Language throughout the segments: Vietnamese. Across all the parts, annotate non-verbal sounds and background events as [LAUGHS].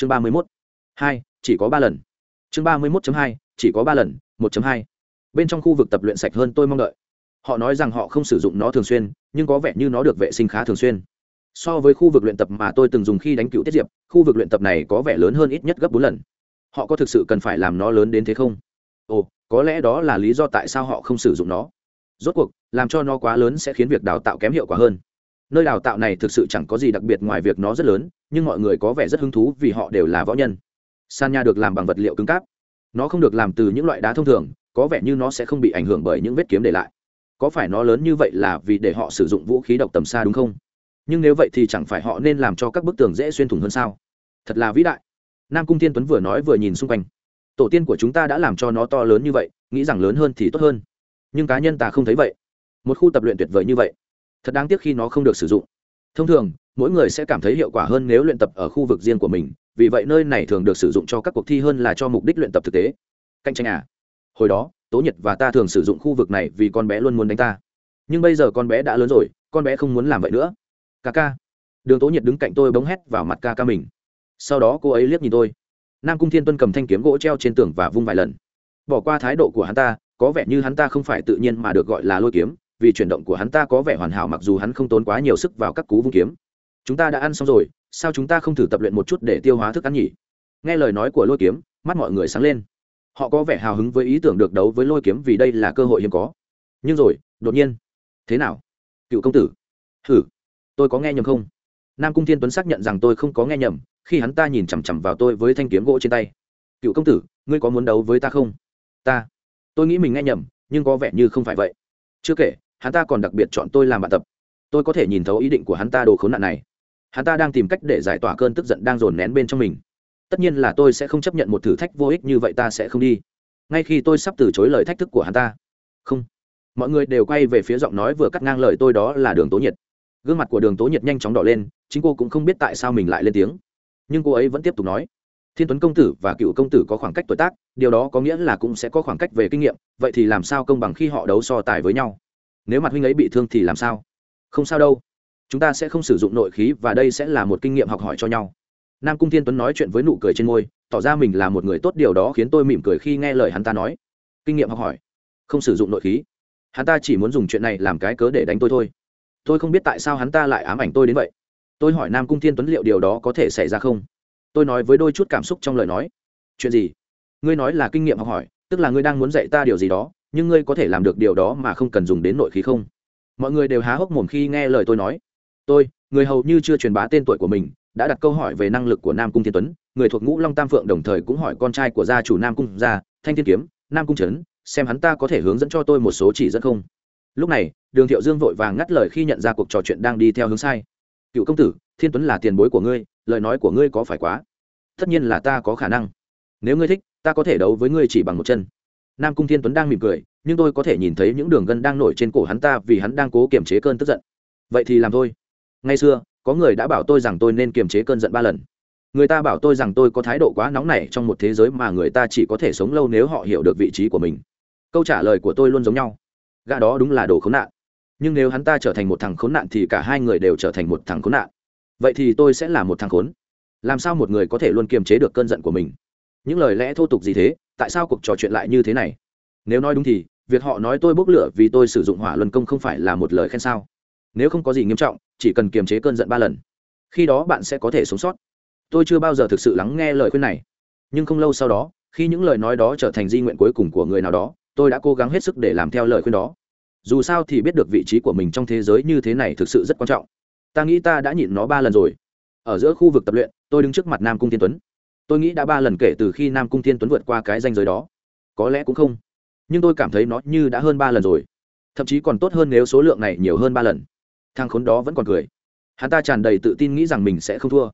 chương ba mươi mốt. Hai, chỉ có ba lần. Chương ba mươi mốt hai, chỉ có ba lần, một hai. Bên trong khu vực tập luyện sạch hơn tôi mong đợi. Họ nói rằng họ không sử dụng nó thường xuyên, nhưng có vẻ như nó được vệ sinh khá thường xuyên. So với khu vực luyện tập mà tôi từng dùng khi đánh cựu tiết diệp, khu vực luyện tập này có vẻ lớn hơn ít nhất gấp bốn lần. Họ có thực sự cần phải làm nó lớn đến thế không? Ồ, có lẽ đó là lý do tại sao họ không sử dụng nó. Rốt cuộc, làm cho nó quá lớn sẽ khiến việc đào tạo kém hiệu quả hơn nơi đào tạo này thực sự chẳng có gì đặc biệt ngoài việc nó rất lớn, nhưng mọi người có vẻ rất hứng thú vì họ đều là võ nhân. San nha được làm bằng vật liệu cứng cáp. Nó không được làm từ những loại đá thông thường, có vẻ như nó sẽ không bị ảnh hưởng bởi những vết kiếm để lại. Có phải nó lớn như vậy là vì để họ sử dụng vũ khí độc tầm xa đúng không? Nhưng nếu vậy thì chẳng phải họ nên làm cho các bức tường dễ xuyên thủng hơn sao? Thật là vĩ đại. Nam cung tiên tuấn vừa nói vừa nhìn xung quanh. Tổ tiên của chúng ta đã làm cho nó to lớn như vậy, nghĩ rằng lớn hơn thì tốt hơn. Nhưng cá nhân ta không thấy vậy. Một khu tập luyện tuyệt vời như vậy thật đáng tiếc khi nó không được sử dụng. Thông thường, mỗi người sẽ cảm thấy hiệu quả hơn nếu luyện tập ở khu vực riêng của mình, vì vậy nơi này thường được sử dụng cho các cuộc thi hơn là cho mục đích luyện tập thực tế. Cạnh tranh à? Hồi đó, tố nhật và ta thường sử dụng khu vực này vì con bé luôn muốn đánh ta. Nhưng bây giờ con bé đã lớn rồi, con bé không muốn làm vậy nữa. Ca ca. Đường tố nhiệt đứng cạnh tôi bóng hét vào mặt ca ca mình. Sau đó cô ấy liếc nhìn tôi. Nam cung thiên tuân cầm thanh kiếm gỗ treo trên tường và vung vài lần. Bỏ qua thái độ của hắn ta, có vẻ như hắn ta không phải tự nhiên mà được gọi là lôi kiếm vì chuyển động của hắn ta có vẻ hoàn hảo mặc dù hắn không tốn quá nhiều sức vào các cú vung kiếm. Chúng ta đã ăn xong rồi, sao chúng ta không thử tập luyện một chút để tiêu hóa thức ăn nhỉ? Nghe lời nói của lôi kiếm, mắt mọi người sáng lên. Họ có vẻ hào hứng với ý tưởng được đấu với lôi kiếm vì đây là cơ hội hiếm có. Nhưng rồi, đột nhiên. Thế nào? Cựu công tử. Thử tôi có nghe nhầm không? Nam cung thiên tuấn xác nhận rằng tôi không có nghe nhầm, khi hắn ta nhìn chằm chằm vào tôi với thanh kiếm gỗ trên tay. Cựu công tử, ngươi có muốn đấu với ta không? Ta. Tôi nghĩ mình nghe nhầm, nhưng có vẻ như không phải vậy. Chưa kể hắn ta còn đặc biệt chọn tôi làm bạn tập. Tôi có thể nhìn thấu ý định của hắn ta đồ khốn nạn này. Hắn ta đang tìm cách để giải tỏa cơn tức giận đang dồn nén bên trong mình. Tất nhiên là tôi sẽ không chấp nhận một thử thách vô ích như vậy ta sẽ không đi. Ngay khi tôi sắp từ chối lời thách thức của hắn ta. Không. Mọi người đều quay về phía giọng nói vừa cắt ngang lời tôi đó là đường tố nhiệt. Gương mặt của đường tố nhiệt nhanh chóng đỏ lên, chính cô cũng không biết tại sao mình lại lên tiếng. Nhưng cô ấy vẫn tiếp tục nói. Thiên tuấn công tử và cựu công tử có khoảng cách tuổi tác, điều đó có nghĩa là cũng sẽ có khoảng cách về kinh nghiệm, vậy thì làm sao công bằng khi họ đấu so tài với nhau? Nếu mặt huynh ấy bị thương thì làm sao? Không sao đâu. Chúng ta sẽ không sử dụng nội khí và đây sẽ là một kinh nghiệm học hỏi cho nhau. Nam cung thiên tuấn nói chuyện với nụ cười trên môi, tỏ ra mình là một người tốt điều đó khiến tôi mỉm cười khi nghe lời hắn ta nói. Kinh nghiệm học hỏi. Không sử dụng nội khí. Hắn ta chỉ muốn dùng chuyện này làm cái cớ để đánh tôi thôi. Tôi không biết tại sao hắn ta lại ám ảnh tôi đến vậy. Tôi hỏi nam cung thiên tuấn liệu điều đó có thể xảy ra không? Tôi nói với đôi chút cảm xúc trong lời nói. Chuyện gì? Ngươi nói là kinh nghiệm học hỏi, tức là ngươi đang muốn dạy ta điều gì đó nhưng ngươi có thể làm được điều đó mà không cần dùng đến nội khí không? Mọi người đều há hốc mồm khi nghe lời tôi nói. Tôi, người hầu như chưa truyền bá tên tuổi của mình, đã đặt câu hỏi về năng lực của nam cung thiên tuấn. Người thuộc ngũ long tam phượng đồng thời cũng hỏi con trai của gia chủ nam cung gia thanh thiên kiếm, nam cung trấn, xem hắn ta có thể hướng dẫn cho tôi một số chỉ dẫn không? Lúc này, đường thiệu dương vội vàng ngắt lời khi nhận ra cuộc trò chuyện đang đi theo hướng sai. Cựu công tử, thiên tuấn là tiền bối của ngươi, lời nói của ngươi có phải quá? Tất nhiên là ta có khả năng. Nếu ngươi thích, ta có thể đấu với ngươi chỉ bằng một chân nam cung thiên tuấn đang mỉm cười, nhưng tôi có thể nhìn thấy những đường gân đang nổi trên cổ hắn ta vì hắn đang cố kiềm chế cơn tức giận. Vậy thì làm thôi. Ngay xưa, có người đã bảo tôi rằng tôi nên kiềm chế cơn giận ba lần. Người ta bảo tôi rằng tôi có thái độ quá nóng nảy trong một thế giới mà người ta chỉ có thể sống lâu nếu họ hiểu được vị trí của mình. Câu trả lời của tôi luôn giống nhau. Gã đó đúng là đồ khốn nạn. Nhưng nếu hắn ta trở thành một thằng khốn nạn thì cả hai người đều trở thành một thằng khốn nạn. Vậy thì tôi sẽ là một thằng khốn. Làm sao một người có thể luôn kiềm chế được cơn giận của mình? Những lời lẽ thô tục gì thế? Tại sao cuộc trò chuyện lại như thế này? Nếu nói đúng thì, việc họ nói tôi bốc lửa vì tôi sử dụng hỏa luân công không phải là một lời khen sao? Nếu không có gì nghiêm trọng, chỉ cần kiềm chế cơn giận ba lần. Khi đó bạn sẽ có thể sống sót. Tôi chưa bao giờ thực sự lắng nghe lời khuyên này. Nhưng không lâu sau đó, khi những lời nói đó trở thành di nguyện cuối cùng của người nào đó, tôi đã cố gắng hết sức để làm theo lời khuyên đó. Dù sao thì biết được vị trí của mình trong thế giới như thế này thực sự rất quan trọng. Ta nghĩ ta đã nhịn nó ba lần rồi. Ở giữa khu vực tập luyện, tôi đứng trước mặt nam cung thiên tuấn tôi nghĩ đã ba lần kể từ khi nam cung thiên tuấn vượt qua cái danh giới đó. Có lẽ cũng không. Nhưng tôi cảm thấy nó như đã hơn ba lần rồi. Thậm chí còn tốt hơn nếu số lượng này nhiều hơn ba lần. Thằng khốn đó vẫn còn cười. Hắn ta tràn đầy tự tin nghĩ rằng mình sẽ không thua.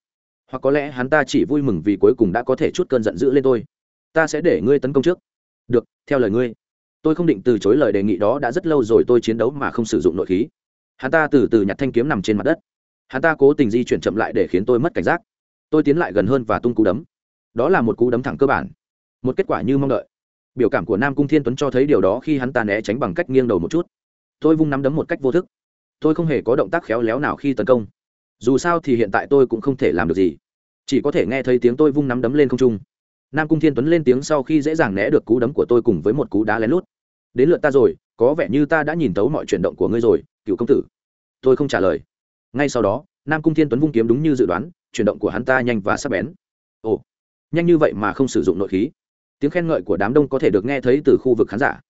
Hoặc có lẽ hắn ta chỉ vui mừng vì cuối cùng đã có thể chút cơn giận dữ lên tôi. Ta sẽ để ngươi tấn công trước. Được, theo lời ngươi. Tôi không định từ chối lời đề nghị đó đã rất lâu rồi tôi chiến đấu mà không sử dụng nội khí. Hắn ta từ từ nhặt thanh kiếm nằm trên mặt đất. Hắn ta cố tình di chuyển chậm lại để khiến tôi mất cảnh giác. Tôi tiến lại gần hơn và tung cú đấm đó là một cú đấm thẳng cơ bản. Một kết quả như mong đợi. Biểu cảm của nam cung thiên tuấn cho thấy điều đó khi hắn ta né tránh bằng cách nghiêng đầu một chút. Tôi vung nắm đấm một cách vô thức. Tôi không hề có động tác khéo léo nào khi tấn công. Dù sao thì hiện tại tôi cũng không thể làm được gì. Chỉ có thể nghe thấy tiếng tôi vung nắm đấm lên không trung. Nam cung thiên tuấn lên tiếng sau khi dễ dàng né được cú đấm của tôi cùng với một cú đá lén lút. Đến lượt ta rồi, có vẻ như ta đã nhìn tấu mọi chuyển động của ngươi rồi, cựu công tử. Tôi không trả lời. Ngay sau đó, nam cung thiên tuấn vung kiếm đúng như dự đoán, chuyển động của hắn ta nhanh và sắc bén. Ồ nhanh như vậy mà không sử dụng nội khí. Tiếng khen ngợi của đám đông có thể được nghe thấy từ khu vực khán giả.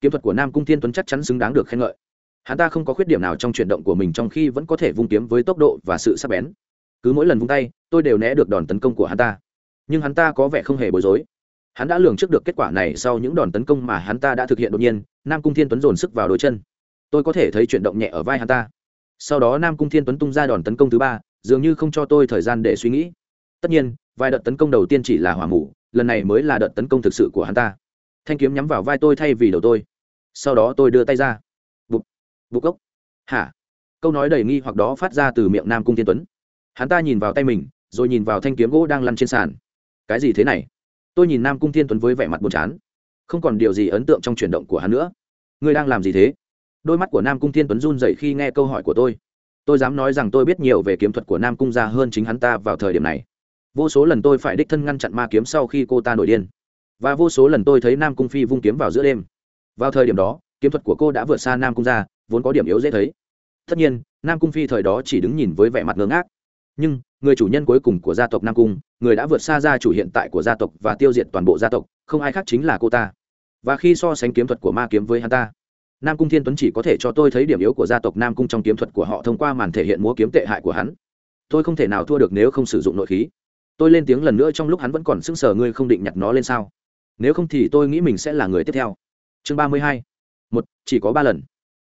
Kiếm thuật của nam cung thiên tuấn chắc chắn xứng đáng được khen ngợi. Hắn ta không có khuyết điểm nào trong chuyển động của mình trong khi vẫn có thể vung kiếm với tốc độ và sự sắc bén. Cứ mỗi lần vung tay, tôi đều né được đòn tấn công của hắn ta. Nhưng hắn ta có vẻ không hề bối rối. Hắn đã lường trước được kết quả này sau những đòn tấn công mà hắn ta đã thực hiện đột nhiên, nam cung thiên tuấn dồn sức vào đôi chân. Tôi có thể thấy chuyển động nhẹ ở vai hắn ta. Sau đó nam cung thiên tuấn tung ra đòn tấn công thứ ba, dường như không cho tôi thời gian để suy nghĩ. Tất nhiên vài đợt tấn công đầu tiên chỉ là hỏa mù lần này mới là đợt tấn công thực sự của hắn ta. Thanh kiếm nhắm vào vai tôi thay vì đầu tôi. Sau đó tôi đưa tay ra. Bục bục gốc. Hả? Câu nói đầy nghi hoặc đó phát ra từ miệng nam cung thiên tuấn. Hắn ta nhìn vào tay mình, rồi nhìn vào thanh kiếm gỗ đang lăn trên sàn. Cái gì thế này? Tôi nhìn nam cung thiên tuấn với vẻ mặt buồn chán. Không còn điều gì ấn tượng trong chuyển động của hắn nữa. Ngươi đang làm gì thế? Đôi mắt của nam cung thiên tuấn run dậy khi nghe câu hỏi của tôi. Tôi dám nói rằng tôi biết nhiều về kiếm thuật của nam cung gia hơn chính hắn ta vào thời điểm này vô số lần tôi phải đích thân ngăn chặn ma kiếm sau khi cô ta nổi điên. Và vô số lần tôi thấy nam cung phi vung kiếm vào giữa đêm. Vào thời điểm đó, kiếm thuật của cô đã vượt xa nam cung gia vốn có điểm yếu dễ thấy. Tất nhiên, nam cung phi thời đó chỉ đứng nhìn với vẻ mặt ngớ ngác. Nhưng, người chủ nhân cuối cùng của gia tộc nam cung, người đã vượt xa gia chủ hiện tại của gia tộc và tiêu diệt toàn bộ gia tộc, không ai khác chính là cô ta. Và khi so sánh kiếm thuật của ma kiếm với hắn ta, nam cung thiên tuấn chỉ có thể cho tôi thấy điểm yếu của gia tộc nam cung trong kiếm thuật của họ thông qua màn thể hiện múa kiếm tệ hại của hắn. Tôi không thể nào thua được nếu không sử dụng nội khí tôi lên tiếng lần nữa trong lúc hắn vẫn còn sững sờ, ngươi không định nhặt nó lên sao? Nếu không thì tôi nghĩ mình sẽ là người tiếp theo. Chương ba mươi hai, một, chỉ có ba lần.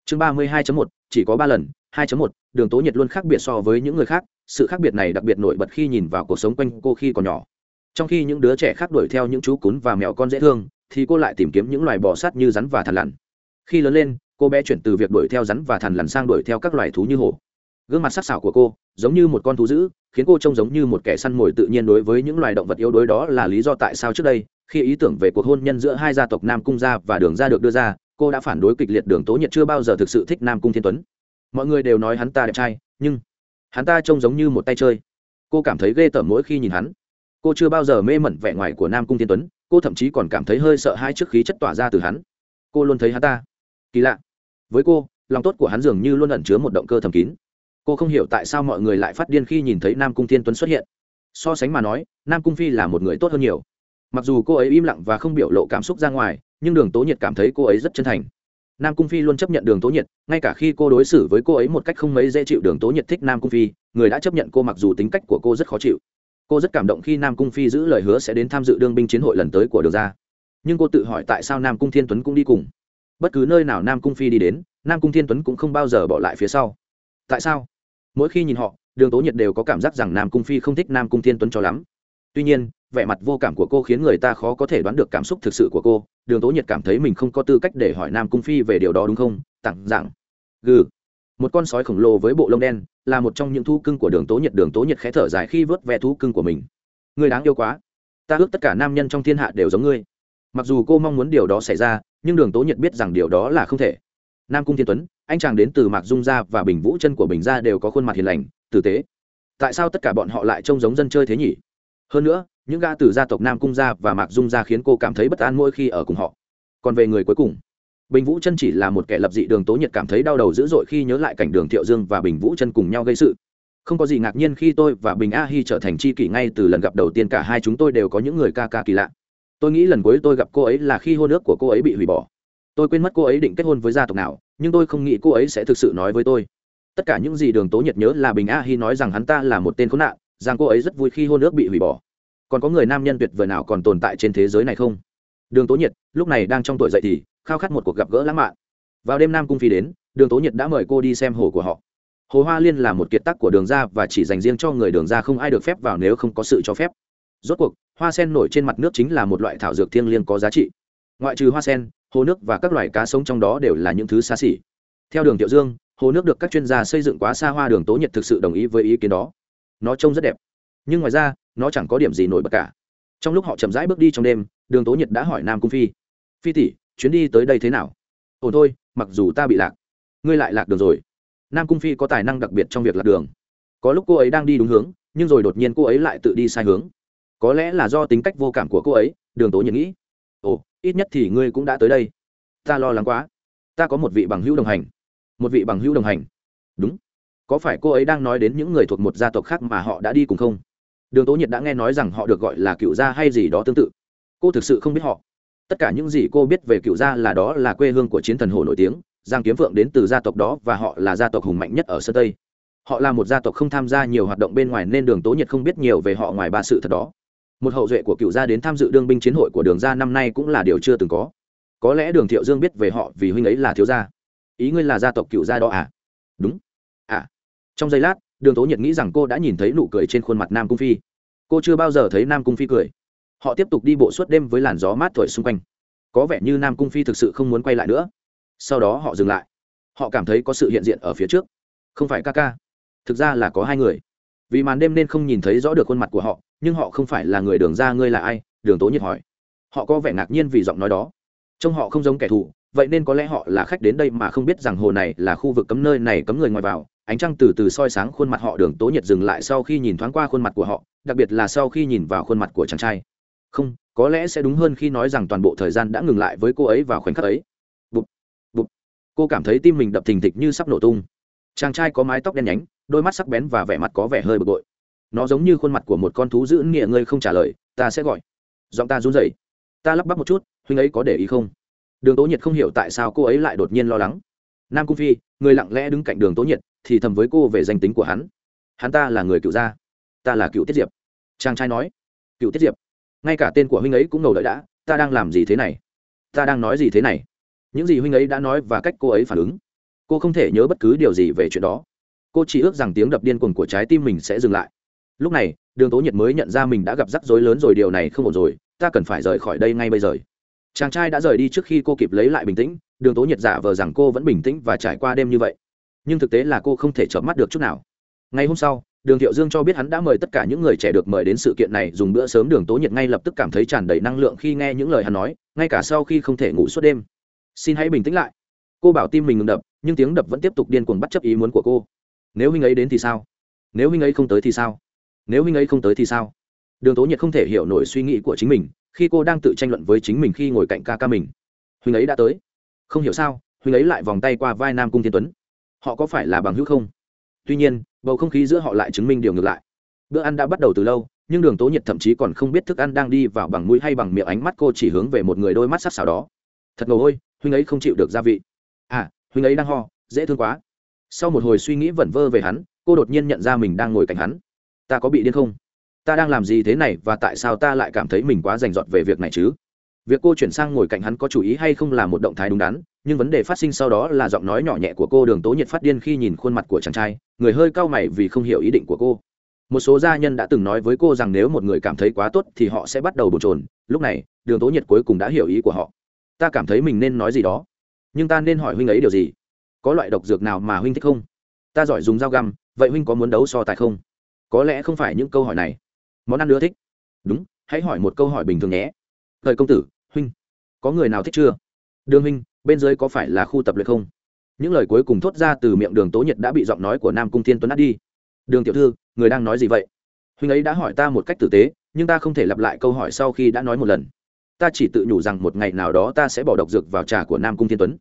Chương ba mươi hai một, chỉ có ba lần, hai một, đường tố nhiệt luôn khác biệt so với những người khác, sự khác biệt này đặc biệt nổi bật khi nhìn vào cuộc sống quanh cô khi còn nhỏ. Trong khi những đứa trẻ khác đuổi theo những chú cún và mèo con dễ thương, thì cô lại tìm kiếm những loài bò sát như rắn và thằn lằn. Khi lớn lên, cô bé chuyển từ việc đuổi theo rắn và thằn lằn sang đuổi theo các loài thú như hổ gương mặt sắc sảo của cô giống như một con thú dữ, khiến cô trông giống như một kẻ săn mồi tự nhiên đối với những loài động vật yếu đuối đó là lý do tại sao trước đây, khi ý tưởng về cuộc hôn nhân giữa hai gia tộc nam cung gia và đường gia được đưa ra, cô đã phản đối kịch liệt đường tố nhiệt chưa bao giờ thực sự thích nam cung thiên tuấn. Mọi người đều nói hắn ta đẹp trai, nhưng hắn ta trông giống như một tay chơi. Cô cảm thấy ghê tởm mỗi khi nhìn hắn. Cô chưa bao giờ mê mẩn vẻ ngoài của nam cung thiên tuấn, cô thậm chí còn cảm thấy hơi sợ hai trước khí chất tỏa ra từ hắn. Cô luôn thấy hắn ta kỳ lạ. Với cô, lòng tốt của hắn dường như luôn ẩn chứa một động cơ thầm kín cô không hiểu tại sao mọi người lại phát điên khi nhìn thấy nam cung thiên tuấn xuất hiện. So sánh mà nói, nam cung phi là một người tốt hơn nhiều. Mặc dù cô ấy im lặng và không biểu lộ cảm xúc ra ngoài, nhưng đường tố nhiệt cảm thấy cô ấy rất chân thành. Nam cung phi luôn chấp nhận đường tố nhiệt, ngay cả khi cô đối xử với cô ấy một cách không mấy dễ chịu, đường tố nhiệt thích nam cung phi, người đã chấp nhận cô mặc dù tính cách của cô rất khó chịu. Cô rất cảm động khi nam cung phi giữ lời hứa sẽ đến tham dự đương binh chiến hội lần tới của đường gia. Nhưng cô tự hỏi tại sao nam cung thiên tuấn cũng đi cùng. Bất cứ nơi nào nam cung phi đi đến, nam cung thiên tuấn cũng không bao giờ bỏ lại phía sau. Tại sao? Mỗi khi nhìn họ, đường tố nhiệt đều có cảm giác rằng nam cung phi không thích nam cung thiên tuấn cho lắm. Tuy nhiên, vẻ mặt vô cảm của cô khiến người ta khó có thể đoán được cảm xúc thực sự của cô. Đường tố nhiệt cảm thấy mình không có tư cách để hỏi nam cung phi về điều đó đúng không? Tặng rằng gừ. Một con sói khổng lồ với bộ lông đen là một trong những thú cưng của đường tố nhiệt. Đường tố nhiệt khẽ thở dài khi vớt ve thú cưng của mình. Người đáng yêu quá. Ta ước tất cả nam nhân trong thiên hạ đều giống ngươi. Mặc dù cô mong muốn điều đó xảy ra, nhưng đường tố nhiệt biết rằng điều đó là không thể. Nam cung thiên tuấn anh chàng đến từ mạc dung gia và bình vũ chân của bình gia đều có khuôn mặt hiền lành, tử tế. Tại sao tất cả bọn họ lại trông giống dân chơi thế nhỉ? Hơn nữa, những gã từ gia tộc nam cung gia và mạc dung gia khiến cô cảm thấy bất an mỗi khi ở cùng họ. Còn về người cuối cùng, bình vũ chân chỉ là một kẻ lập dị đường tố nhiệt cảm thấy đau đầu dữ dội khi nhớ lại cảnh đường thiệu dương và bình vũ chân cùng nhau gây sự. Không có gì ngạc nhiên khi tôi và bình a hi trở thành c h i kỷ ngay từ lần gặp đầu tiên cả hai chúng tôi đều có những người ca ca kỳ lạ. Tôi nghĩ lần cuối tôi gặp cô ấy là khi hôn ước của cô ấy bị hủy bỏ. Tôi quên mất cô ấy định kết hôn với gia tộc nào nhưng tôi không nghĩ cô ấy sẽ thực sự nói với tôi. Tất cả những gì đường tố nhiệt nhớ là bình a hi nói rằng hắn ta là một tên khốn nạn, rằng cô ấy rất vui khi hôn ước bị hủy bỏ. Còn có người nam nhân tuyệt vời nào còn tồn tại trên thế giới này không? Đường tố nhiệt lúc này đang trong tuổi dậy thì, khao khát một cuộc gặp gỡ lãng mạn. Vào đêm nam cung phi đến, đường tố nhiệt đã mời cô đi xem hồ của họ. Hồ hoa liên là một kiệt tác của đường ra và chỉ dành riêng cho người đường ra không ai được phép vào nếu không có sự cho phép. Rốt cuộc, hoa sen nổi trên mặt nước chính là một loại thảo dược thiêng liêng có giá trị. Ngoại trừ hoa sen hồ nước và các loài cá sống trong đó đều là những thứ xa xỉ. Theo đường tiểu dương, hồ nước được các chuyên gia xây dựng quá xa hoa đường tố nhiệt thực sự đồng ý với ý kiến đó. Nó trông rất đẹp, nhưng ngoài ra, nó chẳng có điểm gì nổi bật cả. Trong lúc họ chậm rãi bước đi trong đêm, đường tố nhiệt đã hỏi nam cung phi phi tỷ, chuyến đi tới đây thế nào? Ổn thôi, mặc dù ta bị lạc, ngươi lại lạc đường rồi. Nam cung phi có tài năng đặc biệt trong việc lạc đường. Có lúc cô ấy đang đi đúng hướng, nhưng rồi đột nhiên cô ấy lại tự đi sai hướng. Có lẽ là do tính cách vô cảm của cô ấy, đường tố nhiệt nghĩ ồ, ít nhất thì ngươi cũng đã tới đây. Ta lo lắng quá. Ta có một vị bằng hữu đồng hành. Một vị bằng hữu đồng hành. Đúng. Có phải cô ấy đang nói đến những người thuộc một gia tộc khác mà họ đã đi cùng không? Đường tố nhiệt đã nghe nói rằng họ được gọi là cựu gia hay gì đó tương tự. Cô thực sự không biết họ. Tất cả những gì cô biết về cựu gia là đó là quê hương của chiến thần hồ nổi tiếng, giang kiếm phượng đến từ gia tộc đó và họ là gia tộc hùng mạnh nhất ở sơn tây. Họ là một gia tộc không tham gia nhiều hoạt động bên ngoài nên đường tố nhiệt không biết nhiều về họ ngoài ba sự thật đó một hậu duệ của cựu gia đến tham dự đương binh chiến hội của đường gia năm nay cũng là điều chưa từng có. Có lẽ đường thiệu dương biết về họ vì huynh ấy là thiếu gia. Ý ngươi là gia tộc cựu gia đó à? Đúng. À. Trong giây lát, đường tố nhiệt nghĩ rằng cô đã nhìn thấy nụ cười trên khuôn mặt nam cung phi. Cô chưa bao giờ thấy nam cung phi cười. Họ tiếp tục đi bộ suốt đêm với làn gió mát thổi xung quanh. Có vẻ như nam cung phi thực sự không muốn quay lại nữa. Sau đó họ dừng lại. Họ cảm thấy có sự hiện diện ở phía trước. Không phải ca ca. Thực ra là có hai người. Vì màn đêm nên không nhìn thấy rõ được khuôn mặt của họ nhưng họ không phải là người đường ra ngươi là ai? Đường tố nhiệt hỏi. Họ có vẻ ngạc nhiên vì giọng nói đó. Trông họ không giống kẻ thù, vậy nên có lẽ họ là khách đến đây mà không biết rằng hồ này là khu vực cấm nơi này cấm người ngoài vào. Ánh trăng từ từ soi sáng khuôn mặt họ, đường tố nhiệt dừng lại sau khi nhìn thoáng qua khuôn mặt của họ, đặc biệt là sau khi nhìn vào khuôn mặt của chàng trai. Không, có lẽ sẽ đúng hơn khi nói rằng toàn bộ thời gian đã ngừng lại với cô ấy vào khoảnh khắc ấy. Bụp bụp. Cô cảm thấy tim mình đập thình thịch như sắp nổ tung. Chàng trai có mái tóc đen nhánh, đôi mắt sắc bén và vẻ mặt có vẻ hơi bực bội nó giống như khuôn mặt của một con thú giữ nghĩa ngươi không trả lời, ta sẽ gọi. Giọng ta run rẩy. Ta lắp bắp một chút, huynh ấy có để ý không? Đường tố nhiệt không hiểu tại sao cô ấy lại đột nhiên lo lắng. Nam cung phi, người lặng lẽ đứng cạnh đường tố nhiệt, thì thầm với cô về danh tính của hắn. Hắn ta là người cựu gia, ta là cựu tiết diệp. Chàng trai nói, cựu tiết diệp, ngay cả tên của huynh ấy cũng ngầu đợi đã, ta đang làm gì thế này? Ta đang nói gì thế này? Những gì huynh ấy đã nói và cách cô ấy phản ứng, cô không thể nhớ bất cứ điều gì về chuyện đó. Cô chỉ ước rằng tiếng đập điên cuồng của trái tim mình sẽ dừng lại lúc này, đường tố nhiệt mới nhận ra mình đã gặp rắc rối lớn rồi, điều này không ổn rồi, ta cần phải rời khỏi đây ngay bây giờ. Chàng trai đã rời đi trước khi cô kịp lấy lại bình tĩnh, đường tố nhiệt giả vờ rằng cô vẫn bình tĩnh và trải qua đêm như vậy. Nhưng thực tế là cô không thể chợp mắt được chút nào. Ngày hôm sau, đường thiệu dương cho biết hắn đã mời tất cả những người trẻ được mời đến sự kiện này, dùng bữa sớm đường tố nhiệt ngay lập tức cảm thấy tràn đầy năng lượng khi nghe những lời hắn nói, ngay cả sau khi không thể ngủ suốt đêm. Xin hãy bình tĩnh lại. Cô bảo tim mình ngừng đập, nhưng tiếng đập vẫn tiếp tục điên cuồng bắt chấp ý muốn của cô. Nếu huynh ấy đến thì sao? Nếu huynh ấy không tới thì sao? Nếu huynh ấy không tới thì sao? Đường tố nhiệt không thể hiểu nổi suy nghĩ của chính mình, khi cô đang tự tranh luận với chính mình khi ngồi cạnh ca ca mình. Huynh ấy đã tới. Không hiểu sao, huynh ấy lại vòng tay qua vai nam cung thiên tuấn. Họ có phải là bằng hữu không? Tuy nhiên, bầu không khí giữa họ lại chứng minh điều ngược lại. Bữa ăn đã bắt đầu từ lâu, nhưng đường tố nhiệt thậm chí còn không biết thức ăn đang đi vào bằng mũi hay bằng miệng ánh mắt cô chỉ hướng về một người đôi mắt sắc sảo đó. Thật ngầu ôi, huynh ấy không chịu được gia vị. À huynh ấy đang ho, dễ thương quá. Sau một hồi suy nghĩ vẩn vơ về hắn, cô đột nhiên nhận ra mình đang ngồi cạnh hắn ta có bị điên không? Ta đang làm gì thế này và tại sao ta lại cảm thấy mình quá rành rọt về việc này chứ? Việc cô chuyển sang ngồi cạnh hắn có chủ ý hay không là một động thái đúng đắn, nhưng vấn đề phát sinh sau đó là giọng nói nhỏ nhẹ của cô đường tố nhiệt phát điên khi nhìn khuôn mặt của chàng trai, người hơi cau mày vì không hiểu ý định của cô. Một số gia nhân đã từng nói với cô rằng nếu một người cảm thấy quá tốt thì họ sẽ bắt đầu bồn trồn lúc này, đường tố nhiệt cuối cùng đã hiểu ý của họ. Ta cảm thấy mình nên nói gì đó. Nhưng ta nên hỏi huynh ấy điều gì? Có loại độc dược nào mà huynh thích không? Ta giỏi dùng dao găm, vậy huynh có muốn đấu so tài không? Có lẽ không phải những câu hỏi này. Món ăn nữa thích. Đúng, hãy hỏi một câu hỏi bình thường nhé. Thời công tử, huynh, có người nào thích chưa? Đường huynh, bên dưới có phải là khu tập luyện không? Những lời cuối cùng thốt ra từ miệng đường tố nhiệt đã bị giọng nói của nam cung thiên tuấn át đi. Đường tiểu thư, người đang nói gì vậy? Huynh ấy đã hỏi ta một cách tử tế, nhưng ta không thể lặp lại câu hỏi sau khi đã nói một lần. Ta chỉ tự nhủ rằng một ngày nào đó ta sẽ bỏ độc dược vào trà của nam cung thiên tuấn.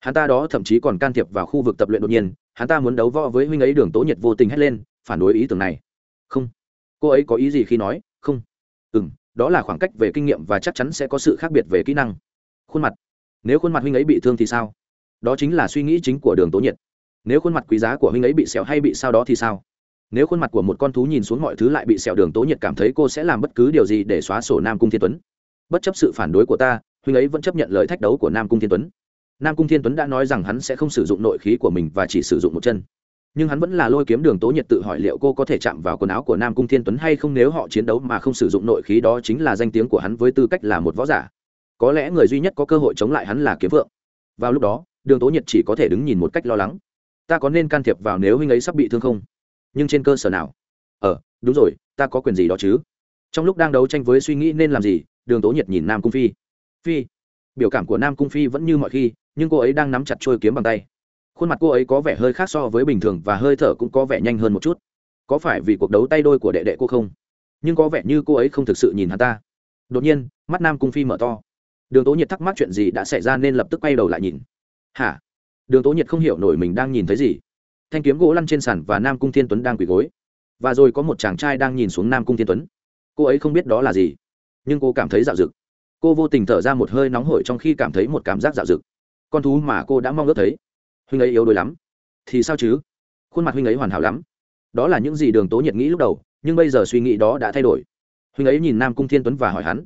Hắn ta đó thậm chí còn can thiệp vào khu vực tập luyện đột nhiên. Hắn ta muốn đấu võ với huynh ấy, đường tố nhiệt vô tình hét lên, phản đối ý tưởng này không. Cô ấy có ý gì khi nói, không. Ừ m đó là khoảng cách về kinh nghiệm và chắc chắn sẽ có sự khác biệt về kỹ năng. Khuôn mặt. Nếu khuôn mặt huynh ấy bị thương thì sao? Đó chính là suy nghĩ chính của đường tố nhiệt. Nếu khuôn mặt quý giá của huynh ấy bị sẹo hay bị sao đó thì sao? Nếu khuôn mặt của một con thú nhìn xuống mọi thứ lại bị sẹo, đường tố nhiệt cảm thấy cô sẽ làm bất cứ điều gì để xóa sổ nam cung thiên tuấn. Bất chấp sự phản đối của ta, huynh ấy vẫn chấp nhận lời thách đấu của nam cung thiên tuấn. Nam cung thiên tuấn đã nói rằng hắn sẽ không sử dụng nội khí của mình và chỉ sử dụng một chân nhưng hắn vẫn là lôi kiếm đường tố nhiệt tự hỏi liệu cô có thể chạm vào quần áo của nam cung thiên tuấn hay không nếu họ chiến đấu mà không sử dụng nội khí đó chính là danh tiếng của hắn với tư cách là một võ giả. Có lẽ người duy nhất có cơ hội chống lại hắn là kiếm vượng. Vào lúc đó, đường tố nhiệt chỉ có thể đứng nhìn một cách lo lắng. Ta có nên can thiệp vào nếu huynh ấy sắp bị thương không? Nhưng trên cơ sở nào? Ờ đúng rồi, ta có quyền gì đó chứ? Trong lúc đang đấu tranh với suy nghĩ nên làm gì, đường tố nhiệt nhìn nam cung phi. Phi, biểu cảm của nam cung phi vẫn như mọi khi, nhưng cô ấy đang nắm chặt trôi kiếm bằng tay khuôn mặt cô ấy có vẻ hơi khác so với bình thường và hơi thở cũng có vẻ nhanh hơn một chút. Có phải vì cuộc đấu tay đôi của đệ đệ cô không? Nhưng có vẻ như cô ấy không thực sự nhìn hắn ta. Đột nhiên, mắt nam cung phi mở to. Đường tố nhiệt thắc mắc chuyện gì đã xảy ra nên lập tức quay đầu lại nhìn. Hả? Đường tố nhiệt không hiểu nổi mình đang nhìn thấy gì. Thanh kiếm gỗ lăn trên sàn và nam cung thiên tuấn đang quỳ gối. Và rồi có một chàng trai đang nhìn xuống nam cung thiên tuấn. Cô ấy không biết đó là gì, nhưng cô cảm thấy dạo dực. Cô vô tình thở ra một hơi nóng hổi trong khi cảm thấy một cảm giác dạo dực. Con thú mà cô đã mong ước thấy huynh ấy yếu đuối lắm. Thì sao chứ? Khuôn mặt huynh ấy hoàn hảo lắm. Đó là những gì đường tố nhiệt nghĩ lúc đầu, nhưng bây giờ suy nghĩ đó đã thay đổi. Huynh ấy nhìn nam cung thiên tuấn và hỏi hắn,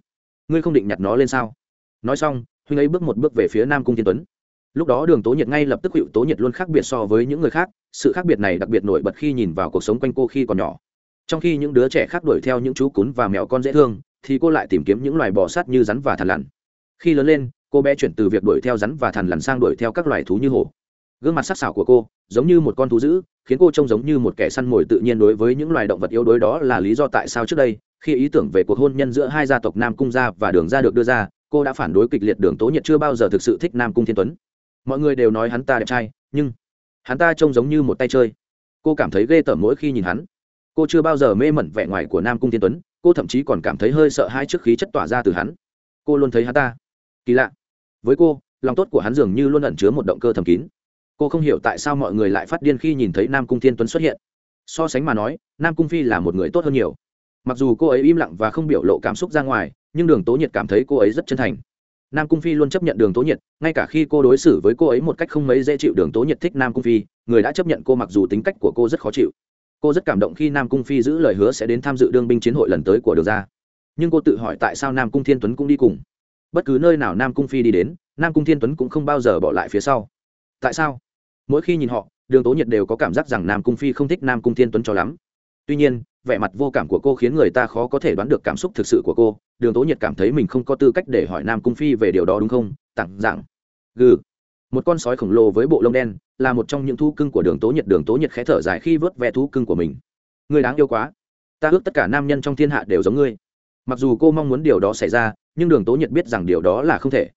ngươi không định nhặt nó lên sao? Nói xong, huynh ấy bước một bước về phía nam cung thiên tuấn. Lúc đó đường tố nhiệt ngay lập tức hiệu tố nhiệt luôn khác biệt so với những người khác, sự khác biệt này đặc biệt nổi bật khi nhìn vào cuộc sống quanh cô khi còn nhỏ. Trong khi những đứa trẻ khác đuổi theo những chú cún và mèo con dễ thương, thì cô lại tìm kiếm những loài bò sát như rắn và thằn lằn. Khi lớn lên, cô bé chuyển từ việc đuổi theo rắn và thằn lằn sang đuổi theo các loài thú như hổ gương mặt sắc sảo của cô giống như một con thú dữ, khiến cô trông giống như một kẻ săn mồi tự nhiên đối với những loài động vật yếu đuối đó là lý do tại sao trước đây, khi ý tưởng về cuộc hôn nhân giữa hai gia tộc nam cung gia và đường gia được đưa ra, cô đã phản đối kịch liệt đường tố nhiệt chưa bao giờ thực sự thích nam cung thiên tuấn. Mọi người đều nói hắn ta đẹp trai, nhưng hắn ta trông giống như một tay chơi. Cô cảm thấy ghê tởm mỗi khi nhìn hắn. Cô chưa bao giờ mê mẩn vẻ ngoài của nam cung thiên tuấn, cô thậm chí còn cảm thấy hơi sợ hai trước khí chất tỏa ra từ hắn. Cô luôn thấy hắn ta kỳ lạ. Với cô, lòng tốt của hắn dường như luôn ẩn chứa một động cơ thầm kín cô không hiểu tại sao mọi người lại phát điên khi nhìn thấy nam cung thiên tuấn xuất hiện. So sánh mà nói, nam cung phi là một người tốt hơn nhiều. Mặc dù cô ấy im lặng và không biểu lộ cảm xúc ra ngoài, nhưng đường tố nhiệt cảm thấy cô ấy rất chân thành. Nam cung phi luôn chấp nhận đường tố nhiệt, ngay cả khi cô đối xử với cô ấy một cách không mấy dễ chịu, đường tố nhiệt thích nam cung phi, người đã chấp nhận cô mặc dù tính cách của cô rất khó chịu. Cô rất cảm động khi nam cung phi giữ lời hứa sẽ đến tham dự đương binh chiến hội lần tới của đường ra nhưng cô tự hỏi tại sao nam cung thiên tuấn cũng đi cùng. Bất cứ nơi nào nam cung phi đi đến, nam cung thiên tuấn cũng không bao giờ bỏ lại phía sau. Tại sao? Mỗi khi nhìn họ, đường tố nhiệt đều có cảm giác rằng nam cung phi không thích nam cung thiên tuấn cho lắm. Tuy nhiên, vẻ mặt vô cảm của cô khiến người ta khó có thể đoán được cảm xúc thực sự của cô. Đường tố nhiệt cảm thấy mình không có tư cách để hỏi nam cung phi về điều đó đúng không? Tặng rằng gừ. Một con sói khổng lồ với bộ lông đen là một trong những thú cưng của đường tố nhiệt. Đường tố nhiệt khẽ thở dài khi vớt ve thú cưng của mình. Người đáng yêu quá. Ta ước tất cả nam nhân trong thiên hạ đều giống ngươi. Mặc dù cô mong muốn điều đó xảy ra, nhưng đường tố nhiệt biết rằng điều đó là không thể.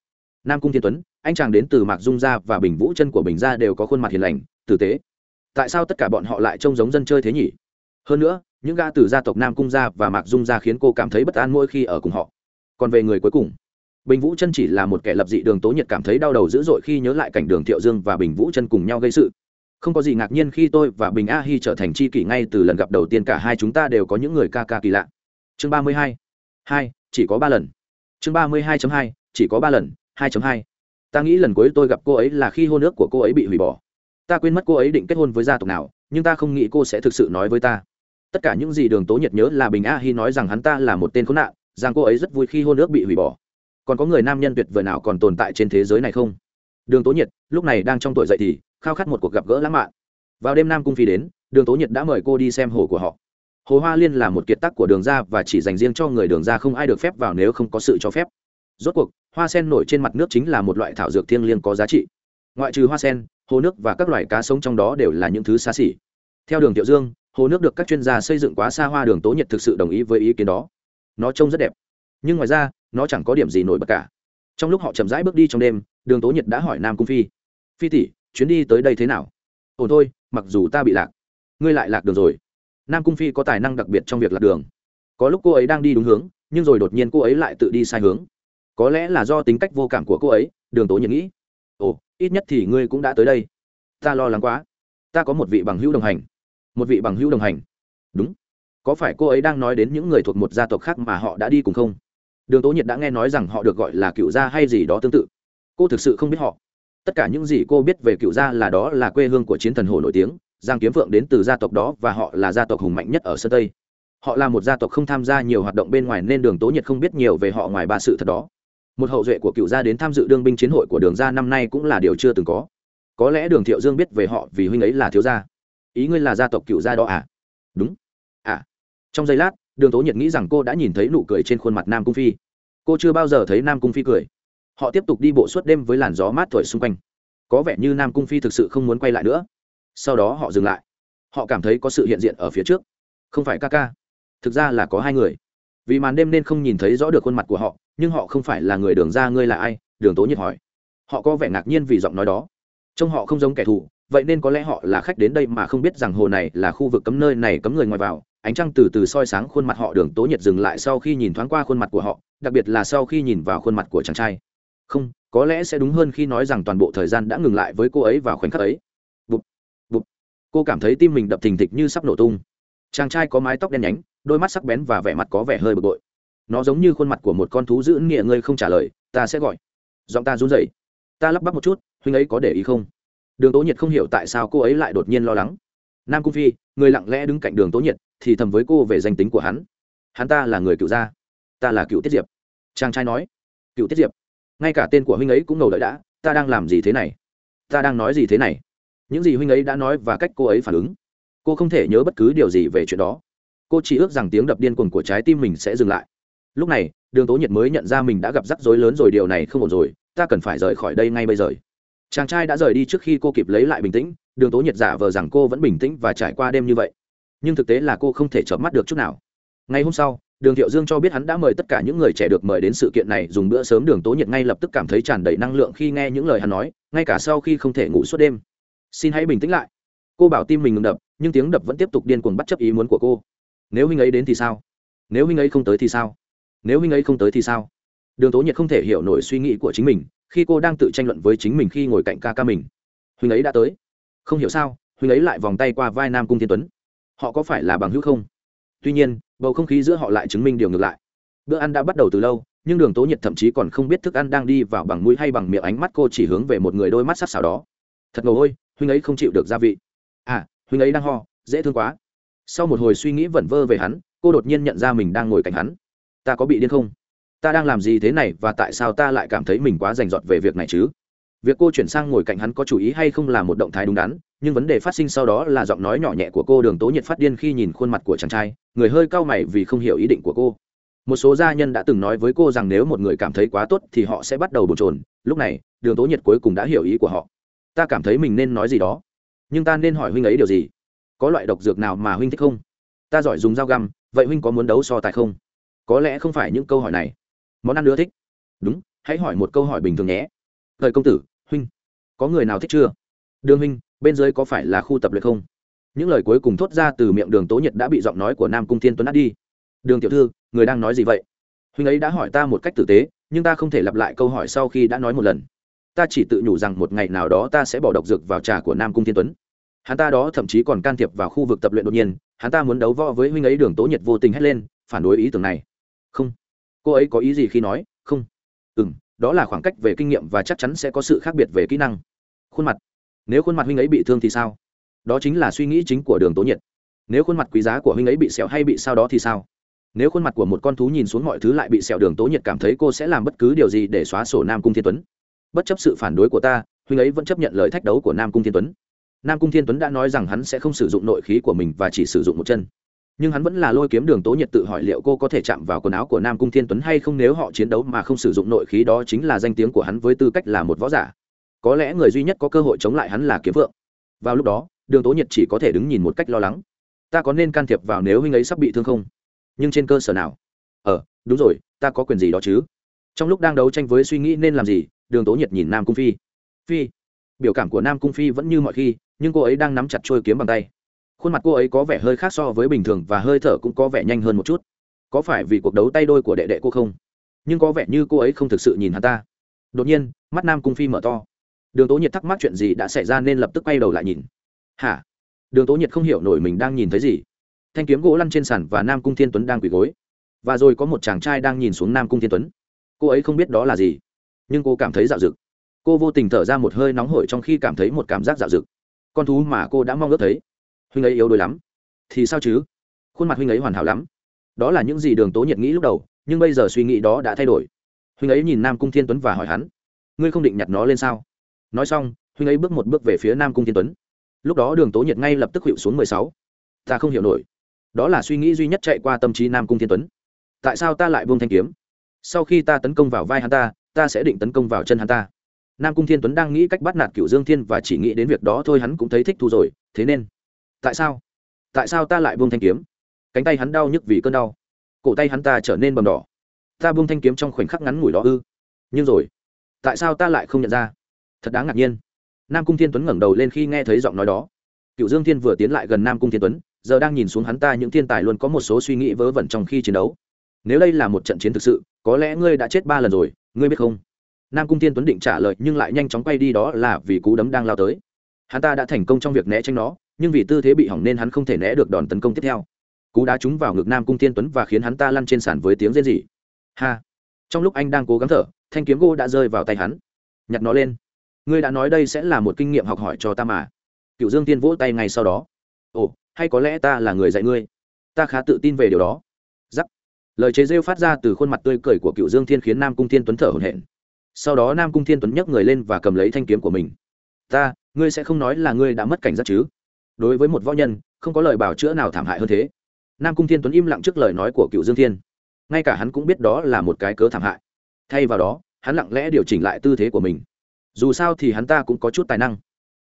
Nam cung thiên tuấn anh chàng đến từ mạc dung gia và bình vũ chân của bình gia đều có khuôn mặt hiền lành, tử tế. Tại sao tất cả bọn họ lại trông giống dân chơi thế nhỉ? Hơn nữa, những gã từ gia tộc nam cung gia và mạc dung gia khiến cô cảm thấy bất an mỗi khi ở cùng họ. Còn về người cuối cùng, bình vũ chân chỉ là một kẻ lập dị đường tố nhiệt cảm thấy đau đầu dữ dội khi nhớ lại cảnh đường thiệu dương và bình vũ chân cùng nhau gây sự. Không có gì ngạc nhiên khi tôi và bình a hi trở thành c h i kỷ ngay từ lần gặp đầu tiên cả hai chúng ta đều có những người ca ca kỳ lạ. Chương ba mươi hai hai, chỉ có ba lần. Chương ba mươi hai hai, chỉ có ba lần, hai hai ta nghĩ lần cuối tôi gặp cô ấy là khi hôn ước của cô ấy bị hủy bỏ. Ta quên mất cô ấy định kết hôn với gia tộc nào, nhưng ta không nghĩ cô sẽ thực sự nói với ta. Tất cả những gì đường tố nhiệt nhớ là bình a hi nói rằng hắn ta là một tên khốn nạn, rằng cô ấy rất vui khi hôn ước bị hủy bỏ. Còn có người nam nhân tuyệt vời nào còn tồn tại trên thế giới này không? Đường tố nhiệt lúc này đang trong tuổi dậy thì, khao khát một cuộc gặp gỡ lãng mạn. Vào đêm nam cung phi đến, đường tố nhiệt đã mời cô đi xem hồ của họ. Hồ hoa liên là một kiệt tác của đường ra và chỉ dành riêng cho người đường ra không ai được phép vào nếu không có sự cho phép rốt cuộc, hoa sen nổi trên mặt nước chính là một loại thảo dược thiêng liêng có giá trị. Ngoại trừ hoa sen, hồ nước và các loài cá sống trong đó đều là những thứ xa xỉ. Theo đường tiểu dương, hồ nước được các chuyên gia xây dựng quá xa hoa đường tố nhiệt thực sự đồng ý với ý kiến đó. Nó trông rất đẹp. Nhưng ngoài ra, nó chẳng có điểm gì nổi bật cả. Trong lúc họ chậm rãi bước đi trong đêm, đường tố nhiệt đã hỏi nam cung phi phi tỷ, chuyến đi tới đây thế nào? Ổn thôi, mặc dù ta bị lạc, ngươi lại lạc đường rồi. Nam cung phi có tài năng đặc biệt trong việc lạc đường. Có lúc cô ấy đang đi đúng hướng, nhưng rồi đột nhiên cô ấy lại tự đi sai hướng có lẽ là do tính cách vô cảm của cô ấy, đường tố nhiệt nghĩ. Ồ, ít nhất thì ngươi cũng đã tới đây. Ta lo lắng quá. Ta có một vị bằng hữu đồng hành. Một vị bằng hữu đồng hành. Đúng. Có phải cô ấy đang nói đến những người thuộc một gia tộc khác mà họ đã đi cùng không? Đường tố nhiệt đã nghe nói rằng họ được gọi là cựu gia hay gì đó tương tự. Cô thực sự không biết họ. Tất cả những gì cô biết về cựu gia là đó là quê hương của chiến thần hồ nổi tiếng, giang kiếm phượng đến từ gia tộc đó và họ là gia tộc hùng mạnh nhất ở sơn tây. Họ là một gia tộc không tham gia nhiều hoạt động bên ngoài nên đường tố nhiệt không biết nhiều về họ ngoài ba sự thật đó một hậu duệ của cựu gia đến tham dự đương binh chiến hội của đường gia năm nay cũng là điều chưa từng có. Có lẽ đường thiệu dương biết về họ vì huynh ấy là thiếu gia. Ý ngươi là gia tộc cựu gia đó à? Đúng. À. Trong giây lát, đường tố nhiệt nghĩ rằng cô đã nhìn thấy nụ cười trên khuôn mặt nam cung phi. Cô chưa bao giờ thấy nam cung phi cười. Họ tiếp tục đi bộ suốt đêm với làn gió mát thổi xung quanh. Có vẻ như nam cung phi thực sự không muốn quay lại nữa. Sau đó họ dừng lại. Họ cảm thấy có sự hiện diện ở phía trước. Không phải ca ca. Thực ra là có hai người. Vì màn đêm nên không nhìn thấy rõ được khuôn mặt của họ nhưng họ không phải là người đường ra ngươi là ai? Đường tố nhiệt hỏi. Họ có vẻ ngạc nhiên vì giọng nói đó. Trông họ không giống kẻ thù, vậy nên có lẽ họ là khách đến đây mà không biết rằng hồ này là khu vực cấm nơi này cấm người ngoài vào. Ánh trăng từ từ soi sáng khuôn mặt họ, đường tố nhiệt dừng lại sau khi nhìn thoáng qua khuôn mặt của họ, đặc biệt là sau khi nhìn vào khuôn mặt của chàng trai. Không, có lẽ sẽ đúng hơn khi nói rằng toàn bộ thời gian đã ngừng lại với cô ấy vào khoảnh khắc ấy. Bụp bụp. Cô cảm thấy tim mình đập thình thịch như sắp nổ tung. Chàng trai có mái tóc đen nhánh, đôi mắt sắc bén và vẻ mặt có vẻ hơi bực bội nó giống như khuôn mặt của một con thú giữ nghĩa ngươi không trả lời, ta sẽ gọi. Giọng ta run rẩy. Ta lắp bắp một chút, huynh ấy có để ý không? Đường tố nhiệt không hiểu tại sao cô ấy lại đột nhiên lo lắng. Nam cung phi, người lặng lẽ đứng cạnh đường tố nhiệt, thì thầm với cô về danh tính của hắn. Hắn ta là người cựu gia. Ta là cựu tiết diệp. Chàng trai nói. Cựu tiết diệp. Ngay cả tên của huynh ấy cũng ngầu đợi đã. Ta đang làm gì thế này? Ta đang nói gì thế này? Những gì huynh ấy đã nói và cách cô ấy phản ứng. Cô không thể nhớ bất cứ điều gì về chuyện đó. Cô chỉ ước rằng tiếng đập điên cuồng của trái tim mình sẽ dừng lại lúc này, đường tố nhiệt mới nhận ra mình đã gặp rắc rối lớn rồi, điều này không ổn rồi, ta cần phải rời khỏi đây ngay bây giờ. Chàng trai đã rời đi trước khi cô kịp lấy lại bình tĩnh, đường tố nhiệt giả vờ rằng cô vẫn bình tĩnh và trải qua đêm như vậy. Nhưng thực tế là cô không thể chợp mắt được chút nào. Ngày hôm sau, đường thiệu dương cho biết hắn đã mời tất cả những người trẻ được mời đến sự kiện này, dùng bữa sớm đường tố nhiệt ngay lập tức cảm thấy tràn đầy năng lượng khi nghe những lời hắn nói, ngay cả sau khi không thể ngủ suốt đêm. Xin hãy bình tĩnh lại. Cô bảo tim mình ngừng đập, nhưng tiếng đập vẫn tiếp tục điên cuồng bất chấp ý muốn của cô. Nếu huynh ấy đến thì sao? Nếu huynh ấy không tới thì sao? Nếu huynh ấy không tới thì sao? Đường tố nhiệt không thể hiểu nổi suy nghĩ của chính mình, khi cô đang tự tranh luận với chính mình khi ngồi cạnh ca ca mình. Huynh ấy đã tới. Không hiểu sao, huynh ấy lại vòng tay qua vai nam cung thiên tuấn. Họ có phải là bằng hữu không? Tuy nhiên, bầu không khí giữa họ lại chứng minh điều ngược lại. Bữa ăn đã bắt đầu từ lâu, nhưng đường tố nhiệt thậm chí còn không biết thức ăn đang đi vào bằng mũi hay bằng miệng ánh mắt cô chỉ hướng về một người đôi mắt sắc sảo đó. Thật ngầu ôi, huynh ấy không chịu được gia vị. À huynh ấy đang ho, dễ thương quá. Sau một hồi suy nghĩ vẩn vơ về hắn, cô đột nhiên nhận ra mình đang ngồi cạnh hắn ta có bị điên không? Ta đang làm gì thế này và tại sao ta lại cảm thấy mình quá rành rọt về việc này chứ? Việc cô chuyển sang ngồi cạnh hắn có chủ ý hay không là một động thái đúng đắn, nhưng vấn đề phát sinh sau đó là giọng nói nhỏ nhẹ của cô đường tố nhiệt phát điên khi nhìn khuôn mặt của chàng trai, người hơi cau mày vì không hiểu ý định của cô. Một số gia nhân đã từng nói với cô rằng nếu một người cảm thấy quá tốt thì họ sẽ bắt đầu bồn trồn lúc này, đường tố nhiệt cuối cùng đã hiểu ý của họ. Ta cảm thấy mình nên nói gì đó. Nhưng ta nên hỏi huynh ấy điều gì? Có loại độc dược nào mà huynh thích không? Ta giỏi dùng dao găm, vậy huynh có muốn đấu so tài không? Có lẽ không phải những câu hỏi này. Món ăn nữa thích. Đúng, hãy hỏi một câu hỏi bình thường nhé. Thời công tử, huynh, có người nào thích chưa? Đường huynh, bên dưới có phải là khu tập luyện không? Những lời cuối cùng thốt ra từ miệng đường tố nhiệt đã bị giọng nói của nam cung thiên tuấn át đi. Đường tiểu thư, người đang nói gì vậy? Huynh ấy đã hỏi ta một cách tử tế, nhưng ta không thể lặp lại câu hỏi sau khi đã nói một lần. Ta chỉ tự nhủ rằng một ngày nào đó ta sẽ bỏ độc dược vào trà của nam cung thiên tuấn. Hắn ta đó thậm chí còn can thiệp vào khu vực tập luyện đột nhiên. Hắn ta muốn đấu võ với huynh ấy, đường tố nhiệt vô tình hét lên, phản đối ý tưởng này không. Cô ấy có ý gì khi nói, không. Ừ m đó là khoảng cách về kinh nghiệm và chắc chắn sẽ có sự khác biệt về kỹ năng. Khuôn mặt. Nếu khuôn mặt huynh ấy bị thương thì sao? Đó chính là suy nghĩ chính của đường tố nhiệt. Nếu khuôn mặt quý giá của huynh ấy bị sẹo hay bị sao đó thì sao? Nếu khuôn mặt của một con thú nhìn xuống mọi thứ lại bị sẹo đường tố nhiệt cảm thấy cô sẽ làm bất cứ điều gì để xóa sổ nam cung thiên tuấn. Bất chấp sự phản đối của ta, huynh ấy vẫn chấp nhận lời thách đấu của nam cung thiên tuấn. Nam cung thiên tuấn đã nói rằng hắn sẽ không sử dụng nội khí của mình và chỉ sử dụng một chân nhưng hắn vẫn là lôi kiếm đường tố nhiệt tự hỏi liệu cô có thể chạm vào quần áo của nam cung thiên tuấn hay không nếu họ chiến đấu mà không sử dụng nội khí đó chính là danh tiếng của hắn với tư cách là một võ giả. Có lẽ người duy nhất có cơ hội chống lại hắn là kiếm vượng. Vào lúc đó, đường tố nhiệt chỉ có thể đứng nhìn một cách lo lắng. Ta có nên can thiệp vào nếu huynh ấy sắp bị thương không? Nhưng trên cơ sở nào? Ờ đúng rồi, ta có quyền gì đó chứ? Trong lúc đang đấu tranh với suy nghĩ nên làm gì, đường tố nhiệt nhìn nam cung phi. Phi, biểu cảm của nam cung phi vẫn như mọi khi, nhưng cô ấy đang nắm chặt trôi kiếm bằng tay khuôn mặt cô ấy có vẻ hơi khác so với bình thường và hơi thở cũng có vẻ nhanh hơn một chút. Có phải vì cuộc đấu tay đôi của đệ đệ cô không? Nhưng có vẻ như cô ấy không thực sự nhìn hắn ta. Đột nhiên, mắt nam cung phi mở to. Đường tố nhiệt thắc mắc chuyện gì đã xảy ra nên lập tức quay đầu lại nhìn. Hả? Đường tố nhiệt không hiểu nổi mình đang nhìn thấy gì. Thanh kiếm gỗ lăn trên sàn và nam cung thiên tuấn đang quỳ gối. Và rồi có một chàng trai đang nhìn xuống nam cung thiên tuấn. Cô ấy không biết đó là gì, nhưng cô cảm thấy dạo rực cô vô tình thở ra một hơi nóng hổi trong khi cảm thấy một cảm giác dạo rực con thú mà cô đã mong ước thấy huynh ấy yếu đuối lắm. Thì sao chứ? Khuôn mặt huynh ấy hoàn hảo lắm. Đó là những gì đường tố nhiệt nghĩ lúc đầu, nhưng bây giờ suy nghĩ đó đã thay đổi. Huynh ấy nhìn nam cung thiên tuấn và hỏi hắn, ngươi không định nhặt nó lên sao? Nói xong, huynh ấy bước một bước về phía nam cung thiên tuấn. Lúc đó đường tố nhiệt ngay lập tức hiệu xuống mười sáu. Ta không hiểu nổi. Đó là suy nghĩ duy nhất chạy qua tâm trí nam cung thiên tuấn. Tại sao ta lại buông thanh kiếm? Sau khi ta tấn công vào vai hắn ta ta sẽ định tấn công vào chân hắn ta. Nam cung thiên tuấn đang nghĩ cách bắt nạt cựu dương thiên và chỉ nghĩ đến việc đó thôi hắn cũng thấy thích thu rồi, thế nên tại sao? Tại sao ta lại buông thanh kiếm? Cánh tay hắn đau nhức vì cơn đau. Cổ tay hắn ta trở nên bầm đỏ. Ta buông thanh kiếm trong khoảnh khắc ngắn ngủi đó ư? Nhưng rồi, tại sao ta lại không nhận ra? Thật đáng ngạc nhiên. Nam cung thiên tuấn ngẩng đầu lên khi nghe thấy giọng nói đó. Cựu dương thiên vừa tiến lại gần nam cung thiên tuấn, giờ đang nhìn xuống hắn ta những thiên tài luôn có một số suy nghĩ vớ vẩn trong khi chiến đấu. Nếu đây là một trận chiến thực sự, có lẽ ngươi đã chết ba lần rồi, ngươi biết không? Nam cung thiên tuấn định trả lời nhưng lại nhanh chóng quay đi đó là vì cú đấm đang lao tới. Hắn ta đã thành công trong việc né tránh nó nhưng vì tư thế bị hỏng nên hắn không thể né được đòn tấn công tiếp theo. Cú đá trúng vào ngực nam cung thiên tuấn và khiến hắn ta lăn trên sàn với tiếng rên rỉ. Ha! Trong lúc anh đang cố gắng thở, thanh kiếm gỗ đã rơi vào tay hắn. Nhặt nó lên. Ngươi đã nói đây sẽ là một kinh nghiệm học hỏi cho ta mà. Cựu dương tiên vỗ tay ngay sau đó. Ồ, hay có lẽ ta là người dạy ngươi. Ta khá tự tin về điều đó. Giắc. Lời chế rêu phát ra từ khuôn mặt tươi cười của cựu dương thiên khiến nam cung thiên tuấn thở hổn hển. Sau đó nam cung thiên tuấn nhấc người lên và cầm lấy thanh kiếm của mình. Ta, ngươi sẽ không nói là ngươi đã mất cảnh giác chứ? Đối với một võ nhân, không có lời bảo chữa nào thảm hại hơn thế. Nam cung thiên tuấn im lặng trước lời nói của cựu dương thiên. Ngay cả hắn cũng biết đó là một cái cớ thảm hại. Thay vào đó, hắn lặng lẽ điều chỉnh lại tư thế của mình. Dù sao thì hắn ta cũng có chút tài năng.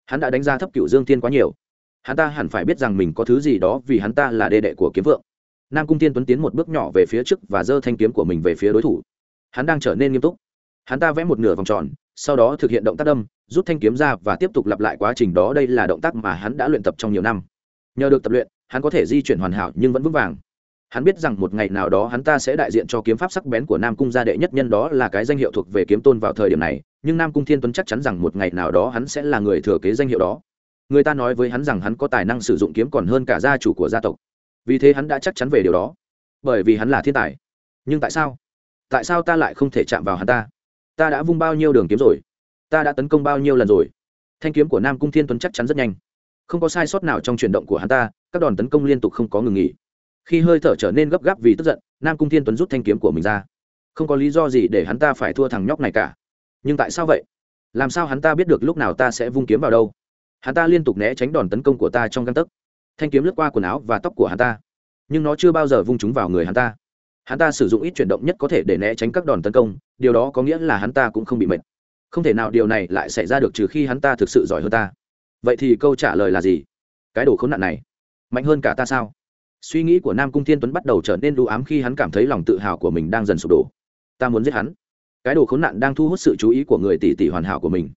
Hắn đã đánh giá thấp cựu dương thiên quá nhiều. Hắn ta hẳn phải biết rằng mình có thứ gì đó vì hắn ta là đê đệ của kiếm vượng. Nam cung thiên tuấn tiến một bước nhỏ về phía trước và giơ thanh kiếm của mình về phía đối thủ. Hắn đang trở nên nghiêm túc hắn ta vẽ một nửa vòng tròn, sau đó thực hiện động tác đâm, rút thanh kiếm ra và tiếp tục lặp lại quá trình đó. Đây là động tác mà hắn đã luyện tập trong nhiều năm. Nhờ được tập luyện, hắn có thể di chuyển hoàn hảo nhưng vẫn vững vàng. Hắn biết rằng một ngày nào đó hắn ta sẽ đại diện cho kiếm pháp sắc bén của nam cung gia đệ nhất nhân đó là cái danh hiệu thuộc về kiếm tôn vào thời điểm này, nhưng nam cung thiên tuấn chắc chắn rằng một ngày nào đó hắn sẽ là người thừa kế danh hiệu đó. Người ta nói với hắn rằng hắn có tài năng sử dụng kiếm còn hơn cả gia chủ của gia tộc. Vì thế hắn đã chắc chắn về điều đó. Bởi vì hắn là thiên tài. Nhưng tại sao? Tại sao ta lại không thể chạm vào hắn ta? Ta đã vung bao nhiêu đường kiếm rồi? Ta đã tấn công bao nhiêu lần rồi? Thanh kiếm của nam cung thiên tuấn chắc chắn rất nhanh. Không có sai sót nào trong chuyển động của hắn ta, các đòn tấn công liên tục không có ngừng nghỉ. Khi hơi thở trở nên gấp gáp vì tức giận, nam cung thiên tuấn rút thanh kiếm của mình ra. Không có lý do gì để hắn ta phải thua thằng nhóc này cả. Nhưng tại sao vậy? Làm sao hắn ta biết được lúc nào ta sẽ vung kiếm vào đâu? Hắn ta liên tục né tránh đòn tấn công của ta trong găng tấc. Thanh kiếm lướt qua quần áo và tóc của hắn ta. Nhưng nó chưa bao giờ vung chúng vào người hắn ta hắn ta sử dụng ít chuyển động nhất có thể để né tránh các đòn tấn công, điều đó có nghĩa là hắn ta cũng không bị mệt. Không thể nào điều này lại xảy ra được trừ khi hắn ta thực sự giỏi hơn ta. Vậy thì câu trả lời là gì? Cái đồ khốn nạn này, mạnh hơn cả ta sao? Suy nghĩ của nam cung thiên tuấn bắt đầu trở nên đu ám khi hắn cảm thấy lòng tự hào của mình đang dần sụp đổ. Ta muốn giết hắn. Cái đồ khốn nạn đang thu hút sự chú ý của người tỷ tỷ hoàn hảo của mình.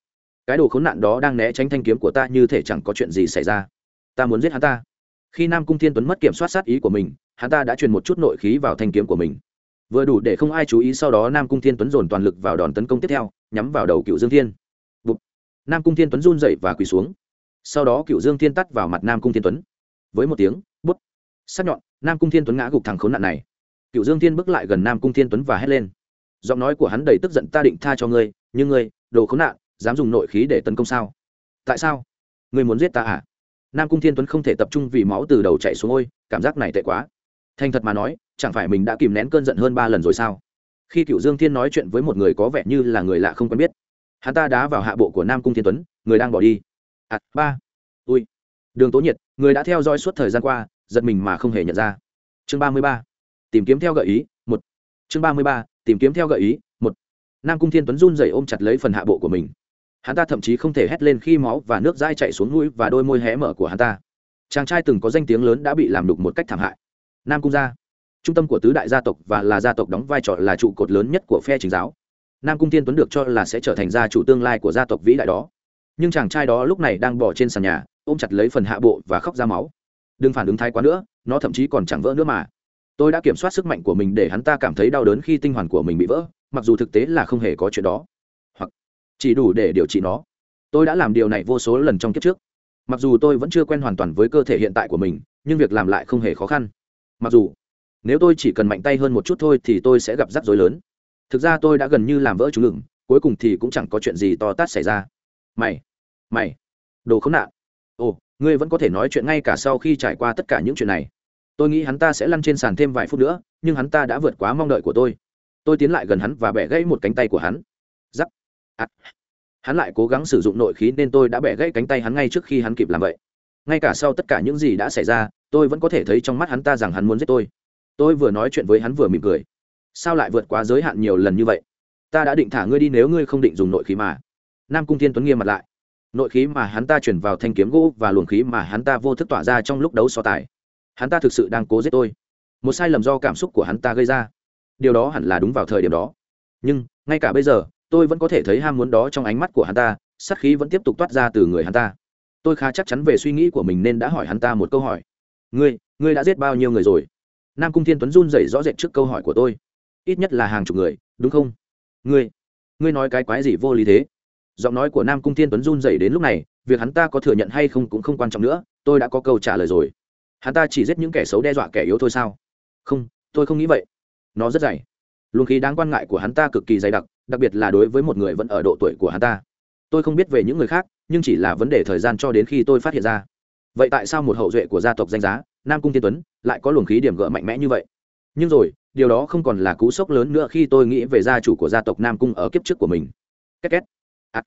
Cái đồ khốn nạn đó đang né tránh thanh kiếm của ta, như thể chẳng có chuyện gì xảy ra. Ta muốn giết hắn ta. Khi nam cung thiên tuấn mất kiểm soát sát ý của mình hắn ta đã truyền một chút nội khí vào thanh kiếm của mình. Vừa đủ để không ai chú ý, sau đó nam cung thiên tuấn dồn toàn lực vào đòn tấn công tiếp theo, nhắm vào đầu cựu dương thiên. Bụt. nam cung thiên tuấn run dậy và quỳ xuống. Sau đó cựu dương thiên tắt vào mặt nam cung thiên tuấn. Với một tiếng bút sắc nhọn, nam cung thiên tuấn ngã gục thằng khốn nạn này. Cựu dương thiên bước lại gần nam cung thiên tuấn và hét lên. Giọng nói của hắn đầy tức giận, ta định tha cho ngươi, nhưng ngươi, đồ khốn nạn, dám dùng nội khí để tấn công sao? Tại sao? Ngươi muốn giết ta à? Nam cung thiên tuấn không thể tập trung vì máu từ đầu chạy xuống, ôi, cảm giác này tệ quá thành thật mà nói, chẳng phải mình đã kìm nén cơn giận hơn ba lần rồi sao? Khi cựu dương thiên nói chuyện với một người có vẻ như là người lạ không quen biết, hắn ta đá vào hạ bộ của nam cung thiên tuấn, người đang bỏ đi. À ba. Ui. Đường tố nhiệt, người đã theo dõi suốt thời gian qua, giật mình mà không hề nhận ra. Chương ba mươi ba. Tìm kiếm theo gợi ý, một. Chương ba mươi ba, tìm kiếm theo gợi ý, một. Nam cung thiên tuấn run rẩy ôm chặt lấy phần hạ bộ của mình. Hắn ta thậm chí không thể hét lên khi máu và nước dai chạy xuống mũi và đôi môi hé mở của hắn ta. Chàng trai từng có danh tiếng lớn đã bị làm đục một cách thảm hại nam cung gia. Trung tâm của tứ đại gia tộc và là gia tộc đóng vai trò là trụ cột lớn nhất của phe chính giáo. Nam cung thiên tuấn được cho là sẽ trở thành gia chủ tương lai của gia tộc vĩ đại đó. Nhưng chàng trai đó lúc này đang bỏ trên sàn nhà, ôm chặt lấy phần hạ bộ và khóc ra máu. Đừng phản ứng thái quá nữa, nó thậm chí còn chẳng vỡ nữa mà. Tôi đã kiểm soát sức mạnh của mình để hắn ta cảm thấy đau đớn khi tinh hoàn của mình bị vỡ, mặc dù thực tế là không hề có chuyện đó. Hoặc chỉ đủ để điều trị nó. Tôi đã làm điều này vô số lần trong kiếp trước. Mặc dù tôi vẫn chưa quen hoàn toàn với cơ thể hiện tại của mình, nhưng việc làm lại không hề khó khăn mặc dù, nếu tôi chỉ cần mạnh tay hơn một chút thôi thì tôi sẽ gặp rắc rối lớn. Thực ra tôi đã gần như làm vỡ chúng ngừng, cuối cùng thì cũng chẳng có chuyện gì to tát xảy ra. Mày mày, đồ khốn nạn. Ồ, ngươi vẫn có thể nói chuyện ngay cả sau khi trải qua tất cả những chuyện này. Tôi nghĩ hắn ta sẽ lăn trên sàn thêm vài phút nữa, nhưng hắn ta đã vượt quá mong đợi của tôi. Tôi tiến lại gần hắn và bẻ gãy một cánh tay của hắn. Giắc à. hắn lại cố gắng sử dụng nội khí nên tôi đã bẻ gãy cánh tay hắn ngay trước khi hắn kịp làm vậy ngay cả sau tất cả những gì đã xảy ra, tôi vẫn có thể thấy trong mắt hắn ta rằng hắn muốn giết tôi. Tôi vừa nói chuyện với hắn vừa mỉm cười. Sao lại vượt quá giới hạn nhiều lần như vậy? Ta đã định thả ngươi đi nếu ngươi không định dùng nội khí mà. Nam cung thiên tuấn nghiêm mặt lại. Nội khí mà hắn ta chuyển vào thanh kiếm gỗ và luồng khí mà hắn ta vô thức tỏa ra trong lúc đấu so tài. Hắn ta thực sự đang cố giết tôi. Một sai lầm do cảm xúc của hắn ta gây ra. Điều đó hẳn là đúng vào thời điểm đó. Nhưng, ngay cả bây giờ, tôi vẫn có thể thấy ham muốn đó trong ánh mắt của hắn ta, sát khí vẫn tiếp tục toát ra từ người hắn ta tôi khá chắc chắn về suy nghĩ của mình nên đã hỏi hắn ta một câu hỏi. Ngươi ngươi đã giết bao nhiêu người rồi? Nam cung thiên tuấn run rẩy rõ rệt trước câu hỏi của tôi. Ít nhất là hàng chục người, đúng không? Ngươi ngươi nói cái quái gì vô lý thế? Giọng nói của nam cung thiên tuấn run rẩy đến lúc này, việc hắn ta có thừa nhận hay không cũng không quan trọng nữa, tôi đã có câu trả lời rồi. Hắn ta chỉ giết những kẻ xấu đe dọa kẻ yếu thôi sao? Không, tôi không nghĩ vậy. Nó rất dày. Luồng khí đáng quan ngại của hắn ta cực kỳ dày đặc đặc biệt là đối với một người vẫn ở độ tuổi của hắn ta. Tôi không biết về những người khác nhưng chỉ là vấn đề thời gian cho đến khi tôi phát hiện ra. Vậy tại sao một hậu duệ của gia tộc danh giá, nam cung tiên tuấn, lại có luồng khí điểm gỡ mạnh mẽ như vậy? Nhưng rồi, điều đó không còn là cú sốc lớn nữa khi tôi nghĩ về gia chủ của gia tộc nam cung ở kiếp trước của mình. Két két. À.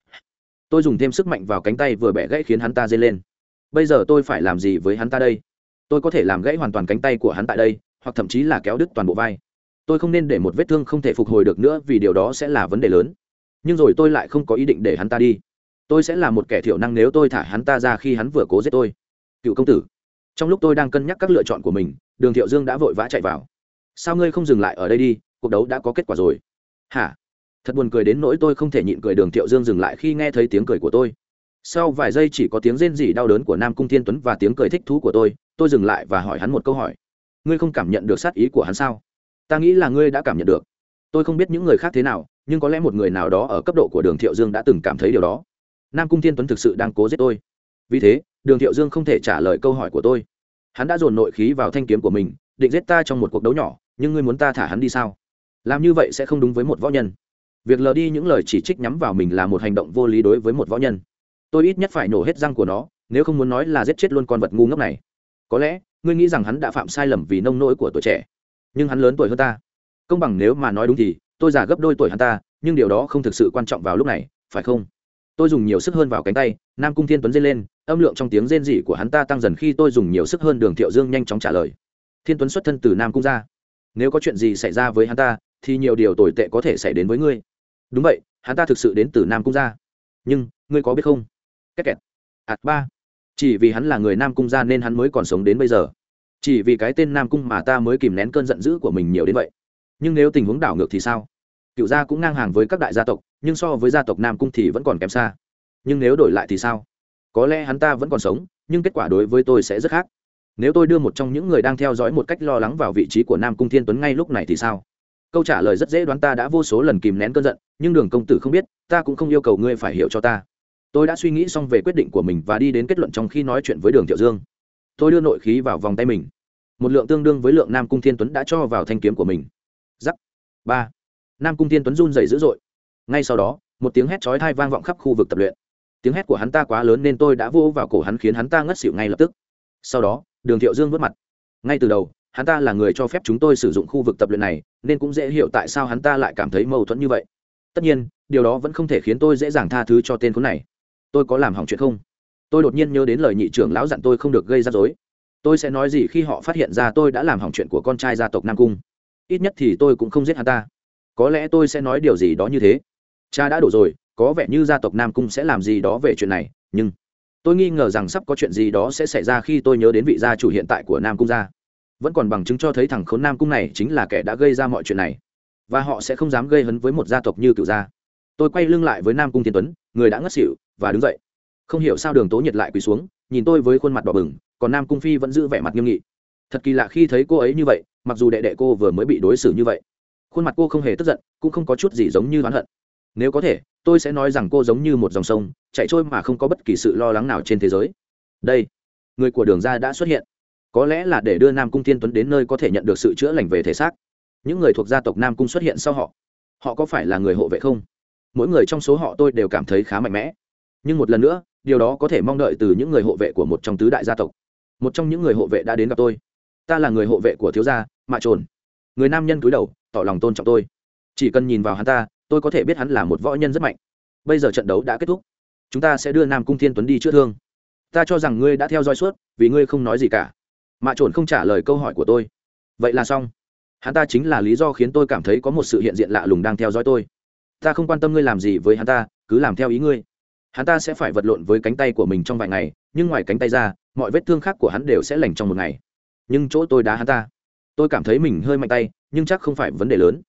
tôi dùng thêm sức mạnh vào cánh tay vừa bẻ gãy khiến hắn ta dây lên. Bây giờ tôi phải làm gì với hắn ta đây? Tôi có thể làm gãy hoàn toàn cánh tay của hắn tại đây, hoặc thậm chí là kéo đứt toàn bộ vai. Tôi không nên để một vết thương không thể phục hồi được nữa vì điều đó sẽ là vấn đề lớn. Nhưng rồi tôi lại không có ý định để hắn ta đi tôi sẽ là một kẻ thiểu năng nếu tôi thả hắn ta ra khi hắn vừa cố giết tôi. Cựu công tử, trong lúc tôi đang cân nhắc các lựa chọn của mình, đường thiệu dương đã vội vã chạy vào. Sao ngươi không dừng lại ở đây đi, cuộc đấu đã có kết quả rồi. Hả? Thật buồn cười đến nỗi tôi không thể nhịn cười đường thiệu dương dừng lại khi nghe thấy tiếng cười của tôi. Sau vài giây chỉ có tiếng rên rỉ đau đớn của nam cung thiên tuấn và tiếng cười thích thú của tôi tôi dừng lại và hỏi hắn một câu hỏi. Ngươi không cảm nhận được sát ý của hắn sao? Ta nghĩ là ngươi đã cảm nhận được. Tôi không biết những người khác thế nào, nhưng có lẽ một người nào đó ở cấp độ của đường thiệu dương đã từng cảm thấy điều đó nam cung thiên tuấn thực sự đang cố giết tôi. Vì thế, đường thiệu dương không thể trả lời câu hỏi của tôi. Hắn đã dồn nội khí vào thanh kiếm của mình, định giết ta trong một cuộc đấu nhỏ, nhưng ngươi muốn ta thả hắn đi sao? Làm như vậy sẽ không đúng với một võ nhân. Việc lờ đi những lời chỉ trích nhắm vào mình là một hành động vô lý đối với một võ nhân. Tôi ít nhất phải nổ hết răng của nó, nếu không muốn nói là giết chết luôn con vật ngu ngốc này. Có lẽ, ngươi nghĩ rằng hắn đã phạm sai lầm vì nông nỗi của tuổi trẻ, nhưng hắn lớn tuổi hơn ta. Công bằng nếu mà nói đúng thì, tôi già gấp đôi tuổi hắn ta, nhưng điều đó không thực sự quan trọng vào lúc này, phải không? Tôi dùng nhiều sức hơn vào cánh tay, nam cung thiên tuấn dên lên, âm lượng trong tiếng rên rỉ của hắn ta tăng dần khi tôi dùng nhiều sức hơn đường thiệu dương nhanh chóng trả lời. Thiên tuấn xuất thân từ nam cung ra. Nếu có chuyện gì xảy ra với hắn ta, thì nhiều điều tồi tệ có thể xảy đến với ngươi. Đúng vậy, hắn ta thực sự đến từ nam cung ra. Nhưng, ngươi có biết không? Két kẹt ạt ba. Chỉ vì hắn là người nam cung ra nên hắn mới còn sống đến bây giờ. Chỉ vì cái tên nam cung mà ta mới kìm nén cơn giận dữ của mình nhiều đến vậy. Nhưng nếu tình huống đảo ngược thì sao? Cựu gia cũng ngang hàng với các đại gia tộc, nhưng so với gia tộc nam cung thì vẫn còn kém xa. Nhưng nếu đổi lại thì sao? Có lẽ hắn ta vẫn còn sống, nhưng kết quả đối với tôi sẽ rất khác. Nếu tôi đưa một trong những người đang theo dõi một cách lo lắng vào vị trí của nam cung thiên tuấn ngay lúc này thì sao? Câu trả lời rất dễ đoán ta đã vô số lần kìm nén cơn giận, nhưng đường công tử không biết, ta cũng không yêu cầu ngươi phải hiểu cho ta. Tôi đã suy nghĩ xong về quyết định của mình và đi đến kết luận trong khi nói chuyện với đường thiệu dương. Tôi đưa nội khí vào vòng tay mình. Một lượng tương đương với lượng nam cung thiên tuấn đã cho vào thanh kiếm của mình. Giắc. Ba nam cung thiên tuấn run dày dữ dội. Ngay sau đó, một tiếng hét chói thai vang vọng khắp khu vực tập luyện. Tiếng hét của hắn ta quá lớn nên tôi đã vô vào cổ hắn khiến hắn ta ngất xỉu ngay lập tức. Sau đó, đường thiệu dương vớt mặt. Ngay từ đầu, hắn ta là người cho phép chúng tôi sử dụng khu vực tập luyện này, nên cũng dễ hiểu tại sao hắn ta lại cảm thấy mâu thuẫn như vậy. Tất nhiên, điều đó vẫn không thể khiến tôi dễ dàng tha thứ cho tên khốn này. Tôi có làm hỏng chuyện không? Tôi đột nhiên nhớ đến lời nhị trưởng lão dặn tôi không được gây ra dối tôi sẽ nói gì khi họ phát hiện ra tôi đã làm hỏng chuyện của con trai gia tộc nam cung? Ít nhất thì tôi cũng không giết hắn ta có lẽ tôi sẽ nói điều gì đó như thế. Cha đã đổ rồi, có vẻ như gia tộc nam cung sẽ làm gì đó về chuyện này, nhưng tôi nghi ngờ rằng sắp có chuyện gì đó sẽ xảy ra khi tôi nhớ đến vị gia chủ hiện tại của nam cung gia vẫn còn bằng chứng cho thấy thằng khốn nam cung này chính là kẻ đã gây ra mọi chuyện này, và họ sẽ không dám gây hấn với một gia tộc như cựu gia. Tôi quay lưng lại với nam cung thiên tuấn, người đã ngất xỉu và đứng dậy. Không hiểu sao đường tố nhiệt lại quỳ xuống, nhìn tôi với khuôn mặt đỏ bừng, còn nam cung phi vẫn giữ vẻ mặt nghiêm nghị. Thật kỳ lạ khi thấy cô ấy như vậy, mặc dù đệ đệ cô vừa mới bị đối xử như vậy khuôn mặt cô không hề tức giận, cũng không có chút gì giống như oán hận. Nếu có thể, tôi sẽ nói rằng cô giống như một dòng sông, chạy trôi mà không có bất kỳ sự lo lắng nào trên thế giới. Đây, người của đường ra đã xuất hiện. Có lẽ là để đưa nam cung thiên tuấn đến nơi có thể nhận được sự chữa lành về thể xác. Những người thuộc gia tộc nam cung xuất hiện sau họ họ có phải là người hộ vệ không? Mỗi người trong số họ tôi đều cảm thấy khá mạnh mẽ. Nhưng một lần nữa, điều đó có thể mong đợi từ những người hộ vệ của một trong tứ đại gia tộc. Một trong những người hộ vệ đã đến gặp tôi. Ta là người hộ vệ của thiếu gia, mạ trồn người nam nhân cúi đầu, tỏ lòng tôn trọng tôi. Chỉ cần nhìn vào hắn ta, tôi có thể biết hắn là một võ nhân rất mạnh. Bây giờ trận đấu đã kết thúc. Chúng ta sẽ đưa nam cung thiên tuấn đi chữa thương. Ta cho rằng ngươi đã theo dõi suốt, vì ngươi không nói gì cả. Mạ trồn không trả lời câu hỏi của tôi. Vậy là xong. Hắn ta chính là lý do khiến tôi cảm thấy có một sự hiện diện lạ lùng đang theo dõi tôi. Ta không quan tâm ngươi làm gì với hắn ta, cứ làm theo ý ngươi. Hắn ta sẽ phải vật lộn với cánh tay của mình trong vài ngày, nhưng ngoài cánh tay ra, mọi vết thương khác của hắn đều sẽ lành trong một ngày. Nhưng chỗ tôi đá hắn ta tôi cảm thấy mình hơi mạnh tay, nhưng chắc không phải vấn đề lớn.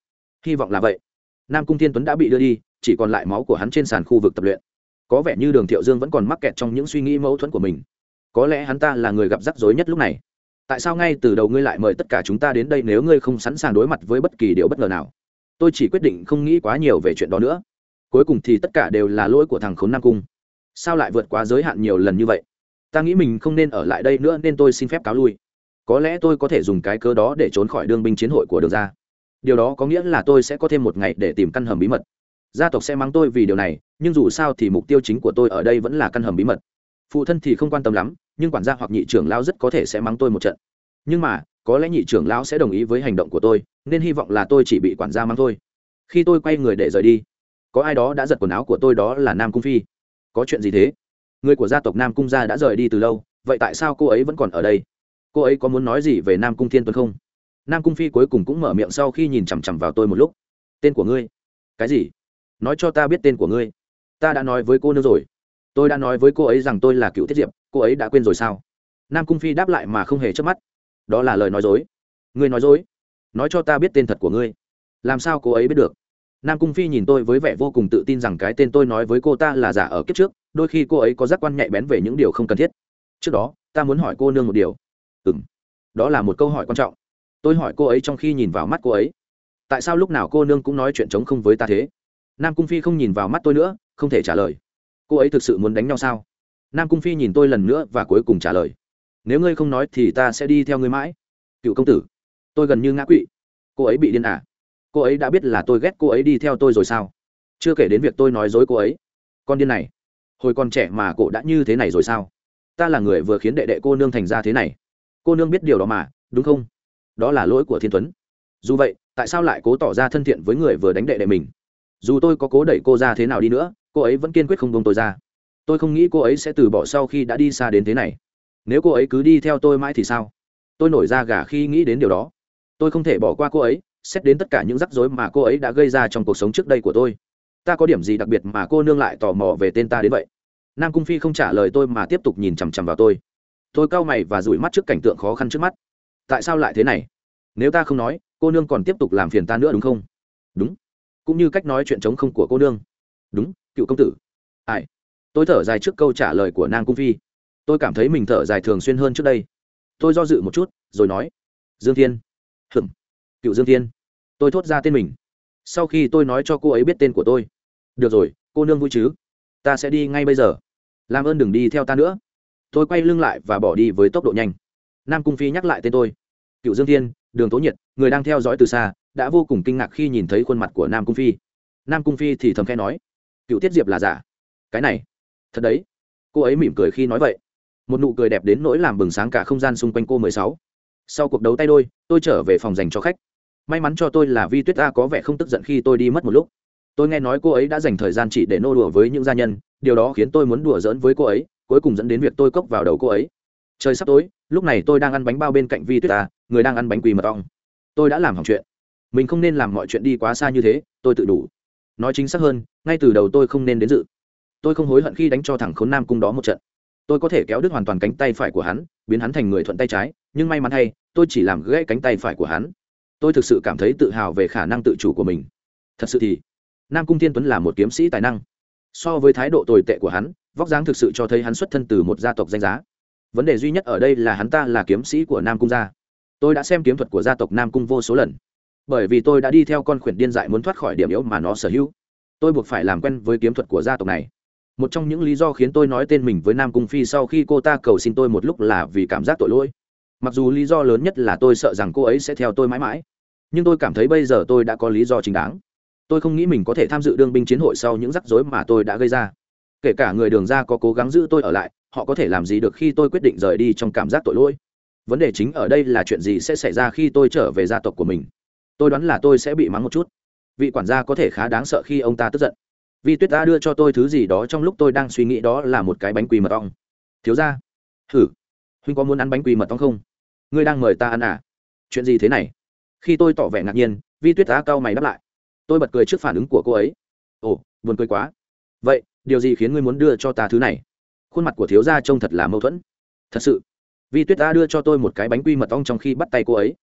Hy vọng là vậy. Nam cung thiên tuấn đã bị đưa đi, chỉ còn lại máu của hắn trên sàn khu vực tập luyện. Có vẻ như đường thiệu dương vẫn còn mắc kẹt trong những suy nghĩ mâu thuẫn của mình. Có lẽ hắn ta là người gặp rắc rối nhất lúc này. Tại sao ngay từ đầu ngươi lại mời tất cả chúng ta đến đây nếu ngươi không sẵn sàng đối mặt với bất kỳ điều bất ngờ nào? Tôi chỉ quyết định không nghĩ quá nhiều về chuyện đó nữa. Cuối cùng thì tất cả đều là lỗi của thằng khốn nam cung. Sao lại vượt quá giới hạn nhiều lần như vậy? Ta nghĩ mình không nên ở lại đây nữa nên tôi xin phép cáo lui có lẽ tôi có thể dùng cái cơ đó để trốn khỏi đương binh chiến hội của đường ra điều đó có nghĩa là tôi sẽ có thêm một ngày để tìm căn hầm bí mật. Gia tộc sẽ mắng tôi vì điều này, nhưng dù sao thì mục tiêu chính của tôi ở đây vẫn là căn hầm bí mật. Phụ thân thì không quan tâm lắm, nhưng quản gia hoặc nhị trưởng lão rất có thể sẽ mắng tôi một trận. Nhưng mà, có lẽ nhị trưởng lão sẽ đồng ý với hành động của tôi, nên hy vọng là tôi chỉ bị quản gia mắng thôi. Khi tôi quay người để rời đi, có ai đó đã giật quần áo của tôi đó là nam cung phi. Có chuyện gì thế? Người của gia tộc nam cung gia đã rời đi từ lâu, vậy tại sao cô ấy vẫn còn ở đây? Cô ấy có muốn nói gì về nam cung thiên tuấn không? Nam cung phi cuối cùng cũng mở miệng sau khi nhìn chằm chằm vào tôi một lúc. Tên của ngươi? Cái gì? Nói cho ta biết tên của ngươi. Ta đã nói với cô nương rồi. Tôi đã nói với cô ấy rằng tôi là cựu tiết diệp, cô ấy đã quên rồi sao? Nam cung phi đáp lại mà không hề chớp mắt. Đó là lời nói dối. Ngươi nói dối? Nói cho ta biết tên thật của ngươi. Làm sao cô ấy biết được? Nam cung phi nhìn tôi với vẻ vô cùng tự tin rằng cái tên tôi nói với cô ta là giả ở kiếp trước, đôi khi cô ấy có giác quan nhạy bén về những điều không cần thiết. Trước đó, ta muốn hỏi cô nương một điều ừ đó là một câu hỏi quan trọng. Tôi hỏi cô ấy trong khi nhìn vào mắt cô ấy. Tại sao lúc nào cô nương cũng nói chuyện chống không với ta thế? Nam cung phi không nhìn vào mắt tôi nữa, không thể trả lời. Cô ấy thực sự muốn đánh nhau sao? Nam cung phi nhìn tôi lần nữa và cuối cùng trả lời. Nếu ngươi không nói thì ta sẽ đi theo ngươi mãi. Cựu công tử, tôi gần như ngã quỵ. Cô ấy bị điên à? Cô ấy đã biết là tôi ghét cô ấy đi theo tôi rồi sao? Chưa kể đến việc tôi nói dối cô ấy. Con điên này. Hồi còn trẻ mà cô đã như thế này rồi sao? Ta là người vừa khiến đệ đệ cô nương thành ra thế này cô nương biết điều đó mà, đúng không? Đó là lỗi của thiên tuấn. Dù vậy, tại sao lại cố tỏ ra thân thiện với người vừa đánh đệ đệ mình? Dù tôi có cố đẩy cô ra thế nào đi nữa, cô ấy vẫn kiên quyết không bông tôi ra. Tôi không nghĩ cô ấy sẽ từ bỏ sau khi đã đi xa đến thế này. Nếu cô ấy cứ đi theo tôi mãi thì sao? Tôi nổi ra gà khi nghĩ đến điều đó. Tôi không thể bỏ qua cô ấy, xét đến tất cả những rắc rối mà cô ấy đã gây ra trong cuộc sống trước đây của tôi. Ta có điểm gì đặc biệt mà cô nương lại tò mò về tên ta đến vậy? Nam cung phi không trả lời tôi mà tiếp tục nhìn chằm chằm vào tôi tôi cau mày và rủi mắt trước cảnh tượng khó khăn trước mắt. Tại sao lại thế này? Nếu ta không nói, cô nương còn tiếp tục làm phiền ta nữa đúng không? Đúng. Cũng như cách nói chuyện chống không của cô nương. Đúng, cựu công tử. Ai? Tôi thở dài trước câu trả lời của Nam cung phi. Tôi cảm thấy mình thở dài thường xuyên hơn trước đây. Tôi do dự một chút, rồi nói. Dương thiên. Hừm cựu dương thiên. Tôi thốt ra tên mình. Sau khi tôi nói cho cô ấy biết tên của tôi. Được rồi, cô nương vui chứ? Ta sẽ đi ngay bây giờ. Làm ơn đừng đi theo ta nữa tôi quay lưng lại và bỏ đi với tốc độ nhanh. Nam cung phi nhắc lại tên tôi. Cựu dương thiên, đường tố nhiệt, người đang theo dõi từ xa, đã vô cùng kinh ngạc khi nhìn thấy khuôn mặt của nam cung phi. Nam cung phi thì thầm khe nói, cựu tiết diệp là giả. Cái này, thật đấy. Cô ấy mỉm cười khi nói vậy. Một nụ cười đẹp đến nỗi làm bừng sáng cả không gian xung quanh cô mười sáu. Sau cuộc đấu tay đôi, tôi trở về phòng dành cho khách. May mắn cho tôi là vi tuyết a có vẻ không tức giận khi tôi đi mất một lúc. Tôi nghe nói cô ấy đã dành thời gian chỉ để nô đùa với những gia nhân, điều đó khiến tôi muốn đùa giỡn với cô ấy cuối cùng dẫn đến việc tôi cốc vào đầu cô ấy. Trời sắp tối lúc này tôi đang ăn bánh bao bên cạnh vi tuyết ta, người đang ăn bánh quỳ mật ong. Tôi đã làm hỏng chuyện. Mình không nên làm mọi chuyện đi quá xa như thế tôi tự đủ. Nói chính xác hơn ngay từ đầu tôi không nên đến dự. Tôi không hối hận khi đánh cho thằng khốn nam cung đó một trận. Tôi có thể kéo đứt hoàn toàn cánh tay phải của hắn biến hắn thành người thuận tay trái nhưng may mắn thay tôi chỉ làm gãy cánh tay phải của hắn. Tôi thực sự cảm thấy tự hào về khả năng tự chủ của mình. Thật sự thì nam cung thiên tuấn là một kiếm sĩ tài năng. So với thái độ tồi tệ của hắn vóc dáng thực sự cho thấy hắn xuất thân từ một gia tộc danh giá. Vấn đề duy nhất ở đây là hắn ta là kiếm sĩ của nam cung gia. Tôi đã xem kiếm thuật của gia tộc nam cung vô số lần. Bởi vì tôi đã đi theo con khuyển điên dại muốn thoát khỏi điểm yếu mà nó sở hữu. Tôi buộc phải làm quen với kiếm thuật của gia tộc này. Một trong những lý do khiến tôi nói tên mình với nam cung phi sau khi cô ta cầu xin tôi một lúc là vì cảm giác tội lỗi. Mặc dù lý do lớn nhất là tôi sợ rằng cô ấy sẽ theo tôi mãi mãi, nhưng tôi cảm thấy bây giờ tôi đã có lý do chính đáng. Tôi không nghĩ mình có thể tham dự đương binh chiến hội sau những rắc rối mà tôi đã gây ra kể cả người đường ra có cố gắng giữ tôi ở lại, họ có thể làm gì được khi tôi quyết định rời đi trong cảm giác tội lỗi? Vấn đề chính ở đây là chuyện gì sẽ xảy ra khi tôi trở về gia tộc của mình? Tôi đoán là tôi sẽ bị mắng một chút. Vị quản gia có thể khá đáng sợ khi ông ta tức giận. Vì tuyết ta đưa cho tôi thứ gì đó trong lúc tôi đang suy nghĩ đó là một cái bánh quỳ mật ong. Thiếu ra thử huynh có muốn ăn bánh quỳ mật ong không? Ngươi đang mời ta ăn à? Chuyện gì thế này? Khi tôi tỏ vẻ ngạc nhiên, vi tuyết ta cau mày đáp lại. Tôi bật cười trước phản ứng của cô ấy. Ồ, buồn cười quá. Vậy điều gì khiến ngươi muốn đưa cho ta thứ này? Khuôn mặt của thiếu gia trông thật là mâu thuẫn. Thật sự, vi tuyết ta đưa cho tôi một cái bánh quy mật ong trong khi bắt tay cô ấy.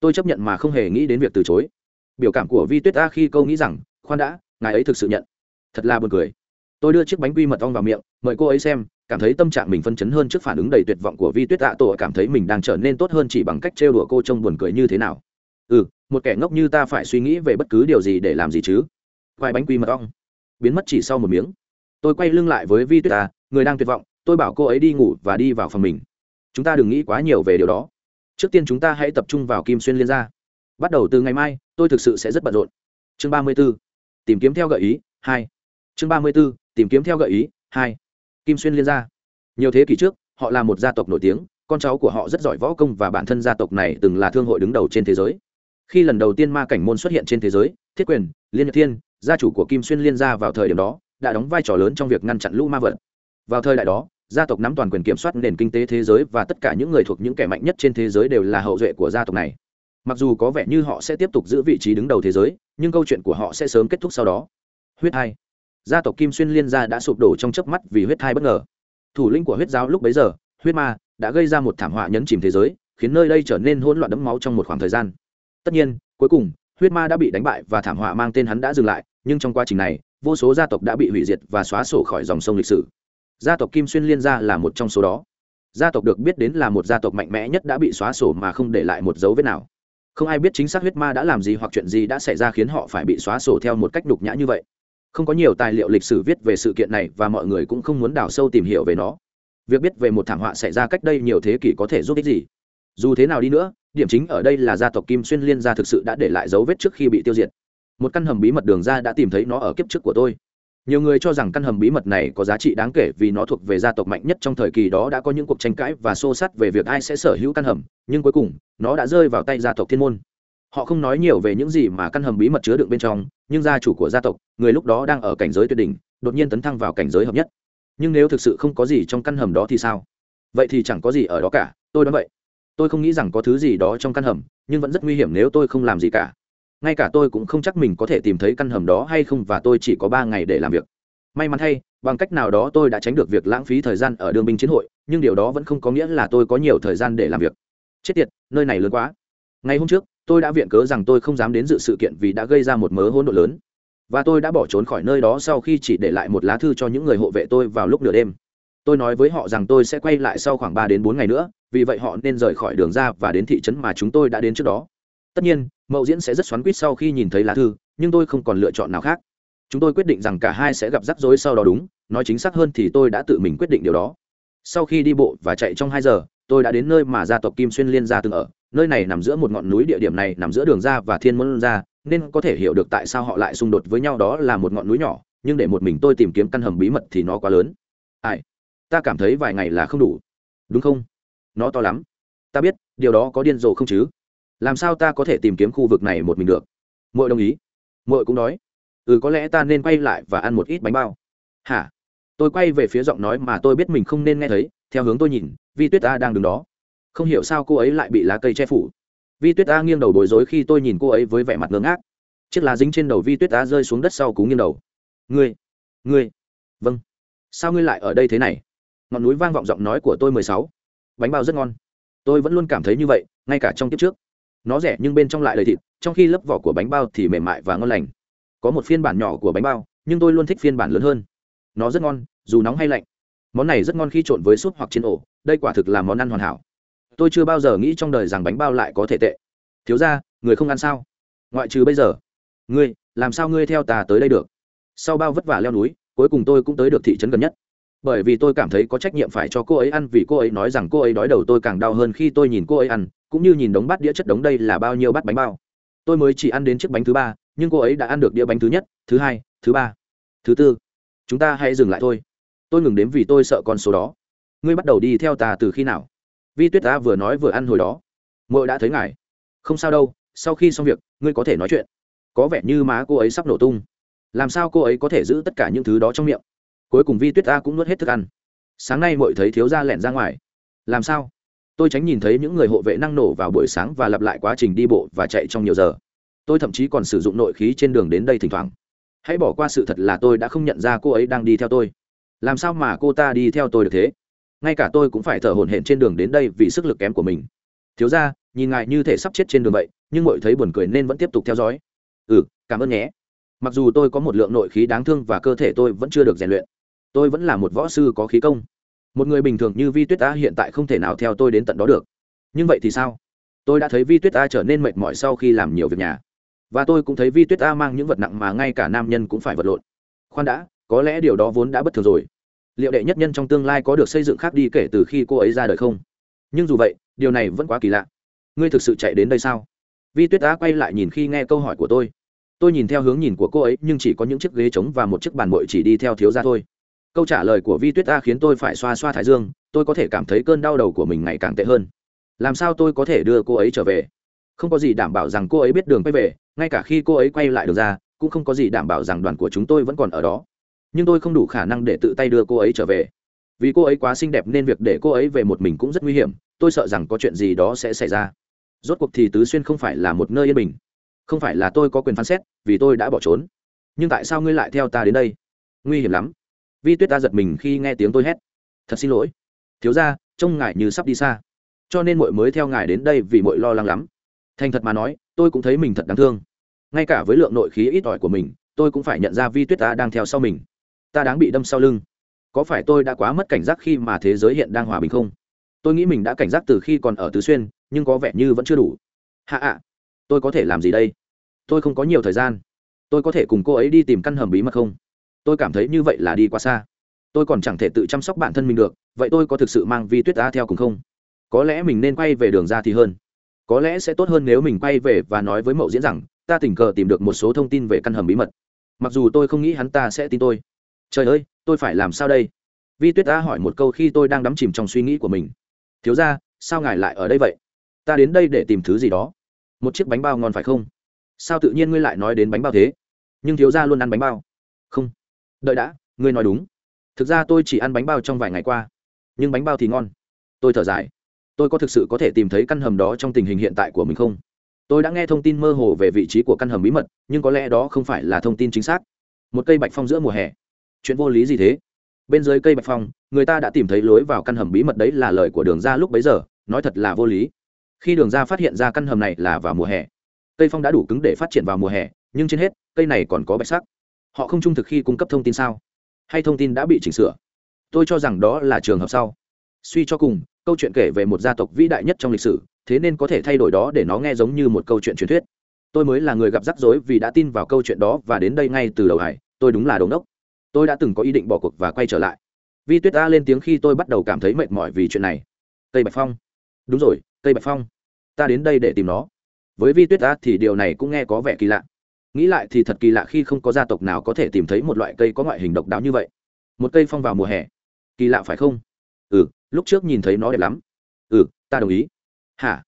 Tôi chấp nhận mà không hề nghĩ đến việc từ chối. Biểu cảm của vi tuyết ta khi câu nghĩ rằng, khoan đã, ngài ấy thực sự nhận. Thật là buồn cười. Tôi đưa chiếc bánh quy mật ong vào miệng, mời cô ấy xem, cảm thấy tâm trạng mình phân chấn hơn trước phản ứng đầy tuyệt vọng của vi tuyết tạ tổ cảm thấy mình đang trở nên tốt hơn chỉ bằng cách trêu đùa cô trông buồn cười như thế nào. Ừ một kẻ ngốc như ta phải suy nghĩ về bất cứ điều gì để làm gì chứ? Khoai bánh quy mật ong. Biến mất chỉ sau một miếng tôi quay lưng lại với vi tuyết ta, người đang tuyệt vọng, tôi bảo cô ấy đi ngủ và đi vào phòng mình. Chúng ta đừng nghĩ quá nhiều về điều đó. Trước tiên chúng ta hãy tập trung vào kim xuyên liên gia. Bắt đầu từ ngày mai, tôi thực sự sẽ rất bận rộn. Chương ba mươi b ố tìm kiếm theo gợi ý, hai. Chương ba mươi b ố tìm kiếm theo gợi ý, hai. Kim xuyên liên gia. Nhiều thế kỷ trước, họ là một gia tộc nổi tiếng, con cháu của họ rất giỏi võ công và bản thân gia tộc này từng là thương hội đứng đầu trên thế giới. Khi lần đầu tiên ma cảnh môn xuất hiện trên thế giới, thiết quyền, liên nhật thiên, gia chủ của kim xuyên liên gia vào thời điểm đó đã đóng vai trò lớn trong việc ngăn chặn lũ ma vật. Vào thời đại đó, gia tộc nắm toàn quyền kiểm soát nền kinh tế thế giới và tất cả những người thuộc những kẻ mạnh nhất trên thế giới đều là hậu duệ của gia tộc này. Mặc dù có vẻ như họ sẽ tiếp tục giữ vị trí đứng đầu thế giới, nhưng câu chuyện của họ sẽ sớm kết thúc sau đó. Huyết hai. Gia tộc kim xuyên liên gia đã sụp đổ trong chớp mắt vì huyết hai bất ngờ. Thủ lĩnh của huyết giáo lúc bấy giờ, huyết ma, đã gây ra một thảm họa nhấn chìm thế giới, khiến nơi đây trở nên hỗn loạn đẫm máu trong một khoảng thời gian. Tất nhiên, cuối cùng, huyết ma đã bị đánh bại và thảm họa mang tên hắn đã dừng lại, nhưng trong quá trình này vô số gia tộc đã bị hủy diệt và xóa sổ khỏi dòng sông lịch sử. Gia tộc kim xuyên liên gia là một trong số đó. Gia tộc được biết đến là một gia tộc mạnh mẽ nhất đã bị xóa sổ mà không để lại một dấu vết nào. Không ai biết chính xác huyết ma đã làm gì hoặc chuyện gì đã xảy ra khiến họ phải bị xóa sổ theo một cách đục nhã như vậy. Không có nhiều tài liệu lịch sử viết về sự kiện này và mọi người cũng không muốn đào sâu tìm hiểu về nó. Việc biết về một thảm họa xảy ra cách đây nhiều thế kỷ có thể giúp ích gì? Dù thế nào đi nữa, điểm chính ở đây là gia tộc kim xuyên liên gia thực sự đã để lại dấu vết trước khi bị tiêu diệt một căn hầm bí mật đường ra đã tìm thấy nó ở kiếp trước của tôi. Nhiều người cho rằng căn hầm bí mật này có giá trị đáng kể vì nó thuộc về gia tộc mạnh nhất trong thời kỳ đó đã có những cuộc tranh cãi và xô sát về việc ai sẽ sở hữu căn hầm, nhưng cuối cùng, nó đã rơi vào tay gia tộc thiên môn. Họ không nói nhiều về những gì mà căn hầm bí mật chứa đựng bên trong, nhưng gia chủ của gia tộc, người lúc đó đang ở cảnh giới tuyệt đỉnh, đột nhiên tấn thăng vào cảnh giới hợp nhất. Nhưng nếu thực sự không có gì trong căn hầm đó thì sao? Vậy thì chẳng có gì ở đó cả, tôi đoán vậy. Tôi không nghĩ rằng có thứ gì đó trong căn hầm, nhưng vẫn rất nguy hiểm nếu tôi không làm gì cả ngay cả tôi cũng không chắc mình có thể tìm thấy căn hầm đó hay không và tôi chỉ có ba ngày để làm việc. May mắn thay, bằng cách nào đó tôi đã tránh được việc lãng phí thời gian ở đường binh chiến hội, nhưng điều đó vẫn không có nghĩa là tôi có nhiều thời gian để làm việc. Chết tiệt, nơi này lớn quá. Ngày hôm trước, tôi đã viện cớ rằng tôi không dám đến dự sự kiện vì đã gây ra một mớ hỗn độn lớn. Và tôi đã bỏ trốn khỏi nơi đó sau khi chỉ để lại một lá thư cho những người hộ vệ tôi vào lúc nửa đêm. Tôi nói với họ rằng tôi sẽ quay lại sau khoảng ba đến bốn ngày nữa, vì vậy họ nên rời khỏi đường ra và đến thị trấn mà chúng tôi đã đến trước đó tất nhiên, mậu diễn sẽ rất xoắn quýt sau khi nhìn thấy lá thư, nhưng tôi không còn lựa chọn nào khác. Chúng tôi quyết định rằng cả hai sẽ gặp rắc rối sau đó đúng, nói chính xác hơn thì tôi đã tự mình quyết định điều đó. Sau khi đi bộ và chạy trong hai giờ, tôi đã đến nơi mà gia tộc kim xuyên liên gia từng ở. Nơi này nằm giữa một ngọn núi địa điểm này, nằm giữa đường ra và thiên môn ra, nên có thể hiểu được tại sao họ lại xung đột với nhau đó là một ngọn núi nhỏ, nhưng để một mình tôi tìm kiếm căn hầm bí mật thì nó quá lớn. Ai? Ta cảm thấy vài ngày là không đủ. Đúng không? Nó to lắm. Ta biết, điều đó có điên rồ không chứ? Làm sao ta có thể tìm kiếm khu vực này một mình được? Mội đồng ý. Mội cũng nói. Ừ có lẽ ta nên quay lại và ăn một ít bánh bao. Hả? Tôi quay về phía giọng nói mà tôi biết mình không nên nghe thấy, theo hướng tôi nhìn, vi tuyết ta đang đứng đó. Không hiểu sao cô ấy lại bị lá cây che phủ. Vi tuyết ta nghiêng đầu bối rối khi tôi nhìn cô ấy với vẻ mặt ngơ ngác. Chiếc lá dính trên đầu vi tuyết ta rơi xuống đất sau cú nghiêng đầu. Ngươi ngươi. Vâng. Sao ngươi lại ở đây thế này? Ngọn núi vang vọng giọng nói của tôi mười sáu. Bánh bao rất ngon. Tôi vẫn luôn cảm thấy như vậy, ngay cả trong kiếp trước nó rẻ nhưng bên trong lại đầy thịt, trong khi lớp vỏ của bánh bao thì mềm mại và ngon lành. Có một phiên bản nhỏ của bánh bao, nhưng tôi luôn thích phiên bản lớn hơn. Nó rất ngon, dù nóng hay lạnh. Món này rất ngon khi trộn với súp hoặc trên ổ, đây quả thực là món ăn hoàn hảo. Tôi chưa bao giờ nghĩ trong đời rằng bánh bao lại có thể tệ. Thiếu ra người không ăn sao? Ngoại trừ bây giờ. Ngươi, làm sao ngươi theo ta tới đây được? Sau bao vất vả leo núi, cuối cùng tôi cũng tới được thị trấn gần nhất bởi vì tôi cảm thấy có trách nhiệm phải cho cô ấy ăn vì cô ấy nói rằng cô ấy đói đầu tôi càng đau hơn khi tôi nhìn cô ấy ăn, cũng như nhìn đống bát đĩa chất đống đây là bao nhiêu bát bánh bao. Tôi mới chỉ ăn đến chiếc bánh thứ ba, nhưng cô ấy đã ăn được đĩa bánh thứ nhất, thứ hai, thứ ba, thứ tư. Chúng ta hãy dừng lại thôi. Tôi ngừng đếm vì tôi sợ con số đó. Ngươi bắt đầu đi theo ta từ khi nào? Vi tuyết ta vừa nói vừa ăn hồi đó. Mội đã thấy ngài. Không sao đâu, sau khi xong việc, ngươi có thể nói chuyện. Có vẻ như má cô ấy sắp nổ tung. Làm sao cô ấy có thể giữ tất cả những thứ đó trong miệng? Cuối cùng vi tuyết ta cũng nuốt hết thức ăn. Sáng nay mội thấy thiếu gia lẻn ra ngoài. Làm sao? Tôi tránh nhìn thấy những người hộ vệ năng nổ vào buổi sáng và lặp lại quá trình đi bộ và chạy trong nhiều giờ. Tôi thậm chí còn sử dụng nội khí trên đường đến đây thỉnh thoảng. Hãy bỏ qua sự thật là tôi đã không nhận ra cô ấy đang đi theo tôi. Làm sao mà cô ta đi theo tôi được thế? Ngay cả tôi cũng phải thở hổn hển trên đường đến đây vì sức lực kém của mình. Thiếu ra nhìn ngài như thể sắp chết trên đường vậy, nhưng mội thấy buồn cười nên vẫn tiếp tục theo dõi. Ừ cảm ơn nhé. Mặc dù tôi có một lượng nội khí đáng thương và cơ thể tôi vẫn chưa được rèn luyện tôi vẫn là một võ sư có khí công. Một người bình thường như vi tuyết A hiện tại không thể nào theo tôi đến tận đó được. Nhưng vậy thì sao? Tôi đã thấy vi tuyết A trở nên mệt mỏi sau khi làm nhiều việc nhà. Và tôi cũng thấy vi tuyết A mang những vật nặng mà ngay cả nam nhân cũng phải vật lộn. Khoan đã, có lẽ điều đó vốn đã bất thường rồi. Liệu đệ nhất nhân trong tương lai có được xây dựng khác đi kể từ khi cô ấy ra đời không? Nhưng dù vậy, điều này vẫn quá kỳ lạ. Ngươi thực sự chạy đến đây sao? Vi tuyết á quay lại nhìn khi nghe câu hỏi của tôi. Tôi nhìn theo hướng nhìn của cô ấy, nhưng chỉ có những chiếc ghế trống và một chiếc bàn bội chỉ đi theo thiếu ra thôi câu trả lời của vi tuyết ta khiến tôi phải xoa xoa thái dương, tôi có thể cảm thấy cơn đau đầu của mình ngày càng tệ hơn. Làm sao tôi có thể đưa cô ấy trở về? Không có gì đảm bảo rằng cô ấy biết đường quay về, ngay cả khi cô ấy quay lại được ra, cũng không có gì đảm bảo rằng đoàn của chúng tôi vẫn còn ở đó. Nhưng tôi không đủ khả năng để tự tay đưa cô ấy trở về. Vì cô ấy quá xinh đẹp nên việc để cô ấy về một mình cũng rất nguy hiểm, tôi sợ rằng có chuyện gì đó sẽ xảy ra. Rốt cuộc thì tứ xuyên không phải là một nơi yên bình. Không phải là tôi có quyền phán xét, vì tôi đã bỏ trốn. Nhưng tại sao ngươi lại theo ta đến đây? Nguy hiểm lắm vi tuyết ta giật mình khi nghe tiếng tôi hét. Thật xin lỗi. Thiếu ra trông ngài như sắp đi xa. Cho nên mội mới theo ngài đến đây vì mội lo lắng lắm. Thành thật mà nói, tôi cũng thấy mình thật đáng thương. Ngay cả với lượng nội khí ít ỏi của mình, tôi cũng phải nhận ra vi tuyết ta đang theo sau mình. Ta đáng bị đâm sau lưng. Có phải tôi đã quá mất cảnh giác khi mà thế giới hiện đang hòa bình không? Tôi nghĩ mình đã cảnh giác từ khi còn ở tứ xuyên, nhưng có vẻ như vẫn chưa đủ. Hạ ạ. Tôi có thể làm gì đây? Tôi không có nhiều thời gian. Tôi có thể cùng cô ấy đi tìm căn hầm bí mật không? Tôi cảm thấy như vậy là đi quá xa. Tôi còn chẳng thể tự chăm sóc bản thân mình được, vậy tôi có thực sự mang vi tuyết Á theo cùng không? Có lẽ mình nên quay về đường ra thì hơn. Có lẽ sẽ tốt hơn nếu mình quay về và nói với mậu diễn rằng, ta tình cờ tìm được một số thông tin về căn hầm bí mật. Mặc dù tôi không nghĩ hắn ta sẽ tin tôi. Trời ơi, tôi phải làm sao đây? Vi tuyết ta hỏi một câu khi tôi đang đắm chìm trong suy nghĩ của mình. Thiếu ra sao ngài lại ở đây vậy? Ta đến đây để tìm thứ gì đó. Một chiếc bánh bao ngon phải không? Sao tự nhiên ngươi lại nói đến bánh bao thế? Nhưng thiếu ra luôn ăn bánh bao. Không đợi đã, ngươi nói đúng. Thực ra tôi chỉ ăn bánh bao trong vài ngày qua, nhưng bánh bao thì ngon. Tôi thở dài. Tôi có thực sự có thể tìm thấy căn hầm đó trong tình hình hiện tại của mình không? Tôi đã nghe thông tin mơ hồ về vị trí của căn hầm bí mật, nhưng có lẽ đó không phải là thông tin chính xác. Một cây bạch phong giữa mùa hè. Chuyện vô lý gì thế? Bên dưới cây bạch phong, người ta đã tìm thấy lối vào căn hầm bí mật đấy là lời của đường ra lúc bấy giờ, nói thật là vô lý. Khi đường ra phát hiện ra căn hầm này là vào mùa hè, cây phong đã đủ cứng để phát triển vào mùa hè, nhưng trên hết, cây này còn có bạch sắc họ không trung thực khi cung cấp thông tin sao? Hay thông tin đã bị chỉnh sửa? Tôi cho rằng đó là trường hợp sau. Suy cho cùng, câu chuyện kể về một gia tộc vĩ đại nhất trong lịch sử, thế nên có thể thay đổi đó để nó nghe giống như một câu chuyện truyền thuyết. Tôi mới là người gặp rắc rối vì đã tin vào câu chuyện đó và đến đây ngay từ đầu hải tôi đúng là đống đốc. Tôi đã từng có ý định bỏ cuộc và quay trở lại. Vi tuyết a lên tiếng khi tôi bắt đầu cảm thấy mệt mỏi vì chuyện này. Cây bạch phong. Đúng rồi cây bạch phong. Ta đến đây để tìm nó. Với vi tuyết a thì điều này cũng nghe có vẻ kỳ lạ nghĩ lại thì thật kỳ lạ khi không có gia tộc nào có thể tìm thấy một loại cây có ngoại hình độc đáo như vậy. Một cây phong vào mùa hè. Kỳ lạ phải không? Ừ lúc trước nhìn thấy nó đẹp lắm. Ừ ta đồng ý. Hả?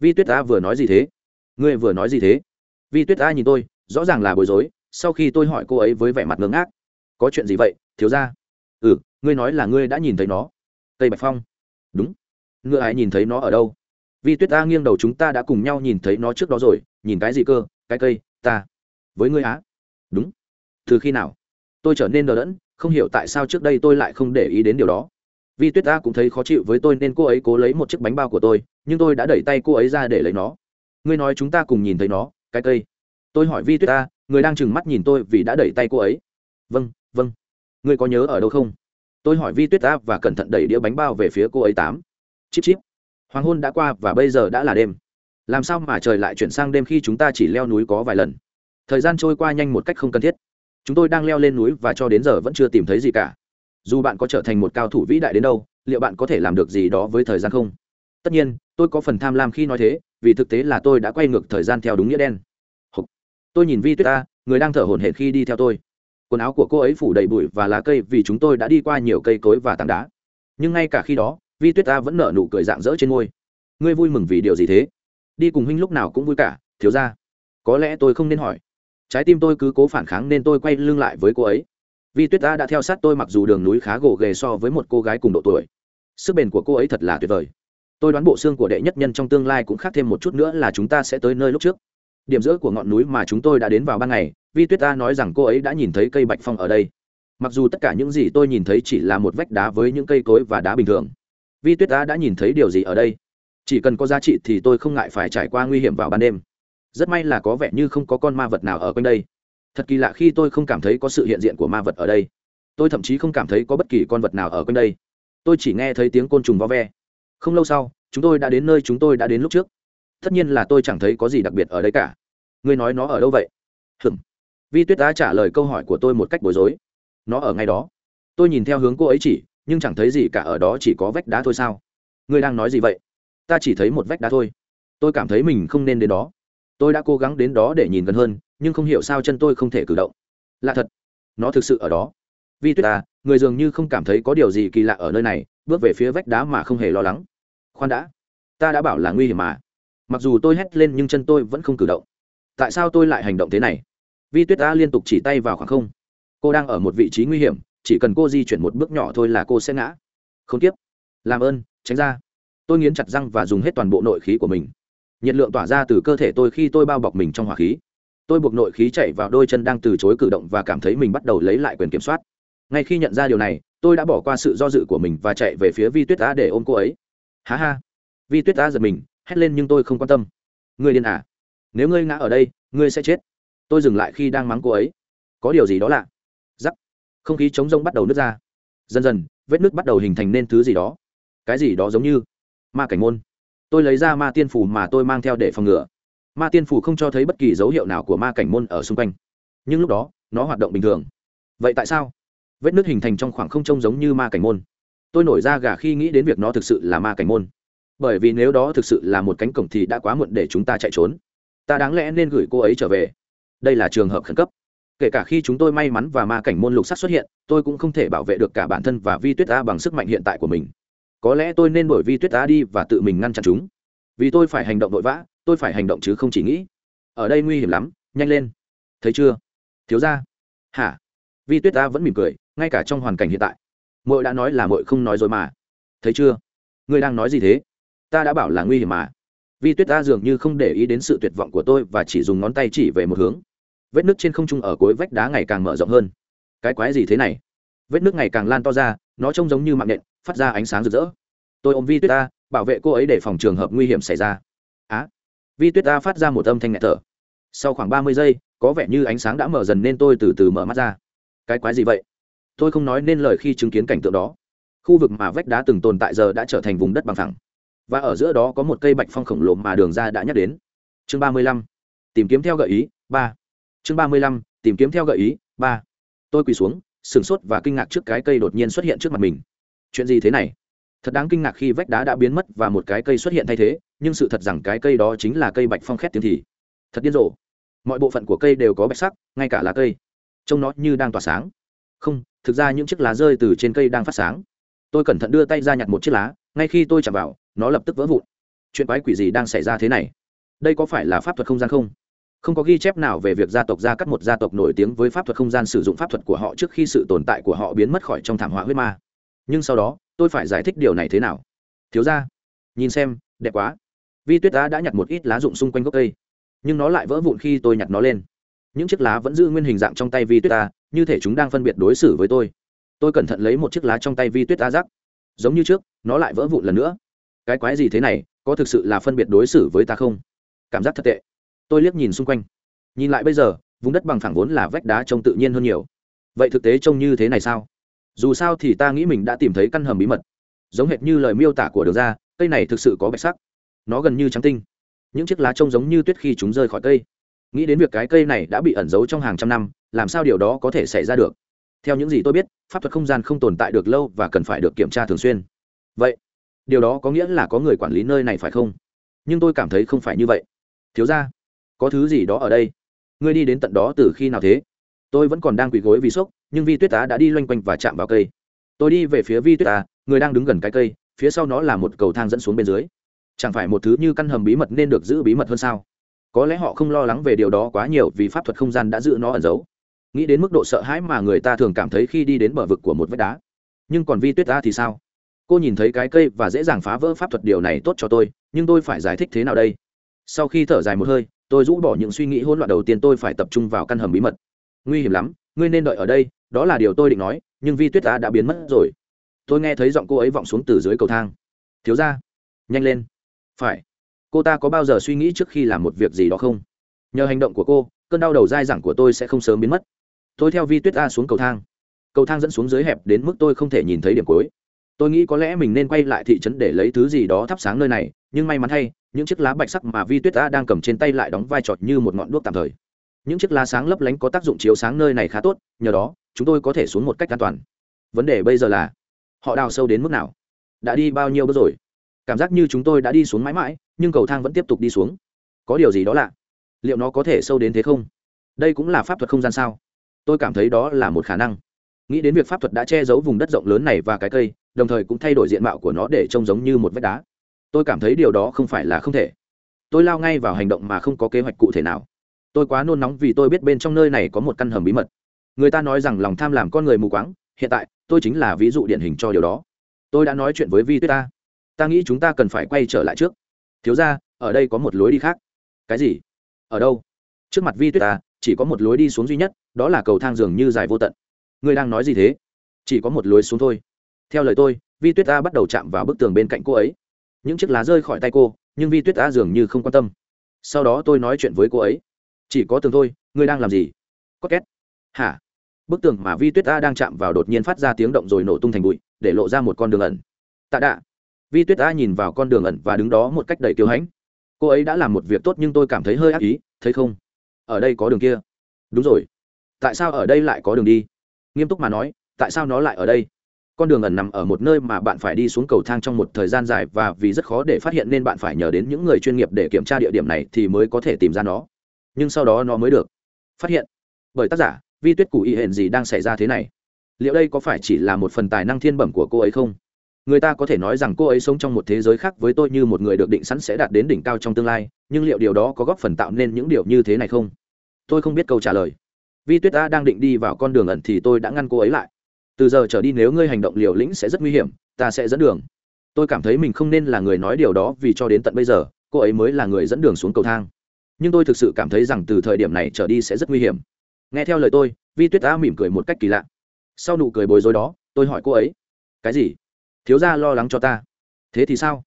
Vi tuyết Ta vừa nói gì thế? Ngươi vừa nói gì thế? Vi tuyết Ta nhìn tôi, rõ ràng là bối rối, sau khi tôi hỏi cô ấy với vẻ mặt ngớ ngác. Có chuyện gì vậy, thiếu ra ừ ngươi nói là ngươi đã nhìn thấy nó. Cây bạch phong. Đúng. Ngươi ai nhìn thấy nó ở đâu? Vi tuyết Ta nghiêng đầu chúng ta đã cùng nhau nhìn thấy nó trước đó rồi, nhìn cái gì cơ? Cái cây, ta với ngươi á. Đúng. Từ khi nào? Tôi trở nên đờ đẫn không hiểu tại sao trước đây tôi lại không để ý đến điều đó. Vi tuyết Ta cũng thấy khó chịu với tôi nên cô ấy cố lấy một chiếc bánh bao của tôi nhưng tôi đã đẩy tay cô ấy ra để lấy nó. Ngươi nói chúng ta cùng nhìn thấy nó cái cây. Tôi hỏi vi tuyết Ta, người đang trừng mắt nhìn tôi vì đã đẩy tay cô ấy. Vâng vâng. Ngươi có nhớ ở đâu không? Tôi hỏi vi tuyết Ta và cẩn thận đẩy đĩa bánh bao về phía cô ấy tám. Chip chip hoàng hôn đã qua và bây giờ đã là đêm. Làm sao mà trời lại chuyển sang đêm khi chúng ta chỉ leo núi có vài lần? Thời gian trôi qua nhanh một cách không cần thiết. Chúng tôi đang leo lên núi và cho đến giờ vẫn chưa tìm thấy gì cả. Dù bạn có trở thành một cao thủ vĩ đại đến đâu liệu bạn có thể làm được gì đó với thời gian không? Tất nhiên tôi có phần tham lam khi nói thế vì thực tế là tôi đã quay ngược thời gian theo đúng nghĩa đen. Tôi nhìn vi tuyết Ta, người đang thở hổn hển khi đi theo tôi. Quần áo của cô ấy phủ đầy bụi và lá cây vì chúng tôi đã đi qua nhiều cây cối và tảng đá. Nhưng ngay cả khi đó vi tuyết Ta vẫn nở nụ cười rạng rỡ trên môi. Ngươi vui mừng vì điều gì thế? Đi cùng huynh lúc nào cũng vui cả thiếu ra có lẽ tôi không nên hỏi trái tim tôi cứ cố phản kháng nên tôi quay lưng lại với cô ấy. Vi tuyết Ta đã theo sát tôi mặc dù đường núi khá gồ ghề so với một cô gái cùng độ tuổi. Sức bền của cô ấy thật là tuyệt vời. Tôi đoán bộ xương của đệ nhất nhân trong tương lai cũng khác thêm một chút nữa là chúng ta sẽ tới nơi lúc trước. Điểm giữa của ngọn núi mà chúng tôi đã đến vào ban ngày, vi tuyết Ta nói rằng cô ấy đã nhìn thấy cây bạch phong ở đây. Mặc dù tất cả những gì tôi nhìn thấy chỉ là một vách đá với những cây cối và đá bình thường, vi tuyết Ta đã nhìn thấy điều gì ở đây? Chỉ cần có giá trị thì tôi không ngại phải trải qua nguy hiểm vào ban đêm rất may là có vẻ như không có con ma vật nào ở quanh đây. Thật kỳ lạ khi tôi không cảm thấy có sự hiện diện của ma vật ở đây. Tôi thậm chí không cảm thấy có bất kỳ con vật nào ở quanh đây. Tôi chỉ nghe thấy tiếng côn trùng vo ve. Không lâu sau, chúng tôi đã đến nơi chúng tôi đã đến lúc trước. Tất nhiên là tôi chẳng thấy có gì đặc biệt ở đây cả. Ngươi nói nó ở đâu vậy? Hừm vi tuyết đã trả lời câu hỏi của tôi một cách bối rối. Nó ở ngay đó. Tôi nhìn theo hướng cô ấy chỉ, nhưng chẳng thấy gì cả ở đó chỉ có vách đá thôi sao? Ngươi đang nói gì vậy? Ta chỉ thấy một vách đá thôi. Tôi cảm thấy mình không nên đến đó tôi đã cố gắng đến đó để nhìn gần hơn, nhưng không hiểu sao chân tôi không thể cử động. Lạ thật, nó thực sự ở đó. Vi tuyết ta người dường như không cảm thấy có điều gì kỳ lạ ở nơi này, bước về phía vách đá mà không hề lo lắng. Khoan đã, ta đã bảo là nguy hiểm mà. Mặc dù tôi hét lên nhưng chân tôi vẫn không cử động. Tại sao tôi lại hành động thế này? Vi tuyết ta liên tục chỉ tay vào khoảng không. Cô đang ở một vị trí nguy hiểm, chỉ cần cô di chuyển một bước nhỏ thôi là cô sẽ ngã. Không tiếp. Làm ơn, tránh ra. Tôi nghiến chặt răng và dùng hết toàn bộ nội khí của mình nhiệt lượng tỏa ra từ cơ thể tôi khi tôi bao bọc mình trong hỏa khí. Tôi buộc nội khí chạy vào đôi chân đang từ chối cử động và cảm thấy mình bắt đầu lấy lại quyền kiểm soát. Ngay khi nhận ra điều này, tôi đã bỏ qua sự do dự của mình và chạy về phía vi tuyết á để ôm cô ấy. Há ha. Vi tuyết á giật mình, hét lên nhưng tôi không quan tâm. Ngươi điên à? Nếu ngươi ngã ở đây, ngươi sẽ chết. Tôi dừng lại khi đang mắng cô ấy. Có điều gì đó lạ. Giắc không khí chống rông bắt đầu nứt ra. Dần dần, vết nứt bắt đầu hình thành nên thứ gì đó. Cái gì đó giống như ma cảnh môn tôi lấy ra ma tiên phủ mà tôi mang theo để phòng ngừa. Ma tiên phủ không cho thấy bất kỳ dấu hiệu nào của ma cảnh môn ở xung quanh. Nhưng lúc đó, nó hoạt động bình thường. Vậy tại sao? Vết nứt hình thành trong khoảng không trông giống như ma cảnh môn. Tôi nổi ra gà khi nghĩ đến việc nó thực sự là ma cảnh môn. Bởi vì nếu đó thực sự là một cánh cổng thì đã quá muộn để chúng ta chạy trốn. Ta đáng lẽ nên gửi cô ấy trở về. Đây là trường hợp khẩn cấp. Kể cả khi chúng tôi may mắn và ma cảnh môn lục sắc xuất hiện, tôi cũng không thể bảo vệ được cả bản thân và vi tuyết ta bằng sức mạnh hiện tại của mình có lẽ tôi nên đổi vi tuyết ta đi và tự mình ngăn chặn chúng. Vì tôi phải hành động vội vã, tôi phải hành động chứ không chỉ nghĩ. Ở đây nguy hiểm lắm, nhanh lên. Thấy chưa? Thiếu ra hả? Vi tuyết ta vẫn mỉm cười, ngay cả trong hoàn cảnh hiện tại. Mội đã nói là mội không nói rồi mà. Thấy chưa? Ngươi đang nói gì thế? Ta đã bảo là nguy hiểm mà. Vi tuyết ta dường như không để ý đến sự tuyệt vọng của tôi và chỉ dùng ngón tay chỉ về một hướng. Vết nước trên không trung ở cuối vách đá ngày càng mở rộng hơn. Cái quái gì thế này? Vết nước ngày càng lan to ra, nó trông giống như mạng nện phát ra ánh sáng rực rỡ. Tôi ôm vi tuyết ta bảo vệ cô ấy để phòng trường hợp nguy hiểm xảy ra. Á. Vi tuyết ta phát ra một âm thanh nhẹ thở. Sau khoảng ba mươi giây, có vẻ như ánh sáng đã mở dần nên tôi từ từ mở mắt ra. Cái quái gì vậy? Tôi không nói nên lời khi chứng kiến cảnh tượng đó. Khu vực mà vách đá từng tồn tại giờ đã trở thành vùng đất bằng thẳng và ở giữa đó có một cây bạch phong khổng lồ mà đường ra đã nhắc đến. Chương ba mươi lăm. Tìm kiếm theo gợi ý, ba. Chương ba mươi lăm. Tìm kiếm theo gợi ý, ba. Tôi quỳ xuống, sửng sốt và kinh ngạc trước cái cây đột nhiên xuất hiện trước mặt mình chuyện gì thế này? Thật đáng kinh ngạc khi vách đá đã biến mất và một cái cây xuất hiện thay thế, nhưng sự thật rằng cái cây đó chính là cây bạch phong khét tiếng thì. Thật điên rồ. Mọi bộ phận của cây đều có bạch sắc, ngay cả lá cây. Trông nó như đang tỏa sáng. Không, thực ra những chiếc lá rơi từ trên cây đang phát sáng. Tôi cẩn thận đưa tay ra nhặt một chiếc lá, ngay khi tôi chạm vào, nó lập tức vỡ vụn. Chuyện quái quỷ gì đang xảy ra thế này? Đây có phải là pháp thuật không gian không? Không có ghi chép nào về việc gia tộc gia cắt một gia tộc nổi tiếng với pháp thuật không gian sử dụng pháp thuật của họ trước khi sự tồn tại của họ biến mất khỏi trong thảm họa huyết ma nhưng sau đó, tôi phải giải thích điều này thế nào? Thiếu ra nhìn xem, đẹp quá. Vi tuyết đã đã nhặt một ít lá rụng xung quanh gốc cây, nhưng nó lại vỡ vụn khi tôi nhặt nó lên. Những chiếc lá vẫn giữ nguyên hình dạng trong tay vi tuyết ta như thể chúng đang phân biệt đối xử với tôi. Tôi cẩn thận lấy một chiếc lá trong tay vi tuyết ta rắc. Giống như trước, nó lại vỡ vụn lần nữa. Cái quái gì thế này, có thực sự là phân biệt đối xử với ta không? Cảm giác thật tệ. Tôi liếc nhìn xung quanh. Nhìn lại bây giờ, vùng đất bằng phẳng vốn là vách đá trông tự nhiên hơn nhiều. Vậy thực tế trông như thế này sao? Dù sao thì ta nghĩ mình đã tìm thấy căn hầm bí mật. Giống hệt như lời miêu tả của đường ra, cây này thực sự có bạch sắc. Nó gần như trắng tinh. Những chiếc lá trông giống như tuyết khi chúng rơi khỏi cây. Nghĩ đến việc cái cây này đã bị ẩn giấu trong hàng trăm năm, làm sao điều đó có thể xảy ra được? Theo những gì tôi biết, pháp thuật không gian không tồn tại được lâu và cần phải được kiểm tra thường xuyên. Vậy, điều đó có nghĩa là có người quản lý nơi này phải không? Nhưng tôi cảm thấy không phải như vậy. Thiếu ra có thứ gì đó ở đây? Ngươi đi đến tận đó từ khi nào thế? Tôi vẫn còn đang quỳ gối vì sốc, nhưng vi tuyết tá đã đi loanh quanh và chạm vào cây. Tôi đi về phía vi tuyết tá người đang đứng gần cái cây, phía sau nó là một cầu thang dẫn xuống bên dưới. Chẳng phải một thứ như căn hầm bí mật nên được giữ bí mật hơn sao? Có lẽ họ không lo lắng về điều đó quá nhiều vì pháp thuật không gian đã giữ nó ẩn giấu. Nghĩ đến mức độ sợ hãi mà người ta thường cảm thấy khi đi đến bờ vực của một vách đá. Nhưng còn vi tuyết ta thì sao? Cô nhìn thấy cái cây và dễ dàng phá vỡ pháp thuật điều này tốt cho tôi, nhưng tôi phải giải thích thế nào đây? Sau khi thở dài một hơi, tôi rũ bỏ những suy nghĩ hỗn loạn đầu tiên tôi phải tập trung vào căn hầm bí mật nguy hiểm lắm, ngươi nên đợi ở đây, đó là điều tôi định nói, nhưng vi tuyết ta đã biến mất rồi. Tôi nghe thấy giọng cô ấy vọng xuống từ dưới cầu thang. Thiếu ra nhanh lên. Phải. Cô ta có bao giờ suy nghĩ trước khi làm một việc gì đó không? Nhờ hành động của cô, cơn đau đầu dai dẳng của tôi sẽ không sớm biến mất. Tôi theo vi tuyết a xuống cầu thang. Cầu thang dẫn xuống dưới hẹp đến mức tôi không thể nhìn thấy điểm cuối. Tôi nghĩ có lẽ mình nên quay lại thị trấn để lấy thứ gì đó thắp sáng nơi này, nhưng may mắn thay, những chiếc lá bạch sắc mà vi tuyết A đang cầm trên tay lại đóng vai trò như một ngọn đuốc tạm thời những chiếc lá sáng lấp lánh có tác dụng chiếu sáng nơi này khá tốt, nhờ đó, chúng tôi có thể xuống một cách an toàn. Vấn đề bây giờ là, họ đào sâu đến mức nào? Đã đi bao nhiêu bước rồi? Cảm giác như chúng tôi đã đi xuống mãi mãi, nhưng cầu thang vẫn tiếp tục đi xuống. Có điều gì đó lạ? Liệu nó có thể sâu đến thế không? Đây cũng là pháp thuật không gian sao? Tôi cảm thấy đó là một khả năng. Nghĩ đến việc pháp thuật đã che giấu vùng đất rộng lớn này và cái cây, đồng thời cũng thay đổi diện mạo của nó để trông giống như một vách đá. Tôi cảm thấy điều đó không phải là không thể. Tôi lao ngay vào hành động mà không có kế hoạch cụ thể nào tôi quá nôn nóng vì tôi biết bên trong nơi này có một căn hầm bí mật. Người ta nói rằng lòng tham làm con người mù quáng, hiện tại, tôi chính là ví dụ điển hình cho điều đó. Tôi đã nói chuyện với vi tuyết ta. Ta nghĩ chúng ta cần phải quay trở lại trước. Thiếu ra ở đây có một lối đi khác. Cái gì? Ở đâu? Trước mặt vi tuyết ta, chỉ có một lối đi xuống duy nhất, đó là cầu thang dường như dài vô tận. Ngươi đang nói gì thế? Chỉ có một lối xuống thôi. Theo lời tôi, vi tuyết ta bắt đầu chạm vào bức tường bên cạnh cô ấy. Những chiếc lá rơi khỏi tay cô, nhưng vi tuyết ta dường như không quan tâm. Sau đó tôi nói chuyện với cô ấy chỉ có tường thôi, ngươi đang làm gì? Có két. Hả? Bức tường mà vi tuyết ta đang chạm vào đột nhiên phát ra tiếng động rồi nổ tung thành bụi, để lộ ra một con đường ẩn. Tạ đạ. Vi tuyết ta nhìn vào con đường ẩn và đứng đó một cách đầy kiêu hãnh. Cô ấy đã làm một việc tốt nhưng tôi cảm thấy hơi ác ý, thấy không? Ở đây có đường kia. Đúng rồi. Tại sao ở đây lại có đường đi? Nghiêm túc mà nói, tại sao nó lại ở đây? Con đường ẩn nằm ở một nơi mà bạn phải đi xuống cầu thang trong một thời gian dài và vì rất khó để phát hiện nên bạn phải nhờ đến những người chuyên nghiệp để kiểm tra địa điểm này thì mới có thể tìm ra nó nhưng sau đó nó mới được. Phát hiện, bởi tác giả, vi tuyết cụ y hển gì đang xảy ra thế này? Liệu đây có phải chỉ là một phần tài năng thiên bẩm của cô ấy không? Người ta có thể nói rằng cô ấy sống trong một thế giới khác với tôi như một người được định sẵn sẽ đạt đến đỉnh cao trong tương lai, nhưng liệu điều đó có góp phần tạo nên những điều như thế này không? Tôi không biết câu trả lời. Vi tuyết ta đang định đi vào con đường ẩn thì tôi đã ngăn cô ấy lại. Từ giờ trở đi nếu ngươi hành động liều lĩnh sẽ rất nguy hiểm, ta sẽ dẫn đường. Tôi cảm thấy mình không nên là người nói điều đó vì cho đến tận bây giờ, cô ấy mới là người dẫn đường xuống cầu thang nhưng tôi thực sự cảm thấy rằng từ thời điểm này trở đi sẽ rất nguy hiểm. Nghe theo lời tôi vi tuyết a mỉm cười một cách kỳ lạ. Sau nụ cười bối rối đó tôi hỏi cô ấy cái gì? Thiếu gia lo lắng cho ta. Thế thì sao?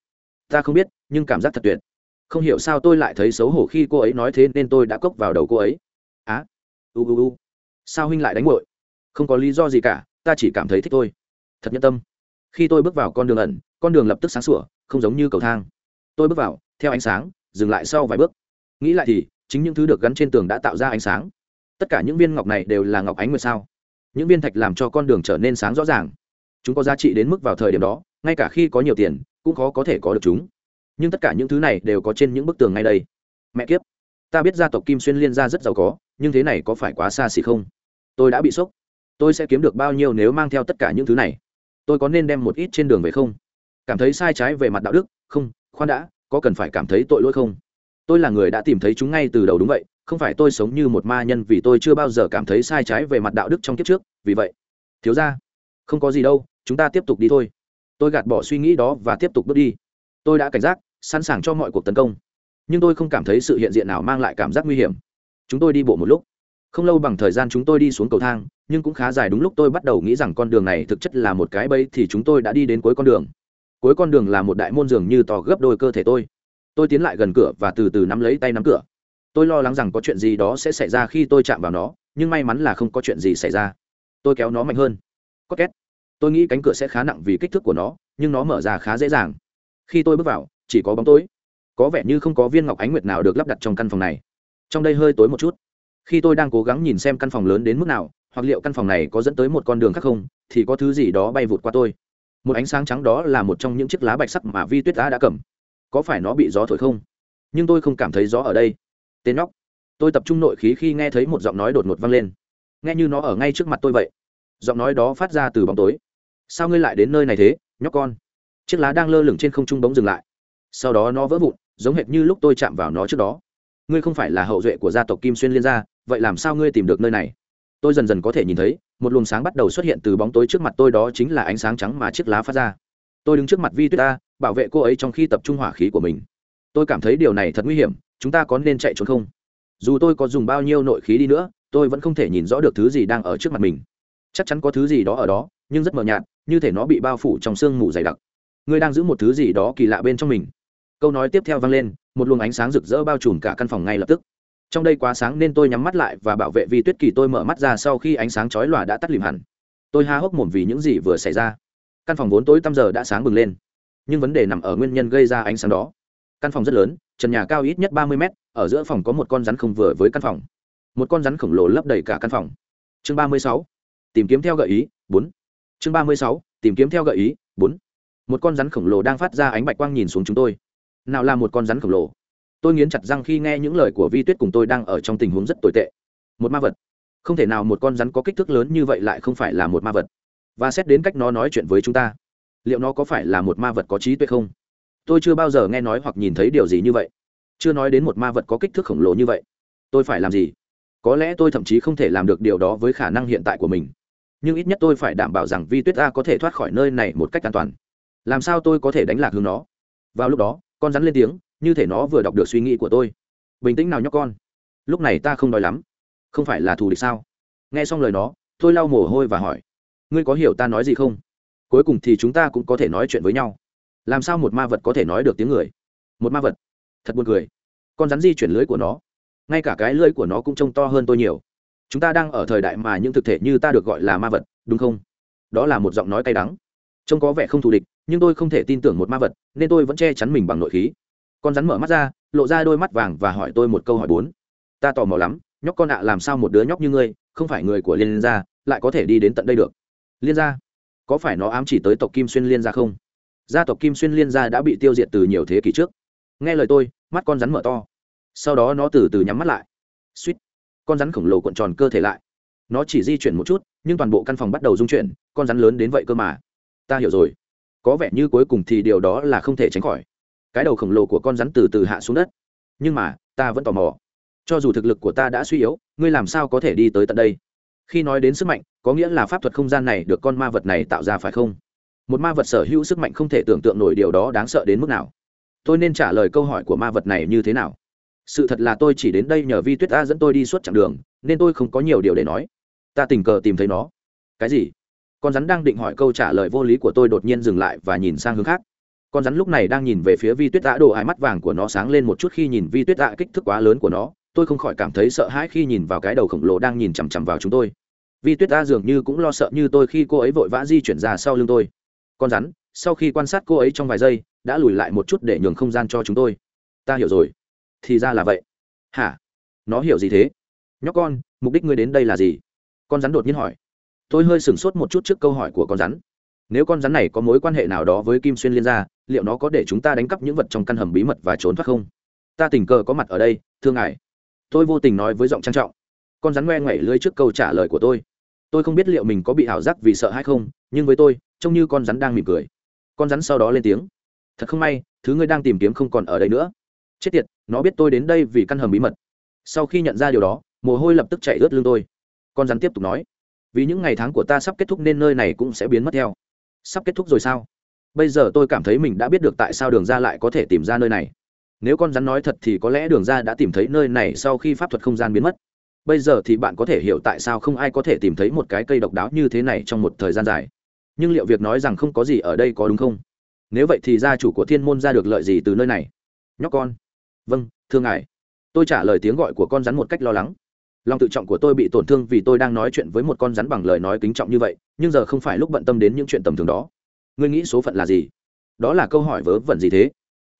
Ta không biết nhưng cảm giác thật tuyệt. Không hiểu sao tôi lại thấy xấu hổ khi cô ấy nói thế nên tôi đã cốc vào đầu cô ấy. Á? À, u u u. Sao huynh lại đánh bội không có lý do gì cả ta chỉ cảm thấy thích thôi thật nhân tâm. Khi tôi bước vào con đường ẩn con đường lập tức sáng sủa không giống như cầu thang. Tôi bước vào theo ánh sáng dừng lại sau vài bước nghĩ lại thì, chính những thứ được gắn trên tường đã tạo ra ánh sáng. Tất cả những viên ngọc này đều là ngọc ánh nguyệt sao? Những viên thạch làm cho con đường trở nên sáng rõ ràng. Chúng có giá trị đến mức vào thời điểm đó, ngay cả khi có nhiều tiền, cũng khó có thể có được chúng. Nhưng tất cả những thứ này đều có trên những bức tường ngay đây. Mẹ kiếp! Ta biết gia tộc kim xuyên liên gia rất giàu có, nhưng thế này có phải quá xa xỉ không? Tôi đã bị sốc. Tôi sẽ kiếm được bao nhiêu nếu mang theo tất cả những thứ này? Tôi có nên đem một ít trên đường về không? Cảm thấy sai trái về mặt đạo đức? Không, khoan đã, có cần phải cảm thấy tội lỗi không? Tôi là người đã tìm thấy chúng ngay từ đầu đúng vậy, không phải tôi sống như một ma nhân vì tôi chưa bao giờ cảm thấy sai trái về mặt đạo đức trong kiếp trước, vì vậy. Thiếu ra không có gì đâu, chúng ta tiếp tục đi thôi. Tôi gạt bỏ suy nghĩ đó và tiếp tục bước đi. Tôi đã cảnh giác, sẵn sàng cho mọi cuộc tấn công. Nhưng tôi không cảm thấy sự hiện diện nào mang lại cảm giác nguy hiểm. Chúng tôi đi bộ một lúc. Không lâu bằng thời gian chúng tôi đi xuống cầu thang, nhưng cũng khá dài đúng lúc tôi bắt đầu nghĩ rằng con đường này thực chất là một cái bẫy thì chúng tôi đã đi đến cuối con đường. Cuối con đường là một đại môn dường như to gấp đôi cơ thể tôi tôi tiến lại gần cửa và từ từ nắm lấy tay nắm cửa. Tôi lo lắng rằng có chuyện gì đó sẽ xảy ra khi tôi chạm vào nó, nhưng may mắn là không có chuyện gì xảy ra. Tôi kéo nó mạnh hơn. Có két. Tôi nghĩ cánh cửa sẽ khá nặng vì kích thước của nó, nhưng nó mở ra khá dễ dàng. Khi tôi bước vào, chỉ có bóng tối. Có vẻ như không có viên ngọc ánh nguyệt nào được lắp đặt trong căn phòng này. Trong đây hơi tối một chút. Khi tôi đang cố gắng nhìn xem căn phòng lớn đến mức nào, hoặc liệu căn phòng này có dẫn tới một con đường khác không, thì có thứ gì đó bay vụt qua tôi. Một ánh sáng trắng đó là một trong những chiếc lá bạch sắc mà vi tuyết đã đã cầm có phải nó bị gió thổi không? Nhưng tôi không cảm thấy gió ở đây. Tên nhóc, tôi tập trung nội khí khi nghe thấy một giọng nói đột ngột vang lên. Nghe như nó ở ngay trước mặt tôi vậy. Giọng nói đó phát ra từ bóng tối. Sao ngươi lại đến nơi này thế, nhóc con? Chiếc lá đang lơ lửng trên không trung bóng dừng lại. Sau đó nó vỡ vụn, giống hệt như lúc tôi chạm vào nó trước đó. Ngươi không phải là hậu duệ của gia tộc kim xuyên liên gia, vậy làm sao ngươi tìm được nơi này? Tôi dần dần có thể nhìn thấy, một luồng sáng bắt đầu xuất hiện từ bóng tối trước mặt tôi, đó chính là ánh sáng trắng mà chiếc lá phát ra. Tôi đứng trước mặt vi tuyết ta bảo vệ cô ấy trong khi tập trung hỏa khí của mình. Tôi cảm thấy điều này thật nguy hiểm, chúng ta có nên chạy trốn không? Dù tôi có dùng bao nhiêu nội khí đi nữa, tôi vẫn không thể nhìn rõ được thứ gì đang ở trước mặt mình. Chắc chắn có thứ gì đó ở đó, nhưng rất mờ nhạt, như thể nó bị bao phủ trong sương mù dày đặc. Ngươi đang giữ một thứ gì đó kỳ lạ bên trong mình. Câu nói tiếp theo vang lên, một luồng ánh sáng rực rỡ bao trùm cả căn phòng ngay lập tức. Trong đây quá sáng nên tôi nhắm mắt lại và bảo vệ vi tuyết kỳ tôi mở mắt ra sau khi ánh sáng chói lòa đã tắt lìm hẳn. Tôi há hốc mồm vì những gì vừa xảy ra. Căn phòng vốn tối tăm giờ đã sáng bừng lên nhưng vấn đề nằm ở nguyên nhân gây ra ánh sáng đó. Căn phòng rất lớn, trần nhà cao ít nhất ba mươi mét, ở giữa phòng có một con rắn không vừa với căn phòng. Một con rắn khổng lồ lấp đầy cả căn phòng. Chương ba mươi sáu, tìm kiếm theo gợi ý, bốn. Chương ba mươi sáu, tìm kiếm theo gợi ý, bốn. Một con rắn khổng lồ đang phát ra ánh bạch quang nhìn xuống chúng tôi. Nào là một con rắn khổng lồ? Tôi nghiến chặt răng khi nghe những lời của vi tuyết cùng tôi đang ở trong tình huống rất tồi tệ. Một ma vật. Không thể nào một con rắn có kích thước lớn như vậy lại không phải là một ma vật. Và xét đến cách nó nói chuyện với chúng ta liệu nó có phải là một ma vật có trí tuệ không? Tôi chưa bao giờ nghe nói hoặc nhìn thấy điều gì như vậy. Chưa nói đến một ma vật có kích thước khổng lồ như vậy. Tôi phải làm gì? Có lẽ tôi thậm chí không thể làm được điều đó với khả năng hiện tại của mình. Nhưng ít nhất tôi phải đảm bảo rằng vi tuyết a có thể thoát khỏi nơi này một cách an toàn. Làm sao tôi có thể đánh lạc hướng nó? Vào lúc đó, con rắn lên tiếng, như thể nó vừa đọc được suy nghĩ của tôi. Bình tĩnh nào nhóc con. Lúc này ta không đói lắm. Không phải là thù địch sao? Nghe xong lời nó, tôi lau mồ hôi và hỏi. Ngươi có hiểu ta nói gì không? Cuối cùng thì chúng ta cũng có thể nói chuyện với nhau. Làm sao một ma vật có thể nói được tiếng người? Một ma vật? Thật buồn cười. Con rắn di chuyển lưới của nó, ngay cả cái lưới của nó cũng trông to hơn tôi nhiều. Chúng ta đang ở thời đại mà những thực thể như ta được gọi là ma vật, đúng không? Đó là một giọng nói cay đắng. Trông có vẻ không thù địch, nhưng tôi không thể tin tưởng một ma vật, nên tôi vẫn che chắn mình bằng nội khí. Con rắn mở mắt ra, lộ ra đôi mắt vàng và hỏi tôi một câu hỏi bốn. Ta tò mò lắm, nhóc con ạ, làm sao một đứa nhóc như ngươi, không phải người của liên gia, lại có thể đi đến tận đây được? Liên gia? Có phải nó ám chỉ tới tộc kim xuyên liên gia không? Gia tộc kim xuyên liên gia đã bị tiêu diệt từ nhiều thế kỷ trước. Nghe lời tôi, mắt con rắn mở to. Sau đó nó từ từ nhắm mắt lại. Suýt. Con rắn khổng lồ cuộn tròn cơ thể lại. Nó chỉ di chuyển một chút, nhưng toàn bộ căn phòng bắt đầu rung chuyển, con rắn lớn đến vậy cơ mà. Ta hiểu rồi. Có vẻ như cuối cùng thì điều đó là không thể tránh khỏi. Cái đầu khổng lồ của con rắn từ từ hạ xuống đất. Nhưng mà, ta vẫn tò mò. Cho dù thực lực của ta đã suy yếu, ngươi làm sao có thể đi tới tận đây? Khi nói đến sức mạnh có nghĩa là pháp thuật không gian này được con ma vật này tạo ra phải không? Một ma vật sở hữu sức mạnh không thể tưởng tượng nổi điều đó đáng sợ đến mức nào. Tôi nên trả lời câu hỏi của ma vật này như thế nào? Sự thật là tôi chỉ đến đây nhờ vi tuyết a dẫn tôi đi suốt chặng đường, nên tôi không có nhiều điều để nói. Ta tình cờ tìm thấy nó. Cái gì? Con rắn đang định hỏi câu trả lời vô lý của tôi đột nhiên dừng lại và nhìn sang hướng khác. Con rắn lúc này đang nhìn về phía vi tuyết ạ đồ ái mắt vàng của nó sáng lên một chút khi nhìn vi tuyết ạ kích thước quá lớn của nó. Tôi không khỏi cảm thấy sợ hãi khi nhìn vào cái đầu khổng lồ đang nhìn chằm chằm vào chúng tôi vi tuyết ta dường như cũng lo sợ như tôi khi cô ấy vội vã di chuyển ra sau lưng tôi. Con rắn, sau khi quan sát cô ấy trong vài giây, đã lùi lại một chút để nhường không gian cho chúng tôi. Ta hiểu rồi. Thì ra là vậy. Hả? Nó hiểu gì thế? Nhóc con, mục đích ngươi đến đây là gì? Con rắn đột nhiên hỏi. Tôi hơi sửng sốt một chút trước câu hỏi của con rắn. Nếu con rắn này có mối quan hệ nào đó với kim xuyên liên gia, liệu nó có để chúng ta đánh cắp những vật trong căn hầm bí mật và trốn thoát không? Ta tình cờ có mặt ở đây thương ngài. Tôi vô tình nói với giọng trang trọng. Con rắn ngoe ngoảy lưới trước câu trả lời của tôi tôi không biết liệu mình có bị ảo giác vì sợ hay không, nhưng với tôi, trông như con rắn đang mỉm cười. Con rắn sau đó lên tiếng. Thật không may, thứ ngươi đang tìm kiếm không còn ở đây nữa. Chết tiệt, nó biết tôi đến đây vì căn hầm bí mật. Sau khi nhận ra điều đó, mồ hôi lập tức chạy ướt lưng tôi. Con rắn tiếp tục nói, vì những ngày tháng của ta sắp kết thúc nên nơi này cũng sẽ biến mất theo. Sắp kết thúc rồi sao? Bây giờ tôi cảm thấy mình đã biết được tại sao đường ra lại có thể tìm ra nơi này. Nếu con rắn nói thật thì có lẽ đường ra đã tìm thấy nơi này sau khi pháp thuật không gian biến mất bây giờ thì bạn có thể hiểu tại sao không ai có thể tìm thấy một cái cây độc đáo như thế này trong một thời gian dài. Nhưng liệu việc nói rằng không có gì ở đây có đúng không? Nếu vậy thì gia chủ của thiên môn ra được lợi gì từ nơi này? Nhóc con. Vâng thưa ngài. Tôi trả lời tiếng gọi của con rắn một cách lo lắng. Lòng tự trọng của tôi bị tổn thương vì tôi đang nói chuyện với một con rắn bằng lời nói kính trọng như vậy, nhưng giờ không phải lúc bận tâm đến những chuyện tầm thường đó. Ngươi nghĩ số phận là gì? Đó là câu hỏi vớ vẩn gì thế?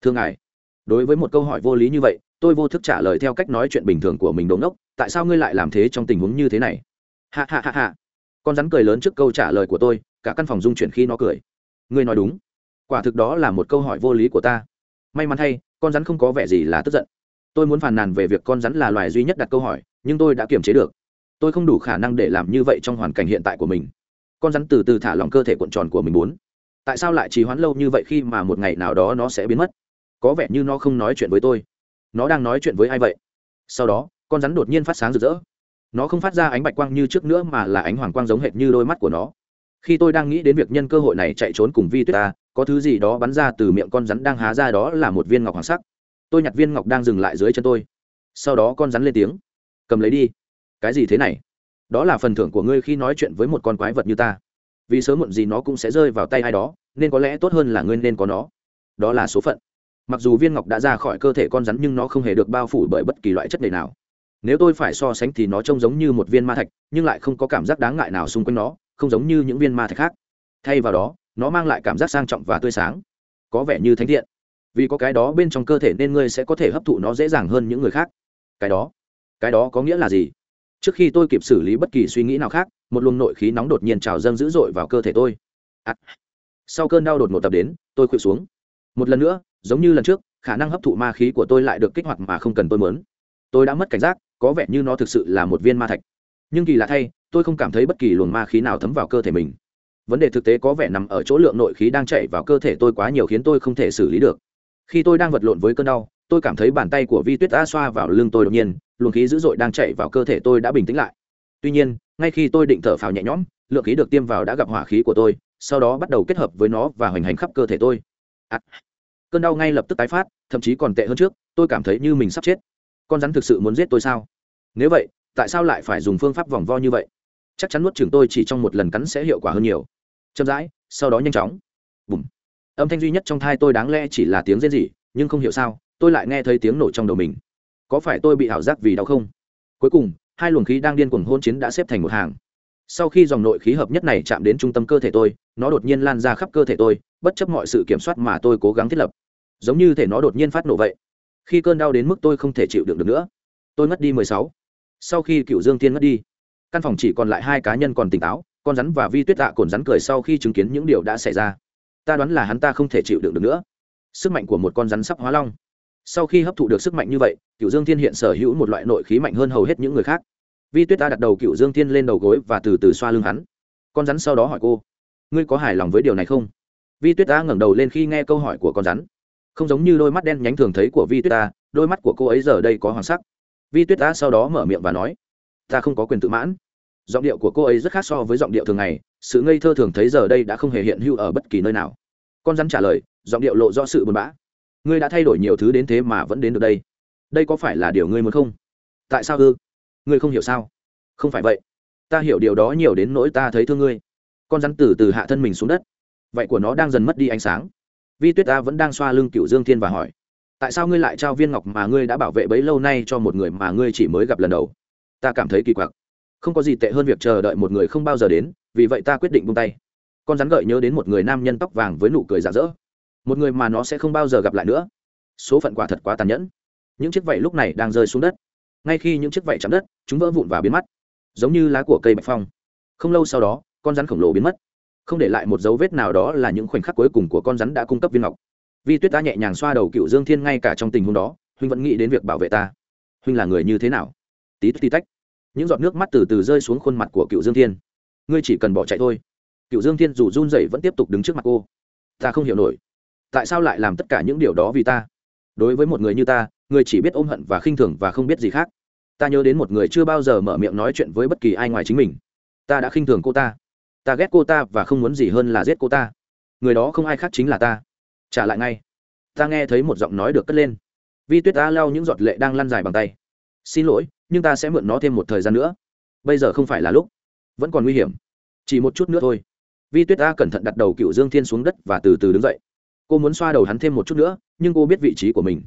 Thưa ngài, đối với một câu hỏi vô lý như vậy tôi vô thức trả lời theo cách nói chuyện bình thường của mình đống đốc, tại sao ngươi lại làm thế trong tình huống như thế này? Hạ hạ hạ hạ con rắn cười lớn trước câu trả lời của tôi, cả căn phòng rung chuyển khi nó cười. Ngươi nói đúng. Quả thực đó là một câu hỏi vô lý của ta. May mắn thay, con rắn không có vẻ gì là tức giận. Tôi muốn phàn nàn về việc con rắn là loài duy nhất đặt câu hỏi, nhưng tôi đã kiềm chế được. Tôi không đủ khả năng để làm như vậy trong hoàn cảnh hiện tại của mình. Con rắn từ từ thả lòng cơ thể cuộn tròn của mình muốn. Tại sao lại trì hoãn lâu như vậy khi mà một ngày nào đó nó sẽ biến mất? Có vẻ như nó không nói chuyện với tôi nó đang nói chuyện với ai vậy? Sau đó, con rắn đột nhiên phát sáng rực rỡ. Nó không phát ra ánh bạch quang như trước nữa mà là ánh hoàng quang giống hệt như đôi mắt của nó. Khi tôi đang nghĩ đến việc nhân cơ hội này chạy trốn cùng vi tuyết ta có thứ gì đó bắn ra từ miệng con rắn đang há ra đó là một viên ngọc hoàng sắc. Tôi nhặt viên ngọc đang dừng lại dưới chân tôi. Sau đó con rắn lên tiếng. Cầm lấy đi. Cái gì thế này? Đó là phần thưởng của ngươi khi nói chuyện với một con quái vật như ta. Vì sớm muộn gì nó cũng sẽ rơi vào tay ai đó, nên có lẽ tốt hơn là ngươi nên có nó. Đó là số phận mặc dù viên ngọc đã ra khỏi cơ thể con rắn nhưng nó không hề được bao phủ bởi bất kỳ loại chất đầy nào. Nếu tôi phải so sánh thì nó trông giống như một viên ma thạch, nhưng lại không có cảm giác đáng ngại nào xung quanh nó, không giống như những viên ma thạch khác. Thay vào đó, nó mang lại cảm giác sang trọng và tươi sáng. Có vẻ như thánh thiện. Vì có cái đó bên trong cơ thể nên ngươi sẽ có thể hấp thụ nó dễ dàng hơn những người khác. Cái đó cái đó có nghĩa là gì? Trước khi tôi kịp xử lý bất kỳ suy nghĩ nào khác, một luồng nội khí nóng đột nhiên trào dâng dữ dội vào cơ thể tôi. À. sau cơn đau đột ngột tập đến, tôi khuỵu xuống. Một lần nữa giống như lần trước khả năng hấp thụ ma khí của tôi lại được kích hoạt mà không cần tôi mớn tôi đã mất cảnh giác có vẻ như nó thực sự là một viên ma thạch. Nhưng kỳ lạ thay tôi không cảm thấy bất kỳ luồng ma khí nào thấm vào cơ thể mình. Vấn đề thực tế có vẻ nằm ở chỗ lượng nội khí đang chạy vào cơ thể tôi quá nhiều khiến tôi không thể xử lý được. Khi tôi đang vật lộn với cơn đau tôi cảm thấy bàn tay của vi tuyết đã xoa vào lưng tôi đột nhiên luồng khí dữ dội đang chạy vào cơ thể tôi đã bình tĩnh lại. Tuy nhiên ngay khi tôi định thở phào nhẹ nhõm lượng khí được tiêm vào đã gặp hỏa khí của tôi sau đó bắt đầu kết hợp với nó và hoành hành khắp cơ thể tôi. À, cơn đau ngay lập tức tái phát, thậm chí còn tệ hơn trước, tôi cảm thấy như mình sắp chết. Con rắn thực sự muốn giết tôi sao? Nếu vậy, tại sao lại phải dùng phương pháp vòng vo như vậy? Chắc chắn nuốt chừng tôi chỉ trong một lần cắn sẽ hiệu quả hơn nhiều. Chậm rãi, sau đó nhanh chóng. Bùm. Âm thanh duy nhất trong thai tôi đáng lẽ chỉ là tiếng rên rỉ, nhưng không hiểu sao, tôi lại nghe thấy tiếng nổ trong đầu mình. Có phải tôi bị ảo giác vì đau không? Cuối cùng, hai luồng khí đang điên cuồng hôn chiến đã xếp thành một hàng. Sau khi dòng nội khí hợp nhất này chạm đến trung tâm cơ thể tôi, nó đột nhiên lan ra khắp cơ thể tôi, bất chấp mọi sự kiểm soát mà tôi cố gắng thiết lập giống như thể nó đột nhiên phát nổ vậy. Khi cơn đau đến mức tôi không thể chịu đựng được nữa. Tôi ngất đi mười sáu. Sau khi cựu dương tiên ngất đi, căn phòng chỉ còn lại hai cá nhân còn tỉnh táo, con rắn và vi tuyết tạ cồn rắn cười sau khi chứng kiến những điều đã xảy ra. Ta đoán là hắn ta không thể chịu đựng được nữa. Sức mạnh của một con rắn sắp hóa long. Sau khi hấp thụ được sức mạnh như vậy, cựu dương thiên hiện sở hữu một loại nội khí mạnh hơn hầu hết những người khác. Vi tuyết ta đặt đầu cựu dương thiên lên đầu gối và từ từ xoa lưng hắn. Con rắn sau đó hỏi cô, ngươi có hài lòng với điều này không? Vi tuyết ta ngẩng đầu lên khi nghe câu hỏi của con rắn không giống như đôi mắt đen nhánh thường thấy của vi tuyết ta đôi mắt của cô ấy giờ đây có hoàng sắc. Vi tuyết ta sau đó mở miệng và nói, ta không có quyền tự mãn. Giọng điệu của cô ấy rất khác so với giọng điệu thường ngày, sự ngây thơ thường thấy giờ đây đã không hề hiện hữu ở bất kỳ nơi nào. Con rắn trả lời, giọng điệu lộ rõ sự buồn bã. Ngươi đã thay đổi nhiều thứ đến thế mà vẫn đến được đây. Đây có phải là điều ngươi muốn không? Tại sao ư? Ngươi không hiểu sao? Không phải vậy. Ta hiểu điều đó nhiều đến nỗi ta thấy thương ngươi. Con rắn từ từ hạ thân mình xuống đất. Vậy của nó đang dần mất đi ánh sáng vi tuyết ta vẫn đang xoa lưng cựu dương thiên và hỏi, tại sao ngươi lại trao viên ngọc mà ngươi đã bảo vệ bấy lâu nay cho một người mà ngươi chỉ mới gặp lần đầu? Ta cảm thấy kỳ quặc. Không có gì tệ hơn việc chờ đợi một người không bao giờ đến, vì vậy ta quyết định buông tay. Con rắn gợi nhớ đến một người nam nhân tóc vàng với nụ cười rạ rỡ. Một người mà nó sẽ không bao giờ gặp lại nữa. Số phận quả thật quá tàn nhẫn. Những chiếc vảy lúc này đang rơi xuống đất. Ngay khi những chiếc vảy chạm đất, chúng vỡ vụn và biến mất, giống như lá của cây bạch phong. Không lâu sau đó, con rắn khổng lồ biến mất không để lại một dấu vết nào đó là những khoảnh khắc cuối cùng của con rắn đã cung cấp viên ngọc. Vi tuyết ta nhẹ nhàng xoa đầu cựu dương thiên ngay cả trong tình huống đó huynh vẫn nghĩ đến việc bảo vệ ta. Huynh là người như thế nào? Tí tí tách. Những giọt nước mắt từ từ rơi xuống khuôn mặt của cựu dương thiên. Ngươi chỉ cần bỏ chạy thôi. Cựu dương thiên dù run rẩy vẫn tiếp tục đứng trước mặt cô. Ta không hiểu nổi. Tại sao lại làm tất cả những điều đó vì ta? Đối với một người như ta, người chỉ biết ôm hận và khinh thường và không biết gì khác. Ta nhớ đến một người chưa bao giờ mở miệng nói chuyện với bất kỳ ai ngoài chính mình. Ta đã khinh thường cô ta ta ghét cô ta và không muốn gì hơn là giết cô ta. Người đó không ai khác chính là ta. Trả lại ngay. Ta nghe thấy một giọng nói được cất lên. Vi tuyết ta lau những giọt lệ đang lăn dài bằng tay. Xin lỗi, nhưng ta sẽ mượn nó thêm một thời gian nữa. Bây giờ không phải là lúc. Vẫn còn nguy hiểm. Chỉ một chút nữa thôi. Vi tuyết ta cẩn thận đặt đầu cựu dương thiên xuống đất và từ từ đứng dậy. Cô muốn xoa đầu hắn thêm một chút nữa, nhưng cô biết vị trí của mình.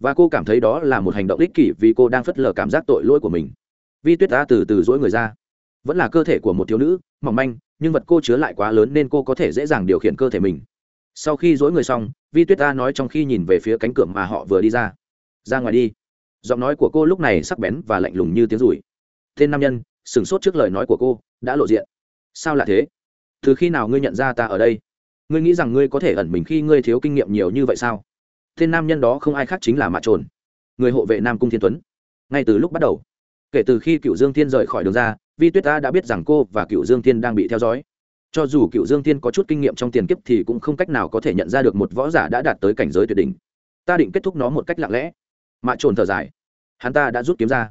Và cô cảm thấy đó là một hành động ích kỷ vì cô đang phất lờ cảm giác tội lỗi của mình. Vi tuyết ta từ từ dỗi người ra vẫn là cơ thể của một thiếu nữ, mỏng manh, nhưng vật cô chứa lại quá lớn nên cô có thể dễ dàng điều khiển cơ thể mình. Sau khi dối người xong, vi tuyết ta nói trong khi nhìn về phía cánh cửa mà họ vừa đi ra. Ra ngoài đi. Giọng nói của cô lúc này sắc bén và lạnh lùng như tiếng rủi. Tên nam nhân, sửng sốt trước lời nói của cô, đã lộ diện. Sao lại thế? Từ khi nào ngươi nhận ra ta ở đây? Ngươi nghĩ rằng ngươi có thể ẩn mình khi ngươi thiếu kinh nghiệm nhiều như vậy sao? Tên nam nhân đó không ai khác chính là mạ trồn, người hộ vệ nam cung thiên tuấn. Ngay từ lúc bắt đầu, kể từ khi cựu dương thiên rời khỏi đường ra vi tuyết ta đã biết rằng cô và cựu dương thiên đang bị theo dõi. Cho dù cựu dương thiên có chút kinh nghiệm trong tiền kiếp thì cũng không cách nào có thể nhận ra được một võ giả đã đạt tới cảnh giới tuyệt đỉnh. Ta định kết thúc nó một cách lặng lẽ. Mạ trồn thở dài. Hắn ta đã rút kiếm ra.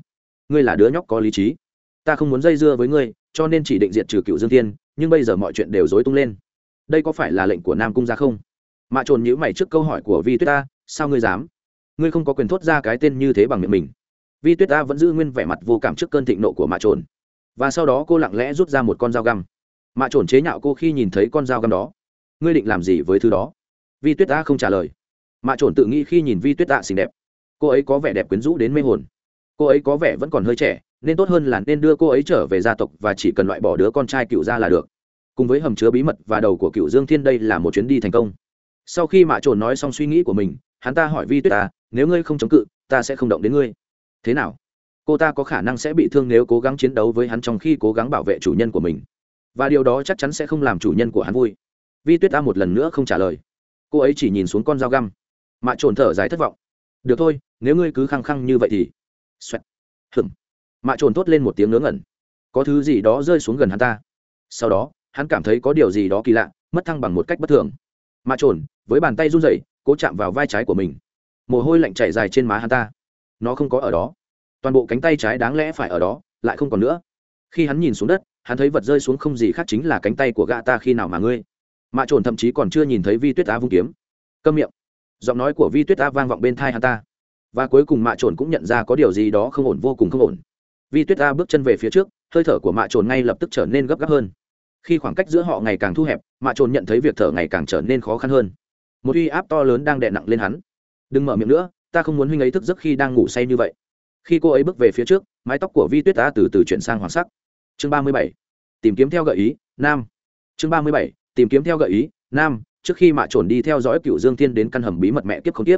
Ngươi là đứa nhóc có lý trí. Ta không muốn dây dưa với ngươi, cho nên chỉ định diện trừ cựu dương thiên, nhưng bây giờ mọi chuyện đều dối tung lên. Đây có phải là lệnh của nam cung ra không? Mạ trồn nhữ mày trước câu hỏi của vi tuyết ta, sao ngươi dám? Ngươi không có quyền thốt ra cái tên như thế bằng miệng mình. Vi tuyết ta vẫn giữ nguyên vẻ mặt vô cảm trước cơn thịnh nộ của mạ trồn và sau đó cô lặng lẽ rút ra một con dao găm. Mạ trồn chế nhạo cô khi nhìn thấy con dao găm đó. Ngươi định làm gì với thứ đó? Vi tuyết ta không trả lời. Mạ trồn tự nghĩ khi nhìn vi tuyết tạ xinh đẹp. Cô ấy có vẻ đẹp quyến rũ đến mê hồn. Cô ấy có vẻ vẫn còn hơi trẻ, nên tốt hơn là nên đưa cô ấy trở về gia tộc và chỉ cần loại bỏ đứa con trai cựu ra là được. Cùng với hầm chứa bí mật và đầu của cựu dương thiên đây là một chuyến đi thành công. Sau khi mạ trồn nói xong suy nghĩ của mình, hắn ta hỏi vi tuyết ta nếu ngươi không chống cự, ta sẽ không động đến ngươi. Thế nào? Cô ta có khả năng sẽ bị thương nếu cố gắng chiến đấu với hắn trong khi cố gắng bảo vệ chủ nhân của mình. Và điều đó chắc chắn sẽ không làm chủ nhân của hắn vui. Vi tuyết ta một lần nữa không trả lời. Cô ấy chỉ nhìn xuống con dao găm. Mạ trồn thở dài thất vọng. Được thôi, nếu ngươi cứ khăng khăng như vậy thì xoẹt. Hừng mạ trồn tốt lên một tiếng ngớ ngẩn. Có thứ gì đó rơi xuống gần hắn ta. Sau đó, hắn cảm thấy có điều gì đó kỳ lạ, mất thăng bằng một cách bất thường. Mạ trồn với bàn tay run rẩy, cố chạm vào vai trái của mình. Mồ hôi lạnh chảy dài trên má hắn ta. Nó không có ở đó toàn bộ cánh tay trái đáng lẽ phải ở đó, lại không còn nữa. Khi hắn nhìn xuống đất, hắn thấy vật rơi xuống không gì khác chính là cánh tay của gã ta khi nào mà ngươi. Mạ trồn thậm chí còn chưa nhìn thấy vi tuyết á vung kiếm. Câm miệng. Giọng nói của vi tuyết á vang vọng bên thai hắn ta. Và cuối cùng mạ trồn cũng nhận ra có điều gì đó không ổn, vô cùng không ổn. Vi tuyết á bước chân về phía trước, hơi thở của mạ trồn ngay lập tức trở nên gấp gáp hơn. Khi khoảng cách giữa họ ngày càng thu hẹp, mạ trồn nhận thấy việc thở ngày càng trở nên khó khăn hơn. Một uy áp to lớn đang đè nặng lên hắn. Đừng mở miệng nữa, ta không muốn huynh ấy thức giấc khi đang ngủ say như vậy khi cô ấy bước về phía trước, mái tóc của vi tuyết đã từ từ chuyển sang hoàng sắc. Chương ba mươi bảy, tìm kiếm theo gợi ý, nam. Chương ba mươi bảy, tìm kiếm theo gợi ý, nam, trước khi mạ trồn đi theo dõi cựu dương thiên đến căn hầm bí mật mẹ kiếp không tiếp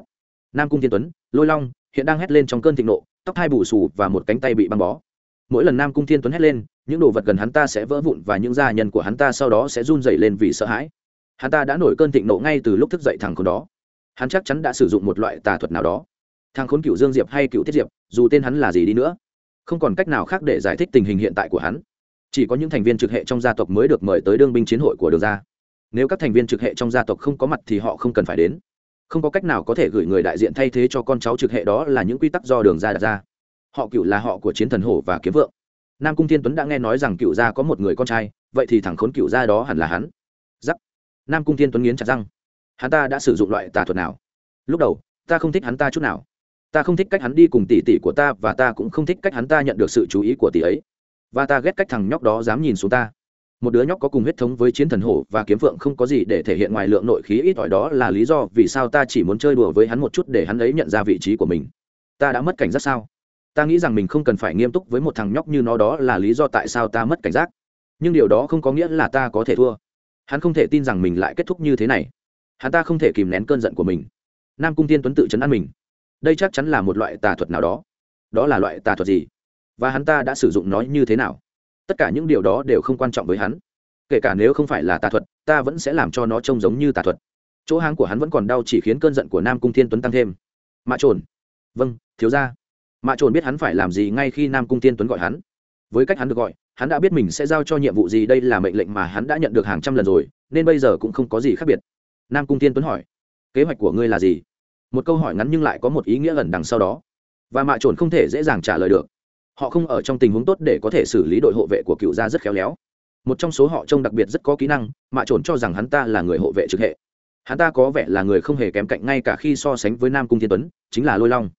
nam cung thiên tuấn, lôi long, hiện đang hét lên trong cơn thịnh nộ, tóc hai bù xù và một cánh tay bị băng bó. Mỗi lần nam cung thiên tuấn hét lên, những đồ vật gần hắn ta sẽ vỡ vụn và những gia nhân của hắn ta sau đó sẽ run dày lên vì sợ hãi. Hắn ta đã nổi cơn thịnh nộ ngay từ lúc thức dậy thằng con đó. Hắn chắc chắn đã sử dụng một loại tà thuật nào đó thằng khốn cựu dương diệp hay cựu thiết diệp, dù tên hắn là gì đi nữa, không còn cách nào khác để giải thích tình hình hiện tại của hắn. Chỉ có những thành viên trực hệ trong gia tộc mới được mời tới đương binh chiến hội của đường gia. Nếu các thành viên trực hệ trong gia tộc không có mặt thì họ không cần phải đến. Không có cách nào có thể gửi người đại diện thay thế cho con cháu trực hệ đó là những quy tắc do đường gia đặt ra. Họ cựu là họ của chiến thần hổ và kiếm vượng. Nam cung thiên tuấn đã nghe nói rằng cựu gia có một người con trai, vậy thì thằng khốn cựu gia đó hẳn là hắn. Giắc. Nam cung thiên tuấn nghiến chặt răng. Hắn ta đã sử dụng loại tà thuật nào? Lúc đầu, ta không thích hắn ta chút nào ta không thích cách hắn đi cùng tỷ tỷ của ta và ta cũng không thích cách hắn ta nhận được sự chú ý của tỷ ấy. Và ta ghét cách thằng nhóc đó dám nhìn xuống ta. Một đứa nhóc có cùng huyết thống với chiến thần hổ và kiếm phượng không có gì để thể hiện ngoài lượng nội khí ít ỏi đó là lý do vì sao ta chỉ muốn chơi đùa với hắn một chút để hắn ấy nhận ra vị trí của mình. Ta đã mất cảnh giác sao? Ta nghĩ rằng mình không cần phải nghiêm túc với một thằng nhóc như nó đó là lý do tại sao ta mất cảnh giác. Nhưng điều đó không có nghĩa là ta có thể thua. Hắn không thể tin rằng mình lại kết thúc như thế này. Hắn ta không thể kìm nén cơn giận của mình. Nam cung tiên tuấn tự chấn an mình đây chắc chắn là một loại tà thuật nào đó. Đó là loại tà thuật gì? Và hắn ta đã sử dụng nó như thế nào? Tất cả những điều đó đều không quan trọng với hắn. Kể cả nếu không phải là tà thuật, ta vẫn sẽ làm cho nó trông giống như tà thuật. Chỗ háng của hắn vẫn còn đau chỉ khiến cơn giận của nam cung thiên tuấn tăng thêm. Mạ trồn. Vâng thiếu ra mạ trồn biết hắn phải làm gì ngay khi nam cung thiên tuấn gọi hắn. Với cách hắn được gọi, hắn đã biết mình sẽ giao cho nhiệm vụ gì đây là mệnh lệnh mà hắn đã nhận được hàng trăm lần rồi, nên bây giờ cũng không có gì khác biệt. Nam cung thiên tuấn hỏi, kế hoạch của ngươi là gì? Một câu hỏi ngắn nhưng lại có một ý nghĩa ẩn đằng sau đó. Và mạ trồn không thể dễ dàng trả lời được. Họ không ở trong tình huống tốt để có thể xử lý đội hộ vệ của cựu gia rất khéo léo. Một trong số họ trông đặc biệt rất có kỹ năng, mạ trồn cho rằng hắn ta là người hộ vệ trực hệ. Hắn ta có vẻ là người không hề kém cạnh ngay cả khi so sánh với nam cung thiên tuấn, chính là lôi long.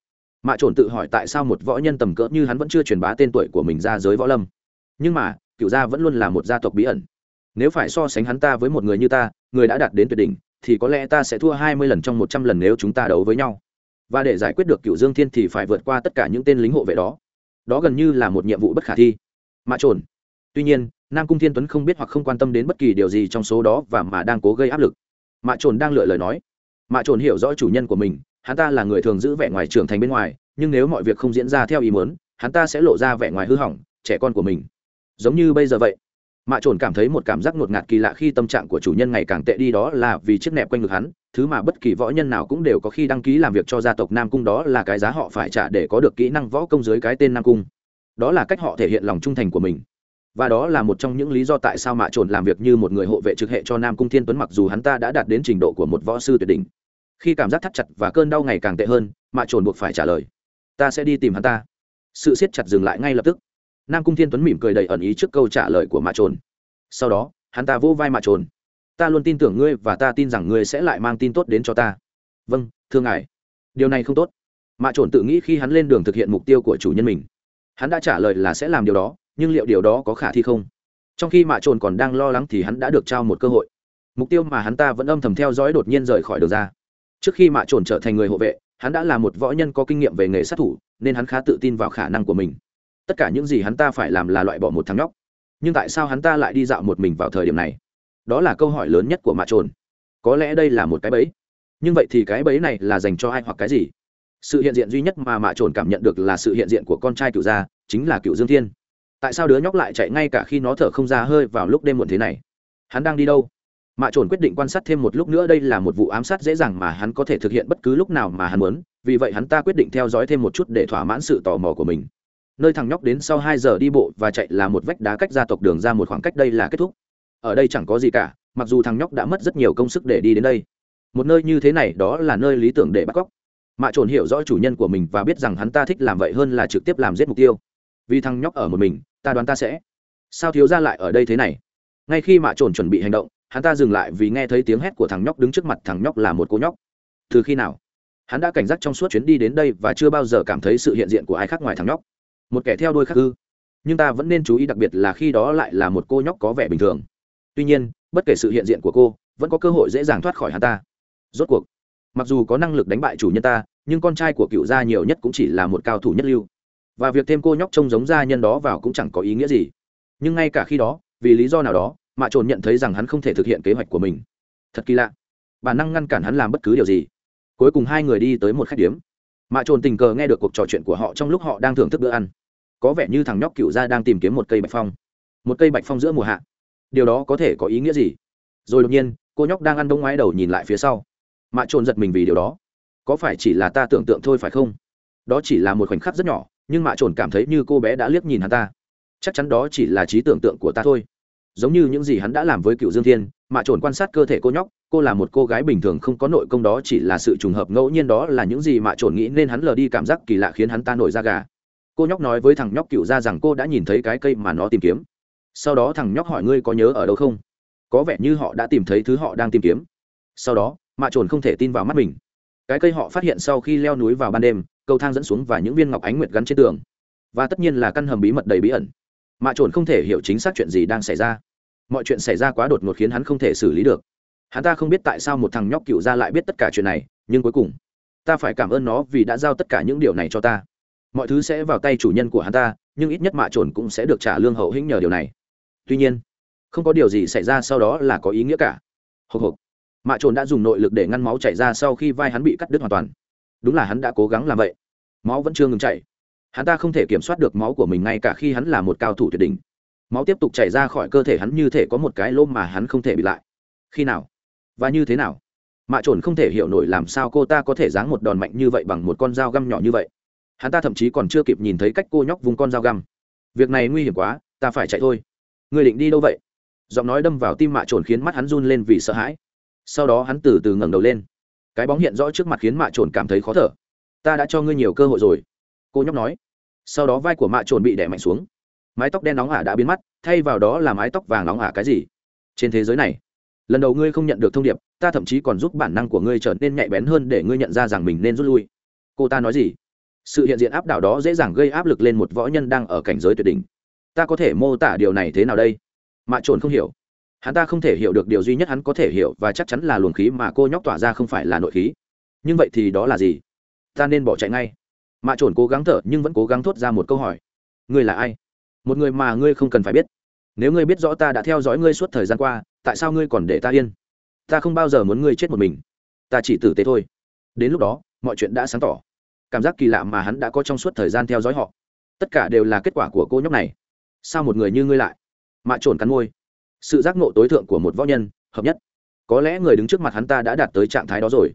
Mạ trồn tự hỏi tại sao một võ nhân tầm cỡ như hắn vẫn chưa truyền bá tên tuổi của mình ra giới võ lâm. Nhưng mà, cựu gia vẫn luôn là một gia tộc bí ẩn. Nếu phải so sánh hắn ta với một người như ta, người đã đạt đến tuyệt đỉnh thì có lẽ ta sẽ thua hai mươi lần trong một trăm lần nếu chúng ta đấu với nhau. Và để giải quyết được cựu dương thiên thì phải vượt qua tất cả những tên lính hộ vệ đó. Đó gần như là một nhiệm vụ bất khả thi. Mạ trồn. Tuy nhiên, nam cung thiên tuấn không biết hoặc không quan tâm đến bất kỳ điều gì trong số đó và mà đang cố gây áp lực. Mạ trồn đang lựa lời nói. Mạ trồn hiểu rõ chủ nhân của mình, hắn ta là người thường giữ vẻ ngoài trưởng thành bên ngoài, nhưng nếu mọi việc không diễn ra theo ý muốn, hắn ta sẽ lộ ra vẻ ngoài hư hỏng, trẻ con của mình. Giống như bây giờ vậy mạ trồn cảm thấy một cảm giác ngột ngạt kỳ lạ khi tâm trạng của chủ nhân ngày càng tệ đi đó là vì chiếc nẹp quanh ngực hắn, thứ mà bất kỳ võ nhân nào cũng đều có khi đăng ký làm việc cho gia tộc nam cung đó là cái giá họ phải trả để có được kỹ năng võ công dưới cái tên nam cung. Đó là cách họ thể hiện lòng trung thành của mình. Và đó là một trong những lý do tại sao mạ trồn làm việc như một người hộ vệ trực hệ cho nam cung thiên tuấn mặc dù hắn ta đã đạt đến trình độ của một võ sư tuyệt đỉnh. Khi cảm giác thắt chặt và cơn đau ngày càng tệ hơn, mạ trồn buộc phải trả lời, ta sẽ đi tìm hắn ta. Sự siết chặt dừng lại ngay lập tức nam cung thiên tuấn mỉm cười đầy ẩn ý trước câu trả lời của mạ trồn. Sau đó, hắn ta vô vai mạ trồn. Ta luôn tin tưởng ngươi và ta tin rằng ngươi sẽ lại mang tin tốt đến cho ta. Vâng thưa ngài. Điều này không tốt. Mạ trồn tự nghĩ khi hắn lên đường thực hiện mục tiêu của chủ nhân mình. Hắn đã trả lời là sẽ làm điều đó, nhưng liệu điều đó có khả thi không? Trong khi mạ trồn còn đang lo lắng thì hắn đã được trao một cơ hội. Mục tiêu mà hắn ta vẫn âm thầm theo dõi đột nhiên rời khỏi đường ra. Trước khi mạ trồn trở thành người hộ vệ, hắn đã là một võ nhân có kinh nghiệm về nghề sát thủ, nên hắn khá tự tin vào khả năng của mình tất cả những gì hắn ta phải làm là loại bỏ một thằng nhóc. Nhưng tại sao hắn ta lại đi dạo một mình vào thời điểm này? Đó là câu hỏi lớn nhất của mạ trồn. Có lẽ đây là một cái bẫy. Nhưng vậy thì cái bẫy này là dành cho ai hoặc cái gì? Sự hiện diện duy nhất mà mạ trồn cảm nhận được là sự hiện diện của con trai cựu gia, chính là cựu dương thiên. Tại sao đứa nhóc lại chạy ngay cả khi nó thở không ra hơi vào lúc đêm muộn thế này? Hắn đang đi đâu? Mạ trồn quyết định quan sát thêm một lúc nữa, đây là một vụ ám sát dễ dàng mà hắn có thể thực hiện bất cứ lúc nào mà hắn muốn, vì vậy hắn ta quyết định theo dõi thêm một chút để thỏa mãn sự tò mò của mình nơi thằng nhóc đến sau hai giờ đi bộ và chạy là một vách đá cách gia tộc đường ra một khoảng cách đây là kết thúc. Ở đây chẳng có gì cả, mặc dù thằng nhóc đã mất rất nhiều công sức để đi đến đây. Một nơi như thế này đó là nơi lý tưởng để bắt cóc. Mạ trồn hiểu rõ chủ nhân của mình và biết rằng hắn ta thích làm vậy hơn là trực tiếp làm giết mục tiêu. Vì thằng nhóc ở một mình, ta đoán ta sẽ. Sao thiếu ra lại ở đây thế này? Ngay khi mạ trồn chuẩn bị hành động, hắn ta dừng lại vì nghe thấy tiếng hét của thằng nhóc đứng trước mặt thằng nhóc là một cô nhóc. Từ khi nào? Hắn đã cảnh giác trong suốt chuyến đi đến đây và chưa bao giờ cảm thấy sự hiện diện của ai khác ngoài thằng nhóc một kẻ theo đuôi khác ư? Nhưng ta vẫn nên chú ý đặc biệt là khi đó lại là một cô nhóc có vẻ bình thường. Tuy nhiên, bất kể sự hiện diện của cô, vẫn có cơ hội dễ dàng thoát khỏi hắn ta. Rốt cuộc, mặc dù có năng lực đánh bại chủ nhân ta, nhưng con trai của cựu gia nhiều nhất cũng chỉ là một cao thủ nhất lưu. Và việc thêm cô nhóc trông giống gia nhân đó vào cũng chẳng có ý nghĩa gì. Nhưng ngay cả khi đó, vì lý do nào đó mạ trồn nhận thấy rằng hắn không thể thực hiện kế hoạch của mình. Thật kỳ lạ. Bản năng ngăn cản hắn làm bất cứ điều gì. Cuối cùng hai người đi tới một khách điếm. Mạ trồn tình cờ nghe được cuộc trò chuyện của họ trong lúc họ đang thưởng thức bữa ăn có vẻ như thằng nhóc cựu gia đang tìm kiếm một cây bạch phong. Một cây bạch phong giữa mùa hạ. Điều đó có thể có ý nghĩa gì? Rồi đột nhiên, cô nhóc đang ăn đông ngoái đầu nhìn lại phía sau. Mạ trồn giật mình vì điều đó. Có phải chỉ là ta tưởng tượng thôi phải không? Đó chỉ là một khoảnh khắc rất nhỏ, nhưng mạ trồn cảm thấy như cô bé đã liếc nhìn hắn ta. Chắc chắn đó chỉ là trí tưởng tượng của ta thôi. Giống như những gì hắn đã làm với cựu dương thiên, mạ trồn quan sát cơ thể cô nhóc, cô là một cô gái bình thường không có nội công đó chỉ là sự trùng hợp ngẫu nhiên đó là những gì mạ trồn nghĩ nên hắn lờ đi cảm giác kỳ lạ khiến hắn ta nổi da gà cô nhóc nói với thằng nhóc cựu ra rằng cô đã nhìn thấy cái cây mà nó tìm kiếm. Sau đó thằng nhóc hỏi ngươi có nhớ ở đâu không? Có vẻ như họ đã tìm thấy thứ họ đang tìm kiếm. Sau đó, mạ trồn không thể tin vào mắt mình. Cái cây họ phát hiện sau khi leo núi vào ban đêm, cầu thang dẫn xuống và những viên ngọc ánh nguyệt gắn trên tường. Và tất nhiên là căn hầm bí mật đầy bí ẩn. Mạ trồn không thể hiểu chính xác chuyện gì đang xảy ra. Mọi chuyện xảy ra quá đột ngột khiến hắn không thể xử lý được. Hắn ta không biết tại sao một thằng nhóc cựu ra lại biết tất cả chuyện này, nhưng cuối cùng, ta phải cảm ơn nó vì đã giao tất cả những điều này cho ta mọi thứ sẽ vào tay chủ nhân của hắn ta, nhưng ít nhất mạ trồn cũng sẽ được trả lương hậu hĩnh nhờ điều này. Tuy nhiên, không có điều gì xảy ra sau đó là có ý nghĩa cả. Hộc hộc. Mạ trồn đã dùng nội lực để ngăn máu chảy ra sau khi vai hắn bị cắt đứt hoàn toàn. Đúng là hắn đã cố gắng làm vậy. Máu vẫn chưa ngừng chảy. Hắn ta không thể kiểm soát được máu của mình ngay cả khi hắn là một cao thủ tuyệt đỉnh. Máu tiếp tục chảy ra khỏi cơ thể hắn như thể có một cái lôm mà hắn không thể bị lại. Khi nào? Và như thế nào? Mạ trồn không thể hiểu nổi làm sao cô ta có thể giáng một đòn mạnh như vậy bằng một con dao găm nhỏ như vậy hắn ta thậm chí còn chưa kịp nhìn thấy cách cô nhóc vùng con dao găm. Việc này nguy hiểm quá, ta phải chạy thôi. Người định đi đâu vậy? Giọng nói đâm vào tim mạ trồn khiến mắt hắn run lên vì sợ hãi. Sau đó hắn từ từ ngẩng đầu lên. Cái bóng hiện rõ trước mặt khiến mạ trồn cảm thấy khó thở. Ta đã cho ngươi nhiều cơ hội rồi. Cô nhóc nói. Sau đó vai của mạ trồn bị đẻ mạnh xuống. Mái tóc đen nóng ả đã biến mất, thay vào đó là mái tóc vàng nóng ả cái gì? Trên thế giới này, lần đầu ngươi không nhận được thông điệp, ta thậm chí còn giúp bản năng của ngươi trở nên nhạy bén hơn để ngươi nhận ra rằng mình nên rút lui. Cô ta nói gì? Sự hiện diện áp đảo đó dễ dàng gây áp lực lên một võ nhân đang ở cảnh giới tuyệt đỉnh. Ta có thể mô tả điều này thế nào đây? Mạ trồn không hiểu. Hắn ta không thể hiểu được điều duy nhất hắn có thể hiểu và chắc chắn là luồng khí mà cô nhóc tỏa ra không phải là nội khí. Nhưng vậy thì đó là gì? Ta nên bỏ chạy ngay. Mạ trồn cố gắng thở nhưng vẫn cố gắng thốt ra một câu hỏi. Ngươi là ai? Một người mà ngươi không cần phải biết. Nếu ngươi biết rõ ta đã theo dõi ngươi suốt thời gian qua, tại sao ngươi còn để ta yên? Ta không bao giờ muốn ngươi chết một mình. Ta chỉ tử tế thôi. Đến lúc đó, mọi chuyện đã sáng tỏ cảm giác kỳ lạ mà hắn đã có trong suốt thời gian theo dõi họ. Tất cả đều là kết quả của cô nhóc này. Sao một người như ngươi lại? Mạ trồn cắn môi. Sự giác ngộ tối thượng của một võ nhân, hợp nhất. Có lẽ người đứng trước mặt hắn ta đã đạt tới trạng thái đó rồi.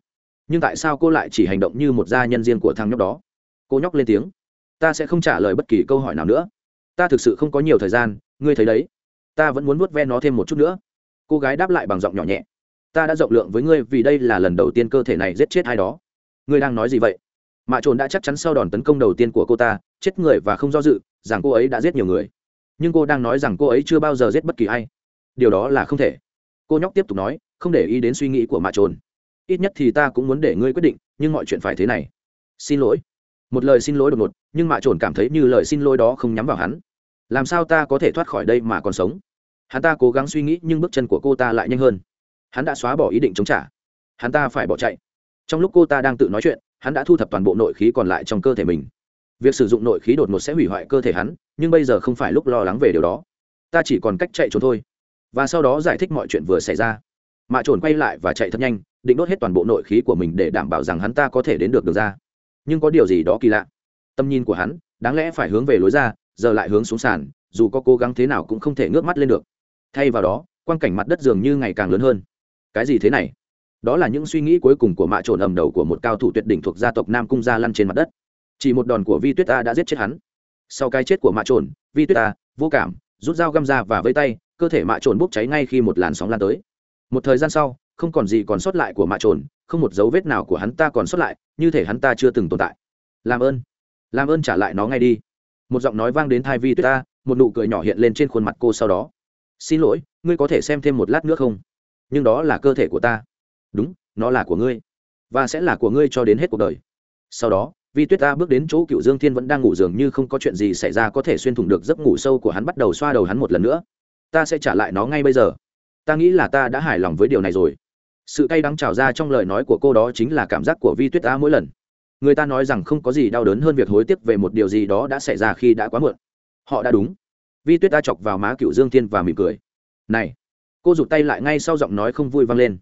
Nhưng tại sao cô lại chỉ hành động như một gia nhân riêng của thằng nhóc đó? Cô nhóc lên tiếng. Ta sẽ không trả lời bất kỳ câu hỏi nào nữa. Ta thực sự không có nhiều thời gian, ngươi thấy đấy. Ta vẫn muốn vuốt ve nó thêm một chút nữa. Cô gái đáp lại bằng giọng nhỏ nhẹ. Ta đã rộng lượng với ngươi vì đây là lần đầu tiên cơ thể này giết chết ai đó. Ngươi đang nói gì vậy? Mạ trồn đã chắc chắn sau đòn tấn công đầu tiên của cô ta, chết người và không do dự, rằng cô ấy đã giết nhiều người. Nhưng cô đang nói rằng cô ấy chưa bao giờ giết bất kỳ ai. Điều đó là không thể. Cô nhóc tiếp tục nói, không để ý đến suy nghĩ của mạ trồn. Ít nhất thì ta cũng muốn để ngươi quyết định, nhưng mọi chuyện phải thế này. Xin lỗi. Một lời xin lỗi đột ngột, nhưng mạ trồn cảm thấy như lời xin lỗi đó không nhắm vào hắn. Làm sao ta có thể thoát khỏi đây mà còn sống? Hắn ta cố gắng suy nghĩ, nhưng bước chân của cô ta lại nhanh hơn. Hắn đã xóa bỏ ý định chống trả. Hắn ta phải bỏ chạy. Trong lúc cô ta đang tự nói chuyện hắn đã thu thập toàn bộ nội khí còn lại trong cơ thể mình. Việc sử dụng nội khí đột ngột sẽ hủy hoại cơ thể hắn, nhưng bây giờ không phải lúc lo lắng về điều đó. Ta chỉ còn cách chạy trốn thôi. Và sau đó giải thích mọi chuyện vừa xảy ra. Mạ trồn quay lại và chạy thật nhanh, định đốt hết toàn bộ nội khí của mình để đảm bảo rằng hắn ta có thể đến được đường ra. Nhưng có điều gì đó kỳ lạ. Tâm nhìn của hắn, đáng lẽ phải hướng về lối ra, giờ lại hướng xuống sàn, dù có cố gắng thế nào cũng không thể ngước mắt lên được. Thay vào đó, quang cảnh mặt đất dường như ngày càng lớn hơn. Cái gì thế này? Đó là những suy nghĩ cuối cùng của mạ trồn ầm đầu của một cao thủ tuyệt đỉnh thuộc gia tộc nam cung gia lăn trên mặt đất. Chỉ một đòn của vi tuyết ta đã giết chết hắn. Sau cái chết của mạ trồn vi tuyết ta vô cảm, rút dao găm ra và vây tay, cơ thể mạ trồn bốc cháy ngay khi một làn sóng lan tới. Một thời gian sau, không còn gì còn sót lại của mạ trồn không một dấu vết nào của hắn ta còn sót lại, như thể hắn ta chưa từng tồn tại. Làm ơn làm ơn trả lại nó ngay đi. Một giọng nói vang đến thai vi tuyết ta một nụ cười nhỏ hiện lên trên khuôn mặt cô sau đó. Xin lỗi, ngươi có thể xem thêm một lát nữa không? Nhưng đó là cơ thể của ta đúng, nó là của ngươi. Và sẽ là của ngươi cho đến hết cuộc đời. Sau đó, vi tuyết ta bước đến chỗ cựu dương thiên vẫn đang ngủ dường như không có chuyện gì xảy ra có thể xuyên thủng được giấc ngủ sâu của hắn bắt đầu xoa đầu hắn một lần nữa. Ta sẽ trả lại nó ngay bây giờ. Ta nghĩ là ta đã hài lòng với điều này rồi. Sự cay đắng trào ra trong lời nói của cô đó chính là cảm giác của vi tuyết ta mỗi lần. Người ta nói rằng không có gì đau đớn hơn việc hối tiếc về một điều gì đó đã xảy ra khi đã quá muộn. Họ đã đúng. Vi tuyết ta chọc vào má cựu dương thiên và mỉm cười. Này, cô rụt tay lại ngay sau giọng nói không vui vang lên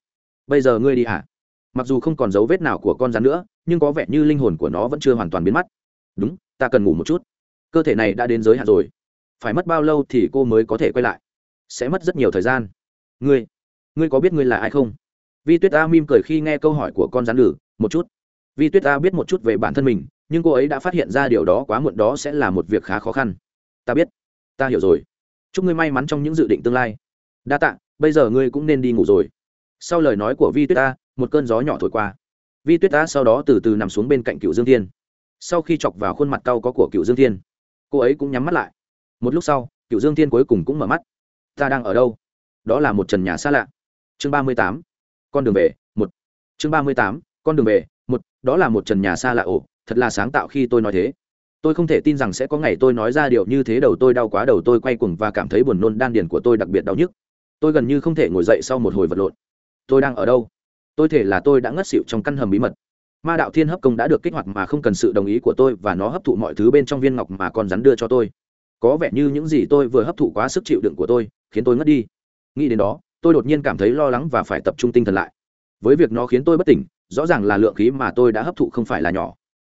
bây giờ ngươi đi hả? Mặc dù không còn dấu vết nào của con rắn nữa, nhưng có vẻ như linh hồn của nó vẫn chưa hoàn toàn biến mất. Đúng, ta cần ngủ một chút. Cơ thể này đã đến giới hạn rồi. Phải mất bao lâu thì cô mới có thể quay lại? Sẽ mất rất nhiều thời gian. Ngươi ngươi có biết ngươi là ai không? Vi tuyết a mỉm cười khi nghe câu hỏi của con rắn lử một chút. Vi tuyết a biết một chút về bản thân mình, nhưng cô ấy đã phát hiện ra điều đó quá muộn, đó sẽ là một việc khá khó khăn. Ta biết. Ta hiểu rồi. Chúc ngươi may mắn trong những dự định tương lai. Đa tạ, bây giờ ngươi cũng nên đi ngủ rồi sau lời nói của vi tuyết a, một cơn gió nhỏ thổi qua. Vi tuyết a sau đó từ từ nằm xuống bên cạnh cựu dương thiên. Sau khi chọc vào khuôn mặt cau có của cựu dương thiên, cô ấy cũng nhắm mắt lại. Một lúc sau cựu dương thiên cuối cùng cũng mở mắt. Ta đang ở đâu? Đó là một trần nhà xa lạ. Chương ba mươi tám, con đường về, một. Chương ba mươi tám, con đường về, một. Đó là một trần nhà xa lạ ồ, thật là sáng tạo khi tôi nói thế. Tôi không thể tin rằng sẽ có ngày tôi nói ra điều như thế đầu tôi đau quá, đầu tôi quay cuồng và cảm thấy buồn nôn, đan điền của tôi đặc biệt đau nhức. Tôi gần như không thể ngồi dậy sau một hồi vật lộn tôi đang ở đâu? Tôi thể là tôi đã ngất xịu trong căn hầm bí mật. Ma đạo thiên hấp công đã được kích hoạt mà không cần sự đồng ý của tôi và nó hấp thụ mọi thứ bên trong viên ngọc mà con rắn đưa cho tôi. Có vẻ như những gì tôi vừa hấp thụ quá sức chịu đựng của tôi, khiến tôi ngất đi. Nghĩ đến đó, tôi đột nhiên cảm thấy lo lắng và phải tập trung tinh thần lại. Với việc nó khiến tôi bất tỉnh, rõ ràng là lượng khí mà tôi đã hấp thụ không phải là nhỏ.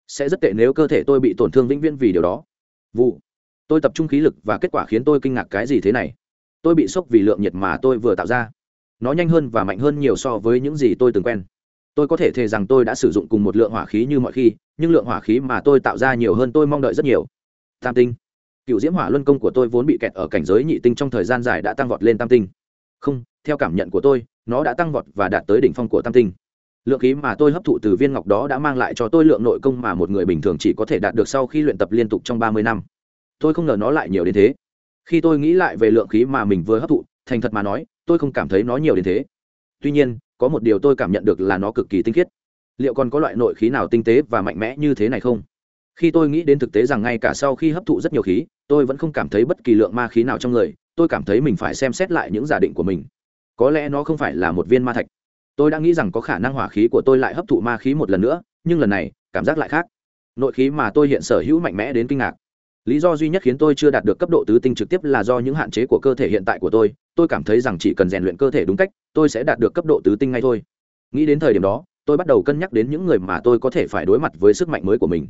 Sẽ rất tệ nếu cơ thể tôi bị tổn thương vĩnh viễn vì điều đó. Vụ. Tôi tập trung khí lực và kết quả khiến tôi kinh ngạc cái gì thế này? Tôi bị sốc vì lượng nhiệt mà tôi vừa tạo ra nó nhanh hơn và mạnh hơn nhiều so với những gì tôi từng quen. Tôi có thể thề rằng tôi đã sử dụng cùng một lượng hỏa khí như mọi khi, nhưng lượng hỏa khí mà tôi tạo ra nhiều hơn tôi mong đợi rất nhiều. Tam tinh. Cựu diễm hỏa luân công của tôi vốn bị kẹt ở cảnh giới nhị tinh trong thời gian dài đã tăng vọt lên tam tinh. Không, theo cảm nhận của tôi, nó đã tăng vọt và đạt tới đỉnh phong của tam tinh. Lượng khí mà tôi hấp thụ từ viên ngọc đó đã mang lại cho tôi lượng nội công mà một người bình thường chỉ có thể đạt được sau khi luyện tập liên tục trong ba mươi năm. Tôi không ngờ nó lại nhiều đến thế. Khi tôi nghĩ lại về lượng khí mà mình vừa hấp thụ, thành thật mà nói tôi không cảm thấy nó nhiều đến thế. Tuy nhiên, có một điều tôi cảm nhận được là nó cực kỳ tinh khiết. Liệu còn có loại nội khí nào tinh tế và mạnh mẽ như thế này không? Khi tôi nghĩ đến thực tế rằng ngay cả sau khi hấp thụ rất nhiều khí, tôi vẫn không cảm thấy bất kỳ lượng ma khí nào trong người, tôi cảm thấy mình phải xem xét lại những giả định của mình. Có lẽ nó không phải là một viên ma thạch. Tôi đã nghĩ rằng có khả năng hỏa khí của tôi lại hấp thụ ma khí một lần nữa, nhưng lần này, cảm giác lại khác. Nội khí mà tôi hiện sở hữu mạnh mẽ đến kinh ngạc. Lý do duy nhất khiến tôi chưa đạt được cấp độ tứ tinh trực tiếp là do những hạn chế của cơ thể hiện tại của tôi tôi cảm thấy rằng chỉ cần rèn luyện cơ thể đúng cách, tôi sẽ đạt được cấp độ tứ tinh ngay thôi. Nghĩ đến thời điểm đó, tôi bắt đầu cân nhắc đến những người mà tôi có thể phải đối mặt với sức mạnh mới của mình.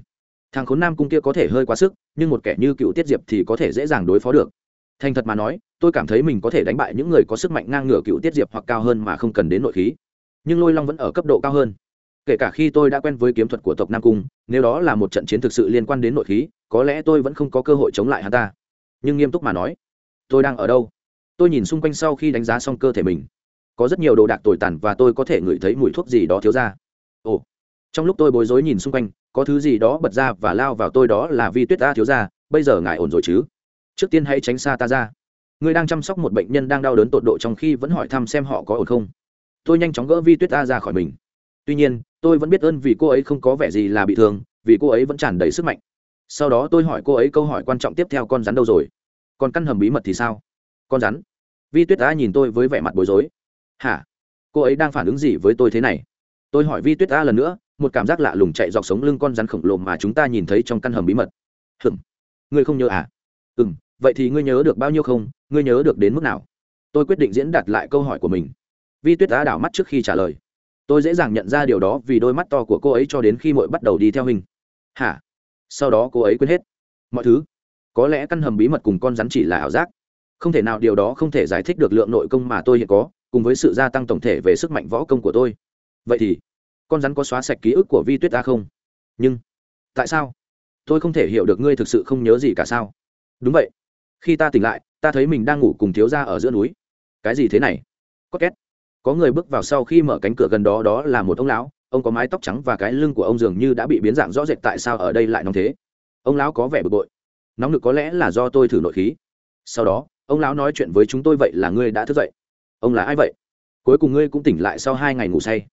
Thằng khốn nam cung kia có thể hơi quá sức, nhưng một kẻ như cựu tiết diệp thì có thể dễ dàng đối phó được. Thành thật mà nói, tôi cảm thấy mình có thể đánh bại những người có sức mạnh ngang ngửa cựu tiết diệp hoặc cao hơn mà không cần đến nội khí. Nhưng lôi long vẫn ở cấp độ cao hơn. Kể cả khi tôi đã quen với kiếm thuật của tộc nam cung, nếu đó là một trận chiến thực sự liên quan đến nội khí, có lẽ tôi vẫn không có cơ hội chống lại hắn ta. Nhưng nghiêm túc mà nói, tôi đang ở đâu? Tôi nhìn xung quanh sau khi đánh giá xong cơ thể mình. Có rất nhiều đồ đạc tồi tàn và tôi có thể ngửi thấy mùi thuốc gì đó thiếu ra. Ồ. Trong lúc tôi bối rối nhìn xung quanh, có thứ gì đó bật ra và lao vào tôi đó là vi tuyết ta thiếu ra, bây giờ ngài ổn rồi chứ? Trước tiên hãy tránh xa ta ra. Người đang chăm sóc một bệnh nhân đang đau đớn tột độ trong khi vẫn hỏi thăm xem họ có ổn không. Tôi nhanh chóng gỡ vi tuyết ta ra khỏi mình. Tuy nhiên, tôi vẫn biết ơn vì cô ấy không có vẻ gì là bị thương, vì cô ấy vẫn tràn đầy sức mạnh. Sau đó tôi hỏi cô ấy câu hỏi quan trọng tiếp theo con rắn đâu rồi? Còn căn hầm bí mật thì sao? Con rắn. Vi tuyết ta nhìn tôi với vẻ mặt bối rối. Hả? Cô ấy đang phản ứng gì với tôi thế này? Tôi hỏi vi tuyết ta lần nữa, một cảm giác lạ lùng chạy dọc sống lưng con rắn khổng lồ mà chúng ta nhìn thấy trong căn hầm bí mật. Hừng ngươi không nhớ à? Ừ m vậy thì ngươi nhớ được bao nhiêu không? Ngươi nhớ được đến mức nào? Tôi quyết định diễn đạt lại câu hỏi của mình. Vi tuyết Ta đảo mắt trước khi trả lời. Tôi dễ dàng nhận ra điều đó vì đôi mắt to của cô ấy cho đến khi mội bắt đầu đi theo hình. Hả? Sau đó cô ấy quên hết. Mọi thứ. Có lẽ căn hầm bí mật cùng con rắn chỉ là ảo giác không thể nào điều đó không thể giải thích được lượng nội công mà tôi hiện có, cùng với sự gia tăng tổng thể về sức mạnh võ công của tôi. Vậy thì, con rắn có xóa sạch ký ức của vi tuyết ta không? Nhưng, tại sao? Tôi không thể hiểu được ngươi thực sự không nhớ gì cả sao? Đúng vậy. Khi ta tỉnh lại, ta thấy mình đang ngủ cùng thiếu gia ở giữa núi. Cái gì thế này? Có két. Có người bước vào sau khi mở cánh cửa gần đó đó là một ông lão. Ông có mái tóc trắng và cái lưng của ông dường như đã bị biến dạng rõ rệt tại sao ở đây lại nóng thế? Ông lão có vẻ bực bội. Nóng được có lẽ là do tôi thử nội khí. Sau đó ông lão nói chuyện với chúng tôi vậy là ngươi đã thức dậy. Ông là ai vậy? Cuối cùng ngươi cũng tỉnh lại sau hai ngày ngủ say.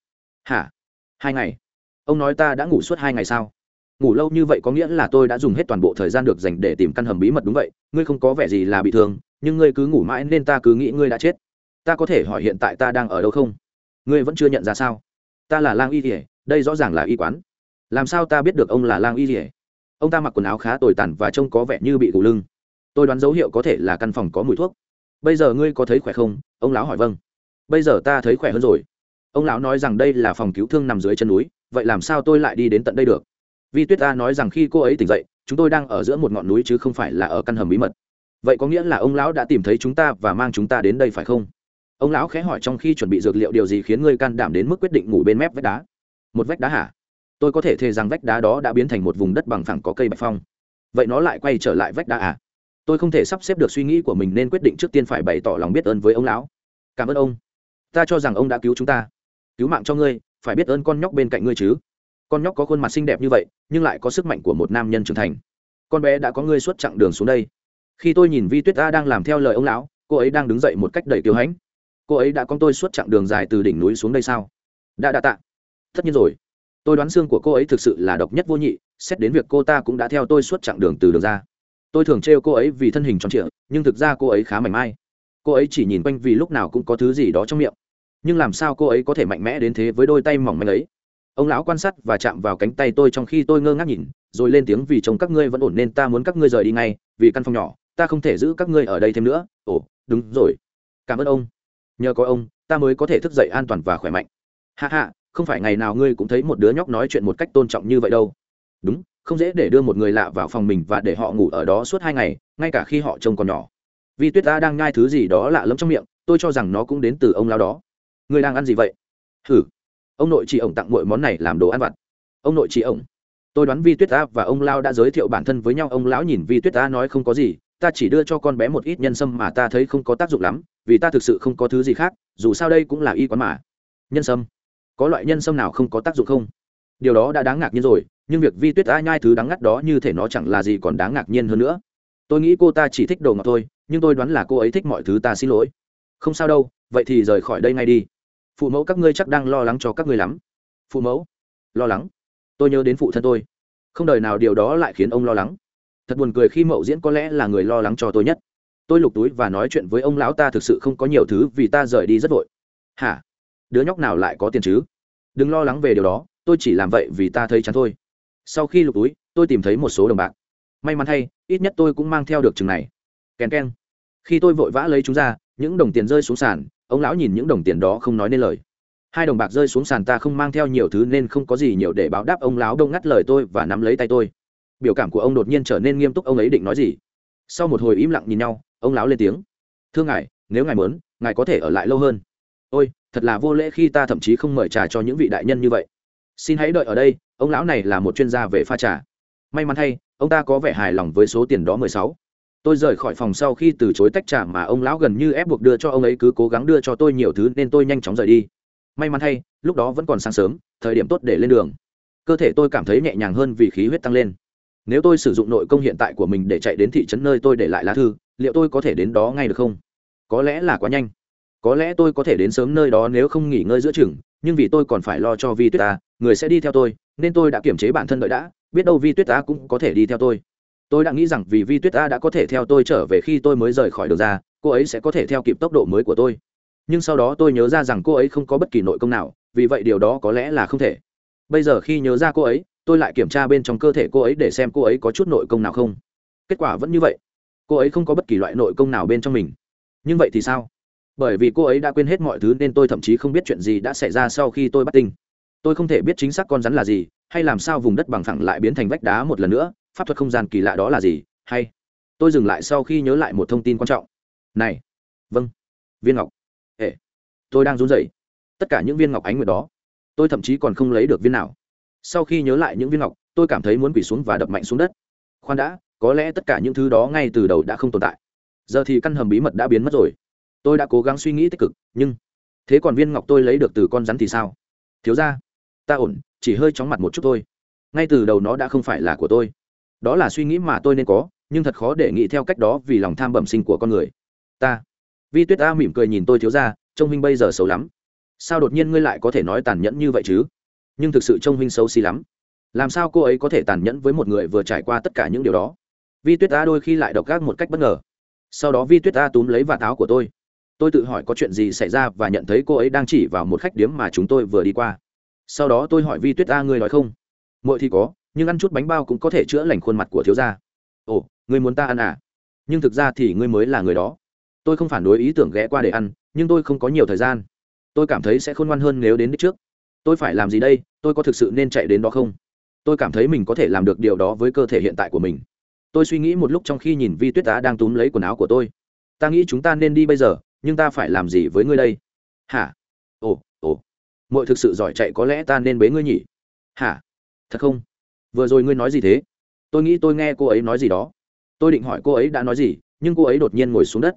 Hả? Hai ngày? Ông nói ta đã ngủ suốt hai ngày sao? Ngủ lâu như vậy có nghĩa là tôi đã dùng hết toàn bộ thời gian được dành để tìm căn hầm bí mật đúng vậy. Ngươi không có vẻ gì là bị thương, nhưng ngươi cứ ngủ mãi nên ta cứ nghĩ ngươi đã chết. Ta có thể hỏi hiện tại ta đang ở đâu không? Ngươi vẫn chưa nhận ra sao? Ta là lang y kỉa đây rõ ràng là y quán. Làm sao ta biết được ông là lang y kỉa ông ta mặc quần áo khá tồi tàn và trông có vẻ như bị gù lưng tôi đoán dấu hiệu có thể là căn phòng có mùi thuốc. Bây giờ ngươi có thấy khỏe không? Ông lão hỏi vâng. Bây giờ ta thấy khỏe hơn rồi. Ông lão nói rằng đây là phòng cứu thương nằm dưới chân núi, vậy làm sao tôi lại đi đến tận đây được? Vi tuyết ta nói rằng khi cô ấy tỉnh dậy, chúng tôi đang ở giữa một ngọn núi chứ không phải là ở căn hầm bí mật. Vậy có nghĩa là ông lão đã tìm thấy chúng ta và mang chúng ta đến đây phải không? Ông lão khẽ hỏi trong khi chuẩn bị dược liệu điều gì khiến ngươi can đảm đến mức quyết định ngủ bên mép vách đá? Một vách đá hả? Tôi có thể thề rằng vách đá đó đã biến thành một vùng đất bằng phẳng có cây bạch phong. Vậy nó lại quay trở lại vách đá à? Tôi không thể sắp xếp được suy nghĩ của mình nên quyết định trước tiên phải bày tỏ lòng biết ơn với ông lão. Cảm ơn ông. Ta cho rằng ông đã cứu chúng ta. Cứu mạng cho ngươi, phải biết ơn con nhóc bên cạnh ngươi chứ. Con nhóc có khuôn mặt xinh đẹp như vậy, nhưng lại có sức mạnh của một nam nhân trưởng thành. Con bé đã có ngươi suốt chặng đường xuống đây. Khi tôi nhìn vi tuyết ta đang làm theo lời ông lão, cô ấy đang đứng dậy một cách đầy kiêu hãnh. Cô ấy đã con tôi suốt chặng đường dài từ đỉnh núi xuống đây sao? Đã đã tạ. Tất nhiên rồi. Tôi đoán xương của cô ấy thực sự là độc nhất vô nhị, xét đến việc cô ta cũng đã theo tôi suốt chặng đường từ đường ra tôi thường trêu cô ấy vì thân hình tròn trịa, nhưng thực ra cô ấy khá mảnh mai. Cô ấy chỉ nhìn quanh vì lúc nào cũng có thứ gì đó trong miệng. Nhưng làm sao cô ấy có thể mạnh mẽ đến thế với đôi tay mỏng manh ấy? Ông lão quan sát và chạm vào cánh tay tôi trong khi tôi ngơ ngác nhìn, rồi lên tiếng vì chồng các ngươi vẫn ổn nên ta muốn các ngươi rời đi ngay, vì căn phòng nhỏ, ta không thể giữ các ngươi ở đây thêm nữa. Ồ, đúng rồi. Cảm ơn ông. Nhờ có ông, ta mới có thể thức dậy an toàn và khỏe mạnh. Hạ hạ không phải ngày nào ngươi cũng thấy một đứa nhóc nói chuyện một cách tôn trọng như vậy đâu. Đúng không dễ để đưa một người lạ vào phòng mình và để họ ngủ ở đó suốt hai ngày, ngay cả khi họ trông còn nhỏ. Vì tuyết ta đang nhai thứ gì đó lạ lẫm trong miệng, tôi cho rằng nó cũng đến từ ông lao đó. Người đang ăn gì vậy? Hử? Ông nội chị ổng tặng mỗi món này làm đồ ăn vặt. Ông nội chị ổng. Tôi đoán vi tuyết ta và ông lao đã giới thiệu bản thân với nhau. Ông lão nhìn vi tuyết ta nói không có gì, ta chỉ đưa cho con bé một ít nhân sâm mà ta thấy không có tác dụng lắm, vì ta thực sự không có thứ gì khác, dù sao đây cũng là y quán mà. Nhân sâm? Có loại nhân sâm nào không có tác dụng không? Điều đó đã đáng ngạc nhiên rồi nhưng việc vi tuyết a nhai thứ đáng ngắt đó như thể nó chẳng là gì còn đáng ngạc nhiên hơn nữa. Tôi nghĩ cô ta chỉ thích đồ ngọt thôi, nhưng tôi đoán là cô ấy thích mọi thứ ta xin lỗi. Không sao đâu, vậy thì rời khỏi đây ngay đi. Phụ mẫu các ngươi chắc đang lo lắng cho các ngươi lắm. Phụ mẫu, lo lắng? Tôi nhớ đến phụ thân tôi. Không đời nào điều đó lại khiến ông lo lắng. Thật buồn cười khi mậu diễn có lẽ là người lo lắng cho tôi nhất. Tôi lục túi và nói chuyện với ông lão ta thực sự không có nhiều thứ vì ta rời đi rất vội. Hả? Đứa nhóc nào lại có tiền chứ? Đừng lo lắng về điều đó, tôi chỉ làm vậy vì ta thấy chắn thôi sau khi lục túi, tôi tìm thấy một số đồng bạc. May mắn thay, ít nhất tôi cũng mang theo được chừng này. Kèn keng. Khi tôi vội vã lấy chúng ra, những đồng tiền rơi xuống sàn, ông lão nhìn những đồng tiền đó không nói nên lời. Hai đồng bạc rơi xuống sàn ta không mang theo nhiều thứ nên không có gì nhiều để báo đáp, ông lão đông ngắt lời tôi và nắm lấy tay tôi. Biểu cảm của ông đột nhiên trở nên nghiêm túc, ông ấy định nói gì? Sau một hồi im lặng nhìn nhau, ông lão lên tiếng. Thưa ngài, nếu ngài muốn, ngài có thể ở lại lâu hơn. Ôi, thật là vô lễ khi ta thậm chí không mời trà cho những vị đại nhân như vậy. Xin hãy đợi ở đây ông lão này là một chuyên gia về pha trà. May mắn thay, ông ta có vẻ hài lòng với số tiền đó mười sáu. Tôi rời khỏi phòng sau khi từ chối tách trà mà ông lão gần như ép buộc đưa cho ông ấy cứ cố gắng đưa cho tôi nhiều thứ nên tôi nhanh chóng rời đi. May mắn thay, lúc đó vẫn còn sáng sớm, thời điểm tốt để lên đường. Cơ thể tôi cảm thấy nhẹ nhàng hơn vì khí huyết tăng lên. Nếu tôi sử dụng nội công hiện tại của mình để chạy đến thị trấn nơi tôi để lại lá thư, liệu tôi có thể đến đó ngay được không? Có lẽ là quá nhanh. Có lẽ tôi có thể đến sớm nơi đó nếu không nghỉ ngơi giữa chừng, nhưng vì tôi còn phải lo cho vi tuyết ta, người sẽ đi theo tôi nên tôi đã kiểm chế bản thân đợi đã, biết đâu vi tuyết ta cũng có thể đi theo tôi. Tôi đã nghĩ rằng vì vi tuyết ta đã có thể theo tôi trở về khi tôi mới rời khỏi đường ra, cô ấy sẽ có thể theo kịp tốc độ mới của tôi. Nhưng sau đó tôi nhớ ra rằng cô ấy không có bất kỳ nội công nào, vì vậy điều đó có lẽ là không thể. Bây giờ khi nhớ ra cô ấy, tôi lại kiểm tra bên trong cơ thể cô ấy để xem cô ấy có chút nội công nào không. Kết quả vẫn như vậy. Cô ấy không có bất kỳ loại nội công nào bên trong mình. Nhưng vậy thì sao? Bởi vì cô ấy đã quên hết mọi thứ nên tôi thậm chí không biết chuyện gì đã xảy ra sau khi tôi bắt tinh tôi không thể biết chính xác con rắn là gì, hay làm sao vùng đất bằng phẳng lại biến thành vách đá một lần nữa, pháp thuật không gian kỳ lạ đó là gì, hay. Tôi dừng lại sau khi nhớ lại một thông tin quan trọng. Này. Vâng. Viên ngọc. Ệ tôi đang run rẩy. Tất cả những viên ngọc ánh nguyệt đó, tôi thậm chí còn không lấy được viên nào. Sau khi nhớ lại những viên ngọc, tôi cảm thấy muốn quỳ xuống và đập mạnh xuống đất. Khoan đã, có lẽ tất cả những thứ đó ngay từ đầu đã không tồn tại. Giờ thì căn hầm bí mật đã biến mất rồi. Tôi đã cố gắng suy nghĩ tích cực, nhưng, thế còn viên ngọc tôi lấy được từ con rắn thì sao? Thiếu ra ta ổn, chỉ hơi chóng mặt một chút thôi. Ngay từ đầu nó đã không phải là của tôi. Đó là suy nghĩ mà tôi nên có, nhưng thật khó để nghĩ theo cách đó vì lòng tham bẩm sinh của con người. Ta. Vi tuyết ta mỉm cười nhìn tôi thiếu ra, trông huynh bây giờ xấu lắm. Sao đột nhiên ngươi lại có thể nói tàn nhẫn như vậy chứ? Nhưng thực sự trông huynh xấu xí lắm. Làm sao cô ấy có thể tàn nhẫn với một người vừa trải qua tất cả những điều đó? Vi tuyết ta đôi khi lại độc gác một cách bất ngờ. Sau đó vi tuyết ta túm lấy vạt áo của tôi. Tôi tự hỏi có chuyện gì xảy ra và nhận thấy cô ấy đang chỉ vào một khách điếm mà chúng tôi vừa đi qua sau đó tôi hỏi vi tuyết a ngươi nói không? Muội thì có, nhưng ăn chút bánh bao cũng có thể chữa lành khuôn mặt của thiếu gia. Ồ, ngươi muốn ta ăn à? Nhưng thực ra thì ngươi mới là người đó. Tôi không phản đối ý tưởng ghé qua để ăn, nhưng tôi không có nhiều thời gian. Tôi cảm thấy sẽ khôn ngoan hơn nếu đến đích trước. Tôi phải làm gì đây? Tôi có thực sự nên chạy đến đó không? Tôi cảm thấy mình có thể làm được điều đó với cơ thể hiện tại của mình. Tôi suy nghĩ một lúc trong khi nhìn vi tuyết tá đang túm lấy quần áo của tôi. Ta nghĩ chúng ta nên đi bây giờ, nhưng ta phải làm gì với ngươi đây? Hả? Ồ mội thực sự giỏi chạy có lẽ ta nên bế ngươi nhỉ? Hả? Thật không? Vừa rồi ngươi nói gì thế? Tôi nghĩ tôi nghe cô ấy nói gì đó. Tôi định hỏi cô ấy đã nói gì, nhưng cô ấy đột nhiên ngồi xuống đất.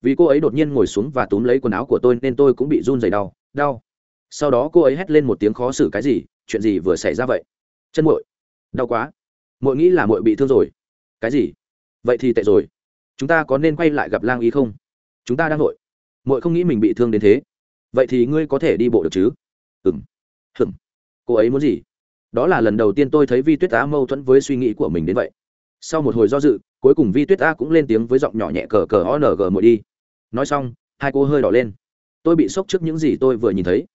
Vì cô ấy đột nhiên ngồi xuống và túm lấy quần áo của tôi nên tôi cũng bị run dày đau đau. Sau đó cô ấy hét lên một tiếng khó xử cái gì, chuyện gì vừa xảy ra vậy? Chân muội, đau quá. Muội nghĩ là muội bị thương rồi. Cái gì? Vậy thì tệ rồi. Chúng ta có nên quay lại gặp lang y không? Chúng ta đang nội muội không nghĩ mình bị thương đến thế. Vậy thì ngươi có thể đi bộ được chứ? Ừm, hừng cô ấy muốn gì? Đó là lần đầu tiên tôi thấy vi tuyết á mâu thuẫn với suy nghĩ của mình đến vậy. Sau một hồi do dự cuối cùng vi tuyết á cũng lên tiếng với giọng nhỏ nhẹ cờ cờ o n g muội đi. Nói xong hai cô hơi đỏ lên. Tôi bị sốc trước những gì tôi vừa nhìn thấy.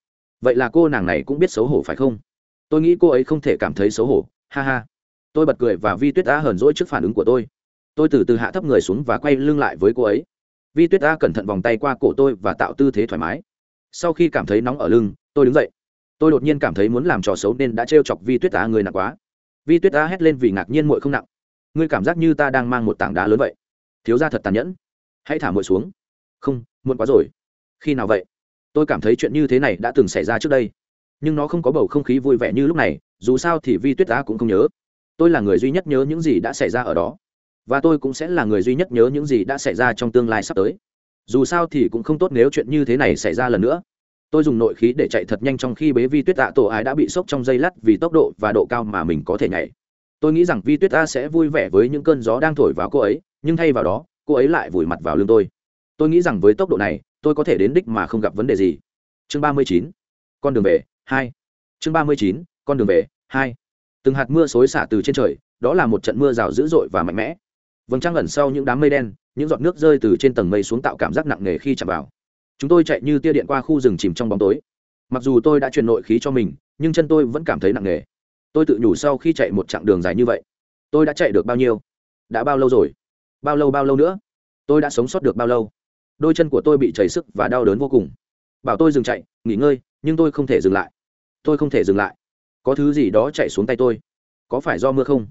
Vậy là cô nàng này cũng biết xấu hổ phải không? Tôi nghĩ cô ấy không thể cảm thấy xấu hổ. Ha ha. Tôi bật cười và vi tuyết á hờn dỗi trước phản ứng của tôi. Tôi từ từ hạ thấp người xuống và quay lưng lại với cô ấy. Vi tuyết á cẩn thận vòng tay qua cổ tôi và tạo tư thế thoải mái. Sau khi cảm thấy nóng ở lưng tôi đứng dậy. Tôi đột nhiên cảm thấy muốn làm trò xấu nên đã trêu chọc vi tuyết á người nặng quá. Vi tuyết á hét lên vì ngạc nhiên muội không nặng. Ngươi cảm giác như ta đang mang một tảng đá lớn vậy. Thiếu ra thật tàn nhẫn. Hãy thả muội xuống. Không, muộn quá rồi. Khi nào vậy? Tôi cảm thấy chuyện như thế này đã từng xảy ra trước đây. Nhưng nó không có bầu không khí vui vẻ như lúc này, dù sao thì vi tuyết á cũng không nhớ. Tôi là người duy nhất nhớ những gì đã xảy ra ở đó. Và tôi cũng sẽ là người duy nhất nhớ những gì đã xảy ra trong tương lai sắp tới. Dù sao thì cũng không tốt nếu chuyện như thế này xảy ra lần nữa tôi dùng nội khí để chạy thật nhanh trong khi bế vi tuyết tạ tổ ái đã bị sốc trong dây lắt vì tốc độ và độ cao mà mình có thể nhảy. Tôi nghĩ rằng vi tuyết ta sẽ vui vẻ với những cơn gió đang thổi vào cô ấy, nhưng thay vào đó, cô ấy lại vùi mặt vào lưng tôi. Tôi nghĩ rằng với tốc độ này, tôi có thể đến đích mà không gặp vấn đề gì. Chương ba mươi chín, con đường về, hai. Chương ba mươi chín, con đường về, hai. Từng hạt mưa xối xả từ trên trời, đó là một trận mưa rào dữ dội và mạnh mẽ. Vầng trăng ẩn sau những đám mây đen, những giọt nước rơi từ trên tầng mây xuống tạo cảm giác nặng nề khi chạm vào chúng tôi chạy như tia điện qua khu rừng chìm trong bóng tối. Mặc dù tôi đã truyền nội khí cho mình, nhưng chân tôi vẫn cảm thấy nặng nề. Tôi tự nhủ sau khi chạy một chặng đường dài như vậy, tôi đã chạy được bao nhiêu? Đã bao lâu rồi? Bao lâu bao lâu nữa? Tôi đã sống sót được bao lâu? Đôi chân của tôi bị chảy sức và đau đớn vô cùng. Bảo tôi dừng chạy, nghỉ ngơi, nhưng tôi không thể dừng lại. Tôi không thể dừng lại. Có thứ gì đó chạy xuống tay tôi. Có phải do mưa không?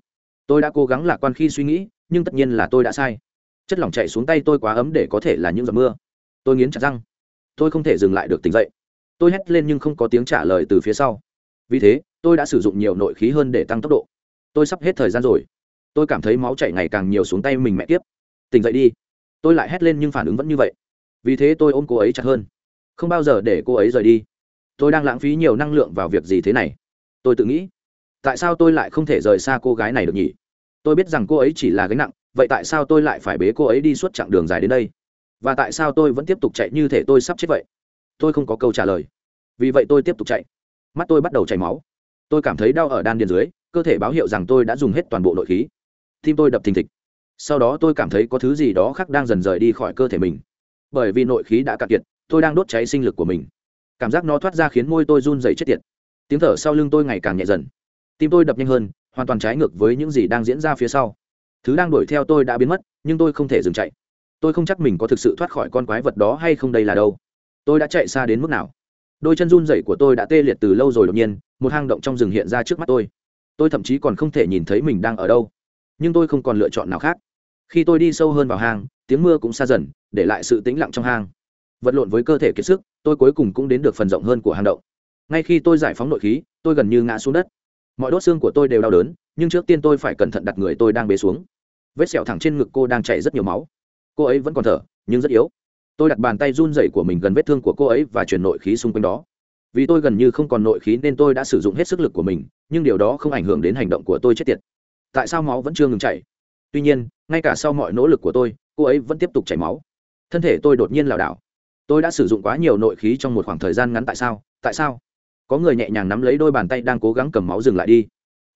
Tôi đã cố gắng lạc quan khi suy nghĩ, nhưng tất nhiên là tôi đã sai. Chất lỏng chạy xuống tay tôi quá ấm để có thể là những giọt mưa. Tôi nghiến chặt răng tôi không thể dừng lại được tỉnh dậy. Tôi hét lên nhưng không có tiếng trả lời từ phía sau. Vì thế, tôi đã sử dụng nhiều nội khí hơn để tăng tốc độ. Tôi sắp hết thời gian rồi. Tôi cảm thấy máu chảy ngày càng nhiều xuống tay mình mẹ tiếp tỉnh dậy đi. Tôi lại hét lên nhưng phản ứng vẫn như vậy. Vì thế tôi ôm cô ấy chặt hơn. Không bao giờ để cô ấy rời đi. Tôi đang lãng phí nhiều năng lượng vào việc gì thế này? Tôi tự nghĩ. Tại sao tôi lại không thể rời xa cô gái này được nhỉ? Tôi biết rằng cô ấy chỉ là gánh nặng, vậy tại sao tôi lại phải bế cô ấy đi suốt chặng đường dài đến đây? Và tại sao tôi vẫn tiếp tục chạy như thể tôi sắp chết vậy? Tôi không có câu trả lời. Vì vậy tôi tiếp tục chạy. Mắt tôi bắt đầu chảy máu. Tôi cảm thấy đau ở đan điền dưới, cơ thể báo hiệu rằng tôi đã dùng hết toàn bộ nội khí. Tim tôi đập thình thịch. Sau đó tôi cảm thấy có thứ gì đó khác đang dần rời đi khỏi cơ thể mình. Bởi vì nội khí đã cạn kiệt, tôi đang đốt cháy sinh lực của mình. Cảm giác nó thoát ra khiến môi tôi run dày chết tiệt. Tiếng thở sau lưng tôi ngày càng nhẹ dần. Tim tôi đập nhanh hơn, hoàn toàn trái ngược với những gì đang diễn ra phía sau. Thứ đang đuổi theo tôi đã biến mất, nhưng tôi không thể dừng chạy tôi không chắc mình có thực sự thoát khỏi con quái vật đó hay không đây là đâu. Tôi đã chạy xa đến mức nào? Đôi chân run rẩy của tôi đã tê liệt từ lâu rồi đột nhiên, một hang động trong rừng hiện ra trước mắt tôi. Tôi thậm chí còn không thể nhìn thấy mình đang ở đâu. Nhưng tôi không còn lựa chọn nào khác. Khi tôi đi sâu hơn vào hang, tiếng mưa cũng xa dần, để lại sự tĩnh lặng trong hang. Vật lộn với cơ thể kiệt sức, tôi cuối cùng cũng đến được phần rộng hơn của hang động. Ngay khi tôi giải phóng nội khí, tôi gần như ngã xuống đất. Mọi đốt xương của tôi đều đau đớn, nhưng trước tiên tôi phải cẩn thận đặt người tôi đang bế xuống. Vết sẹo thẳng trên ngực cô đang chảy rất nhiều máu cô ấy vẫn còn thở, nhưng rất yếu. Tôi đặt bàn tay run rẩy của mình gần vết thương của cô ấy và chuyển nội khí xung quanh đó. Vì tôi gần như không còn nội khí nên tôi đã sử dụng hết sức lực của mình, nhưng điều đó không ảnh hưởng đến hành động của tôi chết tiệt. Tại sao máu vẫn chưa ngừng chảy? Tuy nhiên, ngay cả sau mọi nỗ lực của tôi, cô ấy vẫn tiếp tục chảy máu. Thân thể tôi đột nhiên lảo đảo. Tôi đã sử dụng quá nhiều nội khí trong một khoảng thời gian ngắn tại sao? Tại sao? Có người nhẹ nhàng nắm lấy đôi bàn tay đang cố gắng cầm máu dừng lại đi.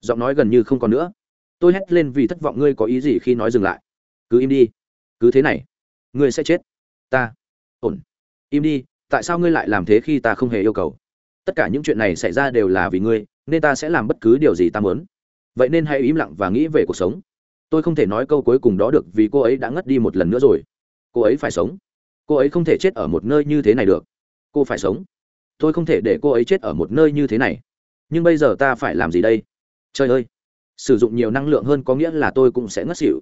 Giọng nói gần như không còn nữa. Tôi hét lên vì thất vọng ngươi có ý gì khi nói dừng lại? Cứ im đi cứ thế này, ngươi sẽ chết. Ta. Ổn. Im đi, tại sao ngươi lại làm thế khi ta không hề yêu cầu? Tất cả những chuyện này xảy ra đều là vì ngươi, nên ta sẽ làm bất cứ điều gì ta muốn. Vậy nên hãy im lặng và nghĩ về cuộc sống. Tôi không thể nói câu cuối cùng đó được vì cô ấy đã ngất đi một lần nữa rồi. Cô ấy phải sống. Cô ấy không thể chết ở một nơi như thế này được. Cô phải sống. Tôi không thể để cô ấy chết ở một nơi như thế này. Nhưng bây giờ ta phải làm gì đây? Trời ơi! Sử dụng nhiều năng lượng hơn có nghĩa là tôi cũng sẽ ngất xỉu.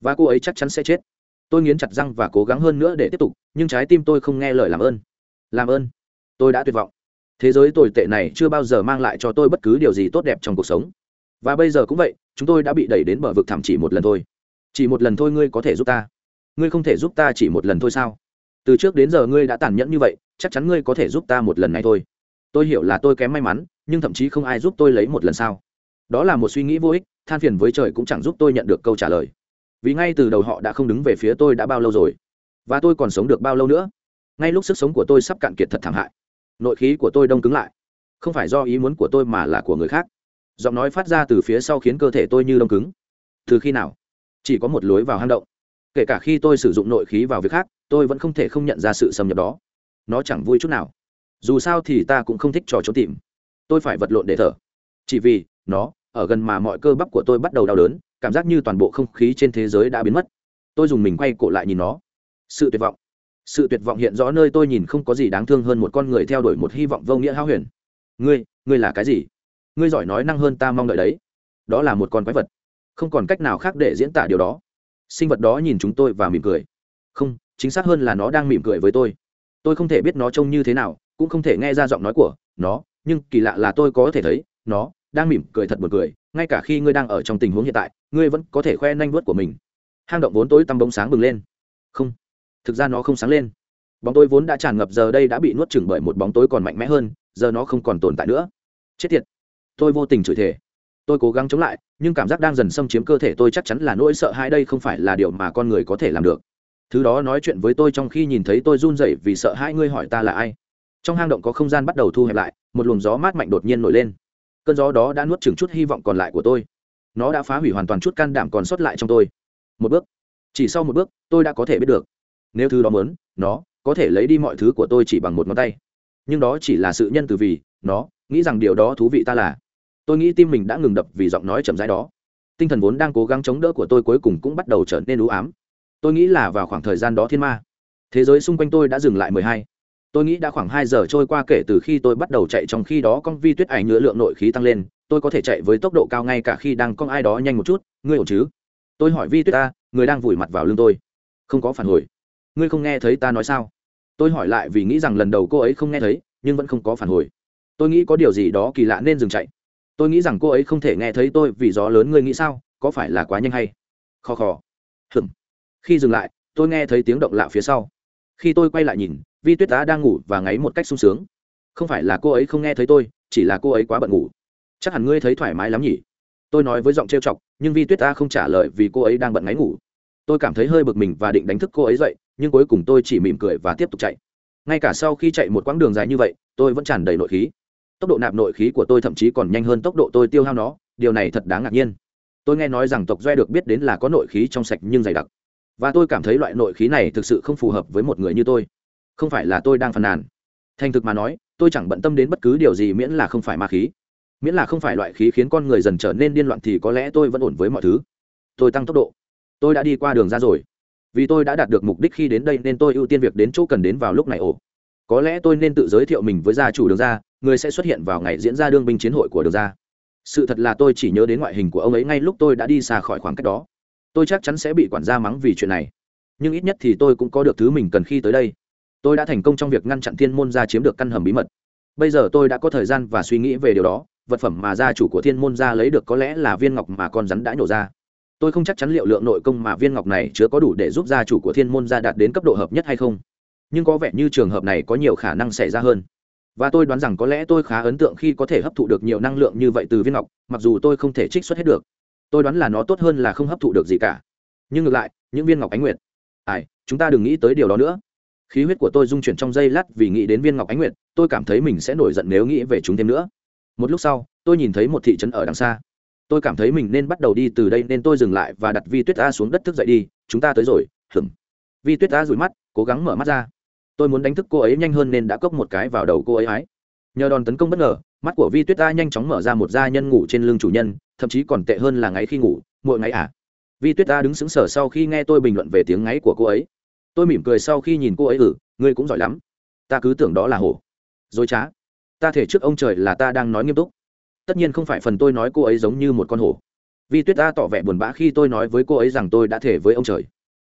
Và cô ấy chắc chắn sẽ chết tôi nghiến chặt răng và cố gắng hơn nữa để tiếp tục, nhưng trái tim tôi không nghe lời làm ơn. Làm ơn. Tôi đã tuyệt vọng. Thế giới tồi tệ này chưa bao giờ mang lại cho tôi bất cứ điều gì tốt đẹp trong cuộc sống. Và bây giờ cũng vậy, chúng tôi đã bị đẩy đến bờ vực thẳm chỉ một lần thôi. Chỉ một lần thôi ngươi có thể giúp ta. Ngươi không thể giúp ta chỉ một lần thôi sao? Từ trước đến giờ ngươi đã tàn nhẫn như vậy, chắc chắn ngươi có thể giúp ta một lần này thôi. Tôi hiểu là tôi kém may mắn, nhưng thậm chí không ai giúp tôi lấy một lần sao? Đó là một suy nghĩ vô ích, than phiền với trời cũng chẳng giúp tôi nhận được câu trả lời vì ngay từ đầu họ đã không đứng về phía tôi đã bao lâu rồi? Và tôi còn sống được bao lâu nữa? Ngay lúc sức sống của tôi sắp cạn kiệt thật thảm hại. Nội khí của tôi đông cứng lại. Không phải do ý muốn của tôi mà là của người khác. Giọng nói phát ra từ phía sau khiến cơ thể tôi như đông cứng. Từ khi nào? Chỉ có một lối vào hang động. Kể cả khi tôi sử dụng nội khí vào việc khác, tôi vẫn không thể không nhận ra sự xâm nhập đó. Nó chẳng vui chút nào. Dù sao thì ta cũng không thích trò trốn tìm. Tôi phải vật lộn để thở. Chỉ vì nó, ở gần mà mọi cơ bắp của tôi bắt đầu đau đớn cảm giác như toàn bộ không khí trên thế giới đã biến mất. Tôi dùng mình quay cổ lại nhìn nó. Sự tuyệt vọng. Sự tuyệt vọng hiện rõ nơi tôi nhìn không có gì đáng thương hơn một con người theo đuổi một hy vọng vô nghĩa hao huyền. Ngươi ngươi là cái gì? Ngươi giỏi nói năng hơn ta mong đợi đấy. Đó là một con quái vật. Không còn cách nào khác để diễn tả điều đó. Sinh vật đó nhìn chúng tôi và mỉm cười. Không, chính xác hơn là nó đang mỉm cười với tôi. Tôi không thể biết nó trông như thế nào, cũng không thể nghe ra giọng nói của nó, nhưng kỳ lạ là tôi có thể thấy, nó đang mỉm cười thật buồn cười ngay cả khi ngươi đang ở trong tình huống hiện tại, ngươi vẫn có thể khoe nanh vuốt của mình. Hang động vốn tối tăm bóng sáng bừng lên. Không, thực ra nó không sáng lên. Bóng tối vốn đã tràn ngập, giờ đây đã bị nuốt chửng bởi một bóng tối còn mạnh mẽ hơn, giờ nó không còn tồn tại nữa. Chết tiệt, tôi vô tình chửi thề. Tôi cố gắng chống lại, nhưng cảm giác đang dần xâm chiếm cơ thể tôi chắc chắn là nỗi sợ hãi đây không phải là điều mà con người có thể làm được. Thứ đó nói chuyện với tôi trong khi nhìn thấy tôi run rẩy vì sợ hãi. ngươi hỏi ta là ai. Trong hang động có không gian bắt đầu thu hẹp lại, một luồng gió mát mạnh đột nhiên nổi lên cơn gió đó đã nuốt chừng chút hy vọng còn lại của tôi. Nó đã phá hủy hoàn toàn chút can đảm còn sót lại trong tôi. Một bước. Chỉ sau một bước, tôi đã có thể biết được. Nếu thứ đó mớn nó có thể lấy đi mọi thứ của tôi chỉ bằng một ngón tay. Nhưng đó chỉ là sự nhân từ vì nó nghĩ rằng điều đó thú vị ta là. Tôi nghĩ tim mình đã ngừng đập vì giọng nói chậm rãi đó. Tinh thần vốn đang cố gắng chống đỡ của tôi cuối cùng cũng bắt đầu trở nên ú ám. Tôi nghĩ là vào khoảng thời gian đó thiên ma. Thế giới xung quanh tôi đã dừng lại mười hai tôi nghĩ đã khoảng hai giờ trôi qua kể từ khi tôi bắt đầu chạy trong khi đó con vi tuyết ảnh nhựa lượng nội khí tăng lên, tôi có thể chạy với tốc độ cao ngay cả khi đang con ai đó nhanh một chút, ngươi ổn chứ? Tôi hỏi vi tuyết ta, người đang vùi mặt vào lưng tôi. Không có phản hồi. Ngươi không nghe thấy ta nói sao? Tôi hỏi lại vì nghĩ rằng lần đầu cô ấy không nghe thấy, nhưng vẫn không có phản hồi. Tôi nghĩ có điều gì đó kỳ lạ nên dừng chạy. Tôi nghĩ rằng cô ấy không thể nghe thấy tôi vì gió lớn ngươi nghĩ sao? Có phải là quá nhanh hay? Khò khò hừm khi dừng lại, tôi nghe thấy tiếng động lạ phía sau. Khi tôi quay lại nhìn vi tuyết tá đang ngủ và ngáy một cách sung sướng. Không phải là cô ấy không nghe thấy tôi, chỉ là cô ấy quá bận ngủ. Chắc hẳn ngươi thấy thoải mái lắm nhỉ? Tôi nói với giọng trêu chọc, nhưng vi tuyết ta không trả lời vì cô ấy đang bận ngáy ngủ. Tôi cảm thấy hơi bực mình và định đánh thức cô ấy dậy, nhưng cuối cùng tôi chỉ mỉm cười và tiếp tục chạy. Ngay cả sau khi chạy một quãng đường dài như vậy, tôi vẫn tràn đầy nội khí. Tốc độ nạp nội khí của tôi thậm chí còn nhanh hơn tốc độ tôi tiêu hao nó, điều này thật đáng ngạc nhiên. Tôi nghe nói rằng tộc doe được biết đến là có nội khí trong sạch nhưng dày đặc. Và tôi cảm thấy loại nội khí này thực sự không phù hợp với một người như tôi không phải là tôi đang phàn nàn. Thành thực mà nói, tôi chẳng bận tâm đến bất cứ điều gì miễn là không phải ma khí. Miễn là không phải loại khí khiến con người dần trở nên điên loạn thì có lẽ tôi vẫn ổn với mọi thứ. Tôi tăng tốc độ. Tôi đã đi qua đường ra rồi. Vì tôi đã đạt được mục đích khi đến đây nên tôi ưu tiên việc đến chỗ cần đến vào lúc này ồ. Có lẽ tôi nên tự giới thiệu mình với gia chủ đường ra, người sẽ xuất hiện vào ngày diễn ra đương binh chiến hội của đường ra. Sự thật là tôi chỉ nhớ đến ngoại hình của ông ấy ngay lúc tôi đã đi xa khỏi khoảng cách đó. Tôi chắc chắn sẽ bị quản gia mắng vì chuyện này. Nhưng ít nhất thì tôi cũng có được thứ mình cần khi tới đây tôi đã thành công trong việc ngăn chặn thiên môn gia chiếm được căn hầm bí mật. Bây giờ tôi đã có thời gian và suy nghĩ về điều đó, vật phẩm mà gia chủ của thiên môn gia lấy được có lẽ là viên ngọc mà con rắn đã nhổ ra. Tôi không chắc chắn liệu lượng nội công mà viên ngọc này chứa có đủ để giúp gia chủ của thiên môn gia đạt đến cấp độ hợp nhất hay không. Nhưng có vẻ như trường hợp này có nhiều khả năng xảy ra hơn. Và tôi đoán rằng có lẽ tôi khá ấn tượng khi có thể hấp thụ được nhiều năng lượng như vậy từ viên ngọc, mặc dù tôi không thể trích xuất hết được. Tôi đoán là nó tốt hơn là không hấp thụ được gì cả. Nhưng ngược lại, những viên ngọc ánh nguyệt. Ai, chúng ta đừng nghĩ tới điều đó nữa khí huyết của tôi dung chuyển trong giây lát vì nghĩ đến viên ngọc ánh nguyệt, tôi cảm thấy mình sẽ nổi giận nếu nghĩ về chúng thêm nữa. Một lúc sau, tôi nhìn thấy một thị trấn ở đằng xa. Tôi cảm thấy mình nên bắt đầu đi từ đây nên tôi dừng lại và đặt vi tuyết a xuống đất thức dậy đi. Chúng ta tới rồi hửng vi tuyết a rủi mắt, cố gắng mở mắt ra. Tôi muốn đánh thức cô ấy nhanh hơn nên đã cốc một cái vào đầu cô ấy ái nhờ đòn tấn công bất ngờ, mắt của vi tuyết a nhanh chóng mở ra một gia nhân ngủ trên lưng chủ nhân, thậm chí còn tệ hơn là ngáy khi ngủ mỗi ngáy à. Vi tuyết a đứng sững sờ sau khi nghe tôi bình luận về tiếng ngáy của cô ấy tôi mỉm cười sau khi nhìn cô ấy ừ ngươi cũng giỏi lắm. Ta cứ tưởng đó là hổ. Dối trá. Ta thể trước ông trời là ta đang nói nghiêm túc. Tất nhiên không phải phần tôi nói cô ấy giống như một con hổ. Vi tuyết a tỏ vẻ buồn bã khi tôi nói với cô ấy rằng tôi đã thể với ông trời.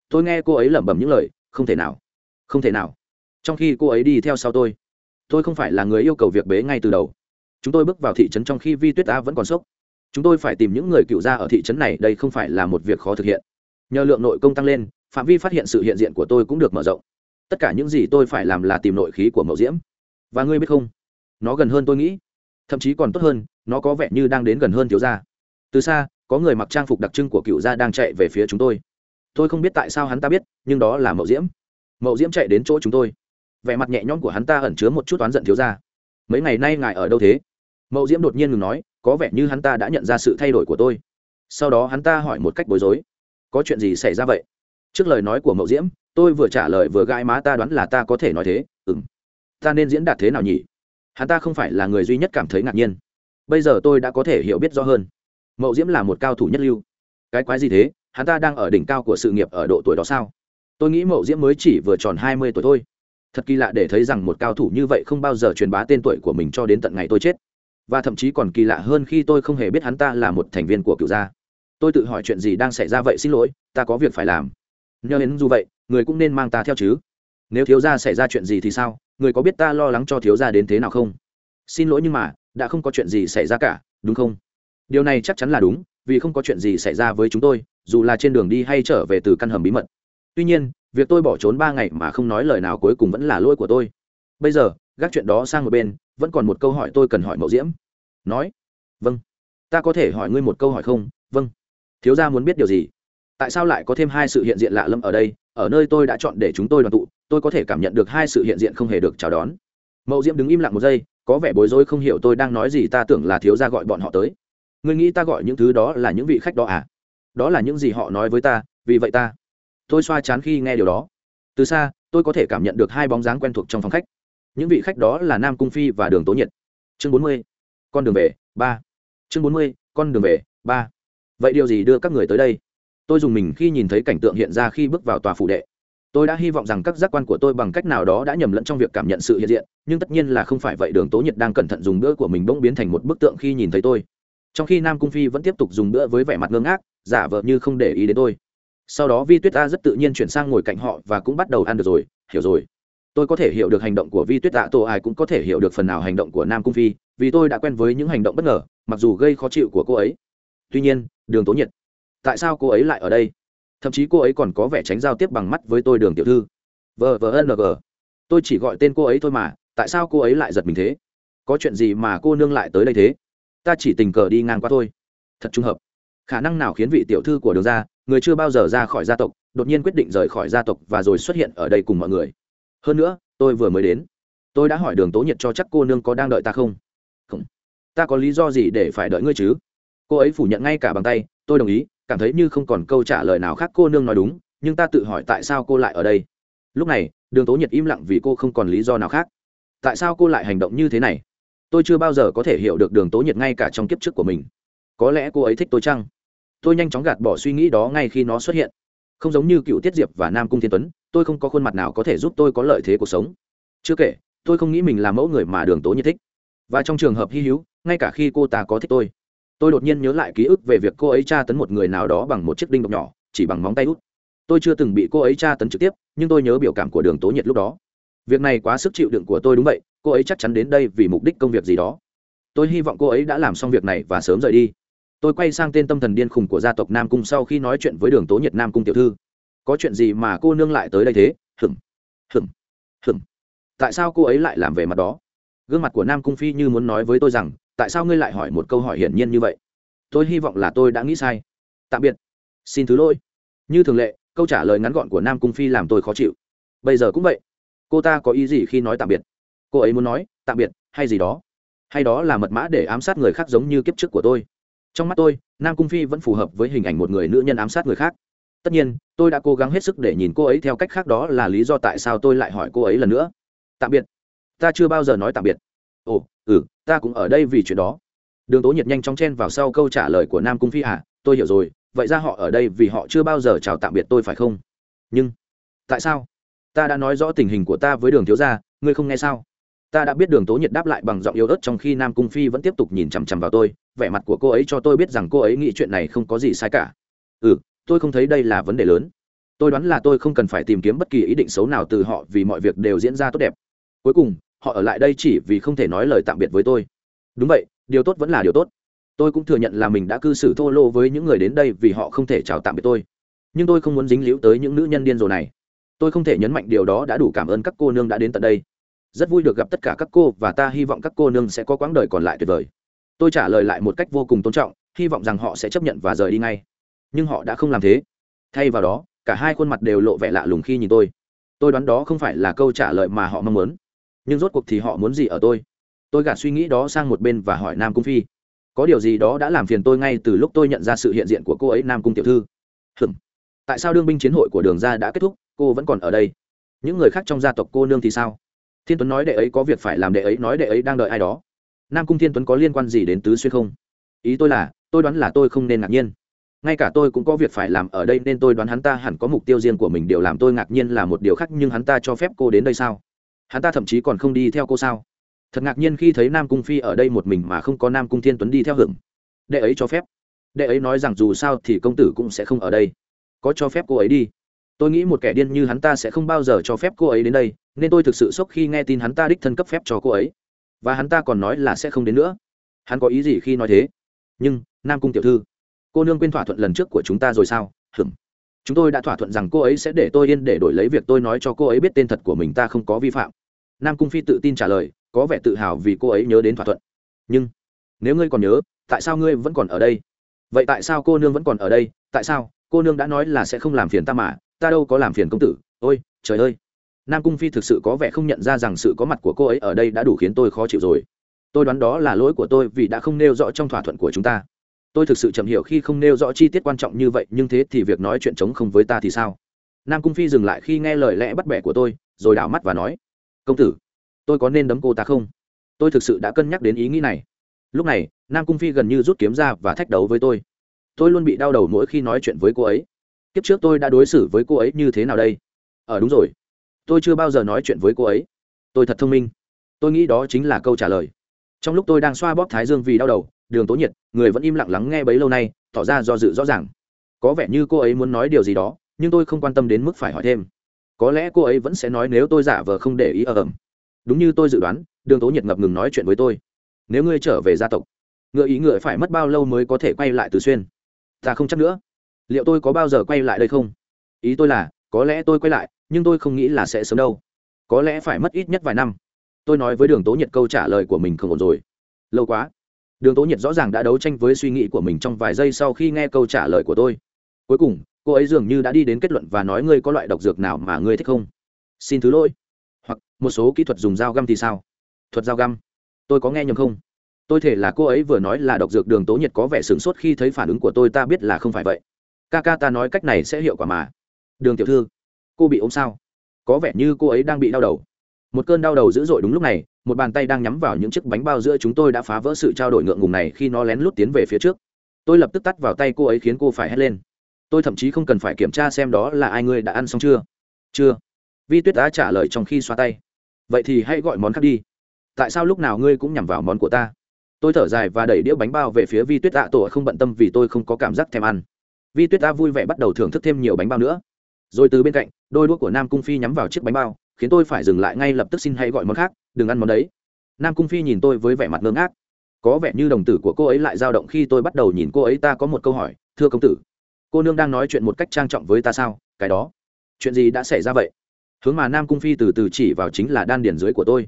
Tôi nghe cô ấy lẩm bẩm những lời, không thể nào. Không thể nào. Trong khi cô ấy đi theo sau tôi tôi không phải là người yêu cầu việc bế ngay từ đầu. Chúng tôi bước vào thị trấn trong khi vi tuyết a vẫn còn sốc. Chúng tôi phải tìm những người cựu gia ở thị trấn này, đây không phải là một việc khó thực hiện. Nhờ lượng nội công tăng lên phạm vi phát hiện sự hiện diện của tôi cũng được mở rộng. Tất cả những gì tôi phải làm là tìm nội khí của mậu diễm. Và ngươi biết không? Nó gần hơn tôi nghĩ. Thậm chí còn tốt hơn, nó có vẻ như đang đến gần hơn thiếu gia. Từ xa, có người mặc trang phục đặc trưng của cựu gia đang chạy về phía chúng tôi. Tôi không biết tại sao hắn ta biết, nhưng đó là mậu diễm. Mậu diễm chạy đến chỗ chúng tôi. Vẻ mặt nhẹ nhõm của hắn ta ẩn chứa một chút oán giận thiếu gia. Mấy ngày nay ngài ở đâu thế? Mậu diễm đột nhiên ngừng nói, có vẻ như hắn ta đã nhận ra sự thay đổi của tôi. Sau đó hắn ta hỏi một cách bối rối. Có chuyện gì xảy ra vậy? Trước lời nói của mậu diễm, tôi vừa trả lời vừa gãi má ta đoán là ta có thể nói thế. Ừng ta nên diễn đạt thế nào nhỉ? Hắn ta không phải là người duy nhất cảm thấy ngạc nhiên. Bây giờ tôi đã có thể hiểu biết rõ hơn. Mậu diễm là một cao thủ nhất lưu. Cái quái gì thế? Hắn ta đang ở đỉnh cao của sự nghiệp ở độ tuổi đó sao? Tôi nghĩ mậu diễm mới chỉ vừa tròn hai mươi tuổi thôi. Thật kỳ lạ để thấy rằng một cao thủ như vậy không bao giờ truyền bá tên tuổi của mình cho đến tận ngày tôi chết. Và thậm chí còn kỳ lạ hơn khi tôi không hề biết hắn ta là một thành viên của cựu gia. Tôi tự hỏi chuyện gì đang xảy ra vậy xin lỗi, ta có việc phải làm nhờ đến dù vậy, người cũng nên mang ta theo chứ. Nếu thiếu gia xảy ra chuyện gì thì sao? Người có biết ta lo lắng cho thiếu gia đến thế nào không? Xin lỗi nhưng mà, đã không có chuyện gì xảy ra cả, đúng không? Điều này chắc chắn là đúng, vì không có chuyện gì xảy ra với chúng tôi, dù là trên đường đi hay trở về từ căn hầm bí mật. Tuy nhiên, việc tôi bỏ trốn ba ngày mà không nói lời nào cuối cùng vẫn là lỗi của tôi. Bây giờ, gác chuyện đó sang một bên, vẫn còn một câu hỏi tôi cần hỏi mậu diễm. Nói vâng ta có thể hỏi ngươi một câu hỏi không? Vâng. Thiếu gia muốn biết điều gì? Tại sao lại có thêm hai sự hiện diện lạ lẫm ở đây? Ở nơi tôi đã chọn để chúng tôi đoàn tụ, tôi có thể cảm nhận được hai sự hiện diện không hề được chào đón. Mậu diễm đứng im lặng một giây, có vẻ bối rối không hiểu tôi đang nói gì, ta tưởng là thiếu gia gọi bọn họ tới. Ngươi nghĩ ta gọi những thứ đó là những vị khách đó à? Đó là những gì họ nói với ta, vì vậy ta. Tôi xoa chán khi nghe điều đó. Từ xa, tôi có thể cảm nhận được hai bóng dáng quen thuộc trong phòng khách. Những vị khách đó là nam cung phi và đường tố nhiệt. Chương bốn mươi, con đường về, ba. Chương bốn mươi, con đường về, ba. Vậy điều gì đưa các người tới đây? Tôi dùng mình khi nhìn thấy cảnh tượng hiện ra khi bước vào tòa phủ đệ. Tôi đã hy vọng rằng các giác quan của tôi bằng cách nào đó đã nhầm lẫn trong việc cảm nhận sự hiện diện, nhưng tất nhiên là không phải vậy. Đường tố nhiệt đang cẩn thận dùng bữa của mình bỗng biến thành một bức tượng khi nhìn thấy tôi. Trong khi nam cung phi vẫn tiếp tục dùng bữa với vẻ mặt ngơ ngác, giả vờ như không để ý đến tôi. Sau đó vi tuyết a rất tự nhiên chuyển sang ngồi cạnh họ và cũng bắt đầu ăn được rồi, hiểu rồi. Tôi có thể hiểu được hành động của vi tuyết tạ tổ ai cũng có thể hiểu được phần nào hành động của nam cung phi, vì tôi đã quen với những hành động bất ngờ, mặc dù gây khó chịu của cô ấy. Tuy nhiên, đường tố nhiệt tại sao cô ấy lại ở đây? Thậm chí cô ấy còn có vẻ tránh giao tiếp bằng mắt với tôi, đường tiểu thư. Vờ vờ ng tôi chỉ gọi tên cô ấy thôi mà, tại sao cô ấy lại giật mình thế? Có chuyện gì mà cô nương lại tới đây thế? Ta chỉ tình cờ đi ngang qua thôi. Thật trùng hợp. Khả năng nào khiến vị tiểu thư của đường ra người chưa bao giờ ra khỏi gia tộc, đột nhiên quyết định rời khỏi gia tộc và rồi xuất hiện ở đây cùng mọi người. Hơn nữa, tôi vừa mới đến. Tôi đã hỏi đường tố nhiệt cho chắc cô nương có đang đợi ta không? Không. Ta có lý do gì để phải đợi ngươi chứ? Cô ấy phủ nhận ngay cả bằng tay, tôi đồng ý cảm thấy như không còn câu trả lời nào khác cô nương nói đúng, nhưng ta tự hỏi tại sao cô lại ở đây? Lúc này, đường tố nhiệt im lặng vì cô không còn lý do nào khác. Tại sao cô lại hành động như thế này? Tôi chưa bao giờ có thể hiểu được đường tố nhiệt ngay cả trong kiếp trước của mình. Có lẽ cô ấy thích tôi chăng? Tôi nhanh chóng gạt bỏ suy nghĩ đó ngay khi nó xuất hiện. Không giống như cựu tiết diệp và nam cung thiên tuấn, tôi không có khuôn mặt nào có thể giúp tôi có lợi thế cuộc sống. Chưa kể, tôi không nghĩ mình là mẫu người mà đường tố nhiệt thích. Và trong trường hợp hy hữu, ngay cả khi cô ta có thích tôi tôi đột nhiên nhớ lại ký ức về việc cô ấy tra tấn một người nào đó bằng một chiếc đinh độc nhỏ, chỉ bằng móng tay út. Tôi chưa từng bị cô ấy tra tấn trực tiếp, nhưng tôi nhớ biểu cảm của đường tố nhiệt lúc đó. Việc này quá sức chịu đựng của tôi đúng vậy, cô ấy chắc chắn đến đây vì mục đích công việc gì đó. Tôi hy vọng cô ấy đã làm xong việc này và sớm rời đi. Tôi quay sang tên tâm thần điên khùng của gia tộc nam cung sau khi nói chuyện với đường tố nhiệt nam cung tiểu thư. Có chuyện gì mà cô nương lại tới đây thế? Hừng hừng hừng tại sao cô ấy lại làm về mặt đó? Gương mặt của nam cung phi như muốn nói với tôi rằng tại sao ngươi lại hỏi một câu hỏi hiển nhiên như vậy? Tôi hy vọng là tôi đã nghĩ sai. Tạm biệt. Xin thứ lỗi. Như thường lệ, câu trả lời ngắn gọn của nam cung phi làm tôi khó chịu. Bây giờ cũng vậy. Cô ta có ý gì khi nói tạm biệt? Cô ấy muốn nói, tạm biệt, hay gì đó. Hay đó là mật mã để ám sát người khác giống như kiếp trước của tôi. Trong mắt tôi, nam cung phi vẫn phù hợp với hình ảnh một người nữ nhân ám sát người khác. Tất nhiên, tôi đã cố gắng hết sức để nhìn cô ấy theo cách khác đó là lý do tại sao tôi lại hỏi cô ấy lần nữa. Tạm biệt. Ta chưa bao giờ nói tạm biệt ồ ừ ta cũng ở đây vì chuyện đó. Đường tố nhiệt nhanh chóng chen vào sau câu trả lời của nam cung phi. À tôi hiểu rồi, vậy ra họ ở đây vì họ chưa bao giờ chào tạm biệt tôi phải không? Nhưng, tại sao? Ta đã nói rõ tình hình của ta với đường thiếu gia, ngươi không nghe sao? Ta đã biết đường tố nhiệt đáp lại bằng giọng yếu ớt trong khi nam cung phi vẫn tiếp tục nhìn chằm chằm vào tôi. Vẻ mặt của cô ấy cho tôi biết rằng cô ấy nghĩ chuyện này không có gì sai cả. Ừ tôi không thấy đây là vấn đề lớn. Tôi đoán là tôi không cần phải tìm kiếm bất kỳ ý định xấu nào từ họ vì mọi việc đều diễn ra tốt đẹp. Cuối cùng họ ở lại đây chỉ vì không thể nói lời tạm biệt với tôi. Đúng vậy, điều tốt vẫn là điều tốt. Tôi cũng thừa nhận là mình đã cư xử thô lô với những người đến đây vì họ không thể chào tạm biệt tôi. Nhưng tôi không muốn dính líu tới những nữ nhân điên rồ này. Tôi không thể nhấn mạnh điều đó đã đủ cảm ơn các cô nương đã đến tận đây. Rất vui được gặp tất cả các cô và ta hy vọng các cô nương sẽ có quãng đời còn lại tuyệt vời. Tôi trả lời lại một cách vô cùng tôn trọng, hy vọng rằng họ sẽ chấp nhận và rời đi ngay. Nhưng họ đã không làm thế. Thay vào đó, cả hai khuôn mặt đều lộ vẻ lạ lùng khi nhìn tôi. Tôi đoán đó không phải là câu trả lời mà họ mong muốn nhưng rốt cuộc thì họ muốn gì ở tôi? Tôi gạt suy nghĩ đó sang một bên và hỏi nam cung phi. Có điều gì đó đã làm phiền tôi ngay từ lúc tôi nhận ra sự hiện diện của cô ấy, nam cung tiểu thư. Hừm tại sao đương binh chiến hội của đường ra đã kết thúc, cô vẫn còn ở đây? Những người khác trong gia tộc cô nương thì sao? Thiên tuấn nói đệ ấy có việc phải làm, đệ ấy nói đệ ấy đang đợi ai đó. Nam cung thiên tuấn có liên quan gì đến tứ xuyên không? Ý tôi là, tôi đoán là tôi không nên ngạc nhiên. Ngay cả tôi cũng có việc phải làm ở đây nên tôi đoán hắn ta hẳn có mục tiêu riêng của mình, điều làm tôi ngạc nhiên là một điều khác nhưng hắn ta cho phép cô đến đây sao? Hắn ta thậm chí còn không đi theo cô sao? Thật ngạc nhiên khi thấy nam cung phi ở đây một mình mà không có nam cung thiên tuấn đi theo hưởng. Đệ ấy cho phép. Đệ ấy nói rằng dù sao thì công tử cũng sẽ không ở đây. Có cho phép cô ấy đi. Tôi nghĩ một kẻ điên như hắn ta sẽ không bao giờ cho phép cô ấy đến đây, nên tôi thực sự sốc khi nghe tin hắn ta đích thân cấp phép cho cô ấy. Và hắn ta còn nói là sẽ không đến nữa. Hắn có ý gì khi nói thế? Nhưng, nam cung tiểu thư, cô nương quên thỏa thuận lần trước của chúng ta rồi sao? Hưởng chúng tôi đã thỏa thuận rằng cô ấy sẽ để tôi yên để đổi lấy việc tôi nói cho cô ấy biết tên thật của mình, ta không có vi phạm. Nam cung phi tự tin trả lời, có vẻ tự hào vì cô ấy nhớ đến thỏa thuận. Nhưng, nếu ngươi còn nhớ, tại sao ngươi vẫn còn ở đây? Vậy tại sao cô nương vẫn còn ở đây? Tại sao? Cô nương đã nói là sẽ không làm phiền ta mà, ta đâu có làm phiền công tử. Ôi, trời ơi! Nam cung phi thực sự có vẻ không nhận ra rằng sự có mặt của cô ấy ở đây đã đủ khiến tôi khó chịu rồi. Tôi đoán đó là lỗi của tôi vì đã không nêu rõ trong thỏa thuận của chúng ta tôi thực sự chậm hiểu khi không nêu rõ chi tiết quan trọng như vậy, nhưng thế thì việc nói chuyện chống không với ta thì sao? Nam cung phi dừng lại khi nghe lời lẽ bắt bẻ của tôi, rồi đảo mắt và nói, công tử, tôi có nên đấm cô ta không? Tôi thực sự đã cân nhắc đến ý nghĩ này. Lúc này, nam cung phi gần như rút kiếm ra và thách đấu với tôi. Tôi luôn bị đau đầu mỗi khi nói chuyện với cô ấy. Kiếp trước tôi đã đối xử với cô ấy như thế nào đây? Ờ đúng rồi. Tôi chưa bao giờ nói chuyện với cô ấy. Tôi thật thông minh. Tôi nghĩ đó chính là câu trả lời. Trong lúc tôi đang xoa bóp thái dương vì đau đầu đường tố nhiệt, người vẫn im lặng lắng nghe bấy lâu nay, tỏ ra do dự rõ ràng. Có vẻ như cô ấy muốn nói điều gì đó, nhưng tôi không quan tâm đến mức phải hỏi thêm. Có lẽ cô ấy vẫn sẽ nói nếu tôi giả vờ không để ý ở ẩm. Đúng như tôi dự đoán, đường tố nhiệt ngập ngừng nói chuyện với tôi. Nếu ngươi trở về gia tộc, ngựa ý ngựa phải mất bao lâu mới có thể quay lại từ xuyên? Ta không chắc nữa. Liệu tôi có bao giờ quay lại đây không? Ý tôi là, có lẽ tôi quay lại, nhưng tôi không nghĩ là sẽ sớm đâu. Có lẽ phải mất ít nhất vài năm. Tôi nói với đường tố nhiệt câu trả lời của mình không ổn rồi. Lâu quá đường tố nhiệt rõ ràng đã đấu tranh với suy nghĩ của mình trong vài giây sau khi nghe câu trả lời của tôi. Cuối cùng, cô ấy dường như đã đi đến kết luận và nói ngươi có loại độc dược nào mà ngươi thích không? Xin thứ lỗi. Hoặc, một số kỹ thuật dùng dao găm thì sao? Thuật dao găm? Tôi có nghe nhầm không? Tôi thể là cô ấy vừa nói là độc dược đường tố nhiệt có vẻ sửng sốt khi thấy phản ứng của tôi, ta biết là không phải vậy. Ca ca ta nói cách này sẽ hiệu quả mà. Đường tiểu thư, cô bị ốm sao? Có vẻ như cô ấy đang bị đau đầu. Một cơn đau đầu dữ dội đúng lúc này một bàn tay đang nhắm vào những chiếc bánh bao giữa chúng tôi đã phá vỡ sự trao đổi ngượng ngùng này khi nó lén lút tiến về phía trước. Tôi lập tức tắt vào tay cô ấy khiến cô phải hét lên. Tôi thậm chí không cần phải kiểm tra xem đó là ai ngươi đã ăn xong chưa. Chưa. Vi tuyết đã trả lời trong khi xoa tay. Vậy thì hãy gọi món khác đi. Tại sao lúc nào ngươi cũng nhằm vào món của ta? Tôi thở dài và đẩy đĩa bánh bao về phía vi tuyết tạ tổ không bận tâm vì tôi không có cảm giác thèm ăn. Vi tuyết ta vui vẻ bắt đầu thưởng thức thêm nhiều bánh bao nữa. Rồi từ bên cạnh, đôi đũa của nam cung phi nhắm vào chiếc bánh bao, khiến tôi phải dừng lại ngay lập tức xin hãy gọi món khác đừng ăn món đấy. Nam cung phi nhìn tôi với vẻ mặt ngơ ngác. Có vẻ như đồng tử của cô ấy lại dao động khi tôi bắt đầu nhìn cô ấy. Ta có một câu hỏi, thưa công tử, cô nương đang nói chuyện một cách trang trọng với ta sao? Cái đó, chuyện gì đã xảy ra vậy? Hướng mà nam cung phi từ từ chỉ vào chính là đan điền dưới của tôi.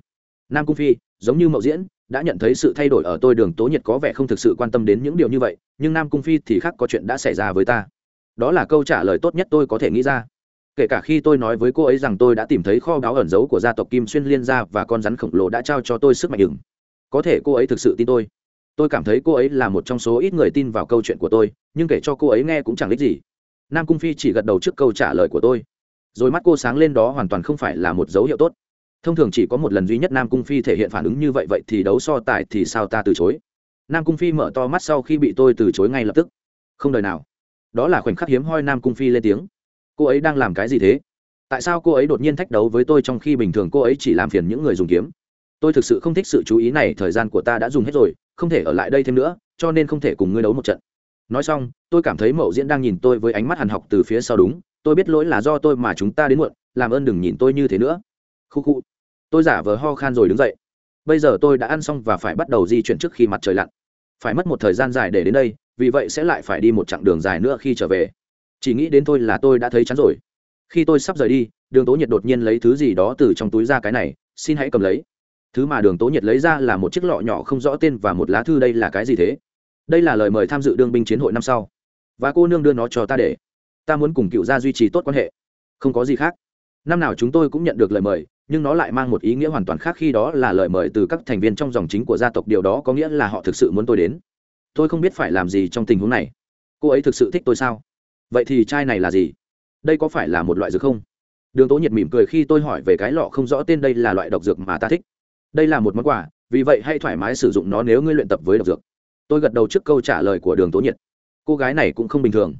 Nam cung phi, giống như mậu diễn, đã nhận thấy sự thay đổi ở tôi. Đường tố nhiệt có vẻ không thực sự quan tâm đến những điều như vậy, nhưng nam cung phi thì khác có chuyện đã xảy ra với ta. Đó là câu trả lời tốt nhất tôi có thể nghĩ ra kể cả khi tôi nói với cô ấy rằng tôi đã tìm thấy kho báu ẩn giấu của gia tộc kim xuyên liên gia và con rắn khổng lồ đã trao cho tôi sức mạnh ừng. Có thể cô ấy thực sự tin tôi. Tôi cảm thấy cô ấy là một trong số ít người tin vào câu chuyện của tôi, nhưng kể cho cô ấy nghe cũng chẳng ích gì. Nam cung phi chỉ gật đầu trước câu trả lời của tôi. Rồi mắt cô sáng lên đó hoàn toàn không phải là một dấu hiệu tốt. Thông thường chỉ có một lần duy nhất nam cung phi thể hiện phản ứng như vậy vậy thì đấu so tài thì sao ta từ chối? Nam cung phi mở to mắt sau khi bị tôi từ chối ngay lập tức. Không đời nào. Đó là khoảnh khắc hiếm hoi nam cung phi lên tiếng cô ấy đang làm cái gì thế? Tại sao cô ấy đột nhiên thách đấu với tôi trong khi bình thường cô ấy chỉ làm phiền những người dùng kiếm? Tôi thực sự không thích sự chú ý này, thời gian của ta đã dùng hết rồi, không thể ở lại đây thêm nữa, cho nên không thể cùng ngươi đấu một trận. Nói xong, tôi cảm thấy mậu diễn đang nhìn tôi với ánh mắt hàn học từ phía sau đúng, tôi biết lỗi là do tôi mà chúng ta đến muộn, làm ơn đừng nhìn tôi như thế nữa. Khu khu. Tôi giả vờ ho khan rồi đứng dậy. Bây giờ tôi đã ăn xong và phải bắt đầu di chuyển trước khi mặt trời lặn. Phải mất một thời gian dài để đến đây, vì vậy sẽ lại phải đi một chặng đường dài nữa khi trở về chỉ nghĩ đến tôi là tôi đã thấy chắn rồi. Khi tôi sắp rời đi, đường tố nhiệt đột nhiên lấy thứ gì đó từ trong túi ra cái này, xin hãy cầm lấy. Thứ mà đường tố nhiệt lấy ra là một chiếc lọ nhỏ không rõ tên và một lá thư đây là cái gì thế? Đây là lời mời tham dự đương binh chiến hội năm sau. Và cô nương đưa nó cho ta để. Ta muốn cùng cựu gia duy trì tốt quan hệ. Không có gì khác. Năm nào chúng tôi cũng nhận được lời mời, nhưng nó lại mang một ý nghĩa hoàn toàn khác khi đó là lời mời từ các thành viên trong dòng chính của gia tộc. Điều đó có nghĩa là họ thực sự muốn tôi đến. Tôi không biết phải làm gì trong tình huống này. Cô ấy thực sự thích tôi sao? Vậy thì chai này là gì? Đây có phải là một loại dược không? Đường tố nhiệt mỉm cười khi tôi hỏi về cái lọ không rõ tên đây là loại độc dược mà ta thích. Đây là một món quà, vì vậy hãy thoải mái sử dụng nó nếu ngươi luyện tập với độc dược. Tôi gật đầu trước câu trả lời của đường tố nhiệt. Cô gái này cũng không bình thường.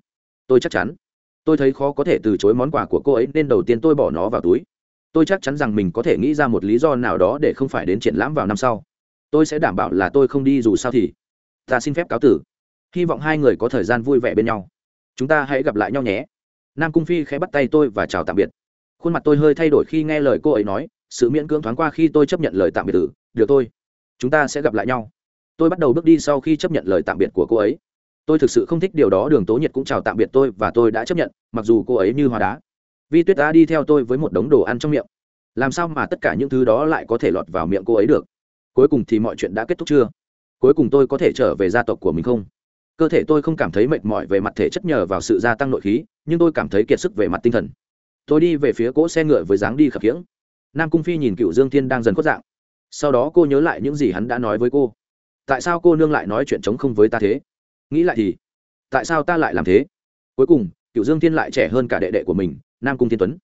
Tôi chắc chắn. Tôi thấy khó có thể từ chối món quà của cô ấy nên đầu tiên tôi bỏ nó vào túi. Tôi chắc chắn rằng mình có thể nghĩ ra một lý do nào đó để không phải đến triển lãm vào năm sau. Tôi sẽ đảm bảo là tôi không đi dù sao thì. Ta xin phép cáo tử. Hy vọng hai người có thời gian vui vẻ bên nhau chúng ta hãy gặp lại nhau nhé. Nam cung phi khẽ bắt tay tôi và chào tạm biệt. Khuôn mặt tôi hơi thay đổi khi nghe lời cô ấy nói, sự miễn cưỡng thoáng qua khi tôi chấp nhận lời tạm biệt từ, được tôi chúng ta sẽ gặp lại nhau. Tôi bắt đầu bước đi sau khi chấp nhận lời tạm biệt của cô ấy. Tôi thực sự không thích điều đó, đường tố nhiệt cũng chào tạm biệt tôi và tôi đã chấp nhận, mặc dù cô ấy như hoa đá. Vi tuyết đã đi theo tôi với một đống đồ ăn trong miệng. Làm sao mà tất cả những thứ đó lại có thể lọt vào miệng cô ấy được? Cuối cùng thì mọi chuyện đã kết thúc chưa? Cuối cùng tôi có thể trở về gia tộc của mình không? Cơ thể tôi không cảm thấy mệt mỏi về mặt thể chất nhờ vào sự gia tăng nội khí, nhưng tôi cảm thấy kiệt sức về mặt tinh thần. Tôi đi về phía cỗ xe ngựa với dáng đi khập khiễng. Nam cung phi nhìn cựu dương thiên đang dần khuất dạng. Sau đó cô nhớ lại những gì hắn đã nói với cô. Tại sao cô nương lại nói chuyện chống không với ta thế? Nghĩ lại thì, tại sao ta lại làm thế? Cuối cùng, cựu dương thiên lại trẻ hơn cả đệ đệ của mình, nam cung thiên tuấn.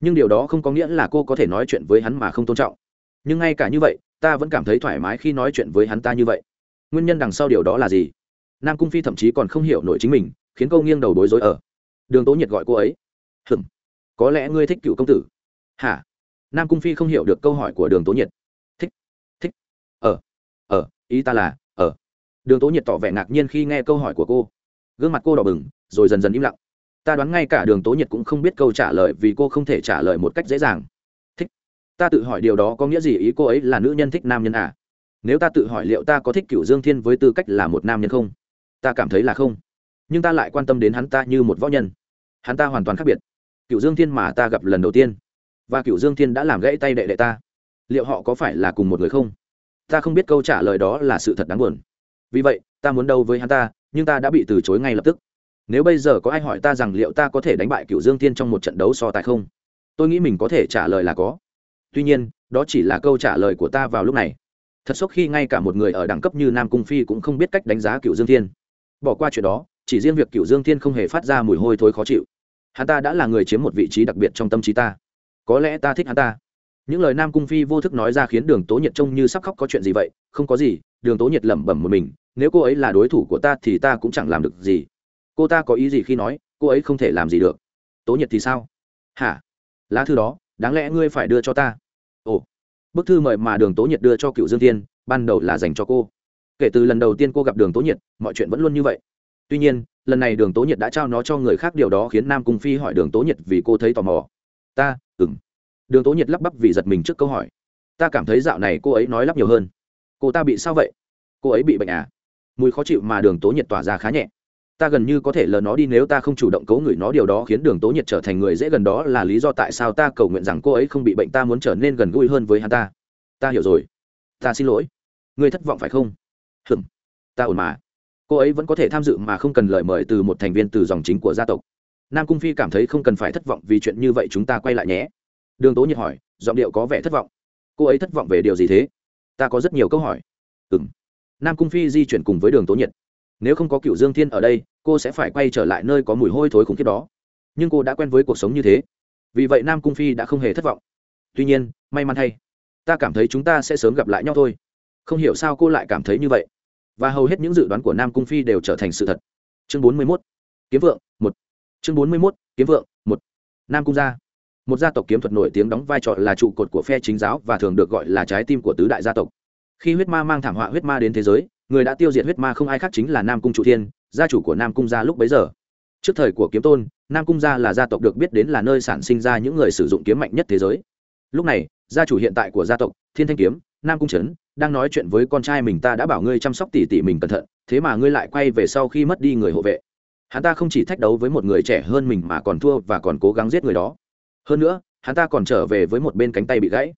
Nhưng điều đó không có nghĩa là cô có thể nói chuyện với hắn mà không tôn trọng. Nhưng ngay cả như vậy, ta vẫn cảm thấy thoải mái khi nói chuyện với hắn ta như vậy. Nguyên nhân đằng sau điều đó là gì? Nam cung phi thậm chí còn không hiểu nổi chính mình, khiến câu nghiêng đầu bối rối ở. Đường tố nhiệt gọi cô ấy. Hừm có lẽ ngươi thích cựu công tử. Hả? Nam cung phi không hiểu được câu hỏi của đường tố nhiệt. Thích thích. Ờ ờ ý ta là ờ. Đường tố nhiệt tỏ vẻ ngạc nhiên khi nghe câu hỏi của cô. Gương mặt cô đỏ bừng, rồi dần dần im lặng. Ta đoán ngay cả đường tố nhiệt cũng không biết câu trả lời vì cô không thể trả lời một cách dễ dàng. Thích. Ta tự hỏi điều đó có nghĩa gì? Ý cô ấy là nữ nhân thích nam nhân à? Nếu ta tự hỏi liệu ta có thích cựu dương thiên với tư cách là một nam nhân không? Ta cảm thấy là không. Nhưng ta lại quan tâm đến hắn ta như một võ nhân. Hắn ta hoàn toàn khác biệt. Cựu dương thiên mà ta gặp lần đầu tiên. Và cựu dương thiên đã làm gãy tay đệ đệ ta. Liệu họ có phải là cùng một người không? Ta không biết câu trả lời đó là sự thật đáng buồn. Vì vậy, ta muốn đâu với hắn ta, nhưng ta đã bị từ chối ngay lập tức. Nếu bây giờ có ai hỏi ta rằng liệu ta có thể đánh bại cựu dương thiên trong một trận đấu so tài không, tôi nghĩ mình có thể trả lời là có. Tuy nhiên, đó chỉ là câu trả lời của ta vào lúc này. Thật sốc khi ngay cả một người ở đẳng cấp như nam cung phi cũng không biết cách đánh giá cựu dương thiên bỏ qua chuyện đó, chỉ riêng việc cựu dương thiên không hề phát ra mùi hôi thối khó chịu. Hắn ta đã là người chiếm một vị trí đặc biệt trong tâm trí ta. Có lẽ ta thích hắn ta. Những lời nam cung phi vô thức nói ra khiến đường tố nhiệt trông như sắp khóc có chuyện gì vậy, không có gì, đường tố nhiệt lẩm bẩm một mình, nếu cô ấy là đối thủ của ta thì ta cũng chẳng làm được gì. Cô ta có ý gì khi nói, cô ấy không thể làm gì được. Tố nhiệt thì sao? Hả? Lá thư đó, đáng lẽ ngươi phải đưa cho ta. Ồ. Bức thư mời mà đường tố nhiệt đưa cho cựu dương tiên ban đầu là dành cho cô kể từ lần đầu tiên cô gặp đường tố nhiệt, mọi chuyện vẫn luôn như vậy. Tuy nhiên, lần này đường tố nhiệt đã trao nó cho người khác, điều đó khiến nam cung phi hỏi đường tố nhiệt vì cô thấy tò mò. Ta ừng đường tố nhiệt lắp bắp vì giật mình trước câu hỏi. Ta cảm thấy dạo này cô ấy nói lắp nhiều hơn. Cô ta bị sao vậy? Cô ấy bị bệnh à? Mùi khó chịu mà đường tố nhiệt tỏa ra khá nhẹ. Ta gần như có thể lờ nó đi nếu ta không chủ động cấu người nó, điều đó khiến đường tố nhiệt trở thành người dễ gần đó là lý do tại sao ta cầu nguyện rằng cô ấy không bị bệnh, ta muốn trở nên gần gũi hơn với hắn ta. Ta hiểu rồi. Ta xin lỗi. Ngươi thất vọng phải không? Hừm ta ổn mà. Cô ấy vẫn có thể tham dự mà không cần lời mời từ một thành viên từ dòng chính của gia tộc. Nam cung phi cảm thấy không cần phải thất vọng vì chuyện như vậy chúng ta quay lại nhé. Đường tố nhiệt hỏi, giọng điệu có vẻ thất vọng. Cô ấy thất vọng về điều gì thế? Ta có rất nhiều câu hỏi. Ừ m nam cung phi di chuyển cùng với đường tố nhiệt. Nếu không có cựu dương thiên ở đây, cô sẽ phải quay trở lại nơi có mùi hôi thối khủng khiếp đó. Nhưng cô đã quen với cuộc sống như thế. Vì vậy nam cung phi đã không hề thất vọng. Tuy nhiên, may mắn thay. Ta cảm thấy chúng ta sẽ sớm gặp lại nhau thôi không hiểu sao cô lại cảm thấy như vậy. Và hầu hết những dự đoán của nam cung phi đều trở thành sự thật. Chương bốn mươi mốt. Kiếm vượng, một. Chương bốn mươi mốt. Kiếm vượng, một. Nam cung gia. Một gia tộc kiếm thuật nổi tiếng đóng vai trò là trụ cột của phe chính giáo và thường được gọi là trái tim của tứ đại gia tộc. Khi huyết ma mang thảm họa huyết ma đến thế giới, người đã tiêu diệt huyết ma không ai khác chính là nam cung trụ thiên, gia chủ của nam cung gia lúc bấy giờ. Trước thời của kiếm tôn, nam cung gia là gia tộc được biết đến là nơi sản sinh ra những người sử dụng kiếm mạnh nhất thế giới. Lúc này, gia chủ hiện tại của gia tộc, thiên thanh kiếm nam cung trấn, đang nói chuyện với con trai mình, ta đã bảo ngươi chăm sóc tỉ tỉ mình cẩn thận, thế mà ngươi lại quay về sau khi mất đi người hộ vệ. Hắn ta không chỉ thách đấu với một người trẻ hơn mình mà còn thua và còn cố gắng giết người đó. Hơn nữa, hắn ta còn trở về với một bên cánh tay bị gãy.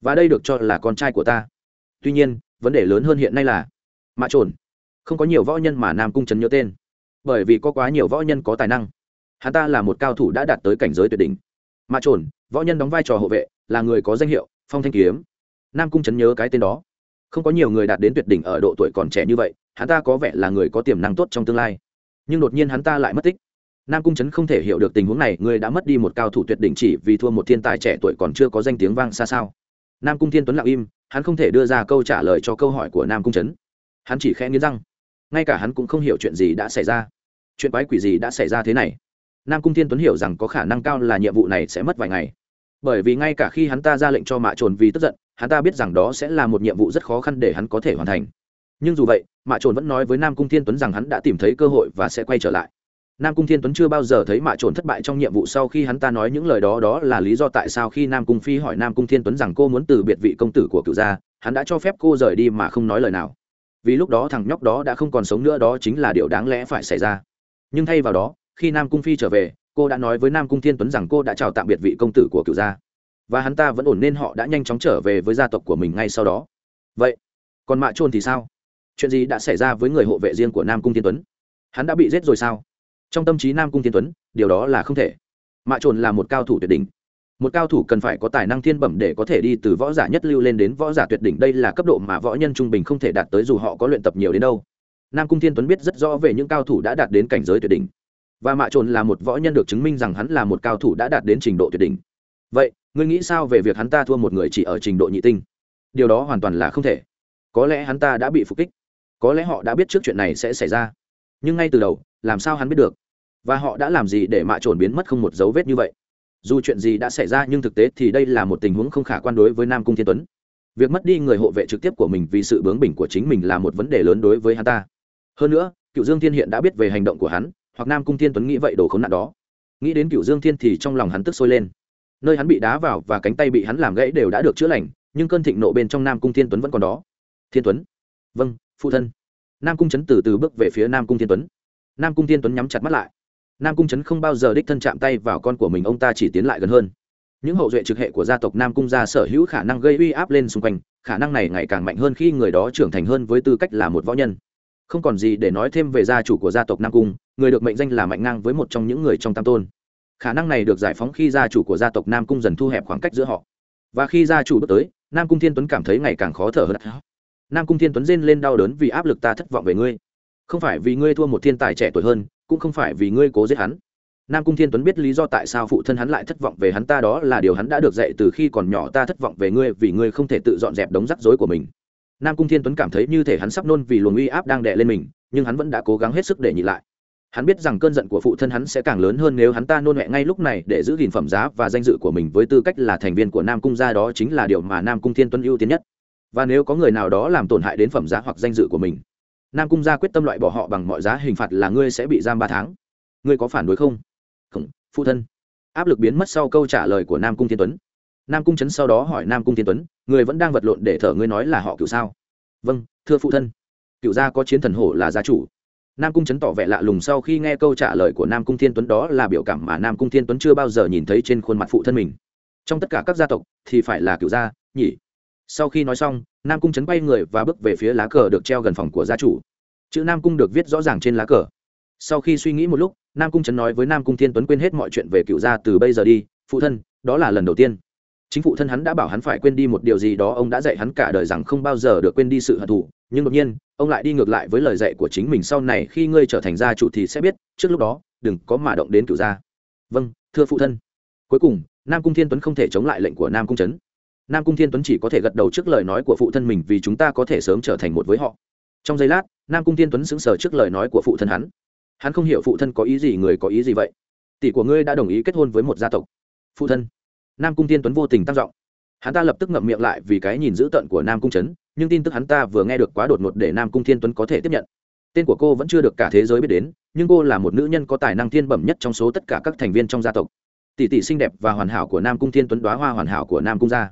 Và đây được cho là con trai của ta. Tuy nhiên, vấn đề lớn hơn hiện nay là, mạ trồn, không có nhiều võ nhân mà nam cung trấn nhớ tên. Bởi vì có quá nhiều võ nhân có tài năng. Hắn ta là một cao thủ đã đạt tới cảnh giới tuyệt đỉnh. Mạ trồn, võ nhân đóng vai trò hộ vệ, là người có danh hiệu phong thanh kiếm nam cung trấn nhớ cái tên đó. Không có nhiều người đạt đến tuyệt đỉnh ở độ tuổi còn trẻ như vậy, hắn ta có vẻ là người có tiềm năng tốt trong tương lai. Nhưng đột nhiên hắn ta lại mất tích. Nam cung trấn không thể hiểu được tình huống này, người đã mất đi một cao thủ tuyệt đỉnh chỉ vì thua một thiên tài trẻ tuổi còn chưa có danh tiếng vang xa sao. Nam cung thiên tuấn lặng im, hắn không thể đưa ra câu trả lời cho câu hỏi của nam cung trấn hắn chỉ khẽ nghiến răng. Ngay cả hắn cũng không hiểu chuyện gì đã xảy ra. Chuyện quái quỷ gì đã xảy ra thế này? Nam cung thiên tuấn hiểu rằng có khả năng cao là nhiệm vụ này sẽ mất vài ngày. Bởi vì ngay cả khi hắn ta ra lệnh cho mạ trồn vì tức giận hắn ta biết rằng đó sẽ là một nhiệm vụ rất khó khăn để hắn có thể hoàn thành. Nhưng dù vậy, mạ trồn vẫn nói với nam cung thiên tuấn rằng hắn đã tìm thấy cơ hội và sẽ quay trở lại. Nam cung thiên tuấn chưa bao giờ thấy mạ trồn thất bại trong nhiệm vụ sau khi hắn ta nói những lời đó đó là lý do tại sao khi nam cung phi hỏi nam cung thiên tuấn rằng cô muốn từ biệt vị công tử của cựu gia, hắn đã cho phép cô rời đi mà không nói lời nào. Vì lúc đó thằng nhóc đó đã không còn sống nữa, đó chính là điều đáng lẽ phải xảy ra. Nhưng thay vào đó, khi nam cung phi trở về, cô đã nói với nam cung thiên tuấn rằng cô đã chào tạm biệt vị công tử của cựu gia và hắn ta vẫn ổn nên họ đã nhanh chóng trở về với gia tộc của mình ngay sau đó. Vậy, còn mạ trôn thì sao? Chuyện gì đã xảy ra với người hộ vệ riêng của nam cung thiên tuấn? Hắn đã bị giết rồi sao? Trong tâm trí nam cung thiên tuấn, điều đó là không thể. Mạ trồn là một cao thủ tuyệt đỉnh. Một cao thủ cần phải có tài năng thiên bẩm để có thể đi từ võ giả nhất lưu lên đến võ giả tuyệt đỉnh. Đây là cấp độ mà võ nhân trung bình không thể đạt tới dù họ có luyện tập nhiều đến đâu. Nam cung thiên tuấn biết rất rõ về những cao thủ đã đạt đến cảnh giới tuyệt đỉnh. Và mạ trồn là một võ nhân được chứng minh rằng hắn là một cao thủ đã đạt đến trình độ tuyệt đỉnh. Vậy ngươi nghĩ sao về việc hắn ta thua một người chỉ ở trình độ nhị tinh? Điều đó hoàn toàn là không thể. Có lẽ hắn ta đã bị phục kích. Có lẽ họ đã biết trước chuyện này sẽ xảy ra. Nhưng ngay từ đầu, làm sao hắn biết được? Và họ đã làm gì để mạ trồn biến mất không một dấu vết như vậy? Dù chuyện gì đã xảy ra nhưng thực tế thì đây là một tình huống không khả quan đối với nam cung thiên tuấn. Việc mất đi người hộ vệ trực tiếp của mình vì sự bướng bỉnh của chính mình là một vấn đề lớn đối với hắn ta. Hơn nữa, cựu dương thiên hiện đã biết về hành động của hắn, hoặc nam cung thiên tuấn nghĩ vậy đồ khốn nạn đó. Nghĩ đến cựu dương thiên thì trong lòng hắn tức sôi lên nơi hắn bị đá vào và cánh tay bị hắn làm gãy đều đã được chữa lành, nhưng cơn thịnh nộ bên trong nam cung thiên tuấn vẫn còn đó. Thiên tuấn? Vâng phụ thân. Nam cung chấn từ từ bước về phía nam cung thiên tuấn. Nam cung thiên tuấn nhắm chặt mắt lại. Nam cung chấn không bao giờ đích thân chạm tay vào con của mình, ông ta chỉ tiến lại gần hơn. Những hậu duệ trực hệ của gia tộc nam cung gia sở hữu khả năng gây uy áp lên xung quanh, khả năng này ngày càng mạnh hơn khi người đó trưởng thành hơn với tư cách là một võ nhân. Không còn gì để nói thêm về gia chủ của gia tộc nam cung, người được mệnh danh là mạnh ngang với một trong những người trong tam tôn khả năng này được giải phóng khi gia chủ của gia tộc nam cung dần thu hẹp khoảng cách giữa họ. Và khi gia chủ bước tới, nam cung thiên tuấn cảm thấy ngày càng khó thở hơn. Nam cung thiên tuấn rên lên đau đớn vì áp lực ta thất vọng về ngươi. Không phải vì ngươi thua một thiên tài trẻ tuổi hơn, cũng không phải vì ngươi cố giết hắn. Nam cung thiên tuấn biết lý do tại sao phụ thân hắn lại thất vọng về hắn ta đó là điều hắn đã được dạy từ khi còn nhỏ ta thất vọng về ngươi vì ngươi không thể tự dọn dẹp đống rắc rối của mình. Nam cung thiên tuấn cảm thấy như thể hắn sắp nôn vì luồng uy áp đang đè lên mình, nhưng hắn vẫn đã cố gắng hết sức để nhịn lại hắn biết rằng cơn giận của phụ thân hắn sẽ càng lớn hơn nếu hắn ta nôn mẹ ngay lúc này để giữ gìn phẩm giá và danh dự của mình với tư cách là thành viên của nam cung gia đó chính là điều mà nam cung thiên tuấn ưu tiên nhất. Và nếu có người nào đó làm tổn hại đến phẩm giá hoặc danh dự của mình, nam cung gia quyết tâm loại bỏ họ bằng mọi giá hình phạt là ngươi sẽ bị giam ba tháng. Ngươi có phản đối không? Không, phụ thân. Áp lực biến mất sau câu trả lời của nam cung thiên tuấn. Nam cung trấn sau đó hỏi nam cung thiên tuấn người vẫn đang vật lộn để thở ngươi nói là họ cựu sao? Vâng thưa phụ thân. Cựu gia có chiến thần hổ là gia chủ nam cung trấn tỏ vẻ lạ lùng sau khi nghe câu trả lời của nam cung thiên tuấn, đó là biểu cảm mà nam cung thiên tuấn chưa bao giờ nhìn thấy trên khuôn mặt phụ thân mình. Trong tất cả các gia tộc, thì phải là cựu gia, nhỉ? Sau khi nói xong, nam cung trấn bay người và bước về phía lá cờ được treo gần phòng của gia chủ. Chữ nam cung được viết rõ ràng trên lá cờ. Sau khi suy nghĩ một lúc, nam cung trấn nói với nam cung thiên tuấn quên hết mọi chuyện về cựu gia từ bây giờ đi. Phụ thân, đó là lần đầu tiên chính phụ thân hắn đã bảo hắn phải quên đi một điều gì đó, ông đã dạy hắn cả đời rằng không bao giờ được quên đi sự hận thù, nhưng đột nhiên, ông lại đi ngược lại với lời dạy của chính mình, sau này khi ngươi trở thành gia chủ thì sẽ biết, trước lúc đó, đừng có mà động đến cửu gia. Vâng thưa phụ thân. Cuối cùng, nam cung thiên tuấn không thể chống lại lệnh của nam cung trấn. Nam cung thiên tuấn chỉ có thể gật đầu trước lời nói của phụ thân mình vì chúng ta có thể sớm trở thành một với họ. Trong giây lát, nam cung thiên tuấn sững sờ trước lời nói của phụ thân hắn. Hắn không hiểu phụ thân có ý gì, người có ý gì vậy. Tỷ của ngươi đã đồng ý kết hôn với một gia tộc. Phụ thân nam cung thiên tuấn vô tình tăng giọng. Hắn ta lập tức ngậm miệng lại vì cái nhìn dữ tợn của nam cung trấn nhưng tin tức hắn ta vừa nghe được quá đột ngột để nam cung thiên tuấn có thể tiếp nhận. Tên của cô vẫn chưa được cả thế giới biết đến, nhưng cô là một nữ nhân có tài năng thiên bẩm nhất trong số tất cả các thành viên trong gia tộc. Tỷ tỷ xinh đẹp và hoàn hảo của nam cung thiên tuấn đoá hoa hoàn hảo của nam cung gia.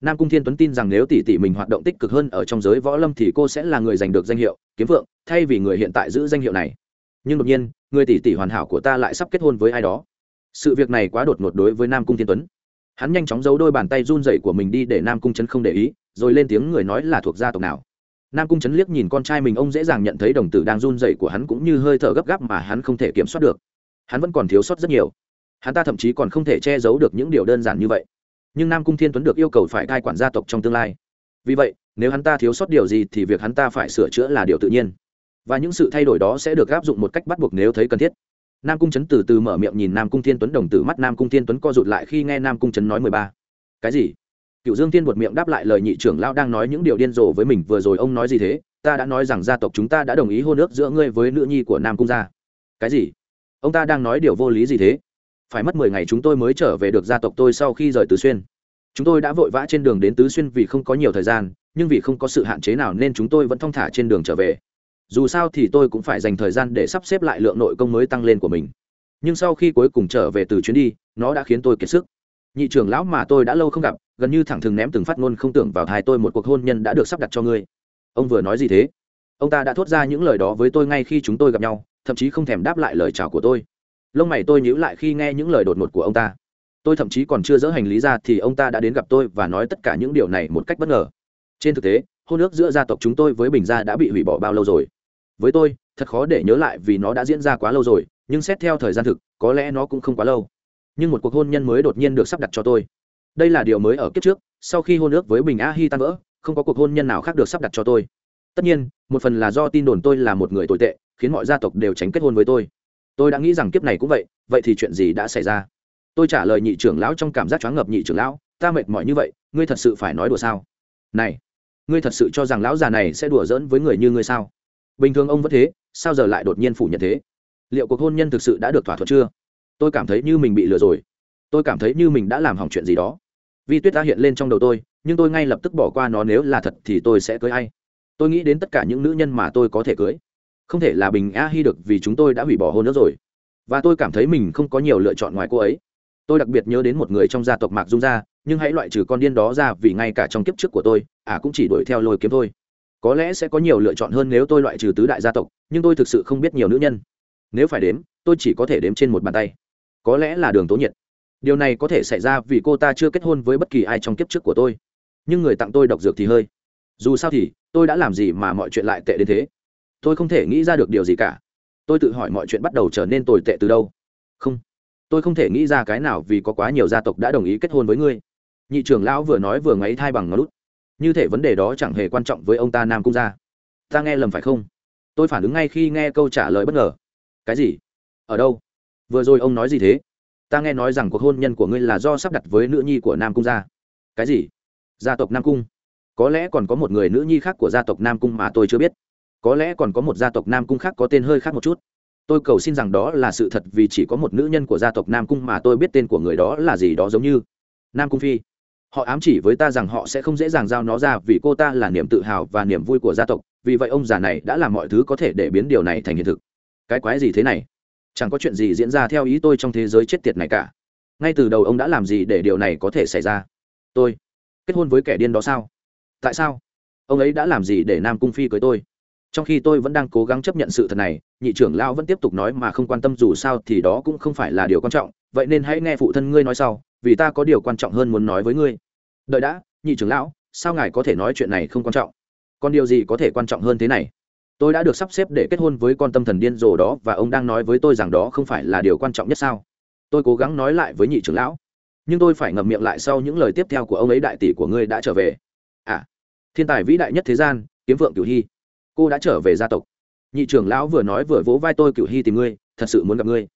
Nam cung thiên tuấn tin rằng nếu tỷ tỷ mình hoạt động tích cực hơn ở trong giới võ lâm thì cô sẽ là người giành được danh hiệu, kiếm vượng, thay vì người hiện tại giữ danh hiệu này. Nhưng đột nhiên, người tỷ tỷ hoàn hảo của ta lại sắp kết hôn với ai đó. Sự việc này quá đột ngột đối với nam cung thiên tuấn hắn nhanh chóng giấu đôi bàn tay run dậy của mình đi để nam cung trấn không để ý, rồi lên tiếng người nói là thuộc gia tộc nào. Nam cung trấn liếc nhìn con trai mình, ông dễ dàng nhận thấy đồng tử đang run dậy của hắn cũng như hơi thở gấp gáp mà hắn không thể kiểm soát được. Hắn vẫn còn thiếu sót rất nhiều. Hắn ta thậm chí còn không thể che giấu được những điều đơn giản như vậy. Nhưng nam cung thiên tuấn được yêu cầu phải cai quản gia tộc trong tương lai. Vì vậy, nếu hắn ta thiếu sót điều gì thì việc hắn ta phải sửa chữa là điều tự nhiên. Và những sự thay đổi đó sẽ được áp dụng một cách bắt buộc nếu thấy cần thiết nam cung trấn từ từ mở miệng nhìn nam cung thiên tuấn, đồng tử mắt nam cung thiên tuấn co rụt lại khi nghe nam cung trấn nói mười ba. Cái gì? Cựu dương thiên buột miệng đáp lại lời nhị trưởng lao đang nói những điều điên rồ với mình, vừa rồi ông nói gì thế? Ta đã nói rằng gia tộc chúng ta đã đồng ý hôn ước giữa ngươi với nữ nhi của nam cung gia. Cái gì? Ông ta đang nói điều vô lý gì thế? Phải mất mười ngày chúng tôi mới trở về được gia tộc tôi sau khi rời tứ xuyên. Chúng tôi đã vội vã trên đường đến tứ xuyên vì không có nhiều thời gian, nhưng vì không có sự hạn chế nào nên chúng tôi vẫn thong thả trên đường trở về dù sao thì tôi cũng phải dành thời gian để sắp xếp lại lượng nội công mới tăng lên của mình. Nhưng sau khi cuối cùng trở về từ chuyến đi, nó đã khiến tôi kiệt sức. Nhị trưởng lão mà tôi đã lâu không gặp, gần như thẳng thừng ném từng phát ngôn không tưởng vào thai tôi một cuộc hôn nhân đã được sắp đặt cho ngươi. Ông vừa nói gì thế? Ông ta đã thốt ra những lời đó với tôi ngay khi chúng tôi gặp nhau, thậm chí không thèm đáp lại lời chào của tôi. Lông mày tôi nhíu lại khi nghe những lời đột ngột của ông ta. Tôi thậm chí còn chưa dỡ hành lý ra thì ông ta đã đến gặp tôi và nói tất cả những điều này một cách bất ngờ. Trên thực tế, hôn ước giữa gia tộc chúng tôi với bình gia đã bị hủy bỏ bao lâu rồi? Với tôi, thật khó để nhớ lại vì nó đã diễn ra quá lâu rồi, nhưng xét theo thời gian thực, có lẽ nó cũng không quá lâu. Nhưng một cuộc hôn nhân mới đột nhiên được sắp đặt cho tôi. Đây là điều mới ở kiếp trước, sau khi hôn ước với bình a hi tan vỡ, không có cuộc hôn nhân nào khác được sắp đặt cho tôi. Tất nhiên, một phần là do tin đồn tôi là một người tồi tệ, khiến mọi gia tộc đều tránh kết hôn với tôi. Tôi đã nghĩ rằng kiếp này cũng vậy vậy thì chuyện gì đã xảy ra? Tôi trả lời nhị trưởng lão trong cảm giác choáng ngập nhị trưởng lão, ta mệt mỏi như vậy, ngươi thật sự phải nói đùa sao? Này, ngươi thật sự cho rằng lão già này sẽ đùa giỡn với người như ngươi sao? Bình thường ông vẫn thế, sao giờ lại đột nhiên phủ nhận thế? Liệu cuộc hôn nhân thực sự đã được thỏa thuận chưa? Tôi cảm thấy như mình bị lừa rồi. Tôi cảm thấy như mình đã làm hỏng chuyện gì đó. Vi tuyết đã hiện lên trong đầu tôi, nhưng tôi ngay lập tức bỏ qua nó, nếu là thật thì tôi sẽ cưới ai? Tôi nghĩ đến tất cả những nữ nhân mà tôi có thể cưới. Không thể là bình a hy được vì chúng tôi đã hủy bỏ hôn nữa rồi. Và tôi cảm thấy mình không có nhiều lựa chọn ngoài cô ấy. Tôi đặc biệt nhớ đến một người trong gia tộc mạc dung gia, nhưng hãy loại trừ con điên đó ra vì ngay cả trong kiếp trước của tôi ả à cũng chỉ đuổi theo lôi kiếm thôi có lẽ sẽ có nhiều lựa chọn hơn nếu tôi loại trừ tứ đại gia tộc, nhưng tôi thực sự không biết nhiều nữ nhân. Nếu phải đếm, tôi chỉ có thể đếm trên một bàn tay. Có lẽ là đường tố nhiệt. Điều này có thể xảy ra vì cô ta chưa kết hôn với bất kỳ ai trong kiếp trước của tôi. Nhưng người tặng tôi độc dược thì hơi. Dù sao thì, tôi đã làm gì mà mọi chuyện lại tệ đến thế? Tôi không thể nghĩ ra được điều gì cả. Tôi tự hỏi mọi chuyện bắt đầu trở nên tồi tệ từ đâu? Không. Tôi không thể nghĩ ra cái nào vì có quá nhiều gia tộc đã đồng ý kết hôn với ngươi. Nhị trưởng lão vừa nói vừa ngáy thai bằng ngón lút như thể vấn đề đó chẳng hề quan trọng với ông ta nam cung gia. Ta nghe lầm phải không? Tôi phản ứng ngay khi nghe câu trả lời bất ngờ. Cái gì? Ở đâu? Vừa rồi ông nói gì thế? Ta nghe nói rằng cuộc hôn nhân của ngươi là do sắp đặt với nữ nhi của nam cung gia. Cái gì? Gia tộc nam cung? Có lẽ còn có một người nữ nhi khác của gia tộc nam cung mà tôi chưa biết. Có lẽ còn có một gia tộc nam cung khác có tên hơi khác một chút. Tôi cầu xin rằng đó là sự thật vì chỉ có một nữ nhân của gia tộc nam cung mà tôi biết tên của người đó là gì đó giống như. Nam cung phi họ ám chỉ với ta rằng họ sẽ không dễ dàng giao nó ra vì cô ta là niềm tự hào và niềm vui của gia tộc, vì vậy ông già này đã làm mọi thứ có thể để biến điều này thành hiện thực. Cái quái gì thế này? Chẳng có chuyện gì diễn ra theo ý tôi trong thế giới chết tiệt này cả. Ngay từ đầu ông đã làm gì để điều này có thể xảy ra? Tôi. Kết hôn với kẻ điên đó sao? Tại sao? Ông ấy đã làm gì để nam cung phi cưới tôi? Trong khi tôi vẫn đang cố gắng chấp nhận sự thật này, nhị trưởng lão vẫn tiếp tục nói mà không quan tâm dù sao thì đó cũng không phải là điều quan trọng vậy nên hãy nghe phụ thân ngươi nói sau, vì ta có điều quan trọng hơn muốn nói với ngươi. Đợi đã, nhị trưởng lão, sao ngài có thể nói chuyện này không quan trọng? Còn điều gì có thể quan trọng hơn thế này? Tôi đã được sắp xếp để kết hôn với con tâm thần điên rồ đó và ông đang nói với tôi rằng đó không phải là điều quan trọng nhất sao? Tôi cố gắng nói lại với nhị trưởng lão. Nhưng tôi phải ngậm miệng lại sau những lời tiếp theo của ông ấy đại tỷ của ngươi đã trở về. À thiên tài vĩ đại nhất thế gian, kiếm vượng cửu hy. Cô đã trở về gia tộc. Nhị trưởng lão vừa nói vừa vỗ vai tôi, cửu hy tìm ngươi, thật sự muốn gặp ngươi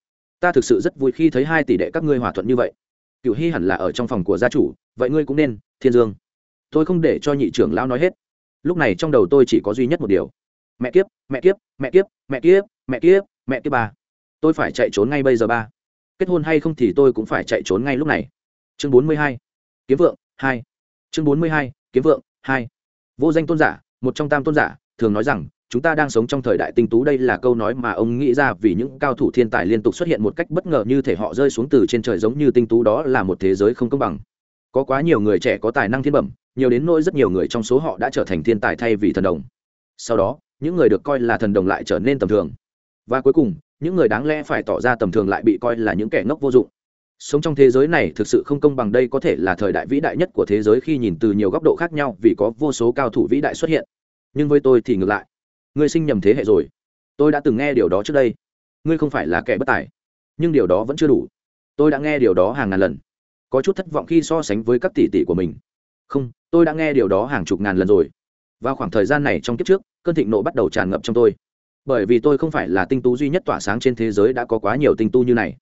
ta thực sự rất vui khi thấy hai tỷ đệ các ngươi hòa thuận như vậy. Cửu hy hẳn là ở trong phòng của gia chủ, vậy ngươi cũng nên, thiên dương. Tôi không để cho nhị trưởng lão nói hết. Lúc này trong đầu tôi chỉ có duy nhất một điều. Mẹ kiếp mẹ kiếp mẹ kiếp mẹ kiếp mẹ kiếp mẹ kiếp ba. Tôi phải chạy trốn ngay bây giờ ba. Kết hôn hay không thì tôi cũng phải chạy trốn ngay lúc này. Chương bốn mươi hai. Kiếm vượng, hai. Chương bốn mươi hai. Kiếm vượng, hai. Vô danh tôn giả, một trong tam tôn giả, thường nói rằng chúng ta đang sống trong thời đại tinh tú, đây là câu nói mà ông nghĩ ra vì những cao thủ thiên tài liên tục xuất hiện một cách bất ngờ như thể họ rơi xuống từ trên trời giống như tinh tú, đó là một thế giới không công bằng. Có quá nhiều người trẻ có tài năng thiên bẩm, nhiều đến nỗi rất nhiều người trong số họ đã trở thành thiên tài thay vì thần đồng. Sau đó, những người được coi là thần đồng lại trở nên tầm thường. Và cuối cùng, những người đáng lẽ phải tỏ ra tầm thường lại bị coi là những kẻ ngốc vô dụng. Sống trong thế giới này thực sự không công bằng, đây có thể là thời đại vĩ đại nhất của thế giới khi nhìn từ nhiều góc độ khác nhau vì có vô số cao thủ vĩ đại xuất hiện. Nhưng với tôi thì ngược lại ngươi sinh nhầm thế hệ rồi. Tôi đã từng nghe điều đó trước đây. Ngươi không phải là kẻ bất tài, nhưng điều đó vẫn chưa đủ. Tôi đã nghe điều đó hàng ngàn lần. Có chút thất vọng khi so sánh với các tỷ tỷ của mình. Không, tôi đã nghe điều đó hàng chục ngàn lần rồi. Vào khoảng thời gian này trong kiếp trước, cơn thịnh nộ bắt đầu tràn ngập trong tôi. Bởi vì tôi không phải là tinh tú duy nhất tỏa sáng trên thế giới đã có quá nhiều tinh tu như này.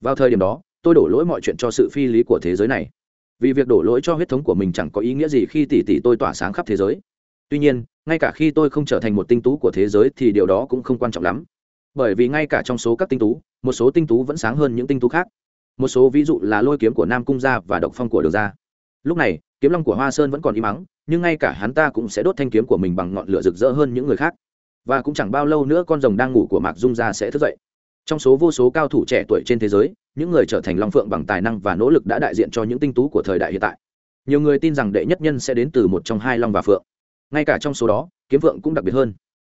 Vào thời điểm đó, tôi đổ lỗi mọi chuyện cho sự phi lý của thế giới này. Vì việc đổ lỗi cho huyết thống của mình chẳng có ý nghĩa gì khi tỷ tỷ tôi tỏa sáng khắp thế giới tuy nhiên, ngay cả khi tôi không trở thành một tinh tú của thế giới thì điều đó cũng không quan trọng lắm. Bởi vì ngay cả trong số các tinh tú, một số tinh tú vẫn sáng hơn những tinh tú khác. Một số ví dụ là lôi kiếm của nam cung gia và độc phong của đường gia. Lúc này, kiếm long của hoa sơn vẫn còn im mắng nhưng ngay cả hắn ta cũng sẽ đốt thanh kiếm của mình bằng ngọn lửa rực rỡ hơn những người khác. Và cũng chẳng bao lâu nữa con rồng đang ngủ của mạc dung gia sẽ thức dậy. Trong số vô số cao thủ trẻ tuổi trên thế giới, những người trở thành long phượng bằng tài năng và nỗ lực đã đại diện cho những tinh tú của thời đại hiện tại. Nhiều người tin rằng đệ nhất nhân sẽ đến từ một trong hai long và phượng ngay cả trong số đó, kiếm Vượng cũng đặc biệt hơn.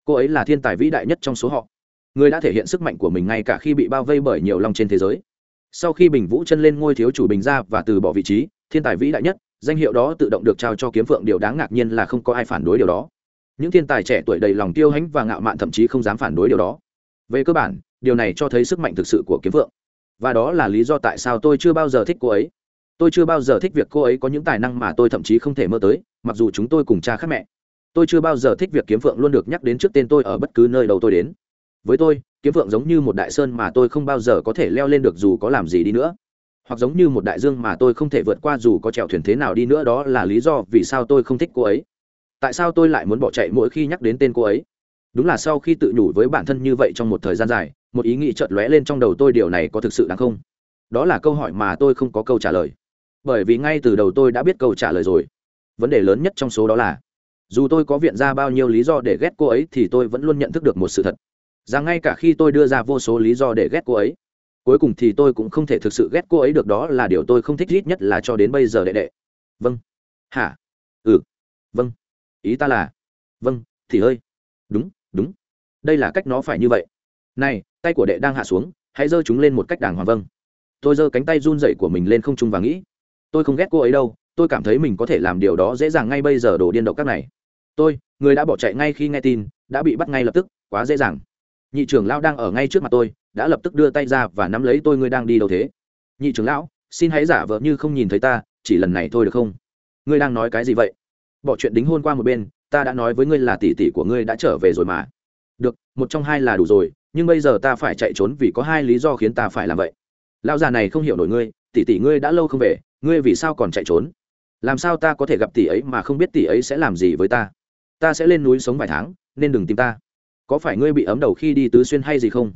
Cô ấy là thiên tài vĩ đại nhất trong số họ. Người đã thể hiện sức mạnh của mình ngay cả khi bị bao vây bởi nhiều long trên thế giới. Sau khi bình vũ chân lên ngôi thiếu chủ bình ra và từ bỏ vị trí, thiên tài vĩ đại nhất, danh hiệu đó tự động được trao cho kiếm phượng điều đáng ngạc nhiên là không có ai phản đối điều đó. Những thiên tài trẻ tuổi đầy lòng tiêu hãnh và ngạo mạn thậm chí không dám phản đối điều đó. Về cơ bản, điều này cho thấy sức mạnh thực sự của kiếm phượng và đó là lý do tại sao tôi chưa bao giờ thích cô ấy. Tôi chưa bao giờ thích việc cô ấy có những tài năng mà tôi thậm chí không thể mơ tới, mặc dù chúng tôi cùng cha khác mẹ tôi chưa bao giờ thích việc kiếm phượng luôn được nhắc đến trước tên tôi ở bất cứ nơi đâu tôi đến. Với tôi, kiếm phượng giống như một đại sơn mà tôi không bao giờ có thể leo lên được dù có làm gì đi nữa. Hoặc giống như một đại dương mà tôi không thể vượt qua dù có chèo thuyền thế nào đi nữa, đó là lý do vì sao tôi không thích cô ấy. Tại sao tôi lại muốn bỏ chạy mỗi khi nhắc đến tên cô ấy? Đúng là sau khi tự nhủ với bản thân như vậy trong một thời gian dài, một ý nghĩ chợt lóe lên trong đầu tôi, điều này có thực sự đáng không? Đó là câu hỏi mà tôi không có câu trả lời. Bởi vì ngay từ đầu tôi đã biết câu trả lời rồi. Vấn đề lớn nhất trong số đó là dù tôi có viện ra bao nhiêu lý do để ghét cô ấy thì tôi vẫn luôn nhận thức được một sự thật. Rằng ngay cả khi tôi đưa ra vô số lý do để ghét cô ấy, cuối cùng thì tôi cũng không thể thực sự ghét cô ấy được, đó là điều tôi không thích ít nhất là cho đến bây giờ đệ đệ. Vâng. Hả? Ừ. Vâng. Ý ta là vâng thì ơi. Đúng đúng. Đây là cách nó phải như vậy. Này, tay của đệ đang hạ xuống, hãy giơ chúng lên một cách đàng hoàng vâng. Tôi giơ cánh tay run dậy của mình lên không trung và nghĩ, tôi không ghét cô ấy đâu, tôi cảm thấy mình có thể làm điều đó dễ dàng ngay bây giờ đổ điên độc các này tôi, người đã bỏ chạy ngay khi nghe tin, đã bị bắt ngay lập tức, quá dễ dàng. Nhị trưởng lão đang ở ngay trước mặt tôi, đã lập tức đưa tay ra và nắm lấy tôi, ngươi đang đi đâu thế? Nhị trưởng lão, xin hãy giả vờ như không nhìn thấy ta, chỉ lần này thôi được không? Ngươi đang nói cái gì vậy? Bỏ chuyện đính hôn qua một bên, ta đã nói với ngươi là tỷ tỷ của ngươi đã trở về rồi mà. Được, một trong hai là đủ rồi, nhưng bây giờ ta phải chạy trốn vì có hai lý do khiến ta phải làm vậy. Lão già này không hiểu nổi ngươi, tỷ tỷ ngươi đã lâu không về, ngươi vì sao còn chạy trốn? Làm sao ta có thể gặp tỷ ấy mà không biết tỷ ấy sẽ làm gì với ta? Ta sẽ lên núi sống vài tháng, nên đừng tìm ta. Có phải ngươi bị ấm đầu khi đi tứ xuyên hay gì không?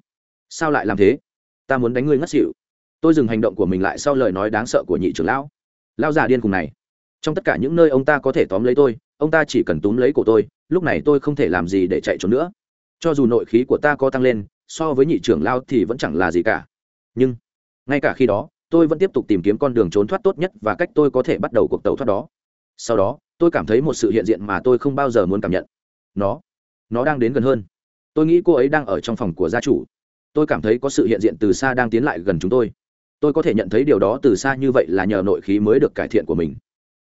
Sao lại làm thế? Ta muốn đánh ngươi ngất xỉu. Tôi dừng hành động của mình lại sau lời nói đáng sợ của nhị trưởng lão. Lao già điên cùng này. Trong tất cả những nơi ông ta có thể tóm lấy tôi, ông ta chỉ cần túm lấy cổ tôi, lúc này tôi không thể làm gì để chạy trốn nữa. Cho dù nội khí của ta có tăng lên, so với nhị trưởng lao thì vẫn chẳng là gì cả. Nhưng, ngay cả khi đó, tôi vẫn tiếp tục tìm kiếm con đường trốn thoát tốt nhất và cách tôi có thể bắt đầu cuộc tàu thoát đó. Sau đó tôi cảm thấy một sự hiện diện mà tôi không bao giờ muốn cảm nhận. Nó nó đang đến gần hơn. Tôi nghĩ cô ấy đang ở trong phòng của gia chủ. Tôi cảm thấy có sự hiện diện từ xa đang tiến lại gần chúng tôi. Tôi có thể nhận thấy điều đó từ xa như vậy là nhờ nội khí mới được cải thiện của mình.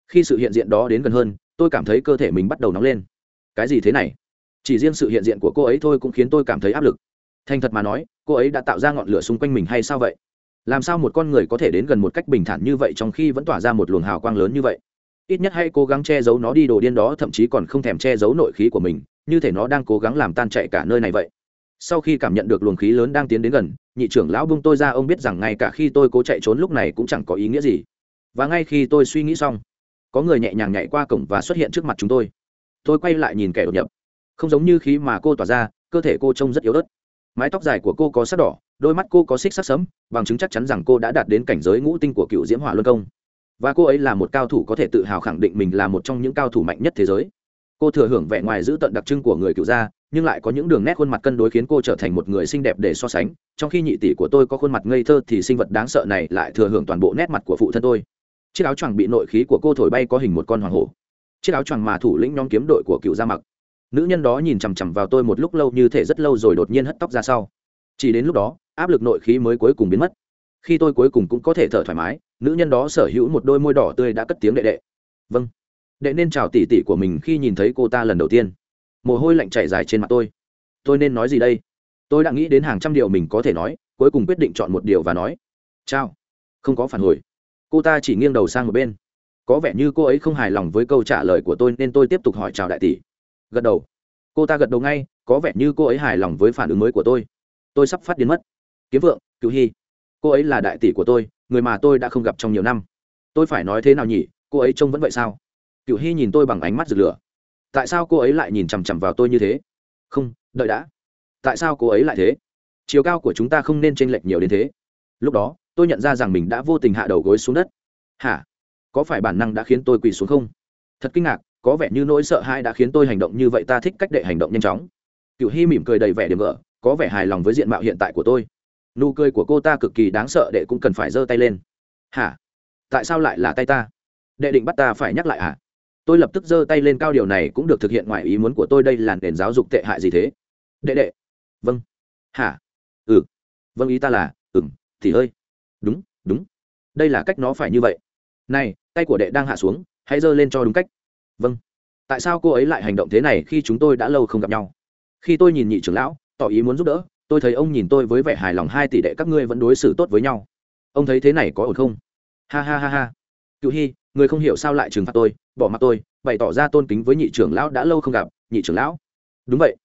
Khi sự hiện diện đó đến gần hơn, tôi cảm thấy cơ thể mình bắt đầu nóng lên. Cái gì thế này? Chỉ riêng sự hiện diện của cô ấy thôi cũng khiến tôi cảm thấy áp lực. Thành thật mà nói, cô ấy đã tạo ra ngọn lửa xung quanh mình hay sao vậy? Làm sao một con người có thể đến gần một cách bình thản như vậy trong khi vẫn tỏa ra một luồng hào quang lớn như vậy? Ít nhất hãy cố gắng che giấu nó đi, đồ điên đó thậm chí còn không thèm che giấu nội khí của mình, như thể nó đang cố gắng làm tan chạy cả nơi này vậy. Sau khi cảm nhận được luồng khí lớn đang tiến đến gần, nhị trưởng lão bung tôi ra, ông biết rằng ngay cả khi tôi cố chạy trốn lúc này cũng chẳng có ý nghĩa gì. Và ngay khi tôi suy nghĩ xong, có người nhẹ nhàng nhảy qua cổng và xuất hiện trước mặt chúng tôi. Tôi quay lại nhìn kẻ đột nhập. Không giống như khí mà cô tỏa ra, cơ thể cô trông rất yếu ớt. Mái tóc dài của cô có sắc đỏ, đôi mắt cô có xích sắc sấm bằng chứng chắc chắn rằng cô đã đạt đến cảnh giới ngũ tinh của cựu diễm hỏa luân công và cô ấy là một cao thủ có thể tự hào khẳng định mình là một trong những cao thủ mạnh nhất thế giới. Cô thừa hưởng vẻ ngoài giữ tận đặc trưng của người cựu gia, nhưng lại có những đường nét khuôn mặt cân đối khiến cô trở thành một người xinh đẹp để so sánh. Trong khi nhị tỷ của tôi có khuôn mặt ngây thơ thì sinh vật đáng sợ này lại thừa hưởng toàn bộ nét mặt của phụ thân tôi. Chiếc áo choàng bị nội khí của cô thổi bay có hình một con hoàng hổ. Chiếc áo choàng mà thủ lĩnh nhóm kiếm đội của cựu gia mặc. Nữ nhân đó nhìn chằm chằm vào tôi một lúc lâu như thể rất lâu rồi đột nhiên hất tóc ra sau. Chỉ đến lúc đó, áp lực nội khí mới cuối cùng biến mất khi tôi cuối cùng cũng có thể thở thoải mái, nữ nhân đó sở hữu một đôi môi đỏ tươi đã cất tiếng đệ đệ. Vâng. Đệ nên chào tỉ tỉ của mình khi nhìn thấy cô ta lần đầu tiên. Mồ hôi lạnh chảy dài trên mặt tôi. Tôi nên nói gì đây? Tôi đã nghĩ đến hàng trăm điều mình có thể nói, cuối cùng quyết định chọn một điều và nói. Chào. Không có phản hồi. Cô ta chỉ nghiêng đầu sang một bên. Có vẻ như cô ấy không hài lòng với câu trả lời của tôi nên tôi tiếp tục hỏi chào đại tỷ. Gật đầu. Cô ta gật đầu ngay, có vẻ như cô ấy hài lòng với phản ứng mới của tôi. Tôi sắp phát điên mất. Kiếm vượng cứu hy cô ấy là đại tỷ của tôi, người mà tôi đã không gặp trong nhiều năm. Tôi phải nói thế nào nhỉ? Cô ấy trông vẫn vậy sao? Cựu hy nhìn tôi bằng ánh mắt rực lửa. Tại sao cô ấy lại nhìn chằm chằm vào tôi như thế? Không, đợi đã. Tại sao cô ấy lại thế? Chiều cao của chúng ta không nên chênh lệch nhiều đến thế. Lúc đó, tôi nhận ra rằng mình đã vô tình hạ đầu gối xuống đất. Hả? Có phải bản năng đã khiến tôi quỳ xuống không? Thật kinh ngạc, có vẻ như nỗi sợ hãi đã khiến tôi hành động như vậy, ta thích cách đệ hành động nhanh chóng. Cựu hy mỉm cười đầy vẻ điểm vỡ có vẻ hài lòng với diện mạo hiện tại của tôi nụ cười của cô ta cực kỳ đáng sợ đệ cũng cần phải giơ tay lên. Hả? Tại sao lại là tay ta? Đệ định bắt ta phải nhắc lại hả? Tôi lập tức giơ tay lên cao điều này cũng được thực hiện ngoài ý muốn của tôi, đây là nền giáo dục tệ hại gì thế? Đệ đệ. Vâng. Hả? Ừ. Vâng ý ta là ừ thì ơi đúng đúng. Đây là cách nó phải như vậy. Này, tay của đệ đang hạ xuống, hãy giơ lên cho đúng cách. Vâng. Tại sao cô ấy lại hành động thế này khi chúng tôi đã lâu không gặp nhau? Khi tôi nhìn nhị trưởng lão, tỏ ý muốn giúp đỡ tôi thấy ông nhìn tôi với vẻ hài lòng, hai tỷ đệ các ngươi vẫn đối xử tốt với nhau. Ông thấy thế này có ổn không? Ha ha ha ha. Cựu hy người không hiểu sao lại trừng phạt tôi, bỏ mặt tôi, bày tỏ ra tôn kính với nhị trưởng lão đã lâu không gặp, nhị trưởng lão. Đúng vậy.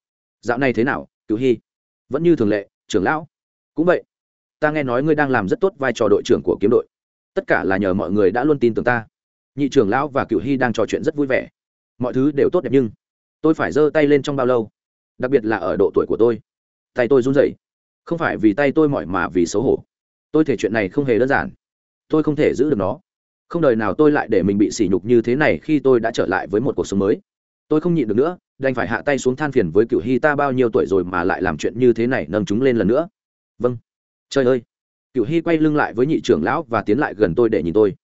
Dạo này thế nào, cựu hy vẫn như thường lệ, trưởng lão. Cũng vậy. Ta nghe nói ngươi đang làm rất tốt vai trò đội trưởng của kiếm đội. Tất cả là nhờ mọi người đã luôn tin tưởng ta. Nhị trưởng lão và cựu hy đang trò chuyện rất vui vẻ. Mọi thứ đều tốt đẹp nhưng tôi phải giơ tay lên trong bao lâu? Đặc biệt là ở độ tuổi của tôi tay tôi run rẩy. Không phải vì tay tôi mỏi mà vì xấu hổ. Tôi thể chuyện này không hề đơn giản. Tôi không thể giữ được nó. Không đời nào tôi lại để mình bị sỉ nhục như thế này khi tôi đã trở lại với một cuộc sống mới. Tôi không nhịn được nữa, đành phải hạ tay xuống than phiền với cựu hy ta bao nhiêu tuổi rồi mà lại làm chuyện như thế này nâng chúng lên lần nữa. Vâng. Trời ơi. Cựu hy quay lưng lại với nhị trưởng lão và tiến lại gần tôi để nhìn tôi.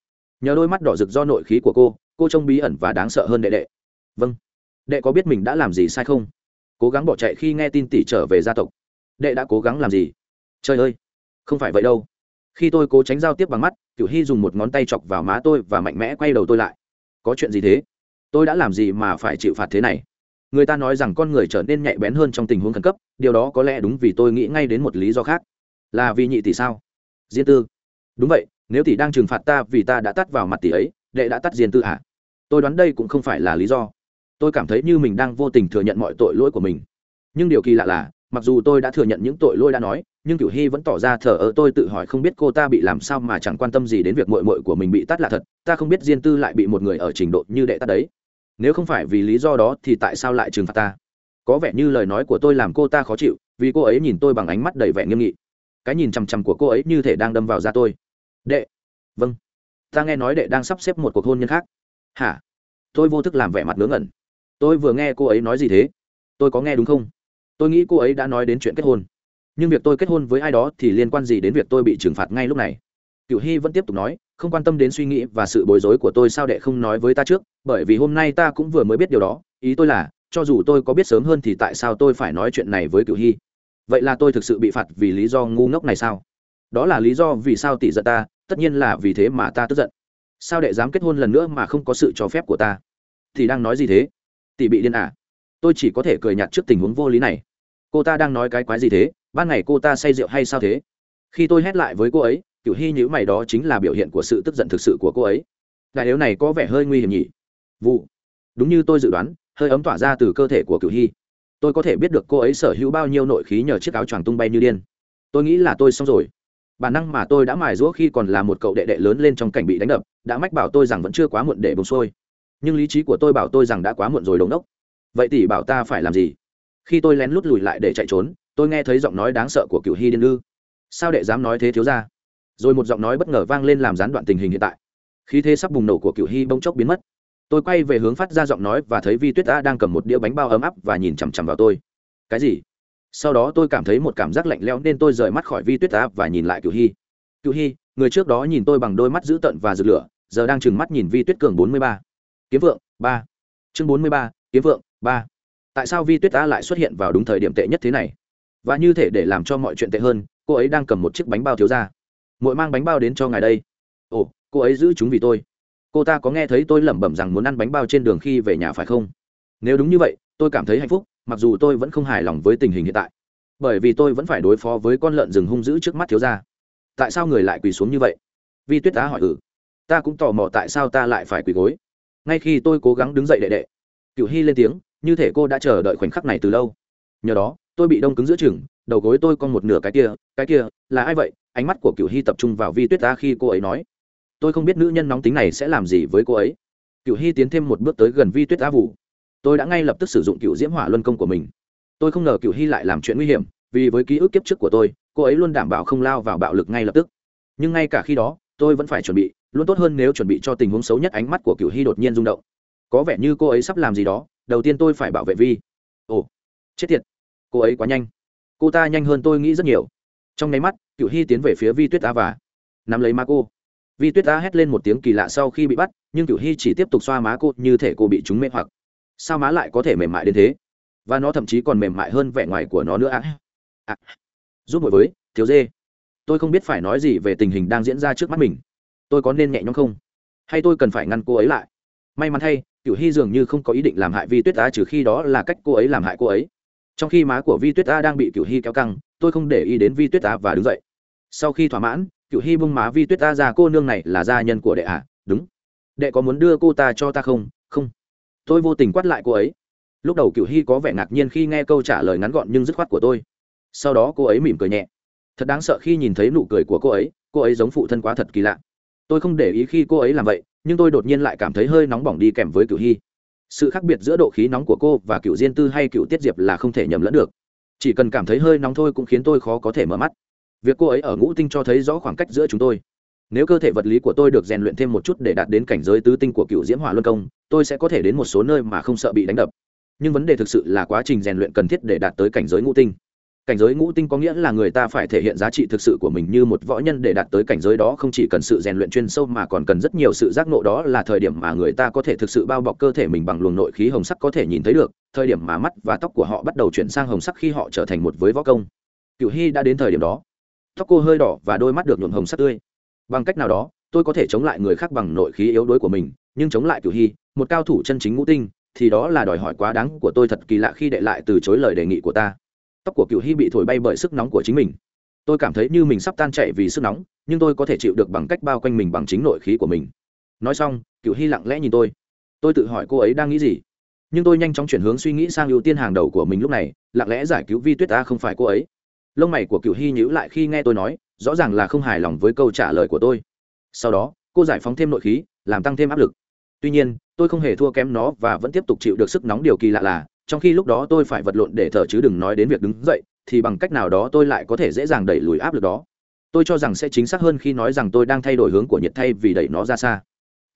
Nhờ đôi mắt đỏ rực do nội khí của cô cô trông bí ẩn và đáng sợ hơn đệ đệ. Vâng. Đệ có biết mình đã làm gì sai không? Cố gắng bỏ chạy khi nghe tin tỷ trở về gia tộc đệ đã cố gắng làm gì? Trời ơi, không phải vậy đâu. Khi tôi cố tránh giao tiếp bằng mắt cựu hy dùng một ngón tay chọc vào má tôi và mạnh mẽ quay đầu tôi lại. Có chuyện gì thế? Tôi đã làm gì mà phải chịu phạt thế này? Người ta nói rằng con người trở nên nhạy bén hơn trong tình huống khẩn cấp, điều đó có lẽ đúng vì tôi nghĩ ngay đến một lý do khác. Là vì nhị tỷ sao? Diên tư. Đúng vậy, nếu tỷ đang trừng phạt ta vì ta đã tắt vào mặt tỷ ấy, đệ đã tắt diên tư à? tôi đoán đây cũng không phải là lý do. Tôi cảm thấy như mình đang vô tình thừa nhận mọi tội lỗi của mình. Nhưng điều kỳ lạ là mặc dù tôi đã thừa nhận những tội lỗi đã nói, nhưng cửu hy vẫn tỏ ra thờ ơ tôi tự hỏi không biết cô ta bị làm sao mà chẳng quan tâm gì đến việc mội mội của mình bị tắt là thật, ta không biết diên tư lại bị một người ở trình độ như đệ tắt đấy. Nếu không phải vì lý do đó thì tại sao lại trừng phạt ta? Có vẻ như lời nói của tôi làm cô ta khó chịu, vì cô ấy nhìn tôi bằng ánh mắt đầy vẻ nghiêm nghị. Cái nhìn chằm chằm của cô ấy như thể đang đâm vào da tôi. Đệ. Vâng. Ta nghe nói đệ đang sắp xếp một cuộc hôn nhân khác. Hả? Tôi vô thức làm vẻ mặt ngớ ngẩn. Tôi vừa nghe cô ấy nói gì thế? Tôi có nghe đúng không? Tôi nghĩ cô ấy đã nói đến chuyện kết hôn. Nhưng việc tôi kết hôn với ai đó thì liên quan gì đến việc tôi bị trừng phạt ngay lúc này? Cựu hy vẫn tiếp tục nói, không quan tâm đến suy nghĩ và sự bối rối của tôi sao đệ không nói với ta trước? Bởi vì hôm nay ta cũng vừa mới biết điều đó. Ý tôi là, cho dù tôi có biết sớm hơn thì tại sao tôi phải nói chuyện này với cựu hy? Vậy là tôi thực sự bị phạt vì lý do ngu ngốc này sao? Đó là lý do vì sao tỷ giận ta, tất nhiên là vì thế mà ta tức giận. Sao đệ dám kết hôn lần nữa mà không có sự cho phép của ta? Thì đang nói gì thế? Tỷ bị điên à? Tôi chỉ có thể cười nhạt trước tình huống vô lý này cô ta đang nói cái quái gì thế? Ban ngày cô ta say rượu hay sao thế? Khi tôi hét lại với cô ấy cựu hy nhữ mày đó chính là biểu hiện của sự tức giận thực sự của cô ấy. Đại yếu này có vẻ hơi nguy hiểm nhỉ? Vụ. Đúng như tôi dự đoán, hơi ấm tỏa ra từ cơ thể của cựu hy. Tôi có thể biết được cô ấy sở hữu bao nhiêu nội khí nhờ chiếc áo choàng tung bay như điên. Tôi nghĩ là tôi xong rồi. Bản năng mà tôi đã mài rũa khi còn là một cậu đệ đệ lớn lên trong cảnh bị đánh đập, đã mách bảo tôi rằng vẫn chưa quá muộn để bùng sôi. Nhưng lý trí của tôi bảo tôi rằng đã quá muộn rồi đống đốc. Vậy tỷ bảo ta phải làm gì? Khi tôi lén lút lùi lại để chạy trốn, tôi nghe thấy giọng nói đáng sợ của cựu hy điên lư. Sao đệ dám nói thế thiếu ra rồi một giọng nói bất ngờ vang lên làm gián đoạn tình hình hiện tại. Khi thế sắp bùng nổ của cựu hy bỗng chốc biến mất. Tôi quay về hướng phát ra giọng nói và thấy vi tuyết đã đang cầm một đĩa bánh bao ấm áp và nhìn chằm chằm vào tôi. Cái gì? Sau đó tôi cảm thấy một cảm giác lạnh lẽo nên tôi rời mắt khỏi vi tuyết đã và nhìn lại cựu hy cựu hy người trước đó nhìn tôi bằng đôi mắt dữ tợn và rực lửa, giờ đang trừng mắt nhìn vi tuyết cường bốn mươi ba. Kiếm vượng, ba. Chương bốn mươi ba, kiếm vượng, ba tại sao vi tuyết Ta lại xuất hiện vào đúng thời điểm tệ nhất thế này? Và như thể để làm cho mọi chuyện tệ hơn, cô ấy đang cầm một chiếc bánh bao thiếu ra. Mỗi mang bánh bao đến cho ngài đây. Ồ, cô ấy giữ chúng vì tôi. Cô ta có nghe thấy tôi lẩm bẩm rằng muốn ăn bánh bao trên đường khi về nhà phải không? Nếu đúng như vậy, tôi cảm thấy hạnh phúc, mặc dù tôi vẫn không hài lòng với tình hình hiện tại. Bởi vì tôi vẫn phải đối phó với con lợn rừng hung dữ trước mắt thiếu gia. Tại sao người lại quỳ xuống như vậy? Vi tuyết tá hỏi ừ. Ta cũng tò mò tại sao ta lại phải quỳ gối. Ngay khi tôi cố gắng đứng dậy đệ đệ cựu hy lên tiếng như thể cô đã chờ đợi khoảnh khắc này từ lâu. Nhờ đó, tôi bị đông cứng giữa chừng, đầu gối tôi con một nửa cái kia cái kia, là ai vậy? Ánh mắt của cựu hy tập trung vào vi tuyết ta khi cô ấy nói. Tôi không biết nữ nhân nóng tính này sẽ làm gì với cô ấy. Cựu hy tiến thêm một bước tới gần vi tuyết Ta vụ. Tôi đã ngay lập tức sử dụng cựu diễm hỏa luân công của mình. Tôi không ngờ cựu hy lại làm chuyện nguy hiểm, vì với ký ức kiếp trước của tôi, cô ấy luôn đảm bảo không lao vào bạo lực ngay lập tức. Nhưng ngay cả khi đó, tôi vẫn phải chuẩn bị, luôn tốt hơn nếu chuẩn bị cho tình huống xấu nhất ánh mắt của cựu hy đột nhiên rung động. Có vẻ như cô ấy sắp làm gì đó đầu tiên tôi phải bảo vệ vi. Ồ, chết tiệt. Cô ấy quá nhanh. Cô ta nhanh hơn tôi nghĩ rất nhiều. Trong nháy mắt, cựu hy tiến về phía vi tuyết Á và nắm lấy má cô. Vi tuyết Á hét lên một tiếng kỳ lạ sau khi bị bắt, nhưng cựu hy chỉ tiếp tục xoa má cô như thể cô bị chúng mê hoặc. Sao má lại có thể mềm mại đến thế? Và nó thậm chí còn mềm mại hơn vẻ ngoài của nó nữa à. à. giúp mọi với, thiếu dê. Tôi không biết phải nói gì về tình hình đang diễn ra trước mắt mình. Tôi có nên nhẹ nhõm không? Hay tôi cần phải ngăn cô ấy lại? May mắn thay cựu hy dường như không có ý định làm hại vi tuyết a trừ khi đó là cách cô ấy làm hại cô ấy. Trong khi má của vi tuyết a đang bị cựu hy kéo căng, tôi không để ý đến vi tuyết a và đứng dậy. Sau khi thỏa mãn cựu hy bung má vi tuyết a ra, cô nương này là gia nhân của đệ ạ. À? đúng. Đệ có muốn đưa cô ta cho ta không? Không. Tôi vô tình quát lại cô ấy. Lúc đầu cựu hy có vẻ ngạc nhiên khi nghe câu trả lời ngắn gọn nhưng dứt khoát của tôi. Sau đó cô ấy mỉm cười nhẹ. Thật đáng sợ khi nhìn thấy nụ cười của cô ấy cô ấy giống phụ thân quá thật kỳ lạ. Tôi không để ý khi cô ấy làm vậy nhưng tôi đột nhiên lại cảm thấy hơi nóng bỏng đi kèm với cựu hy. Sự khác biệt giữa độ khí nóng của cô và cựu diên tư hay cựu tiết diệp là không thể nhầm lẫn được. Chỉ cần cảm thấy hơi nóng thôi cũng khiến tôi khó có thể mở mắt. Việc cô ấy ở ngũ tinh cho thấy rõ khoảng cách giữa chúng tôi. Nếu cơ thể vật lý của tôi được rèn luyện thêm một chút để đạt đến cảnh giới tứ tinh của cựu diễm hỏa luân công, tôi sẽ có thể đến một số nơi mà không sợ bị đánh đập. Nhưng vấn đề thực sự là quá trình rèn luyện cần thiết để đạt tới cảnh giới ngũ tinh cảnh giới ngũ tinh có nghĩa là người ta phải thể hiện giá trị thực sự của mình như một võ nhân để đạt tới cảnh giới đó, không chỉ cần sự rèn luyện chuyên sâu mà còn cần rất nhiều sự giác nộ đó là thời điểm mà người ta có thể thực sự bao bọc cơ thể mình bằng luồng nội khí hồng sắc có thể nhìn thấy được, thời điểm mà mắt và tóc của họ bắt đầu chuyển sang hồng sắc khi họ trở thành một với võ công. Cựu hy đã đến thời điểm đó. Tóc cô hơi đỏ và đôi mắt được nhuộm hồng sắc tươi. Bằng cách nào đó, tôi có thể chống lại người khác bằng nội khí yếu đuối của mình, nhưng chống lại cựu hy, một cao thủ chân chính ngũ tinh, thì đó là đòi hỏi quá đáng của tôi thật kỳ lạ khi đệ lại từ chối lời đề nghị của ta tóc của cựu hy bị thổi bay bởi sức nóng của chính mình. Tôi cảm thấy như mình sắp tan chạy vì sức nóng, nhưng tôi có thể chịu được bằng cách bao quanh mình bằng chính nội khí của mình. Nói xong, cựu hy lặng lẽ nhìn tôi. Tôi tự hỏi cô ấy đang nghĩ gì. Nhưng tôi nhanh chóng chuyển hướng suy nghĩ sang ưu tiên hàng đầu của mình lúc này, lặng lẽ giải cứu vi tuyết ta không phải cô ấy. Lông mày của cựu hy nhíu lại khi nghe tôi nói, rõ ràng là không hài lòng với câu trả lời của tôi. Sau đó, cô giải phóng thêm nội khí, làm tăng thêm áp lực. Tuy nhiên, tôi không hề thua kém nó và vẫn tiếp tục chịu được sức nóng điều kỳ lạ là trong khi lúc đó tôi phải vật lộn để thở chứ đừng nói đến việc đứng dậy, thì bằng cách nào đó tôi lại có thể dễ dàng đẩy lùi áp lực đó. Tôi cho rằng sẽ chính xác hơn khi nói rằng tôi đang thay đổi hướng của nhiệt thay vì đẩy nó ra xa.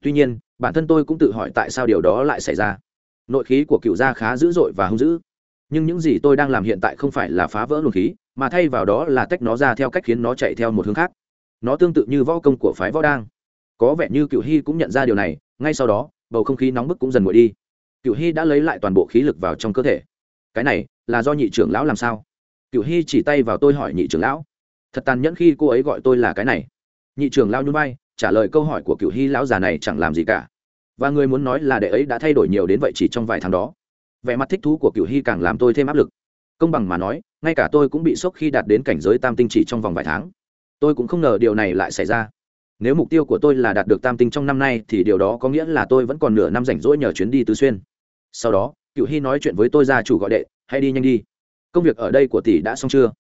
Tuy nhiên, bản thân tôi cũng tự hỏi tại sao điều đó lại xảy ra. Nội khí của cựu gia khá dữ dội và hung dữ. Nhưng những gì tôi đang làm hiện tại không phải là phá vỡ luồng khí, mà thay vào đó là tách nó ra theo cách khiến nó chạy theo một hướng khác. Nó tương tự như võ công của phái võ đang. Có vẻ như cựu hy cũng nhận ra điều này, ngay sau đó, bầu không khí nóng bức cũng dần nguội đi cựu hy đã lấy lại toàn bộ khí lực vào trong cơ thể. Cái này, là do nhị trưởng lão làm sao? Cựu hy chỉ tay vào tôi hỏi nhị trưởng lão. Thật tàn nhẫn khi cô ấy gọi tôi là cái này. Nhị trưởng lão nhún vai, trả lời câu hỏi của cựu hy lão già này chẳng làm gì cả. Và người muốn nói là đệ ấy đã thay đổi nhiều đến vậy chỉ trong vài tháng đó. Vẻ mặt thích thú của cựu hy càng làm tôi thêm áp lực. Công bằng mà nói, ngay cả tôi cũng bị sốc khi đạt đến cảnh giới tam tinh chỉ trong vòng vài tháng. Tôi cũng không ngờ điều này lại xảy ra. Nếu mục tiêu của tôi là đạt được tam tinh trong năm nay thì điều đó có nghĩa là tôi vẫn còn nửa năm rảnh rỗi nhờ chuyến đi tứ xuyên sau đó cựu hy nói chuyện với tôi gia chủ gọi đệ, hãy đi nhanh đi. Công việc ở đây của tỷ đã xong chưa?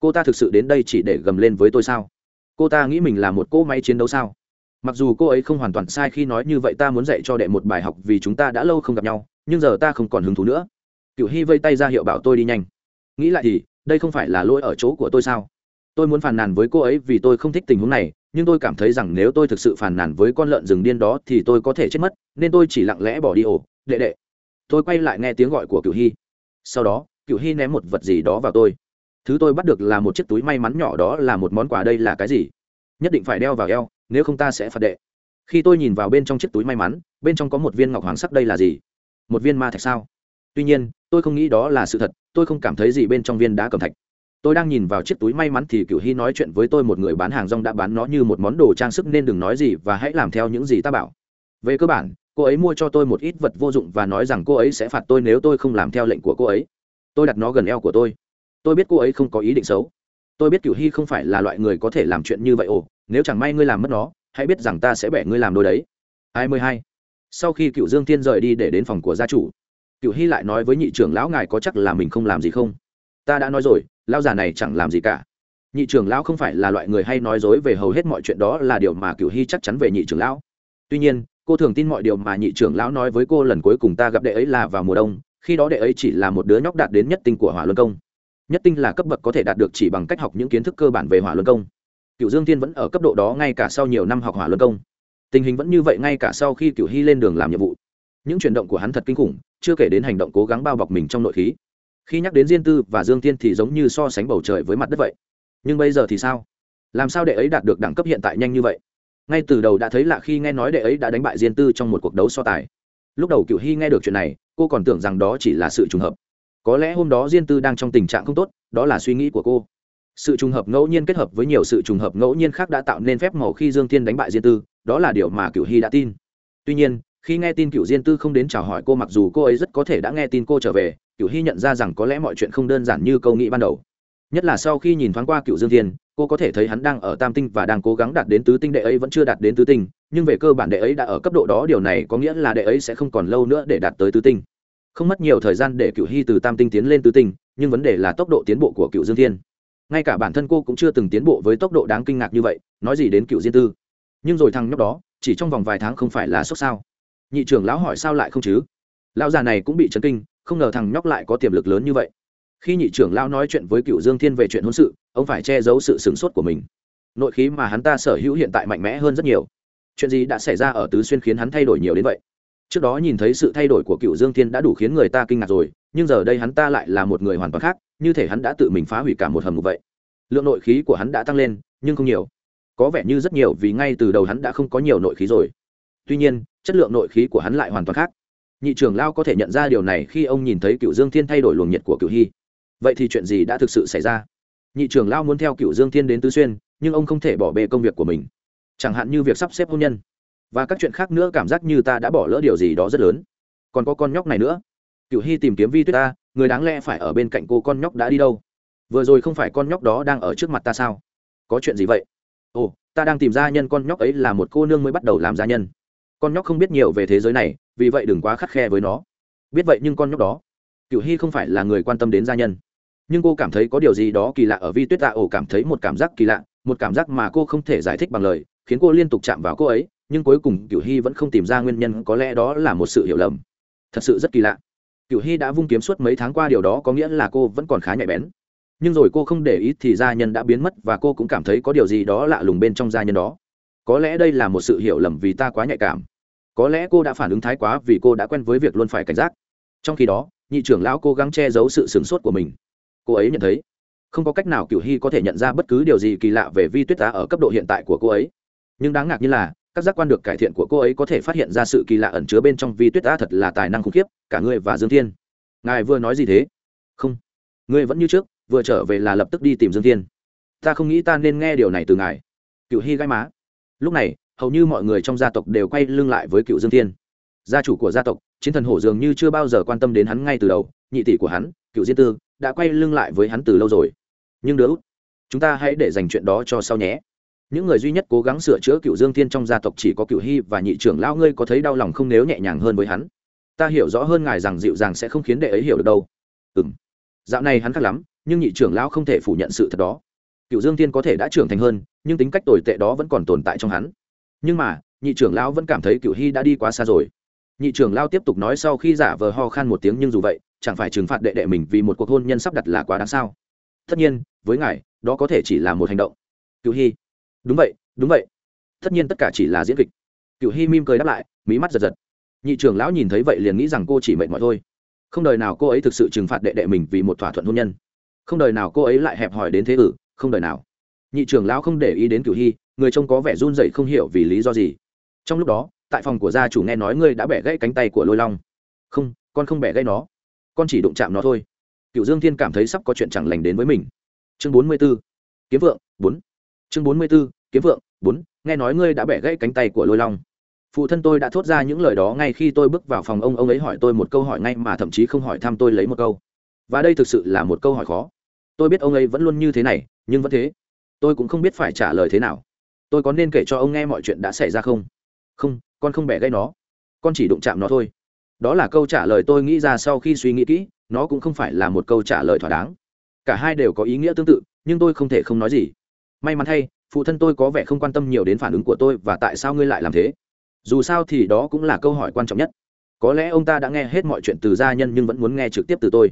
Cô ta thực sự đến đây chỉ để gầm lên với tôi sao? Cô ta nghĩ mình là một cỗ máy chiến đấu sao? Mặc dù cô ấy không hoàn toàn sai khi nói như vậy ta muốn dạy cho đệ một bài học vì chúng ta đã lâu không gặp nhau, nhưng giờ ta không còn hứng thú nữa. Cựu hy vây tay ra hiệu bảo tôi đi nhanh. Nghĩ lại thì, đây không phải là lỗi ở chỗ của tôi sao? Tôi muốn phàn nàn với cô ấy vì tôi không thích tình huống này, nhưng tôi cảm thấy rằng nếu tôi thực sự phàn nàn với con lợn rừng điên đó thì tôi có thể chết mất, nên tôi chỉ lặng lẽ bỏ đi ổ, đệ đệ tôi quay lại nghe tiếng gọi của cựu hy. Sau đó cựu hy ném một vật gì đó vào tôi. Thứ tôi bắt được là một chiếc túi may mắn nhỏ đó là một món quà đây là cái gì? Nhất định phải đeo vào eo, nếu không ta sẽ phạt đệ. Khi tôi nhìn vào bên trong chiếc túi may mắn, bên trong có một viên ngọc hoàng sắc đây là gì? Một viên ma thạch sao? Tuy nhiên, tôi không nghĩ đó là sự thật, tôi không cảm thấy gì bên trong viên đá cầm thạch. Tôi đang nhìn vào chiếc túi may mắn thì cựu hy nói chuyện với tôi một người bán hàng rong đã bán nó như một món đồ trang sức nên đừng nói gì và hãy làm theo những gì ta bảo. Về cơ bản cô ấy mua cho tôi một ít vật vô dụng và nói rằng cô ấy sẽ phạt tôi nếu tôi không làm theo lệnh của cô ấy. Tôi đặt nó gần eo của tôi. Tôi biết cô ấy không có ý định xấu. Tôi biết Cửu hy không phải là loại người có thể làm chuyện như vậy ồ. Nếu chẳng may ngươi làm mất nó, hãy biết rằng ta sẽ bẻ ngươi làm đôi đấy. Hai mươi hai. Sau khi cựu dương tiên rời đi để đến phòng của gia chủ cựu hy lại nói với nhị trưởng lão ngài có chắc là mình không làm gì không? Ta đã nói rồi, lão già này chẳng làm gì cả. Nhị trưởng lão không phải là loại người hay nói dối về hầu hết mọi chuyện đó là điều mà cựu hy chắc chắn về nhị trưởng lão. Tuy nhiên cô thường tin mọi điều mà nhị trưởng lão nói với cô lần cuối cùng ta gặp đệ ấy là vào mùa đông, khi đó đệ ấy chỉ là một đứa nhóc đạt đến nhất tinh của hỏa luân công. Nhất tinh là cấp bậc có thể đạt được chỉ bằng cách học những kiến thức cơ bản về hỏa luân công. Cựu dương tiên vẫn ở cấp độ đó ngay cả sau nhiều năm học hỏa luân công. Tình hình vẫn như vậy ngay cả sau khi cựu hy lên đường làm nhiệm vụ. Những chuyển động của hắn thật kinh khủng, chưa kể đến hành động cố gắng bao bọc mình trong nội khí. Khi nhắc đến diên tư và dương tiên thì giống như so sánh bầu trời với mặt đất vậy. Nhưng bây giờ thì sao? Làm sao đệ ấy đạt được đẳng cấp hiện tại nhanh như vậy? Ngay từ đầu đã thấy lạ khi nghe nói đệ ấy đã đánh bại diên tư trong một cuộc đấu so tài. Lúc đầu cựu hy nghe được chuyện này, cô còn tưởng rằng đó chỉ là sự trùng hợp. Có lẽ hôm đó diên tư đang trong tình trạng không tốt, đó là suy nghĩ của cô. Sự trùng hợp ngẫu nhiên kết hợp với nhiều sự trùng hợp ngẫu nhiên khác đã tạo nên phép màu khi dương tiên đánh bại diên tư, đó là điều mà cựu hy đã tin. Tuy nhiên, khi nghe tin cựu diên tư không đến chào hỏi cô mặc dù cô ấy rất có thể đã nghe tin cô trở về cựu hy nhận ra rằng có lẽ mọi chuyện không đơn giản như câu nghĩ ban đầu. Nhất là sau khi nhìn thoáng qua cựu dương thiên cô có thể thấy hắn đang ở tam tinh và đang cố gắng đạt đến tứ tinh đệ ấy vẫn chưa đạt đến tứ tinh, nhưng về cơ bản đệ ấy đã ở cấp độ đó, điều này có nghĩa là đệ ấy sẽ không còn lâu nữa để đạt tới tứ tinh. Không mất nhiều thời gian để cựu hy từ tam tinh tiến lên tứ tinh, nhưng vấn đề là tốc độ tiến bộ của cựu dương thiên. Ngay cả bản thân cô cũng chưa từng tiến bộ với tốc độ đáng kinh ngạc như vậy, nói gì đến cựu diên tư. Nhưng rồi thằng nhóc đó, chỉ trong vòng vài tháng không phải là sốc sao? Nhị trưởng lão hỏi sao lại không chứ? Lão già này cũng bị chấn kinh, không ngờ thằng nhóc lại có tiềm lực lớn như vậy khi nhị trưởng lão nói chuyện với cựu dương thiên về chuyện hôn sự, ông phải che giấu sự sửng sốt của mình. Nội khí mà hắn ta sở hữu hiện tại mạnh mẽ hơn rất nhiều. Chuyện gì đã xảy ra ở tứ xuyên khiến hắn thay đổi nhiều đến vậy? Trước đó nhìn thấy sự thay đổi của cựu dương thiên đã đủ khiến người ta kinh ngạc rồi, nhưng giờ đây hắn ta lại là một người hoàn toàn khác, như thể hắn đã tự mình phá hủy cả một hầm ngục vậy. Lượng nội khí của hắn đã tăng lên, nhưng không nhiều. Có vẻ như rất nhiều vì ngay từ đầu hắn đã không có nhiều nội khí rồi. Tuy nhiên, chất lượng nội khí của hắn lại hoàn toàn khác. Nhị trưởng lao có thể nhận ra điều này khi ông nhìn thấy cựu dương thiên thay đổi luồng nhiệt của cựu hy vậy thì chuyện gì đã thực sự xảy ra? Nhị trưởng lao muốn theo cựu dương thiên đến tứ xuyên, nhưng ông không thể bỏ bê công việc của mình. Chẳng hạn như việc sắp xếp hôn nhân, và các chuyện khác nữa, cảm giác như ta đã bỏ lỡ điều gì đó rất lớn. Còn có con nhóc này nữa. Cựu hy tìm kiếm vi tuyết ta, người đáng lẽ phải ở bên cạnh cô con nhóc đã đi đâu? Vừa rồi không phải con nhóc đó đang ở trước mặt ta sao? Có chuyện gì vậy? Ồ, ta đang tìm gia nhân, con nhóc ấy là một cô nương mới bắt đầu làm gia nhân. Con nhóc không biết nhiều về thế giới này, vì vậy đừng quá khắt khe với nó. Biết vậy nhưng con nhóc đó cựu hy không phải là người quan tâm đến gia nhân nhưng cô cảm thấy có điều gì đó kỳ lạ ở vi tuyết tạ ổ cảm thấy một cảm giác kỳ lạ, một cảm giác mà cô không thể giải thích bằng lời, khiến cô liên tục chạm vào cô ấy, nhưng cuối cùng cựu hy vẫn không tìm ra nguyên nhân, có lẽ đó là một sự hiểu lầm. Thật sự rất kỳ lạ. Cựu hy đã vung kiếm suốt mấy tháng qua, điều đó có nghĩa là cô vẫn còn khá nhạy bén. Nhưng rồi cô không để ý thì gia nhân đã biến mất và cô cũng cảm thấy có điều gì đó lạ lùng bên trong gia nhân đó. Có lẽ đây là một sự hiểu lầm vì ta quá nhạy cảm. Có lẽ cô đã phản ứng thái quá vì cô đã quen với việc luôn phải cảnh giác. Trong khi đó, nhị trưởng lão cố gắng che giấu sự sửng sốt của mình cô ấy nhận thấy. Không có cách nào cựu hy có thể nhận ra bất cứ điều gì kỳ lạ về vi tuyết tá ở cấp độ hiện tại của cô ấy. Nhưng đáng ngạc như là, các giác quan được cải thiện của cô ấy có thể phát hiện ra sự kỳ lạ ẩn chứa bên trong vi tuyết tá thật là tài năng khủng khiếp, cả ngươi và dương thiên. Ngài vừa nói gì thế? Không. Ngươi vẫn như trước, vừa trở về là lập tức đi tìm dương thiên. Ta không nghĩ ta nên nghe điều này từ ngài. Cựu hy gai má. Lúc này, hầu như mọi người trong gia tộc đều quay lưng lại với cựu dương thiên. Gia chủ của gia tộc, chiến thần hổ dường như chưa bao giờ quan tâm đến hắn ngay từ đầu, nhị tỷ của hắn cựu diên tư đã quay lưng lại với hắn từ lâu rồi. Nhưng đứa út, chúng ta hãy để dành chuyện đó cho sau nhé. Những người duy nhất cố gắng sửa chữa cựu dương thiên trong gia tộc chỉ có cựu hy và nhị trưởng lão, ngươi có thấy đau lòng không nếu nhẹ nhàng hơn với hắn? Ta hiểu rõ hơn ngài rằng dịu dàng sẽ không khiến đệ ấy hiểu được đâu. Ừ m dạo này hắn khác lắm, nhưng nhị trưởng lão không thể phủ nhận sự thật đó. Cựu dương thiên có thể đã trưởng thành hơn, nhưng tính cách tồi tệ đó vẫn còn tồn tại trong hắn. Nhưng mà, nhị trưởng lão vẫn cảm thấy cựu hy đã đi quá xa rồi. Nhị trưởng lão tiếp tục nói sau khi giả vờ ho khan một tiếng nhưng dù vậy chẳng phải trừng phạt đệ đệ mình vì một cuộc hôn nhân sắp đặt là quá đáng sao? Tất nhiên, với ngài, đó có thể chỉ là một hành động. Cựu hy. Đúng vậy đúng vậy. Tất nhiên tất cả chỉ là diễn kịch. Cựu hy mim cười đáp lại, mí mắt giật giật. Nhị trưởng lão nhìn thấy vậy liền nghĩ rằng cô chỉ mệt mỏi thôi. Không đời nào cô ấy thực sự trừng phạt đệ đệ mình vì một thỏa thuận hôn nhân. Không đời nào cô ấy lại hẹp hòi đến thế ử, không đời nào. Nhị trưởng lão không để ý đến cửu hy, người trông có vẻ run dậy không hiểu vì lý do gì. Trong lúc đó, tại phòng của gia chủ nghe nói ngươi đã bẻ gãy cánh tay của lôi long. Không, con không bẻ gãy nó con chỉ đụng chạm nó thôi. Cựu dương thiên cảm thấy sắp có chuyện chẳng lành đến với mình. Chương bốn mươi b ố kiếm vượng, bốn. Chương bốn mươi b ố kiếm vượng, bốn. Nghe nói ngươi đã bẻ gãy cánh tay của lôi long. Phụ thân tôi đã thốt ra những lời đó ngay khi tôi bước vào phòng ông ông ấy hỏi tôi một câu hỏi ngay mà thậm chí không hỏi thăm tôi lấy một câu. Và đây thực sự là một câu hỏi khó. Tôi biết ông ấy vẫn luôn như thế này, nhưng vẫn thế. Tôi cũng không biết phải trả lời thế nào. Tôi có nên kể cho ông nghe mọi chuyện đã xảy ra không? Không, con không bẻ gãy nó. Con chỉ đụng chạm nó thôi đó là câu trả lời tôi nghĩ ra sau khi suy nghĩ kỹ, nó cũng không phải là một câu trả lời thỏa đáng. Cả hai đều có ý nghĩa tương tự, nhưng tôi không thể không nói gì. May mắn thay, phụ thân tôi có vẻ không quan tâm nhiều đến phản ứng của tôi và tại sao ngươi lại làm thế. Dù sao thì đó cũng là câu hỏi quan trọng nhất. Có lẽ ông ta đã nghe hết mọi chuyện từ gia nhân nhưng vẫn muốn nghe trực tiếp từ tôi.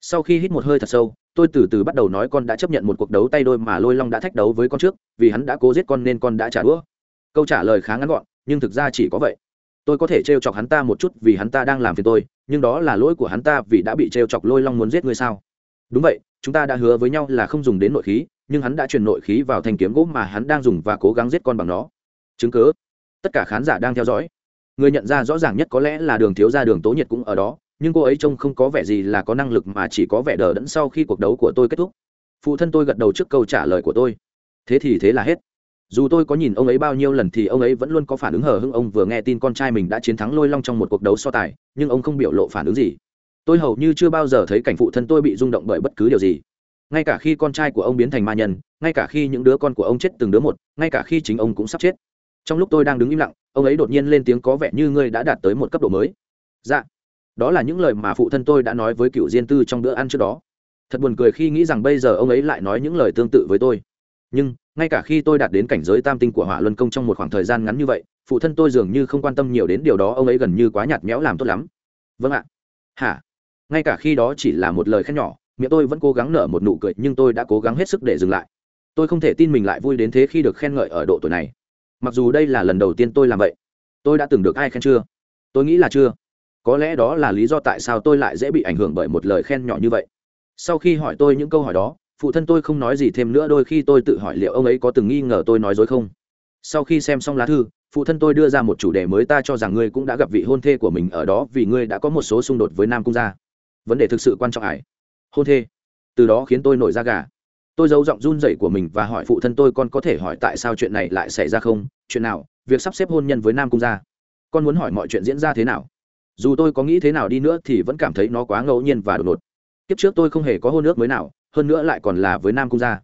Sau khi hít một hơi thật sâu, tôi từ từ bắt đầu nói con đã chấp nhận một cuộc đấu tay đôi mà lôi long đã thách đấu với con trước, vì hắn đã cố giết con nên con đã trả đũa. Câu trả lời khá ngắn gọn, nhưng thực ra chỉ có vậy tôi có thể trêu chọc hắn ta một chút vì hắn ta đang làm phiền tôi, nhưng đó là lỗi của hắn ta vì đã bị trêu chọc lôi long muốn giết ngươi sao? Đúng vậy, chúng ta đã hứa với nhau là không dùng đến nội khí, nhưng hắn đã truyền nội khí vào thanh kiếm gỗ mà hắn đang dùng và cố gắng giết con bằng nó. Chứng cớ tất cả khán giả đang theo dõi. Người nhận ra rõ ràng nhất có lẽ là đường thiếu gia đường tố nhiệt cũng ở đó, nhưng cô ấy trông không có vẻ gì là có năng lực mà chỉ có vẻ đờ đẫn sau khi cuộc đấu của tôi kết thúc. Phụ thân tôi gật đầu trước câu trả lời của tôi. Thế thì thế là hết dù tôi có nhìn ông ấy bao nhiêu lần thì ông ấy vẫn luôn có phản ứng hờ hững. Ông vừa nghe tin con trai mình đã chiến thắng lôi long trong một cuộc đấu so tài, nhưng ông không biểu lộ phản ứng gì. Tôi hầu như chưa bao giờ thấy cảnh phụ thân tôi bị rung động bởi bất cứ điều gì. Ngay cả khi con trai của ông biến thành ma nhân, ngay cả khi những đứa con của ông chết từng đứa một, ngay cả khi chính ông cũng sắp chết. Trong lúc tôi đang đứng im lặng, ông ấy đột nhiên lên tiếng có vẻ như ngươi đã đạt tới một cấp độ mới. Dạ đó là những lời mà phụ thân tôi đã nói với cựu diên tư trong bữa ăn trước đó. Thật buồn cười khi nghĩ rằng bây giờ ông ấy lại nói những lời tương tự với tôi nhưng, ngay cả khi tôi đạt đến cảnh giới tam tinh của hỏa luân công trong một khoảng thời gian ngắn như vậy, phụ thân tôi dường như không quan tâm nhiều đến điều đó, ông ấy gần như quá nhạt nhẽo làm tốt lắm. Vâng ạ. Hả? Ngay cả khi đó chỉ là một lời khen nhỏ, miệng tôi vẫn cố gắng nở một nụ cười, nhưng tôi đã cố gắng hết sức để dừng lại. Tôi không thể tin mình lại vui đến thế khi được khen ngợi ở độ tuổi này. Mặc dù đây là lần đầu tiên tôi làm vậy, tôi đã từng được ai khen chưa? Tôi nghĩ là chưa. Có lẽ đó là lý do tại sao tôi lại dễ bị ảnh hưởng bởi một lời khen nhỏ như vậy. Sau khi hỏi tôi những câu hỏi đó phụ thân tôi không nói gì thêm nữa, đôi khi tôi tự hỏi liệu ông ấy có từng nghi ngờ tôi nói dối không? Sau khi xem xong lá thư, phụ thân tôi đưa ra một chủ đề mới, ta cho rằng ngươi cũng đã gặp vị hôn thê của mình ở đó vì ngươi đã có một số xung đột với nam cung gia. Vấn đề thực sự quan trọng ải hôn thê. Từ đó khiến tôi nổi da gà. Tôi giấu giọng run rẩy của mình và hỏi phụ thân tôi con có thể hỏi tại sao chuyện này lại xảy ra không? Chuyện nào? Việc sắp xếp hôn nhân với nam cung gia. Con muốn hỏi mọi chuyện diễn ra thế nào? Dù tôi có nghĩ thế nào đi nữa thì vẫn cảm thấy nó quá ngẫu nhiên và đột ngột. Kiếp trước tôi không hề có hôn ước mới nào hơn nữa lại còn là với nam cung gia.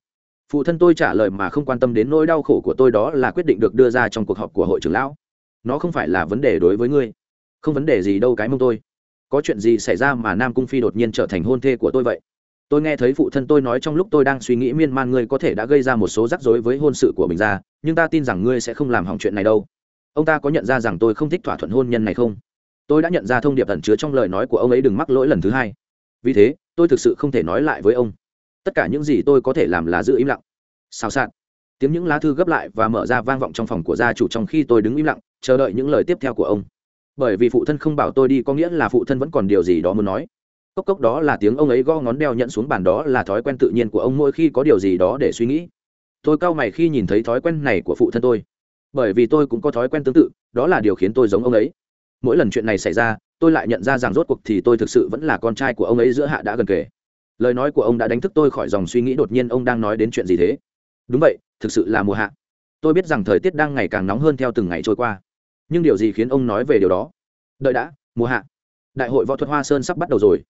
Phụ thân tôi trả lời mà không quan tâm đến nỗi đau khổ của tôi đó là quyết định được đưa ra trong cuộc họp của hội trưởng lão. Nó không phải là vấn đề đối với ngươi. Không vấn đề gì đâu cái mông tôi. Có chuyện gì xảy ra mà nam cung phi đột nhiên trở thành hôn thê của tôi vậy? Tôi nghe thấy phụ thân tôi nói trong lúc tôi đang suy nghĩ miên man ngươi có thể đã gây ra một số rắc rối với hôn sự của mình ra, nhưng ta tin rằng ngươi sẽ không làm hỏng chuyện này đâu. Ông ta có nhận ra rằng tôi không thích thỏa thuận hôn nhân này không? Tôi đã nhận ra thông điệp ẩn chứa trong lời nói của ông ấy đừng mắc lỗi lần thứ hai. Vì thế, tôi thực sự không thể nói lại với ông tất cả những gì tôi có thể làm là giữ im lặng. Sao xạc. Tiếng những lá thư gấp lại và mở ra vang vọng trong phòng của gia chủ trong khi tôi đứng im lặng, chờ đợi những lời tiếp theo của ông. Bởi vì phụ thân không bảo tôi đi có nghĩa là phụ thân vẫn còn điều gì đó muốn nói. Cốc cốc đó là tiếng ông ấy gõ ngón đeo nhận xuống bàn đó là thói quen tự nhiên của ông mỗi khi có điều gì đó để suy nghĩ. Tôi cau mày khi nhìn thấy thói quen này của phụ thân tôi. Bởi vì tôi cũng có thói quen tương tự, đó là điều khiến tôi giống ông ấy. Mỗi lần chuyện này xảy ra, tôi lại nhận ra rằng rốt cuộc thì tôi thực sự vẫn là con trai của ông ấy giữa hạ đã gần kề lời nói của ông đã đánh thức tôi khỏi dòng suy nghĩ đột nhiên ông đang nói đến chuyện gì thế? Đúng vậy, thực sự là mùa hạ. Tôi biết rằng thời tiết đang ngày càng nóng hơn theo từng ngày trôi qua. Nhưng điều gì khiến ông nói về điều đó? Đợi đã, mùa hạ. Đại hội võ thuật hoa sơn sắp bắt đầu rồi.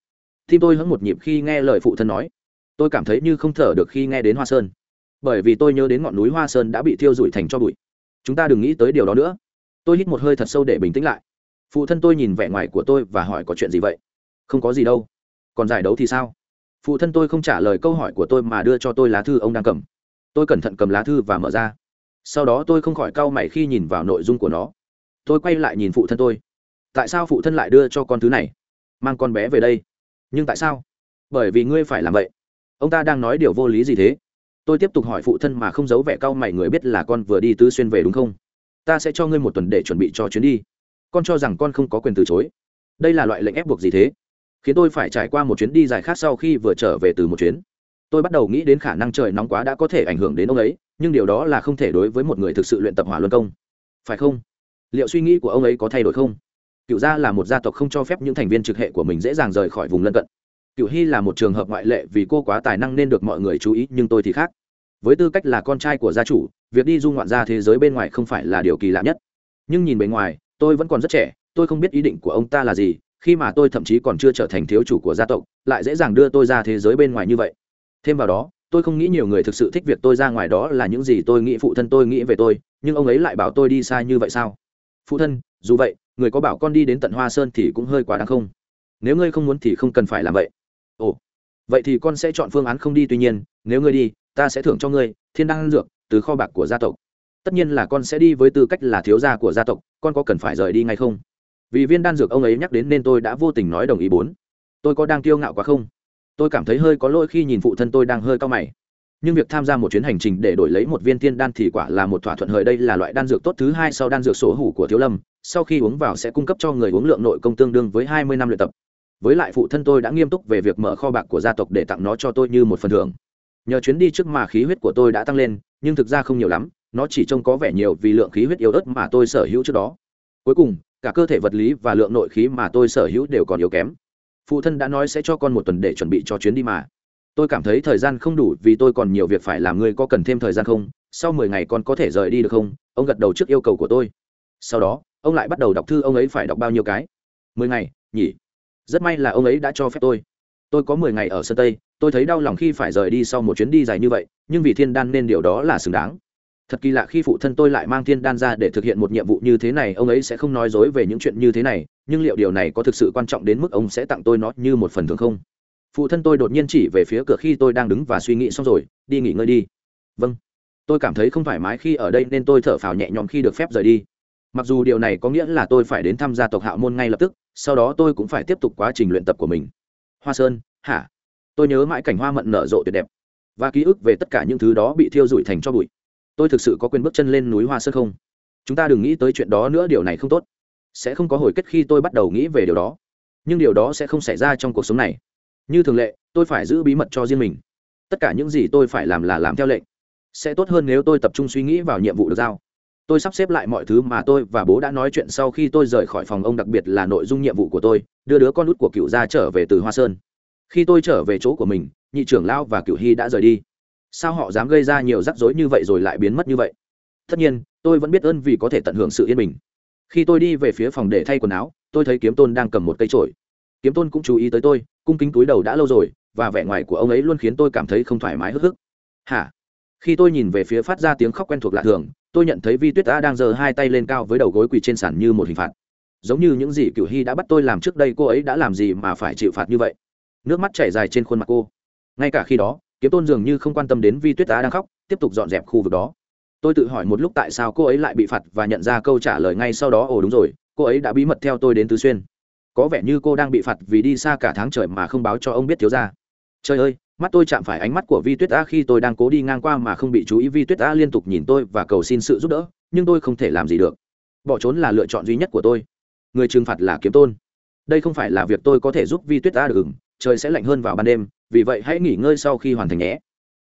Tim tôi hững một nhịp khi nghe lời phụ thân nói. Tôi cảm thấy như không thở được khi nghe đến hoa sơn. Bởi vì tôi nhớ đến ngọn núi hoa sơn đã bị thiêu rụi thành cho bụi. Chúng ta đừng nghĩ tới điều đó nữa. Tôi hít một hơi thật sâu để bình tĩnh lại. Phụ thân tôi nhìn vẻ ngoài của tôi và hỏi có chuyện gì vậy? Không có gì đâu. Còn giải đấu thì sao? Phụ thân tôi không trả lời câu hỏi của tôi mà đưa cho tôi lá thư ông đang cầm. Tôi cẩn thận cầm lá thư và mở ra. Sau đó tôi không khỏi cau mày khi nhìn vào nội dung của nó. Tôi quay lại nhìn phụ thân tôi. Tại sao phụ thân lại đưa cho con thứ này? Mang con bé về đây. Nhưng tại sao? Bởi vì ngươi phải làm vậy. Ông ta đang nói điều vô lý gì thế? Tôi tiếp tục hỏi phụ thân mà không giấu vẻ cau mày người biết là con vừa đi tứ xuyên về đúng không? Ta sẽ cho ngươi một tuần để chuẩn bị cho chuyến đi. Con cho rằng con không có quyền từ chối. Đây là loại lệnh ép buộc gì thế? Khiến tôi phải trải qua một chuyến đi dài khác sau khi vừa trở về từ một chuyến. Tôi bắt đầu nghĩ đến khả năng trời nóng quá đã có thể ảnh hưởng đến ông ấy, nhưng điều đó là không thể đối với một người thực sự luyện tập hỏa luân công. Phải không? Liệu suy nghĩ của ông ấy có thay đổi không? Cựu gia là một gia tộc không cho phép những thành viên trực hệ của mình dễ dàng rời khỏi vùng lân cận. Cựu hy là một trường hợp ngoại lệ vì cô quá tài năng nên được mọi người chú ý, nhưng tôi thì khác. Với tư cách là con trai của gia chủ, việc đi du ngoạn ra thế giới bên ngoài không phải là điều kỳ lạ nhất. Nhưng nhìn bề ngoài, tôi vẫn còn rất trẻ, tôi không biết ý định của ông ta là gì khi mà tôi thậm chí còn chưa trở thành thiếu chủ của gia tộc, lại dễ dàng đưa tôi ra thế giới bên ngoài như vậy. Thêm vào đó, tôi không nghĩ nhiều người thực sự thích việc tôi ra ngoài đó là những gì tôi nghĩ phụ thân tôi nghĩ về tôi, nhưng ông ấy lại bảo tôi đi xa như vậy sao? Phụ thân, dù vậy, người có bảo con đi đến tận hoa sơn thì cũng hơi quá đáng không? Nếu ngươi không muốn thì không cần phải làm vậy. Ồ, vậy thì con sẽ chọn phương án không đi tuy nhiên, nếu ngươi đi, ta sẽ thưởng cho ngươi thiên đăng dược từ kho bạc của gia tộc. Tất nhiên là con sẽ đi với tư cách là thiếu gia của gia tộc, con có cần phải rời đi ngay không? Vì viên đan dược ông ấy nhắc đến nên tôi đã vô tình nói đồng ý bốn. Tôi có đang kiêu ngạo quá không? Tôi cảm thấy hơi có lỗi khi nhìn phụ thân tôi đang hơi cao mày. Nhưng việc tham gia một chuyến hành trình để đổi lấy một viên tiên đan thì quả là một thỏa thuận hời. Đây là loại đan dược tốt thứ hai sau đan dược sổ hủ của thiếu lâm. Sau khi uống vào sẽ cung cấp cho người uống lượng nội công tương đương với hai mươi năm luyện tập. Với lại phụ thân tôi đã nghiêm túc về việc mở kho bạc của gia tộc để tặng nó cho tôi như một phần thưởng. Nhờ chuyến đi trước mà khí huyết của tôi đã tăng lên, nhưng thực ra không nhiều lắm, nó chỉ trông có vẻ nhiều vì lượng khí huyết yếu ớt mà tôi sở hữu trước đó. Cuối cùng cả cơ thể vật lý và lượng nội khí mà tôi sở hữu đều còn yếu kém. Phụ thân đã nói sẽ cho con một tuần để chuẩn bị cho chuyến đi mà. Tôi cảm thấy thời gian không đủ vì tôi còn nhiều việc phải làm, ngươi có cần thêm thời gian không? Sau mười ngày con có thể rời đi được không? Ông gật đầu trước yêu cầu của tôi. Sau đó, ông lại bắt đầu đọc thư ông ấy phải đọc bao nhiêu cái? Mười ngày, nhỉ? Rất may là ông ấy đã cho phép tôi. Tôi có mười ngày ở sân tây, tôi thấy đau lòng khi phải rời đi sau một chuyến đi dài như vậy, nhưng vì thiên đan nên điều đó là xứng đáng thật kỳ lạ khi phụ thân tôi lại mang thiên đan ra để thực hiện một nhiệm vụ như thế này, ông ấy sẽ không nói dối về những chuyện như thế này, nhưng liệu điều này có thực sự quan trọng đến mức ông sẽ tặng tôi nó như một phần thưởng không? Phụ thân tôi đột nhiên chỉ về phía cửa khi tôi đang đứng và suy nghĩ xong rồi, đi nghỉ ngơi đi. Vâng. Tôi cảm thấy không thoải mái khi ở đây nên tôi thở phào nhẹ nhõm khi được phép rời đi. Mặc dù điều này có nghĩa là tôi phải đến tham gia tộc hạo môn ngay lập tức, sau đó tôi cũng phải tiếp tục quá trình luyện tập của mình. Hoa sơn, hả? Tôi nhớ mãi cảnh hoa mận nở rộ tuyệt đẹp và ký ức về tất cả những thứ đó bị thiêu rụi thành cho bụi tôi thực sự có quyền bước chân lên núi hoa sơn không? Chúng ta đừng nghĩ tới chuyện đó nữa, điều này không tốt. Sẽ không có hồi kết khi tôi bắt đầu nghĩ về điều đó. Nhưng điều đó sẽ không xảy ra trong cuộc sống này. Như thường lệ, tôi phải giữ bí mật cho riêng mình. Tất cả những gì tôi phải làm là làm theo lệnh. Sẽ tốt hơn nếu tôi tập trung suy nghĩ vào nhiệm vụ được giao. Tôi sắp xếp lại mọi thứ mà tôi và bố đã nói chuyện sau khi tôi rời khỏi phòng ông, đặc biệt là nội dung nhiệm vụ của tôi, đưa đứa con út của cựu gia trở về từ hoa sơn. Khi tôi trở về chỗ của mình, nhị trưởng lão và cựu hy đã rời đi sao họ dám gây ra nhiều rắc rối như vậy rồi lại biến mất như vậy? Tất nhiên, tôi vẫn biết ơn vì có thể tận hưởng sự yên bình. Khi tôi đi về phía phòng để thay quần áo, tôi thấy kiếm tôn đang cầm một cây trổi kiếm tôn cũng chú ý tới tôi, cung kính túi đầu đã lâu rồi, và vẻ ngoài của ông ấy luôn khiến tôi cảm thấy không thoải mái hức hức. Hả? Khi tôi nhìn về phía phát ra tiếng khóc quen thuộc lạ thường, tôi nhận thấy vi tuyết đã đang giơ hai tay lên cao với đầu gối quỳ trên sàn như một hình phạt. Giống như những gì cựu hy đã bắt tôi làm trước đây, cô ấy đã làm gì mà phải chịu phạt như vậy? Nước mắt chảy dài trên khuôn mặt cô. Ngay cả khi đó kiếm tôn dường như không quan tâm đến vi tuyết Á đang khóc, tiếp tục dọn dẹp khu vực đó. Tôi tự hỏi một lúc tại sao cô ấy lại bị phạt và nhận ra câu trả lời ngay sau đó, ồ, đúng rồi, cô ấy đã bí mật theo tôi đến tứ xuyên. Có vẻ như cô đang bị phạt vì đi xa cả tháng trời mà không báo cho ông biết thiếu ra trời ơi, mắt tôi chạm phải ánh mắt của vi tuyết Á khi tôi đang cố đi ngang qua mà không bị chú ý. Vi tuyết Á liên tục nhìn tôi và cầu xin sự giúp đỡ, nhưng tôi không thể làm gì được. Bỏ trốn là lựa chọn duy nhất của tôi. Người trừng phạt là kiếm tôn. Đây không phải là việc tôi có thể giúp vi tuyết Á được ừng trời sẽ lạnh hơn vào ban đêm vì vậy hãy nghỉ ngơi sau khi hoàn thành nhé.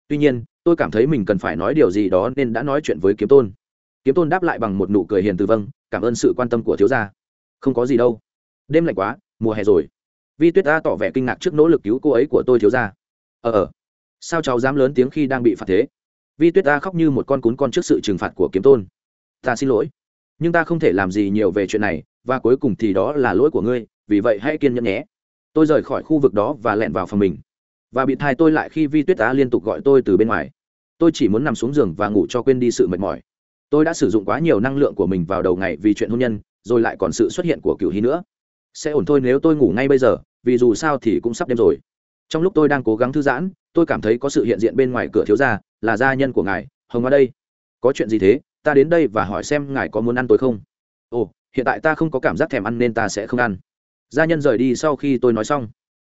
Tuy nhiên, tôi cảm thấy mình cần phải nói điều gì đó nên đã nói chuyện với kiếm tôn. Kiếm tôn đáp lại bằng một nụ cười hiền từ vâng cảm ơn sự quan tâm của thiếu gia. Không có gì đâu. Đêm lạnh quá, mùa hè rồi. Vi tuyết a tỏ vẻ kinh ngạc trước nỗ lực cứu cô ấy của tôi thiếu gia. Ờ ờ. Sao cháu dám lớn tiếng khi đang bị phạt thế? Vi tuyết a khóc như một con cún con trước sự trừng phạt của kiếm tôn. Ta xin lỗi, nhưng ta không thể làm gì nhiều về chuyện này, và cuối cùng thì đó là lỗi của ngươi, vì vậy hãy kiên nhẫn nhé. Tôi rời khỏi khu vực đó và lẹn vào phòng mình và bị thai tôi lại khi vi tuyết á liên tục gọi tôi từ bên ngoài. Tôi chỉ muốn nằm xuống giường và ngủ cho quên đi sự mệt mỏi. Tôi đã sử dụng quá nhiều năng lượng của mình vào đầu ngày vì chuyện hôn nhân, rồi lại còn sự xuất hiện của cựu hy nữa. Sẽ ổn thôi nếu tôi ngủ ngay bây giờ, vì dù sao thì cũng sắp đêm rồi. Trong lúc tôi đang cố gắng thư giãn, tôi cảm thấy có sự hiện diện bên ngoài cửa thiếu gia, là gia nhân của ngài, hồng qua đây. Có chuyện gì thế? Ta đến đây và hỏi xem ngài có muốn ăn tối không? Ồ, hiện tại ta không có cảm giác thèm ăn nên ta sẽ không ăn. Gia nhân rời đi sau khi tôi nói xong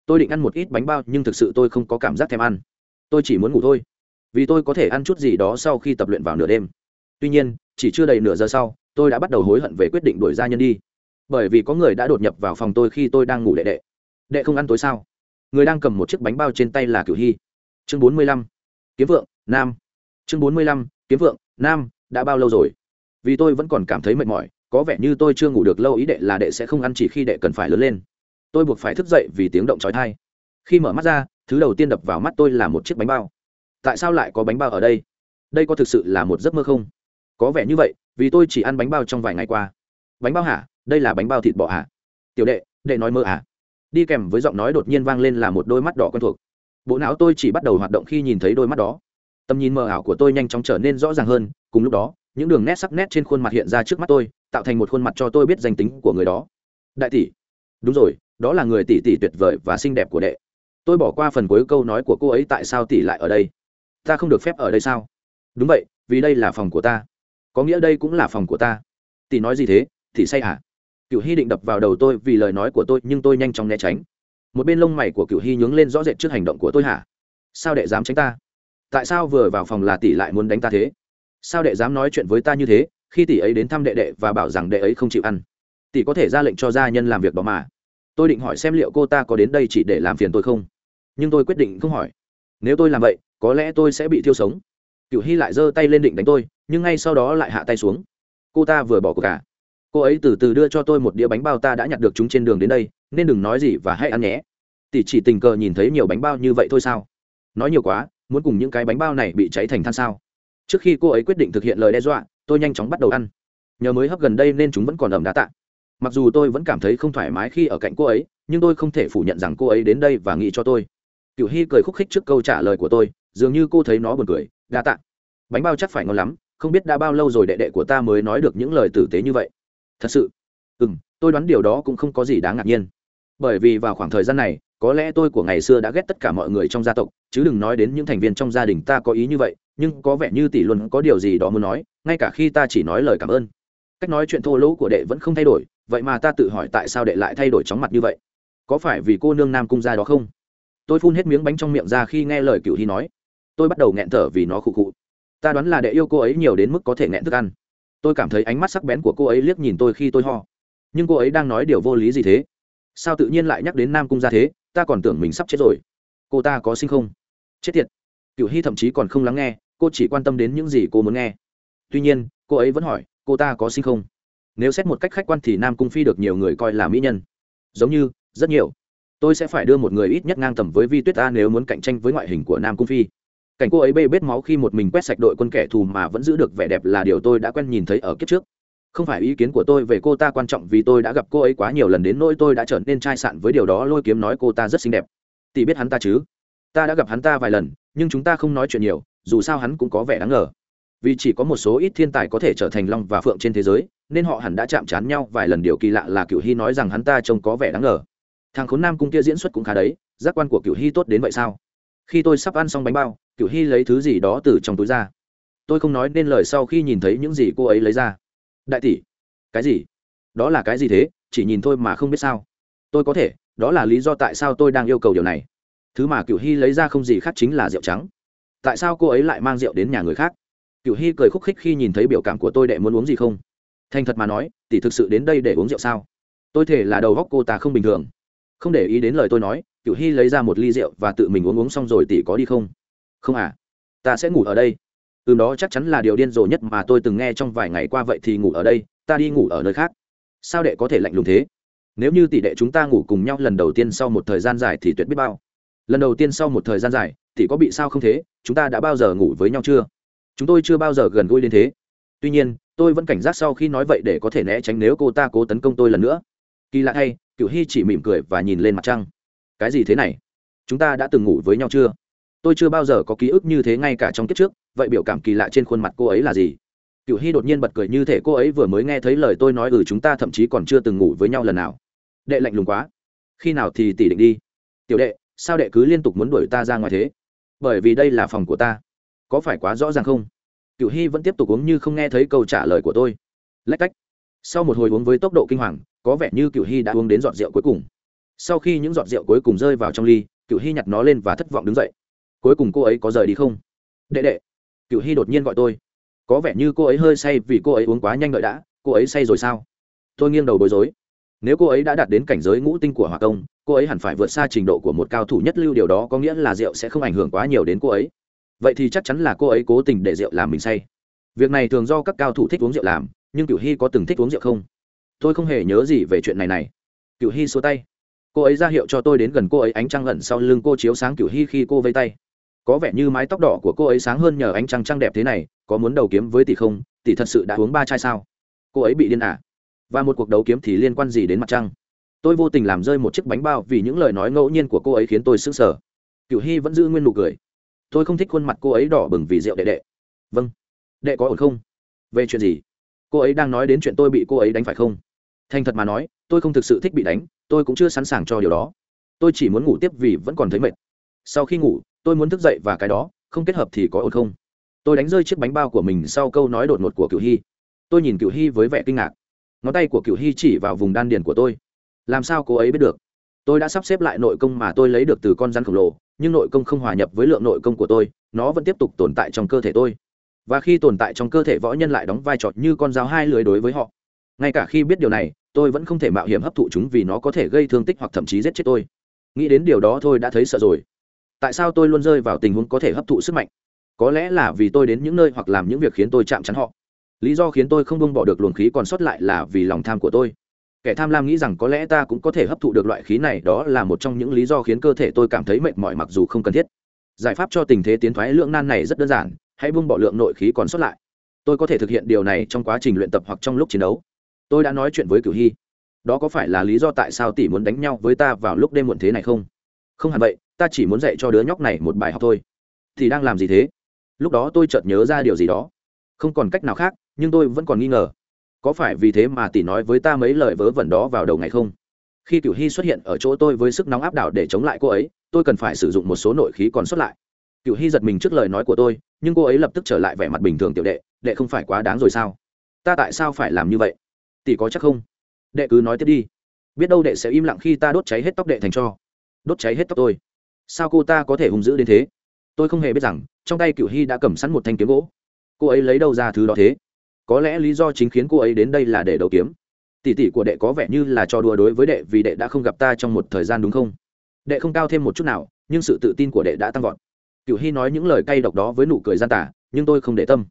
tôi định ăn một ít bánh bao, nhưng thực sự tôi không có cảm giác thèm ăn. Tôi chỉ muốn ngủ thôi, vì tôi có thể ăn chút gì đó sau khi tập luyện vào nửa đêm. Tuy nhiên, chỉ chưa đầy nửa giờ sau, tôi đã bắt đầu hối hận về quyết định đuổi gia nhân đi. Bởi vì có người đã đột nhập vào phòng tôi khi tôi đang ngủ đệ đệ. Đệ không ăn tối sao? Người đang cầm một chiếc bánh bao trên tay là cửu hy. Chương bốn mươi lăm, kiếm vượng, nam. Chương bốn mươi lăm, kiếm vượng, nam, đã bao lâu rồi? Vì tôi vẫn còn cảm thấy mệt mỏi, có vẻ như tôi chưa ngủ được, lâu ý đệ là đệ sẽ không ăn chỉ khi đệ cần phải lớn lên tôi buộc phải thức dậy vì tiếng động trói thai. Khi mở mắt ra, thứ đầu tiên đập vào mắt tôi là một chiếc bánh bao. Tại sao lại có bánh bao ở đây? Đây có thực sự là một giấc mơ không? Có vẻ như vậy, vì tôi chỉ ăn bánh bao trong vài ngày qua. Bánh bao hả? Đây là bánh bao thịt bò hả? Tiểu đệ đệ nói mơ hả? Đi kèm với giọng nói đột nhiên vang lên là một đôi mắt đỏ quen thuộc. Bộ não tôi chỉ bắt đầu hoạt động khi nhìn thấy đôi mắt đó. Tầm nhìn mờ ảo của tôi nhanh chóng trở nên rõ ràng hơn, cùng lúc đó, những đường nét sắc nét trên khuôn mặt hiện ra trước mắt tôi, tạo thành một khuôn mặt cho tôi biết danh tính của người đó. Đại tỷ. Đúng rồi đó là người tỷ tỷ tuyệt vời và xinh đẹp của đệ. Tôi bỏ qua phần cuối câu nói của cô ấy tại sao tỷ lại ở đây. Ta không được phép ở đây sao? Đúng vậy, vì đây là phòng của ta. Có nghĩa đây cũng là phòng của ta. Tỷ nói gì thế? Tỷ say à? hả cựu hy định đập vào đầu tôi vì lời nói của tôi, nhưng tôi nhanh chóng né tránh. Một bên lông mày của cựu hy nhướng lên rõ rệt trước hành động của tôi hả? Sao đệ dám tránh ta? Tại sao vừa vào phòng là tỷ lại muốn đánh ta thế? Sao đệ dám nói chuyện với ta như thế, khi tỷ ấy đến thăm đệ đệ và bảo rằng đệ ấy không chịu ăn? Tỷ có thể ra lệnh cho gia nhân làm việc đó mà tôi định hỏi xem liệu cô ta có đến đây chỉ để làm phiền tôi không? Nhưng tôi quyết định không hỏi. Nếu tôi làm vậy, có lẽ tôi sẽ bị thiêu sống. Cựu hy lại giơ tay lên định đánh tôi, nhưng ngay sau đó lại hạ tay xuống. Cô ta vừa bỏ cuộc cả cô ấy từ từ đưa cho tôi một đĩa bánh bao ta đã nhặt được chúng trên đường đến đây, nên đừng nói gì và hãy ăn nhé. Tỷ chỉ tình cờ nhìn thấy nhiều bánh bao như vậy thôi sao? Nói nhiều quá, muốn cùng những cái bánh bao này bị cháy thành than sao? Trước khi cô ấy quyết định thực hiện lời đe dọa, tôi nhanh chóng bắt đầu ăn. Nhờ mới hấp gần đây nên chúng vẫn còn ẩm đá tạ mặc dù tôi vẫn cảm thấy không thoải mái khi ở cạnh cô ấy, nhưng tôi không thể phủ nhận rằng cô ấy đến đây và nghĩ cho tôi. Cựu hy cười khúc khích trước câu trả lời của tôi, dường như cô thấy nó buồn cười. Đa tạ. Bánh bao chắc phải ngon lắm, không biết đã bao lâu rồi đệ đệ của ta mới nói được những lời tử tế như vậy. Thật sự. Ừ m tôi đoán điều đó cũng không có gì đáng ngạc nhiên. Bởi vì vào khoảng thời gian này, có lẽ tôi của ngày xưa đã ghét tất cả mọi người trong gia tộc, chứ đừng nói đến những thành viên trong gia đình ta có ý như vậy, nhưng có vẻ như tỷ luôn có điều gì đó muốn nói, ngay cả khi ta chỉ nói lời cảm ơn cách nói chuyện thô lỗ của đệ vẫn không thay đổi, vậy mà ta tự hỏi tại sao đệ lại thay đổi chóng mặt như vậy? Có phải vì cô nương nam cung ra đó không? Tôi phun hết miếng bánh trong miệng ra khi nghe lời cựu hy nói. Tôi bắt đầu nghẹn thở vì nó khụ khụ. Ta đoán là đệ yêu cô ấy nhiều đến mức có thể nghẹn thức ăn. Tôi cảm thấy ánh mắt sắc bén của cô ấy liếc nhìn tôi khi tôi ho. Nhưng cô ấy đang nói điều vô lý gì thế? Sao tự nhiên lại nhắc đến nam cung ra thế? Ta còn tưởng mình sắp chết rồi. Cô ta có sinh không? Chết tiệt. Cựu hy thậm chí còn không lắng nghe. Cô chỉ quan tâm đến những gì cô muốn nghe. Tuy nhiên, cô ấy vẫn hỏi cô ta có sinh không? Nếu xét một cách khách quan thì nam cung phi được nhiều người coi là mỹ nhân. Giống như, rất nhiều. Tôi sẽ phải đưa một người ít nhất ngang tầm với vi tuyết ta nếu muốn cạnh tranh với ngoại hình của nam cung phi. Cảnh cô ấy bê bết máu khi một mình quét sạch đội quân kẻ thù mà vẫn giữ được vẻ đẹp là điều tôi đã quen nhìn thấy ở kiếp trước. Không phải ý kiến của tôi về cô ta quan trọng vì tôi đã gặp cô ấy quá nhiều lần đến nỗi tôi đã trở nên chai sạn với điều đó lôi kiếm nói cô ta rất xinh đẹp. Tỷ biết hắn ta chứ? Ta đã gặp hắn ta vài lần, nhưng chúng ta không nói chuyện nhiều, dù sao hắn cũng có vẻ đáng ngờ vì chỉ có một số ít thiên tài có thể trở thành long và phượng trên thế giới, nên họ hẳn đã chạm trán nhau vài lần. Điều kỳ lạ là cựu hy nói rằng hắn ta trông có vẻ đáng ngờ. Thằng khốn nam cung kia diễn xuất cũng khá đấy, giác quan của cựu hy tốt đến vậy sao? Khi tôi sắp ăn xong bánh bao cựu hy lấy thứ gì đó từ trong túi ra. Tôi không nói nên lời sau khi nhìn thấy những gì cô ấy lấy ra. Đại tỷ, cái gì? Đó là cái gì thế? Chỉ nhìn thôi mà không biết sao. Tôi có thể, đó là lý do tại sao tôi đang yêu cầu điều này. Thứ mà cựu hy lấy ra không gì khác chính là rượu trắng. Tại sao cô ấy lại mang rượu đến nhà người khác? Cựu hy cười khúc khích khi nhìn thấy biểu cảm của tôi, đệ, muốn uống gì không? Thành thật mà nói, tỷ thực sự đến đây để uống rượu sao? Tôi thể là đầu góc cô ta không bình thường. Không để ý đến lời tôi nói cựu hy lấy ra một ly rượu và tự mình uống uống xong rồi tỷ có đi không? Không à ta sẽ ngủ ở đây. Ừm, đó chắc chắn là điều điên rồ nhất mà tôi từng nghe trong vài ngày qua, vậy thì ngủ ở đây, ta đi ngủ ở nơi khác. Sao đệ có thể lạnh lùng thế? Nếu như tỷ đệ chúng ta ngủ cùng nhau lần đầu tiên sau một thời gian dài thì tuyệt biết bao. Lần đầu tiên sau một thời gian dài, tỷ có bị sao không thế? Chúng ta đã bao giờ ngủ với nhau chưa? Chúng tôi chưa bao giờ gần gũi đến thế. Tuy nhiên, tôi vẫn cảnh giác sau khi nói vậy để có thể né tránh nếu cô ta cố tấn công tôi lần nữa. Kỳ lạ thay cựu hy chỉ mỉm cười và nhìn lên mặt trăng. Cái gì thế này? Chúng ta đã từng ngủ với nhau chưa? Tôi chưa bao giờ có ký ức như thế ngay cả trong kiếp trước, vậy biểu cảm kỳ lạ trên khuôn mặt cô ấy là gì? Cựu hy đột nhiên bật cười như thể cô ấy vừa mới nghe thấy lời tôi nói ừ chúng ta thậm chí còn chưa từng ngủ với nhau lần nào. Đệ lạnh lùng quá. Khi nào thì tỷ định đi? Tiểu đệ, sao đệ cứ liên tục muốn đuổi ta ra ngoài thế? Bởi vì đây là phòng của ta có phải quá rõ ràng không? Cựu hy vẫn tiếp tục uống như không nghe thấy câu trả lời của tôi. Lách cách. Sau một hồi uống với tốc độ kinh hoàng, có vẻ như cựu hy đã uống đến giọt rượu cuối cùng. Sau khi những giọt rượu cuối cùng rơi vào trong ly cựu hy nhặt nó lên và thất vọng đứng dậy. Cuối cùng cô ấy có rời đi không? Đệ đệ. Cựu hy đột nhiên gọi tôi. Có vẻ như cô ấy hơi say vì cô ấy uống quá nhanh ngợi đã. Cô ấy say rồi sao? Tôi nghiêng đầu bối rối. Nếu cô ấy đã đạt đến cảnh giới ngũ tinh của hòa công, cô ấy hẳn phải vượt xa trình độ của một cao thủ nhất lưu điều đó có nghĩa là rượu sẽ không ảnh hưởng quá nhiều đến cô ấy vậy thì chắc chắn là cô ấy cố tình để rượu làm mình say. Việc này thường do các cao thủ thích uống rượu làm, nhưng cựu hy có từng thích uống rượu không? Tôi không hề nhớ gì về chuyện này này. Cựu hy xua tay. Cô ấy ra hiệu cho tôi đến gần cô ấy ánh trăng lẩn sau lưng cô chiếu sáng cựu hy khi cô vây tay. Có vẻ như mái tóc đỏ của cô ấy sáng hơn nhờ ánh trăng trăng đẹp thế này, có muốn đầu kiếm với tỷ không? Tỷ thật sự đã uống ba chai sao? Cô ấy bị điên à? Và một cuộc đấu kiếm thì liên quan gì đến mặt trăng? Tôi vô tình làm rơi một chiếc bánh bao vì những lời nói ngẫu nhiên của cô ấy khiến tôi sững sờ. Cựu hy vẫn giữ nguyên nụ cười tôi không thích khuôn mặt cô ấy đỏ bừng vì rượu đệ đệ. Vâng. Đệ có ổn không? Về chuyện gì? Cô ấy đang nói đến chuyện tôi bị cô ấy đánh phải không? Thành thật mà nói, tôi không thực sự thích bị đánh, tôi cũng chưa sẵn sàng cho điều đó. Tôi chỉ muốn ngủ tiếp vì vẫn còn thấy mệt. Sau khi ngủ, tôi muốn thức dậy và cái đó, không kết hợp thì có ổn không? Tôi đánh rơi chiếc bánh bao của mình sau câu nói đột ngột của cựu hy. Tôi nhìn cựu hy với vẻ kinh ngạc. Ngón tay của cựu hy chỉ vào vùng đan điền của tôi. Làm sao cô ấy biết được? Tôi đã sắp xếp lại nội công mà tôi lấy được từ con rắn khổng lồ, nhưng nội công không hòa nhập với lượng nội công của tôi, nó vẫn tiếp tục tồn tại trong cơ thể tôi. Và khi tồn tại trong cơ thể võ nhân lại đóng vai trò như con dao hai lưới đối với họ. Ngay cả khi biết điều này, tôi vẫn không thể mạo hiểm hấp thụ chúng vì nó có thể gây thương tích hoặc thậm chí giết chết tôi. Nghĩ đến điều đó thôi đã thấy sợ rồi. Tại sao tôi luôn rơi vào tình huống có thể hấp thụ sức mạnh? Có lẽ là vì tôi đến những nơi hoặc làm những việc khiến tôi chạm chắn họ. Lý do khiến tôi không bông bỏ được luồng khí còn sót lại là vì lòng tham của tôi kẻ tham lam nghĩ rằng có lẽ ta cũng có thể hấp thụ được loại khí này, đó là một trong những lý do khiến cơ thể tôi cảm thấy mệt mỏi mặc dù không cần thiết. Giải pháp cho tình thế tiến thoái lượng nan này rất đơn giản, hãy buông bỏ lượng nội khí còn sót lại. Tôi có thể thực hiện điều này trong quá trình luyện tập hoặc trong lúc chiến đấu. Tôi đã nói chuyện với cửu hy. Đó có phải là lý do tại sao tỷ muốn đánh nhau với ta vào lúc đêm muộn thế này không? Không hẳn vậy, ta chỉ muốn dạy cho đứa nhóc này một bài học thôi. Thì đang làm gì thế? Lúc đó tôi chợt nhớ ra điều gì đó. Không còn cách nào khác, nhưng tôi vẫn còn nghi ngờ có phải vì thế mà tỷ nói với ta mấy lời vớ vẩn đó vào đầu ngày không? Khi cửu hy xuất hiện ở chỗ tôi với sức nóng áp đảo để chống lại cô ấy, tôi cần phải sử dụng một số nội khí còn sót lại. Cửu hy giật mình trước lời nói của tôi, nhưng cô ấy lập tức trở lại vẻ mặt bình thường tiểu đệ đệ không phải quá đáng rồi sao? Ta tại sao phải làm như vậy? Tỷ có chắc không? Đệ cứ nói tiếp đi. Biết đâu đệ sẽ im lặng khi ta đốt cháy hết tóc đệ thành cho. Đốt cháy hết tóc tôi. Sao cô ta có thể hung dữ đến thế? Tôi không hề biết rằng, trong tay cựu hy đã cầm sẵn một thanh kiếm gỗ. Cô ấy lấy đâu ra thứ đó thế? Có lẽ lý do chính khiến cô ấy đến đây là để đầu kiếm. Tỷ tỷ của đệ có vẻ như là trò đùa đối với đệ vì đệ đã không gặp ta trong một thời gian đúng không? Đệ không cao thêm một chút nào, nhưng sự tự tin của đệ đã tăng vọt. Cựu hy nói những lời cay độc đó với nụ cười gian tả, nhưng tôi không để tâm.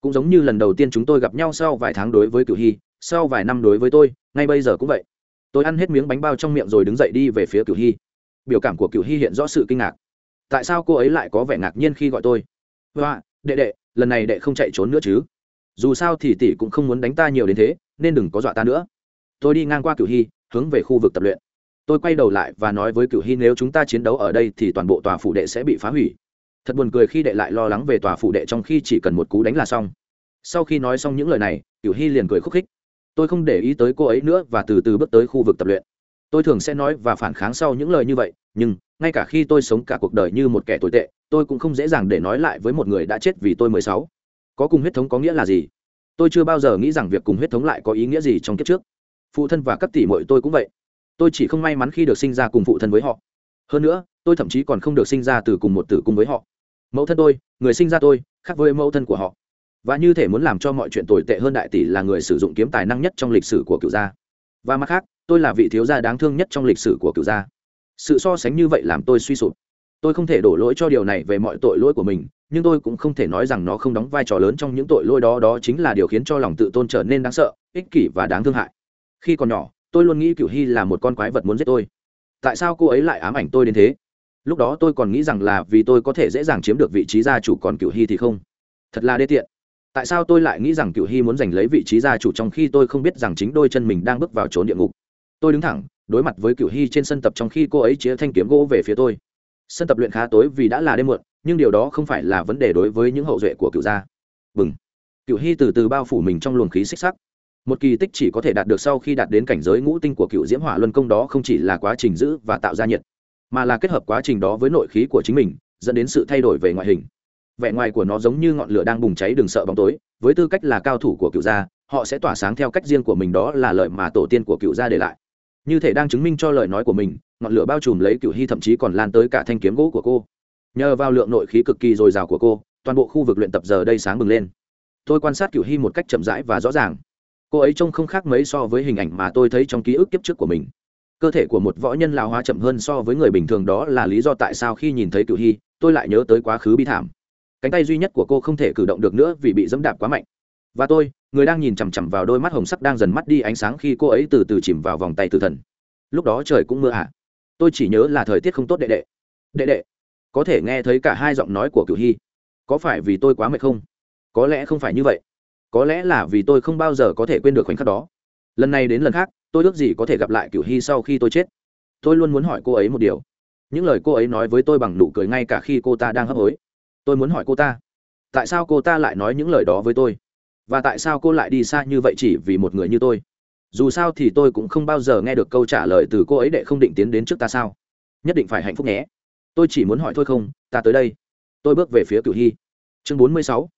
Cũng giống như lần đầu tiên chúng tôi gặp nhau sau vài tháng đối với cựu hy, sau vài năm đối với tôi, ngay bây giờ cũng vậy. Tôi ăn hết miếng bánh bao trong miệng rồi đứng dậy đi về phía cựu hy. Biểu cảm của cựu hy hiện rõ sự kinh ngạc. Tại sao cô ấy lại có vẻ ngạc nhiên khi gọi tôi? Và đệ đệ, lần này đệ không chạy trốn nữa chứ? Dù sao thì tỷ cũng không muốn đánh ta nhiều đến thế, nên đừng có dọa ta nữa. Tôi đi ngang qua cựu hy, hướng về khu vực tập luyện. Tôi quay đầu lại và nói với cựu hy, nếu chúng ta chiến đấu ở đây thì toàn bộ tòa phủ đệ sẽ bị phá hủy. Thật buồn cười khi đệ lại lo lắng về tòa phủ đệ trong khi chỉ cần một cú đánh là xong. Sau khi nói xong những lời này cựu hy liền cười khúc khích. Tôi không để ý tới cô ấy nữa và từ từ bước tới khu vực tập luyện. Tôi thường sẽ nói và phản kháng sau những lời như vậy, nhưng ngay cả khi tôi sống cả cuộc đời như một kẻ tồi tệ, tôi cũng không dễ dàng để nói lại với một người đã chết vì tôi mười sáu có cùng huyết thống có nghĩa là gì? Tôi chưa bao giờ nghĩ rằng việc cùng huyết thống lại có ý nghĩa gì trong kiếp trước. Phụ thân và các tỷ mội tôi cũng vậy. Tôi chỉ không may mắn khi được sinh ra cùng phụ thân với họ. Hơn nữa, tôi thậm chí còn không được sinh ra từ cùng một tử cung với họ. Mẫu thân tôi, người sinh ra tôi, khác với mẫu thân của họ. Và như thể muốn làm cho mọi chuyện tồi tệ hơn đại tỷ là người sử dụng kiếm tài năng nhất trong lịch sử của cựu gia. Và mặt khác, tôi là vị thiếu gia đáng thương nhất trong lịch sử của cựu gia. Sự so sánh như vậy làm tôi suy sụp. Tôi không thể đổ lỗi cho điều này về mọi tội lỗi của mình nhưng tôi cũng không thể nói rằng nó không đóng vai trò lớn trong những tội lỗi đó đó chính là điều khiến cho lòng tự tôn trở nên đáng sợ, ích kỷ và đáng thương hại. Khi còn nhỏ, tôi luôn nghĩ cựu hy là một con quái vật muốn giết tôi. Tại sao cô ấy lại ám ảnh tôi đến thế? Lúc đó tôi còn nghĩ rằng là vì tôi có thể dễ dàng chiếm được vị trí gia chủ còn cựu hy thì không. Thật là đê tiện. Tại sao tôi lại nghĩ rằng cựu hy muốn giành lấy vị trí gia chủ trong khi tôi không biết rằng chính đôi chân mình đang bước vào trốn địa ngục? Tôi đứng thẳng, đối mặt với cựu hy trên sân tập trong khi cô ấy chĩa thanh kiếm gỗ về phía tôi. Sân tập luyện khá tối vì đã là đêm muộn nhưng điều đó không phải là vấn đề đối với những hậu duệ của cựu gia. Bừng. Cựu hy từ từ bao phủ mình trong luồng khí xích sắc. Một kỳ tích chỉ có thể đạt được sau khi đạt đến cảnh giới ngũ tinh của cựu diễm hỏa luân công đó không chỉ là quá trình giữ và tạo ra nhiệt, mà là kết hợp quá trình đó với nội khí của chính mình, dẫn đến sự thay đổi về ngoại hình. Vẻ ngoài của nó giống như ngọn lửa đang bùng cháy đừng sợ bóng tối, với tư cách là cao thủ của cựu gia, họ sẽ tỏa sáng theo cách riêng của mình đó là lợi mà tổ tiên của cựu gia để lại. Như thể đang chứng minh cho lời nói của mình, ngọn lửa bao trùm lấy cựu hy thậm chí còn lan tới cả thanh kiếm gỗ của cô nhờ vào lượng nội khí cực kỳ dồi dào của cô, toàn bộ khu vực luyện tập giờ đây sáng bừng lên. Tôi quan sát cựu hy một cách chậm rãi và rõ ràng. Cô ấy trông không khác mấy so với hình ảnh mà tôi thấy trong ký ức kiếp trước của mình. Cơ thể của một võ nhân lao hóa chậm hơn so với người bình thường, đó là lý do tại sao khi nhìn thấy cựu hy, tôi lại nhớ tới quá khứ bi thảm. Cánh tay duy nhất của cô không thể cử động được nữa vì bị dẫm đạp quá mạnh. Và tôi, người đang nhìn chằm chằm vào đôi mắt hồng sắc đang dần mắt đi ánh sáng khi cô ấy từ từ chìm vào vòng tay tử thần. Lúc đó trời cũng mưa ạ à. tôi chỉ nhớ là thời tiết không tốt, đệ đệ. Đệ đệ có thể nghe thấy cả hai giọng nói của cửu hy. Có phải vì tôi quá mệt không? Có lẽ không phải như vậy. Có lẽ là vì tôi không bao giờ có thể quên được khoảnh khắc đó. Lần này đến lần khác, tôi ước gì có thể gặp lại cửu hy sau khi tôi chết. Tôi luôn muốn hỏi cô ấy một điều. Những lời cô ấy nói với tôi bằng nụ cười ngay cả khi cô ta đang hấp hối. Tôi muốn hỏi cô ta, tại sao cô ta lại nói những lời đó với tôi? Và tại sao cô lại đi xa như vậy chỉ vì một người như tôi? Dù sao thì tôi cũng không bao giờ nghe được câu trả lời từ cô ấy để không định tiến đến trước ta sao? Nhất định phải hạnh phúc nhé tôi chỉ muốn hỏi thôi không, ta tới đây. Tôi bước về phía cửu hy. Chương bốn mươi sáu.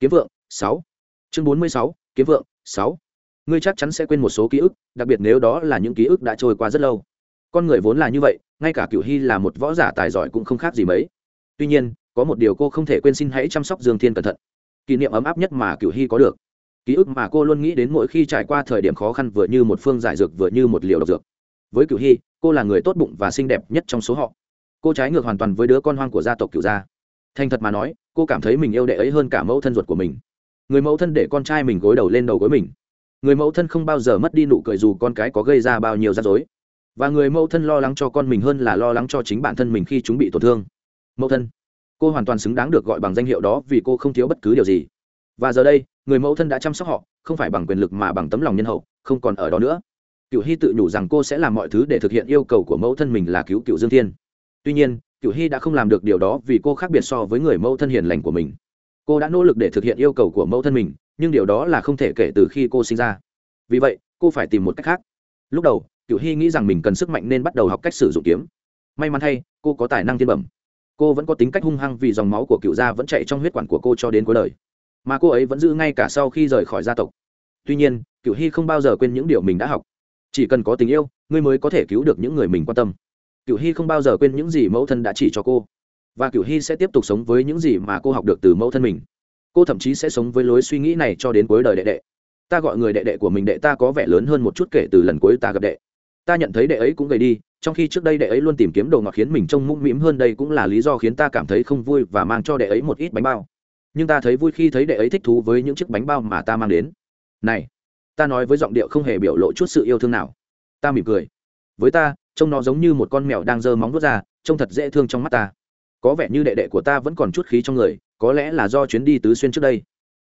Kiếm vượng, sáu. Chương bốn mươi sáu, kiếm vượng, sáu. Ngươi chắc chắn sẽ quên một số ký ức, đặc biệt nếu đó là những ký ức đã trôi qua rất lâu. Con người vốn là như vậy, ngay cả cửu hy là một võ giả tài giỏi cũng không khác gì mấy. Tuy nhiên, có một điều cô không thể quên xin hãy chăm sóc dương thiên cẩn thận. Kỷ niệm ấm áp nhất mà cửu hy có được. Ký ức mà cô luôn nghĩ đến mỗi khi trải qua thời điểm khó khăn vừa như một phương giải dược vừa như một liều độc dược. Với cửu hy, cô là người tốt bụng và xinh đẹp nhất trong số họ cô trái ngược hoàn toàn với đứa con hoang của gia tộc cửu gia. Thành thật mà nói, cô cảm thấy mình yêu đệ ấy hơn cả mẫu thân ruột của mình. Người mẫu thân để con trai mình gối đầu lên đầu gối mình. Người mẫu thân không bao giờ mất đi nụ cười dù con cái có gây ra bao nhiêu rắc rối. Và người mẫu thân lo lắng cho con mình hơn là lo lắng cho chính bản thân mình khi chúng bị tổn thương. Mẫu thân, cô hoàn toàn xứng đáng được gọi bằng danh hiệu đó vì cô không thiếu bất cứ điều gì. Và giờ đây, người mẫu thân đã chăm sóc họ, không phải bằng quyền lực mà bằng tấm lòng nhân hậu, không còn ở đó nữa. Cựu hy tự nhủ rằng cô sẽ làm mọi thứ để thực hiện yêu cầu của mẫu thân mình là cứu cựu dương thiên tuy nhiên cựu hy đã không làm được điều đó vì cô khác biệt so với người mẫu thân hiền lành của mình. Cô đã nỗ lực để thực hiện yêu cầu của mẫu thân mình, nhưng điều đó là không thể kể từ khi cô sinh ra. Vì vậy, cô phải tìm một cách khác. Lúc đầu cựu hy nghĩ rằng mình cần sức mạnh nên bắt đầu học cách sử dụng kiếm. May mắn thay, cô có tài năng thiên bẩm. Cô vẫn có tính cách hung hăng vì dòng máu của cựu gia vẫn chạy trong huyết quản của cô cho đến cuối đời. Mà cô ấy vẫn giữ ngay cả sau khi rời khỏi gia tộc. Tuy nhiên cựu hy không bao giờ quên những điều mình đã học. Chỉ cần có tình yêu, ngươi mới có thể cứu được những người mình quan tâm cựu hy không bao giờ quên những gì mẫu thân đã chỉ cho cô. Và cựu hy sẽ tiếp tục sống với những gì mà cô học được từ mẫu thân mình. Cô thậm chí sẽ sống với lối suy nghĩ này cho đến cuối đời đệ đệ. Ta gọi người đệ đệ của mình đệ ta có vẻ lớn hơn một chút kể từ lần cuối ta gặp đệ. Ta nhận thấy đệ ấy cũng gầy đi, trong khi trước đây đệ ấy luôn tìm kiếm đồ ngọt khiến mình trông mũm mĩm hơn đây cũng là lý do khiến ta cảm thấy không vui và mang cho đệ ấy một ít bánh bao. Nhưng ta thấy vui khi thấy đệ ấy thích thú với những chiếc bánh bao mà ta mang đến. Này, ta nói với giọng điệu không hề biểu lộ chút sự yêu thương nào. Ta mỉm cười. Với ta trông nó giống như một con mèo đang giơ móng vuốt ra, trông thật dễ thương trong mắt ta. Có vẻ như đệ đệ của ta vẫn còn chút khí trong người, có lẽ là do chuyến đi tứ xuyên trước đây.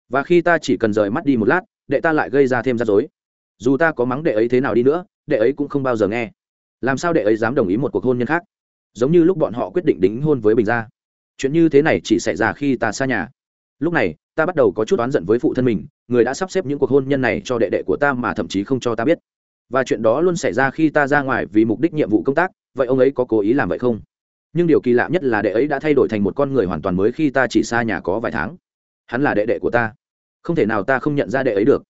Và khi ta chỉ cần rời mắt đi một lát, đệ ta lại gây ra thêm rắc rối. Dù ta có mắng đệ ấy thế nào đi nữa, đệ ấy cũng không bao giờ nghe. Làm sao đệ ấy dám đồng ý một cuộc hôn nhân khác? Giống như lúc bọn họ quyết định đính hôn với bình gia. Chuyện như thế này chỉ xảy ra khi ta xa nhà. Lúc này, ta bắt đầu có chút oán giận với phụ thân mình, người đã sắp xếp những cuộc hôn nhân này cho đệ đệ của ta mà thậm chí không cho ta biết và chuyện đó luôn xảy ra khi ta ra ngoài vì mục đích nhiệm vụ công tác, vậy ông ấy có cố ý làm vậy không? Nhưng điều kỳ lạ nhất là đệ ấy đã thay đổi thành một con người hoàn toàn mới khi ta chỉ xa nhà có vài tháng. Hắn là đệ đệ của ta. Không thể nào ta không nhận ra đệ ấy được.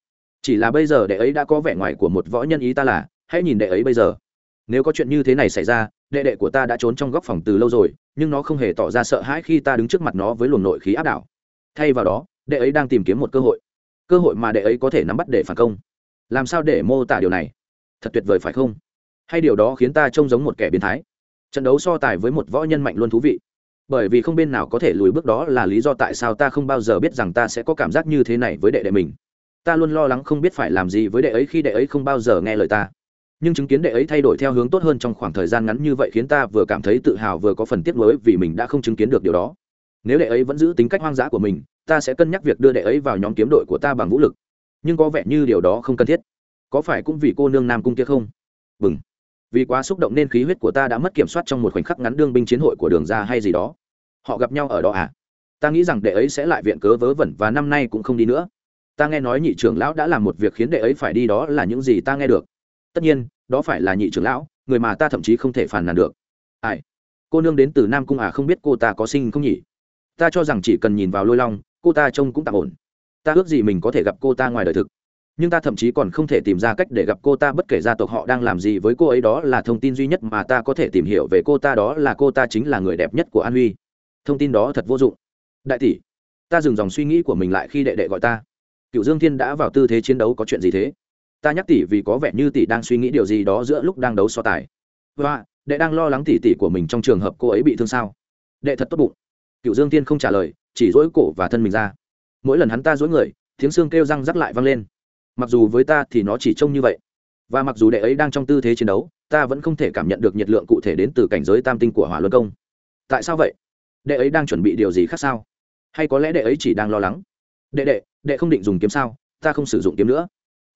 Chỉ là bây giờ đệ ấy đã có vẻ ngoài của một võ nhân ý ta là, hãy nhìn đệ ấy bây giờ. Nếu có chuyện như thế này xảy ra, đệ đệ của ta đã trốn trong góc phòng từ lâu rồi, nhưng nó không hề tỏ ra sợ hãi khi ta đứng trước mặt nó với luồng nội khí áp đảo. Thay vào đó, đệ ấy đang tìm kiếm một cơ hội. Cơ hội mà đệ ấy có thể nắm bắt để phản công. Làm sao để mô tả điều này? Thật tuyệt vời phải không? Hay điều đó khiến ta trông giống một kẻ biến thái? Trận đấu so tài với một võ nhân mạnh luôn thú vị. Bởi vì không bên nào có thể lùi bước đó là lý do tại sao ta không bao giờ biết rằng ta sẽ có cảm giác như thế này với đệ đệ mình. Ta luôn lo lắng không biết phải làm gì với đệ ấy khi đệ ấy không bao giờ nghe lời ta. Nhưng chứng kiến đệ ấy thay đổi theo hướng tốt hơn trong khoảng thời gian ngắn như vậy khiến ta vừa cảm thấy tự hào vừa có phần tiếc nuối vì mình đã không chứng kiến được điều đó. Nếu đệ ấy vẫn giữ tính cách hoang dã của mình, ta sẽ cân nhắc việc đưa đệ ấy vào nhóm kiếm đội của ta bằng vũ lực. Nhưng có vẻ như điều đó không cần thiết có phải cũng vì cô nương nam cung kia không? Vừng vì quá xúc động nên khí huyết của ta đã mất kiểm soát trong một khoảnh khắc ngắn đương binh chiến hội của đường ra hay gì đó. Họ gặp nhau ở đó à? Ta nghĩ rằng đệ ấy sẽ lại viện cớ vớ vẩn và năm nay cũng không đi nữa. Ta nghe nói nhị trưởng lão đã làm một việc khiến đệ ấy phải đi, đó là những gì ta nghe được. Tất nhiên, đó phải là nhị trưởng lão, người mà ta thậm chí không thể phàn nàn được. Ai? Cô nương đến từ nam cung à không biết cô ta có sinh không nhỉ? Ta cho rằng chỉ cần nhìn vào lôi long, cô ta trông cũng tạm ổn. Ta ước gì mình có thể gặp cô ta ngoài đời thực nhưng ta thậm chí còn không thể tìm ra cách để gặp cô ta, bất kể gia tộc họ đang làm gì với cô ấy đó là thông tin duy nhất mà ta có thể tìm hiểu về cô ta đó là cô ta chính là người đẹp nhất của an huy. Thông tin đó thật vô dụng. Đại tỷ, ta dừng dòng suy nghĩ của mình lại khi đệ đệ gọi ta. Cựu dương thiên đã vào tư thế chiến đấu có chuyện gì thế? Ta nhắc tỷ vì có vẻ như tỷ đang suy nghĩ điều gì đó giữa lúc đang đấu so tài. Và đệ đang lo lắng tỷ tỷ của mình trong trường hợp cô ấy bị thương sao? Đệ thật tốt bụng. Cựu dương thiên không trả lời, chỉ dỗi cổ và thân mình ra. Mỗi lần hắn ta dỗi người, tiếng xương kêu răng rắc lại vang lên mặc dù với ta thì nó chỉ trông như vậy. Và mặc dù đệ ấy đang trong tư thế chiến đấu, ta vẫn không thể cảm nhận được nhiệt lượng cụ thể đến từ cảnh giới tam tinh của hỏa luân công. Tại sao vậy? Đệ ấy đang chuẩn bị điều gì khác sao? Hay có lẽ đệ ấy chỉ đang lo lắng? Đệ đệ đệ không định dùng kiếm sao? Ta không sử dụng kiếm nữa.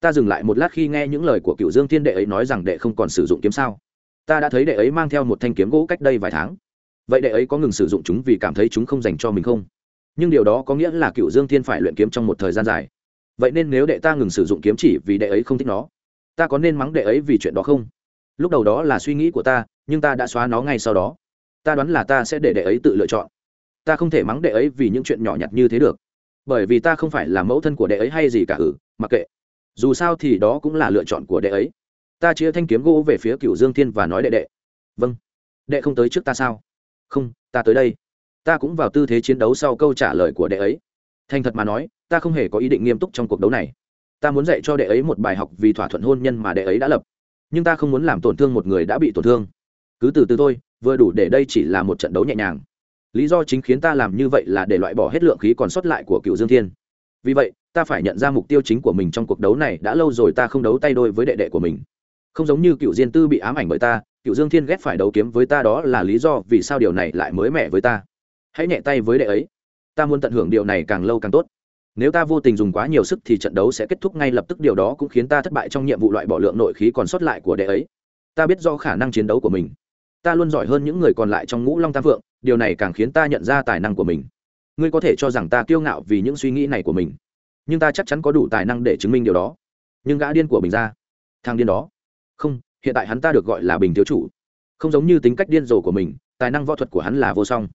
Ta dừng lại một lát khi nghe những lời của cựu dương thiên đệ ấy nói rằng đệ không còn sử dụng kiếm sao. Ta đã thấy đệ ấy mang theo một thanh kiếm gỗ cách đây vài tháng. Vậy đệ ấy có ngừng sử dụng chúng vì cảm thấy chúng không dành cho mình không? Nhưng điều đó có nghĩa là cựu dương thiên phải luyện kiếm trong một thời gian dài vậy nên nếu đệ ta ngừng sử dụng kiếm chỉ vì đệ ấy không thích nó, ta có nên mắng đệ ấy vì chuyện đó không? Lúc đầu đó là suy nghĩ của ta, nhưng ta đã xóa nó ngay sau đó. Ta đoán là ta sẽ để đệ ấy tự lựa chọn. Ta không thể mắng đệ ấy vì những chuyện nhỏ nhặt như thế được. Bởi vì ta không phải là mẫu thân của đệ ấy hay gì cả ừ mặc kệ. Dù sao thì đó cũng là lựa chọn của đệ ấy. Ta chia thanh kiếm gỗ về phía cựu dương thiên và nói đệ đệ. Vâng. Đệ không tới trước ta sao? Không, ta tới đây. Ta cũng vào tư thế chiến đấu sau câu trả lời của đệ ấy thành thật mà nói, ta không hề có ý định nghiêm túc trong cuộc đấu này. Ta muốn dạy cho đệ ấy một bài học vì thỏa thuận hôn nhân mà đệ ấy đã lập. Nhưng ta không muốn làm tổn thương một người đã bị tổn thương. Cứ từ từ thôi, vừa đủ để đây chỉ là một trận đấu nhẹ nhàng. Lý do chính khiến ta làm như vậy là để loại bỏ hết lượng khí còn sót lại của cựu dương thiên. Vì vậy, ta phải nhận ra mục tiêu chính của mình trong cuộc đấu này đã lâu rồi ta không đấu tay đôi với đệ đệ của mình. Không giống như cựu diên tư bị ám ảnh bởi ta, cựu dương thiên ghét phải đấu kiếm với ta đó là lý do vì sao điều này lại mới mẻ với ta. Hãy nhẹ tay với đệ ấy ta muốn tận hưởng điều này càng lâu càng tốt. Nếu ta vô tình dùng quá nhiều sức thì trận đấu sẽ kết thúc ngay lập tức, điều đó cũng khiến ta thất bại trong nhiệm vụ loại bỏ lượng nội khí còn sót lại của đệ ấy. Ta biết do khả năng chiến đấu của mình. Ta luôn giỏi hơn những người còn lại trong ngũ long tam vượng điều này càng khiến ta nhận ra tài năng của mình. Ngươi có thể cho rằng ta kiêu ngạo vì những suy nghĩ này của mình, nhưng ta chắc chắn có đủ tài năng để chứng minh điều đó. Nhưng gã điên của mình ra thang điên đó. Không, hiện tại hắn ta được gọi là bình thiếu chủ. Không giống như tính cách điên rồ của mình, tài năng võ thuật của hắn là vô song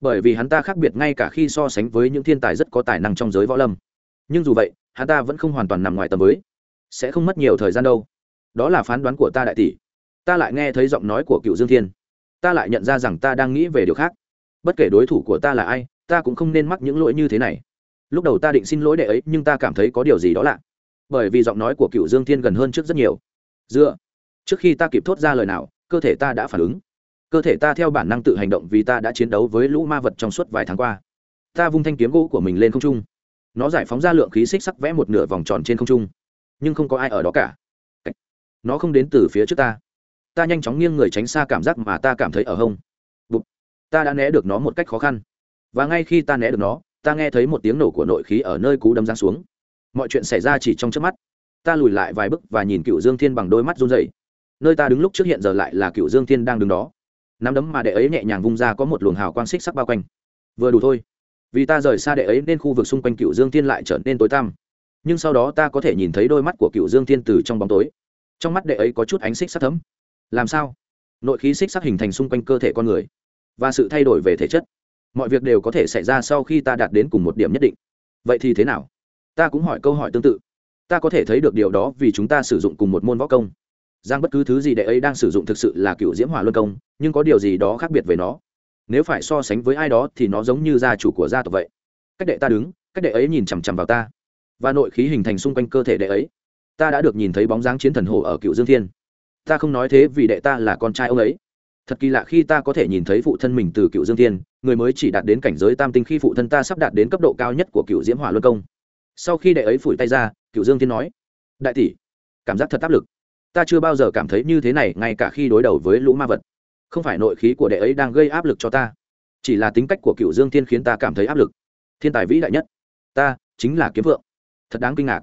bởi vì hắn ta khác biệt ngay cả khi so sánh với những thiên tài rất có tài năng trong giới võ lâm. Nhưng dù vậy, hắn ta vẫn không hoàn toàn nằm ngoài tầm với. Sẽ không mất nhiều thời gian đâu. Đó là phán đoán của ta đại tỷ. Ta lại nghe thấy giọng nói của cựu dương thiên. Ta lại nhận ra rằng ta đang nghĩ về điều khác. Bất kể đối thủ của ta là ai, ta cũng không nên mắc những lỗi như thế này. Lúc đầu ta định xin lỗi đệ ấy, nhưng ta cảm thấy có điều gì đó lạ. Bởi vì giọng nói của cựu dương thiên gần hơn trước rất nhiều. Dựa. Trước khi ta kịp thốt ra lời nào, cơ thể ta đã phản ứng cơ thể ta theo bản năng tự hành động vì ta đã chiến đấu với lũ ma vật trong suốt vài tháng qua. Ta vung thanh kiếm gỗ của mình lên không trung. Nó giải phóng ra lượng khí xích sắc vẽ một nửa vòng tròn trên không trung. Nhưng không có ai ở đó cả. Nó không đến từ phía trước ta. Ta nhanh chóng nghiêng người tránh xa cảm giác mà ta cảm thấy ở hông. Bụt. ta đã né được nó một cách khó khăn. Và ngay khi ta né được nó, ta nghe thấy một tiếng nổ của nội khí ở nơi cú đâm giáng xuống. Mọi chuyện xảy ra chỉ trong trước mắt. Ta lùi lại vài bước và nhìn cựu dương thiên bằng đôi mắt run rẩy. Nơi ta đứng lúc trước hiện giờ lại là cựu dương thiên đang đứng đó nắm đấm mà đệ ấy nhẹ nhàng vung ra có một luồng hào quang xích sắc bao quanh. Vừa đủ thôi. Vì ta rời xa đệ ấy nên khu vực xung quanh cựu dương thiên lại trở nên tối tăm. Nhưng sau đó ta có thể nhìn thấy đôi mắt của cựu dương thiên từ trong bóng tối. Trong mắt đệ ấy có chút ánh xích sắc thấm. Làm sao? Nội khí xích sắc hình thành xung quanh cơ thể con người. Và sự thay đổi về thể chất. Mọi việc đều có thể xảy ra sau khi ta đạt đến cùng một điểm nhất định. Vậy thì thế nào? Ta cũng hỏi câu hỏi tương tự. Ta có thể thấy được điều đó vì chúng ta sử dụng cùng một môn võ công giang bất cứ thứ gì đệ ấy đang sử dụng thực sự là cựu diễm hỏa luân công, nhưng có điều gì đó khác biệt về nó. Nếu phải so sánh với ai đó thì nó giống như gia chủ của gia tộc vậy. Cách đệ ta đứng, cách đệ ấy nhìn chằm chằm vào ta. Và nội khí hình thành xung quanh cơ thể đệ ấy. Ta đã được nhìn thấy bóng dáng chiến thần hồ ở cựu dương thiên. Ta không nói thế vì đệ ta là con trai ông ấy. Thật kỳ lạ khi ta có thể nhìn thấy phụ thân mình từ cựu dương thiên, người mới chỉ đạt đến cảnh giới tam tinh khi phụ thân ta sắp đạt đến cấp độ cao nhất của cựu diễm hỏa luân công. Sau khi đệ ấy phủi tay ra, cựu dương thiên nói, đại tỷ, cảm giác thật áp lực ta chưa bao giờ cảm thấy như thế này ngay cả khi đối đầu với lũ ma vật. Không phải nội khí của đệ ấy đang gây áp lực cho ta, chỉ là tính cách của cựu dương thiên khiến ta cảm thấy áp lực. Thiên tài vĩ đại nhất, ta chính là kiếm vượng. Thật đáng kinh ngạc.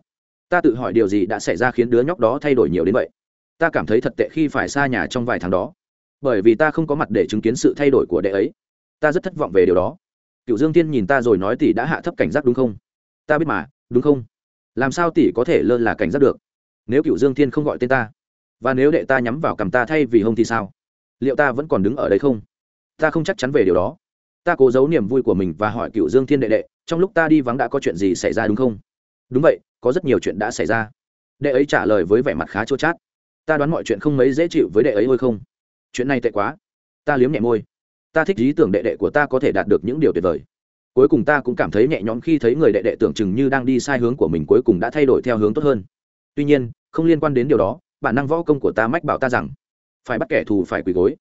Ta tự hỏi điều gì đã xảy ra khiến đứa nhóc đó thay đổi nhiều đến vậy? Ta cảm thấy thật tệ khi phải xa nhà trong vài tháng đó. Bởi vì ta không có mặt để chứng kiến sự thay đổi của đệ ấy. Ta rất thất vọng về điều đó. Cựu dương tiên nhìn ta rồi nói tỷ đã hạ thấp cảnh giác đúng không? Ta biết mà, đúng không? Làm sao tỷ có thể lơ là cảnh giác được? Nếu cựu dương thiên không gọi tên ta và nếu đệ ta nhắm vào cầm ta thay vì hông thì sao? Liệu ta vẫn còn đứng ở đây không? Ta không chắc chắn về điều đó. Ta cố giấu niềm vui của mình và hỏi cựu dương thiên đệ đệ, trong lúc ta đi vắng đã có chuyện gì xảy ra đúng không? Đúng vậy, có rất nhiều chuyện đã xảy ra. Đệ ấy trả lời với vẻ mặt khá chua chát. Ta đoán mọi chuyện không mấy dễ chịu với đệ ấy ôi không? Chuyện này tệ quá. Ta liếm nhẹ môi. Ta thích lý tưởng đệ đệ của ta có thể đạt được những điều tuyệt vời. Cuối cùng ta cũng cảm thấy nhẹ nhõm khi thấy người đệ đệ tưởng chừng như đang đi sai hướng của mình cuối cùng đã thay đổi theo hướng tốt hơn. Tuy nhiên, không liên quan đến điều đó bản năng võ công của ta mách bảo ta rằng, phải bắt kẻ thù phải quỳ gối.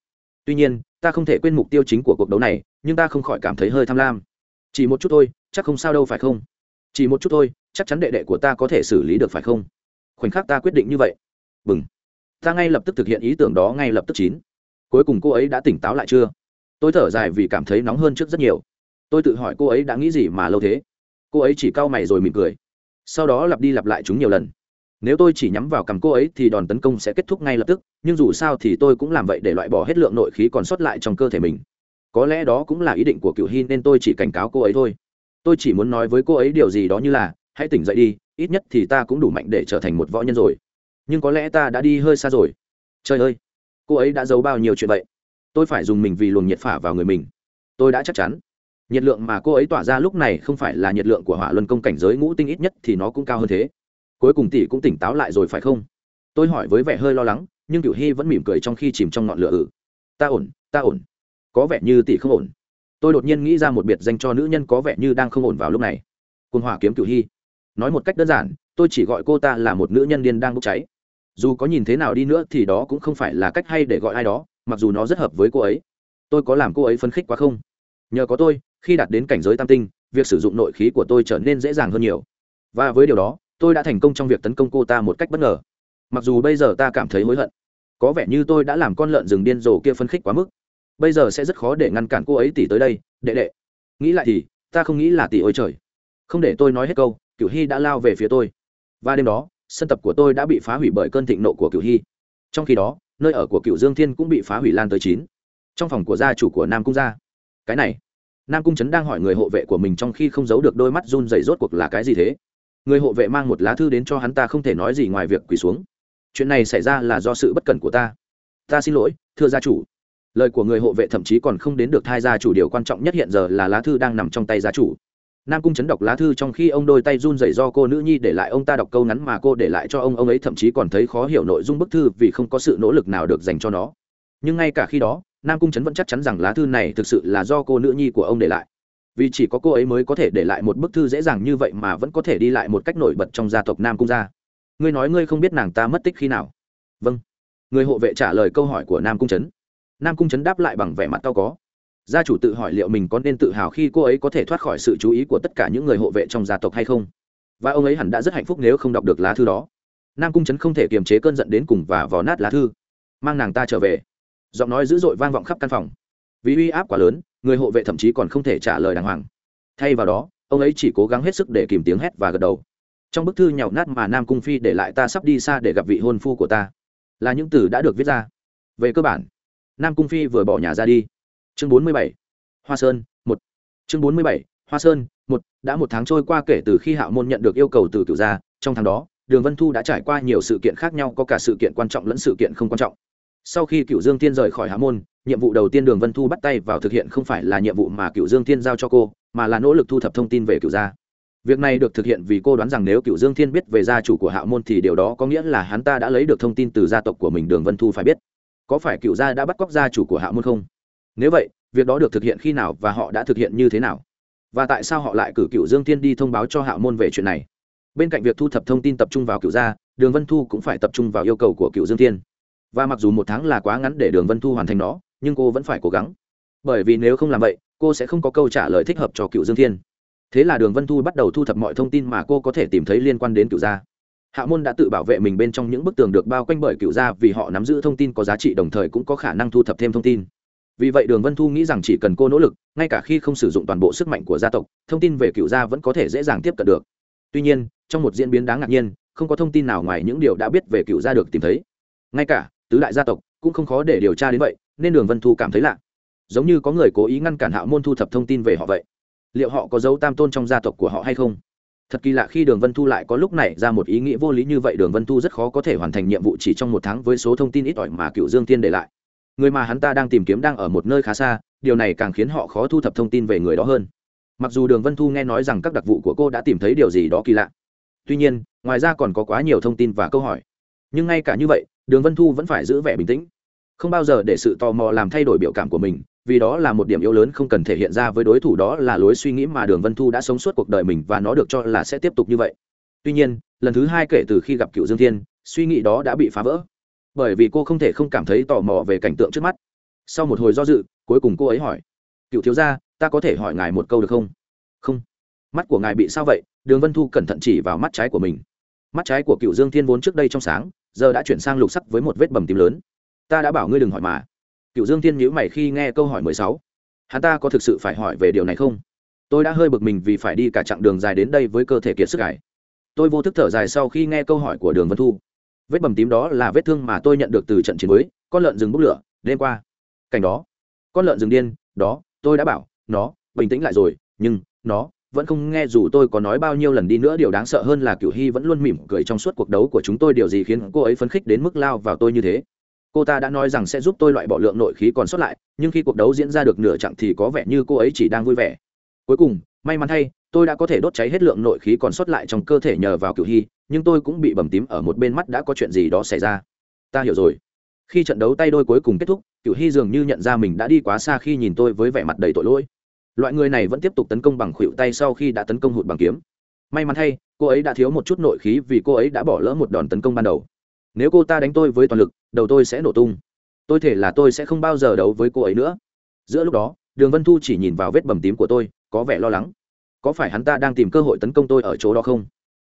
Tuy nhiên, ta không thể quên mục tiêu chính của cuộc đấu này, nhưng ta không khỏi cảm thấy hơi tham lam. Chỉ một chút thôi, chắc không sao đâu phải không? Chỉ một chút thôi, chắc chắn đệ đệ của ta có thể xử lý được phải không? Khoảnh khắc ta quyết định như vậy. Bừng. Ta ngay lập tức thực hiện ý tưởng đó ngay lập tức chín. Cuối cùng cô ấy đã tỉnh táo lại chưa? Tôi thở dài vì cảm thấy nóng hơn trước rất nhiều. Tôi tự hỏi cô ấy đã nghĩ gì mà lâu thế? Cô ấy chỉ cau mày rồi mỉm cười. Sau đó lặp đi lặp lại chúng nhiều lần nếu tôi chỉ nhắm vào cầm cô ấy thì đòn tấn công sẽ kết thúc ngay lập tức, nhưng dù sao thì tôi cũng làm vậy để loại bỏ hết lượng nội khí còn sót lại trong cơ thể mình. Có lẽ đó cũng là ý định của cựu hy nên tôi chỉ cảnh cáo cô ấy thôi. Tôi chỉ muốn nói với cô ấy điều gì đó như là, hãy tỉnh dậy đi, ít nhất thì ta cũng đủ mạnh để trở thành một võ nhân rồi. Nhưng có lẽ ta đã đi hơi xa rồi. Trời ơi! Cô ấy đã giấu bao nhiêu chuyện vậy? Tôi phải dùng mình vì luồng nhiệt phả vào người mình. Tôi đã chắc chắn. Nhiệt lượng mà cô ấy tỏa ra lúc này không phải là nhiệt lượng của hỏa luân công cảnh giới ngũ tinh ít nhất thì nó cũng cao hơn thế cuối cùng tỷ cũng tỉnh táo lại rồi phải không? Tôi hỏi với vẻ hơi lo lắng, nhưng Cửu hy vẫn mỉm cười trong khi chìm trong ngọn lửa ử. Ta ổn ta ổn. Có vẻ như tỷ không ổn. Tôi đột nhiên nghĩ ra một biệt danh cho nữ nhân có vẻ như đang không ổn vào lúc này. Côn hỏa kiếm Cửu hy. Nói một cách đơn giản, tôi chỉ gọi cô ta là một nữ nhân điên đang bốc cháy. Dù có nhìn thế nào đi nữa thì đó cũng không phải là cách hay để gọi ai đó, mặc dù nó rất hợp với cô ấy. Tôi có làm cô ấy phấn khích quá không? Nhờ có tôi, khi đạt đến cảnh giới tam tinh, việc sử dụng nội khí của tôi trở nên dễ dàng hơn nhiều. Và với điều đó tôi đã thành công trong việc tấn công cô ta một cách bất ngờ. Mặc dù bây giờ ta cảm thấy hối hận, có vẻ như tôi đã làm con lợn rừng điên rồ kia phấn khích quá mức. Bây giờ sẽ rất khó để ngăn cản cô ấy tỉ tới đây, đệ đệ. Nghĩ lại thì, ta không nghĩ là tỷ ôi trời. Không để tôi nói hết câu, cửu hy đã lao về phía tôi. Và đêm đó, sân tập của tôi đã bị phá hủy bởi cơn thịnh nộ của cửu hy. Trong khi đó, nơi ở của cựu dương thiên cũng bị phá hủy lan tới chín. Trong phòng của gia chủ của nam cung gia. Cái này, nam cung trấn đang hỏi người hộ vệ của mình trong khi không giấu được đôi mắt run dày rốt cuộc là cái gì thế? Người hộ vệ mang một lá thư đến cho hắn ta không thể nói gì ngoài việc quỳ xuống. Chuyện này xảy ra là do sự bất cẩn của ta. Ta xin lỗi, thưa gia chủ. Lời của người hộ vệ thậm chí còn không đến được thai gia chủ, điều quan trọng nhất hiện giờ là lá thư đang nằm trong tay gia chủ. Nam cung chấn đọc lá thư trong khi ông đôi tay run rẩy do cô nữ nhi để lại, ông ta đọc câu ngắn mà cô để lại cho ông ông ấy thậm chí còn thấy khó hiểu nội dung bức thư vì không có sự nỗ lực nào được dành cho nó. Nhưng ngay cả khi đó, nam cung chấn vẫn chắc chắn rằng lá thư này thực sự là do cô nữ nhi của ông để lại vì chỉ có cô ấy mới có thể để lại một bức thư dễ dàng như vậy mà vẫn có thể đi lại một cách nổi bật trong gia tộc nam cung gia. Ngươi nói ngươi không biết nàng ta mất tích khi nào? Vâng. Người hộ vệ trả lời câu hỏi của nam cung trấn. Nam cung trấn đáp lại bằng vẻ mặt cao có. Gia chủ tự hỏi liệu mình có nên tự hào khi cô ấy có thể thoát khỏi sự chú ý của tất cả những người hộ vệ trong gia tộc hay không? Và ông ấy hẳn đã rất hạnh phúc nếu không đọc được lá thư đó. Nam cung trấn không thể kiềm chế cơn giận đến cùng và vò nát lá thư. Mang nàng ta trở về. Giọng nói dữ dội vang vọng khắp căn phòng. Vì uy áp quá lớn người hộ vệ thậm chí còn không thể trả lời đàng hoàng. Thay vào đó, ông ấy chỉ cố gắng hết sức để kìm tiếng hét và gật đầu. Trong bức thư nhào nát mà nam cung phi để lại ta sắp đi xa để gặp vị hôn phu của ta. Là những từ đã được viết ra. Về cơ bản, nam cung phi vừa bỏ nhà ra đi. Chương bốn mươi bảy, hoa sơn, một. Chương bốn mươi bảy, hoa sơn, một. Đã một tháng trôi qua kể từ khi hạo môn nhận được yêu cầu từ cựu gia, trong tháng đó, đường vân thu đã trải qua nhiều sự kiện khác nhau, có cả sự kiện quan trọng lẫn sự kiện không quan trọng sau khi cựu dương tiên rời khỏi hạ môn, nhiệm vụ đầu tiên đường vân thu bắt tay vào thực hiện không phải là nhiệm vụ mà cựu dương tiên giao cho cô, mà là nỗ lực thu thập thông tin về cựu gia. Việc này được thực hiện vì cô đoán rằng nếu cựu dương thiên biết về gia chủ của hạ môn thì điều đó có nghĩa là hắn ta đã lấy được thông tin từ gia tộc của mình, đường vân thu phải biết. Có phải cựu gia đã bắt cóc gia chủ của hạ môn không? Nếu vậy, việc đó được thực hiện khi nào và họ đã thực hiện như thế nào? Và tại sao họ lại cử cựu dương thiên đi thông báo cho hạ môn về chuyện này? Bên cạnh việc thu thập thông tin tập trung vào cựu gia, đường vân thu cũng phải tập trung vào yêu cầu của cựu dương thiên và mặc dù một tháng là quá ngắn để đường vân thu hoàn thành nó, nhưng cô vẫn phải cố gắng. Bởi vì nếu không làm vậy, cô sẽ không có câu trả lời thích hợp cho cựu dương thiên. Thế là đường vân thu bắt đầu thu thập mọi thông tin mà cô có thể tìm thấy liên quan đến cựu gia. Hạ môn đã tự bảo vệ mình bên trong những bức tường được bao quanh bởi cựu gia vì họ nắm giữ thông tin có giá trị đồng thời cũng có khả năng thu thập thêm thông tin. Vì vậy đường vân thu nghĩ rằng chỉ cần cô nỗ lực, ngay cả khi không sử dụng toàn bộ sức mạnh của gia tộc, thông tin về cựu gia vẫn có thể dễ dàng tiếp cận được. Tuy nhiên, trong một diễn biến đáng ngạc nhiên, không có thông tin nào ngoài những điều đã biết về cựu gia được tìm thấy. Ngay cả tứ đại gia tộc cũng không khó để điều tra đến vậy, nên đường vân thu cảm thấy lạ. Giống như có người cố ý ngăn cản hạ môn thu thập thông tin về họ vậy. Liệu họ có dấu tam tôn trong gia tộc của họ hay không? Thật kỳ lạ khi đường vân thu lại có lúc này ra một ý nghĩa vô lý như vậy, đường vân thu rất khó có thể hoàn thành nhiệm vụ chỉ trong một tháng với số thông tin ít ỏi mà cựu dương tiên để lại. Người mà hắn ta đang tìm kiếm đang ở một nơi khá xa, điều này càng khiến họ khó thu thập thông tin về người đó hơn. Mặc dù đường vân thu nghe nói rằng các đặc vụ của cô đã tìm thấy điều gì đó kỳ lạ. Tuy nhiên, ngoài ra còn có quá nhiều thông tin và câu hỏi. Nhưng ngay cả như vậy đường vân thu vẫn phải giữ vẻ bình tĩnh. Không bao giờ để sự tò mò làm thay đổi biểu cảm của mình, vì đó là một điểm yếu lớn không cần thể hiện ra với đối thủ đó là lối suy nghĩ mà đường vân thu đã sống suốt cuộc đời mình và nó được cho là sẽ tiếp tục như vậy. Tuy nhiên, lần thứ hai kể từ khi gặp cựu dương thiên, suy nghĩ đó đã bị phá vỡ. Bởi vì cô không thể không cảm thấy tò mò về cảnh tượng trước mắt. Sau một hồi do dự, cuối cùng cô ấy hỏi, cựu thiếu gia, ta có thể hỏi ngài một câu được không? Không. Mắt của ngài bị sao vậy? Đường vân thu cẩn thận chỉ vào mắt trái của mình. Mắt trái của cựu dương thiên vốn trước đây trong sáng giờ đã chuyển sang lục sắc với một vết bầm tím lớn. Ta đã bảo ngươi đừng hỏi mà. Cựu dương thiên nhữ mày khi nghe câu hỏi mười sáu. Hắn ta có thực sự phải hỏi về điều này không? Tôi đã hơi bực mình vì phải đi cả chặng đường dài đến đây với cơ thể kiệt sức ải. Tôi vô thức thở dài sau khi nghe câu hỏi của đường vân thu. Vết bầm tím đó là vết thương mà tôi nhận được từ trận chiến mới, con lợn rừng bốc lửa, đêm qua. Cảnh đó. Con lợn rừng điên, đó, tôi đã bảo, nó, bình tĩnh lại rồi, nhưng, nó vẫn không nghe dù tôi có nói bao nhiêu lần đi nữa, điều đáng sợ hơn là cựu hy vẫn luôn mỉm cười trong suốt cuộc đấu của chúng tôi. Điều gì khiến cô ấy phấn khích đến mức lao vào tôi như thế? Cô ta đã nói rằng sẽ giúp tôi loại bỏ lượng nội khí còn sót lại, nhưng khi cuộc đấu diễn ra được nửa chặng thì có vẻ như cô ấy chỉ đang vui vẻ. Cuối cùng, may mắn thay, tôi đã có thể đốt cháy hết lượng nội khí còn sót lại trong cơ thể nhờ vào cựu hy, nhưng tôi cũng bị bầm tím ở một bên mắt đã có chuyện gì đó xảy ra. Ta hiểu rồi. Khi trận đấu tay đôi cuối cùng kết thúc cựu hy dường như nhận ra mình đã đi quá xa khi nhìn tôi với vẻ mặt đầy tội lỗi loại người này vẫn tiếp tục tấn công bằng khuỷu tay sau khi đã tấn công hụt bằng kiếm. May mắn thay, cô ấy đã thiếu một chút nội khí vì cô ấy đã bỏ lỡ một đòn tấn công ban đầu. Nếu cô ta đánh tôi với toàn lực, đầu tôi sẽ nổ tung. Tôi thể là tôi sẽ không bao giờ đấu với cô ấy nữa. Giữa lúc đó, đường vân thu chỉ nhìn vào vết bầm tím của tôi, có vẻ lo lắng. Có phải hắn ta đang tìm cơ hội tấn công tôi ở chỗ đó không?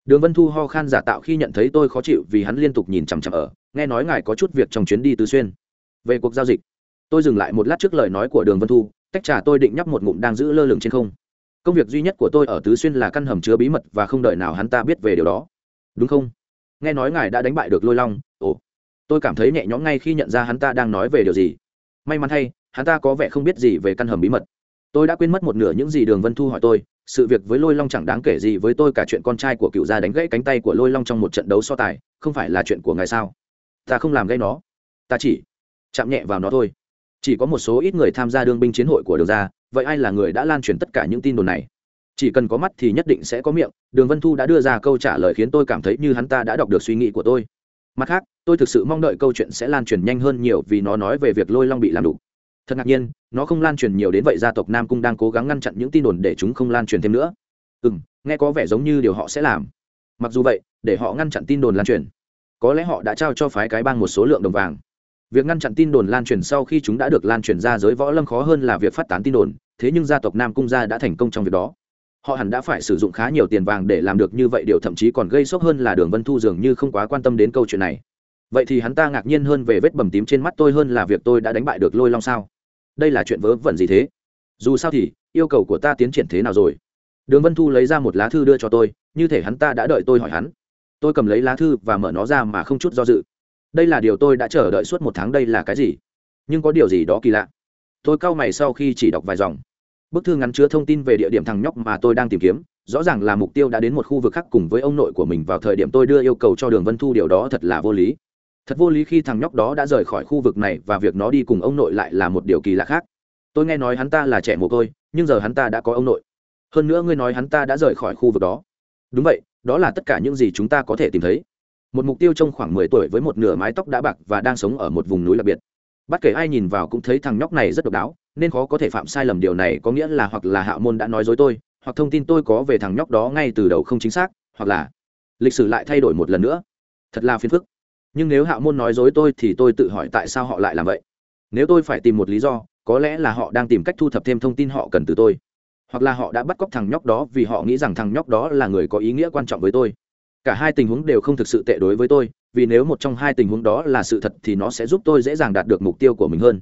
Đường vân thu ho khan giả tạo khi nhận thấy tôi khó chịu vì hắn liên tục nhìn chằm chằm ở, nghe nói ngài có chút việc trong chuyến đi tứ xuyên. Về cuộc giao dịch, tôi dừng lại một lát trước lời nói của đường vân thu tách trà tôi định nhấp một ngụm đang giữ lơ lửng trên không. Công việc duy nhất của tôi ở tứ xuyên là căn hầm chứa bí mật và không đợi nào hắn ta biết về điều đó. Đúng không? Nghe nói ngài đã đánh bại được lôi long. Ồ. Tôi cảm thấy nhẹ nhõm ngay khi nhận ra hắn ta đang nói về điều gì. May mắn thay, hắn ta có vẻ không biết gì về căn hầm bí mật. Tôi đã quên mất một nửa những gì đường vân thu hỏi tôi, sự việc với lôi long chẳng đáng kể gì với tôi cả chuyện con trai của cựu gia đánh gãy cánh tay của lôi long trong một trận đấu so tài, không phải là chuyện của ngài sao? Ta không làm gãy nó. Ta chỉ chạm nhẹ vào nó thôi chỉ có một số ít người tham gia đương binh chiến hội của đường gia vậy ai là người đã lan truyền tất cả những tin đồn này? Chỉ cần có mắt thì nhất định sẽ có miệng, đường vân thu đã đưa ra câu trả lời khiến tôi cảm thấy như hắn ta đã đọc được suy nghĩ của tôi. Mặt khác, tôi thực sự mong đợi câu chuyện sẽ lan truyền nhanh hơn nhiều vì nó nói về việc lôi long bị làm đủ thật ngạc nhiên, nó không lan truyền nhiều đến vậy gia tộc nam cung đang cố gắng ngăn chặn những tin đồn để chúng không lan truyền thêm nữa. Ừ m nghe có vẻ giống như điều họ sẽ làm. Mặc dù vậy, để họ ngăn chặn tin đồn lan truyền, có lẽ họ đã trao cho phái cái bang một số lượng đồng vàng việc ngăn chặn tin đồn lan truyền sau khi chúng đã được lan truyền ra giới võ lâm khó hơn là việc phát tán tin đồn, thế nhưng gia tộc nam cung gia đã thành công trong việc đó. Họ hẳn đã phải sử dụng khá nhiều tiền vàng để làm được như vậy, điều thậm chí còn gây sốc hơn là đường vân thu dường như không quá quan tâm đến câu chuyện này. Vậy thì hắn ta ngạc nhiên hơn về vết bầm tím trên mắt tôi hơn là việc tôi đã đánh bại được lôi long sao? Đây là chuyện vớ vẩn gì thế? Dù sao thì, yêu cầu của ta tiến triển thế nào rồi? Đường vân thu lấy ra một lá thư đưa cho tôi, như thể hắn ta đã đợi tôi hỏi hắn. Tôi cầm lấy lá thư và mở nó ra mà không chút do dự đây là điều tôi đã chờ đợi suốt một tháng đây là cái gì? Nhưng có điều gì đó kỳ lạ. Tôi cau mày sau khi chỉ đọc vài dòng. Bức thư ngắn chứa thông tin về địa điểm thằng nhóc mà tôi đang tìm kiếm, rõ ràng là mục tiêu đã đến một khu vực khác cùng với ông nội của mình vào thời điểm tôi đưa yêu cầu cho đường vân thu điều đó thật là vô lý. Thật vô lý khi thằng nhóc đó đã rời khỏi khu vực này và việc nó đi cùng ông nội lại là một điều kỳ lạ khác. Tôi nghe nói hắn ta là trẻ mồ côi, nhưng giờ hắn ta đã có ông nội. Hơn nữa ngươi nói hắn ta đã rời khỏi khu vực đó. Đúng vậy, đó là tất cả những gì chúng ta có thể tìm thấy một mục tiêu trong khoảng mười tuổi với một nửa mái tóc đã bạc và đang sống ở một vùng núi đặc biệt. Bất kể ai nhìn vào cũng thấy thằng nhóc này rất độc đáo, nên khó có thể phạm sai lầm điều này, có nghĩa là hoặc là hạ môn đã nói dối tôi, hoặc thông tin tôi có về thằng nhóc đó ngay từ đầu không chính xác, hoặc là lịch sử lại thay đổi một lần nữa. Thật là phiền phức. Nhưng nếu hạ môn nói dối tôi thì tôi tự hỏi tại sao họ lại làm vậy. Nếu tôi phải tìm một lý do, có lẽ là họ đang tìm cách thu thập thêm thông tin họ cần từ tôi. Hoặc là họ đã bắt cóc thằng nhóc đó vì họ nghĩ rằng thằng nhóc đó là người có ý nghĩa quan trọng với tôi cả hai tình huống đều không thực sự tệ đối với tôi, vì nếu một trong hai tình huống đó là sự thật thì nó sẽ giúp tôi dễ dàng đạt được mục tiêu của mình hơn.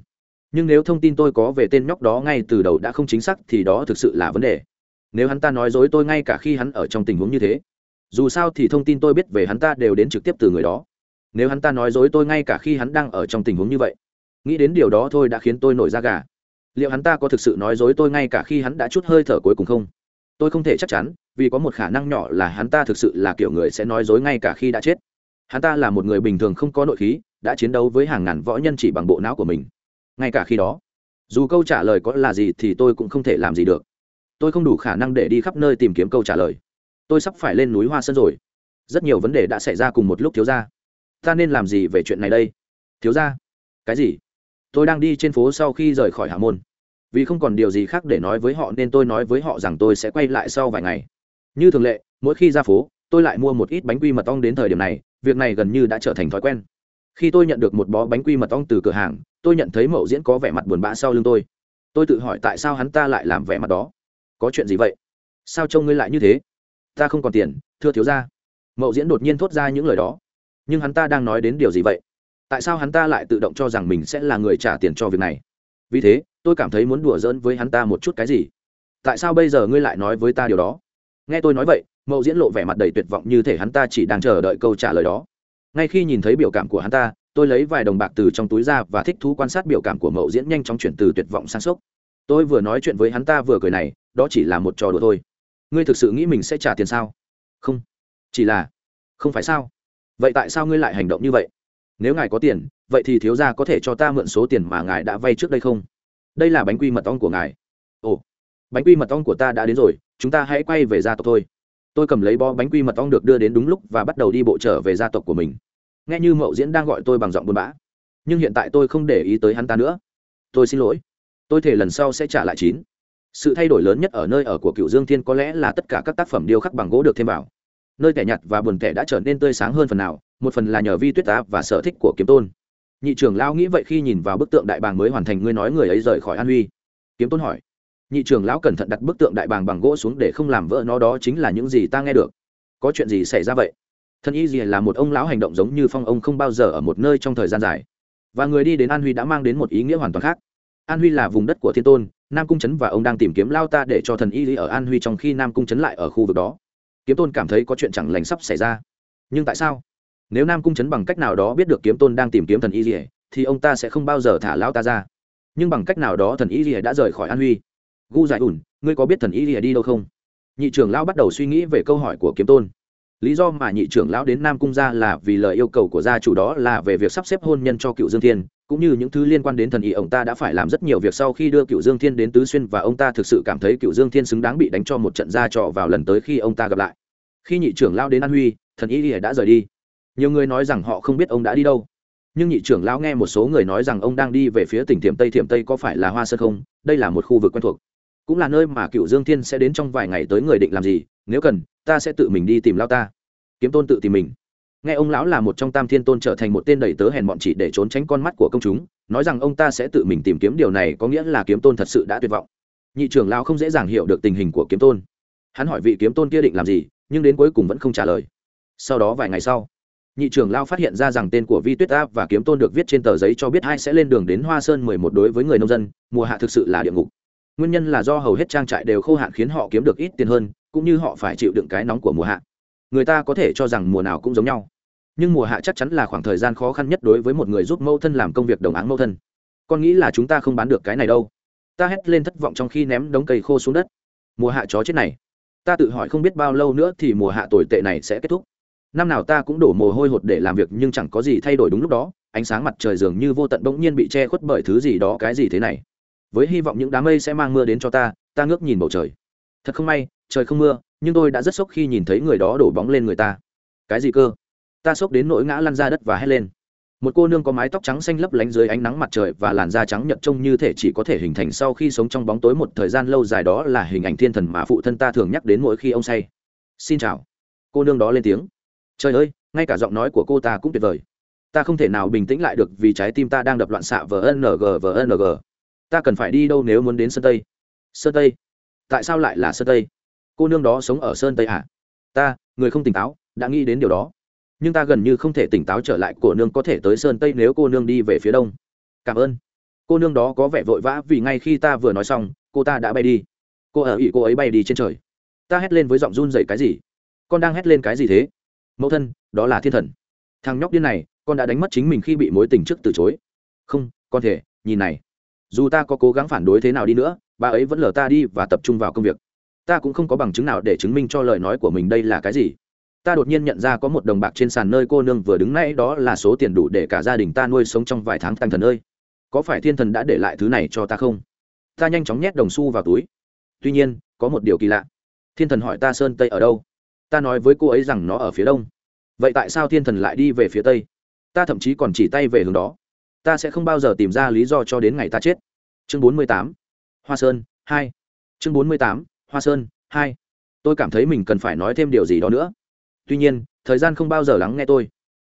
Nhưng nếu thông tin tôi có về tên nhóc đó ngay từ đầu đã không chính xác thì đó thực sự là vấn đề. Nếu hắn ta nói dối tôi ngay cả khi hắn ở trong tình huống như thế. Dù sao thì thông tin tôi biết về hắn ta đều đến trực tiếp từ người đó. Nếu hắn ta nói dối tôi ngay cả khi hắn đang ở trong tình huống như vậy. Nghĩ đến điều đó thôi đã khiến tôi nổi da gà. Liệu hắn ta có thực sự nói dối tôi ngay cả khi hắn đã chút hơi thở cuối cùng không? Tôi không thể chắc chắn, vì có một khả năng nhỏ là hắn ta thực sự là kiểu người sẽ nói dối ngay cả khi đã chết. Hắn ta là một người bình thường không có nội khí, đã chiến đấu với hàng ngàn võ nhân chỉ bằng bộ não của mình. Ngay cả khi đó, dù câu trả lời có là gì thì tôi cũng không thể làm gì được. Tôi không đủ khả năng để đi khắp nơi tìm kiếm câu trả lời. Tôi sắp phải lên núi hoa sơn rồi. Rất nhiều vấn đề đã xảy ra cùng một lúc thiếu ra ta nên làm gì về chuyện này đây? Thiếu ra cái gì? Tôi đang đi trên phố sau khi rời khỏi hạ môn vì không còn điều gì khác để nói với họ nên tôi nói với họ rằng tôi sẽ quay lại sau vài ngày. Như thường lệ, mỗi khi ra phố, tôi lại mua một ít bánh quy mật ong đến thời điểm này, việc này gần như đã trở thành thói quen. Khi tôi nhận được một bó bánh quy mật ong từ cửa hàng, tôi nhận thấy mậu diễn có vẻ mặt buồn bã sau lưng tôi. Tôi tự hỏi tại sao hắn ta lại làm vẻ mặt đó. Có chuyện gì vậy? Sao trông ngươi lại như thế? Ta không còn tiền, thưa thiếu ra mậu diễn đột nhiên thốt ra những lời đó. Nhưng hắn ta đang nói đến điều gì vậy? Tại sao hắn ta lại tự động cho rằng mình sẽ là người trả tiền cho việc này? Vì thế tôi cảm thấy muốn đùa giỡn với hắn ta một chút cái gì? Tại sao bây giờ ngươi lại nói với ta điều đó? Nghe tôi nói vậy, mậu diễn lộ vẻ mặt đầy tuyệt vọng như thể hắn ta chỉ đang chờ đợi câu trả lời đó. Ngay khi nhìn thấy biểu cảm của hắn ta, tôi lấy vài đồng bạc từ trong túi ra và thích thú quan sát biểu cảm của mậu diễn nhanh chóng chuyển từ tuyệt vọng sang sốc. Tôi vừa nói chuyện với hắn ta vừa cười này, đó chỉ là một trò đùa thôi. Ngươi thực sự nghĩ mình sẽ trả tiền sao? Không. Chỉ là, không phải sao? Vậy tại sao ngươi lại hành động như vậy? Nếu ngài có tiền, vậy thì thiếu gia có thể cho ta mượn số tiền mà ngài đã vay trước đây không? Đây là bánh quy mật ong của ngài. Ồ, bánh quy mật ong của ta đã đến rồi, chúng ta hãy quay về gia tộc thôi. Tôi cầm lấy bó bánh quy mật ong được đưa đến đúng lúc và bắt đầu đi bộ trở về gia tộc của mình. Nghe như mậu diễn đang gọi tôi bằng giọng buồn bã. Nhưng hiện tại tôi không để ý tới hắn ta nữa. Tôi xin lỗi. Tôi thể lần sau sẽ trả lại chín. Sự thay đổi lớn nhất ở nơi ở của cựu dương thiên có lẽ là tất cả các tác phẩm điêu khắc bằng gỗ được thêm vào. Nơi tẻ nhặt và buồn tẻ đã trở nên tươi sáng hơn phần nào, một phần là nhờ vi tuyết tá và sở thích của kiếm tôn nhị trưởng lão nghĩ vậy khi nhìn vào bức tượng đại bàng mới hoàn thành, ngươi nói người ấy rời khỏi an huy. Kiếm tôn hỏi. Nhị trưởng lão cẩn thận đặt bức tượng đại bàng bằng gỗ xuống để không làm vỡ nó, đó chính là những gì ta nghe được. Có chuyện gì xảy ra vậy? Thân y gì là một ông lão hành động giống như phong ông không bao giờ ở một nơi trong thời gian dài. Và người đi đến an huy đã mang đến một ý nghĩa hoàn toàn khác. An huy là vùng đất của thiên tôn, nam cung trấn và ông đang tìm kiếm lao ta để cho thần y lý ở an huy trong khi nam cung trấn lại ở khu vực đó. Kiếm tôn cảm thấy có chuyện chẳng lành sắp xảy ra. Nhưng tại sao? Nếu nam cung trấn bằng cách nào đó biết được kiếm tôn đang tìm kiếm thần y dỉa thì ông ta sẽ không bao giờ thả Lão ta ra. Nhưng bằng cách nào đó thần y dỉa đã rời khỏi an huy. Gu giải ủn, ngươi có biết thần y dỉa đi đâu không? Nhị trưởng lão bắt đầu suy nghĩ về câu hỏi của kiếm tôn. Lý do mà nhị trưởng lão đến nam cung ra là vì lời yêu cầu của gia chủ đó là về việc sắp xếp hôn nhân cho cựu dương thiên, cũng như những thứ liên quan đến thần y ông ta đã phải làm rất nhiều việc sau khi đưa cựu dương thiên đến tứ xuyên và ông ta thực sự cảm thấy cựu dương thiên xứng đáng bị đánh cho một trận ra trọ vào lần tới khi ông ta gặp lại. Khi nhị trưởng lão đến an huy, thần y đã rời đi nhiều người nói rằng họ không biết ông đã đi đâu. Nhưng nhị trưởng lão nghe một số người nói rằng ông đang đi về phía tỉnh thiểm tây thiểm tây có phải là hoa sơn không? Đây là một khu vực quen thuộc. Cũng là nơi mà cựu dương thiên sẽ đến trong vài ngày tới người định làm gì. Nếu cần, ta sẽ tự mình đi tìm lao ta. Kiếm tôn tự tìm mình. Nghe ông lão là một trong tam thiên tôn trở thành một tên đầy tớ hèn bọn chỉ để trốn tránh con mắt của công chúng, nói rằng ông ta sẽ tự mình tìm kiếm điều này có nghĩa là kiếm tôn thật sự đã tuyệt vọng. Nhị trưởng lão không dễ dàng hiểu được tình hình của kiếm tôn. Hắn hỏi vị kiếm tôn kia định làm gì, nhưng đến cuối cùng vẫn không trả lời. Sau đó vài ngày sau nhị trưởng lao phát hiện ra rằng tên của vi tuyết áp và kiếm tôn được viết trên tờ giấy cho biết hai sẽ lên đường đến hoa sơn mười một đối với người nông dân, mùa hạ thực sự là địa ngục. Nguyên nhân là do hầu hết trang trại đều khô hạn khiến họ kiếm được ít tiền hơn, cũng như họ phải chịu đựng cái nóng của mùa hạ. Người ta có thể cho rằng mùa nào cũng giống nhau. Nhưng mùa hạ chắc chắn là khoảng thời gian khó khăn nhất đối với một người giúp mẫu thân làm công việc đồng áng mẫu thân. Con nghĩ là chúng ta không bán được cái này đâu. Ta hét lên thất vọng trong khi ném đống cây khô xuống đất. Mùa hạ chó chết này. Ta tự hỏi không biết bao lâu nữa thì mùa hạ tồi tệ này sẽ kết thúc năm nào ta cũng đổ mồ hôi hột để làm việc nhưng chẳng có gì thay đổi đúng lúc đó, ánh sáng mặt trời dường như vô tận bỗng nhiên bị che khuất bởi thứ gì đó, cái gì thế này? Với hy vọng những đám mây sẽ mang mưa đến cho ta ta ngước nhìn bầu trời. Thật không may, trời không mưa, nhưng tôi đã rất sốc khi nhìn thấy người đó đổ bóng lên người ta. Cái gì cơ? Ta sốc đến nỗi ngã lăn ra đất và hét lên. Một cô nương có mái tóc trắng xanh lấp lánh dưới ánh nắng mặt trời và làn da trắng nhợt trông như thể chỉ có thể hình thành sau khi sống trong bóng tối một thời gian lâu dài đó là hình ảnh thiên thần mà phụ thân ta thường nhắc đến mỗi khi ông say. Xin chào. Cô nương đó lên tiếng trời ơi, ngay cả giọng nói của cô ta cũng tuyệt vời. Ta không thể nào bình tĩnh lại được vì trái tim ta đang đập loạn xạ vng vng ta cần phải đi đâu nếu muốn đến sơn tây? Sơn tây? Tại sao lại là sơn tây? Cô nương đó sống ở sơn tây à? ta, người không tỉnh táo, đã nghĩ đến điều đó. Nhưng ta gần như không thể tỉnh táo trở lại của nương có thể tới sơn tây nếu cô nương đi về phía đông. Cảm ơn. Cô nương đó có vẻ vội vã vì ngay khi ta vừa nói xong, cô ta đã bay đi. Cô ở ỵ cô ấy bay đi trên trời. Ta hét lên với giọng run dậy cái gì? Con đang hét lên cái gì thế? Mẫu thân, đó là thiên thần. Thằng nhóc điên này, con đã đánh mất chính mình khi bị mối tình trước từ chối. Không, con thể, nhìn này. Dù ta có cố gắng phản đối thế nào đi nữa, bà ấy vẫn lờ ta đi và tập trung vào công việc. Ta cũng không có bằng chứng nào để chứng minh cho lời nói của mình đây là cái gì. Ta đột nhiên nhận ra có một đồng bạc trên sàn nơi cô nương vừa đứng nãy, đó là số tiền đủ để cả gia đình ta nuôi sống trong vài tháng tăng thần ơi. Có phải thiên thần đã để lại thứ này cho ta không? Ta nhanh chóng nhét đồng xu vào túi. Tuy nhiên, có một điều kỳ lạ. Thiên thần hỏi ta sơn tây ở đâu? Ta nói với cô ấy rằng nó ở phía đông. Vậy tại sao thiên thần lại đi về phía tây? Ta thậm chí còn chỉ tay về hướng đó. Ta sẽ không bao giờ tìm ra lý do cho đến ngày ta chết. Chương bốn mươi tám, hoa sơn hai. Chương bốn mươi tám, hoa sơn hai. Tôi cảm thấy mình cần phải nói thêm điều gì đó nữa. Tuy nhiên, thời gian không bao giờ lắng nghe tôi.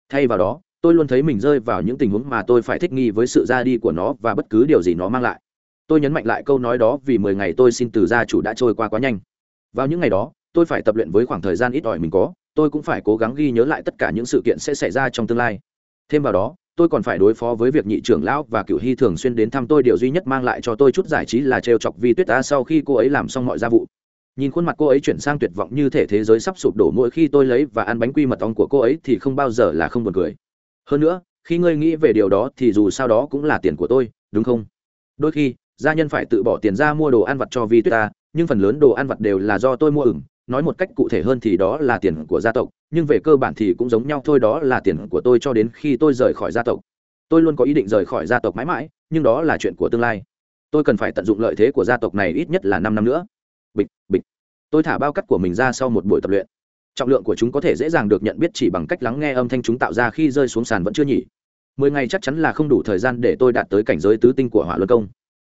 Thay vào đó, tôi luôn thấy mình rơi vào những tình huống mà tôi phải thích nghi với sự ra đi của nó và bất cứ điều gì nó mang lại. Tôi nhấn mạnh lại câu nói đó vì mười ngày tôi xin từ gia chủ đã trôi qua quá nhanh. Vào những ngày đó tôi phải tập luyện với khoảng thời gian ít ỏi mình có, tôi cũng phải cố gắng ghi nhớ lại tất cả những sự kiện sẽ xảy ra trong tương lai. Thêm vào đó, tôi còn phải đối phó với việc nhị trưởng lão và cựu hy thường xuyên đến thăm tôi, điều duy nhất mang lại cho tôi chút giải trí là trêu chọc vi tuyết ta sau khi cô ấy làm xong mọi gia vụ. Nhìn khuôn mặt cô ấy chuyển sang tuyệt vọng như thể thế giới sắp sụp đổ mỗi khi tôi lấy và ăn bánh quy mật ong của cô ấy thì không bao giờ là không buồn cười. Hơn nữa, khi ngươi nghĩ về điều đó thì dù sao đó cũng là tiền của tôi, đúng không? Đôi khi, gia nhân phải tự bỏ tiền ra mua đồ ăn vặt cho vi tuyết ta nhưng phần lớn đồ ăn vặt đều là do tôi mua ửng nói một cách cụ thể hơn thì đó là tiền của gia tộc, nhưng về cơ bản thì cũng giống nhau, thôi đó là tiền của tôi cho đến khi tôi rời khỏi gia tộc. Tôi luôn có ý định rời khỏi gia tộc mãi mãi, nhưng đó là chuyện của tương lai. Tôi cần phải tận dụng lợi thế của gia tộc này ít nhất là năm năm nữa. Bịch bịch. Tôi thả bao cắt của mình ra sau một buổi tập luyện. Trọng lượng của chúng có thể dễ dàng được nhận biết chỉ bằng cách lắng nghe âm thanh chúng tạo ra khi rơi xuống sàn vẫn chưa nhỉ. Mười ngày chắc chắn là không đủ thời gian để tôi đạt tới cảnh giới tứ tinh của hỏa luân công.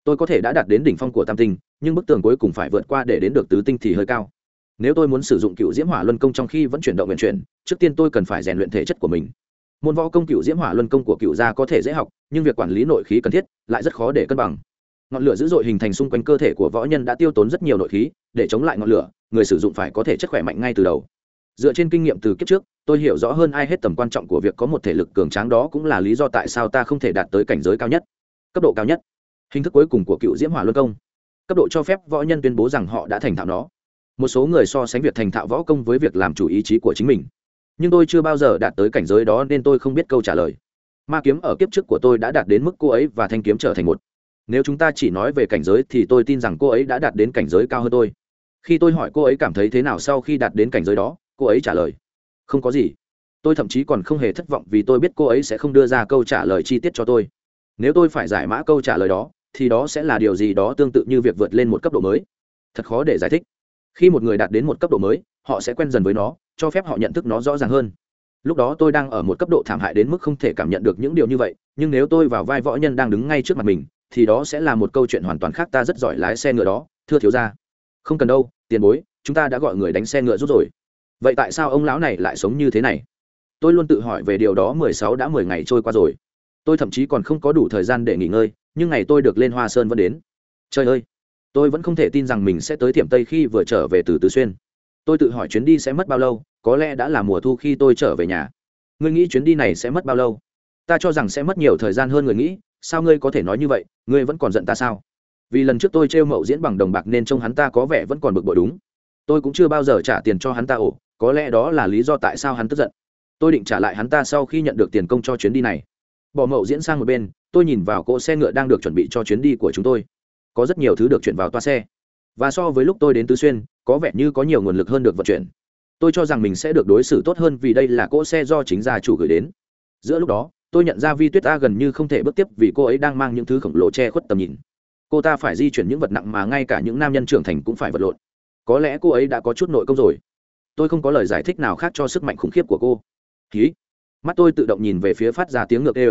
Tôi có thể đã đạt đến đỉnh phong của tam tinh, nhưng bức tường cuối cùng phải vượt qua để đến được tứ tinh thì hơi cao nếu tôi muốn sử dụng cựu diễm hỏa luân công trong khi vẫn chuyển động nguyện chuyển, trước tiên tôi cần phải rèn luyện thể chất của mình. Môn võ công cựu diễm hỏa luân công của cựu gia có thể dễ học, nhưng việc quản lý nội khí cần thiết, lại rất khó để cân bằng. Ngọn lửa dữ dội hình thành xung quanh cơ thể của võ nhân đã tiêu tốn rất nhiều nội khí, để chống lại ngọn lửa, người sử dụng phải có thể chất khỏe mạnh ngay từ đầu. Dựa trên kinh nghiệm từ kiếp trước, tôi hiểu rõ hơn ai hết tầm quan trọng của việc có một thể lực cường tráng đó cũng là lý do tại sao ta không thể đạt tới cảnh giới cao nhất. Cấp độ cao nhất. Hình thức cuối cùng của cựu diễm hỏa luân công. Cấp độ cho phép võ nhân tuyên bố rằng họ đã thành thạo nó một số người so sánh việc thành thạo võ công với việc làm chủ ý chí của chính mình. Nhưng tôi chưa bao giờ đạt tới cảnh giới đó nên tôi không biết câu trả lời. Ma kiếm ở kiếp trước của tôi đã đạt đến mức cô ấy và thanh kiếm trở thành một. Nếu chúng ta chỉ nói về cảnh giới thì tôi tin rằng cô ấy đã đạt đến cảnh giới cao hơn tôi. Khi tôi hỏi cô ấy cảm thấy thế nào sau khi đạt đến cảnh giới đó, cô ấy trả lời, không có gì. Tôi thậm chí còn không hề thất vọng vì tôi biết cô ấy sẽ không đưa ra câu trả lời chi tiết cho tôi. Nếu tôi phải giải mã câu trả lời đó, thì đó sẽ là điều gì đó tương tự như việc vượt lên một cấp độ mới. Thật khó để giải thích khi một người đạt đến một cấp độ mới, họ sẽ quen dần với nó, cho phép họ nhận thức nó rõ ràng hơn. Lúc đó tôi đang ở một cấp độ thảm hại đến mức không thể cảm nhận được những điều như vậy, nhưng nếu tôi vào vai võ nhân đang đứng ngay trước mặt mình, thì đó sẽ là một câu chuyện hoàn toàn khác ta rất giỏi lái xe ngựa đó, thưa thiếu gia. Không cần đâu, tiền bối, chúng ta đã gọi người đánh xe ngựa rút rồi. Vậy tại sao ông lão này lại sống như thế này? Tôi luôn tự hỏi về điều đó mười sáu đã mười ngày trôi qua rồi. Tôi thậm chí còn không có đủ thời gian để nghỉ ngơi, nhưng ngày tôi được lên hoa sơn vẫn đến. Trời ơi! Tôi vẫn không thể tin rằng mình sẽ tới thiểm tây khi vừa trở về từ tứ xuyên. Tôi tự hỏi chuyến đi sẽ mất bao lâu, có lẽ đã là mùa thu khi tôi trở về nhà. Ngươi nghĩ chuyến đi này sẽ mất bao lâu? Ta cho rằng sẽ mất nhiều thời gian hơn người nghĩ, sao ngươi có thể nói như vậy? Ngươi vẫn còn giận ta sao? Vì lần trước tôi trêu mậu diễn bằng đồng bạc nên trông hắn ta có vẻ vẫn còn bực bội đúng. Tôi cũng chưa bao giờ trả tiền cho hắn ta ổ, có lẽ đó là lý do tại sao hắn tức giận. Tôi định trả lại hắn ta sau khi nhận được tiền công cho chuyến đi này. Bỏ mậu diễn sang một bên, tôi nhìn vào cỗ xe ngựa đang được chuẩn bị cho chuyến đi của chúng tôi có rất nhiều thứ được chuyển vào toa xe. Và so với lúc tôi đến tứ xuyên, có vẻ như có nhiều nguồn lực hơn được vận chuyển. Tôi cho rằng mình sẽ được đối xử tốt hơn vì đây là cỗ xe do chính gia chủ gửi đến. Giữa lúc đó, tôi nhận ra vi tuyết ta gần như không thể bước tiếp vì cô ấy đang mang những thứ khổng lồ che khuất tầm nhìn. Cô ta phải di chuyển những vật nặng mà ngay cả những nam nhân trưởng thành cũng phải vật lộn. Có lẽ cô ấy đã có chút nội công rồi. Tôi không có lời giải thích nào khác cho sức mạnh khủng khiếp của cô. Ký. Mắt tôi tự động nhìn về phía phát ra tiếng ngược ê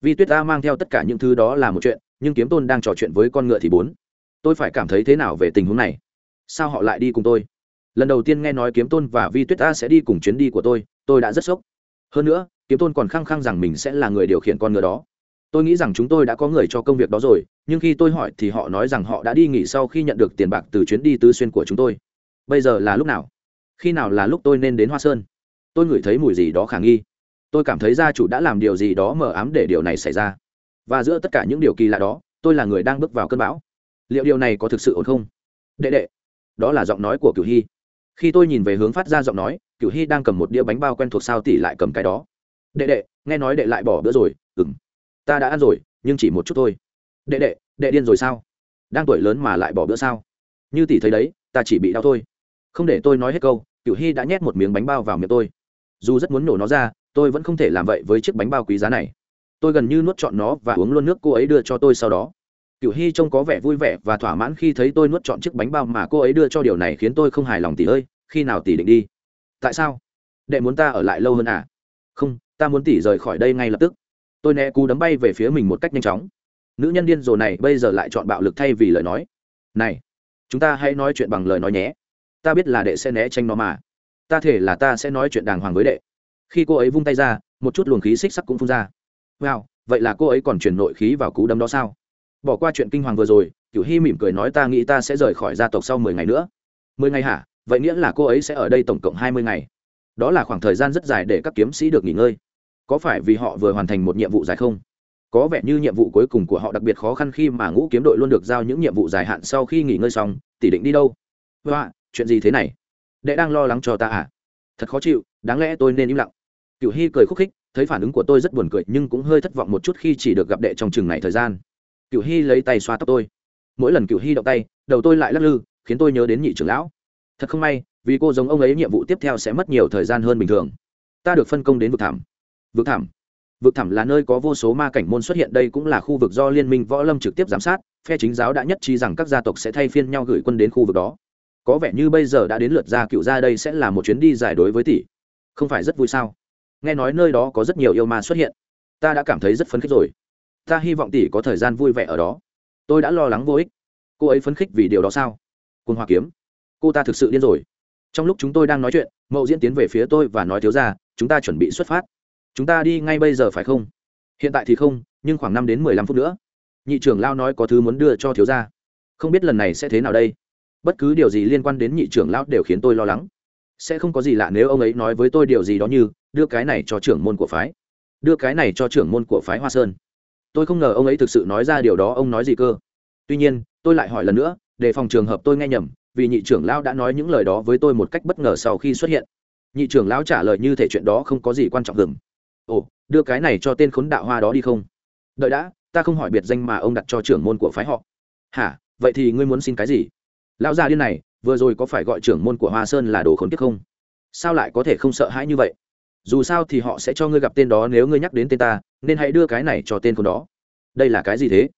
Vi tuyết ta mang theo tất cả những thứ đó là một chuyện nhưng kiếm tôn đang trò chuyện với con ngựa thì bốn. Tôi phải cảm thấy thế nào về tình huống này? Sao họ lại đi cùng tôi? Lần đầu tiên nghe nói kiếm tôn và vi tuyết ta sẽ đi cùng chuyến đi của tôi tôi đã rất sốc. Hơn nữa, kiếm tôn còn khăng khăng rằng mình sẽ là người điều khiển con ngựa đó. Tôi nghĩ rằng chúng tôi đã có người cho công việc đó rồi, nhưng khi tôi hỏi thì họ nói rằng họ đã đi nghỉ sau khi nhận được tiền bạc từ chuyến đi tứ xuyên của chúng tôi. Bây giờ là lúc nào? Khi nào là lúc tôi nên đến hoa sơn? Tôi ngửi thấy mùi gì đó khả nghi. Tôi cảm thấy gia chủ đã làm điều gì đó mờ ám để điều này xảy ra và giữa tất cả những điều kỳ lạ đó, tôi là người đang bước vào cơn bão. Liệu điều này có thực sự ổn không? Đệ đệ, đó là giọng nói của cửu hy. Khi tôi nhìn về hướng phát ra giọng nói, cửu hy đang cầm một đĩa bánh bao quen thuộc sao tỷ lại cầm cái đó. Đệ đệ, nghe nói đệ lại bỏ bữa rồi. Ừng ta đã ăn rồi, nhưng chỉ một chút thôi. Đệ đệ đệ điên rồi sao? Đang tuổi lớn mà lại bỏ bữa sao? Như tỷ thấy đấy, ta chỉ bị đau thôi. Không để tôi nói hết câu, cửu hy đã nhét một miếng bánh bao vào miệng tôi. Dù rất muốn nổ nó ra, tôi vẫn không thể làm vậy với chiếc bánh bao quý giá này tôi gần như nuốt trọn nó và uống luôn nước cô ấy đưa cho tôi sau đó. Cựu hy trông có vẻ vui vẻ và thỏa mãn khi thấy tôi nuốt trọn chiếc bánh bao mà cô ấy đưa cho điều này khiến tôi không hài lòng tỷ ơi, khi nào tỷ định đi? Tại sao? Đệ muốn ta ở lại lâu hơn à? Không, ta muốn tỷ rời khỏi đây ngay lập tức. Tôi né cú đấm bay về phía mình một cách nhanh chóng. Nữ nhân điên rồ này bây giờ lại chọn bạo lực thay vì lời nói. Này, chúng ta hãy nói chuyện bằng lời nói nhé. Ta biết là đệ sẽ né tránh nó mà. Ta thể là ta sẽ nói chuyện đàng hoàng với đệ. Khi cô ấy vung tay ra, một chút luồng khí xích sắc cũng phun ra wow, vậy là cô ấy còn truyền nội khí vào cú đấm đó sao? Bỏ qua chuyện kinh hoàng vừa rồi, cửu hy mỉm cười nói ta nghĩ ta sẽ rời khỏi gia tộc sau mười ngày nữa. Mười ngày hả? Vậy nghĩa là cô ấy sẽ ở đây tổng cộng hai mươi ngày. Đó là khoảng thời gian rất dài để các kiếm sĩ được nghỉ ngơi. Có phải vì họ vừa hoàn thành một nhiệm vụ dài không? Có vẻ như nhiệm vụ cuối cùng của họ đặc biệt khó khăn khi mà ngũ kiếm đội luôn được giao những nhiệm vụ dài hạn sau khi nghỉ ngơi xong, tỷ định đi đâu? Hoa, chuyện gì thế này? Đệ đang lo lắng cho ta à? Thật khó chịu, đáng lẽ tôi nên im lặng. Cựu hy cười khúc khích thấy phản ứng của tôi rất buồn cười, nhưng cũng hơi thất vọng một chút khi chỉ được gặp đệ trong chừng này thời gian. Cựu hy lấy tay xoa tóc tôi. Mỗi lần cựu hy động tay, đầu tôi lại lắc lư, khiến tôi nhớ đến nhị trưởng lão. Thật không may, vì cô giống ông ấy, nhiệm vụ tiếp theo sẽ mất nhiều thời gian hơn bình thường. Ta được phân công đến vực thảm vực thảm vực thảm là nơi có vô số ma cảnh môn xuất hiện, đây cũng là khu vực do liên minh võ lâm trực tiếp giám sát. Phe chính giáo đã nhất trí rằng các gia tộc sẽ thay phiên nhau gửi quân đến khu vực đó. Có vẻ như bây giờ đã đến lượt gia cựu gia đây sẽ là một chuyến đi dài đối với tỷ. Không phải rất vui sao? Nghe nói nơi đó có rất nhiều yêu ma xuất hiện. Ta đã cảm thấy rất phấn khích rồi. Ta hy vọng tỷ có thời gian vui vẻ ở đó. Tôi đã lo lắng vô ích. Cô ấy phấn khích vì điều đó sao? Quân hoa kiếm. Cô ta thực sự điên rồi. Trong lúc chúng tôi đang nói chuyện, mậu diễn tiến về phía tôi và nói thiếu ra, chúng ta chuẩn bị xuất phát. Chúng ta đi ngay bây giờ phải không? Hiện tại thì không, nhưng khoảng năm đến mười lăm phút nữa. Nhị trưởng lao nói có thứ muốn đưa cho thiếu gia không biết lần này sẽ thế nào đây? Bất cứ điều gì liên quan đến nhị trưởng lão đều khiến tôi lo lắng sẽ không có gì lạ nếu ông ấy nói với tôi điều gì đó như, đưa cái này cho trưởng môn của phái. Đưa cái này cho trưởng môn của phái hoa sơn. Tôi không ngờ ông ấy thực sự nói ra điều đó, ông nói gì cơ? Tuy nhiên, tôi lại hỏi lần nữa, để phòng trường hợp tôi nghe nhầm, vì nhị trưởng lão đã nói những lời đó với tôi một cách bất ngờ sau khi xuất hiện. Nhị trưởng lão trả lời như thể chuyện đó không có gì quan trọng gừng ồ, đưa cái này cho tên khốn đạo hoa đó đi không? Đợi đã, ta không hỏi biệt danh mà ông đặt cho trưởng môn của phái họ. Hả, vậy thì ngươi muốn xin cái gì? Lão già điên này vừa rồi có phải gọi trưởng môn của hoa sơn là đồ khốn kiếp không? Sao lại có thể không sợ hãi như vậy? Dù sao thì họ sẽ cho ngươi gặp tên đó nếu ngươi nhắc đến tên ta, nên hãy đưa cái này cho tên con đó. Đây là cái gì thế?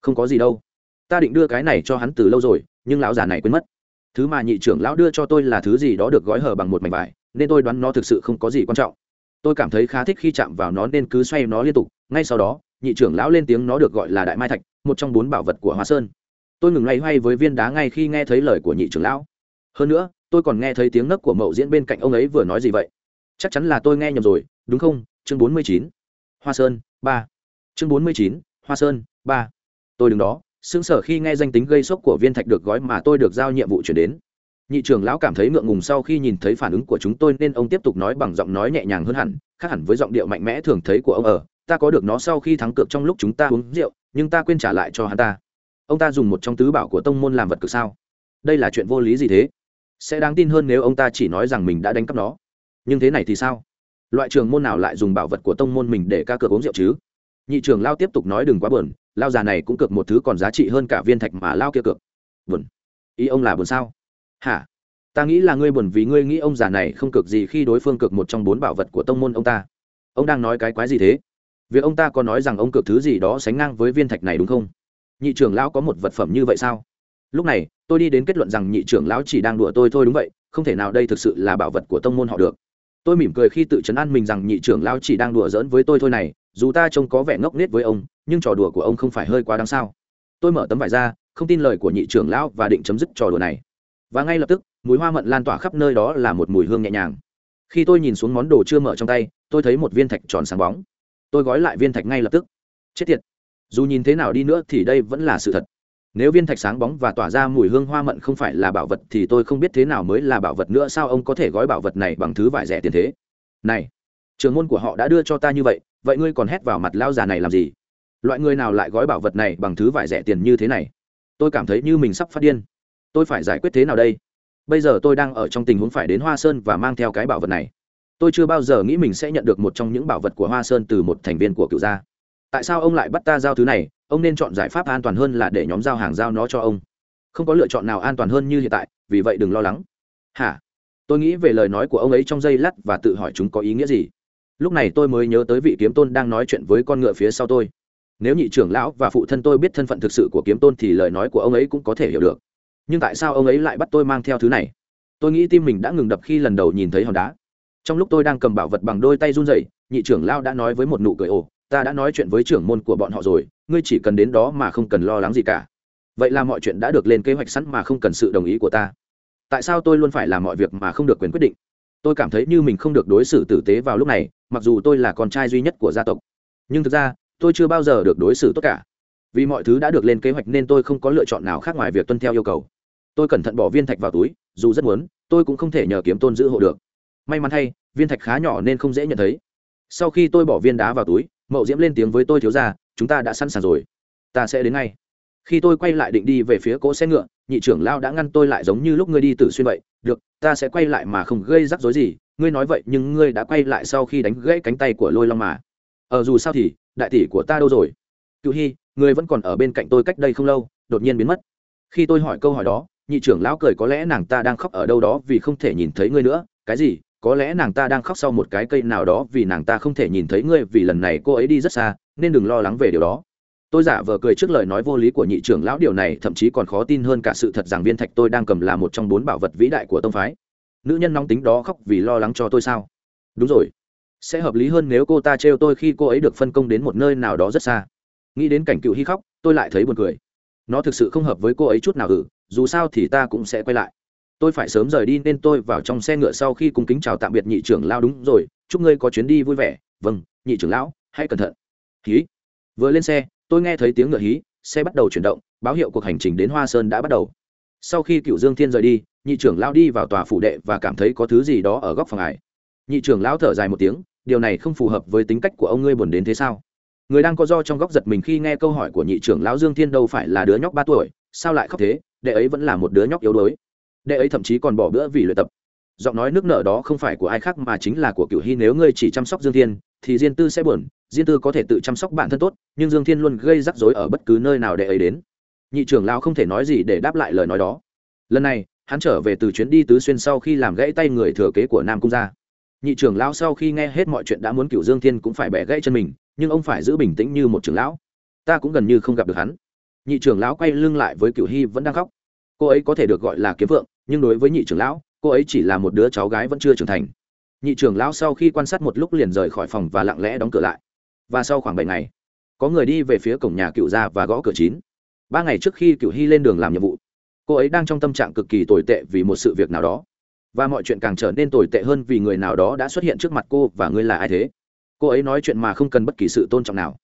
Không có gì đâu. Ta định đưa cái này cho hắn từ lâu rồi, nhưng lão già này quên mất. Thứ mà nhị trưởng lão đưa cho tôi là thứ gì đó được gói hở bằng một mảnh vải, nên tôi đoán nó thực sự không có gì quan trọng. Tôi cảm thấy khá thích khi chạm vào nó nên cứ xoay nó liên tục. Ngay sau đó, nhị trưởng lão lên tiếng nó được gọi là đại mai thạch, một trong bốn bảo vật của hoa sơn tôi ngừng loay hoay với viên đá ngay khi nghe thấy lời của nhị trưởng lão. Hơn nữa, tôi còn nghe thấy tiếng nấc của mậu diễn bên cạnh ông ấy vừa nói gì vậy? Chắc chắn là tôi nghe nhầm rồi, đúng không? Chương bốn mươi chín. Hoa sơn, ba. Chương bốn mươi chín, hoa sơn, ba. Tôi đứng đó, sững sờ khi nghe danh tính gây sốc của viên thạch được gói mà tôi được giao nhiệm vụ chuyển đến. Nhị trưởng lão cảm thấy ngượng ngùng sau khi nhìn thấy phản ứng của chúng tôi nên ông tiếp tục nói bằng giọng nói nhẹ nhàng hơn hẳn, khác hẳn với giọng điệu mạnh mẽ thường thấy của ông ở. Ta có được nó sau khi thắng cược trong lúc chúng ta uống rượu, nhưng ta quên trả lại cho hắn ta ông ta dùng một trong tứ bảo của tông môn làm vật cực sao? Đây là chuyện vô lý gì thế? Sẽ đáng tin hơn nếu ông ta chỉ nói rằng mình đã đánh cắp nó. Nhưng thế này thì sao? Loại trường môn nào lại dùng bảo vật của tông môn mình để ca cược uống rượu chứ? Nhị trưởng lao tiếp tục nói đừng quá buồn, lao già này cũng cược một thứ còn giá trị hơn cả viên thạch mà lao kia cược. Buồn. Ý ông là buồn sao? Hả? Ta nghĩ là ngươi buồn vì ngươi nghĩ ông già này không cược gì khi đối phương cược một trong bốn bảo vật của tông môn ông ta. Ông đang nói cái quái gì thế? Việc ông ta có nói rằng ông cược thứ gì đó sánh ngang với viên thạch này đúng không? Nhị trưởng lão có một vật phẩm như vậy sao? Lúc này, tôi đi đến kết luận rằng nhị trưởng lão chỉ đang đùa tôi thôi đúng vậy, không thể nào đây thực sự là bảo vật của tông môn họ được. Tôi mỉm cười khi tự chấn an mình rằng nhị trưởng lão chỉ đang đùa giỡn với tôi thôi này, dù ta trông có vẻ ngốc nghếch với ông, nhưng trò đùa của ông không phải hơi quá đáng sao? Tôi mở tấm vải ra, không tin lời của nhị trưởng lão và định chấm dứt trò đùa này. Và ngay lập tức, mùi hoa mận lan tỏa khắp nơi đó là một mùi hương nhẹ nhàng. Khi tôi nhìn xuống món đồ chưa mở trong tay, tôi thấy một viên thạch tròn sáng bóng. Tôi gói lại viên thạch ngay lập tức. Chết tiệt! Dù nhìn thế nào đi nữa thì đây vẫn là sự thật. Nếu viên thạch sáng bóng và tỏa ra mùi hương hoa mận không phải là bảo vật thì tôi không biết thế nào mới là bảo vật nữa, sao ông có thể gói bảo vật này bằng thứ vải rẻ tiền thế? Này trường môn của họ đã đưa cho ta như vậy vậy ngươi còn hét vào mặt lao già này làm gì? Loại người nào lại gói bảo vật này bằng thứ vải rẻ tiền như thế này? Tôi cảm thấy như mình sắp phát điên. Tôi phải giải quyết thế nào đây? Bây giờ tôi đang ở trong tình huống phải đến hoa sơn và mang theo cái bảo vật này. Tôi chưa bao giờ nghĩ mình sẽ nhận được một trong những bảo vật của hoa sơn từ một thành viên của cựu gia tại sao ông lại bắt ta giao thứ này? Ông nên chọn giải pháp an toàn hơn là để nhóm giao hàng giao nó cho ông. Không có lựa chọn nào an toàn hơn như hiện tại, vì vậy đừng lo lắng. Hả? Tôi nghĩ về lời nói của ông ấy trong giây lát và tự hỏi chúng có ý nghĩa gì. Lúc này tôi mới nhớ tới vị kiếm tôn đang nói chuyện với con ngựa phía sau tôi. Nếu nhị trưởng lão và phụ thân tôi biết thân phận thực sự của kiếm tôn thì lời nói của ông ấy cũng có thể hiểu được. Nhưng tại sao ông ấy lại bắt tôi mang theo thứ này? Tôi nghĩ tim mình đã ngừng đập khi lần đầu nhìn thấy hòn đá. Trong lúc tôi đang cầm bảo vật bằng đôi tay run rẩy, nhị trưởng lão đã nói với một nụ cười ồ ta đã nói chuyện với trưởng môn của bọn họ rồi, ngươi chỉ cần đến đó mà không cần lo lắng gì cả. Vậy là mọi chuyện đã được lên kế hoạch sẵn mà không cần sự đồng ý của ta. Tại sao tôi luôn phải làm mọi việc mà không được quyền quyết định? Tôi cảm thấy như mình không được đối xử tử tế vào lúc này, mặc dù tôi là con trai duy nhất của gia tộc. Nhưng thực ra, tôi chưa bao giờ được đối xử tốt cả. Vì mọi thứ đã được lên kế hoạch nên tôi không có lựa chọn nào khác ngoài việc tuân theo yêu cầu. Tôi cẩn thận bỏ viên thạch vào túi, dù rất muốn, tôi cũng không thể nhờ kiếm tôn giữ hộ được. May mắn thay, viên thạch khá nhỏ nên không dễ nhận thấy. Sau khi tôi bỏ viên đá vào túi mậu diễm lên tiếng với tôi thiếu ra chúng ta đã sẵn sàng rồi. Ta sẽ đến ngay. Khi tôi quay lại định đi về phía cỗ xe ngựa nhị trưởng lao đã ngăn tôi lại giống như lúc ngươi đi tử xuyên vậy. Được ta sẽ quay lại mà không gây rắc rối gì. Ngươi nói vậy nhưng ngươi đã quay lại sau khi đánh gãy cánh tay của lôi long mà. Ở ờ, dù sao thì đại tỷ của ta đâu rồi? Cựu hy ngươi vẫn còn ở bên cạnh tôi cách đây không lâu đột nhiên biến mất. Khi tôi hỏi câu hỏi đó nhị trưởng lão cười có lẽ nàng ta đang khóc ở đâu đó vì không thể nhìn thấy ngươi nữa. Cái gì? Có lẽ nàng ta đang khóc sau một cái cây nào đó vì nàng ta không thể nhìn thấy ngươi, vì lần này cô ấy đi rất xa, nên đừng lo lắng về điều đó. Tôi giả vờ cười trước lời nói vô lý của nhị trưởng lão, điều này thậm chí còn khó tin hơn cả sự thật rằng viên thạch tôi đang cầm là một trong bốn bảo vật vĩ đại của tông phái. Nữ nhân nóng tính đó khóc vì lo lắng cho tôi sao? Đúng rồi. Sẽ hợp lý hơn nếu cô ta trêu tôi khi cô ấy được phân công đến một nơi nào đó rất xa. Nghĩ đến cảnh cựu hy khóc, tôi lại thấy buồn cười. Nó thực sự không hợp với cô ấy chút nào ử dù sao thì ta cũng sẽ quay lại tôi phải sớm rời đi nên tôi vào trong xe ngựa sau khi cung kính chào tạm biệt nhị trưởng lao đúng rồi, chúc ngươi có chuyến đi vui vẻ. Vâng nhị trưởng lão, hãy cẩn thận. Hí. Vừa lên xe, tôi nghe thấy tiếng ngựa hí, xe bắt đầu chuyển động, báo hiệu cuộc hành trình đến hoa sơn đã bắt đầu. Sau khi cựu dương thiên rời đi, nhị trưởng lao đi vào tòa phủ đệ và cảm thấy có thứ gì đó ở góc phòng ải. Nhị trưởng lão thở dài một tiếng, điều này không phù hợp với tính cách của ông ngươi buồn đến thế sao? Người đang có do trong góc giật mình khi nghe câu hỏi của nhị trưởng lão dương thiên đâu phải là đứa nhóc ba tuổi, sao lại khóc thế? Đệ ấy vẫn là một đứa nhóc yếu đuối đệ ấy thậm chí còn bỏ bữa vì luyện tập. Giọng nói nước nở đó không phải của ai khác mà chính là của cựu hy. Nếu ngươi chỉ chăm sóc dương thiên, thì diên tư sẽ buồn. Diên tư có thể tự chăm sóc bản thân tốt, nhưng dương thiên luôn gây rắc rối ở bất cứ nơi nào đệ ấy đến. Nhị trưởng lão không thể nói gì để đáp lại lời nói đó. Lần này, hắn trở về từ chuyến đi tứ xuyên sau khi làm gãy tay người thừa kế của nam cung gia. Nhị trưởng lão sau khi nghe hết mọi chuyện đã muốn cựu dương thiên cũng phải bẻ gãy chân mình, nhưng ông phải giữ bình tĩnh như một trưởng lão. Ta cũng gần như không gặp được hắn. Nhị trưởng lão quay lưng lại với cựu hy vẫn đang khóc. Cô ấy có thể được gọi là kiếm vượng nhưng đối với nhị trưởng lão, cô ấy chỉ là một đứa cháu gái vẫn chưa trưởng thành. Nhị trưởng lão sau khi quan sát một lúc liền rời khỏi phòng và lặng lẽ đóng cửa lại. Và sau khoảng bảy ngày, có người đi về phía cổng nhà cựu gia và gõ cửa chín. Ba ngày trước khi cựu hy lên đường làm nhiệm vụ, cô ấy đang trong tâm trạng cực kỳ tồi tệ vì một sự việc nào đó. Và mọi chuyện càng trở nên tồi tệ hơn vì người nào đó đã xuất hiện trước mặt cô và ngươi là ai thế? Cô ấy nói chuyện mà không cần bất kỳ sự tôn trọng nào.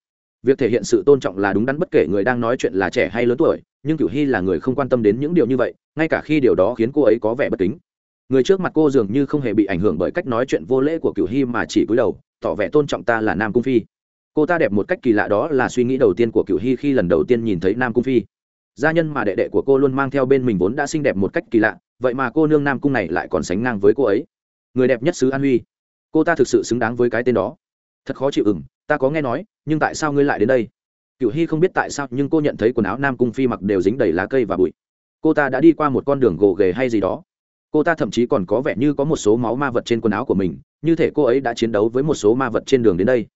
Việc thể hiện sự tôn trọng là đúng đắn bất kể người đang nói chuyện là trẻ hay lớn tuổi nhưng cựu hy là người không quan tâm đến những điều như vậy ngay cả khi điều đó khiến cô ấy có vẻ bất kính người trước mặt cô dường như không hề bị ảnh hưởng bởi cách nói chuyện vô lễ của cựu hy mà chỉ cúi đầu tỏ vẻ tôn trọng ta là nam cung phi cô ta đẹp một cách kỳ lạ đó là suy nghĩ đầu tiên của cựu hy khi lần đầu tiên nhìn thấy nam cung phi gia nhân mà đệ đệ của cô luôn mang theo bên mình vốn đã xinh đẹp một cách kỳ lạ vậy mà cô nương nam cung này lại còn sánh ngang với cô ấy người đẹp nhất xứ an huy cô ta thực sự xứng đáng với cái tên đó thật khó chịu ừng ta có nghe nói nhưng tại sao ngươi lại đến đây cựu hy không biết tại sao, nhưng cô nhận thấy quần áo nam cung phi mặc đều dính đầy lá cây và bụi. Cô ta đã đi qua một con đường gồ ghề hay gì đó. Cô ta thậm chí còn có vẻ như có một số máu ma vật trên quần áo của mình, như thể cô ấy đã chiến đấu với một số ma vật trên đường đến đây.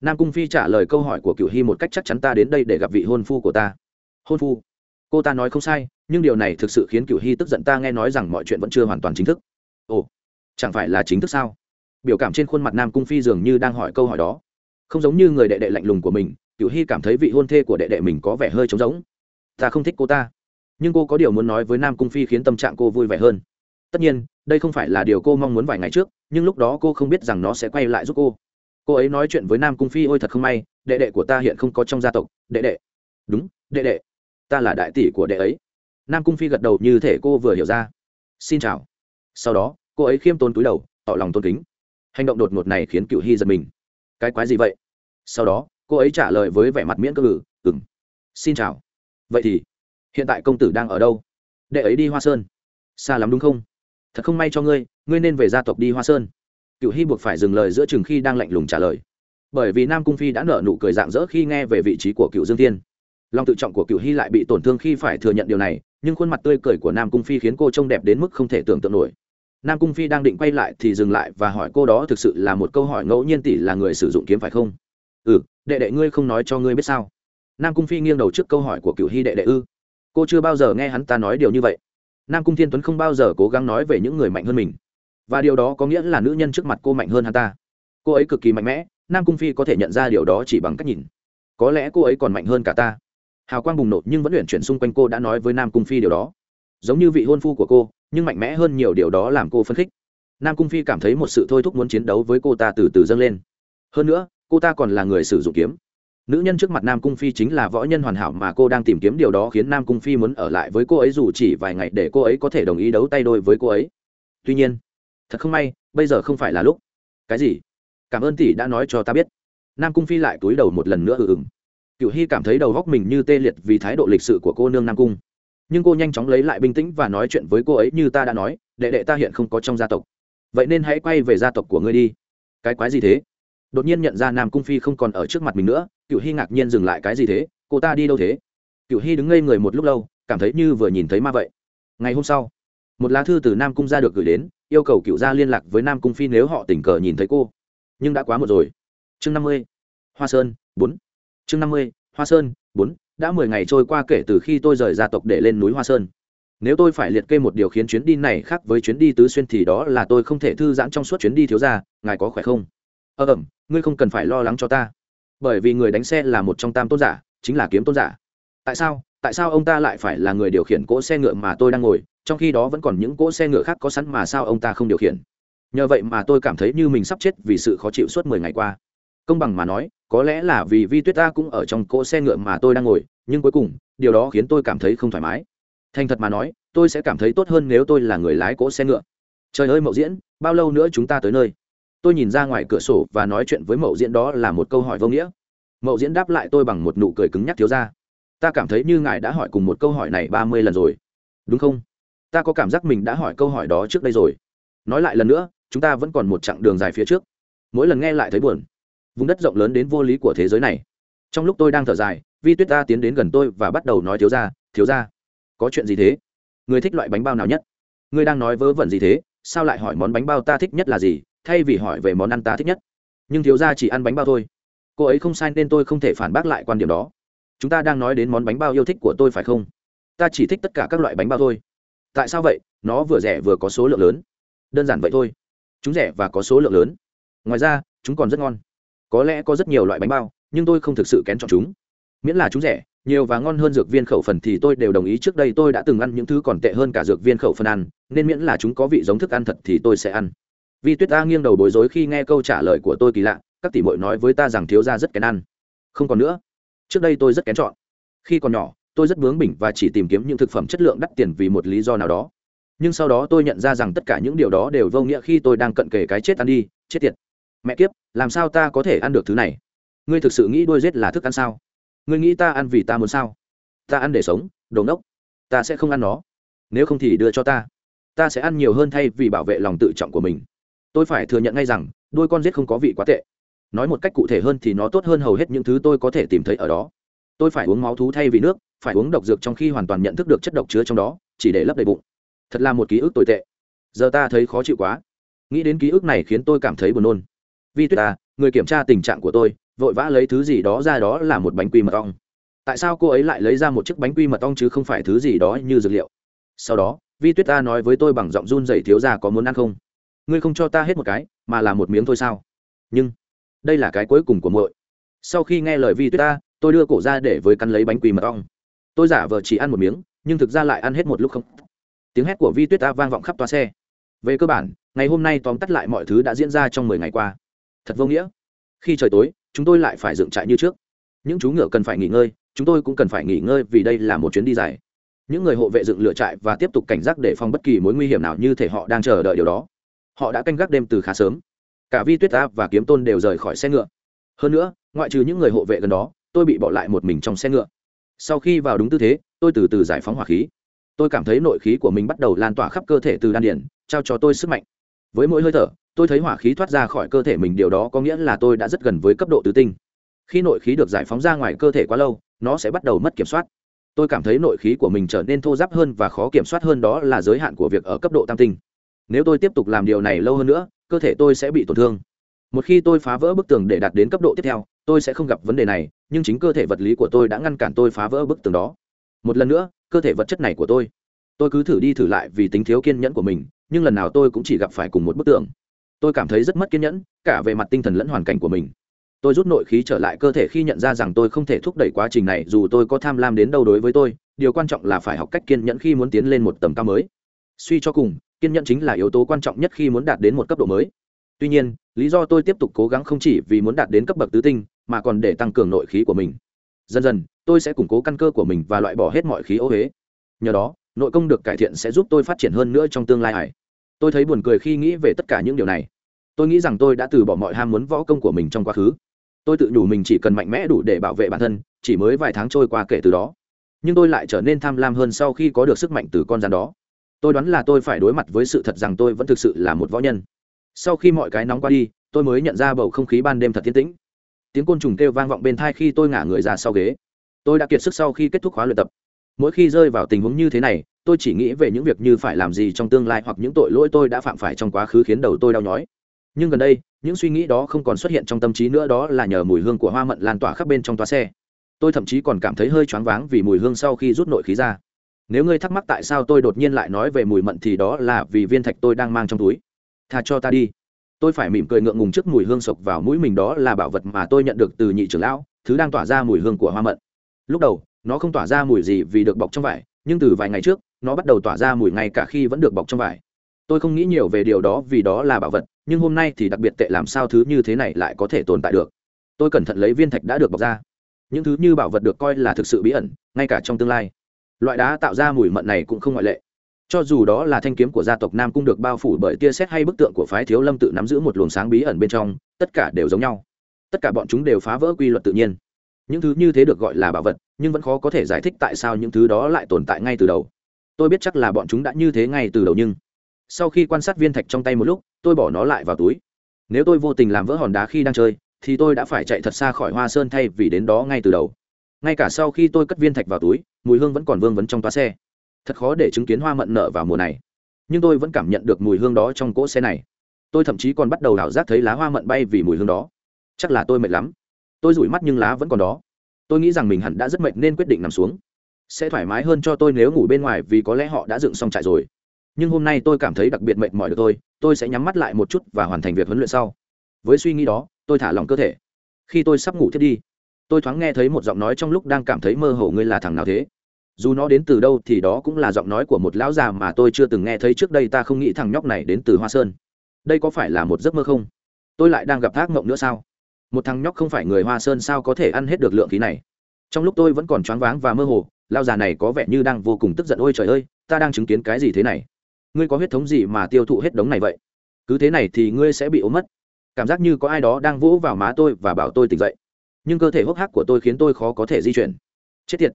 Nam cung phi trả lời câu hỏi của cựu hy một cách chắc chắn ta đến đây để gặp vị hôn phu của ta. Hôn phu? Cô ta nói không sai, nhưng điều này thực sự khiến cựu hy tức giận, ta nghe nói rằng mọi chuyện vẫn chưa hoàn toàn chính thức. Ồ, chẳng phải là chính thức sao? Biểu cảm trên khuôn mặt nam cung phi dường như đang hỏi câu hỏi đó. Không giống như người đệ đệ lạnh lùng của mình cựu hy cảm thấy vị hôn thê của đệ đệ mình có vẻ hơi trống rỗng. Ta không thích cô ta. Nhưng cô có điều muốn nói với nam cung phi khiến tâm trạng cô vui vẻ hơn. Tất nhiên, đây không phải là điều cô mong muốn vài ngày trước, nhưng lúc đó cô không biết rằng nó sẽ quay lại giúp cô. Cô ấy nói chuyện với nam cung phi, ôi, thật không may, đệ đệ của ta hiện không có trong gia tộc, đệ đệ. Đúng, đệ đệ. Ta là đại tỷ của đệ ấy. Nam cung phi gật đầu như thể cô vừa hiểu ra. Xin chào. Sau đó, cô ấy khiêm tôn túi đầu, tỏ lòng tôn kính. Hành động đột ngột này khiến cựu hy giật mình. Cái quái gì vậy? Sau đó cô ấy trả lời với vẻ mặt miễn cơ ngự ừng xin chào. Vậy thì, hiện tại công tử đang ở đâu? Đệ ấy đi hoa sơn. Xa lắm đúng không? Thật không may cho ngươi ngươi nên về gia tộc đi hoa sơn. Cựu hy buộc phải dừng lời giữa chừng khi đang lạnh lùng trả lời. Bởi vì nam cung phi đã nở nụ cười dạng dỡ khi nghe về vị trí của cựu dương tiên lòng tự trọng của cựu hy lại bị tổn thương khi phải thừa nhận điều này, nhưng khuôn mặt tươi cười của nam cung phi khiến cô trông đẹp đến mức không thể tưởng tượng nổi. Nam cung phi đang định quay lại thì dừng lại và hỏi cô đó thực sự là một câu hỏi ngẫu nhiên tỷ là người sử dụng kiếm phải không? Ừ đệ đệ ngươi không nói cho ngươi biết sao? Nam cung phi nghiêng đầu trước câu hỏi của cựu hy đệ đệ ư? Cô chưa bao giờ nghe hắn ta nói điều như vậy. Nam cung thiên tuấn không bao giờ cố gắng nói về những người mạnh hơn mình. Và điều đó có nghĩa là nữ nhân trước mặt cô mạnh hơn hắn ta. Cô ấy cực kỳ mạnh mẽ, nam cung phi có thể nhận ra điều đó chỉ bằng cách nhìn. Có lẽ cô ấy còn mạnh hơn cả ta. Hào quang bùng nổ nhưng vẫn luyện chuyển xung quanh cô đã nói với nam cung phi điều đó. Giống như vị hôn phu của cô, nhưng mạnh mẽ hơn nhiều điều đó làm cô phấn khích. Nam cung phi cảm thấy một sự thôi thúc muốn chiến đấu với cô ta từ từ dâng lên. Hơn nữa cô ta còn là người sử dụng kiếm. Nữ nhân trước mặt nam cung phi chính là võ nhân hoàn hảo mà cô đang tìm kiếm điều đó khiến nam cung phi muốn ở lại với cô ấy dù chỉ vài ngày để cô ấy có thể đồng ý đấu tay đôi với cô ấy. Tuy nhiên, thật không may, bây giờ không phải là lúc. Cái gì? Cảm ơn tỷ đã nói cho ta biết. Nam cung phi lại túi đầu một lần nữa ừ ừng cựu hy cảm thấy đầu góc mình như tê liệt vì thái độ lịch sự của cô nương nam cung. Nhưng cô nhanh chóng lấy lại bình tĩnh và nói chuyện với cô ấy như ta đã nói, đệ đệ ta hiện không có trong gia tộc. Vậy nên hãy quay về gia tộc của ngươi đi. Cái quái gì thế? Đột nhiên nhận ra nam cung phi không còn ở trước mặt mình nữa cựu hy ngạc nhiên dừng lại cái gì thế? Cô ta đi đâu thế? Cựu hy đứng ngây người một lúc lâu, cảm thấy như vừa nhìn thấy ma vậy. Ngày hôm sau, một lá thư từ nam cung ra được gửi đến, yêu cầu cựu gia liên lạc với nam cung phi nếu họ tình cờ nhìn thấy cô. Nhưng đã quá một rồi. Chương năm mươi, hoa sơn, bốn. Chương năm mươi, hoa sơn, bốn. Đã mười ngày trôi qua kể từ khi tôi rời gia tộc để lên núi hoa sơn. Nếu tôi phải liệt kê một điều khiến chuyến đi này khác với chuyến đi tứ xuyên thì đó là tôi không thể thư giãn trong suốt chuyến đi thiếu gia, ngài có khỏe không? Ờ ẩm, ngươi không cần phải lo lắng cho ta. Bởi vì người đánh xe là một trong tam tôn giả, chính là kiếm tôn giả. Tại sao? Tại sao ông ta lại phải là người điều khiển cỗ xe ngựa mà tôi đang ngồi, trong khi đó vẫn còn những cỗ xe ngựa khác có sẵn mà sao ông ta không điều khiển? Nhờ vậy mà tôi cảm thấy như mình sắp chết vì sự khó chịu suốt mười ngày qua. Công bằng mà nói, có lẽ là vì vi tuyết ta cũng ở trong cỗ xe ngựa mà tôi đang ngồi, nhưng cuối cùng, điều đó khiến tôi cảm thấy không thoải mái. Thành thật mà nói, tôi sẽ cảm thấy tốt hơn nếu tôi là người lái cỗ xe ngựa. Trời ơi, mậu diễn, bao lâu nữa chúng ta tới nơi? Tôi nhìn ra ngoài cửa sổ và nói chuyện với mậu diễn đó là một câu hỏi vô nghĩa. Mậu diễn đáp lại tôi bằng một nụ cười cứng nhắc thiếu ra. Ta cảm thấy như ngài đã hỏi cùng một câu hỏi này ba mươi lần rồi. Đúng không? Ta có cảm giác mình đã hỏi câu hỏi đó trước đây rồi. Nói lại lần nữa, chúng ta vẫn còn một chặng đường dài phía trước. Mỗi lần nghe lại thấy buồn. Vùng đất rộng lớn đến vô lý của thế giới này. Trong lúc tôi đang thở dài, vi tuyết ta tiến đến gần tôi và bắt đầu nói thiếu ra thiếu ra, có chuyện gì thế? Người thích loại bánh bao nào nhất? Người đang nói vớ vẩn gì thế? Sao lại hỏi món bánh bao ta thích nhất là gì? Thay vì hỏi về món ăn ta thích nhất. Nhưng thiếu gia chỉ ăn bánh bao thôi. Cô ấy không sai nên tôi không thể phản bác lại quan điểm đó. Chúng ta đang nói đến món bánh bao yêu thích của tôi phải không? Ta chỉ thích tất cả các loại bánh bao thôi. Tại sao vậy? Nó vừa rẻ vừa có số lượng lớn. Đơn giản vậy thôi. Chúng rẻ và có số lượng lớn. Ngoài ra, chúng còn rất ngon. Có lẽ có rất nhiều loại bánh bao, nhưng tôi không thực sự kén chọn chúng. Miễn là chúng rẻ, nhiều và ngon hơn dược viên khẩu phần thì tôi đều đồng ý. Trước đây tôi đã từng ăn những thứ còn tệ hơn cả dược viên khẩu phần ăn, nên miễn là chúng có vị giống thức ăn thật thì tôi sẽ ăn. Vi tuyết ta nghiêng đầu bối rối khi nghe câu trả lời của tôi kỳ lạ, các tỷ mội nói với ta rằng thiếu gia rất kén ăn. Không còn nữa. Trước đây tôi rất kén chọn. Khi còn nhỏ, tôi rất bướng bỉnh và chỉ tìm kiếm những thực phẩm chất lượng đắt tiền vì một lý do nào đó. Nhưng sau đó tôi nhận ra rằng tất cả những điều đó đều vô nghĩa khi tôi đang cận kề cái chết ăn đi, chết tiệt. Mẹ kiếp, làm sao ta có thể ăn được thứ này? Ngươi thực sự nghĩ đôi rết là thức ăn sao? Ngươi nghĩ ta ăn vì ta muốn sao? Ta ăn để sống, đồ ngốc. Ta sẽ không ăn nó. Nếu không thì đưa cho ta. Ta sẽ ăn nhiều hơn thay vì bảo vệ lòng tự trọng của mình tôi phải thừa nhận ngay rằng, đôi con rết không có vị quá tệ. Nói một cách cụ thể hơn thì nó tốt hơn hầu hết những thứ tôi có thể tìm thấy ở đó. Tôi phải uống máu thú thay vì nước, phải uống độc dược trong khi hoàn toàn nhận thức được chất độc chứa trong đó, chỉ để lấp đầy bụng. Thật là một ký ức tồi tệ. Giờ ta thấy khó chịu quá. Nghĩ đến ký ức này khiến tôi cảm thấy buồn nôn. Vi tuyết ta người kiểm tra tình trạng của tôi, vội vã lấy thứ gì đó ra đó là một bánh quy mật ong. Tại sao cô ấy lại lấy ra một chiếc bánh quy mật ong chứ không phải thứ gì đó như dược liệu? Sau đó, vi tuyết ta nói với tôi bằng giọng run dày thiếu ra có muốn ăn không? Ngươi không cho ta hết một cái, mà là một miếng thôi sao? Nhưng, đây là cái cuối cùng của muội. Sau khi nghe lời vi tuyết ta, tôi đưa cổ ra để với cắn lấy bánh quy mật ong. Tôi giả vờ chỉ ăn một miếng, nhưng thực ra lại ăn hết một lúc không. Tiếng hét của vi tuyết ta vang vọng khắp toa xe. Về cơ bản, ngày hôm nay tóm tắt lại mọi thứ đã diễn ra trong mười ngày qua. Thật vô nghĩa. Khi trời tối, chúng tôi lại phải dựng trại như trước. Những chú ngựa cần phải nghỉ ngơi, chúng tôi cũng cần phải nghỉ ngơi vì đây là một chuyến đi dài. Những người hộ vệ dựng lựa trại và tiếp tục cảnh giác để phòng bất kỳ mối nguy hiểm nào như thể họ đang chờ đợi điều đó họ đã canh gác đêm từ khá sớm. Cả vi tuyết áp và kiếm tôn đều rời khỏi xe ngựa. Hơn nữa, ngoại trừ những người hộ vệ gần đó, tôi bị bỏ lại một mình trong xe ngựa. Sau khi vào đúng tư thế, tôi từ từ giải phóng hỏa khí. Tôi cảm thấy nội khí của mình bắt đầu lan tỏa khắp cơ thể từ đan điển trao cho tôi sức mạnh. Với mỗi hơi thở, tôi thấy hỏa khí thoát ra khỏi cơ thể mình, điều đó có nghĩa là tôi đã rất gần với cấp độ tứ tinh. Khi nội khí được giải phóng ra ngoài cơ thể quá lâu, nó sẽ bắt đầu mất kiểm soát. Tôi cảm thấy nội khí của mình trở nên thô giáp hơn và khó kiểm soát hơn, đó là giới hạn của việc ở cấp độ tam tinh nếu tôi tiếp tục làm điều này lâu hơn nữa, cơ thể tôi sẽ bị tổn thương. Một khi tôi phá vỡ bức tường để đạt đến cấp độ tiếp theo, tôi sẽ không gặp vấn đề này, nhưng chính cơ thể vật lý của tôi đã ngăn cản tôi phá vỡ bức tường đó. Một lần nữa, cơ thể vật chất này của tôi tôi cứ thử đi thử lại vì tính thiếu kiên nhẫn của mình, nhưng lần nào tôi cũng chỉ gặp phải cùng một bức tường. Tôi cảm thấy rất mất kiên nhẫn, cả về mặt tinh thần lẫn hoàn cảnh của mình. Tôi rút nội khí trở lại cơ thể khi nhận ra rằng tôi không thể thúc đẩy quá trình này, dù tôi có tham lam đến đâu đối với tôi, điều quan trọng là phải học cách kiên nhẫn khi muốn tiến lên một tầm cao mới. Suy cho cùng kiên nhẫn chính là yếu tố quan trọng nhất khi muốn đạt đến một cấp độ mới. Tuy nhiên, lý do tôi tiếp tục cố gắng không chỉ vì muốn đạt đến cấp bậc tứ tinh, mà còn để tăng cường nội khí của mình. Dần dần, tôi sẽ củng cố căn cơ của mình và loại bỏ hết mọi khí ô huế nhờ đó, nội công được cải thiện sẽ giúp tôi phát triển hơn nữa trong tương lai ải tôi thấy buồn cười khi nghĩ về tất cả những điều này. Tôi nghĩ rằng tôi đã từ bỏ mọi ham muốn võ công của mình trong quá khứ. Tôi tự nhủ mình chỉ cần mạnh mẽ đủ để bảo vệ bản thân, chỉ mới vài tháng trôi qua kể từ đó. Nhưng tôi lại trở nên tham lam hơn sau khi có được sức mạnh từ con rắn đó tôi đoán là tôi phải đối mặt với sự thật rằng tôi vẫn thực sự là một võ nhân. Sau khi mọi cái nóng qua đi, tôi mới nhận ra bầu không khí ban đêm thật tiến tĩnh. Tiếng côn trùng kêu vang vọng bên thai khi tôi ngả người ra sau ghế. Tôi đã kiệt sức sau khi kết thúc khóa luyện tập. Mỗi khi rơi vào tình huống như thế này, tôi chỉ nghĩ về những việc như phải làm gì trong tương lai hoặc những tội lỗi tôi đã phạm phải trong quá khứ khiến đầu tôi đau nhói. Nhưng gần đây, những suy nghĩ đó không còn xuất hiện trong tâm trí nữa, đó là nhờ mùi hương của hoa mận lan tỏa khắp bên trong toa xe. Tôi thậm chí còn cảm thấy hơi choáng váng vì mùi hương sau khi rút nội khí ra nếu ngươi thắc mắc tại sao tôi đột nhiên lại nói về mùi mận thì đó là vì viên thạch tôi đang mang trong túi. Thà cho ta đi. Tôi phải mỉm cười ngượng ngùng trước mùi hương sộc vào mũi mình đó là bảo vật mà tôi nhận được từ nhị trưởng lão, thứ đang tỏa ra mùi hương của hoa mận. Lúc đầu, nó không tỏa ra mùi gì vì được bọc trong vải, nhưng từ vài ngày trước, nó bắt đầu tỏa ra mùi ngay cả khi vẫn được bọc trong vải. Tôi không nghĩ nhiều về điều đó vì đó là bảo vật, nhưng hôm nay thì đặc biệt tệ làm sao thứ như thế này lại có thể tồn tại được. Tôi cẩn thận lấy viên thạch đã được bọc ra. Những thứ như bảo vật được coi là thực sự bí ẩn, ngay cả trong tương lai loại đá tạo ra mùi mận này cũng không ngoại lệ. Cho dù đó là thanh kiếm của gia tộc nam cung được bao phủ bởi tia xét hay bức tượng của phái thiếu lâm tự nắm giữ một luồng sáng bí ẩn bên trong, tất cả đều giống nhau. Tất cả bọn chúng đều phá vỡ quy luật tự nhiên. Những thứ như thế được gọi là bảo vật, nhưng vẫn khó có thể giải thích tại sao những thứ đó lại tồn tại ngay từ đầu. Tôi biết chắc là bọn chúng đã như thế ngay từ đầu nhưng sau khi quan sát viên thạch trong tay một lúc, tôi bỏ nó lại vào túi. Nếu tôi vô tình làm vỡ hòn đá khi đang chơi, thì tôi đã phải chạy thật xa khỏi hoa sơn thay vì đến đó ngay từ đầu ngay cả sau khi tôi cất viên thạch vào túi, mùi hương vẫn còn vương vấn trong toa xe. Thật khó để chứng kiến hoa mận nở vào mùa này. Nhưng tôi vẫn cảm nhận được mùi hương đó trong cỗ xe này. Tôi thậm chí còn bắt đầu đảo giác thấy lá hoa mận bay vì mùi hương đó. Chắc là tôi mệt lắm. Tôi rủi mắt nhưng lá vẫn còn đó. Tôi nghĩ rằng mình hẳn đã rất mệt nên quyết định nằm xuống. Sẽ thoải mái hơn cho tôi nếu ngủ bên ngoài vì có lẽ họ đã dựng xong trại rồi. Nhưng hôm nay tôi cảm thấy đặc biệt mệt mỏi được tôi tôi sẽ nhắm mắt lại một chút và hoàn thành việc huấn luyện sau. Với suy nghĩ đó, tôi thả lỏng cơ thể. Khi tôi sắp ngủ thiết đi tôi thoáng nghe thấy một giọng nói trong lúc đang cảm thấy mơ hồ ngươi là thằng nào thế? Dù nó đến từ đâu thì đó cũng là giọng nói của một lão già mà tôi chưa từng nghe thấy trước đây, ta không nghĩ thằng nhóc này đến từ hoa sơn. Đây có phải là một giấc mơ không? Tôi lại đang gặp thác mộng nữa sao? Một thằng nhóc không phải người hoa sơn sao có thể ăn hết được lượng khí này? Trong lúc tôi vẫn còn choáng váng và mơ hồ lao già này có vẻ như đang vô cùng tức giận. Ôi trời ơi, ta đang chứng kiến cái gì thế này? Ngươi có huyết thống gì mà tiêu thụ hết đống này vậy? Cứ thế này thì ngươi sẽ bị ốm mất. Cảm giác như có ai đó đang vỗ vào má tôi và bảo tôi tỉnh dậy nhưng cơ thể hốc hác của tôi khiến tôi khó có thể di chuyển. Chết tiệt.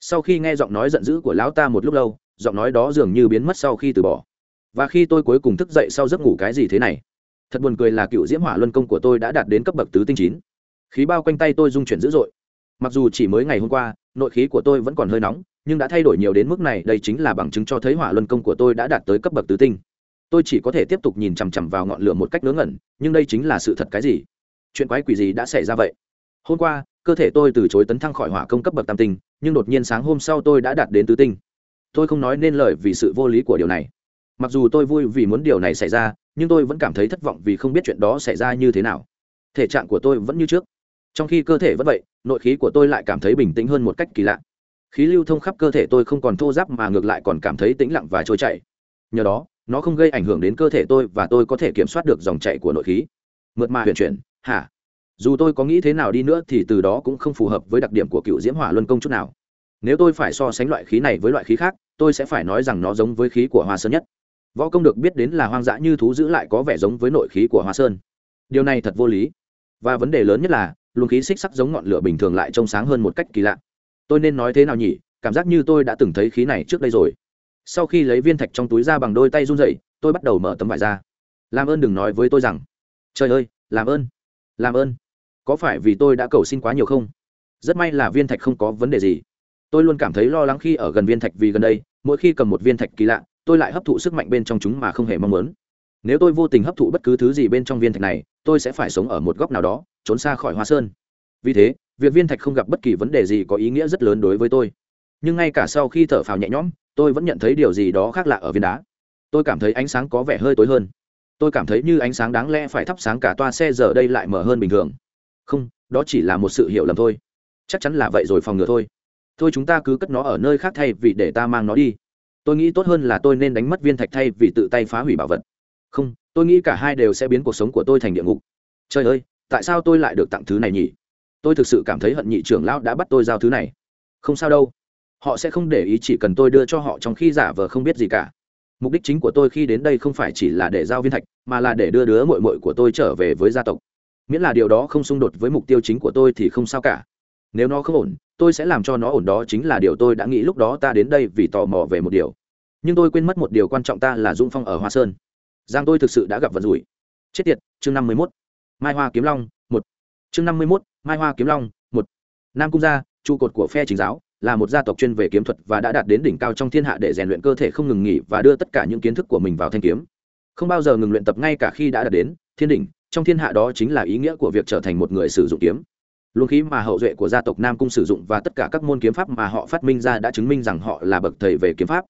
Sau khi nghe giọng nói giận dữ của lão ta một lúc lâu, giọng nói đó dường như biến mất sau khi từ bỏ. Và khi tôi cuối cùng thức dậy sau giấc ngủ cái gì thế này, thật buồn cười là cựu diễm hỏa luân công của tôi đã đạt đến cấp bậc tứ tinh chín. Khí bao quanh tay tôi dung chuyển dữ dội. Mặc dù chỉ mới ngày hôm qua, nội khí của tôi vẫn còn hơi nóng, nhưng đã thay đổi nhiều đến mức này, đây chính là bằng chứng cho thấy hỏa luân công của tôi đã đạt tới cấp bậc tứ tinh. Tôi chỉ có thể tiếp tục nhìn chằm chằm vào ngọn lửa một cách ngớ ngẩn, nhưng đây chính là sự thật cái gì? Chuyện quái quỷ gì đã xảy ra vậy? Hôm qua, cơ thể tôi từ chối tấn thăng khỏi hỏa công cấp bậc tam tinh, nhưng đột nhiên sáng hôm sau tôi đã đạt đến tứ tinh. Tôi không nói nên lời vì sự vô lý của điều này. Mặc dù tôi vui vì muốn điều này xảy ra, nhưng tôi vẫn cảm thấy thất vọng vì không biết chuyện đó xảy ra như thế nào. Thể trạng của tôi vẫn như trước. Trong khi cơ thể vẫn vậy, nội khí của tôi lại cảm thấy bình tĩnh hơn một cách kỳ lạ. Khí lưu thông khắp cơ thể tôi không còn thô giáp mà ngược lại còn cảm thấy tĩnh lặng và trôi chảy. Nhờ đó, nó không gây ảnh hưởng đến cơ thể tôi và tôi có thể kiểm soát được dòng chảy của nội khí. Mượt mà huyền chuyển, hả? Dù tôi có nghĩ thế nào đi nữa thì từ đó cũng không phù hợp với đặc điểm của cựu diễm hỏa luân công chút nào. Nếu tôi phải so sánh loại khí này với loại khí khác, tôi sẽ phải nói rằng nó giống với khí của hoa sơn nhất. Võ công được biết đến là hoang dã như thú giữ lại có vẻ giống với nội khí của hoa sơn. Điều này thật vô lý. Và vấn đề lớn nhất là, luồng khí xích sắc giống ngọn lửa bình thường lại trông sáng hơn một cách kỳ lạ. Tôi nên nói thế nào nhỉ? Cảm giác như tôi đã từng thấy khí này trước đây rồi. Sau khi lấy viên thạch trong túi ra bằng đôi tay run dậy tôi bắt đầu mở tấm vải ra. Làm ơn đừng nói với tôi rằng, trời ơi, làm ơn làm ơn có phải vì tôi đã cầu xin quá nhiều không? Rất may là viên thạch không có vấn đề gì. Tôi luôn cảm thấy lo lắng khi ở gần viên thạch vì gần đây, mỗi khi cầm một viên thạch kỳ lạ, tôi lại hấp thụ sức mạnh bên trong chúng mà không hề mong muốn. Nếu tôi vô tình hấp thụ bất cứ thứ gì bên trong viên thạch này, tôi sẽ phải sống ở một góc nào đó, trốn xa khỏi hoa sơn. Vì thế, việc viên thạch không gặp bất kỳ vấn đề gì có ý nghĩa rất lớn đối với tôi. Nhưng ngay cả sau khi thở phào nhẹ nhõm, tôi vẫn nhận thấy điều gì đó khác lạ ở viên đá. Tôi cảm thấy ánh sáng có vẻ hơi tối hơn. Tôi cảm thấy như ánh sáng đáng lẽ phải thắp sáng cả toa xe giờ đây lại mở hơn bình thường không, đó chỉ là một sự hiểu lầm thôi. Chắc chắn là vậy rồi phòng ngừa thôi. Thôi chúng ta cứ cất nó ở nơi khác thay vì để ta mang nó đi. Tôi nghĩ tốt hơn là tôi nên đánh mất viên thạch thay vì tự tay phá hủy bảo vật. Không, tôi nghĩ cả hai đều sẽ biến cuộc sống của tôi thành địa ngục. Trời ơi, tại sao tôi lại được tặng thứ này nhỉ? Tôi thực sự cảm thấy hận nhị trưởng lão đã bắt tôi giao thứ này. Không sao đâu. Họ sẽ không để ý chỉ cần tôi đưa cho họ trong khi giả vờ không biết gì cả. Mục đích chính của tôi khi đến đây không phải chỉ là để giao viên thạch, mà là để đưa đứa mội mội của tôi trở về với gia tộc miễn là điều đó không xung đột với mục tiêu chính của tôi thì không sao cả. Nếu nó không ổn, tôi sẽ làm cho nó ổn đó chính là điều tôi đã nghĩ lúc đó ta đến đây vì tò mò về một điều. Nhưng tôi quên mất một điều quan trọng ta là dũng phong ở hoa sơn. Giang tôi thực sự đã gặp vận rủi. Chết tiệt, chương năm mươi mốt. Mai hoa kiếm long, một. Chương năm mươi mốt, mai hoa kiếm long, một. Nam cung gia, trụ cột của phe chính giáo, là một gia tộc chuyên về kiếm thuật và đã đạt đến đỉnh cao trong thiên hạ để rèn luyện cơ thể không ngừng nghỉ và đưa tất cả những kiến thức của mình vào thanh kiếm. Không bao giờ ngừng luyện tập ngay cả khi đã đạt đến thiên đỉnh trong thiên hạ đó chính là ý nghĩa của việc trở thành một người sử dụng kiếm. Luồng khí mà hậu duệ của gia tộc nam cung sử dụng và tất cả các môn kiếm pháp mà họ phát minh ra đã chứng minh rằng họ là bậc thầy về kiếm pháp.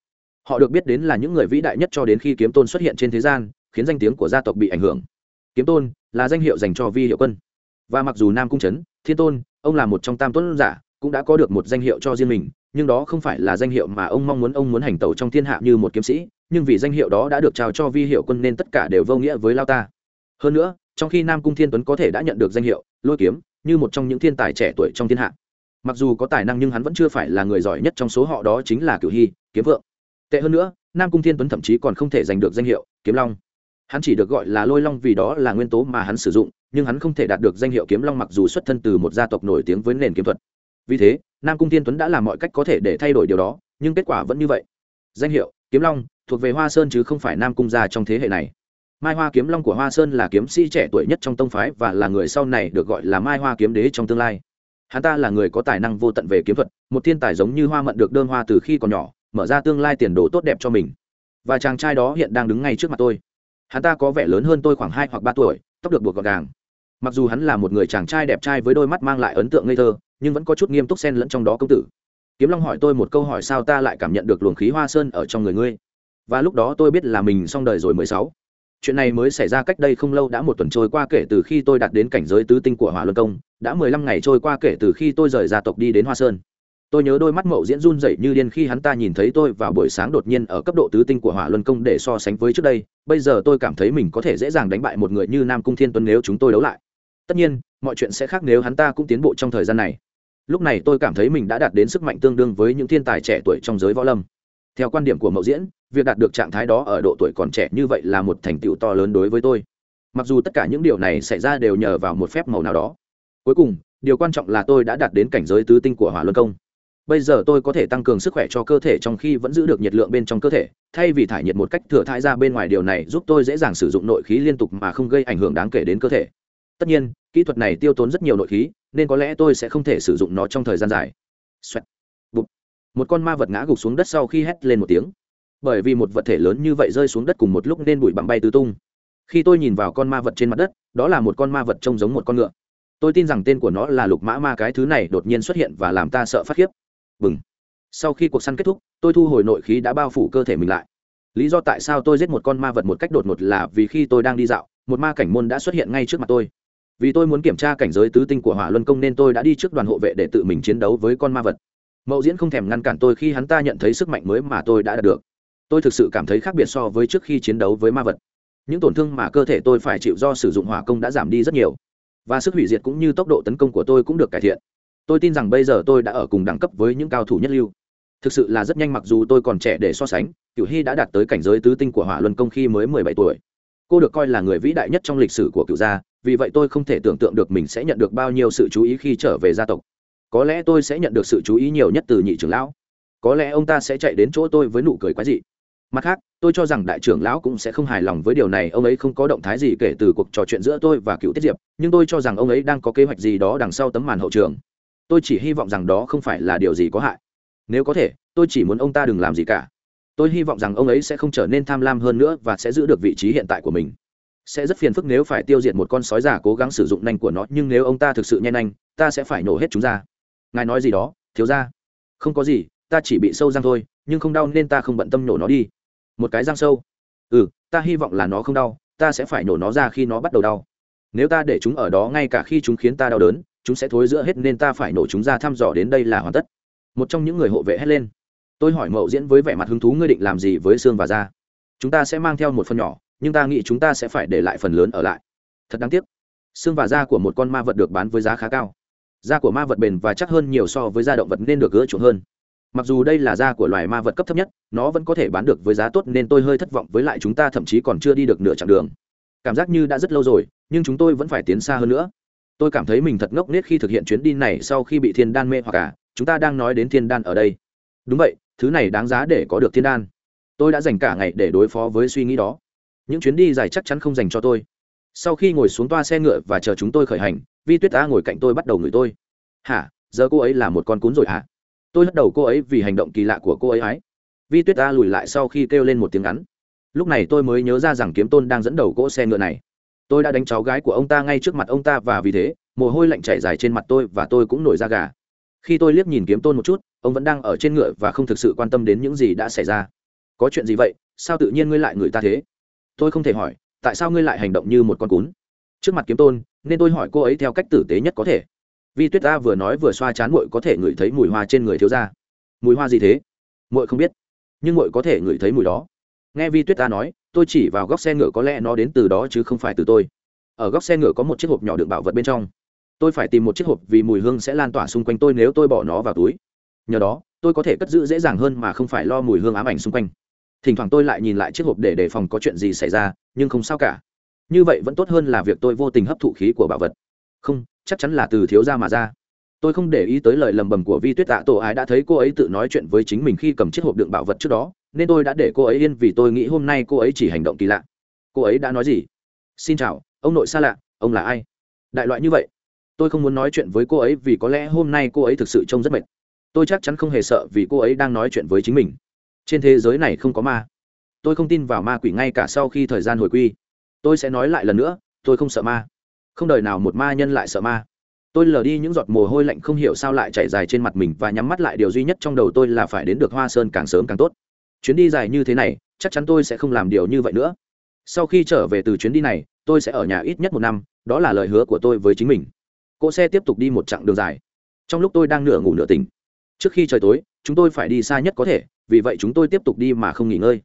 Họ được biết đến là những người vĩ đại nhất cho đến khi kiếm tôn xuất hiện trên thế gian, khiến danh tiếng của gia tộc bị ảnh hưởng. Kiếm tôn là danh hiệu dành cho vi hiệu quân. Và mặc dù nam cung trấn thiên tôn, ông là một trong tam tôn giả, cũng đã có được một danh hiệu cho riêng mình, nhưng đó không phải là danh hiệu mà ông mong muốn ông muốn hành tẩu trong thiên hạ như một kiếm sĩ, nhưng vì danh hiệu đó đã được trao cho vi hiệu quân nên tất cả đều vô nghĩa với lao ta. Hơn nữa trong khi nam cung thiên tuấn có thể đã nhận được danh hiệu lôi kiếm như một trong những thiên tài trẻ tuổi trong thiên hạ mặc dù có tài năng nhưng hắn vẫn chưa phải là người giỏi nhất trong số họ đó chính là cửu hy kiếm vượng tệ hơn nữa nam cung thiên tuấn thậm chí còn không thể giành được danh hiệu kiếm long hắn chỉ được gọi là lôi long vì đó là nguyên tố mà hắn sử dụng nhưng hắn không thể đạt được danh hiệu kiếm long mặc dù xuất thân từ một gia tộc nổi tiếng với nền kiếm thuật vì thế nam cung thiên tuấn đã làm mọi cách có thể để thay đổi điều đó nhưng kết quả vẫn như vậy danh hiệu kiếm long thuộc về hoa sơn chứ không phải nam cung gia trong thế hệ này mai hoa kiếm long của hoa sơn là kiếm sĩ trẻ tuổi nhất trong tông phái và là người sau này được gọi là mai hoa kiếm đế trong tương lai. Hắn ta là người có tài năng vô tận về kiếm thuật, một thiên tài giống như hoa mận được đơn hoa từ khi còn nhỏ, mở ra tương lai tiền đồ tốt đẹp cho mình. Và chàng trai đó hiện đang đứng ngay trước mặt tôi. Hắn ta có vẻ lớn hơn tôi khoảng hai hoặc ba tuổi, tóc được buộc gọn gàng. Mặc dù hắn là một người chàng trai đẹp trai với đôi mắt mang lại ấn tượng ngây thơ, nhưng vẫn có chút nghiêm túc xen lẫn trong đó công tử. Kiếm long hỏi tôi một câu hỏi sao ta lại cảm nhận được luồng khí hoa sơn ở trong người ngươi? Và lúc đó tôi biết là mình xong đời rồi mười sáu chuyện này mới xảy ra cách đây không lâu đã một tuần trôi qua kể từ khi tôi đạt đến cảnh giới tứ tinh của hỏa luân công, đã mười lăm ngày trôi qua kể từ khi tôi rời gia tộc đi đến hoa sơn. Tôi nhớ đôi mắt mậu diễn run dậy như điên khi hắn ta nhìn thấy tôi vào buổi sáng đột nhiên ở cấp độ tứ tinh của hỏa luân công để so sánh với trước đây. Bây giờ tôi cảm thấy mình có thể dễ dàng đánh bại một người như nam cung thiên tuấn nếu chúng tôi đấu lại. Tất nhiên, mọi chuyện sẽ khác nếu hắn ta cũng tiến bộ trong thời gian này. Lúc này tôi cảm thấy mình đã đạt đến sức mạnh tương đương với những thiên tài trẻ tuổi trong giới võ lâm theo quan điểm của mậu diễn, việc đạt được trạng thái đó ở độ tuổi còn trẻ như vậy là một thành tựu to lớn đối với tôi. Mặc dù tất cả những điều này xảy ra đều nhờ vào một phép màu nào đó. Cuối cùng, điều quan trọng là tôi đã đạt đến cảnh giới tứ tinh của hỏa luân công. Bây giờ tôi có thể tăng cường sức khỏe cho cơ thể trong khi vẫn giữ được nhiệt lượng bên trong cơ thể, thay vì thải nhiệt một cách thừa thải ra bên ngoài điều này giúp tôi dễ dàng sử dụng nội khí liên tục mà không gây ảnh hưởng đáng kể đến cơ thể. Tất nhiên, kỹ thuật này tiêu tốn rất nhiều nội khí, nên có lẽ tôi sẽ không thể sử dụng nó trong thời gian dài một con ma vật ngã gục xuống đất sau khi hét lên một tiếng. Bởi vì một vật thể lớn như vậy rơi xuống đất cùng một lúc nên bụi bặm bay tứ tung. Khi tôi nhìn vào con ma vật trên mặt đất, đó là một con ma vật trông giống một con ngựa. Tôi tin rằng tên của nó là lục mã ma, cái thứ này đột nhiên xuất hiện và làm ta sợ phát khiếp. Bừng. Sau khi cuộc săn kết thúc, tôi thu hồi nội khí đã bao phủ cơ thể mình lại. Lý do tại sao tôi giết một con ma vật một cách đột ngột là vì khi tôi đang đi dạo, một ma cảnh môn đã xuất hiện ngay trước mặt tôi. Vì tôi muốn kiểm tra cảnh giới tứ tinh của hỏa luân công nên tôi đã đi trước đoàn hộ vệ để tự mình chiến đấu với con ma vật mậu diễn không thèm ngăn cản tôi khi hắn ta nhận thấy sức mạnh mới mà tôi đã đạt được. Tôi thực sự cảm thấy khác biệt so với trước khi chiến đấu với ma vật. Những tổn thương mà cơ thể tôi phải chịu do sử dụng hỏa công đã giảm đi rất nhiều. Và sức hủy diệt cũng như tốc độ tấn công của tôi cũng được cải thiện. Tôi tin rằng bây giờ tôi đã ở cùng đẳng cấp với những cao thủ nhất lưu. Thực sự là rất nhanh mặc dù tôi còn trẻ để so sánh cựu hy đã đạt tới cảnh giới tứ tinh của hỏa luân công khi mới mười bảy tuổi. Cô được coi là người vĩ đại nhất trong lịch sử của cựu gia, vì vậy tôi không thể tưởng tượng được mình sẽ nhận được bao nhiêu sự chú ý khi trở về gia tộc có lẽ tôi sẽ nhận được sự chú ý nhiều nhất từ nhị trưởng lão. Có lẽ ông ta sẽ chạy đến chỗ tôi với nụ cười quái dị. Mặt khác, tôi cho rằng đại trưởng lão cũng sẽ không hài lòng với điều này, ông ấy không có động thái gì kể từ cuộc trò chuyện giữa tôi và cựu tiết diệp, nhưng tôi cho rằng ông ấy đang có kế hoạch gì đó đằng sau tấm màn hậu trường. Tôi chỉ hy vọng rằng đó không phải là điều gì có hại. Nếu có thể, tôi chỉ muốn ông ta đừng làm gì cả. Tôi hy vọng rằng ông ấy sẽ không trở nên tham lam hơn nữa và sẽ giữ được vị trí hiện tại của mình. Sẽ rất phiền phức nếu phải tiêu diệt một con sói già cố gắng sử dụng nanh của nó, nhưng nếu ông ta thực sự nhen anh, ta sẽ phải nổ hết chúng ra ngài nói gì đó, thiếu ra không có gì, ta chỉ bị sâu răng thôi, nhưng không đau nên ta không bận tâm nổ nó đi. Một cái răng sâu. Ừ ta hy vọng là nó không đau, ta sẽ phải nổ nó ra khi nó bắt đầu đau. Nếu ta để chúng ở đó ngay cả khi chúng khiến ta đau đớn, chúng sẽ thối giữa hết nên ta phải nổ chúng ra thăm dò đến đây là hoàn tất. Một trong những người hộ vệ hét lên. Tôi hỏi mậu diễn với vẻ mặt hứng thú ngươi định làm gì với xương và da chúng ta sẽ mang theo một phần nhỏ, nhưng ta nghĩ chúng ta sẽ phải để lại phần lớn ở lại. Thật đáng tiếc. Xương và da của một con ma vật được bán với giá khá cao da của ma vật bền và chắc hơn nhiều so với da động vật nên được gỡ chuộng hơn. Mặc dù đây là da của loài ma vật cấp thấp nhất, nó vẫn có thể bán được với giá tốt nên tôi hơi thất vọng với lại chúng ta thậm chí còn chưa đi được nửa chặng đường. Cảm giác như đã rất lâu rồi, nhưng chúng tôi vẫn phải tiến xa hơn nữa. Tôi cảm thấy mình thật ngốc nghếch khi thực hiện chuyến đi này sau khi bị thiên đan mê hoặc cả chúng ta đang nói đến thiên đan ở đây. Đúng vậy, thứ này đáng giá để có được thiên đan. Tôi đã dành cả ngày để đối phó với suy nghĩ đó. Những chuyến đi dài chắc chắn không dành cho tôi. Sau khi ngồi xuống toa xe ngựa và chờ chúng tôi khởi hành vi tuyết ta ngồi cạnh tôi bắt đầu ngửi tôi. Hả? Giờ cô ấy là một con cún rồi hả? Tôi lắc đầu cô ấy vì hành động kỳ lạ của cô ấy ái vi tuyết ta lùi lại sau khi kêu lên một tiếng ngắn. Lúc này tôi mới nhớ ra rằng kiếm tôn đang dẫn đầu cỗ xe ngựa này. Tôi đã đánh cháu gái của ông ta ngay trước mặt ông ta và vì thế, mồ hôi lạnh chảy dài trên mặt tôi và tôi cũng nổi da gà. Khi tôi liếc nhìn kiếm tôn một chút, ông vẫn đang ở trên ngựa và không thực sự quan tâm đến những gì đã xảy ra. Có chuyện gì vậy? Sao tự nhiên ngươi lại người ta thế? Tôi không thể hỏi, tại sao ngươi lại hành động như một con cún? Trước mặt kiếm tôn nên tôi hỏi cô ấy theo cách tử tế nhất có thể. Vi tuyết ta vừa nói vừa xoa chán mội có thể ngửi thấy mùi hoa trên người thiếu gia. Mùi hoa gì thế? Mội không biết, nhưng mội có thể ngửi thấy mùi đó. Nghe vi tuyết ta nói, tôi chỉ vào góc xe ngựa có lẽ nó đến từ đó chứ không phải từ tôi. Ở góc xe ngựa có một chiếc hộp nhỏ đựng bảo vật bên trong. Tôi phải tìm một chiếc hộp vì mùi hương sẽ lan tỏa xung quanh tôi nếu tôi bỏ nó vào túi. Nhờ đó, tôi có thể cất giữ dễ dàng hơn mà không phải lo mùi hương ám ảnh xung quanh. Thỉnh thoảng tôi lại nhìn lại chiếc hộp để đề phòng có chuyện gì xảy ra, nhưng không sao cả như vậy vẫn tốt hơn là việc tôi vô tình hấp thụ khí của bảo vật. Không, chắc chắn là từ thiếu ra mà ra. Tôi không để ý tới lời lầm bầm của vi tuyết tạ tổ ái đã thấy cô ấy tự nói chuyện với chính mình khi cầm chiếc hộp đựng bảo vật trước đó, nên tôi đã để cô ấy yên vì tôi nghĩ hôm nay cô ấy chỉ hành động kỳ lạ. Cô ấy đã nói gì? Xin chào, ông nội xa lạ, ông là ai? Đại loại như vậy. Tôi không muốn nói chuyện với cô ấy vì có lẽ hôm nay cô ấy thực sự trông rất mệt. Tôi chắc chắn không hề sợ vì cô ấy đang nói chuyện với chính mình. Trên thế giới này không có ma. Tôi không tin vào ma quỷ ngay cả sau khi thời gian hồi quy tôi sẽ nói lại lần nữa, tôi không sợ ma. Không đời nào một ma nhân lại sợ ma. Tôi lờ đi những giọt mồ hôi lạnh không hiểu sao lại chảy dài trên mặt mình và nhắm mắt lại. Điều duy nhất trong đầu tôi là phải đến được hoa sơn càng sớm càng tốt. Chuyến đi dài như thế này, chắc chắn tôi sẽ không làm điều như vậy nữa. Sau khi trở về từ chuyến đi này, tôi sẽ ở nhà ít nhất một năm, đó là lời hứa của tôi với chính mình. Cỗ xe tiếp tục đi một chặng đường dài. Trong lúc tôi đang nửa ngủ nửa tỉnh, trước khi trời tối, chúng tôi phải đi xa nhất có thể, vì vậy chúng tôi tiếp tục đi mà không nghỉ ngơi.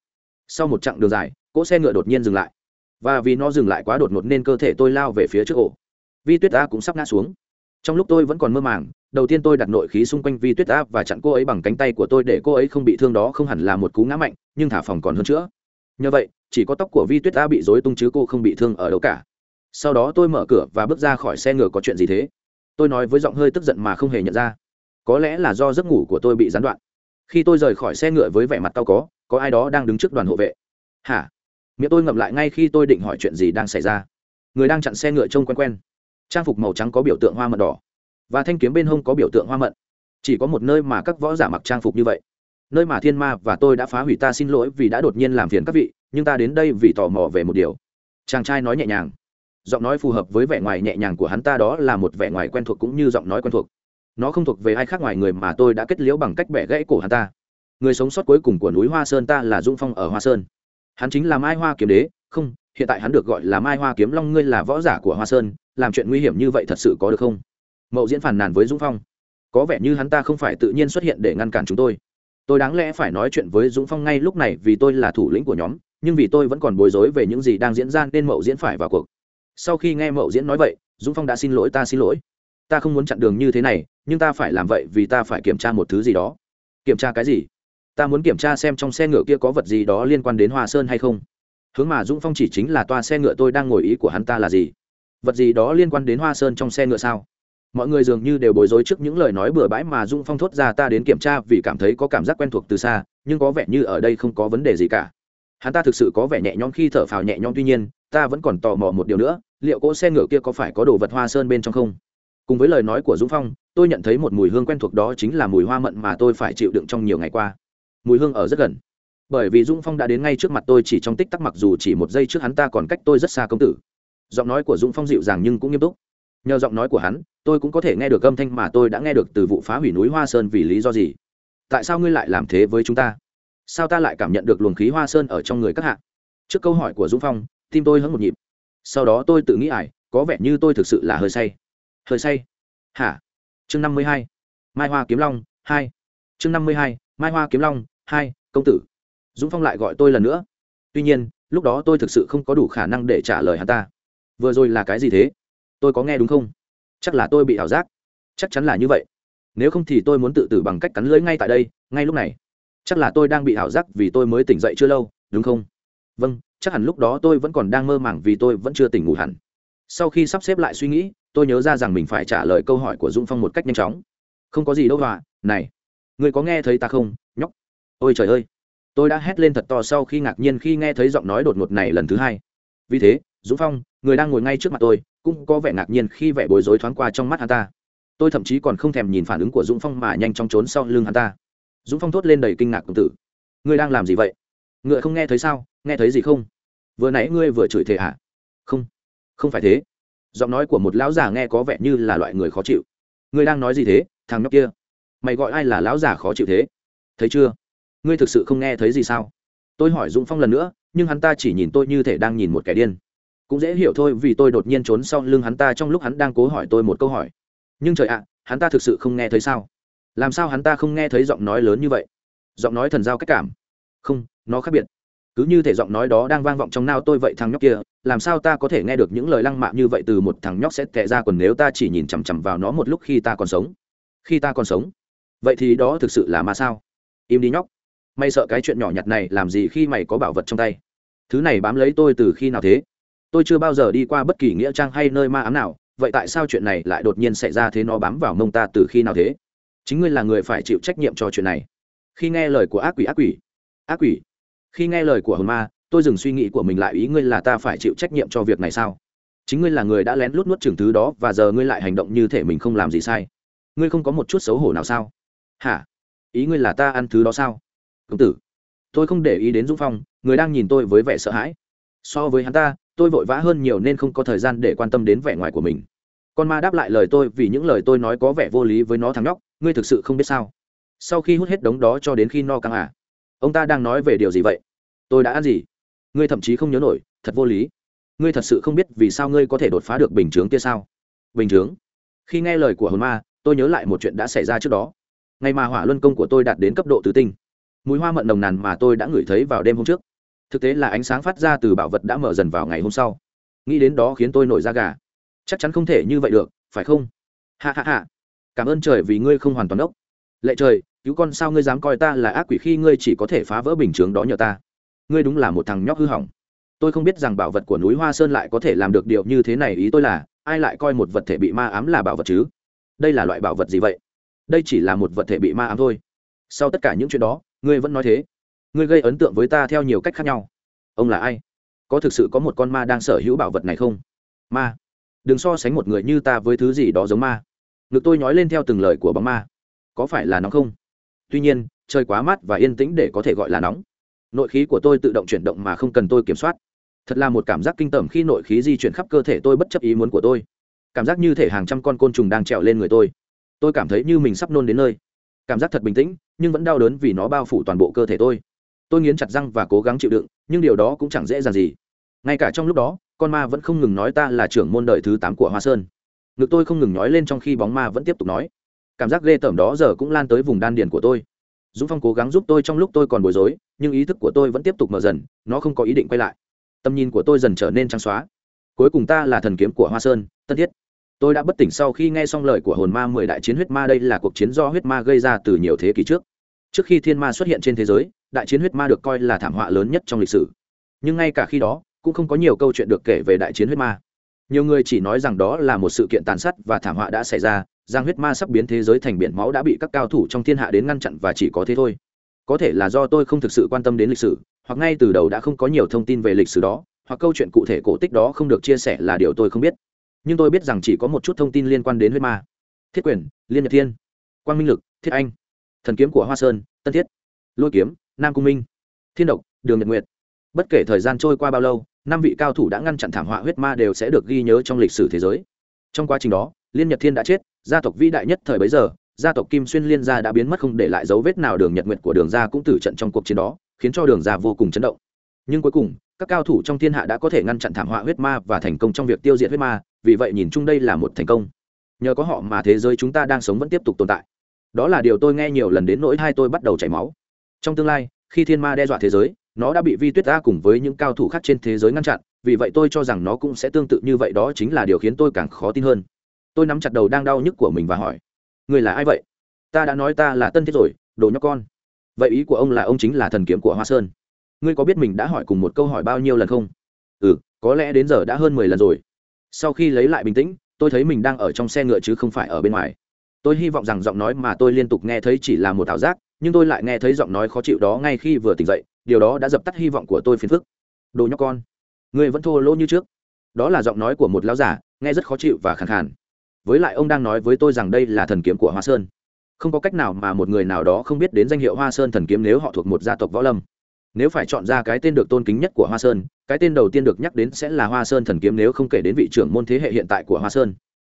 Sau một chặng đường dài, cỗ xe ngựa đột nhiên dừng lại và vì nó dừng lại quá đột ngột nên cơ thể tôi lao về phía trước ổ. Vi tuyết a cũng sắp ngã xuống. Trong lúc tôi vẫn còn mơ màng, đầu tiên tôi đặt nội khí xung quanh vi tuyết a và chặn cô ấy bằng cánh tay của tôi để cô ấy không bị thương đó không hẳn là một cú ngã mạnh, nhưng thả phòng còn hơn chữa. Nhờ vậy, chỉ có tóc của vi tuyết a bị dối tung chứ cô không bị thương ở đâu cả. Sau đó tôi mở cửa và bước ra khỏi xe ngựa có chuyện gì thế? Tôi nói với giọng hơi tức giận mà không hề nhận ra. Có lẽ là do giấc ngủ của tôi bị gián đoạn. Khi tôi rời khỏi xe ngựa với vẻ mặt tao có có ai đó đang đứng trước đoàn hộ vệ. Hả? Miệng tôi ngậm lại ngay khi tôi định hỏi chuyện gì đang xảy ra. Người đang chặn xe ngựa trông quen quen. Trang phục màu trắng có biểu tượng hoa mận đỏ. Và thanh kiếm bên hông có biểu tượng hoa mận. Chỉ có một nơi mà các võ giả mặc trang phục như vậy. Nơi mà thiên ma và tôi đã phá hủy ta xin lỗi vì đã đột nhiên làm phiền các vị, nhưng ta đến đây vì tò mò về một điều. Chàng trai nói nhẹ nhàng. Giọng nói phù hợp với vẻ ngoài nhẹ nhàng của hắn ta đó là một vẻ ngoài quen thuộc cũng như giọng nói quen thuộc. Nó không thuộc về ai khác ngoài người mà tôi đã kết liễu bằng cách bẻ gãy cổ hắn ta. Người sống sót cuối cùng của núi hoa sơn ta là dung phong ở hoa sơn hắn chính là mai hoa kiếm đế, không, hiện tại hắn được gọi là mai hoa kiếm long, ngươi là võ giả của hoa sơn, làm chuyện nguy hiểm như vậy thật sự có được không? Mậu diễn phản nàn với dũng phong. Có vẻ như hắn ta không phải tự nhiên xuất hiện để ngăn cản chúng tôi. Tôi đáng lẽ phải nói chuyện với dũng phong ngay lúc này vì tôi là thủ lĩnh của nhóm, nhưng vì tôi vẫn còn bối rối về những gì đang diễn ra nên mậu diễn phải vào cuộc. Sau khi nghe mậu diễn nói vậy, dũng phong đã xin lỗi, ta xin lỗi. Ta không muốn chặn đường như thế này, nhưng ta phải làm vậy vì ta phải kiểm tra một thứ gì đó. Kiểm tra cái gì? Ta muốn kiểm tra xem trong xe ngựa kia có vật gì đó liên quan đến hoa sơn hay không. Hướng mà dũng phong chỉ chính là toa xe ngựa tôi đang ngồi ý của hắn ta là gì? Vật gì đó liên quan đến hoa sơn trong xe ngựa sao? Mọi người dường như đều bối rối trước những lời nói bừa bãi mà dung phong thốt ra ta đến kiểm tra vì cảm thấy có cảm giác quen thuộc từ xa, nhưng có vẻ như ở đây không có vấn đề gì cả. Hắn ta thực sự có vẻ nhẹ nhõm khi thở phào nhẹ nhõm, tuy nhiên, ta vẫn còn tò mò một điều nữa, liệu cỗ xe ngựa kia có phải có đồ vật hoa sơn bên trong không? Cùng với lời nói của dũng phong, tôi nhận thấy một mùi hương quen thuộc đó chính là mùi hoa mận mà tôi phải chịu đựng trong nhiều ngày qua mùi hương ở rất gần. Bởi vì Dung phong đã đến ngay trước mặt tôi chỉ trong tích tắc mặc dù chỉ một giây trước hắn ta còn cách tôi rất xa công tử. Giọng nói của Dung phong dịu dàng nhưng cũng nghiêm túc. Nhờ giọng nói của hắn, tôi cũng có thể nghe được âm thanh mà tôi đã nghe được từ vụ phá hủy núi hoa sơn vì lý do gì. Tại sao ngươi lại làm thế với chúng ta? Sao ta lại cảm nhận được luồng khí hoa sơn ở trong người các hạ? Trước câu hỏi của dũng phong, tim tôi hững một nhịp. Sau đó tôi tự nghĩ ải, có vẻ như tôi thực sự là hơi say. Hơi say? Hả? Chương năm mươi hai. Mai hoa kiếm long, hai. Chương năm mươi hai. Mai hoa kiếm long hai, công tử. Dũng phong lại gọi tôi lần nữa. Tuy nhiên, lúc đó tôi thực sự không có đủ khả năng để trả lời hắn ta. Vừa rồi là cái gì thế? Tôi có nghe đúng không? Chắc là tôi bị ảo giác. Chắc chắn là như vậy. Nếu không thì tôi muốn tự tử bằng cách cắn lưỡi ngay tại đây, ngay lúc này. Chắc là tôi đang bị ảo giác vì tôi mới tỉnh dậy chưa lâu, đúng không? Vâng chắc hẳn lúc đó tôi vẫn còn đang mơ màng vì tôi vẫn chưa tỉnh ngủ hẳn. Sau khi sắp xếp lại suy nghĩ, tôi nhớ ra rằng mình phải trả lời câu hỏi của dũng phong một cách nhanh chóng. Không có gì đâu hòa, này, người có nghe thấy ta không? Ôi trời ơi. Tôi đã hét lên thật to sau khi ngạc nhiên khi nghe thấy giọng nói đột ngột này lần thứ hai. Vì thế, dũng phong, người đang ngồi ngay trước mặt tôi, cũng có vẻ ngạc nhiên khi vẻ bối rối thoáng qua trong mắt hắn ta. Tôi thậm chí còn không thèm nhìn phản ứng của dũng phong mà nhanh chóng trốn sau lưng hắn ta. Dũng phong thốt lên đầy kinh ngạc công tử ngươi đang làm gì vậy? Ngựa không nghe thấy sao? Nghe thấy gì không? Vừa nãy ngươi vừa chửi thề hả không. Không phải thế. Giọng nói của một lão già nghe có vẻ như là loại người khó chịu. Ngươi đang nói gì thế, thằng nhóc kia? Mày gọi ai là lão già khó chịu thế? Thấy chưa? Ngươi thực sự không nghe thấy gì sao? Tôi hỏi dũng phong lần nữa, nhưng hắn ta chỉ nhìn tôi như thể đang nhìn một kẻ điên. Cũng dễ hiểu thôi vì tôi đột nhiên trốn sau lưng hắn ta trong lúc hắn đang cố hỏi tôi một câu hỏi. Nhưng trời ạ, hắn ta thực sự không nghe thấy sao? Làm sao hắn ta không nghe thấy giọng nói lớn như vậy? Giọng nói thần giao cách cảm. Không, nó khác biệt. Cứ như thể giọng nói đó đang vang vọng trong nao tôi vậy thằng nhóc kia, làm sao ta có thể nghe được những lời lăng mạ như vậy từ một thằng nhóc sẽ tệ ra còn nếu ta chỉ nhìn chằm chằm vào nó một lúc khi ta còn sống? Khi ta còn sống? Vậy thì đó thực sự là ma sao? Im đi nhóc. May sợ cái chuyện nhỏ nhặt này làm gì khi mày có bảo vật trong tay? Thứ này bám lấy tôi từ khi nào thế? Tôi chưa bao giờ đi qua bất kỳ nghĩa trang hay nơi ma ám nào, vậy tại sao chuyện này lại đột nhiên xảy ra thế nó bám vào mông ta từ khi nào thế? Chính ngươi là người phải chịu trách nhiệm cho chuyện này. Khi nghe lời của ác quỷ ác quỷ ác quỷ. Khi nghe lời của hồn ma, tôi dừng suy nghĩ của mình lại ý ngươi là ta phải chịu trách nhiệm cho việc này sao? Chính ngươi là người đã lén lút nuốt chừng thứ đó và giờ ngươi lại hành động như thể mình không làm gì sai. Ngươi không có một chút xấu hổ nào sao? Hả? Ý ngươi là ta ăn thứ đó sao? Công tử. Tôi không để ý đến dũng phong, người đang nhìn tôi với vẻ sợ hãi. So với hắn ta, tôi vội vã hơn nhiều nên không có thời gian để quan tâm đến vẻ ngoài của mình. Con ma đáp lại lời tôi vì những lời tôi nói có vẻ vô lý với nó thằng nhóc, ngươi thực sự không biết sao? Sau khi hút hết đống đó cho đến khi no căng à? Ông ta đang nói về điều gì vậy? Tôi đã ăn gì? Ngươi thậm chí không nhớ nổi, thật vô lý. Ngươi thật sự không biết vì sao ngươi có thể đột phá được bình chướng kia sao? Bình chướng? Khi nghe lời của hồn ma, tôi nhớ lại một chuyện đã xảy ra trước đó. Ngày mà hỏa luân công của tôi đạt đến cấp độ tứ tinh mùi hoa mận nồng nàn mà tôi đã ngửi thấy vào đêm hôm trước. Thực tế là ánh sáng phát ra từ bảo vật đã mở dần vào ngày hôm sau. Nghĩ đến đó khiến tôi nổi da gà. Chắc chắn không thể như vậy được, phải không? Ha ha ha. Cảm ơn trời vì ngươi không hoàn toàn ốc lệ trời, cứu con sao ngươi dám coi ta là ác quỷ khi ngươi chỉ có thể phá vỡ bình chướng đó nhờ ta? Ngươi đúng là một thằng nhóc hư hỏng. Tôi không biết rằng bảo vật của núi hoa sơn lại có thể làm được điều như thế này, ý tôi là, ai lại coi một vật thể bị ma ám là bảo vật chứ? Đây là loại bảo vật gì vậy? Đây chỉ là một vật thể bị ma ám thôi. Sau tất cả những chuyện đó ngươi vẫn nói thế. Ngươi gây ấn tượng với ta theo nhiều cách khác nhau. Ông là ai? Có thực sự có một con ma đang sở hữu bảo vật này không? Ma. Đừng so sánh một người như ta với thứ gì đó giống ma. Ngực tôi nói lên theo từng lời của bóng ma. Có phải là nóng không? Tuy nhiên, trời quá mát và yên tĩnh để có thể gọi là nóng. Nội khí của tôi tự động chuyển động mà không cần tôi kiểm soát. Thật là một cảm giác kinh tởm khi nội khí di chuyển khắp cơ thể tôi bất chấp ý muốn của tôi. Cảm giác như thể hàng trăm con côn trùng đang trèo lên người tôi. Tôi cảm thấy như mình sắp nôn đến nơi cảm giác thật bình tĩnh, nhưng vẫn đau đớn vì nó bao phủ toàn bộ cơ thể tôi. Tôi nghiến chặt răng và cố gắng chịu đựng, nhưng điều đó cũng chẳng dễ dàng gì. Ngay cả trong lúc đó, con ma vẫn không ngừng nói ta là trưởng môn đời thứ tám của hoa sơn. Ngực tôi không ngừng nói lên trong khi bóng ma vẫn tiếp tục nói. Cảm giác ghê tởm đó giờ cũng lan tới vùng đan điền của tôi. Dũng phong cố gắng giúp tôi trong lúc tôi còn bối rối, nhưng ý thức của tôi vẫn tiếp tục mở dần, nó không có ý định quay lại. Tầm nhìn của tôi dần trở nên trắng xóa. Cuối cùng ta là thần kiếm của hoa sơn, tân thiết tôi đã bất tỉnh sau khi nghe xong lời của hồn ma mười đại chiến huyết ma đây là cuộc chiến do huyết ma gây ra từ nhiều thế kỷ trước. Trước khi thiên ma xuất hiện trên thế giới, đại chiến huyết ma được coi là thảm họa lớn nhất trong lịch sử. Nhưng ngay cả khi đó, cũng không có nhiều câu chuyện được kể về đại chiến huyết ma. Nhiều người chỉ nói rằng đó là một sự kiện tàn sát và thảm họa đã xảy ra giang huyết ma sắp biến thế giới thành biển máu đã bị các cao thủ trong thiên hạ đến ngăn chặn và chỉ có thế thôi. Có thể là do tôi không thực sự quan tâm đến lịch sử, hoặc ngay từ đầu đã không có nhiều thông tin về lịch sử đó, hoặc câu chuyện cụ thể cổ tích đó không được chia sẻ là điều tôi không biết nhưng tôi biết rằng chỉ có một chút thông tin liên quan đến huyết ma. Thiết quyền, liên nhật thiên, quang minh lực, thiết anh, thần kiếm của hoa sơn, tân thiết, lôi kiếm, nam cung minh, thiên độc, đường nhật nguyệt. Bất kể thời gian trôi qua bao lâu, năm vị cao thủ đã ngăn chặn thảm họa huyết ma đều sẽ được ghi nhớ trong lịch sử thế giới. Trong quá trình đó, liên nhật thiên đã chết, gia tộc vĩ đại nhất thời bấy giờ, gia tộc kim xuyên liên gia đã biến mất không để lại dấu vết nào đường nhật nguyệt của đường gia cũng tử trận trong cuộc chiến đó, khiến cho đường gia vô cùng chấn động nhưng cuối cùng, các cao thủ trong thiên hạ đã có thể ngăn chặn thảm họa huyết ma và thành công trong việc tiêu diệt huyết ma, vì vậy nhìn chung đây là một thành công. Nhờ có họ mà thế giới chúng ta đang sống vẫn tiếp tục tồn tại. Đó là điều tôi nghe nhiều lần đến nỗi hai tôi bắt đầu chảy máu. Trong tương lai, khi thiên ma đe dọa thế giới, nó đã bị vi tuyết ta cùng với những cao thủ khác trên thế giới ngăn chặn, vì vậy tôi cho rằng nó cũng sẽ tương tự như vậy, đó chính là điều khiến tôi càng khó tin hơn. Tôi nắm chặt đầu đang đau nhức của mình và hỏi, người là ai vậy? Ta đã nói ta là tân thiết rồi, đồ nhóc con. Vậy ý của ông là ông chính là thần kiếm của hoa sơn ngươi có biết mình đã hỏi cùng một câu hỏi bao nhiêu lần không? Ừ có lẽ đến giờ đã hơn mười lần rồi. Sau khi lấy lại bình tĩnh, tôi thấy mình đang ở trong xe ngựa chứ không phải ở bên ngoài. Tôi hy vọng rằng giọng nói mà tôi liên tục nghe thấy chỉ là một ảo giác, nhưng tôi lại nghe thấy giọng nói khó chịu đó ngay khi vừa tỉnh dậy, điều đó đã dập tắt hy vọng của tôi phiền phức. Đồ nhóc con, ngươi vẫn thô lỗ như trước. Đó là giọng nói của một lão giả nghe rất khó chịu và khẳng khàn. Với lại ông đang nói với tôi rằng đây là thần kiếm của hoa sơn. Không có cách nào mà một người nào đó không biết đến danh hiệu hoa sơn thần kiếm nếu họ thuộc một gia tộc võ lâm nếu phải chọn ra cái tên được tôn kính nhất của hoa sơn, cái tên đầu tiên được nhắc đến sẽ là hoa sơn thần kiếm nếu không kể đến vị trưởng môn thế hệ hiện tại của hoa sơn.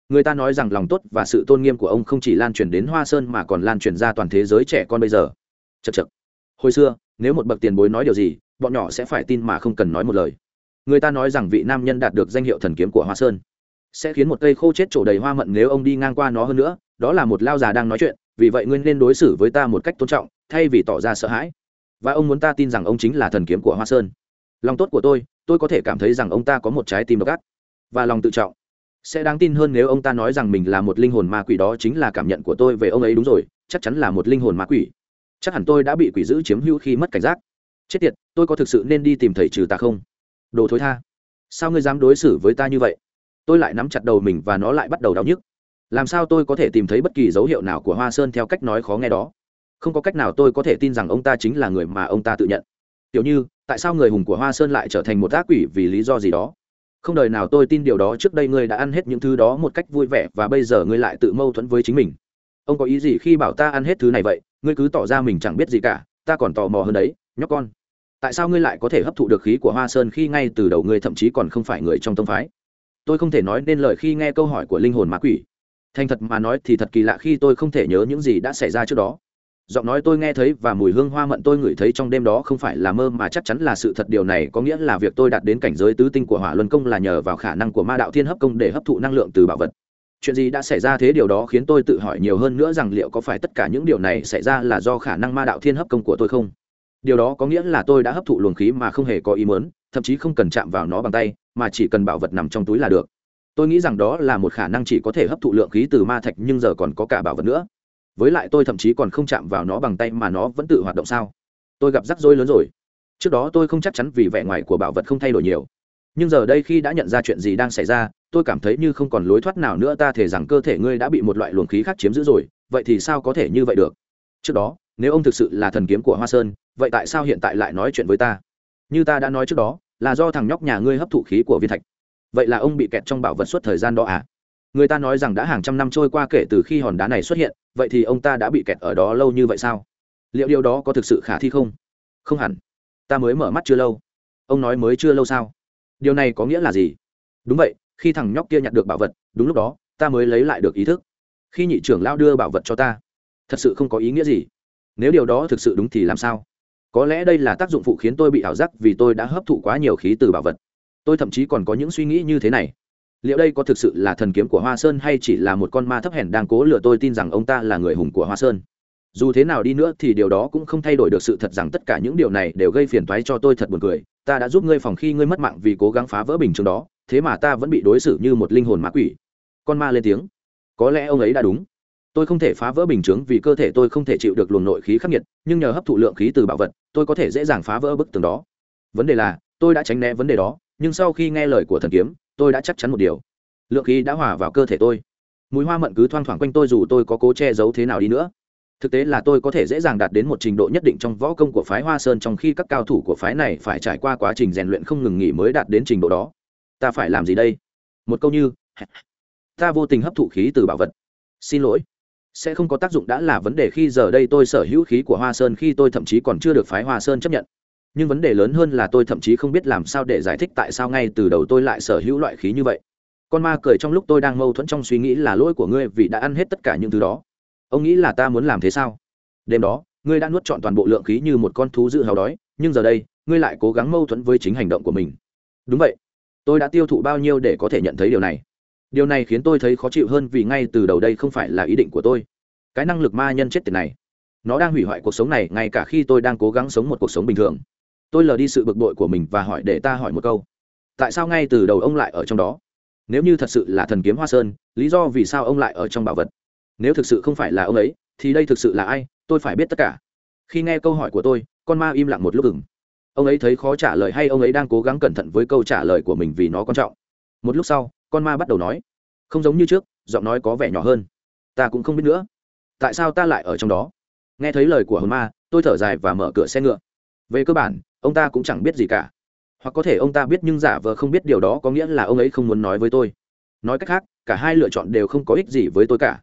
Người ta nói rằng lòng tốt và sự tôn nghiêm của ông không chỉ lan truyền đến hoa sơn mà còn lan truyền ra toàn thế giới trẻ con bây giờ. Chật chật hồi xưa, nếu một bậc tiền bối nói điều gì, bọn nhỏ sẽ phải tin mà không cần nói một lời. Người ta nói rằng vị nam nhân đạt được danh hiệu thần kiếm của hoa sơn sẽ khiến một cây khô chết trổ đầy hoa mận nếu ông đi ngang qua nó hơn nữa, đó là một lao già đang nói chuyện, vì vậy ngươi nên đối xử với ta một cách tôn trọng, thay vì tỏ ra sợ hãi và ông muốn ta tin rằng ông chính là thần kiếm của hoa sơn. Lòng tốt của tôi tôi có thể cảm thấy rằng ông ta có một trái tim độc ác và lòng tự trọng. Sẽ đáng tin hơn nếu ông ta nói rằng mình là một linh hồn ma quỷ đó chính là cảm nhận của tôi về ông ấy đúng rồi, chắc chắn là một linh hồn ma quỷ. Chắc hẳn tôi đã bị quỷ giữ chiếm hữu khi mất cảnh giác. Chết tiệt, tôi có thực sự nên đi tìm thầy trừ tà không? Đồ thối tha, sao ngươi dám đối xử với ta như vậy? Tôi lại nắm chặt đầu mình và nó lại bắt đầu đau nhức. Làm sao tôi có thể tìm thấy bất kỳ dấu hiệu nào của hoa sơn theo cách nói khó nghe đó? Không có cách nào tôi có thể tin rằng ông ta chính là người mà ông ta tự nhận. Kiểu như, tại sao người hùng của hoa sơn lại trở thành một ác quỷ vì lý do gì đó? Không đời nào tôi tin điều đó, trước đây ngươi đã ăn hết những thứ đó một cách vui vẻ và bây giờ ngươi lại tự mâu thuẫn với chính mình. Ông có ý gì khi bảo ta ăn hết thứ này vậy? Ngươi cứ tỏ ra mình chẳng biết gì cả, ta còn tò mò hơn đấy, nhóc con. Tại sao ngươi lại có thể hấp thụ được khí của hoa sơn khi ngay từ đầu ngươi thậm chí còn không phải người trong tông phái? Tôi không thể nói nên lời khi nghe câu hỏi của linh hồn ma quỷ. Thành thật mà nói thì thật kỳ lạ khi tôi không thể nhớ những gì đã xảy ra trước đó giọng nói tôi nghe thấy và mùi hương hoa mận tôi ngửi thấy trong đêm đó không phải là mơ mà chắc chắn là sự thật. Điều này có nghĩa là việc tôi đạt đến cảnh giới tứ tinh của hỏa luân công là nhờ vào khả năng của ma đạo thiên hấp công để hấp thụ năng lượng từ bảo vật. Chuyện gì đã xảy ra thế điều đó khiến tôi tự hỏi nhiều hơn nữa rằng liệu có phải tất cả những điều này xảy ra là do khả năng ma đạo thiên hấp công của tôi không? Điều đó có nghĩa là tôi đã hấp thụ luồng khí mà không hề có ý mớn thậm chí không cần chạm vào nó bằng tay, mà chỉ cần bảo vật nằm trong túi là được. Tôi nghĩ rằng đó là một khả năng chỉ có thể hấp thụ lượng khí từ ma thạch nhưng giờ còn có cả bảo vật nữa với lại tôi thậm chí còn không chạm vào nó bằng tay mà nó vẫn tự hoạt động sao? Tôi gặp rắc rối lớn rồi. Trước đó tôi không chắc chắn vì vẻ ngoài của bảo vật không thay đổi nhiều. Nhưng giờ đây khi đã nhận ra chuyện gì đang xảy ra, tôi cảm thấy như không còn lối thoát nào nữa, ta thể rằng cơ thể ngươi đã bị một loại luồng khí khác chiếm giữ rồi, vậy thì sao có thể như vậy được? Trước đó, nếu ông thực sự là thần kiếm của hoa sơn, vậy tại sao hiện tại lại nói chuyện với ta? Như ta đã nói trước đó, là do thằng nhóc nhà ngươi hấp thụ khí của viên thạch. Vậy là ông bị kẹt trong bảo vật suốt thời gian đó à? Người ta nói rằng đã hàng trăm năm trôi qua kể từ khi hòn đá này xuất hiện vậy thì ông ta đã bị kẹt ở đó lâu như vậy sao? Liệu điều đó có thực sự khả thi không? Không hẳn. Ta mới mở mắt chưa lâu. Ông nói mới chưa lâu sao? Điều này có nghĩa là gì? Đúng vậy, khi thằng nhóc kia nhặt được bảo vật, đúng lúc đó, ta mới lấy lại được ý thức. Khi nhị trưởng lao đưa bảo vật cho ta, thật sự không có ý nghĩa gì. Nếu điều đó thực sự đúng thì làm sao? Có lẽ đây là tác dụng phụ khiến tôi bị ảo giác vì tôi đã hấp thụ quá nhiều khí từ bảo vật. Tôi thậm chí còn có những suy nghĩ như thế này liệu đây có thực sự là thần kiếm của hoa sơn hay chỉ là một con ma thấp hèn đang cố lừa tôi tin rằng ông ta là người hùng của hoa sơn? Dù thế nào đi nữa thì điều đó cũng không thay đổi được sự thật rằng tất cả những điều này đều gây phiền toái cho tôi thật buồn cười. Ta đã giúp ngươi phòng khi ngươi mất mạng vì cố gắng phá vỡ bình chứng đó, thế mà ta vẫn bị đối xử như một linh hồn ma quỷ. Con ma lên tiếng. Có lẽ ông ấy đã đúng. Tôi không thể phá vỡ bình chứng vì cơ thể tôi không thể chịu được luồng nội khí khắc nghiệt, nhưng nhờ hấp thụ lượng khí từ bảo vật, tôi có thể dễ dàng phá vỡ bức tường đó. Vấn đề là, tôi đã tránh né vấn đề đó, nhưng sau khi nghe lời của thần kiếm tôi đã chắc chắn một điều. Lượng khí đã hòa vào cơ thể tôi. Mùi hoa mận cứ thoang thoảng quanh tôi dù tôi có cố che giấu thế nào đi nữa. Thực tế là tôi có thể dễ dàng đạt đến một trình độ nhất định trong võ công của phái hoa sơn trong khi các cao thủ của phái này phải trải qua quá trình rèn luyện không ngừng nghỉ mới đạt đến trình độ đó. Ta phải làm gì đây? Một câu như, [LAUGHS] ta vô tình hấp thụ khí từ bảo vật. Xin lỗi. Sẽ không có tác dụng đã là vấn đề khi giờ đây tôi sở hữu khí của hoa sơn khi tôi thậm chí còn chưa được phái hoa sơn chấp nhận nhưng vấn đề lớn hơn là tôi thậm chí không biết làm sao để giải thích tại sao ngay từ đầu tôi lại sở hữu loại khí như vậy. Con ma cười trong lúc tôi đang mâu thuẫn trong suy nghĩ là lỗi của ngươi vì đã ăn hết tất cả những thứ đó. Ông nghĩ là ta muốn làm thế sao? Đêm đó, ngươi đã nuốt trọn toàn bộ lượng khí như một con thú dữ hào đói, nhưng giờ đây, ngươi lại cố gắng mâu thuẫn với chính hành động của mình. Đúng vậy. Tôi đã tiêu thụ bao nhiêu để có thể nhận thấy điều này? Điều này khiến tôi thấy khó chịu hơn vì ngay từ đầu đây không phải là ý định của tôi. Cái năng lực ma nhân chết tiệt này, nó đang hủy hoại cuộc sống này ngay cả khi tôi đang cố gắng sống một cuộc sống bình thường tôi lờ đi sự bực bội của mình và hỏi để ta hỏi một câu. Tại sao ngay từ đầu ông lại ở trong đó? Nếu như thật sự là thần kiếm hoa sơn, lý do vì sao ông lại ở trong bảo vật? Nếu thực sự không phải là ông ấy, thì đây thực sự là ai? Tôi phải biết tất cả. Khi nghe câu hỏi của tôi, con ma im lặng một lúc ừng. Ông ấy thấy khó trả lời hay ông ấy đang cố gắng cẩn thận với câu trả lời của mình vì nó quan trọng. Một lúc sau, con ma bắt đầu nói. Không giống như trước, giọng nói có vẻ nhỏ hơn. Ta cũng không biết nữa. Tại sao ta lại ở trong đó? Nghe thấy lời của hồn ma, tôi thở dài và mở cửa xe ngựa về cơ bản, ông ta cũng chẳng biết gì cả. Hoặc có thể ông ta biết nhưng giả vờ không biết điều đó có nghĩa là ông ấy không muốn nói với tôi. Nói cách khác, cả hai lựa chọn đều không có ích gì với tôi cả.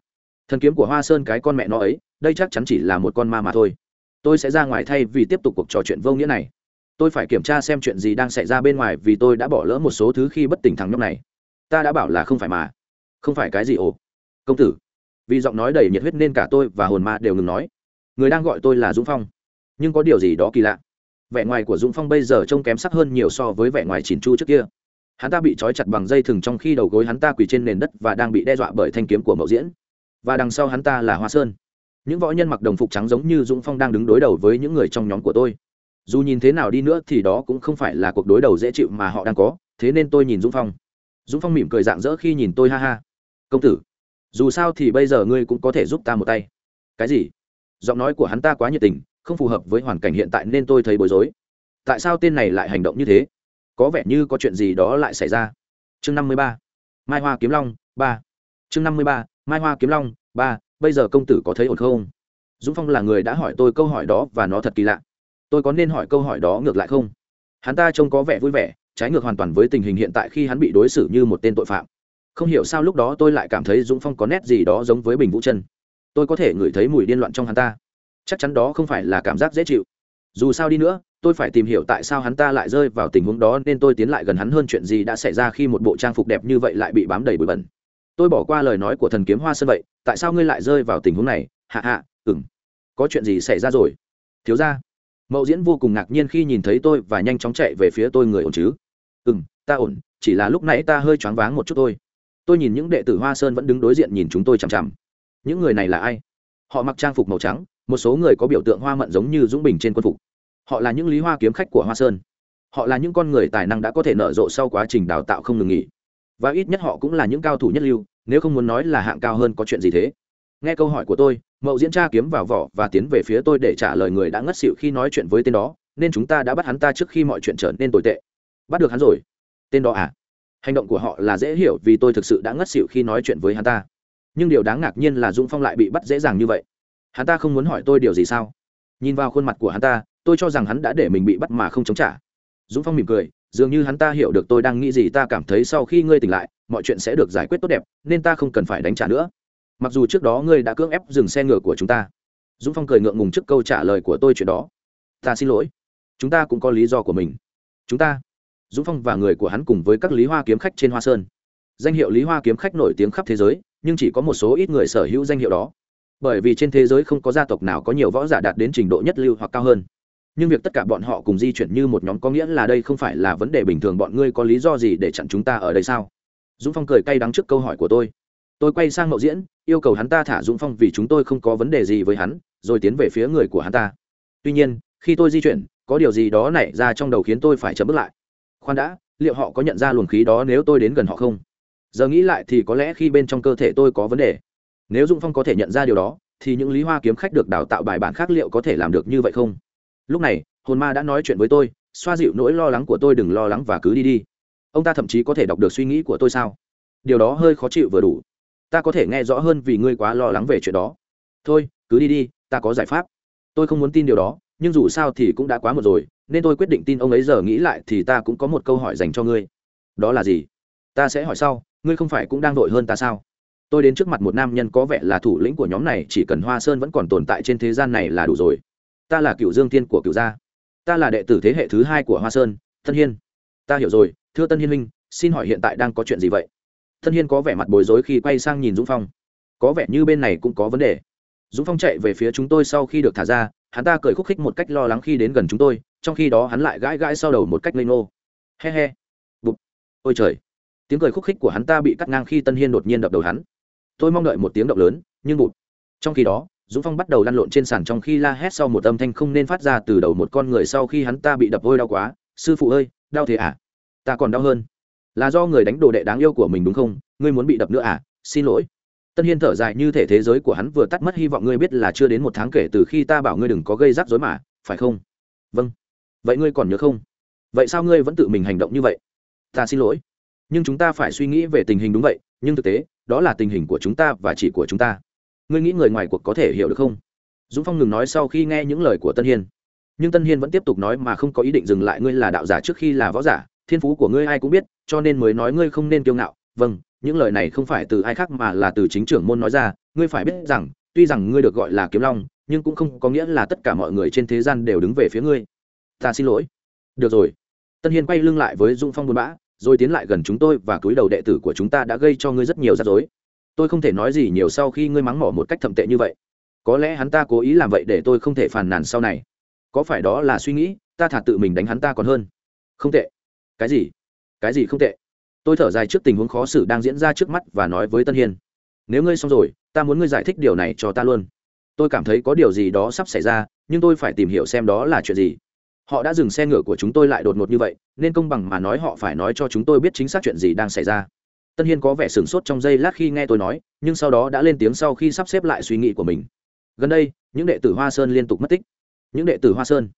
Thần kiếm của hoa sơn cái con mẹ nó ấy, đây chắc chắn chỉ là một con ma mà thôi. Tôi sẽ ra ngoài thay vì tiếp tục cuộc trò chuyện vô nghĩa này. Tôi phải kiểm tra xem chuyện gì đang xảy ra bên ngoài vì tôi đã bỏ lỡ một số thứ khi bất tỉnh thằng nhóc này. Ta đã bảo là không phải mà. Không phải cái gì ồ. Công tử. Vì giọng nói đầy nhiệt huyết nên cả tôi và hồn ma đều ngừng nói. Người đang gọi tôi là dũng phong. Nhưng có điều gì đó kỳ lạ vẻ ngoài của dũng phong bây giờ trông kém sắc hơn nhiều so với vẻ ngoài chỉn chu trước kia. Hắn ta bị trói chặt bằng dây thừng trong khi đầu gối hắn ta quỳ trên nền đất và đang bị đe dọa bởi thanh kiếm của mậu diễn. Và đằng sau hắn ta là hoa sơn. Những võ nhân mặc đồng phục trắng giống như dũng phong đang đứng đối đầu với những người trong nhóm của tôi. Dù nhìn thế nào đi nữa thì đó cũng không phải là cuộc đối đầu dễ chịu mà họ đang có, thế nên tôi nhìn dũng phong. Dũng phong mỉm cười dạng dỡ khi nhìn tôi, ha ha. Công tử, dù sao thì bây giờ ngươi cũng có thể giúp ta một tay. Cái gì? Giọng nói của hắn ta quá nhiệt tình không phù hợp với hoàn cảnh hiện tại nên tôi thấy bối rối. Tại sao tên này lại hành động như thế? Có vẻ như có chuyện gì đó lại xảy ra. Chương năm mươi ba, mai hoa kiếm long, ba. Chương năm mươi ba, mai hoa kiếm long, ba. Bây giờ công tử có thấy ổn không? Dũng phong là người đã hỏi tôi câu hỏi đó và nó thật kỳ lạ. Tôi có nên hỏi câu hỏi đó ngược lại không? Hắn ta trông có vẻ vui vẻ, trái ngược hoàn toàn với tình hình hiện tại khi hắn bị đối xử như một tên tội phạm. Không hiểu sao lúc đó tôi lại cảm thấy dũng phong có nét gì đó giống với bình vũ chân tôi có thể ngửi thấy mùi điên loạn trong hắn ta chắc chắn đó không phải là cảm giác dễ chịu. Dù sao đi nữa, tôi phải tìm hiểu tại sao hắn ta lại rơi vào tình huống đó nên tôi tiến lại gần hắn hơn chuyện gì đã xảy ra khi một bộ trang phục đẹp như vậy lại bị bám đầy bụi bẩn. Tôi bỏ qua lời nói của thần kiếm hoa sơn vậy, tại sao ngươi lại rơi vào tình huống này? Hạ hạ ừng có chuyện gì xảy ra rồi? Thiếu ra mậu diễn vô cùng ngạc nhiên khi nhìn thấy tôi và nhanh chóng chạy về phía tôi người ổn chứ? Ừ m ta ổn, chỉ là lúc nãy ta hơi choáng váng một chút thôi. Tôi nhìn những đệ tử hoa sơn vẫn đứng đối diện nhìn chúng tôi chằm chằm. Những người này là ai? Họ mặc trang phục màu trắng một số người có biểu tượng hoa mận giống như dũng bình trên quân phục. Họ là những lý hoa kiếm khách của hoa sơn. Họ là những con người tài năng đã có thể nở rộ sau quá trình đào tạo không ngừng nghỉ. Và ít nhất họ cũng là những cao thủ nhất lưu, nếu không muốn nói là hạng cao hơn có chuyện gì thế. Nghe câu hỏi của tôi, mậu diễn tra kiếm vào vỏ và tiến về phía tôi để trả lời người đã ngất xịu khi nói chuyện với tên đó, nên chúng ta đã bắt hắn ta trước khi mọi chuyện trở nên tồi tệ. Bắt được hắn rồi. Tên đó à? Hành động của họ là dễ hiểu vì tôi thực sự đã ngất xịu khi nói chuyện với hắn ta. Nhưng điều đáng ngạc nhiên là dũng phong lại bị bắt dễ dàng như vậy hắn ta không muốn hỏi tôi điều gì sao? Nhìn vào khuôn mặt của hắn ta, tôi cho rằng hắn đã để mình bị bắt mà không chống trả. Dũng phong mỉm cười, dường như hắn ta hiểu được tôi đang nghĩ gì, ta cảm thấy sau khi ngươi tỉnh lại, mọi chuyện sẽ được giải quyết tốt đẹp, nên ta không cần phải đánh trả nữa. Mặc dù trước đó ngươi đã cưỡng ép dừng xe ngựa của chúng ta. Dũng phong cười ngượng ngùng trước câu trả lời của tôi chuyện đó. Ta xin lỗi. Chúng ta cũng có lý do của mình. Chúng ta. Dũng phong và người của hắn cùng với các lý hoa kiếm khách trên hoa sơn. Danh hiệu lý hoa kiếm khách nổi tiếng khắp thế giới, nhưng chỉ có một số ít người sở hữu danh hiệu đó bởi vì trên thế giới không có gia tộc nào có nhiều võ giả đạt đến trình độ nhất lưu hoặc cao hơn. Nhưng việc tất cả bọn họ cùng di chuyển như một nhóm có nghĩa là đây không phải là vấn đề bình thường, bọn ngươi có lý do gì để chặn chúng ta ở đây sao? Dũng phong cười cay đắng trước câu hỏi của tôi. Tôi quay sang mậu diễn, yêu cầu hắn ta thả dũng phong vì chúng tôi không có vấn đề gì với hắn, rồi tiến về phía người của hắn ta. Tuy nhiên, khi tôi di chuyển, có điều gì đó nảy ra trong đầu khiến tôi phải chấm bước lại. Khoan đã, liệu họ có nhận ra luồng khí đó nếu tôi đến gần họ không? Giờ nghĩ lại thì có lẽ khi bên trong cơ thể tôi có vấn đề nếu Dung phong có thể nhận ra điều đó, thì những lý hoa kiếm khách được đào tạo bài bản khác liệu có thể làm được như vậy không? Lúc này, hồn ma đã nói chuyện với tôi, xoa dịu nỗi lo lắng của tôi đừng lo lắng và cứ đi đi. Ông ta thậm chí có thể đọc được suy nghĩ của tôi sao? Điều đó hơi khó chịu vừa đủ. Ta có thể nghe rõ hơn vì ngươi quá lo lắng về chuyện đó. Thôi, cứ đi đi, ta có giải pháp. Tôi không muốn tin điều đó, nhưng dù sao thì cũng đã quá một rồi, nên tôi quyết định tin ông ấy giờ nghĩ lại thì ta cũng có một câu hỏi dành cho ngươi. Đó là gì? Ta sẽ hỏi sau, ngươi không phải cũng đang vội hơn ta sao? Tôi đến trước mặt một nam nhân có vẻ là thủ lĩnh của nhóm này, chỉ cần hoa sơn vẫn còn tồn tại trên thế gian này là đủ rồi. Ta là cựu dương tiên của cựu gia. Ta là đệ tử thế hệ thứ hai của hoa sơn Thân hiên. Ta hiểu rồi, thưa tân hiên minh xin hỏi hiện tại đang có chuyện gì vậy? Thân hiên có vẻ mặt bối rối khi quay sang nhìn dũng phong. Có vẻ như bên này cũng có vấn đề. Dũng phong chạy về phía chúng tôi sau khi được thả ra, hắn ta cười khúc khích một cách lo lắng khi đến gần chúng tôi, trong khi đó hắn lại gãi gãi sau đầu một cách lây ngô. He he. Bụp. Ôi trời. Tiếng cười khúc khích của hắn ta bị cắt ngang khi tân hiên đột nhiên đập đầu hắn tôi mong đợi một tiếng động lớn, nhưng bụt. Trong khi đó, dũng phong bắt đầu lăn lộn trên sàn trong khi la hét sau một âm thanh không nên phát ra từ đầu một con người sau khi hắn ta bị đập ôi đau quá. Sư phụ ơi, đau thế à? Ta còn đau hơn. Là do người đánh đồ đệ đáng yêu của mình đúng không? Ngươi muốn bị đập nữa à? Xin lỗi. Tân hiên thở dài như thể thế giới của hắn vừa tắt mất hy vọng ngươi biết là chưa đến một tháng kể từ khi ta bảo ngươi đừng có gây rắc rối mà, phải không? Vâng. Vậy ngươi còn nhớ không? Vậy sao ngươi vẫn tự mình hành động như vậy? Ta xin lỗi. Nhưng chúng ta phải suy nghĩ về tình hình đúng vậy nhưng thực tế, đó là tình hình của chúng ta và chỉ của chúng ta. Ngươi nghĩ người ngoài cuộc có thể hiểu được không? Dũng phong ngừng nói sau khi nghe những lời của tân hiên. Nhưng tân hiên vẫn tiếp tục nói mà không có ý định dừng lại ngươi là đạo giả trước khi là võ giả, thiên phú của ngươi ai cũng biết, cho nên mới nói ngươi không nên kiêu ngạo. Vâng những lời này không phải từ ai khác mà là từ chính trưởng môn nói ra. Ngươi phải biết rằng, tuy rằng ngươi được gọi là kiếm long, nhưng cũng không có nghĩa là tất cả mọi người trên thế gian đều đứng về phía ngươi. Ta xin lỗi. Được rồi. Tân hiên quay lưng lại với dung phong buồn bã rồi tiến lại gần chúng tôi và cúi đầu đệ tử của chúng ta đã gây cho ngươi rất nhiều rắc rối. Tôi không thể nói gì nhiều sau khi ngươi mắng mỏ một cách thậm tệ như vậy. Có lẽ hắn ta cố ý làm vậy để tôi không thể phàn nàn sau này. Có phải đó là suy nghĩ, ta thả tự mình đánh hắn ta còn hơn. Không tệ. Cái gì? Cái gì không tệ? Tôi thở dài trước tình huống khó xử đang diễn ra trước mắt và nói với tân hiên. Nếu ngươi xong rồi, ta muốn ngươi giải thích điều này cho ta luôn. Tôi cảm thấy có điều gì đó sắp xảy ra, nhưng tôi phải tìm hiểu xem đó là chuyện gì họ đã dừng xe ngựa của chúng tôi lại đột ngột như vậy, nên công bằng mà nói họ phải nói cho chúng tôi biết chính xác chuyện gì đang xảy ra. Tân hiên có vẻ sửng sốt trong giây lát khi nghe tôi nói, nhưng sau đó đã lên tiếng sau khi sắp xếp lại suy nghĩ của mình. Gần đây, những đệ tử hoa sơn liên tục mất tích. Những đệ tử hoa sơn.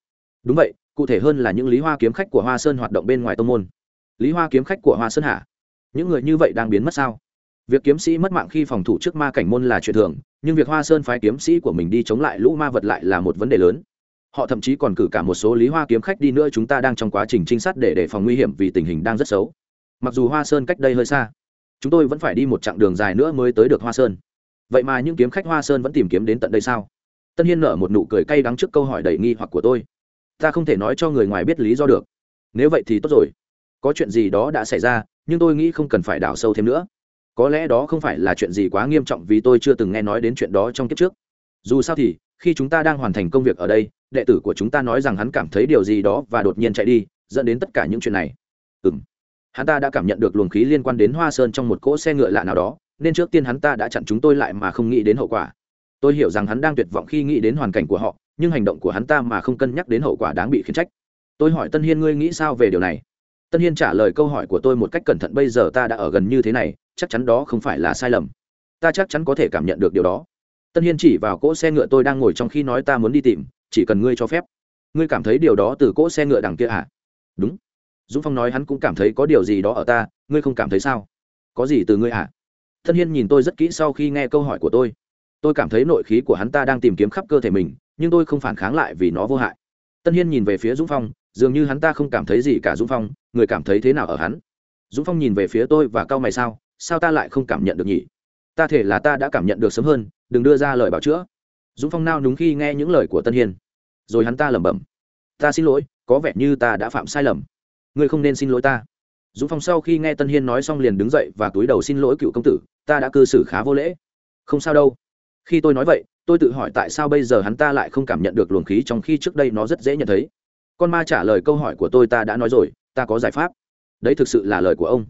Đúng vậy, cụ thể hơn là những lý hoa kiếm khách của hoa sơn hoạt động bên ngoài tô n g môn. Lý hoa kiếm khách của hoa sơn hả? những người như vậy đang biến mất sao? Việc kiếm sĩ mất mạng khi phòng thủ trước ma cảnh môn là chuyện thường, nhưng việc hoa sơn phái kiếm sĩ của mình đi chống lại lũ ma vật lại là một vấn đề lớn họ thậm chí còn cử cả một số lý hoa kiếm khách đi nữa, chúng ta đang trong quá trình trinh sát để đề phòng nguy hiểm vì tình hình đang rất xấu. Mặc dù hoa sơn cách đây hơi xa, chúng tôi vẫn phải đi một chặng đường dài nữa mới tới được hoa sơn. Vậy mà những kiếm khách hoa sơn vẫn tìm kiếm đến tận đây sao? Tân hiên nở một nụ cười cay đắng trước câu hỏi đầy nghi hoặc của tôi. Ta không thể nói cho người ngoài biết lý do được. Nếu vậy thì tốt rồi. Có chuyện gì đó đã xảy ra, nhưng tôi nghĩ không cần phải đào sâu thêm nữa. Có lẽ đó không phải là chuyện gì quá nghiêm trọng vì tôi chưa từng nghe nói đến chuyện đó trong kiếp trước. Dù sao thì, khi chúng ta đang hoàn thành công việc ở đây đệ tử của chúng ta nói rằng hắn cảm thấy điều gì đó và đột nhiên chạy đi, dẫn đến tất cả những chuyện này. Ừ m hắn ta đã cảm nhận được luồng khí liên quan đến hoa sơn trong một cỗ xe ngựa lạ nào đó, nên trước tiên hắn ta đã chặn chúng tôi lại mà không nghĩ đến hậu quả. Tôi hiểu rằng hắn đang tuyệt vọng khi nghĩ đến hoàn cảnh của họ, nhưng hành động của hắn ta mà không cân nhắc đến hậu quả đáng bị khiển trách. Tôi hỏi tân hiên, ngươi nghĩ sao về điều này? Tân hiên trả lời câu hỏi của tôi một cách cẩn thận, bây giờ ta đã ở gần như thế này, chắc chắn đó không phải là sai lầm. Ta chắc chắn có thể cảm nhận được điều đó. Tân hiên chỉ vào cỗ xe ngựa tôi đang ngồi trong khi nói, ta muốn đi tìm chỉ cần ngươi cho phép. Ngươi cảm thấy điều đó từ cỗ xe ngựa đằng kia à? Đúng. Dũng phong nói hắn cũng cảm thấy có điều gì đó ở ta, ngươi không cảm thấy sao? Có gì từ ngươi à? Tân hiên nhìn tôi rất kỹ sau khi nghe câu hỏi của tôi. Tôi cảm thấy nội khí của hắn ta đang tìm kiếm khắp cơ thể mình, nhưng tôi không phản kháng lại vì nó vô hại. Tân hiên nhìn về phía dũng phong, dường như hắn ta không cảm thấy gì cả dũng phong, người cảm thấy thế nào ở hắn? Dũng phong nhìn về phía tôi và cau mày sao sao ta lại không cảm nhận được nhỉ? Ta thể là ta đã cảm nhận được sớm hơn, đừng đưa ra lời bảo chữa dũng phong nao đúng khi nghe những lời của tân hiên. Rồi hắn ta lẩm bẩm. Ta xin lỗi, có vẻ như ta đã phạm sai lầm. Ngươi không nên xin lỗi ta. Dũng phong sau khi nghe tân hiên nói xong liền đứng dậy và túi đầu xin lỗi cựu công tử, ta đã cư xử khá vô lễ. Không sao đâu. Khi tôi nói vậy, tôi tự hỏi tại sao bây giờ hắn ta lại không cảm nhận được luồng khí trong khi trước đây nó rất dễ nhận thấy. Con ma trả lời câu hỏi của tôi ta đã nói rồi, ta có giải pháp. Đấy thực sự là lời của ông.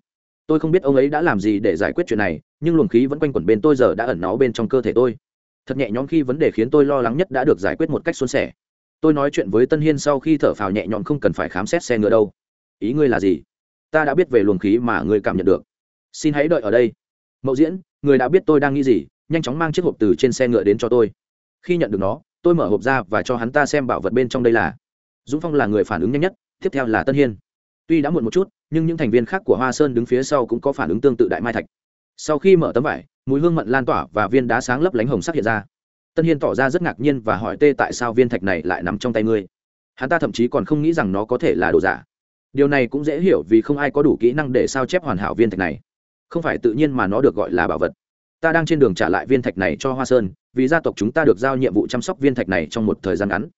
Tôi không biết ông ấy đã làm gì để giải quyết chuyện này, nhưng luồng khí vẫn quanh quẩn bên tôi giờ đã ẩn nó bên trong cơ thể tôi thật nhẹ nhõm khi vấn đề khiến tôi lo lắng nhất đã được giải quyết một cách xuân sẻ. Tôi nói chuyện với tân hiên sau khi thở phào nhẹ nhõm không cần phải khám xét xe ngựa đâu. Ý ngươi là gì? Ta đã biết về luồng khí mà ngươi cảm nhận được. Xin hãy đợi ở đây. Mậu diễn, người đã biết tôi đang nghĩ gì, nhanh chóng mang chiếc hộp từ trên xe ngựa đến cho tôi. Khi nhận được nó, tôi mở hộp ra và cho hắn ta xem bảo vật bên trong đây là. Dũng phong là người phản ứng nhanh nhất, tiếp theo là tân hiên. Tuy đã muộn một chút, nhưng những thành viên khác của hoa sơn đứng phía sau cũng có phản ứng tương tự đại mai thạch. Sau khi mở tấm vải mùi hương mận lan tỏa và viên đá sáng lấp lánh hồng sắc hiện ra. Tân hiên tỏ ra rất ngạc nhiên và hỏi tê tại sao viên thạch này lại nằm trong tay ngươi. Hắn ta thậm chí còn không nghĩ rằng nó có thể là đồ giả. Điều này cũng dễ hiểu vì không ai có đủ kỹ năng để sao chép hoàn hảo viên thạch này. Không phải tự nhiên mà nó được gọi là bảo vật. Ta đang trên đường trả lại viên thạch này cho hoa sơn, vì gia tộc chúng ta được giao nhiệm vụ chăm sóc viên thạch này trong một thời gian ngắn.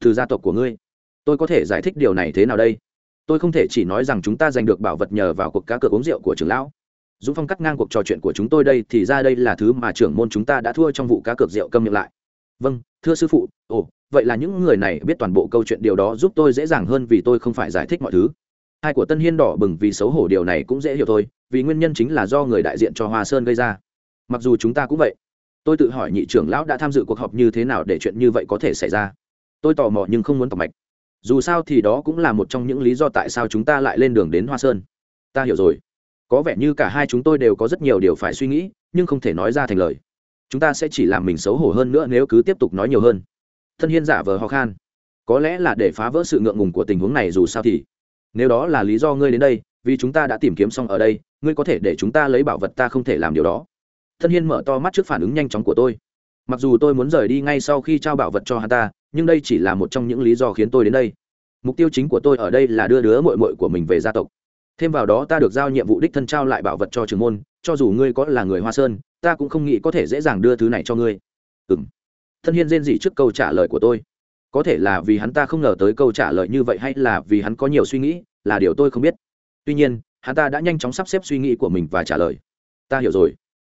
Từ gia tộc của ngươi, tôi có thể giải thích điều này thế nào đây? Tôi không thể chỉ nói rằng chúng ta giành được bảo vật nhờ vào cuộc cá cược uống rượu của trưởng lão dũng phong cắt ngang cuộc trò chuyện của chúng tôi đây thì ra đây là thứ mà trưởng môn chúng ta đã thua trong vụ cá cược rượu câm miệng lại. Vâng thưa sư phụ, ồ, vậy là những người này biết toàn bộ câu chuyện điều đó giúp tôi dễ dàng hơn vì tôi không phải giải thích mọi thứ. Hai của tân hiên đỏ bừng vì xấu hổ điều này cũng dễ hiểu thôi, vì nguyên nhân chính là do người đại diện cho hoa sơn gây ra. Mặc dù chúng ta cũng vậy, tôi tự hỏi nhị trưởng lão đã tham dự cuộc họp như thế nào để chuyện như vậy có thể xảy ra. Tôi tò mò nhưng không muốn tọc mạch. Dù sao thì đó cũng là một trong những lý do tại sao chúng ta lại lên đường đến hoa sơn. Ta hiểu rồi có vẻ như cả hai chúng tôi đều có rất nhiều điều phải suy nghĩ, nhưng không thể nói ra thành lời. Chúng ta sẽ chỉ làm mình xấu hổ hơn nữa nếu cứ tiếp tục nói nhiều hơn. Thân hiên giả vờ ho khan. Có lẽ là để phá vỡ sự ngượng ngùng của tình huống này dù sao thì. Nếu đó là lý do ngươi đến đây, vì chúng ta đã tìm kiếm xong ở đây, ngươi có thể để chúng ta lấy bảo vật ta không thể làm điều đó. Thân hiên mở to mắt trước phản ứng nhanh chóng của tôi. Mặc dù tôi muốn rời đi ngay sau khi trao bảo vật cho hắn ta, nhưng đây chỉ là một trong những lý do khiến tôi đến đây. Mục tiêu chính của tôi ở đây là đưa đứa mội mội của mình về gia tộc thêm vào đó ta được giao nhiệm vụ đích thân trao lại bảo vật cho trường môn, cho dù ngươi có là người hoa sơn, ta cũng không nghĩ có thể dễ dàng đưa thứ này cho ngươi. Ừ m thân hiên rên dị trước câu trả lời của tôi. Có thể là vì hắn ta không ngờ tới câu trả lời như vậy hay là vì hắn có nhiều suy nghĩ, là điều tôi không biết. Tuy nhiên, hắn ta đã nhanh chóng sắp xếp suy nghĩ của mình và trả lời. Ta hiểu rồi.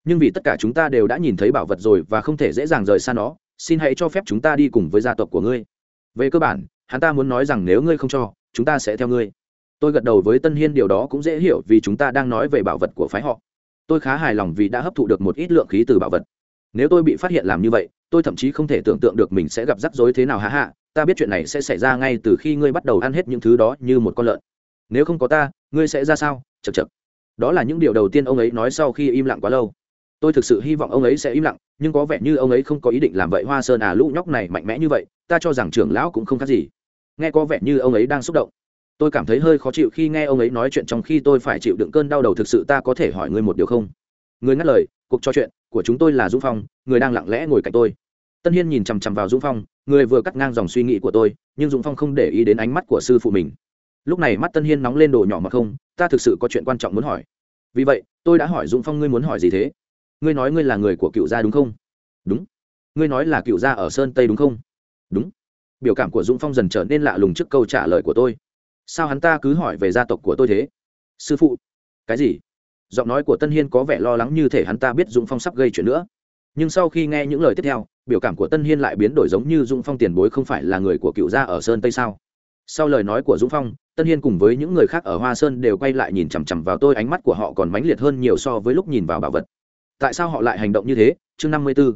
Nhưng vì tất cả chúng ta đều đã nhìn thấy bảo vật rồi và không thể dễ dàng rời xa nó, xin hãy cho phép chúng ta đi cùng với gia tộc của ngươi. Về cơ bản, hắn ta muốn nói rằng nếu ngươi không cho, chúng ta sẽ theo ngươi tôi gật đầu với tân hiên, điều đó cũng dễ hiểu vì chúng ta đang nói về bảo vật của phái họ. Tôi khá hài lòng vì đã hấp thụ được một ít lượng khí từ bảo vật. Nếu tôi bị phát hiện làm như vậy, tôi thậm chí không thể tưởng tượng được mình sẽ gặp rắc rối thế nào hạ hạ ta biết chuyện này sẽ xảy ra ngay từ khi ngươi bắt đầu ăn hết những thứ đó như một con lợn. Nếu không có ta, ngươi sẽ ra sao? Chật chật đó là những điều đầu tiên ông ấy nói sau khi im lặng quá lâu. Tôi thực sự hy vọng ông ấy sẽ im lặng, nhưng có vẻ như ông ấy không có ý định làm vậy. Hoa sơn à lũ nhóc này mạnh mẽ như vậy, ta cho rằng trưởng lão cũng không khác gì. Nghe có vẻ như ông ấy đang xúc động tôi cảm thấy hơi khó chịu khi nghe ông ấy nói chuyện trong khi tôi phải chịu đựng cơn đau đầu thực sự, ta có thể hỏi ngươi một điều không? Người ngắt lời, cuộc trò chuyện của chúng tôi là dũng phong, người đang lặng lẽ ngồi cạnh tôi. Tân hiên nhìn chằm chằm vào dũng phong, người vừa cắt ngang dòng suy nghĩ của tôi, nhưng dũng phong không để ý đến ánh mắt của sư phụ mình. Lúc này mắt tân hiên nóng lên đồ nhỏ mà không, ta thực sự có chuyện quan trọng muốn hỏi. Vì vậy, tôi đã hỏi dũng phong ngươi muốn hỏi gì thế? Ngươi nói ngươi là người của cựu gia đúng không? Đúng. Ngươi nói là cựu gia ở sơn tây đúng không? Đúng. Biểu cảm của dũng phong dần trở nên lạ lùng trước câu trả lời của tôi sao hắn ta cứ hỏi về gia tộc của tôi thế? Sư phụ. Cái gì? Giọng nói của tân hiên có vẻ lo lắng như thể hắn ta biết dũng phong sắp gây chuyện nữa. Nhưng sau khi nghe những lời tiếp theo, biểu cảm của tân hiên lại biến đổi giống như dũng phong tiền bối không phải là người của cựu gia ở sơn tây sao? Sau lời nói của dũng phong, tân hiên cùng với những người khác ở hoa sơn đều quay lại nhìn chằm chằm vào tôi, ánh mắt của họ còn mãnh liệt hơn nhiều so với lúc nhìn vào bảo vật. Tại sao họ lại hành động như thế? Chương năm mươi b ố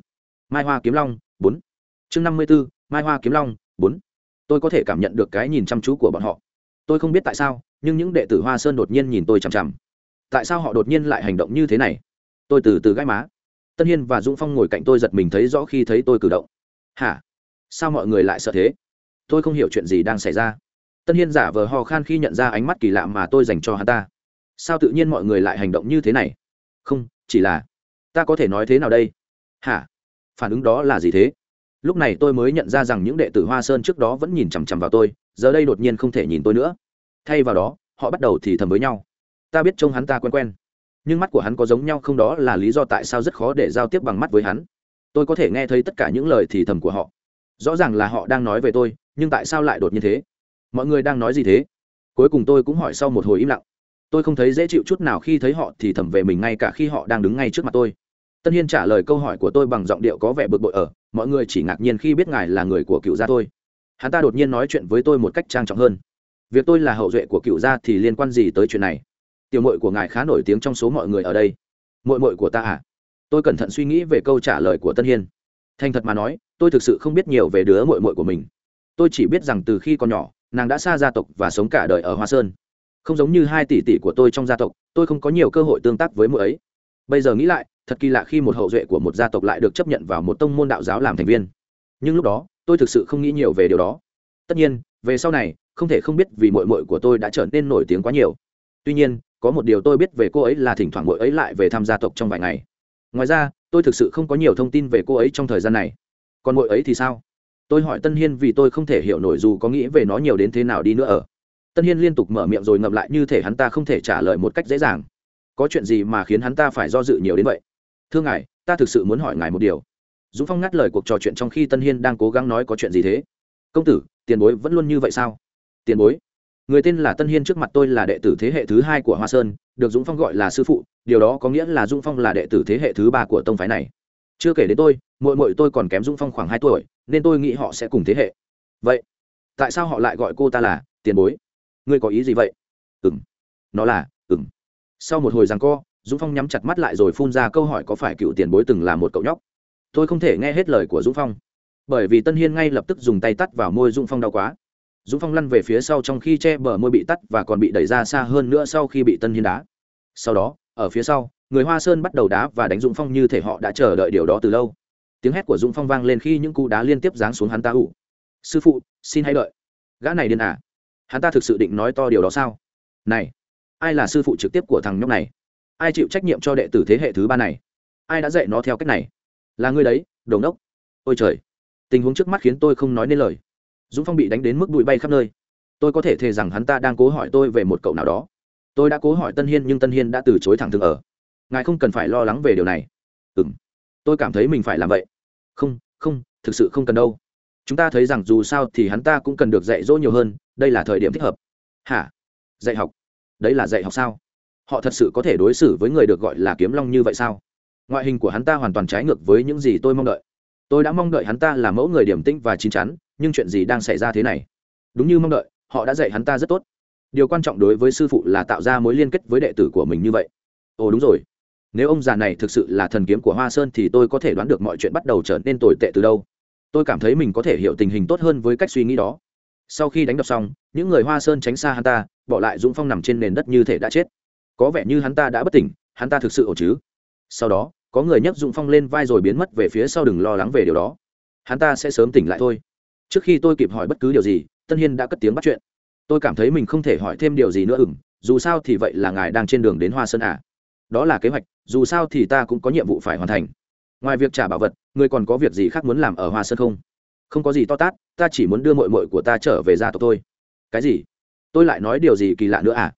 mai hoa kiếm long, bốn. Chương năm mươi b ố mai hoa kiếm long, bốn. Tôi có thể cảm nhận được cái nhìn chăm chú của bọn họ tôi không biết tại sao, nhưng những đệ tử hoa sơn đột nhiên nhìn tôi chằm chằm. Tại sao họ đột nhiên lại hành động như thế này? Tôi từ từ gãi má. Tân hiên và dũng phong ngồi cạnh tôi giật mình thấy rõ khi thấy tôi cử động. Hả? Sao mọi người lại sợ thế? Tôi không hiểu chuyện gì đang xảy ra. Tân hiên giả vờ ho khan khi nhận ra ánh mắt kỳ lạ mà tôi dành cho hắn ta. Sao tự nhiên mọi người lại hành động như thế này? Không, chỉ là, ta có thể nói thế nào đây? Hả? Phản ứng đó là gì thế? Lúc này tôi mới nhận ra rằng những đệ tử hoa sơn trước đó vẫn nhìn chằm chằm vào tôi giờ đây đột nhiên không thể nhìn tôi nữa. Thay vào đó, họ bắt đầu thì thầm với nhau. Ta biết trông hắn ta quen quen, nhưng mắt của hắn có giống nhau không đó là lý do tại sao rất khó để giao tiếp bằng mắt với hắn. Tôi có thể nghe thấy tất cả những lời thì thầm của họ. Rõ ràng là họ đang nói về tôi, nhưng tại sao lại đột nhiên thế? Mọi người đang nói gì thế? Cuối cùng tôi cũng hỏi sau một hồi im lặng. Tôi không thấy dễ chịu chút nào khi thấy họ thì thầm về mình ngay cả khi họ đang đứng ngay trước mặt tôi. Tân hiên trả lời câu hỏi của tôi bằng giọng điệu có vẻ bực bội ở, mọi người chỉ ngạc nhiên khi biết ngài là người của cựu gia thôi hắn ta đột nhiên nói chuyện với tôi một cách trang trọng hơn. Việc tôi là hậu duệ của cựu gia thì liên quan gì tới chuyện này? Tiểu mội của ngài khá nổi tiếng trong số mọi người ở đây. Mội mội của ta à? Tôi cẩn thận suy nghĩ về câu trả lời của tân hiên. Thành thật mà nói, tôi thực sự không biết nhiều về đứa mội mội của mình. Tôi chỉ biết rằng từ khi còn nhỏ, nàng đã xa gia tộc và sống cả đời ở hoa sơn. Không giống như hai tỷ tỷ của tôi trong gia tộc, tôi không có nhiều cơ hội tương tác với mỗi ấy. Bây giờ nghĩ lại, thật kỳ lạ khi một hậu duệ của một gia tộc lại được chấp nhận vào một tông môn đạo giáo làm thành viên. Nhưng lúc đó tôi thực sự không nghĩ nhiều về điều đó. Tất nhiên, về sau này, không thể không biết vì mội mội của tôi đã trở nên nổi tiếng quá nhiều. Tuy nhiên, có một điều tôi biết về cô ấy là thỉnh thoảng mội ấy lại về tham gia tộc trong vài ngày. Ngoài ra, tôi thực sự không có nhiều thông tin về cô ấy trong thời gian này. Còn mội ấy thì sao? Tôi hỏi tân hiên vì tôi không thể hiểu nổi dù có nghĩ về nó nhiều đến thế nào đi nữa ở. Tân hiên liên tục mở miệng rồi ngậm lại như thể hắn ta không thể trả lời một cách dễ dàng. Có chuyện gì mà khiến hắn ta phải do dự nhiều đến vậy? Thưa ngài, ta thực sự muốn hỏi ngài một điều dũng phong ngắt lời cuộc trò chuyện trong khi tân hiên đang cố gắng nói có chuyện gì thế. Công tử, tiền bối vẫn luôn như vậy sao? Tiền bối? Người tên là tân hiên trước mặt tôi là đệ tử thế hệ thứ hai của hoa sơn, được dũng phong gọi là sư phụ, điều đó có nghĩa là dũng phong là đệ tử thế hệ thứ ba của tông phái này. Chưa kể đến tôi mội mội tôi còn kém dũng phong khoảng hai tuổi, nên tôi nghĩ họ sẽ cùng thế hệ. Vậy, tại sao họ lại gọi cô ta là tiền bối? Ngươi có ý gì vậy? Ừng nó là ừng sau một hồi rằng co, dũng phong nhắm chặt mắt lại rồi phun ra câu hỏi có phải cựu tiền bối từng là một cậu nhóc tôi không thể nghe hết lời của dũng phong. Bởi vì tân hiên ngay lập tức dùng tay tắt vào môi dũng phong đau quá. Dũng phong lăn về phía sau trong khi che bờ môi bị tắt và còn bị đẩy ra xa hơn nữa sau khi bị tân hiên đá. Sau đó, ở phía sau, người hoa sơn bắt đầu đá và đánh dũng phong như thể họ đã chờ đợi điều đó từ lâu. Tiếng hét của dũng phong vang lên khi những cú đá liên tiếp giáng xuống hắn ta ủ. Sư phụ, xin hãy đợi. Gã này điên à? Hắn ta thực sự định nói to điều đó sao? Này, ai là sư phụ trực tiếp của thằng nhóc này? Ai chịu trách nhiệm cho đệ tử thế hệ thứ ba này? Ai đã dạy nó theo cách này? Là ngươi đấy đầu nốc ôi trời, tình huống trước mắt khiến tôi không nói nên lời. Dũng phong bị đánh đến mức bụi bay khắp nơi. Tôi có thể thề rằng hắn ta đang cố hỏi tôi về một cậu nào đó. Tôi đã cố hỏi tân hiên nhưng tân hiên đã từ chối thẳng thừng ở. Ngài không cần phải lo lắng về điều này. Ừ m tôi cảm thấy mình phải làm vậy. Không không, thực sự không cần đâu. Chúng ta thấy rằng dù sao thì hắn ta cũng cần được dạy dỗ nhiều hơn, đây là thời điểm thích hợp. Hả? Dạy học? Đấy là dạy học sao? Họ thật sự có thể đối xử với người được gọi là kiếm long như vậy sao? Ngoại hình của hắn ta hoàn toàn trái ngược với những gì tôi mong đợi. Tôi đã mong đợi hắn ta là mẫu người điểm tĩnh và chín chắn, nhưng chuyện gì đang xảy ra thế này? Đúng như mong đợi, họ đã dạy hắn ta rất tốt. Điều quan trọng đối với sư phụ là tạo ra mối liên kết với đệ tử của mình như vậy. Ồ, đúng rồi. Nếu ông già này thực sự là thần kiếm của hoa sơn thì tôi có thể đoán được mọi chuyện bắt đầu trở nên tồi tệ từ đâu. Tôi cảm thấy mình có thể hiểu tình hình tốt hơn với cách suy nghĩ đó. Sau khi đánh đập xong, những người hoa sơn tránh xa hắn ta, bỏ lại dũng phong nằm trên nền đất như thể đã chết. Có vẻ như hắn ta đã bất tỉnh, hắn ta thực sự ổn chứ? Sau đó, có người nhấc dụng phong lên vai rồi biến mất về phía sau đừng lo lắng về điều đó. Hắn ta sẽ sớm tỉnh lại thôi. Trước khi tôi kịp hỏi bất cứ điều gì, tân hiên đã cất tiếng bắt chuyện. Tôi cảm thấy mình không thể hỏi thêm điều gì nữa ừng dù sao thì vậy là ngài đang trên đường đến hoa sơn à? Đó là kế hoạch, dù sao thì ta cũng có nhiệm vụ phải hoàn thành. Ngoài việc trả bảo vật, người còn có việc gì khác muốn làm ở hoa sơn không? Không có gì to tát, ta chỉ muốn đưa mội mội của ta trở về gia tộc tôi cái gì? Tôi lại nói điều gì kỳ lạ nữa à?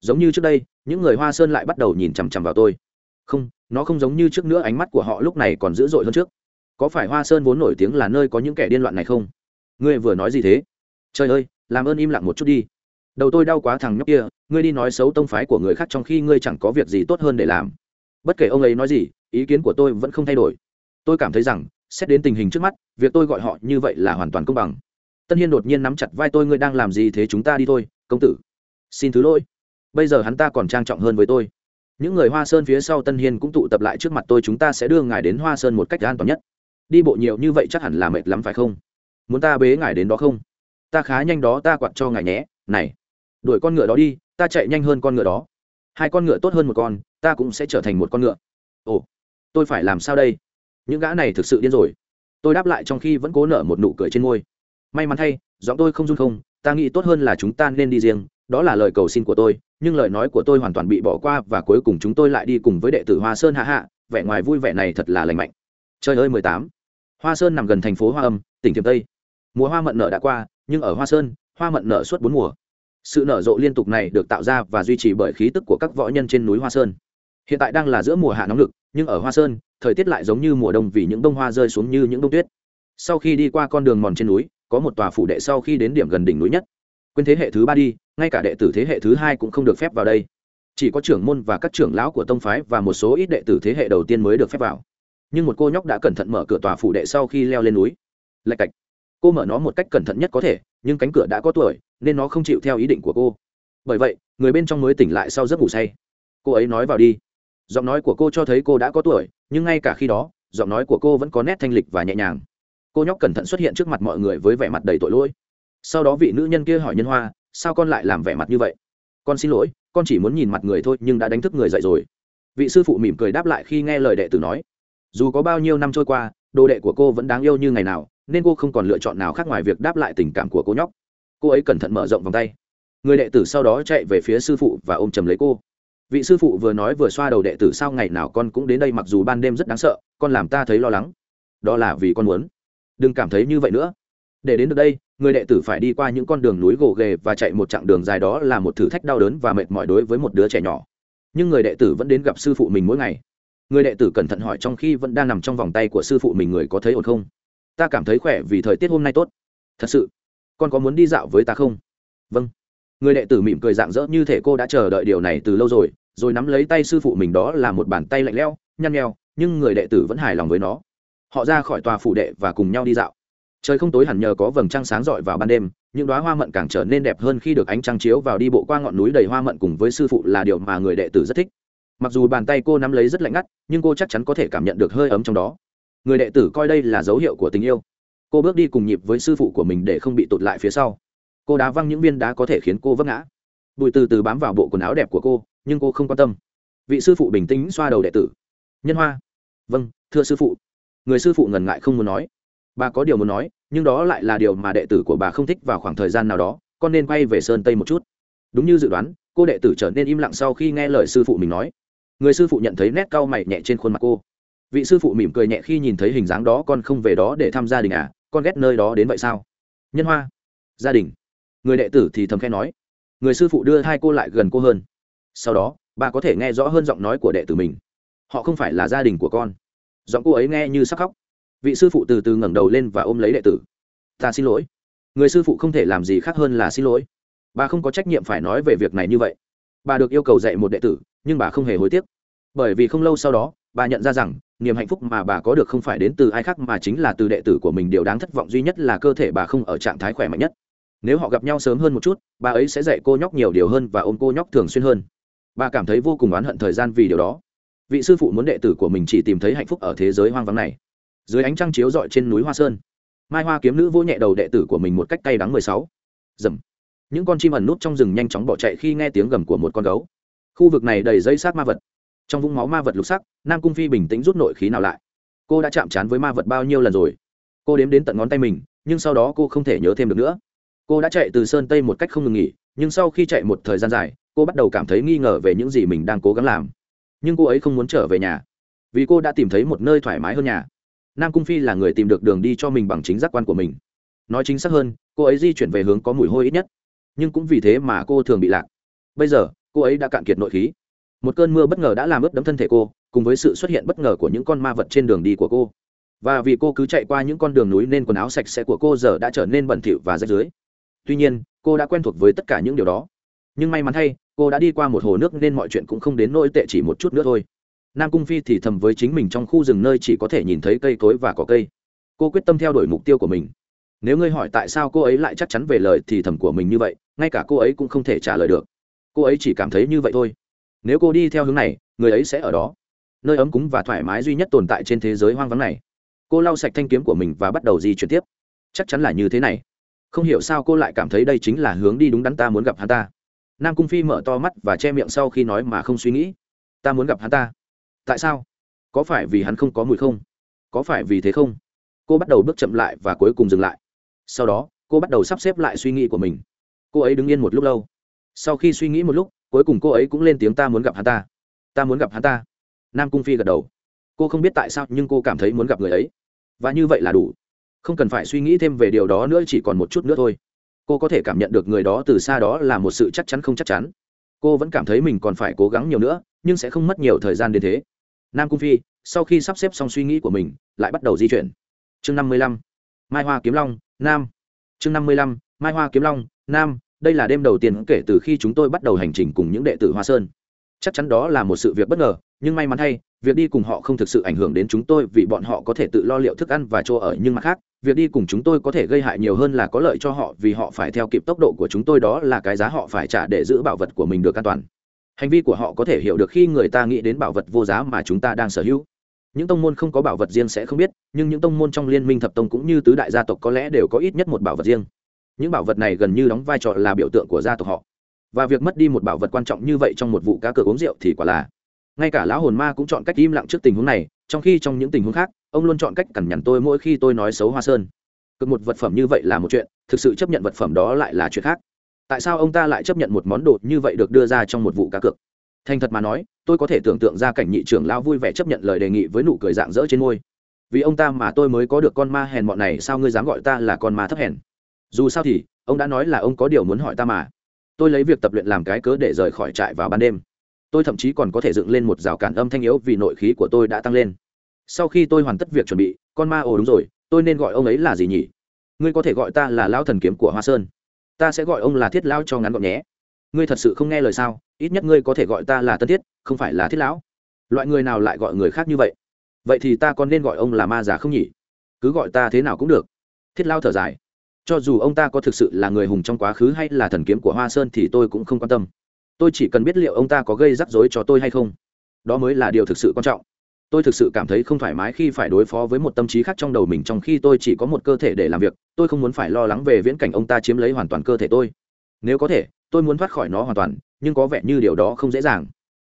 Giống như trước đây, những người hoa sơn lại bắt đầu nhìn chằm chằm vào tôi không, nó không giống như trước nữa ánh mắt của họ lúc này còn dữ dội hơn trước. Có phải hoa sơn vốn nổi tiếng là nơi có những kẻ điên loạn này không? Ngươi vừa nói gì thế? Trời ơi, làm ơn im lặng một chút đi. Đầu tôi đau quá thằng nhóc kia, ngươi đi nói xấu tông phái của người khác trong khi ngươi chẳng có việc gì tốt hơn để làm. Bất kể ông ấy nói gì, ý kiến của tôi vẫn không thay đổi. Tôi cảm thấy rằng, xét đến tình hình trước mắt, việc tôi gọi họ như vậy là hoàn toàn công bằng. Tân hiên đột nhiên nắm chặt vai tôi, ngươi đang làm gì thế? Chúng ta đi thôi, công tử. Xin thứ lỗi. Bây giờ hắn ta còn trang trọng hơn với tôi những người hoa sơn phía sau tân hiên cũng tụ tập lại trước mặt tôi, chúng ta sẽ đưa ngài đến hoa sơn một cách an toàn nhất. Đi bộ nhiều như vậy chắc hẳn là mệt lắm phải không? Muốn ta bế ngài đến đó không? Ta khá nhanh đó, ta quặn cho ngài nhé. Này, đuổi con ngựa đó đi, ta chạy nhanh hơn con ngựa đó. Hai con ngựa tốt hơn một con, ta cũng sẽ trở thành một con ngựa. Ồ, tôi phải làm sao đây? Những gã này thực sự điên rồi. Tôi đáp lại trong khi vẫn cố nở một nụ cười trên môi. May mắn thay, giọng tôi không run không, ta nghĩ tốt hơn là chúng ta nên đi riêng, đó là lời cầu xin của tôi nhưng lời nói của tôi hoàn toàn bị bỏ qua và cuối cùng chúng tôi lại đi cùng với đệ tử hoa sơn hạ hạ. Vẻ ngoài vui vẻ này thật là lành mạnh. Trời ơi, mười tám. Hoa sơn nằm gần thành phố hoa âm, tỉnh thiểm tây. Mùa hoa mận nở đã qua, nhưng ở hoa sơn, hoa mận nở suốt bốn mùa. Sự nở rộ liên tục này được tạo ra và duy trì bởi khí tức của các võ nhân trên núi hoa sơn. Hiện tại đang là giữa mùa hạ nóng lực, nhưng ở hoa sơn, thời tiết lại giống như mùa đông vì những bông hoa rơi xuống như những bông tuyết. Sau khi đi qua con đường mòn trên núi, có một tòa phủ đệ sau khi đến điểm gần đỉnh núi nhất quên thế hệ thứ ba đi, ngay cả đệ tử thế hệ thứ hai cũng không được phép vào đây. Chỉ có trưởng môn và các trưởng lão của tông phái và một số ít đệ tử thế hệ đầu tiên mới được phép vào. Nhưng một cô nhóc đã cẩn thận mở cửa tòa phủ đệ sau khi leo lên núi. Lạch cạch. Cô mở nó một cách cẩn thận nhất có thể, nhưng cánh cửa đã có tuổi, nên nó không chịu theo ý định của cô. Bởi vậy, người bên trong mới tỉnh lại sau giấc ngủ say. Cô ấy nói vào đi. Giọng nói của cô cho thấy cô đã có tuổi, nhưng ngay cả khi đó, giọng nói của cô vẫn có nét thanh lịch và nhẹ nhàng. Cô nhóc cẩn thận xuất hiện trước mặt mọi người với vẻ mặt đầy tội lỗi sau đó vị nữ nhân kia hỏi nhân hoa, sao con lại làm vẻ mặt như vậy? Con xin lỗi, con chỉ muốn nhìn mặt người thôi, nhưng đã đánh thức người dậy rồi. Vị sư phụ mỉm cười đáp lại khi nghe lời đệ tử nói. Dù có bao nhiêu năm trôi qua, đồ đệ của cô vẫn đáng yêu như ngày nào, nên cô không còn lựa chọn nào khác ngoài việc đáp lại tình cảm của cô nhóc. Cô ấy cẩn thận mở rộng vòng tay. Người đệ tử sau đó chạy về phía sư phụ và ôm chầm lấy cô. Vị sư phụ vừa nói vừa xoa đầu đệ tử, sao ngày nào con cũng đến đây mặc dù ban đêm rất đáng sợ, con làm ta thấy lo lắng. Đó là vì con muốn. Đừng cảm thấy như vậy nữa. Để đến được đây người đệ tử phải đi qua những con đường núi gồ ghề và chạy một chặng đường dài đó là một thử thách đau đớn và mệt mỏi đối với một đứa trẻ nhỏ. Nhưng người đệ tử vẫn đến gặp sư phụ mình mỗi ngày. Người đệ tử cẩn thận hỏi trong khi vẫn đang nằm trong vòng tay của sư phụ mình người có thấy ổn không? Ta cảm thấy khỏe vì thời tiết hôm nay tốt. Thật sự, con có muốn đi dạo với ta không? Vâng. Người đệ tử mỉm cười dạng dỡ như thể cô đã chờ đợi điều này từ lâu rồi rồi nắm lấy tay sư phụ mình đó là một bàn tay lạnh lẽo, nhăn nheo, nhưng người đệ tử vẫn hài lòng với nó. Họ ra khỏi tòa phủ đệ và cùng nhau đi dạo trời không tối hẳn nhờ có vầng trăng sáng rọi vào ban đêm, những đoá hoa mận càng trở nên đẹp hơn khi được ánh trăng chiếu vào đi bộ qua ngọn núi đầy hoa mận cùng với sư phụ là điều mà người đệ tử rất thích. Mặc dù bàn tay cô nắm lấy rất lạnh ngắt, nhưng cô chắc chắn có thể cảm nhận được hơi ấm trong đó. Người đệ tử coi đây là dấu hiệu của tình yêu. Cô bước đi cùng nhịp với sư phụ của mình để không bị tụt lại phía sau. Cô đá văng những viên đá có thể khiến cô vấp ngã. Bụi từ từ bám vào bộ quần áo đẹp của cô, nhưng cô không quan tâm. Vị sư phụ bình tĩnh xoa đầu đệ tử. Nhân hoa. Vâng thưa sư phụ. Người sư phụ ngần ngại không muốn nói bà có điều muốn nói, nhưng đó lại là điều mà đệ tử của bà không thích vào khoảng thời gian nào đó, con nên quay về sơn tây một chút. Đúng như dự đoán, cô đệ tử trở nên im lặng sau khi nghe lời sư phụ mình nói. Người sư phụ nhận thấy nét cau mày nhẹ trên khuôn mặt cô. Vị sư phụ mỉm cười nhẹ khi nhìn thấy hình dáng đó, con không về đó để thăm gia đình à? Con ghét nơi đó đến vậy sao? Nhân hoa, gia đình. Người đệ tử thì thầm khen nói. Người sư phụ đưa hai cô lại gần cô hơn. Sau đó, bà có thể nghe rõ hơn giọng nói của đệ tử mình. Họ không phải là gia đình của con. Giọng cô ấy nghe như sắc khóc vị sư phụ từ từ ngẩng đầu lên và ôm lấy đệ tử. Ta xin lỗi. Người sư phụ không thể làm gì khác hơn là xin lỗi. Bà không có trách nhiệm phải nói về việc này như vậy. Bà được yêu cầu dạy một đệ tử, nhưng bà không hề hối tiếc. Bởi vì không lâu sau đó, bà nhận ra rằng, niềm hạnh phúc mà bà có được không phải đến từ ai khác mà chính là từ đệ tử của mình. Điều đáng thất vọng duy nhất là cơ thể bà không ở trạng thái khỏe mạnh nhất. Nếu họ gặp nhau sớm hơn một chút, bà ấy sẽ dạy cô nhóc nhiều điều hơn và ôm cô nhóc thường xuyên hơn. Bà cảm thấy vô cùng oán hận thời gian vì điều đó. Vị sư phụ muốn đệ tử của mình chỉ tìm thấy hạnh phúc ở thế giới hoang vắng này dưới ánh trăng chiếu rọi trên núi hoa sơn. Mai hoa kiếm nữ vô nhẹ đầu đệ tử của mình một cách cay đắng mười sáu. Dầm. Những con chim ẩn nút trong rừng nhanh chóng bỏ chạy khi nghe tiếng gầm của một con gấu. Khu vực này đầy dây sát ma vật. Trong vũng máu ma vật lục sắc, nam cung phi bình tĩnh rút nội khí nào lại. Cô đã chạm trán với ma vật bao nhiêu lần rồi? Cô đếm đến tận ngón tay mình, nhưng sau đó cô không thể nhớ thêm được nữa. Cô đã chạy từ sơn tây một cách không ngừng nghỉ, nhưng sau khi chạy một thời gian dài, cô bắt đầu cảm thấy nghi ngờ về những gì mình đang cố gắng làm. Nhưng cô ấy không muốn trở về nhà. Vì cô đã tìm thấy một nơi thoải mái hơn nhà nam cung phi là người tìm được đường đi cho mình bằng chính giác quan của mình nói chính xác hơn cô ấy di chuyển về hướng có mùi hôi ít nhất nhưng cũng vì thế mà cô thường bị lạc bây giờ cô ấy đã cạn kiệt nội khí một cơn mưa bất ngờ đã làm ướt đẫm thân thể cô cùng với sự xuất hiện bất ngờ của những con ma vật trên đường đi của cô và vì cô cứ chạy qua những con đường núi nên quần áo sạch sẽ của cô giờ đã trở nên bẩn thỉu và rách rưới. Tuy nhiên, cô đã quen thuộc với tất cả những điều đó. Nhưng may mắn thay, cô đã đi qua một hồ nước nên mọi chuyện cũng không đến nỗi tệ chỉ một chút nữa thôi nam cung phi thì thầm với chính mình trong khu rừng nơi chỉ có thể nhìn thấy cây cối và cỏ cây. Cô quyết tâm theo đuổi mục tiêu của mình. Nếu ngươi hỏi tại sao cô ấy lại chắc chắn về lời thì thầm của mình như vậy, ngay cả cô ấy cũng không thể trả lời được. Cô ấy chỉ cảm thấy như vậy thôi. Nếu cô đi theo hướng này, người ấy sẽ ở đó. Nơi ấm cúng và thoải mái duy nhất tồn tại trên thế giới hoang vắng này. Cô lau sạch thanh kiếm của mình và bắt đầu di chuyển tiếp. Chắc chắn là như thế này. Không hiểu sao cô lại cảm thấy đây chính là hướng đi đúng đắn ta muốn gặp hắn ta. Nam cung phi mở to mắt và che miệng sau khi nói mà không suy nghĩ. Ta muốn gặp hắn ta tại sao? Có phải vì hắn không có mùi không? Có phải vì thế không? Cô bắt đầu bước chậm lại và cuối cùng dừng lại. Sau đó, cô bắt đầu sắp xếp lại suy nghĩ của mình. Cô ấy đứng yên một lúc lâu. Sau khi suy nghĩ một lúc, cuối cùng cô ấy cũng lên tiếng, ta muốn gặp hắn ta. Ta muốn gặp hắn ta. Nam cung phi gật đầu. Cô không biết tại sao, nhưng cô cảm thấy muốn gặp người ấy. Và như vậy là đủ. Không cần phải suy nghĩ thêm về điều đó nữa, chỉ còn một chút nữa thôi. Cô có thể cảm nhận được người đó từ xa đó là một sự chắc chắn không chắc chắn. Cô vẫn cảm thấy mình còn phải cố gắng nhiều nữa, nhưng sẽ không mất nhiều thời gian đến thế nam cung phi sau khi sắp xếp xong suy nghĩ của mình, lại bắt đầu di chuyển. Chương năm mươi lăm, mai hoa kiếm long, nam. Chương năm mươi lăm, mai hoa kiếm long, nam. Đây là đêm đầu tiên kể từ khi chúng tôi bắt đầu hành trình cùng những đệ tử hoa sơn. Chắc chắn đó là một sự việc bất ngờ, nhưng may mắn thay, việc đi cùng họ không thực sự ảnh hưởng đến chúng tôi vì bọn họ có thể tự lo liệu thức ăn và chỗ ở, nhưng mặt khác, việc đi cùng chúng tôi có thể gây hại nhiều hơn là có lợi cho họ vì họ phải theo kịp tốc độ của chúng tôi, đó là cái giá họ phải trả để giữ bảo vật của mình được an toàn hành vi của họ có thể hiểu được khi người ta nghĩ đến bảo vật vô giá mà chúng ta đang sở hữu. Những tông môn không có bảo vật riêng sẽ không biết, nhưng những tông môn trong liên minh thập tông cũng như tứ đại gia tộc có lẽ đều có ít nhất một bảo vật riêng. Những bảo vật này gần như đóng vai trò là biểu tượng của gia tộc họ. Và việc mất đi một bảo vật quan trọng như vậy trong một vụ cá cược uống rượu thì quả là. Ngay cả lão hồn ma cũng chọn cách im lặng trước tình huống này, trong khi trong những tình huống khác, ông luôn chọn cách cằn nhằn tôi mỗi khi tôi nói xấu hoa sơn. Cực một vật phẩm như vậy là một chuyện, thực sự chấp nhận vật phẩm đó lại là chuyện khác tại sao ông ta lại chấp nhận một món đồ như vậy được đưa ra trong một vụ cá cược? Thành thật mà nói, tôi có thể tưởng tượng ra cảnh nhị trưởng lao vui vẻ chấp nhận lời đề nghị với nụ cười dạng dỡ trên môi. Vì ông ta mà tôi mới có được con ma hèn bọn này, sao ngươi dám gọi ta là con ma thấp hèn? Dù sao thì, ông đã nói là ông có điều muốn hỏi ta mà. Tôi lấy việc tập luyện làm cái cớ để rời khỏi trại vào ban đêm. Tôi thậm chí còn có thể dựng lên một rào cản âm thanh yếu vì nội khí của tôi đã tăng lên. Sau khi tôi hoàn tất việc chuẩn bị, con ma ồ đúng rồi, tôi nên gọi ông ấy là gì nhỉ? Ngươi có thể gọi ta là lao thần kiếm của hoa sơn ta sẽ gọi ông là thiết lao cho ngắn gọn nhé. Ngươi thật sự không nghe lời sao? Ít nhất ngươi có thể gọi ta là tân thiết, không phải là thiết lão. Loại người nào lại gọi người khác như vậy? Vậy thì ta còn nên gọi ông là ma già không nhỉ? Cứ gọi ta thế nào cũng được. Thiết lao thở dài. Cho dù ông ta có thực sự là người hùng trong quá khứ hay là thần kiếm của hoa sơn thì tôi cũng không quan tâm. Tôi chỉ cần biết liệu ông ta có gây rắc rối cho tôi hay không. Đó mới là điều thực sự quan trọng tôi thực sự cảm thấy không thoải mái khi phải đối phó với một tâm trí khác trong đầu mình trong khi tôi chỉ có một cơ thể để làm việc. Tôi không muốn phải lo lắng về viễn cảnh ông ta chiếm lấy hoàn toàn cơ thể tôi. Nếu có thể, tôi muốn thoát khỏi nó hoàn toàn, nhưng có vẻ như điều đó không dễ dàng.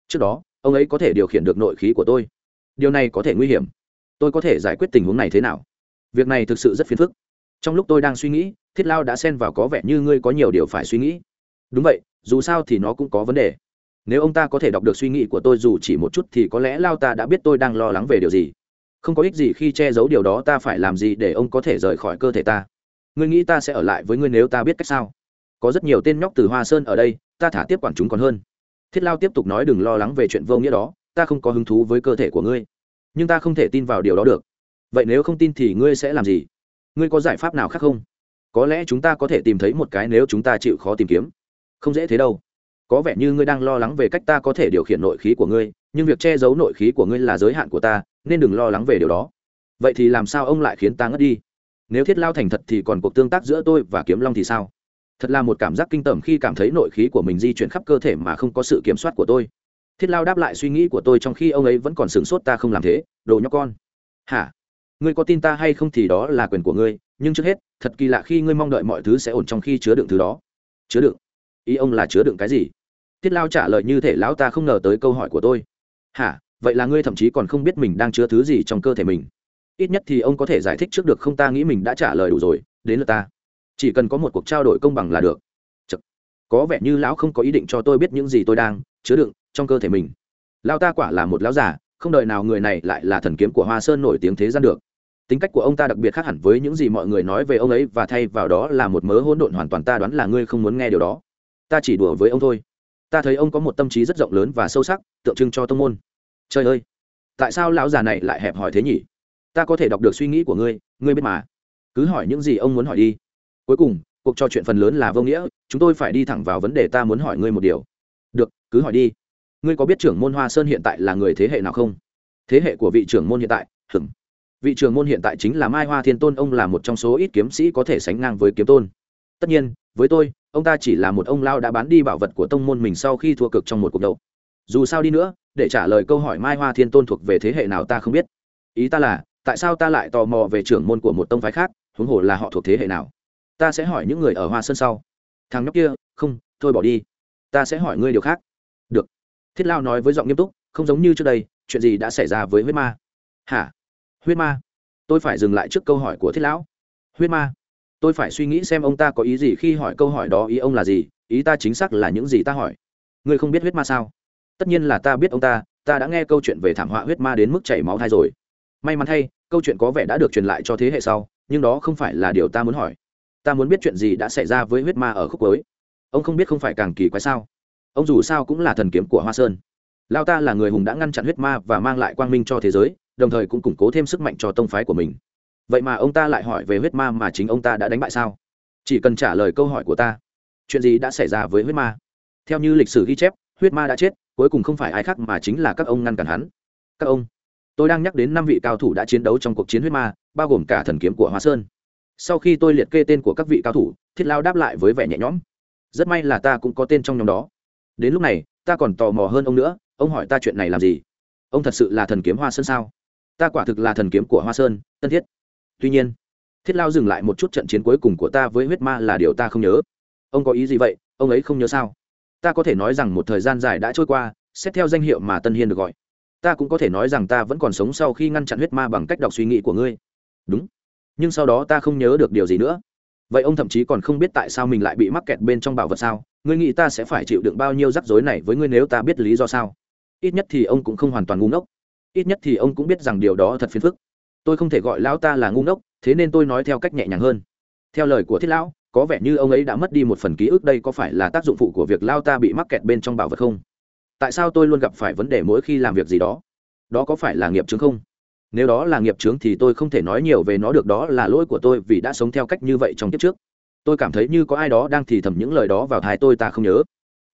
Trước đó, ông ấy có thể điều khiển được nội khí của tôi. Điều này có thể nguy hiểm. Tôi có thể giải quyết tình huống này thế nào? Việc này thực sự rất phiền phức. Trong lúc tôi đang suy nghĩ, thiết lao đã xen vào có vẻ như ngươi có nhiều điều phải suy nghĩ. Đúng vậy, dù sao thì nó cũng có vấn đề nếu ông ta có thể đọc được suy nghĩ của tôi dù chỉ một chút thì có lẽ lao ta đã biết tôi đang lo lắng về điều gì. Không có ích gì khi che giấu điều đó, ta phải làm gì để ông có thể rời khỏi cơ thể ta? Ngươi nghĩ ta sẽ ở lại với ngươi nếu ta biết cách sao? Có rất nhiều tên nhóc từ hoa sơn ở đây, ta thả tiếp quản chúng còn hơn. Thiết lao tiếp tục nói đừng lo lắng về chuyện vô nghĩa đó, ta không có hứng thú với cơ thể của ngươi. Nhưng ta không thể tin vào điều đó được. Vậy nếu không tin thì ngươi sẽ làm gì? Ngươi có giải pháp nào khác không? Có lẽ chúng ta có thể tìm thấy một cái nếu chúng ta chịu khó tìm kiếm. Không dễ thế đâu có vẻ như ngươi đang lo lắng về cách ta có thể điều khiển nội khí của ngươi, nhưng việc che giấu nội khí của ngươi là giới hạn của ta, nên đừng lo lắng về điều đó. Vậy thì làm sao ông lại khiến ta ngất đi? Nếu thiết lao thành thật thì còn cuộc tương tác giữa tôi và kiếm long thì sao? Thật là một cảm giác kinh tởm khi cảm thấy nội khí của mình di chuyển khắp cơ thể mà không có sự kiểm soát của tôi. Thiết lao đáp lại suy nghĩ của tôi trong khi ông ấy vẫn còn sửng sốt ta không làm thế. Đồ nhóc con. Hả? Ngươi có tin ta hay không thì đó là quyền của ngươi, nhưng trước hết, thật kỳ lạ khi ngươi mong đợi mọi thứ sẽ ổn trong khi chứa đựng thứ đó. Chứa đựng? Ý ông là chứa đựng cái gì? Tiết lao trả lời như thể lão ta không ngờ tới câu hỏi của tôi. Hả? Vậy là ngươi thậm chí còn không biết mình đang chứa thứ gì trong cơ thể mình? Ít nhất thì ông có thể giải thích trước được không? Ta nghĩ mình đã trả lời đủ rồi. Đến lượt ta. Chỉ cần có một cuộc trao đổi công bằng là được. Chật. có vẻ như lão không có ý định cho tôi biết những gì tôi đang chứa đựng trong cơ thể mình. Lao ta quả là một lão già, không đợi nào người này lại là thần kiếm của hoa sơn nổi tiếng thế gian được. Tính cách của ông ta đặc biệt khác hẳn với những gì mọi người nói về ông ấy và thay vào đó là một mớ hỗn độn hoàn toàn ta đoán là ngươi không muốn nghe điều đó. Ta chỉ đùa với ông thôi ta thấy ông có một tâm trí rất rộng lớn và sâu sắc, tượng trưng cho tông môn. Trời ơi, tại sao lão già này lại hẹp hỏi thế nhỉ? Ta có thể đọc được suy nghĩ của ngươi ngươi biết mà. Cứ hỏi những gì ông muốn hỏi đi. Cuối cùng, cuộc trò chuyện phần lớn là vô nghĩa, chúng tôi phải đi thẳng vào vấn đề ta muốn hỏi ngươi một điều. Được, cứ hỏi đi. Ngươi có biết trưởng môn hoa sơn hiện tại là người thế hệ nào không? Thế hệ của vị trưởng môn hiện tại hừm vị trưởng môn hiện tại chính là mai hoa thiên tôn, ông là một trong số ít kiếm sĩ có thể sánh ngang với kiếm tôn. Tất nhiên, với tôi ông ta chỉ là một ông lao đã bán đi bảo vật của tông môn mình sau khi thua cực trong một cuộc đấu. Dù sao đi nữa, để trả lời câu hỏi mai hoa thiên tôn thuộc về thế hệ nào ta không biết. Ý ta là, tại sao ta lại tò mò về trưởng môn của một tông phái khác, huống hồ là họ thuộc thế hệ nào? Ta sẽ hỏi những người ở hoa sơn sau. Thằng nhóc kia, không, thôi bỏ đi. Ta sẽ hỏi ngươi điều khác. Được. Thiết lao nói với giọng nghiêm túc, không giống như trước đây, chuyện gì đã xảy ra với huyết ma? Hả? Huyết ma? Tôi phải dừng lại trước câu hỏi của thiết lão. Huyết ma? Tôi phải suy nghĩ xem ông ta có ý gì khi hỏi câu hỏi đó ý ông là gì, ý ta chính xác là những gì ta hỏi. Ngươi không biết huyết ma sao? Tất nhiên là ta biết ông ta ta đã nghe câu chuyện về thảm họa huyết ma đến mức chảy máu thai rồi. May mắn thay, câu chuyện có vẻ đã được truyền lại cho thế hệ sau, nhưng đó không phải là điều ta muốn hỏi. Ta muốn biết chuyện gì đã xảy ra với huyết ma ở khúc cuối. Ông không biết không phải càng kỳ quái sao? Ông dù sao cũng là thần kiếm của hoa sơn. Lao ta là người hùng đã ngăn chặn huyết ma và mang lại quang minh cho thế giới, đồng thời cũng củng cố thêm sức mạnh cho tông phái của mình vậy mà ông ta lại hỏi về huyết ma mà chính ông ta đã đánh bại sao? Chỉ cần trả lời câu hỏi của ta, chuyện gì đã xảy ra với huyết ma? Theo như lịch sử ghi chép, huyết ma đã chết, cuối cùng không phải ai khác mà chính là các ông ngăn cản hắn. Các ông, tôi đang nhắc đến năm vị cao thủ đã chiến đấu trong cuộc chiến huyết ma, bao gồm cả thần kiếm của hoa sơn. Sau khi tôi liệt kê tên của các vị cao thủ, thiết lao đáp lại với vẻ nhẹ nhõm. Rất may là ta cũng có tên trong nhóm đó. Đến lúc này, ta còn tò mò hơn ông nữa, ông hỏi ta chuyện này làm gì? Ông thật sự là thần kiếm hoa sơn sao? Ta quả thực là thần kiếm của hoa sơn, tân thiết tuy nhiên, thiết lao dừng lại một chút trận chiến cuối cùng của ta với huyết ma là điều ta không nhớ. Ông có ý gì vậy? Ông ấy không nhớ sao? Ta có thể nói rằng một thời gian dài đã trôi qua, xét theo danh hiệu mà tân hiên được gọi. Ta cũng có thể nói rằng ta vẫn còn sống sau khi ngăn chặn huyết ma bằng cách đọc suy nghĩ của ngươi. Đúng. Nhưng sau đó ta không nhớ được điều gì nữa. Vậy ông thậm chí còn không biết tại sao mình lại bị mắc kẹt bên trong bảo vật sao? Ngươi nghĩ ta sẽ phải chịu đựng bao nhiêu rắc rối này với ngươi nếu ta biết lý do sao? Ít nhất thì ông cũng không hoàn toàn ngu ngốc. Ít nhất thì ông cũng biết rằng điều đó thật phiền phức tôi không thể gọi lão ta là ngu ngốc, thế nên tôi nói theo cách nhẹ nhàng hơn. Theo lời của thiết lão, có vẻ như ông ấy đã mất đi một phần ký ức đây có phải là tác dụng phụ của việc lao ta bị mắc kẹt bên trong bảo vật không? Tại sao tôi luôn gặp phải vấn đề mỗi khi làm việc gì đó? Đó có phải là nghiệp chứng không? Nếu đó là nghiệp chứng thì tôi không thể nói nhiều về nó được, đó là lỗi của tôi vì đã sống theo cách như vậy trong kiếp trước. Tôi cảm thấy như có ai đó đang thì thầm những lời đó vào thái tôi ta không nhớ.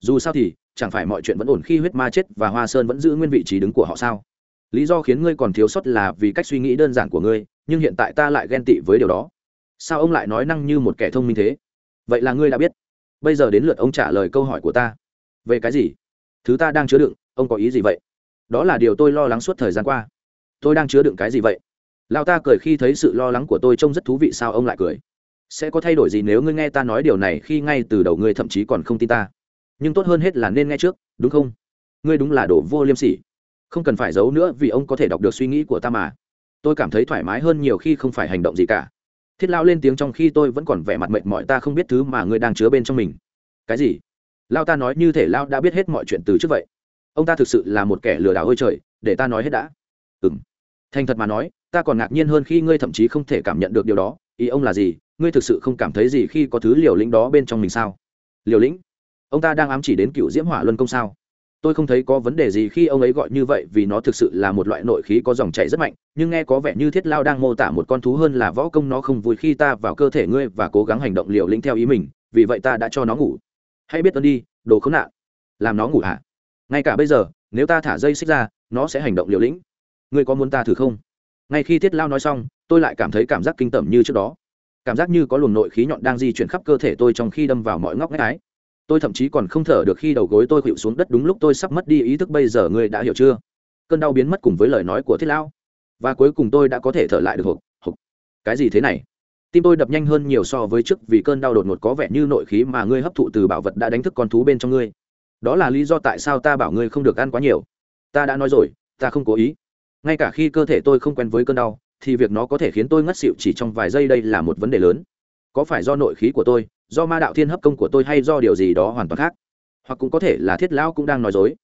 Dù sao thì, chẳng phải mọi chuyện vẫn ổn khi huyết ma chết và hoa sơn vẫn giữ nguyên vị trí đứng của họ sao? Lý do khiến ngươi còn thiếu sót là vì cách suy nghĩ đơn giản của ngươi, nhưng hiện tại ta lại ghen tị với điều đó. Sao ông lại nói năng như một kẻ thông minh thế? Vậy là ngươi đã biết. Bây giờ đến lượt ông trả lời câu hỏi của ta. Về cái gì? Thứ ta đang chứa đựng, ông có ý gì vậy? Đó là điều tôi lo lắng suốt thời gian qua. Tôi đang chứa đựng cái gì vậy? Lao ta cười khi thấy sự lo lắng của tôi trông rất thú vị sao ông lại cười? Sẽ có thay đổi gì nếu ngươi nghe ta nói điều này khi ngay từ đầu ngươi thậm chí còn không tin ta? Nhưng tốt hơn hết là nên nghe trước, đúng không? Ngươi đúng là đồ vô liêm sỉ không cần phải giấu nữa vì ông có thể đọc được suy nghĩ của ta mà. Tôi cảm thấy thoải mái hơn nhiều khi không phải hành động gì cả. Thiết lao lên tiếng trong khi tôi vẫn còn vẻ mặt mệt mỏi, ta không biết thứ mà ngươi đang chứa bên trong mình. Cái gì? Lao ta nói như thể lao đã biết hết mọi chuyện từ trước vậy. Ông ta thực sự là một kẻ lừa đảo hơi trời, để ta nói hết đã. Ừ thành thật mà nói, ta còn ngạc nhiên hơn khi ngươi thậm chí không thể cảm nhận được điều đó. Ý ông là gì? Ngươi thực sự không cảm thấy gì khi có thứ liều lĩnh đó bên trong mình sao? Liều lĩnh? Ông ta đang ám chỉ đến cựu diễm hỏa luân công sao? Tôi không thấy có vấn đề gì khi ông ấy gọi như vậy vì nó thực sự là một loại nội khí có dòng chảy rất mạnh, nhưng nghe có vẻ như thiết lao đang mô tả một con thú hơn là võ công nó không vui khi ta vào cơ thể ngươi và cố gắng hành động liều lĩnh theo ý mình, vì vậy ta đã cho nó ngủ. Hãy biết ơn đi, đồ khốn nạn. Làm nó ngủ hả? Ngay cả bây giờ, nếu ta thả dây xích ra, nó sẽ hành động liều lĩnh. Ngươi có muốn ta thử không? Ngay khi thiết lao nói xong, tôi lại cảm thấy cảm giác kinh tởm như trước đó. Cảm giác như có luồng nội khí nhọn đang di chuyển khắp cơ thể tôi trong khi đâm vào mọi ngóc ngách ái tôi thậm chí còn không thở được khi đầu gối tôi khuỵu xuống đất đúng lúc tôi sắp mất đi ý thức bây giờ ngươi đã hiểu chưa? Cơn đau biến mất cùng với lời nói của thiết lão. Và cuối cùng tôi đã có thể thở lại được hộp hộp cái gì thế này? Tim tôi đập nhanh hơn nhiều so với trước vì cơn đau đột ngột có vẻ như nội khí mà ngươi hấp thụ từ bảo vật đã đánh thức con thú bên trong ngươi. Đó là lý do tại sao ta bảo ngươi không được ăn quá nhiều. Ta đã nói rồi, ta không cố ý. Ngay cả khi cơ thể tôi không quen với cơn đau, thì việc nó có thể khiến tôi ngất xịu chỉ trong vài giây đây là một vấn đề lớn. Có phải do nội khí của tôi do ma đạo thiên hấp công của tôi hay do điều gì đó hoàn toàn khác. Hoặc cũng có thể là thiết lão cũng đang nói dối.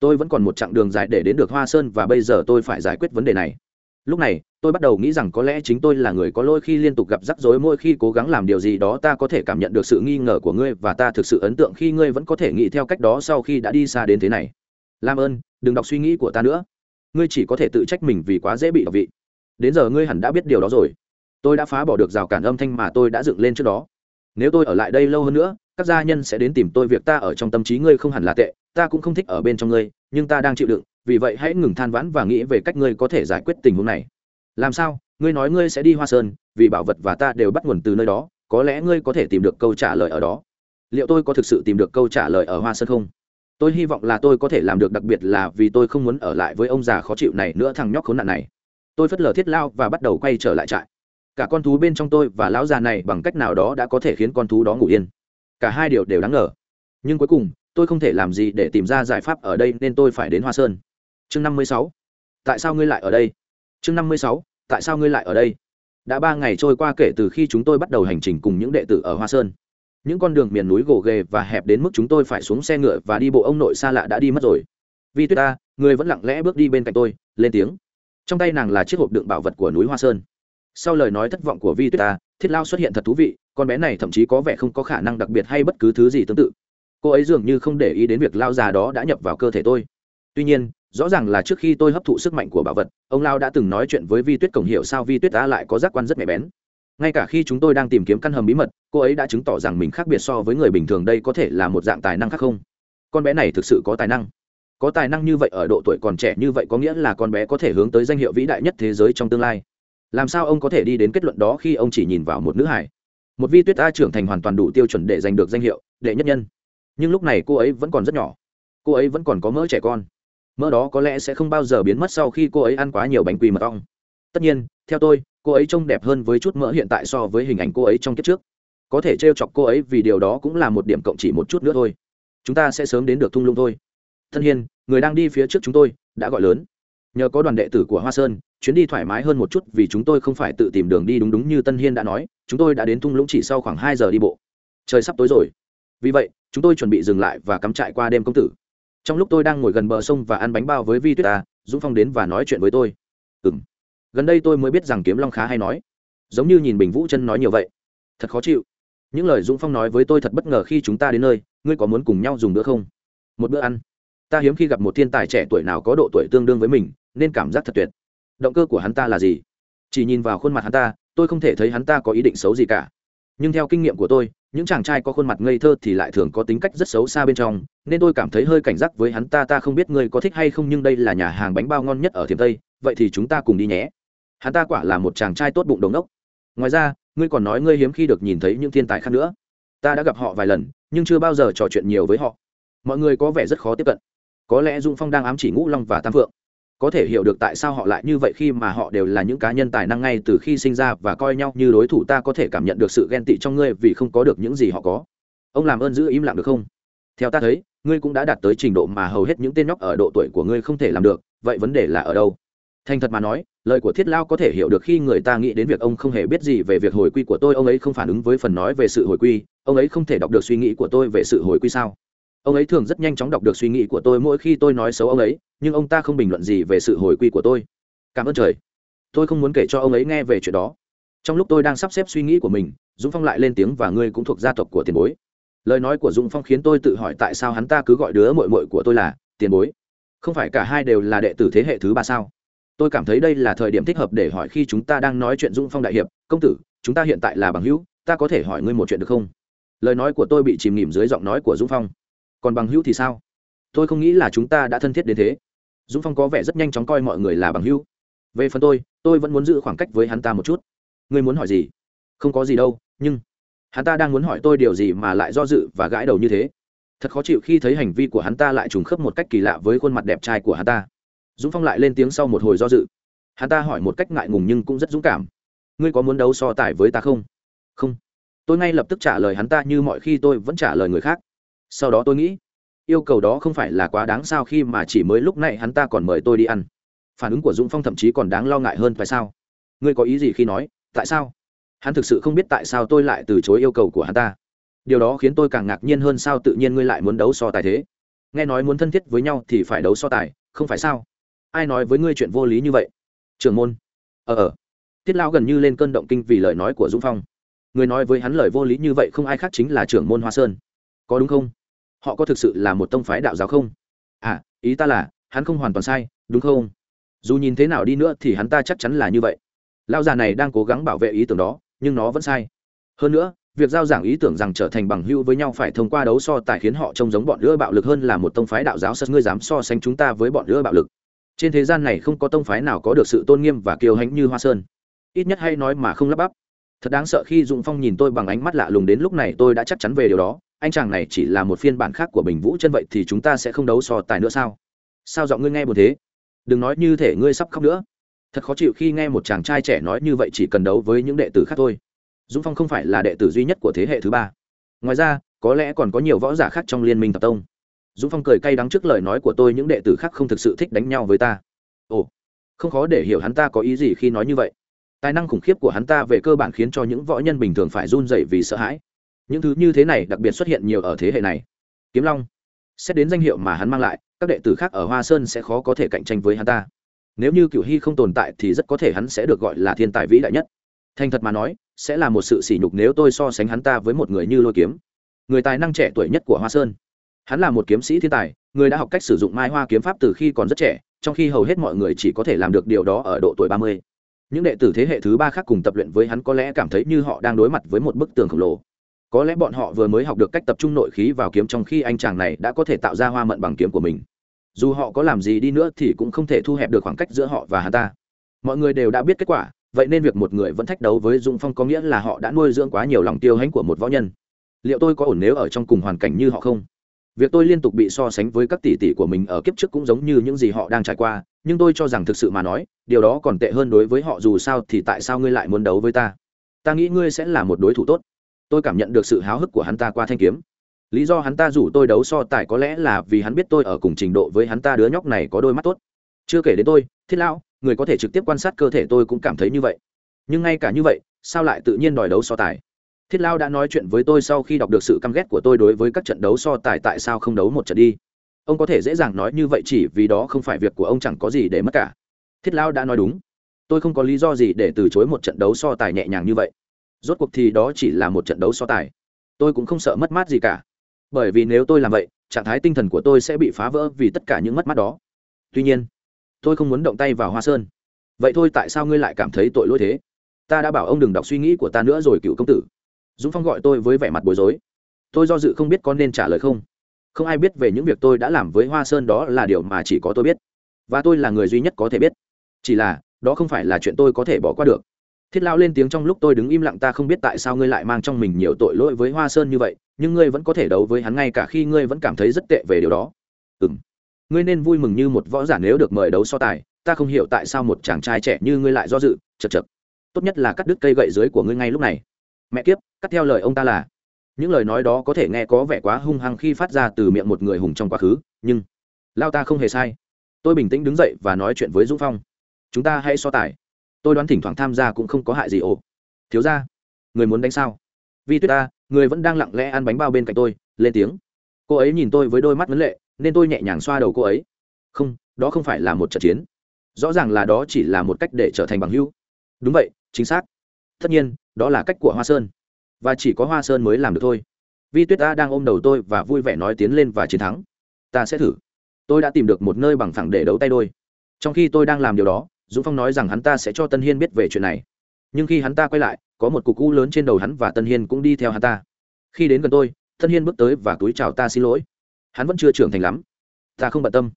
Tôi vẫn còn một chặng đường dài để đến được hoa sơn và bây giờ tôi phải giải quyết vấn đề này. Lúc này, tôi bắt đầu nghĩ rằng có lẽ chính tôi là người có lỗi khi liên tục gặp rắc rối mỗi khi cố gắng làm điều gì đó ta có thể cảm nhận được sự nghi ngờ của ngươi và ta thực sự ấn tượng khi ngươi vẫn có thể nghĩ theo cách đó sau khi đã đi xa đến thế này. Làm ơn, đừng đọc suy nghĩ của ta nữa. Ngươi chỉ có thể tự trách mình vì quá dễ bị đọc vị. Đến giờ ngươi hẳn đã biết điều đó rồi. Tôi đã phá bỏ được rào cản âm thanh mà tôi đã dựng lên trước đó nếu tôi ở lại đây lâu hơn nữa, các gia nhân sẽ đến tìm tôi, việc ta ở trong tâm trí ngươi không hẳn là tệ, ta cũng không thích ở bên trong ngươi, nhưng ta đang chịu đựng, vì vậy hãy ngừng than vãn và nghĩ về cách ngươi có thể giải quyết tình huống này. Làm sao? Ngươi nói ngươi sẽ đi hoa sơn, vì bảo vật và ta đều bắt nguồn từ nơi đó, có lẽ ngươi có thể tìm được câu trả lời ở đó. Liệu tôi có thực sự tìm được câu trả lời ở hoa sơn không? Tôi hy vọng là tôi có thể làm được, đặc biệt là vì tôi không muốn ở lại với ông già khó chịu này nữa, thằng nhóc khốn nạn này. Tôi phất lờ thiết lao và bắt đầu quay trở lại trại cả con thú bên trong tôi và lão già này bằng cách nào đó đã có thể khiến con thú đó ngủ yên. Cả hai điều đều đáng ngờ. Nhưng cuối cùng, tôi không thể làm gì để tìm ra giải pháp ở đây nên tôi phải đến hoa sơn. Chương năm mươi sáu. Tại sao ngươi lại ở đây? Chương năm mươi sáu. Tại sao ngươi lại ở đây? Đã ba ngày trôi qua kể từ khi chúng tôi bắt đầu hành trình cùng những đệ tử ở hoa sơn. Những con đường miền núi gồ ghề và hẹp đến mức chúng tôi phải xuống xe ngựa và đi bộ ông nội xa lạ đã đi mất rồi. Vì tuyết ta người vẫn lặng lẽ bước đi bên cạnh tôi, lên tiếng. Trong tay nàng là chiếc hộp đựng bảo vật của núi hoa sơn sau lời nói thất vọng của vi tuyết ta, thiết lao xuất hiện thật thú vị, con bé này thậm chí có vẻ không có khả năng đặc biệt hay bất cứ thứ gì tương tự. Cô ấy dường như không để ý đến việc lao già đó đã nhập vào cơ thể tôi. Tuy nhiên, rõ ràng là trước khi tôi hấp thụ sức mạnh của bảo vật, ông lao đã từng nói chuyện với vi tuyết cổng hiểu sao vi tuyết ta lại có giác quan rất nhạy bén. Ngay cả khi chúng tôi đang tìm kiếm căn hầm bí mật, cô ấy đã chứng tỏ rằng mình khác biệt so với người bình thường đây có thể là một dạng tài năng khác không? Con bé này thực sự có tài năng. Có tài năng như vậy ở độ tuổi còn trẻ như vậy có nghĩa là con bé có thể hướng tới danh hiệu vĩ đại nhất thế giới trong tương lai làm sao ông có thể đi đến kết luận đó khi ông chỉ nhìn vào một nữ hải một vi tuyết a trưởng thành hoàn toàn đủ tiêu chuẩn để giành được danh hiệu, đệ nhất nhân. Nhưng lúc này cô ấy vẫn còn rất nhỏ. Cô ấy vẫn còn có mỡ trẻ con. Mỡ đó có lẽ sẽ không bao giờ biến mất sau khi cô ấy ăn quá nhiều bánh quy mật ong. Tất nhiên, theo tôi, cô ấy trông đẹp hơn với chút mỡ hiện tại so với hình ảnh cô ấy trong kiếp trước. Có thể trêu chọc cô ấy vì điều đó cũng là một điểm cộng chỉ một chút nữa thôi. Chúng ta sẽ sớm đến được thung lũng thôi. Thân hiên, người đang đi phía trước chúng tôi, đã gọi lớn. Nhờ có đoàn đệ tử của hoa sơn chuyến đi thoải mái hơn một chút vì chúng tôi không phải tự tìm đường đi đúng đúng như tân hiên đã nói, chúng tôi đã đến thung lũng chỉ sau khoảng hai giờ đi bộ. Trời sắp tối rồi. Vì vậy, chúng tôi chuẩn bị dừng lại và cắm trại qua đêm công tử. Trong lúc tôi đang ngồi gần bờ sông và ăn bánh bao với vi tuyết ta dũng phong đến và nói chuyện với tôi. Ừ m gần đây tôi mới biết rằng kiếm long khá hay nói. Giống như nhìn bình vũ chân nói nhiều vậy. Thật khó chịu. Những lời dũng phong nói với tôi thật bất ngờ khi chúng ta đến nơi, ngươi có muốn cùng nhau dùng bữa không? Một bữa ăn. Ta hiếm khi gặp một thiên tài trẻ tuổi nào có độ tuổi tương đương với mình, nên cảm giác thật tuyệt động cơ của hắn ta là gì? Chỉ nhìn vào khuôn mặt hắn ta, tôi không thể thấy hắn ta có ý định xấu gì cả. Nhưng theo kinh nghiệm của tôi, những chàng trai có khuôn mặt ngây thơ thì lại thường có tính cách rất xấu xa bên trong, nên tôi cảm thấy hơi cảnh giác với hắn ta ta không biết ngươi có thích hay không, nhưng đây là nhà hàng bánh bao ngon nhất ở thiểm tây, vậy thì chúng ta cùng đi nhé. Hắn ta quả là một chàng trai tốt bụng đống ốc ngoài ra, ngươi còn nói ngươi hiếm khi được nhìn thấy những thiên tài khác nữa. Ta đã gặp họ vài lần, nhưng chưa bao giờ trò chuyện nhiều với họ. Mọi người có vẻ rất khó tiếp cận. Có lẽ dung phong đang ám chỉ ngũ long và tam phượng có thể hiểu được tại sao họ lại như vậy khi mà họ đều là những cá nhân tài năng ngay từ khi sinh ra và coi nhau như đối thủ ta có thể cảm nhận được sự ghen tị trong ngươi vì không có được những gì họ có. Ông làm ơn giữ im lặng được không? Theo ta thấy, ngươi cũng đã đạt tới trình độ mà hầu hết những tên nhóc ở độ tuổi của ngươi không thể làm được, vậy vấn đề là ở đâu? Thành thật mà nói, lời của thiết lao có thể hiểu được khi người ta nghĩ đến việc ông không hề biết gì về việc hồi quy của tôi, ông ấy không phản ứng với phần nói về sự hồi quy, ông ấy không thể đọc được suy nghĩ của tôi về sự hồi quy sao? Ông ấy thường rất nhanh chóng đọc được suy nghĩ của tôi mỗi khi tôi nói xấu ông ấy, nhưng ông ta không bình luận gì về sự hồi quy của tôi. Cảm ơn trời. Tôi không muốn kể cho ông ấy nghe về chuyện đó. Trong lúc tôi đang sắp xếp suy nghĩ của mình, dũng phong lại lên tiếng và ngươi cũng thuộc gia tộc của tiền bối. Lời nói của dũng phong khiến tôi tự hỏi tại sao hắn ta cứ gọi đứa mội mội của tôi là tiền bối. Không phải cả hai đều là đệ tử thế hệ thứ ba sao? Tôi cảm thấy đây là thời điểm thích hợp để hỏi khi chúng ta đang nói chuyện dũng phong đại hiệp. Công tử, chúng ta hiện tại là bằng hữu, ta có thể hỏi ngươi một chuyện được không? Lời nói của tôi bị chìm nghỉm dưới giọng nói của dũng phong còn bằng hữu thì sao? Tôi không nghĩ là chúng ta đã thân thiết đến thế. Dũng phong có vẻ rất nhanh chóng coi mọi người là bằng hữu. Về phần tôi tôi vẫn muốn giữ khoảng cách với hắn ta một chút. Ngươi muốn hỏi gì? Không có gì đâu, nhưng hắn ta đang muốn hỏi tôi điều gì mà lại do dự và gãi đầu như thế. Thật khó chịu khi thấy hành vi của hắn ta lại trùng khớp một cách kỳ lạ với khuôn mặt đẹp trai của hắn ta. Dũng phong lại lên tiếng sau một hồi do dự. Hắn ta hỏi một cách ngại ngùng nhưng cũng rất dũng cảm. Ngươi có muốn đấu so tài với ta không? Không. Tôi ngay lập tức trả lời hắn ta như mọi khi tôi vẫn trả lời người khác sau đó tôi nghĩ, yêu cầu đó không phải là quá đáng sao khi mà chỉ mới lúc này hắn ta còn mời tôi đi ăn. Phản ứng của dũng phong thậm chí còn đáng lo ngại hơn tại sao? Ngươi có ý gì khi nói, tại sao? Hắn thực sự không biết tại sao tôi lại từ chối yêu cầu của hắn ta. Điều đó khiến tôi càng ngạc nhiên hơn sao tự nhiên ngươi lại muốn đấu so tài thế. Nghe nói muốn thân thiết với nhau thì phải đấu so tài, không phải sao? Ai nói với ngươi chuyện vô lý như vậy? Trường môn. Ờ ờ. Tiết lao gần như lên cơn động kinh vì lời nói của dũng phong. Người nói với hắn lời vô lý như vậy không ai khác chính là trưởng môn hoa sơn. Có đúng không? Họ có thực sự là một tông phái đạo giáo không? À ý ta là, hắn không hoàn toàn sai, đúng không? Dù nhìn thế nào đi nữa thì hắn ta chắc chắn là như vậy. Lao già này đang cố gắng bảo vệ ý tưởng đó, nhưng nó vẫn sai. Hơn nữa, việc giao giảng ý tưởng rằng trở thành bằng hữu với nhau phải thông qua đấu so tài khiến họ trông giống bọn lứa bạo lực hơn là một tông phái đạo giáo sật ngươi dám so sánh chúng ta với bọn lứa bạo lực. Trên thế gian này không có tông phái nào có được sự tôn nghiêm và kiêu hãnh như hoa sơn. Ít nhất hay nói mà không lắp bắp. Thật đáng sợ khi dũng phong nhìn tôi bằng ánh mắt lạ lùng đến lúc này tôi đã chắc chắn về điều đó anh chàng này chỉ là một phiên bản khác của bình vũ chân vậy thì chúng ta sẽ không đấu so tài nữa sao? Sao giọng ngươi nghe một thế? Đừng nói như thể ngươi sắp khóc nữa. Thật khó chịu khi nghe một chàng trai trẻ nói như vậy chỉ cần đấu với những đệ tử khác thôi. Dũng phong không phải là đệ tử duy nhất của thế hệ thứ ba. Ngoài ra, có lẽ còn có nhiều võ giả khác trong liên minh tập tông. Dũng phong cười cay đắng trước lời nói của tôi, những đệ tử khác không thực sự thích đánh nhau với ta. Ồ, không khó để hiểu hắn ta có ý gì khi nói như vậy. Tài năng khủng khiếp của hắn ta về cơ bản khiến cho những võ nhân bình thường phải run dậy vì sợ hãi những thứ như thế này đặc biệt xuất hiện nhiều ở thế hệ này. Kiếm long, xét đến danh hiệu mà hắn mang lại, các đệ tử khác ở hoa sơn sẽ khó có thể cạnh tranh với hắn ta. Nếu như cựu hy không tồn tại thì rất có thể hắn sẽ được gọi là thiên tài vĩ đại nhất. Thành thật mà nói, sẽ là một sự sỉ nhục nếu tôi so sánh hắn ta với một người như lôi kiếm. Người tài năng trẻ tuổi nhất của hoa sơn. Hắn là một kiếm sĩ thiên tài, người đã học cách sử dụng mai hoa kiếm pháp từ khi còn rất trẻ, trong khi hầu hết mọi người chỉ có thể làm được điều đó ở độ tuổi ba mươi. Những đệ tử thế hệ thứ ba khác cùng tập luyện với hắn có lẽ cảm thấy như họ đang đối mặt với một bức tường khổng lồ có lẽ bọn họ vừa mới học được cách tập trung nội khí vào kiếm trong khi anh chàng này đã có thể tạo ra hoa mận bằng kiếm của mình. Dù họ có làm gì đi nữa thì cũng không thể thu hẹp được khoảng cách giữa họ và hắn ta. Mọi người đều đã biết kết quả, vậy nên việc một người vẫn thách đấu với dung phong có nghĩa là họ đã nuôi dưỡng quá nhiều lòng tiêu hãnh của một võ nhân. Liệu tôi có ổn nếu ở trong cùng hoàn cảnh như họ không? Việc tôi liên tục bị so sánh với các tỷ tỷ của mình ở kiếp trước cũng giống như những gì họ đang trải qua, nhưng tôi cho rằng thực sự mà nói, điều đó còn tệ hơn đối với họ dù sao thì tại sao ngươi lại muốn đấu với ta? Ta nghĩ ngươi sẽ là một đối thủ tốt tôi cảm nhận được sự háo hức của hắn ta qua thanh kiếm. Lý do hắn ta rủ tôi đấu so tài có lẽ là vì hắn biết tôi ở cùng trình độ với hắn ta đứa nhóc này có đôi mắt tốt. Chưa kể đến tôi, thiết lão, người có thể trực tiếp quan sát cơ thể tôi cũng cảm thấy như vậy. Nhưng ngay cả như vậy, sao lại tự nhiên đòi đấu so tài? Thiết lao đã nói chuyện với tôi sau khi đọc được sự căm ghét của tôi đối với các trận đấu so tài tại sao không đấu một trận đi. Ông có thể dễ dàng nói như vậy chỉ vì đó không phải việc của ông chẳng có gì để mất cả. Thiết lao đã nói đúng. Tôi không có lý do gì để từ chối một trận đấu so tài nhẹ nhàng như vậy rốt cuộc thì đó chỉ là một trận đấu so tài. Tôi cũng không sợ mất mát gì cả. Bởi vì nếu tôi làm vậy, trạng thái tinh thần của tôi sẽ bị phá vỡ vì tất cả những mất mát đó. Tuy nhiên, tôi không muốn động tay vào hoa sơn. Vậy thôi tại sao ngươi lại cảm thấy tội lỗi thế? Ta đã bảo ông đừng đọc suy nghĩ của ta nữa rồi, cựu công tử. Dũng phong gọi tôi với vẻ mặt bối rối. Tôi do dự không biết có nên trả lời không. Không ai biết về những việc tôi đã làm với hoa sơn đó là điều mà chỉ có tôi biết. Và tôi là người duy nhất có thể biết. Chỉ là, đó không phải là chuyện tôi có thể bỏ qua được thiết lao lên tiếng trong lúc tôi đứng im lặng, ta không biết tại sao ngươi lại mang trong mình nhiều tội lỗi với hoa sơn như vậy, nhưng ngươi vẫn có thể đấu với hắn ngay cả khi ngươi vẫn cảm thấy rất tệ về điều đó. Ừ m ngươi nên vui mừng như một võ giả nếu được mời đấu so tài, ta không hiểu tại sao một chàng trai trẻ như ngươi lại do dự, chật chật. Tốt nhất là cắt đứt cây gậy dưới của ngươi ngay lúc này. Mẹ kiếp, cắt theo lời ông ta là. Những lời nói đó có thể nghe có vẻ quá hung hăng khi phát ra từ miệng một người hùng trong quá khứ, nhưng lao ta không hề sai. Tôi bình tĩnh đứng dậy và nói chuyện với dũng phong. Chúng ta hãy so tài tôi đoán thỉnh thoảng tham gia cũng không có hại gì ồ. Thiếu ra người muốn đánh sao? Vì tuyết ta, người vẫn đang lặng lẽ ăn bánh bao bên cạnh tôi, lên tiếng. Cô ấy nhìn tôi với đôi mắt vấn lệ, nên tôi nhẹ nhàng xoa đầu cô ấy. Không, đó không phải là một trận chiến. Rõ ràng là đó chỉ là một cách để trở thành bằng hữu. Đúng vậy, chính xác. Tất nhiên, đó là cách của hoa sơn. Và chỉ có hoa sơn mới làm được thôi. Vi tuyết ta đang ôm đầu tôi và vui vẻ nói tiến lên và chiến thắng. Ta sẽ thử. Tôi đã tìm được một nơi bằng thẳng để đấu tay đôi. Trong khi tôi đang làm điều đó dũng phong nói rằng hắn ta sẽ cho tân hiên biết về chuyện này. Nhưng khi hắn ta quay lại, có một cục cũ lớn trên đầu hắn và tân hiên cũng đi theo hắn ta. Khi đến gần tôi, tân hiên bước tới và túi chào ta xin lỗi. Hắn vẫn chưa trưởng thành lắm. Ta không bận tâm.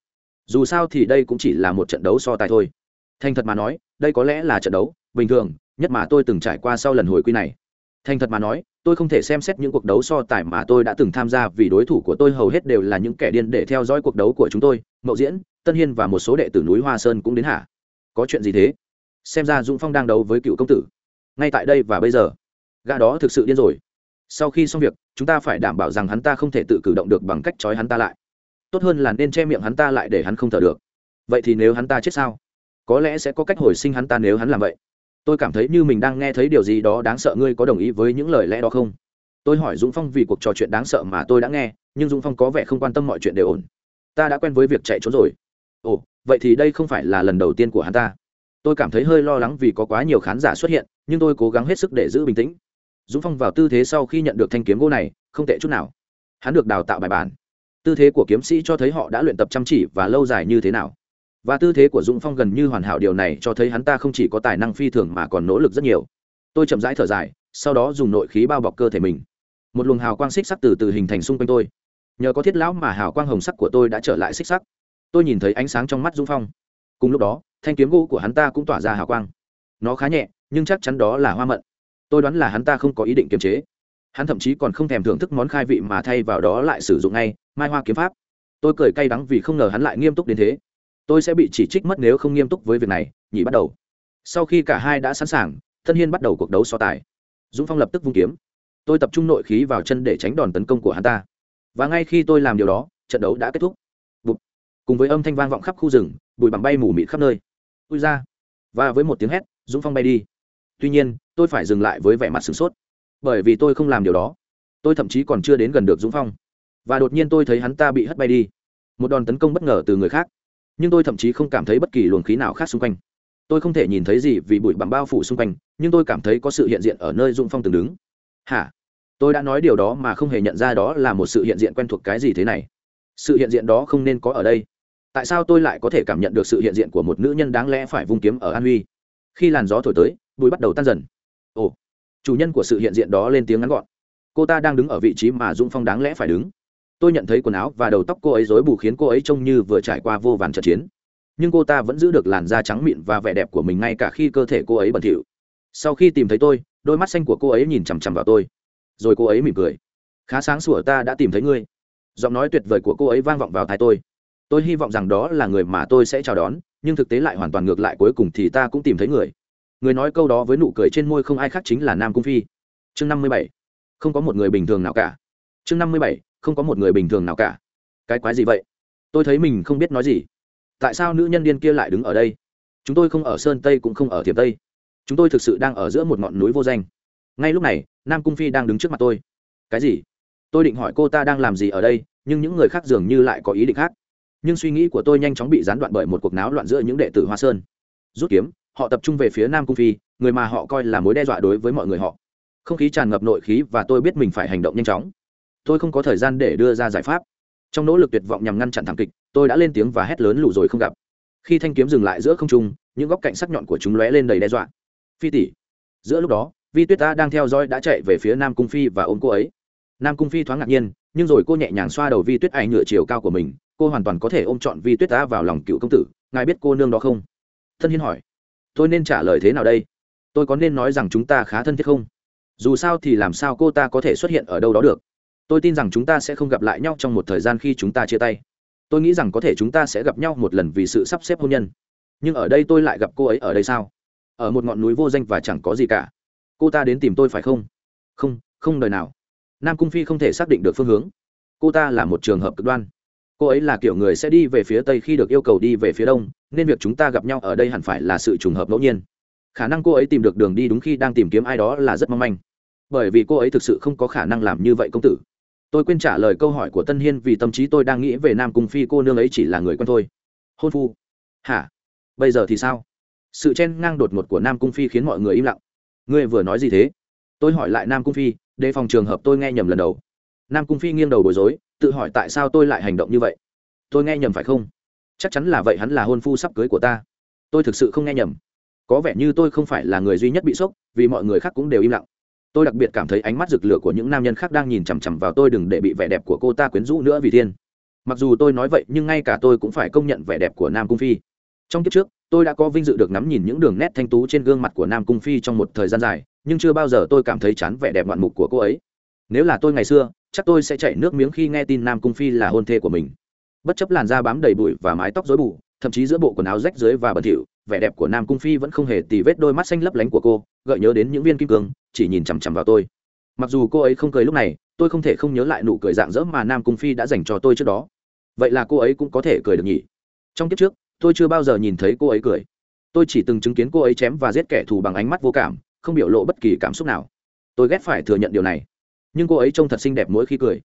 Dù sao thì đây cũng chỉ là một trận đấu so tài thôi. Thành thật mà nói, đây có lẽ là trận đấu bình thường nhất mà tôi từng trải qua sau lần hồi quy này. Thành thật mà nói, tôi không thể xem xét những cuộc đấu so tài mà tôi đã từng tham gia vì đối thủ của tôi hầu hết đều là những kẻ điên để theo dõi cuộc đấu của chúng tôi. Mậu diễn, tân hiên và một số đệ tử núi hoa sơn cũng đến hả? Có chuyện gì thế? Xem ra dũng phong đang đấu với cựu công tử. Ngay tại đây và bây giờ, gã đó thực sự điên rồi. Sau khi xong việc, chúng ta phải đảm bảo rằng hắn ta không thể tự cử động được bằng cách trói hắn ta lại. Tốt hơn là nên che miệng hắn ta lại để hắn không thở được. Vậy thì nếu hắn ta chết sao? Có lẽ sẽ có cách hồi sinh hắn ta nếu hắn làm vậy. Tôi cảm thấy như mình đang nghe thấy điều gì đó đáng sợ, ngươi có đồng ý với những lời lẽ đó không? Tôi hỏi dũng phong vì cuộc trò chuyện đáng sợ mà tôi đã nghe, nhưng dũng phong có vẻ không quan tâm mọi chuyện đều ổn. Ta đã quen với việc chạy trốn rồi. Ồ vậy thì đây không phải là lần đầu tiên của hắn ta. Tôi cảm thấy hơi lo lắng vì có quá nhiều khán giả xuất hiện, nhưng tôi cố gắng hết sức để giữ bình tĩnh. Dũng phong vào tư thế sau khi nhận được thanh kiếm gỗ này, không tệ chút nào. Hắn được đào tạo bài bản. Tư thế của kiếm sĩ cho thấy họ đã luyện tập chăm chỉ và lâu dài như thế nào. Và tư thế của dũng phong gần như hoàn hảo, điều này cho thấy hắn ta không chỉ có tài năng phi thường mà còn nỗ lực rất nhiều. Tôi chậm rãi thở dài, sau đó dùng nội khí bao bọc cơ thể mình. Một luồng hào quang xích sắc từ từ hình thành xung quanh tôi. Nhờ có thiết lão mà hào quang hồng sắc của tôi đã trở lại xích sắc tôi nhìn thấy ánh sáng trong mắt dũng phong. Cùng lúc đó, thanh kiếm gỗ của hắn ta cũng tỏa ra hào quang. Nó khá nhẹ, nhưng chắc chắn đó là hoa mận. Tôi đoán là hắn ta không có ý định kiềm chế. Hắn thậm chí còn không thèm thưởng thức món khai vị mà thay vào đó lại sử dụng ngay, mai hoa kiếm pháp. Tôi cười cay đắng vì không ngờ hắn lại nghiêm túc đến thế. Tôi sẽ bị chỉ trích mất nếu không nghiêm túc với việc này nhỉ bắt đầu. Sau khi cả hai đã sẵn sàng, thân hiên bắt đầu cuộc đấu so tài. Dũng phong lập tức vung kiếm. Tôi tập trung nội khí vào chân để tránh đòn tấn công của hắn ta. Và ngay khi tôi làm điều đó, trận đấu đã kết thúc cùng với âm thanh vang vọng khắp khu rừng, bụi bằng bay mù mịt khắp nơi. Ui ra và với một tiếng hét, dũng phong bay đi. Tuy nhiên, tôi phải dừng lại với vẻ mặt sửng sốt, bởi vì tôi không làm điều đó. Tôi thậm chí còn chưa đến gần được dũng phong. Và đột nhiên tôi thấy hắn ta bị hất bay đi. Một đòn tấn công bất ngờ từ người khác. Nhưng tôi thậm chí không cảm thấy bất kỳ luồng khí nào khác xung quanh. Tôi không thể nhìn thấy gì vì bụi bặm bao phủ xung quanh, nhưng tôi cảm thấy có sự hiện diện ở nơi dũng phong từng đứng. Hả? Tôi đã nói điều đó mà không hề nhận ra đó là một sự hiện diện quen thuộc cái gì thế này. Sự hiện diện đó không nên có ở đây tại sao tôi lại có thể cảm nhận được sự hiện diện của một nữ nhân đáng lẽ phải vung kiếm ở an huy? Khi làn gió thổi tới, bụi bắt đầu tan dần. Ồ, chủ nhân của sự hiện diện đó lên tiếng ngắn gọn. Cô ta đang đứng ở vị trí mà dũng phong đáng lẽ phải đứng. Tôi nhận thấy quần áo và đầu tóc cô ấy rối bù khiến cô ấy trông như vừa trải qua vô vàn trận chiến. Nhưng cô ta vẫn giữ được làn da trắng mịn và vẻ đẹp của mình ngay cả khi cơ thể cô ấy bẩn thỉu. Sau khi tìm thấy tôi, đôi mắt xanh của cô ấy nhìn chằm chằm vào tôi. Rồi cô ấy mỉm cười. Khá sáng sủa ta đã tìm thấy ngươi. Giọng nói tuyệt vời của cô ấy vang vọng vào tai tôi tôi hy vọng rằng đó là người mà tôi sẽ chào đón, nhưng thực tế lại hoàn toàn ngược lại cuối cùng thì ta cũng tìm thấy người. Người nói câu đó với nụ cười trên môi không ai khác chính là nam cung phi. Chương năm mươi bảy. Không có một người bình thường nào cả. Chương năm mươi bảy, không có một người bình thường nào cả. Cái quái gì vậy? Tôi thấy mình không biết nói gì. Tại sao nữ nhân điên kia lại đứng ở đây? Chúng tôi không ở sơn tây cũng không ở thiểm tây. Chúng tôi thực sự đang ở giữa một ngọn núi vô danh. Ngay lúc này, nam cung phi đang đứng trước mặt tôi. Cái gì? Tôi định hỏi cô ta đang làm gì ở đây, nhưng những người khác dường như lại có ý định khác nhưng suy nghĩ của tôi nhanh chóng bị gián đoạn bởi một cuộc náo loạn giữa những đệ tử hoa sơn. Rút kiếm, họ tập trung về phía nam cung phi, người mà họ coi là mối đe dọa đối với mọi người họ. Không khí tràn ngập nội khí và tôi biết mình phải hành động nhanh chóng. Tôi không có thời gian để đưa ra giải pháp. Trong nỗ lực tuyệt vọng nhằm ngăn chặn thảm kịch, tôi đã lên tiếng và hét lớn lù rồi không gặp. Khi thanh kiếm dừng lại giữa không trung, những góc cạnh sắc nhọn của chúng lóe lên đầy đe dọa. Phi tỷ, giữa lúc đó, vi tuyết ta đang theo dõi đã chạy về phía nam cung phi và ôm cô ấy. Nam cung phi thoáng ngạc nhiên nhưng rồi cô nhẹ nhàng xoa đầu vi tuyết ai nhựa chiều cao của mình, cô hoàn toàn có thể ôm trọn vi tuyết ta vào lòng cựu công tử, ngài biết cô nương đó không? Thân hiên hỏi. Tôi nên trả lời thế nào đây? Tôi có nên nói rằng chúng ta khá thân thiết không? Dù sao thì làm sao cô ta có thể xuất hiện ở đâu đó được? Tôi tin rằng chúng ta sẽ không gặp lại nhau trong một thời gian khi chúng ta chia tay. Tôi nghĩ rằng có thể chúng ta sẽ gặp nhau một lần vì sự sắp xếp hôn nhân. Nhưng ở đây tôi lại gặp cô ấy ở đây sao? Ở một ngọn núi vô danh và chẳng có gì cả. Cô ta đến tìm tôi phải không? Không không đời nào nam cung phi không thể xác định được phương hướng. Cô ta là một trường hợp cực đoan. Cô ấy là kiểu người sẽ đi về phía tây khi được yêu cầu đi về phía đông, nên việc chúng ta gặp nhau ở đây hẳn phải là sự trùng hợp ngẫu nhiên. Khả năng cô ấy tìm được đường đi đúng khi đang tìm kiếm ai đó là rất mong manh. Bởi vì cô ấy thực sự không có khả năng làm như vậy công tử. Tôi quên trả lời câu hỏi của tân hiên vì tâm trí tôi đang nghĩ về nam cung phi, cô nương ấy chỉ là người quen thôi. Hôn phu. Hả? Bây giờ thì sao? Sự chen ngang đột ngột của nam cung phi khiến mọi người im lặng. Ngươi vừa nói gì thế? Tôi hỏi lại nam cung phi đề phòng trường hợp tôi nghe nhầm lần đầu. Nam cung phi nghiêng đầu bối rối, tự hỏi tại sao tôi lại hành động như vậy. Tôi nghe nhầm phải không? Chắc chắn là vậy, hắn là hôn phu sắp cưới của ta. Tôi thực sự không nghe nhầm. Có vẻ như tôi không phải là người duy nhất bị sốc, vì mọi người khác cũng đều im lặng. Tôi đặc biệt cảm thấy ánh mắt rực lửa của những nam nhân khác đang nhìn chằm chằm vào tôi, đừng để bị vẻ đẹp của cô ta quyến rũ nữa vì thiên. Mặc dù tôi nói vậy, nhưng ngay cả tôi cũng phải công nhận vẻ đẹp của nam cung phi. Trong kiếp trước, tôi đã có vinh dự được ngắm nhìn những đường nét thanh tú trên gương mặt của nam cung phi trong một thời gian dài nhưng chưa bao giờ tôi cảm thấy chán vẻ đẹp ngoạn mục của cô ấy. Nếu là tôi ngày xưa, chắc tôi sẽ chảy nước miếng khi nghe tin nam cung phi là hôn thê của mình. Bất chấp làn da bám đầy bụi và mái tóc rối bù, thậm chí giữa bộ quần áo rách dưới và bẩn thỉu, vẻ đẹp của nam cung phi vẫn không hề tì vết đôi mắt xanh lấp lánh của cô, gợi nhớ đến những viên kim cương, chỉ nhìn chằm chằm vào tôi. Mặc dù cô ấy không cười lúc này, tôi không thể không nhớ lại nụ cười dạng dỡ mà nam cung phi đã dành cho tôi trước đó. Vậy là cô ấy cũng có thể cười được nhỉ? Trong kiếp trước, tôi chưa bao giờ nhìn thấy cô ấy cười. Tôi chỉ từng chứng kiến cô ấy chém và giết kẻ thù bằng ánh mắt vô cảm không biểu lộ bất kỳ cảm xúc nào. Tôi ghét phải thừa nhận điều này. Nhưng cô ấy trông thật xinh đẹp mỗi khi cười.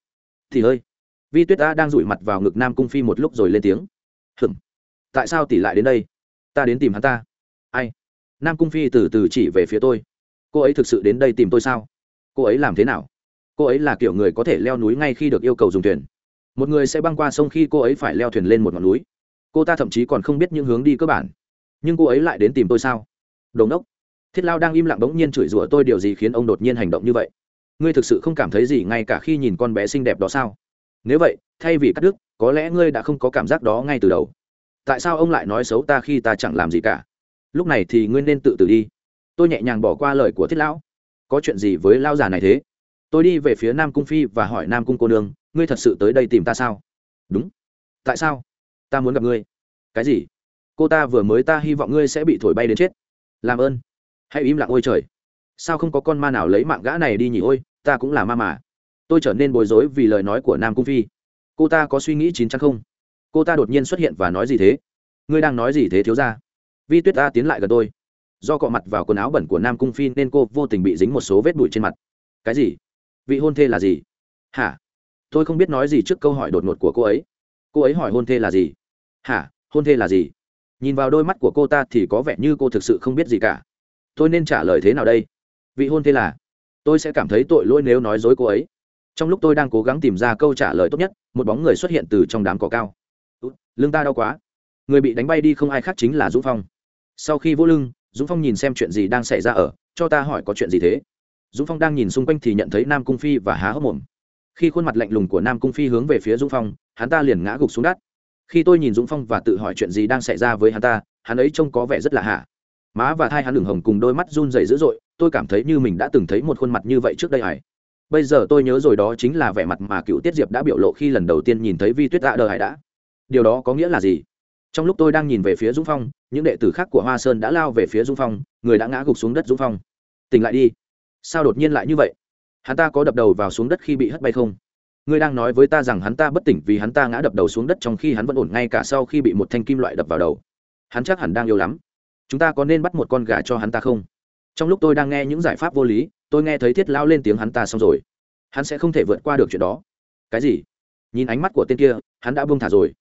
Thì ơi vi tuyết a đang rủi mặt vào ngực nam cung phi một lúc rồi lên tiếng. Hừng tại sao tỷ lại đến đây? Ta đến tìm hắn ta. Ai? Nam cung phi từ từ chỉ về phía tôi. Cô ấy thực sự đến đây tìm tôi sao? Cô ấy làm thế nào? Cô ấy là kiểu người có thể leo núi ngay khi được yêu cầu dùng thuyền. Một người sẽ băng qua sông khi cô ấy phải leo thuyền lên một ngọn núi. Cô ta thậm chí còn không biết những hướng đi cơ bản. Nhưng cô ấy lại đến tìm tôi sao? Đồ ngốc thiết lao đang im lặng bỗng nhiên chửi rủa tôi, điều gì khiến ông đột nhiên hành động như vậy? Ngươi thực sự không cảm thấy gì ngay cả khi nhìn con bé xinh đẹp đó sao? Nếu vậy, thay vì cắt đứt, có lẽ ngươi đã không có cảm giác đó ngay từ đầu. Tại sao ông lại nói xấu ta khi ta chẳng làm gì cả? Lúc này thì ngươi nên tự tử đi. Tôi nhẹ nhàng bỏ qua lời của thiết lão. Có chuyện gì với lao già này thế? Tôi đi về phía nam cung phi và hỏi nam cung cô nương, ngươi thật sự tới đây tìm ta sao? Đúng. Tại sao? Ta muốn gặp ngươi. Cái gì? Cô ta vừa mới ta hy vọng ngươi sẽ bị thổi bay đến chết. Làm ơn hãy im lặng ôi trời. Sao không có con ma nào lấy mạng gã này đi nhỉ? Ôi, ta cũng là ma mà. Tôi trở nên bối rối vì lời nói của nam cung phi. Cô ta có suy nghĩ chín chắn không? Cô ta đột nhiên xuất hiện và nói gì thế? Ngươi đang nói gì thế thiếu ra vi tuyết ta tiến lại gần tôi. Do cọ mặt vào quần áo bẩn của nam cung phi nên cô vô tình bị dính một số vết bụi trên mặt. Cái gì? Vị hôn thê là gì? Hả? Tôi không biết nói gì trước câu hỏi đột ngột của cô ấy. Cô ấy hỏi hôn thê là gì? Hả? Hôn thê là gì? Nhìn vào đôi mắt của cô ta thì có vẻ như cô thực sự không biết gì cả tôi nên trả lời thế nào đây? Vị hôn thế là, tôi sẽ cảm thấy tội lỗi nếu nói dối cô ấy. Trong lúc tôi đang cố gắng tìm ra câu trả lời tốt nhất, một bóng người xuất hiện từ trong đám cỏ cao. Lưng ta đau quá. Người bị đánh bay đi không ai khác chính là dũng phong. Sau khi vô lưng, dũng phong nhìn xem chuyện gì đang xảy ra ở, cho ta hỏi có chuyện gì thế. Dũng phong đang nhìn xung quanh thì nhận thấy nam cung phi và há hốc mồm. Khi khuôn mặt lạnh lùng của nam cung phi hướng về phía dũng phong, hắn ta liền ngã gục xuống đất. Khi tôi nhìn dũng phong và tự hỏi chuyện gì đang xảy ra với hắn ta, hắn ấy trông có vẻ rất là hạ má và thai hắn đường hồng cùng đôi mắt run rẩy dữ dội, tôi cảm thấy như mình đã từng thấy một khuôn mặt như vậy trước đây hải bây giờ tôi nhớ rồi đó chính là vẻ mặt mà cựu tiết diệp đã biểu lộ khi lần đầu tiên nhìn thấy vi tuyết tạ đời hải đã. Điều đó có nghĩa là gì? Trong lúc tôi đang nhìn về phía dũng phong, những đệ tử khác của hoa sơn đã lao về phía dũng phong, người đã ngã gục xuống đất dũng phong. Tỉnh lại đi. Sao đột nhiên lại như vậy? Hắn ta có đập đầu vào xuống đất khi bị hất bay không? Ngươi đang nói với ta rằng hắn ta bất tỉnh vì hắn ta ngã đập đầu xuống đất trong khi hắn vẫn ổn ngay cả sau khi bị một thanh kim loại đập vào đầu. Hắn chắc hẳn đang yêu lắm chúng ta có nên bắt một con gà cho hắn ta không? Trong lúc tôi đang nghe những giải pháp vô lý, tôi nghe thấy thiết lao lên tiếng hắn ta xong rồi. Hắn sẽ không thể vượt qua được chuyện đó. Cái gì? Nhìn ánh mắt của tên kia, hắn đã buông thả rồi.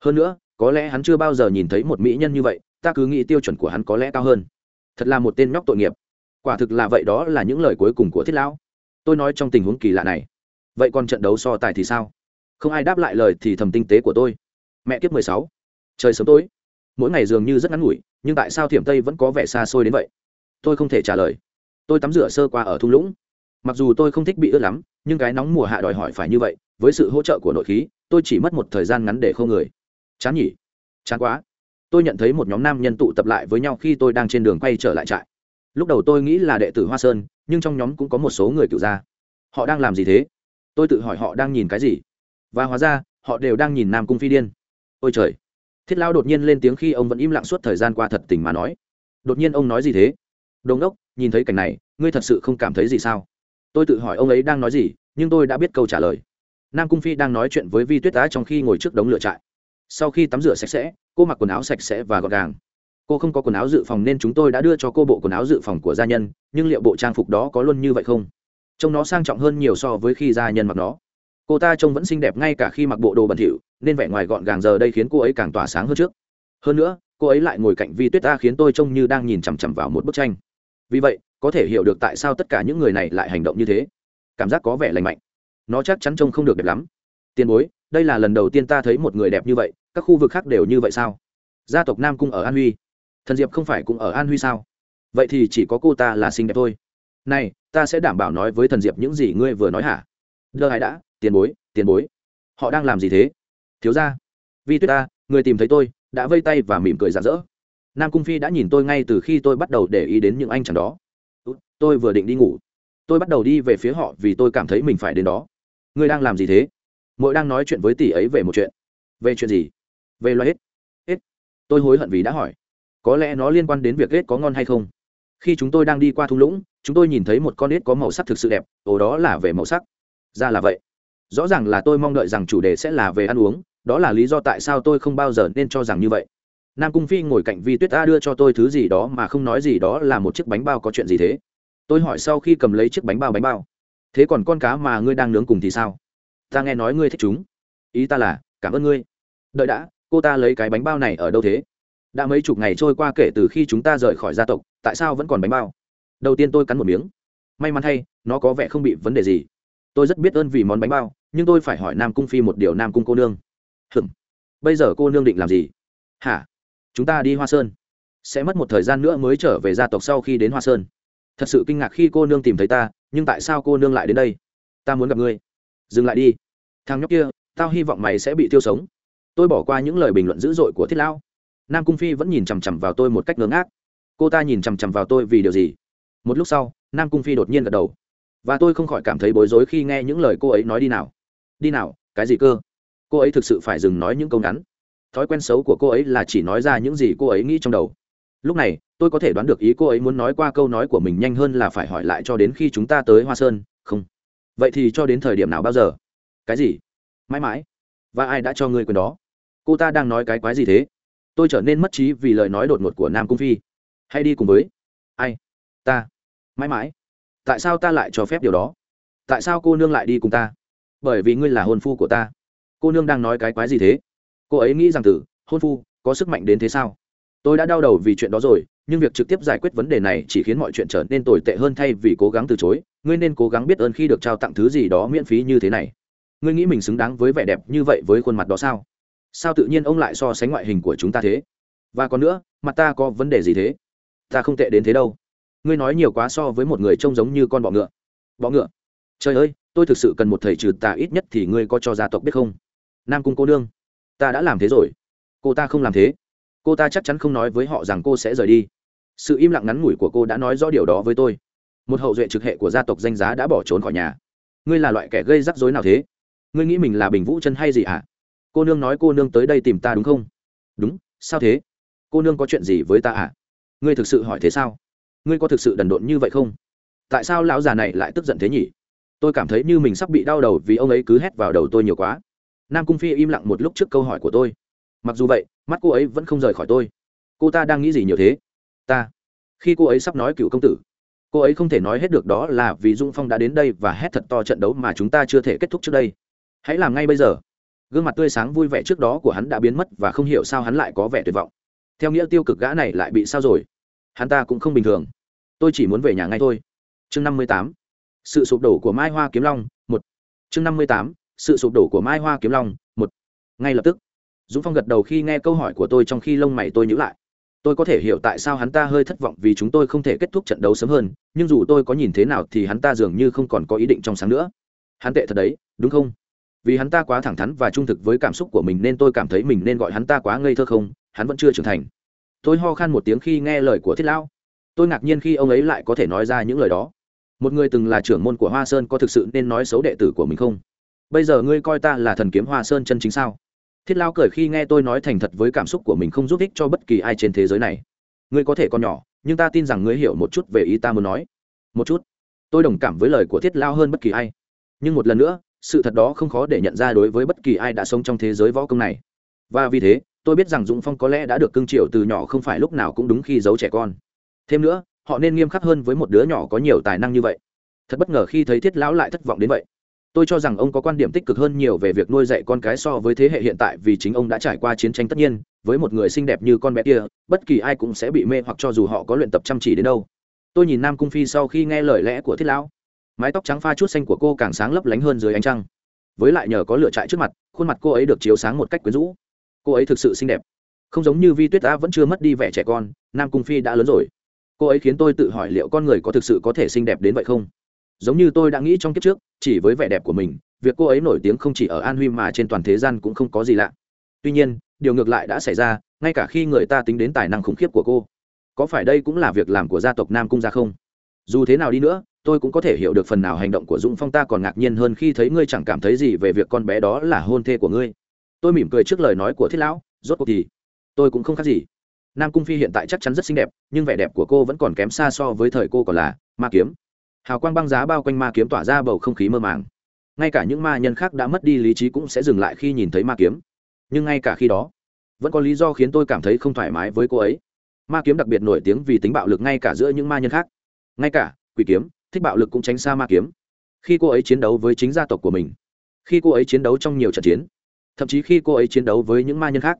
Hơn nữa, có lẽ hắn chưa bao giờ nhìn thấy một mỹ nhân như vậy, ta cứ nghĩ tiêu chuẩn của hắn có lẽ cao hơn. Thật là một tên nhóc tội nghiệp. Quả thực là vậy đó là những lời cuối cùng của thiết lão. Tôi nói trong tình huống kỳ lạ này. Vậy còn trận đấu so tài thì sao? Không ai đáp lại lời thì thầm tinh tế của tôi. Mẹ kiếp mười sáu. Trời sớm tối mỗi ngày dường như rất ngắn ngủi, nhưng tại sao thiểm tây vẫn có vẻ xa xôi đến vậy? Tôi không thể trả lời. Tôi tắm rửa sơ qua ở thung lũng. Mặc dù tôi không thích bị ướt lắm, nhưng cái nóng mùa hạ đòi hỏi phải như vậy, với sự hỗ trợ của nội khí, tôi chỉ mất một thời gian ngắn để khô người. Chán nhỉ? Chán quá. Tôi nhận thấy một nhóm nam nhân tụ tập lại với nhau khi tôi đang trên đường quay trở lại trại. Lúc đầu tôi nghĩ là đệ tử hoa sơn, nhưng trong nhóm cũng có một số người cựu gia. Họ đang làm gì thế? Tôi tự hỏi họ đang nhìn cái gì. Và hóa ra, họ đều đang nhìn nam cung phi điên. Ôi trời! Thiết lao đột nhiên lên tiếng khi ông vẫn im lặng suốt thời gian qua thật tình mà nói. Đột nhiên ông nói gì thế? Đồn đốc nhìn thấy cảnh này, ngươi thật sự không cảm thấy gì sao? Tôi tự hỏi ông ấy đang nói gì, nhưng tôi đã biết câu trả lời. Nam cung phi đang nói chuyện với vi tuyết tá trong khi ngồi trước đống lửa trại. Sau khi tắm rửa sạch sẽ, cô mặc quần áo sạch sẽ và gọn gàng. Cô không có quần áo dự phòng nên chúng tôi đã đưa cho cô bộ quần áo dự phòng của gia nhân, nhưng liệu bộ trang phục đó có luôn như vậy không? Trông nó sang trọng hơn nhiều so với khi gia nhân mặc nó. Cô ta trông vẫn xinh đẹp ngay cả khi mặc bộ đồ bẩn thỉu nên vẻ ngoài gọn gàng giờ đây khiến cô ấy càng tỏa sáng hơn trước. Hơn nữa, cô ấy lại ngồi cạnh vi tuyết ta khiến tôi trông như đang nhìn chằm chằm vào một bức tranh. Vì vậy, có thể hiểu được tại sao tất cả những người này lại hành động như thế. Cảm giác có vẻ lành mạnh. Nó chắc chắn trông không được đẹp lắm. Tiền bối, đây là lần đầu tiên ta thấy một người đẹp như vậy, các khu vực khác đều như vậy sao? Gia tộc nam cung ở an huy. Thần diệp không phải cũng ở an huy sao? Vậy thì chỉ có cô ta là xinh đẹp thôi. Này, ta sẽ đảm bảo nói với thần diệp những gì ngươi vừa nói hả? Lơ hãy đã, tiền bối tiền bối. Họ đang làm gì thế? Thiếu ra, vi tuyết ta, người tìm thấy tôi, đã vây tay và mỉm cười rạng rỡ. Nam cung phi đã nhìn tôi ngay từ khi tôi bắt đầu để ý đến những anh chàng đó. Ừ, tôi vừa định đi ngủ. Tôi bắt đầu đi về phía họ vì tôi cảm thấy mình phải đến đó. Ngươi đang làm gì thế? Mỗi đang nói chuyện với tỷ ấy về một chuyện. Về chuyện gì? Về loài hết. Hết. Tôi hối hận vì đã hỏi. Có lẽ nó liên quan đến việc hết có ngon hay không. Khi chúng tôi đang đi qua thung lũng, chúng tôi nhìn thấy một con ếch có màu sắc thực sự đẹp, ồ đó là về màu sắc. Ra là vậy rõ ràng là tôi mong đợi rằng chủ đề sẽ là về ăn uống, đó là lý do tại sao tôi không bao giờ nên cho rằng như vậy. Nam cung phi ngồi cạnh vi tuyết ta đưa cho tôi thứ gì đó mà không nói gì đó là một chiếc bánh bao có chuyện gì thế? Tôi hỏi sau khi cầm lấy chiếc bánh bao bánh bao. Thế còn con cá mà ngươi đang nướng cùng thì sao? Ta nghe nói ngươi thích chúng. Ý ta là, cảm ơn ngươi. Đợi đã, cô ta lấy cái bánh bao này ở đâu thế? Đã mấy chục ngày trôi qua kể từ khi chúng ta rời khỏi gia tộc, tại sao vẫn còn bánh bao? Đầu tiên tôi cắn một miếng. May mắn thay, nó có vẻ không bị vấn đề gì tôi rất biết ơn vì món bánh bao, nhưng tôi phải hỏi nam cung phi một điều nam cung cô nương. Hừng bây giờ cô nương định làm gì? Hả? Chúng ta đi hoa sơn. Sẽ mất một thời gian nữa mới trở về gia tộc sau khi đến hoa sơn. Thật sự kinh ngạc khi cô nương tìm thấy ta, nhưng tại sao cô nương lại đến đây? Ta muốn gặp ngươi. Dừng lại đi. Thằng nhóc kia, tao hy vọng mày sẽ bị tiêu sống. Tôi bỏ qua những lời bình luận dữ dội của thiết lão. Nam cung phi vẫn nhìn chằm chằm vào tôi một cách ngớ ngác. Cô ta nhìn chằm chằm vào tôi vì điều gì? Một lúc sau, nam cung phi đột nhiên gật đầu và tôi không khỏi cảm thấy bối rối khi nghe những lời cô ấy nói đi nào. Đi nào, cái gì cơ? Cô ấy thực sự phải dừng nói những câu ngắn. Thói quen xấu của cô ấy là chỉ nói ra những gì cô ấy nghĩ trong đầu. Lúc này, tôi có thể đoán được ý cô ấy muốn nói qua câu nói của mình nhanh hơn là phải hỏi lại cho đến khi chúng ta tới hoa sơn, không? Vậy thì cho đến thời điểm nào bao giờ? Cái gì? Mãi mãi. Và ai đã cho ngươi quyền đó? Cô ta đang nói cái quái gì thế? Tôi trở nên mất trí vì lời nói đột ngột của nam cung phi. Hay đi cùng với ai? Ta. Mãi mãi tại sao ta lại cho phép điều đó? Tại sao cô nương lại đi cùng ta? Bởi vì ngươi là hôn phu của ta. Cô nương đang nói cái quái gì thế? Cô ấy nghĩ rằng tử, hôn phu, có sức mạnh đến thế sao? Tôi đã đau đầu vì chuyện đó rồi, nhưng việc trực tiếp giải quyết vấn đề này chỉ khiến mọi chuyện trở nên tồi tệ hơn thay vì cố gắng từ chối. Ngươi nên cố gắng biết ơn khi được trao tặng thứ gì đó miễn phí như thế này. Ngươi nghĩ mình xứng đáng với vẻ đẹp như vậy với khuôn mặt đó sao? Sao tự nhiên ông lại so sánh ngoại hình của chúng ta thế? Và còn nữa, mặt ta có vấn đề gì thế? Ta không tệ đến thế đâu ngươi nói nhiều quá so với một người trông giống như con bọ ngựa. Bọ ngựa? Trời ơi, tôi thực sự cần một thầy trừ tà ít nhất thì ngươi có cho gia tộc biết không? Nam cung cô nương, ta đã làm thế rồi. Cô ta không làm thế. Cô ta chắc chắn không nói với họ rằng cô sẽ rời đi. Sự im lặng ngắn ngủi của cô đã nói rõ điều đó với tôi. Một hậu duệ trực hệ của gia tộc danh giá đã bỏ trốn khỏi nhà. Ngươi là loại kẻ gây rắc rối nào thế? Ngươi nghĩ mình là bình vũ chân hay gì hả? À? cô nương nói cô nương tới đây tìm ta đúng không? Đúng, sao thế? Cô nương có chuyện gì với ta à ngươi thực sự hỏi thế sao? Ngươi có thực sự đần độn như vậy không? Tại sao lão già này lại tức giận thế nhỉ? Tôi cảm thấy như mình sắp bị đau đầu vì ông ấy cứ hét vào đầu tôi nhiều quá. Nam cung phi im lặng một lúc trước câu hỏi của tôi. Mặc dù vậy, mắt cô ấy vẫn không rời khỏi tôi. Cô ta đang nghĩ gì nhiều thế? Ta. Khi cô ấy sắp nói cựu công tử, cô ấy không thể nói hết được đó là vì dung phong đã đến đây và hét thật to trận đấu mà chúng ta chưa thể kết thúc trước đây. Hãy làm ngay bây giờ. Gương mặt tươi sáng vui vẻ trước đó của hắn đã biến mất và không hiểu sao hắn lại có vẻ tuyệt vọng. Theo nghĩa tiêu cực gã này lại bị sao rồi? Hắn ta cũng không bình thường tôi chỉ muốn về nhà ngay thôi. Chương năm mươi tám. Sự sụp đổ của mai hoa kiếm long, một. Chương năm mươi tám. Sự sụp đổ của mai hoa kiếm long, một. Ngay lập tức, dũng phong gật đầu khi nghe câu hỏi của tôi trong khi lông mày tôi nhữ lại. Tôi có thể hiểu tại sao hắn ta hơi thất vọng vì chúng tôi không thể kết thúc trận đấu sớm hơn, nhưng dù tôi có nhìn thế nào thì hắn ta dường như không còn có ý định trong sáng nữa. Hắn tệ thật đấy, đúng không? Vì hắn ta quá thẳng thắn và trung thực với cảm xúc của mình nên tôi cảm thấy mình nên gọi hắn ta quá ngây thơ không, hắn vẫn chưa trưởng thành. Tôi ho khan một tiếng khi nghe lời của thiết lão tôi ngạc nhiên khi ông ấy lại có thể nói ra những lời đó. Một người từng là trưởng môn của hoa sơn có thực sự nên nói xấu đệ tử của mình không? Bây giờ ngươi coi ta là thần kiếm hoa sơn chân chính sao? Thiết lao cười khi nghe tôi nói thành thật với cảm xúc của mình không giúp ích cho bất kỳ ai trên thế giới này. Ngươi có thể còn nhỏ, nhưng ta tin rằng ngươi hiểu một chút về ý ta muốn nói. Một chút. Tôi đồng cảm với lời của thiết lao hơn bất kỳ ai. Nhưng một lần nữa, sự thật đó không khó để nhận ra đối với bất kỳ ai đã sống trong thế giới võ công này. Và vì thế, tôi biết rằng dũng phong có lẽ đã được cưng chiều từ nhỏ không phải lúc nào cũng đúng khi giấu trẻ con thêm nữa, họ nên nghiêm khắc hơn với một đứa nhỏ có nhiều tài năng như vậy. Thật bất ngờ khi thấy thiết lão lại thất vọng đến vậy. Tôi cho rằng ông có quan điểm tích cực hơn nhiều về việc nuôi dạy con cái so với thế hệ hiện tại vì chính ông đã trải qua chiến tranh tất nhiên, với một người xinh đẹp như con bé kia, bất kỳ ai cũng sẽ bị mê hoặc cho dù họ có luyện tập chăm chỉ đến đâu. Tôi nhìn nam cung phi sau khi nghe lời lẽ của thiết lão. Mái tóc trắng pha chút xanh của cô càng sáng lấp lánh hơn dưới ánh trăng. Với lại nhờ có lửa trại trước mặt, khuôn mặt cô ấy được chiếu sáng một cách quyến rũ. Cô ấy thực sự xinh đẹp. Không giống như vi tuyết đã vẫn chưa mất đi vẻ trẻ con, nam cung phi đã lớn rồi cô ấy khiến tôi tự hỏi liệu con người có thực sự có thể xinh đẹp đến vậy không? Giống như tôi đã nghĩ trong kiếp trước, chỉ với vẻ đẹp của mình, việc cô ấy nổi tiếng không chỉ ở an huy mà trên toàn thế gian cũng không có gì lạ. Tuy nhiên, điều ngược lại đã xảy ra, ngay cả khi người ta tính đến tài năng khủng khiếp của cô. Có phải đây cũng là việc làm của gia tộc nam cung gia không? Dù thế nào đi nữa, tôi cũng có thể hiểu được phần nào hành động của dũng phong ta còn ngạc nhiên hơn khi thấy ngươi chẳng cảm thấy gì về việc con bé đó là hôn thê của ngươi. Tôi mỉm cười trước lời nói của thiết lão, rốt cuộc thì tôi cũng không khác gì nam cung phi hiện tại chắc chắn rất xinh đẹp, nhưng vẻ đẹp của cô vẫn còn kém xa so với thời cô còn là ma kiếm. Hào quang băng giá bao quanh ma kiếm tỏa ra bầu không khí mơ màng. Ngay cả những ma nhân khác đã mất đi lý trí cũng sẽ dừng lại khi nhìn thấy ma kiếm. Nhưng ngay cả khi đó, vẫn có lý do khiến tôi cảm thấy không thoải mái với cô ấy. Ma kiếm đặc biệt nổi tiếng vì tính bạo lực ngay cả giữa những ma nhân khác. Ngay cả quỷ kiếm, thích bạo lực cũng tránh xa ma kiếm. Khi cô ấy chiến đấu với chính gia tộc của mình, khi cô ấy chiến đấu trong nhiều trận chiến, thậm chí khi cô ấy chiến đấu với những ma nhân khác,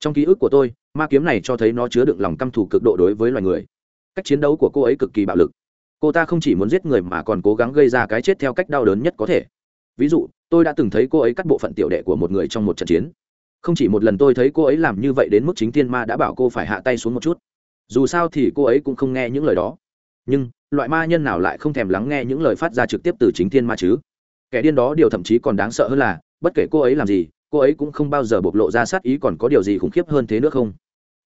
trong ký ức của tôi ma kiếm này cho thấy nó chứa đựng lòng căm thù cực độ đối với loài người. Cách chiến đấu của cô ấy cực kỳ bạo lực. Cô ta không chỉ muốn giết người mà còn cố gắng gây ra cái chết theo cách đau đớn nhất có thể. Ví dụ, tôi đã từng thấy cô ấy cắt bộ phận tiểu đệ của một người trong một trận chiến. Không chỉ một lần tôi thấy cô ấy làm như vậy đến mức chính thiên ma đã bảo cô phải hạ tay xuống một chút. Dù sao thì cô ấy cũng không nghe những lời đó. Nhưng, loại ma nhân nào lại không thèm lắng nghe những lời phát ra trực tiếp từ chính thiên ma chứ? Kẻ điên đó điều thậm chí còn đáng sợ hơn là, bất kể cô ấy làm gì, cô ấy cũng không bao giờ bộc lộ ra sát ý còn có điều gì khủng khiếp hơn thế nữa không?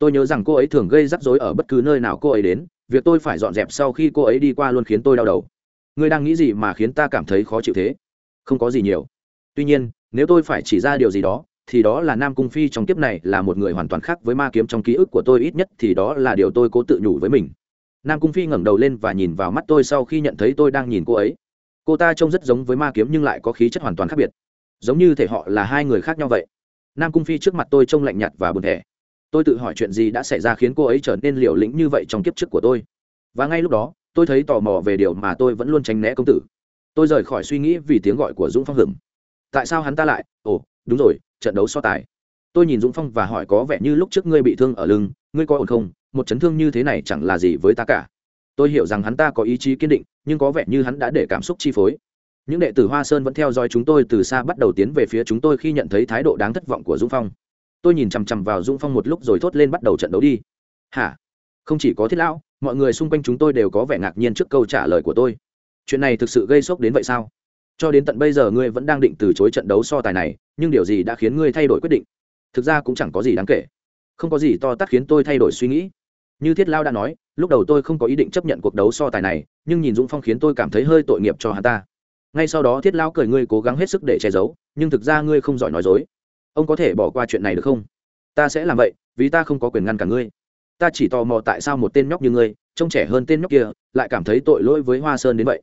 Tôi nhớ rằng cô ấy thường gây rắc rối ở bất cứ nơi nào cô ấy đến, việc tôi phải dọn dẹp sau khi cô ấy đi qua luôn khiến tôi đau đầu. Ngươi đang nghĩ gì mà khiến ta cảm thấy khó chịu thế? Không có gì nhiều. Tuy nhiên, nếu tôi phải chỉ ra điều gì đó, thì đó là nam cung phi trong kiếp này là một người hoàn toàn khác với ma kiếm trong ký ức của tôi ít nhất thì đó là điều tôi cố tự nhủ với mình. Nam cung phi ngẩng đầu lên và nhìn vào mắt tôi sau khi nhận thấy tôi đang nhìn cô ấy. Cô ta trông rất giống với ma kiếm nhưng lại có khí chất hoàn toàn khác biệt. Giống như thể họ là hai người khác nhau vậy. Nam cung phi trước mặt tôi trông lạnh nhạt và buồn thẻ tôi tự hỏi chuyện gì đã xảy ra khiến cô ấy trở nên liều lĩnh như vậy trong kiếp trước của tôi. Và ngay lúc đó, tôi thấy tò mò về điều mà tôi vẫn luôn tránh né công tử. Tôi rời khỏi suy nghĩ vì tiếng gọi của dũng phong hửng. Tại sao hắn ta lại? Ồ, đúng rồi, trận đấu so tài. Tôi nhìn dũng phong và hỏi có vẻ như lúc trước ngươi bị thương ở lưng, ngươi có ổn không? Một chấn thương như thế này chẳng là gì với ta cả. Tôi hiểu rằng hắn ta có ý chí kiên định, nhưng có vẻ như hắn đã để cảm xúc chi phối. Những đệ tử hoa sơn vẫn theo dõi chúng tôi từ xa bắt đầu tiến về phía chúng tôi khi nhận thấy thái độ đáng thất vọng của dũng phong tôi nhìn chằm chằm vào dũng phong một lúc rồi thốt lên bắt đầu trận đấu đi. Hả? Không chỉ có thiết lão, mọi người xung quanh chúng tôi đều có vẻ ngạc nhiên trước câu trả lời của tôi. Chuyện này thực sự gây sốc đến vậy sao? Cho đến tận bây giờ ngươi vẫn đang định từ chối trận đấu so tài này, nhưng điều gì đã khiến ngươi thay đổi quyết định? Thực ra cũng chẳng có gì đáng kể. Không có gì to tát khiến tôi thay đổi suy nghĩ. Như thiết lao đã nói, lúc đầu tôi không có ý định chấp nhận cuộc đấu so tài này, nhưng nhìn dũng phong khiến tôi cảm thấy hơi tội nghiệp cho hắn ta. Ngay sau đó thiết lao cười ngươi cố gắng hết sức để che giấu, nhưng thực ra ngươi không giỏi nói dối ông có thể bỏ qua chuyện này được không? Ta sẽ làm vậy, vì ta không có quyền ngăn cả ngươi. Ta chỉ tò mò tại sao một tên nhóc như ngươi, trông trẻ hơn tên nhóc kia, lại cảm thấy tội lỗi với hoa sơn đến vậy.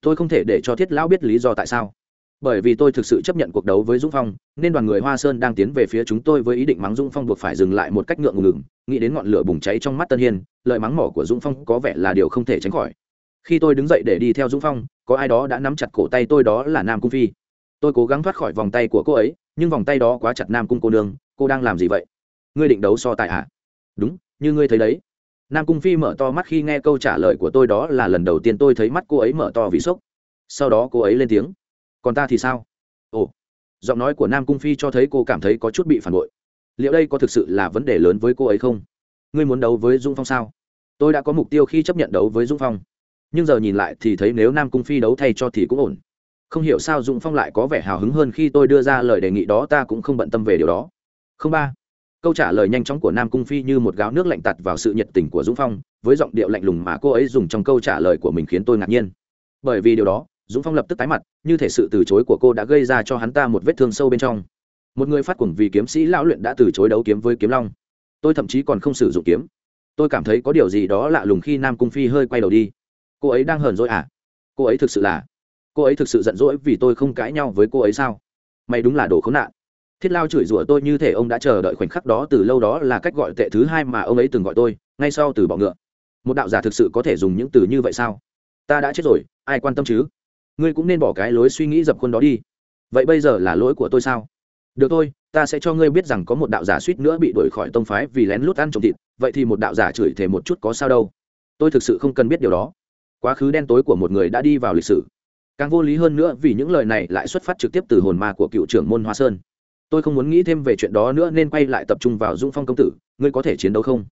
Tôi không thể để cho thiết lão biết lý do tại sao. Bởi vì tôi thực sự chấp nhận cuộc đấu với dũng phong, nên đoàn người hoa sơn đang tiến về phía chúng tôi với ý định mắng dũng phong buộc phải dừng lại một cách ngượng ngừng nghĩ đến ngọn lửa bùng cháy trong mắt tân hiên, lời mắng mỏ của dũng phong có vẻ là điều không thể tránh khỏi. Khi tôi đứng dậy để đi theo dũng phong, có ai đó đã nắm chặt cổ tay tôi, đó là nam cung phi. Tôi cố gắng thoát khỏi vòng tay của cô ấy nhưng vòng tay đó quá chặt nam cung cô nương, cô đang làm gì vậy? Ngươi định đấu so tài hả đúng, như ngươi thấy đấy. Nam cung phi mở to mắt khi nghe câu trả lời của tôi đó là lần đầu tiên tôi thấy mắt cô ấy mở to vì sốc. Sau đó cô ấy lên tiếng. Còn ta thì sao? Ồ. Giọng nói của nam cung phi cho thấy cô cảm thấy có chút bị phản bội. Liệu đây có thực sự là vấn đề lớn với cô ấy không? Ngươi muốn đấu với dung phong sao? Tôi đã có mục tiêu khi chấp nhận đấu với dung phong. Nhưng giờ nhìn lại thì thấy nếu nam cung phi đấu thay cho thì cũng ổn không hiểu sao dung phong lại có vẻ hào hứng hơn khi tôi đưa ra lời đề nghị đó, ta cũng không bận tâm về điều đó. Không ba. Câu trả lời nhanh chóng của nam cung phi như một gáo nước lạnh tặt vào sự nhiệt tình của dũng phong, với giọng điệu lạnh lùng mà cô ấy dùng trong câu trả lời của mình khiến tôi ngạc nhiên. Bởi vì điều đó, dũng phong lập tức tái mặt, như thể sự từ chối của cô đã gây ra cho hắn ta một vết thương sâu bên trong. Một người phát cuồng vì kiếm sĩ lão luyện đã từ chối đấu kiếm với kiếm long. Tôi thậm chí còn không sử dụng kiếm. Tôi cảm thấy có điều gì đó lạ lùng khi nam cung phi hơi quay đầu đi. Cô ấy đang hờn dỗi à? Cô ấy thực sự là cô ấy thực sự giận dỗi vì tôi không cãi nhau với cô ấy sao? Mày đúng là đồ khốn nạn. Thiết lao chửi rủa tôi như thể ông đã chờ đợi khoảnh khắc đó từ lâu đó là cách gọi tệ thứ hai mà ông ấy từng gọi tôi, ngay sau từ bọ ngựa. Một đạo giả thực sự có thể dùng những từ như vậy sao? Ta đã chết rồi, ai quan tâm chứ? Ngươi cũng nên bỏ cái lối suy nghĩ dập khuôn đó đi. Vậy bây giờ là lỗi của tôi sao? Được thôi, ta sẽ cho ngươi biết rằng có một đạo giả suýt nữa bị đuổi khỏi tông phái vì lén lút ăn trộm thịt, vậy thì một đạo giả chửi thề một chút có sao đâu. Tôi thực sự không cần biết điều đó. Quá khứ đen tối của một người đã đi vào lịch sử càng vô lý hơn nữa vì những lời này lại xuất phát trực tiếp từ hồn ma của cựu trưởng môn hoa sơn. Tôi không muốn nghĩ thêm về chuyện đó nữa nên quay lại tập trung vào dung phong công tử, ngươi có thể chiến đấu không?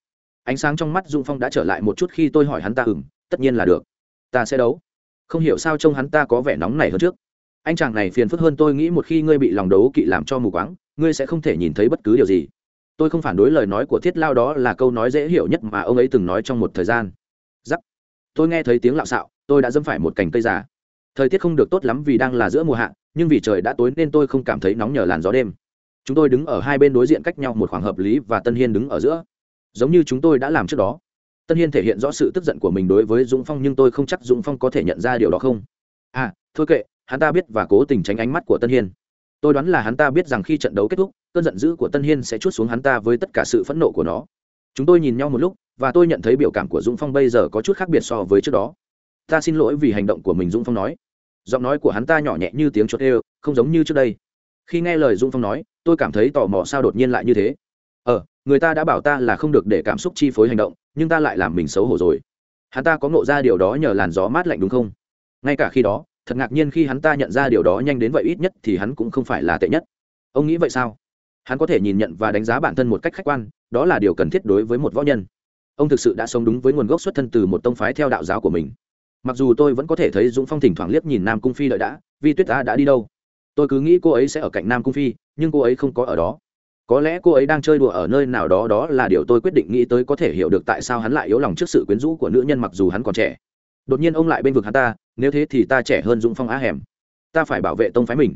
Ánh sáng trong mắt dung phong đã trở lại một chút khi tôi hỏi hắn ta ừng tất nhiên là được. Ta sẽ đấu. Không hiểu sao trông hắn ta có vẻ nóng này hơn trước. Anh chàng này phiền phức hơn tôi nghĩ một khi ngươi bị lòng đấu kỵ làm cho mù quáng, ngươi sẽ không thể nhìn thấy bất cứ điều gì. Tôi không phản đối lời nói của thiết lao đó là câu nói dễ hiểu nhất mà ông ấy từng nói trong một thời gian. Giắc. Tôi nghe thấy tiếng lạo xạo, tôi đã dâm phải một cành cây già thời tiết không được tốt lắm vì đang là giữa mùa hạ, nhưng vì trời đã tối nên tôi không cảm thấy nóng nhờ làn gió đêm. Chúng tôi đứng ở hai bên đối diện cách nhau một khoảng hợp lý và tân hiên đứng ở giữa. Giống như chúng tôi đã làm trước đó. Tân hiên thể hiện rõ sự tức giận của mình đối với dũng phong nhưng tôi không chắc dũng phong có thể nhận ra điều đó không. À thôi kệ, hắn ta biết và cố tình tránh ánh mắt của tân hiên. Tôi đoán là hắn ta biết rằng khi trận đấu kết thúc, cơn giận dữ của tân hiên sẽ chút xuống hắn ta với tất cả sự phẫn nộ của nó. Chúng tôi nhìn nhau một lúc, và tôi nhận thấy biểu cảm của dũng phong bây giờ có chút khác biệt so với trước đó. Ta xin lỗi vì hành động của mình, dũng phong nói giọng nói của hắn ta nhỏ nhẹ như tiếng chuột ê không giống như trước đây. Khi nghe lời Dung phong nói, tôi cảm thấy tò mò sao đột nhiên lại như thế. Ờ người ta đã bảo ta là không được để cảm xúc chi phối hành động, nhưng ta lại làm mình xấu hổ rồi. Hắn ta có ngộ ra điều đó nhờ làn gió mát lạnh đúng không? Ngay cả khi đó, thật ngạc nhiên khi hắn ta nhận ra điều đó nhanh đến vậy ít nhất thì hắn cũng không phải là tệ nhất. Ông nghĩ vậy sao? Hắn có thể nhìn nhận và đánh giá bản thân một cách khách quan, đó là điều cần thiết đối với một võ nhân. Ông thực sự đã sống đúng với nguồn gốc xuất thân từ một tông phái theo đạo giáo của mình mặc dù tôi vẫn có thể thấy dũng phong thỉnh thoảng liếc nhìn nam cung phi đợi đã vi tuyết ta đã đi đâu. Tôi cứ nghĩ cô ấy sẽ ở cạnh nam cung phi, nhưng cô ấy không có ở đó. Có lẽ cô ấy đang chơi đùa ở nơi nào đó đó là điều tôi quyết định nghĩ tới có thể hiểu được tại sao hắn lại yếu lòng trước sự quyến rũ của nữ nhân mặc dù hắn còn trẻ. Đột nhiên ông lại bên vực hắn ta, nếu thế thì ta trẻ hơn dũng phong á hẻm ta phải bảo vệ tông phái mình.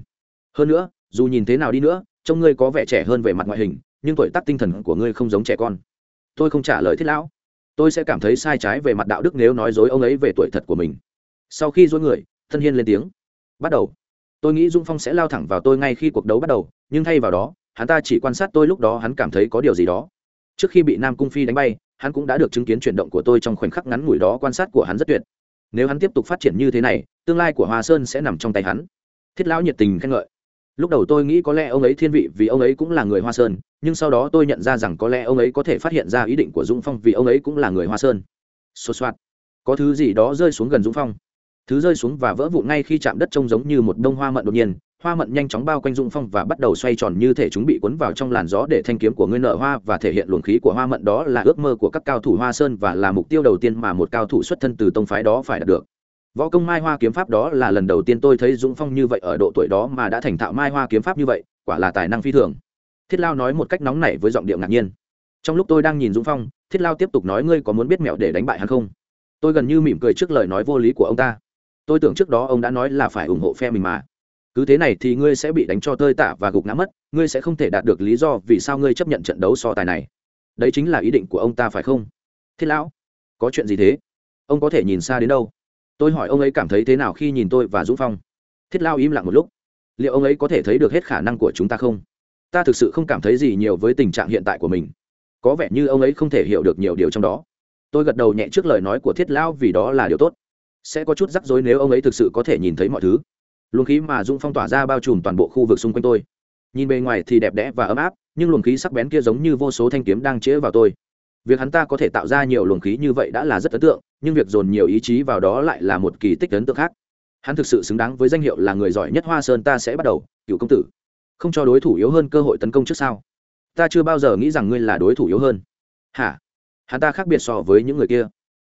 Hơn nữa, dù nhìn thế nào đi nữa, trông ngươi có vẻ trẻ hơn về mặt ngoại hình, nhưng tuổi tác tinh thần của ngươi không giống trẻ con. Tôi không trả lời thiết lão tôi sẽ cảm thấy sai trái về mặt đạo đức nếu nói dối ông ấy về tuổi thật của mình. Sau khi dối người, thân hiên lên tiếng. Bắt đầu. Tôi nghĩ dung phong sẽ lao thẳng vào tôi ngay khi cuộc đấu bắt đầu, nhưng thay vào đó, hắn ta chỉ quan sát tôi lúc đó hắn cảm thấy có điều gì đó. Trước khi bị nam cung phi đánh bay, hắn cũng đã được chứng kiến chuyển động của tôi trong khoảnh khắc ngắn ngủi đó quan sát của hắn rất tuyệt. Nếu hắn tiếp tục phát triển như thế này, tương lai của hoa sơn sẽ nằm trong tay hắn. Thiết lão nhiệt tình khen ngợi lúc đầu tôi nghĩ có lẽ ông ấy thiên vị vì ông ấy cũng là người hoa sơn, nhưng sau đó tôi nhận ra rằng có lẽ ông ấy có thể phát hiện ra ý định của dũng phong vì ông ấy cũng là người hoa sơn. Xô xoát có thứ gì đó rơi xuống gần dũng phong. Thứ rơi xuống và vỡ vụn ngay khi chạm đất trông giống như một đông hoa mận đột nhiên, hoa mận nhanh chóng bao quanh dũng phong và bắt đầu xoay tròn như thể chúng bị cuốn vào trong làn gió để thanh kiếm của ngươi nở hoa và thể hiện luồng khí của hoa mận đó là ước mơ của các cao thủ hoa sơn và là mục tiêu đầu tiên mà một cao thủ xuất thân từ tông phái đó phải đạt được võ công mai hoa kiếm pháp đó là lần đầu tiên tôi thấy dũng phong như vậy ở độ tuổi đó mà đã thành thạo mai hoa kiếm pháp như vậy, quả là tài năng phi thường. Thiết lao nói một cách nóng nảy với giọng điệu ngạc nhiên. Trong lúc tôi đang nhìn dũng phong, thiết lao tiếp tục nói ngươi có muốn biết mẹo để đánh bại hắn không? Tôi gần như mỉm cười trước lời nói vô lý của ông ta. Tôi tưởng trước đó ông đã nói là phải ủng hộ phe mình mà. Cứ thế này thì ngươi sẽ bị đánh cho tơi tả và gục ngã mất, ngươi sẽ không thể đạt được lý do vì sao ngươi chấp nhận trận đấu so tài này. Đấy chính là ý định của ông ta phải không? Thiết lão, có chuyện gì thế? Ông có thể nhìn xa đến đâu? Tôi hỏi ông ấy cảm thấy thế nào khi nhìn tôi và dũng phong. Thiết lao im lặng một lúc. Liệu ông ấy có thể thấy được hết khả năng của chúng ta không? Ta thực sự không cảm thấy gì nhiều với tình trạng hiện tại của mình. Có vẻ như ông ấy không thể hiểu được nhiều điều trong đó. Tôi gật đầu nhẹ trước lời nói của thiết lão vì đó là điều tốt. Sẽ có chút rắc rối nếu ông ấy thực sự có thể nhìn thấy mọi thứ. Luồng khí mà dung phong tỏa ra bao trùm toàn bộ khu vực xung quanh tôi. Nhìn bề ngoài thì đẹp đẽ và ấm áp, nhưng luồng khí sắc bén kia giống như vô số thanh kiếm đang chĩa vào tôi. Việc hắn ta có thể tạo ra nhiều luồng khí như vậy đã là rất ấn tượng nhưng việc dồn nhiều ý chí vào đó lại là một kỳ tích ấn tượng khác. Hắn thực sự xứng đáng với danh hiệu là người giỏi nhất hoa sơn ta sẽ bắt đầu, cựu công tử. Không cho đối thủ yếu hơn cơ hội tấn công trước sao? Ta chưa bao giờ nghĩ rằng ngươi là đối thủ yếu hơn. Hả? Hắn ta khác biệt so với những người kia.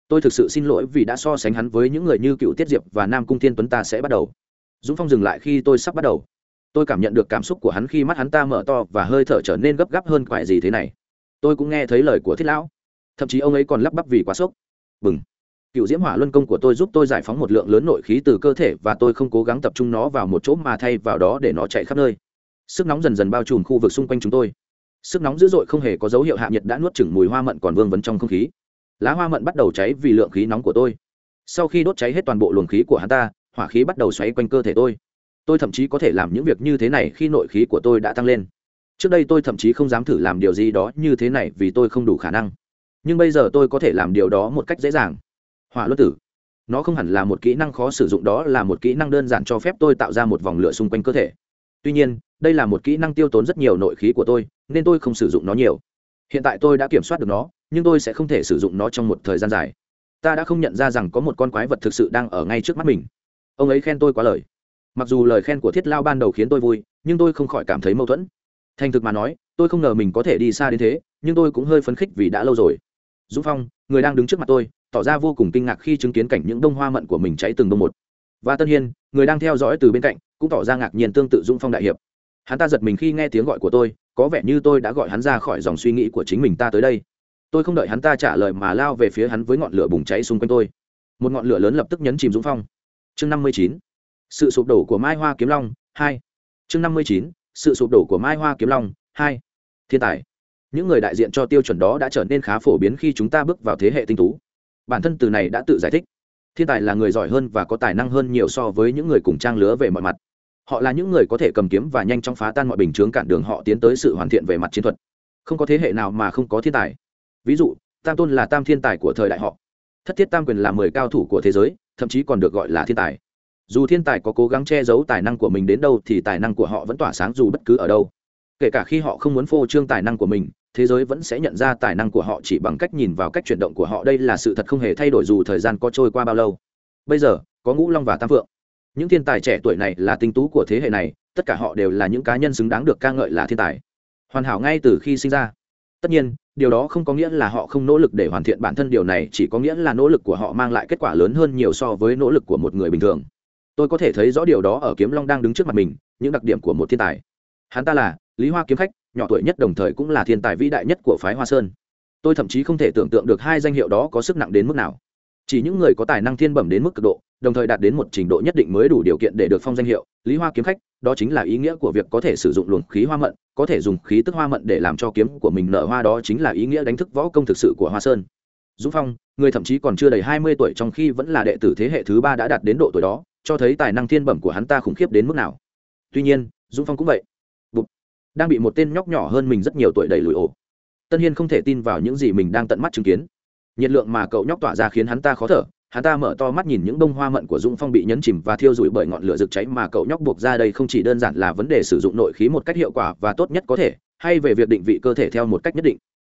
Tôi thực sự xin lỗi vì đã so sánh hắn với những người như cựu tiết diệp và nam cung thiên tuấn ta sẽ bắt đầu. Dũng phong dừng lại khi tôi sắp bắt đầu. Tôi cảm nhận được cảm xúc của hắn khi mắt hắn ta mở to và hơi thở trở nên gấp gáp hơn quại gì thế này. Tôi cũng nghe thấy lời của thiết lão. Thậm chí ông ấy còn lắp bắp vì quá sốc. Bừng cựu diễm hỏa luân công của tôi giúp tôi giải phóng một lượng lớn nội khí từ cơ thể và tôi không cố gắng tập trung nó vào một chỗ mà thay vào đó để nó chạy khắp nơi. Sức nóng dần dần bao trùm khu vực xung quanh chúng tôi. Sức nóng dữ dội không hề có dấu hiệu hạ nhiệt đã nuốt chửng mùi hoa mận còn vương vấn trong không khí. Lá hoa mận bắt đầu cháy vì lượng khí nóng của tôi. Sau khi đốt cháy hết toàn bộ luồng khí của hắn ta, hỏa khí bắt đầu xoáy quanh cơ thể tôi. Tôi thậm chí có thể làm những việc như thế này khi nội khí của tôi đã tăng lên. Trước đây tôi thậm chí không dám thử làm điều gì đó như thế này vì tôi không đủ khả năng. Nhưng bây giờ tôi có thể làm điều đó một cách dễ dàng hỏa luân tử. Nó không hẳn là một kỹ năng khó sử dụng, đó là một kỹ năng đơn giản cho phép tôi tạo ra một vòng lửa xung quanh cơ thể. Tuy nhiên, đây là một kỹ năng tiêu tốn rất nhiều nội khí của tôi, nên tôi không sử dụng nó nhiều. Hiện tại tôi đã kiểm soát được nó, nhưng tôi sẽ không thể sử dụng nó trong một thời gian dài. Ta đã không nhận ra rằng có một con quái vật thực sự đang ở ngay trước mắt mình. Ông ấy khen tôi quá lời. Mặc dù lời khen của thiết lao ban đầu khiến tôi vui, nhưng tôi không khỏi cảm thấy mâu thuẫn. Thành thực mà nói, tôi không ngờ mình có thể đi xa đến thế, nhưng tôi cũng hơi phấn khích vì đã lâu rồi. Dũng phong, người đang đứng trước mặt tôi tỏ ra vô cùng kinh ngạc khi chứng kiến cảnh những đông hoa mận của mình cháy từng đông một. Và tân hiên, người đang theo dõi từ bên cạnh, cũng tỏ ra ngạc nhiên tương tự dũng phong đại hiệp. Hắn ta giật mình khi nghe tiếng gọi của tôi, có vẻ như tôi đã gọi hắn ra khỏi dòng suy nghĩ của chính mình ta tới đây. Tôi không đợi hắn ta trả lời mà lao về phía hắn với ngọn lửa bùng cháy xung quanh tôi. Một ngọn lửa lớn lập tức nhấn chìm dũng phong. Chương năm mươi chín, sự sụp đổ của mai hoa kiếm long, hai. Chương năm mươi chín, sự sụp đổ của mai hoa kiếm long, hai. Thiên tài. Những người đại diện cho tiêu chuẩn đó đã trở nên khá phổ biến khi chúng ta bước vào thế hệ tinh tú bản thân từ này đã tự giải thích. Thiên tài là người giỏi hơn và có tài năng hơn nhiều so với những người cùng trang lứa về mọi mặt. Họ là những người có thể cầm kiếm và nhanh chóng phá tan mọi bình chướng cản đường họ tiến tới sự hoàn thiện về mặt chiến thuật. Không có thế hệ nào mà không có thiên tài. Ví dụ, tam tôn là tam thiên tài của thời đại họ. Thất thiết tam quyền là mười cao thủ của thế giới, thậm chí còn được gọi là thiên tài. Dù thiên tài có cố gắng che giấu tài năng của mình đến đâu thì tài năng của họ vẫn tỏa sáng dù bất cứ ở đâu. Kể cả khi họ không muốn phô trương tài năng của mình thế giới vẫn sẽ nhận ra tài năng của họ chỉ bằng cách nhìn vào cách chuyển động của họ. Đây là sự thật không hề thay đổi dù thời gian có trôi qua bao lâu. Bây giờ, có ngũ long và tam phượng. Những thiên tài trẻ tuổi này là tinh tú của thế hệ này, tất cả họ đều là những cá nhân xứng đáng được ca ngợi là thiên tài. Hoàn hảo ngay từ khi sinh ra. Tất nhiên, điều đó không có nghĩa là họ không nỗ lực để hoàn thiện bản thân. Điều này chỉ có nghĩa là nỗ lực của họ mang lại kết quả lớn hơn nhiều so với nỗ lực của một người bình thường. Tôi có thể thấy rõ điều đó ở kiếm long đang đứng trước mặt mình, những đặc điểm của một thiên tài. Hắn ta là lý hoa kiếm khách nhỏ tuổi nhất đồng thời cũng là thiên tài vĩ đại nhất của phái hoa sơn. Tôi thậm chí không thể tưởng tượng được hai danh hiệu đó có sức nặng đến mức nào. Chỉ những người có tài năng thiên bẩm đến mức cực độ, đồng thời đạt đến một trình độ nhất định mới đủ điều kiện để được phong danh hiệu lý hoa kiếm khách, đó chính là ý nghĩa của việc có thể sử dụng luồng khí hoa mận, có thể dùng khí tức hoa mận để làm cho kiếm của mình nở hoa, đó chính là ý nghĩa đánh thức võ công thực sự của hoa sơn. Dũng phong, người thậm chí còn chưa đầy hai mươi tuổi trong khi vẫn là đệ tử thế hệ thứ ba đã đạt đến độ tuổi đó, cho thấy tài năng thiên bẩm của hắn ta khủng khiếp đến mức nào. Tuy nhiên, dũng phong cũng vậy đang bị một tên nhóc nhỏ hơn mình rất nhiều tuổi đầy lùi ổ. Tân hiên không thể tin vào những gì mình đang tận mắt chứng kiến. Nhiệt lượng mà cậu nhóc tỏa ra khiến hắn ta khó thở, hắn ta mở to mắt nhìn những bông hoa mận của dũng phong bị nhấn chìm và thiêu rụi bởi ngọn lửa rực cháy mà cậu nhóc buộc ra đây không chỉ đơn giản là vấn đề sử dụng nội khí một cách hiệu quả và tốt nhất có thể, hay về việc định vị cơ thể theo một cách nhất định.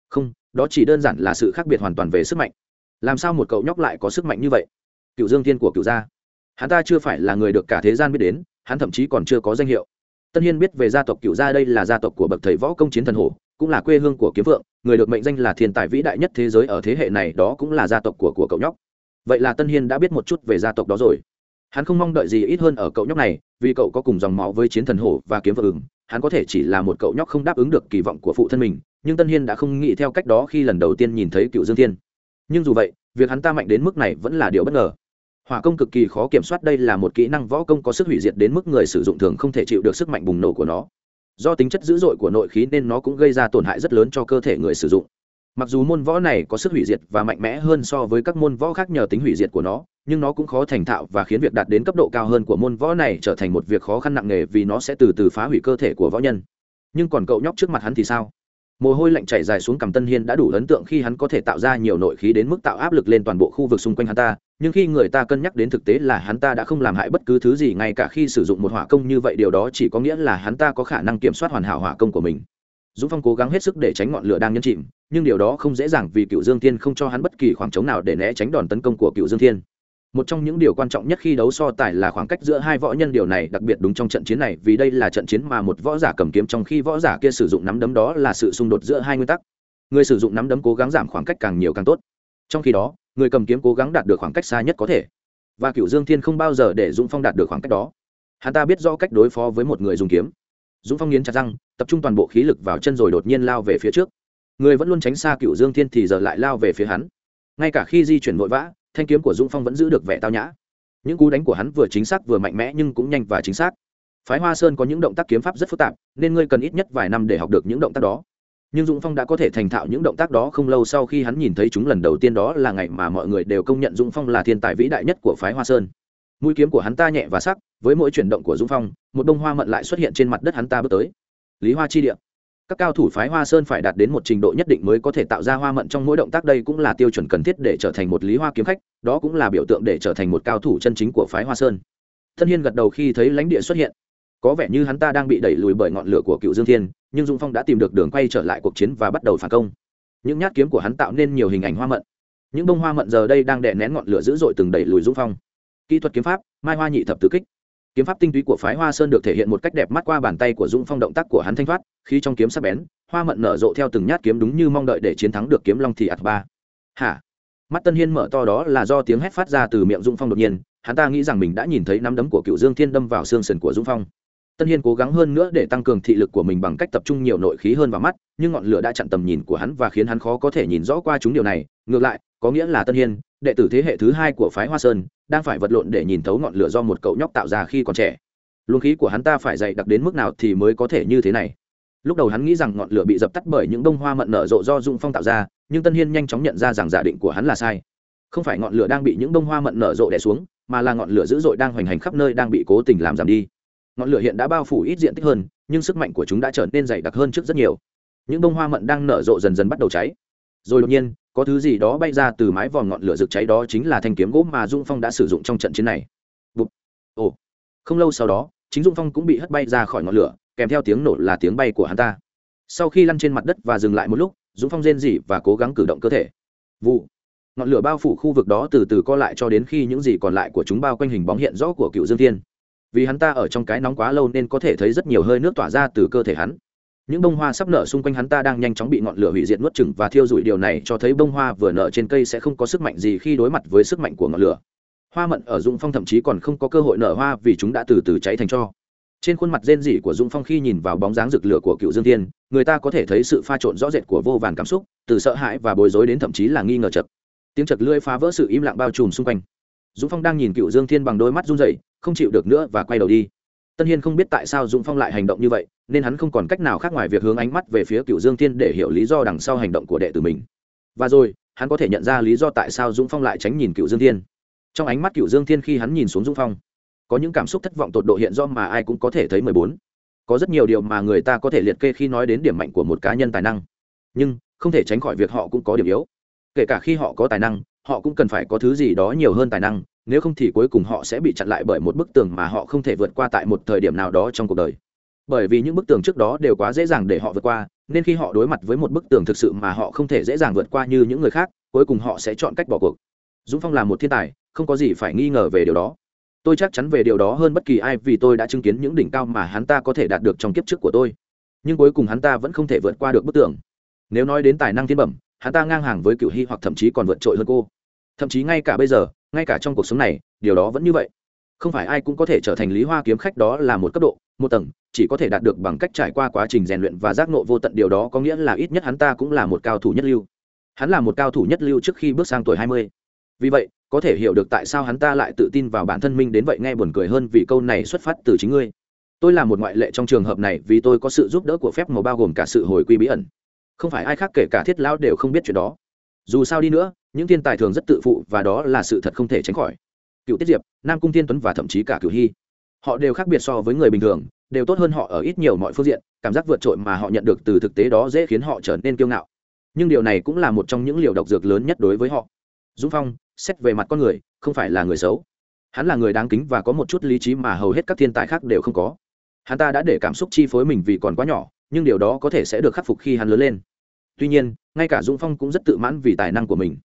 Không, đó chỉ đơn giản là sự khác biệt hoàn toàn về sức mạnh. Làm sao một cậu nhóc lại có sức mạnh như vậy? Cựu dương thiên của cựu gia. Hắn ta chưa phải là người được cả thế gian biết đến, hắn thậm chí còn chưa có danh hiệu tân hiên biết về gia tộc cựu gia đây là gia tộc của bậc thầy võ công chiến thần hổ, cũng là quê hương của kiếm vượng, người được mệnh danh là thiên tài vĩ đại nhất thế giới ở thế hệ này, đó cũng là gia tộc của của cậu nhóc. Vậy là tân hiên đã biết một chút về gia tộc đó rồi. Hắn không mong đợi gì ít hơn ở cậu nhóc này, vì cậu có cùng dòng máu với chiến thần hổ và kiếm vượng ứng hắn có thể chỉ là một cậu nhóc không đáp ứng được kỳ vọng của phụ thân mình, nhưng tân hiên đã không nghĩ theo cách đó khi lần đầu tiên nhìn thấy cựu dương thiên. Nhưng dù vậy, việc hắn ta mạnh đến mức này vẫn là điều bất ngờ hỏa công cực kỳ khó kiểm soát, đây là một kỹ năng võ công có sức hủy diệt đến mức người sử dụng thường không thể chịu được sức mạnh bùng nổ của nó. Do tính chất dữ dội của nội khí nên nó cũng gây ra tổn hại rất lớn cho cơ thể người sử dụng. Mặc dù môn võ này có sức hủy diệt và mạnh mẽ hơn so với các môn võ khác nhờ tính hủy diệt của nó, nhưng nó cũng khó thành thạo và khiến việc đạt đến cấp độ cao hơn của môn võ này trở thành một việc khó khăn nặng nề vì nó sẽ từ từ phá hủy cơ thể của võ nhân. Nhưng còn cậu nhóc trước mặt hắn thì sao? Mồ hôi lạnh chảy dài xuống cằm tân hiên đã đủ ấn tượng khi hắn có thể tạo ra nhiều nội khí đến mức tạo áp lực lên toàn bộ khu vực xung quanh hắn ta, nhưng khi người ta cân nhắc đến thực tế là hắn ta đã không làm hại bất cứ thứ gì, ngay cả khi sử dụng một hỏa công như vậy, điều đó chỉ có nghĩa là hắn ta có khả năng kiểm soát hoàn hảo hỏa công của mình. Dũng phong cố gắng hết sức để tránh ngọn lửa đang nhấn chìm, nhưng điều đó không dễ dàng vì cựu dương thiên không cho hắn bất kỳ khoảng trống nào để né tránh đòn tấn công của cựu dương thiên một trong những điều quan trọng nhất khi đấu so tài là khoảng cách giữa hai võ nhân điều này, đặc biệt đúng trong trận chiến này, vì đây là trận chiến mà một võ giả cầm kiếm trong khi võ giả kia sử dụng nắm đấm, đó là sự xung đột giữa hai nguyên tắc. Người sử dụng nắm đấm cố gắng giảm khoảng cách càng nhiều càng tốt. Trong khi đó, người cầm kiếm cố gắng đạt được khoảng cách xa nhất có thể. Và cựu dương thiên không bao giờ để dũng phong đạt được khoảng cách đó. Hắn ta biết rõ cách đối phó với một người dùng kiếm. Dũng phong nghiến chặt răng, tập trung toàn bộ khí lực vào chân rồi đột nhiên lao về phía trước. Người vẫn luôn tránh xa cựu dương thiên thì giờ lại lao về phía hắn. Ngay cả khi di chuyển vội vã thanh kiếm của dũng phong vẫn giữ được vẻ tao nhã. Những cú đánh của hắn vừa chính xác vừa mạnh mẽ nhưng cũng nhanh và chính xác. Phái hoa sơn có những động tác kiếm pháp rất phức tạp, nên ngươi cần ít nhất vài năm để học được những động tác đó. Nhưng dũng phong đã có thể thành thạo những động tác đó không lâu sau khi hắn nhìn thấy chúng lần đầu tiên đó là ngày mà mọi người đều công nhận dũng phong là thiên tài vĩ đại nhất của phái hoa sơn. Mũi kiếm của hắn ta nhẹ và sắc, với mỗi chuyển động của dũng phong, một bông hoa mận lại xuất hiện trên mặt đất hắn ta bước tới. Lý hoa chi địa các cao thủ phái hoa sơn phải đạt đến một trình độ nhất định mới có thể tạo ra hoa mận trong mỗi động tác, đây cũng là tiêu chuẩn cần thiết để trở thành một lý hoa kiếm khách, đó cũng là biểu tượng để trở thành một cao thủ chân chính của phái hoa sơn. Thân hiên gật đầu khi thấy lãnh địa xuất hiện. Có vẻ như hắn ta đang bị đẩy lùi bởi ngọn lửa của cựu dương thiên, nhưng dung phong đã tìm được đường quay trở lại cuộc chiến và bắt đầu phản công. Những nhát kiếm của hắn tạo nên nhiều hình ảnh hoa mận. Những bông hoa mận giờ đây đang đè nén ngọn lửa dữ dội từng đẩy lùi dung phong. Kỹ thuật kiếm pháp, mai hoa nhị thập tứ kích kiếm pháp tinh túy của phái hoa sơn được thể hiện một cách đẹp mắt qua bàn tay của dũng phong động tác của hắn thanh thoát khi trong kiếm sắc bén, hoa mận nở rộ theo từng nhát kiếm đúng như mong đợi để chiến thắng được kiếm long thì ạt ba. Hả? Mắt tân hiên mở to đó là do tiếng hét phát ra từ miệng dũng phong đột nhiên, hắn ta nghĩ rằng mình đã nhìn thấy nắm đấm của cựu dương thiên đâm vào xương sườn của dũng phong. Tân hiên cố gắng hơn nữa để tăng cường thị lực của mình bằng cách tập trung nhiều nội khí hơn vào mắt, nhưng ngọn lửa đã chặn tầm nhìn của hắn và khiến hắn khó có thể nhìn rõ qua chúng điều này. Ngược lại có nghĩa là tân hiên, đệ tử thế hệ thứ hai của phái hoa sơn, đang phải vật lộn để nhìn thấu ngọn lửa do một cậu nhóc tạo ra khi còn trẻ. Luồng khí của hắn ta phải dày đặc đến mức nào thì mới có thể như thế này. Lúc đầu hắn nghĩ rằng ngọn lửa bị dập tắt bởi những bông hoa mận nở rộ do dung phong tạo ra, nhưng tân hiên nhanh chóng nhận ra rằng giả định của hắn là sai. Không phải ngọn lửa đang bị những bông hoa mận nở rộ đẻ xuống, mà là ngọn lửa dữ dội đang hoành hành khắp nơi đang bị cố tình làm giảm đi. Ngọn lửa hiện đã bao phủ ít diện tích hơn, nhưng sức mạnh của chúng đã trở nên dày đặc hơn trước rất nhiều. Những bông hoa mận đang nở rộ dần dần bắt đầu cháy. Rồi đột nhiên có thứ gì đó bay ra từ mái vòm ngọn lửa rực cháy đó chính là thanh kiếm gỗ mà dung phong đã sử dụng trong trận chiến này. Bụt. ồ. Không lâu sau đó, chính dung phong cũng bị hất bay ra khỏi ngọn lửa, kèm theo tiếng nổ là tiếng bay của hắn ta. Sau khi lăn trên mặt đất và dừng lại một lúc dũng phong rên rỉ và cố gắng cử động cơ thể. Vụ. Ngọn lửa bao phủ khu vực đó từ từ co lại cho đến khi những gì còn lại của chúng bao quanh hình bóng hiện rõ của cựu dương thiên. Vì hắn ta ở trong cái nóng quá lâu nên có thể thấy rất nhiều hơi nước tỏa ra từ cơ thể hắn những bông hoa sắp nở xung quanh hắn ta đang nhanh chóng bị ngọn lửa hủy diệt nuốt chừng và thiêu rụi điều này cho thấy bông hoa vừa nở trên cây sẽ không có sức mạnh gì khi đối mặt với sức mạnh của ngọn lửa. Hoa mận ở dung phong thậm chí còn không có cơ hội nở hoa vì chúng đã từ từ cháy thành cho. Trên khuôn mặt rên rỉ của dung phong khi nhìn vào bóng dáng rực lửa của cựu dương tiên người ta có thể thấy sự pha trộn rõ rệt của vô vàn cảm xúc, từ sợ hãi và bối rối đến thậm chí là nghi ngờ chật. Tiếng chật lưỡi phá vỡ sự im lặng bao trùm xung quanh. Dũng phong đang nhìn cựu dương thiên bằng đôi mắt run rẩy, không chịu được nữa và quay đầu đi tân hiên không biết tại sao dũng phong lại hành động như vậy, nên hắn không còn cách nào khác ngoài việc hướng ánh mắt về phía cựu dương thiên để hiểu lý do đằng sau hành động của đệ tử mình. Và rồi, hắn có thể nhận ra lý do tại sao dũng phong lại tránh nhìn cựu dương thiên. Trong ánh mắt cựu dương thiên khi hắn nhìn xuống dũng phong, có những cảm xúc thất vọng tột độ hiện do mà ai cũng có thể thấy mười bốn. Có rất nhiều điều mà người ta có thể liệt kê khi nói đến điểm mạnh của một cá nhân tài năng. Nhưng, không thể tránh khỏi việc họ cũng có điểm yếu. Kể cả khi họ có tài năng, họ cũng cần phải có thứ gì đó nhiều hơn tài năng nếu không thì cuối cùng họ sẽ bị chặn lại bởi một bức tường mà họ không thể vượt qua tại một thời điểm nào đó trong cuộc đời. Bởi vì những bức tường trước đó đều quá dễ dàng để họ vượt qua, nên khi họ đối mặt với một bức tường thực sự mà họ không thể dễ dàng vượt qua như những người khác, cuối cùng họ sẽ chọn cách bỏ cuộc. Dũng phong là một thiên tài, không có gì phải nghi ngờ về điều đó. Tôi chắc chắn về điều đó hơn bất kỳ ai vì tôi đã chứng kiến những đỉnh cao mà hắn ta có thể đạt được trong kiếp trước của tôi. Nhưng cuối cùng hắn ta vẫn không thể vượt qua được bức tường. Nếu nói đến tài năng thiên bẩm, hắn ta ngang hàng với cựu hy hoặc thậm chí còn vượt trội hơn cô thậm chí ngay cả bây giờ, ngay cả trong cuộc sống này, điều đó vẫn như vậy. Không phải ai cũng có thể trở thành lý hoa kiếm khách đó là một cấp độ, một tầng, chỉ có thể đạt được bằng cách trải qua quá trình rèn luyện và giác nộ vô tận điều đó có nghĩa là ít nhất hắn ta cũng là một cao thủ nhất lưu. Hắn là một cao thủ nhất lưu trước khi bước sang tuổi hai mươi. Vì vậy, có thể hiểu được tại sao hắn ta lại tự tin vào bản thân mình đến vậy nghe buồn cười hơn vì câu này xuất phát từ chính ngươi. Tôi là một ngoại lệ trong trường hợp này vì tôi có sự giúp đỡ của phép màu bao gồm cả sự hồi quy bí ẩn. Không phải ai khác kể cả thiết lão đều không biết chuyện đó dù sao đi nữa, những thiên tài thường rất tự phụ và đó là sự thật không thể tránh khỏi. Cựu tiết diệp, nam cung thiên tuấn và thậm chí cả cựu hy, họ đều khác biệt so với người bình thường, đều tốt hơn họ ở ít nhiều mọi phương diện, cảm giác vượt trội mà họ nhận được từ thực tế đó dễ khiến họ trở nên kiêu ngạo. Nhưng điều này cũng là một trong những liều độc dược lớn nhất đối với họ. Dũng phong, xét về mặt con người, không phải là người xấu. Hắn là người đáng kính và có một chút lý trí mà hầu hết các thiên tài khác đều không có. Hắn ta đã để cảm xúc chi phối mình vì còn quá nhỏ, nhưng điều đó có thể sẽ được khắc phục khi hắn lớn lên tuy nhiên, ngay cả dũng phong cũng rất tự mãn vì tài năng của mình.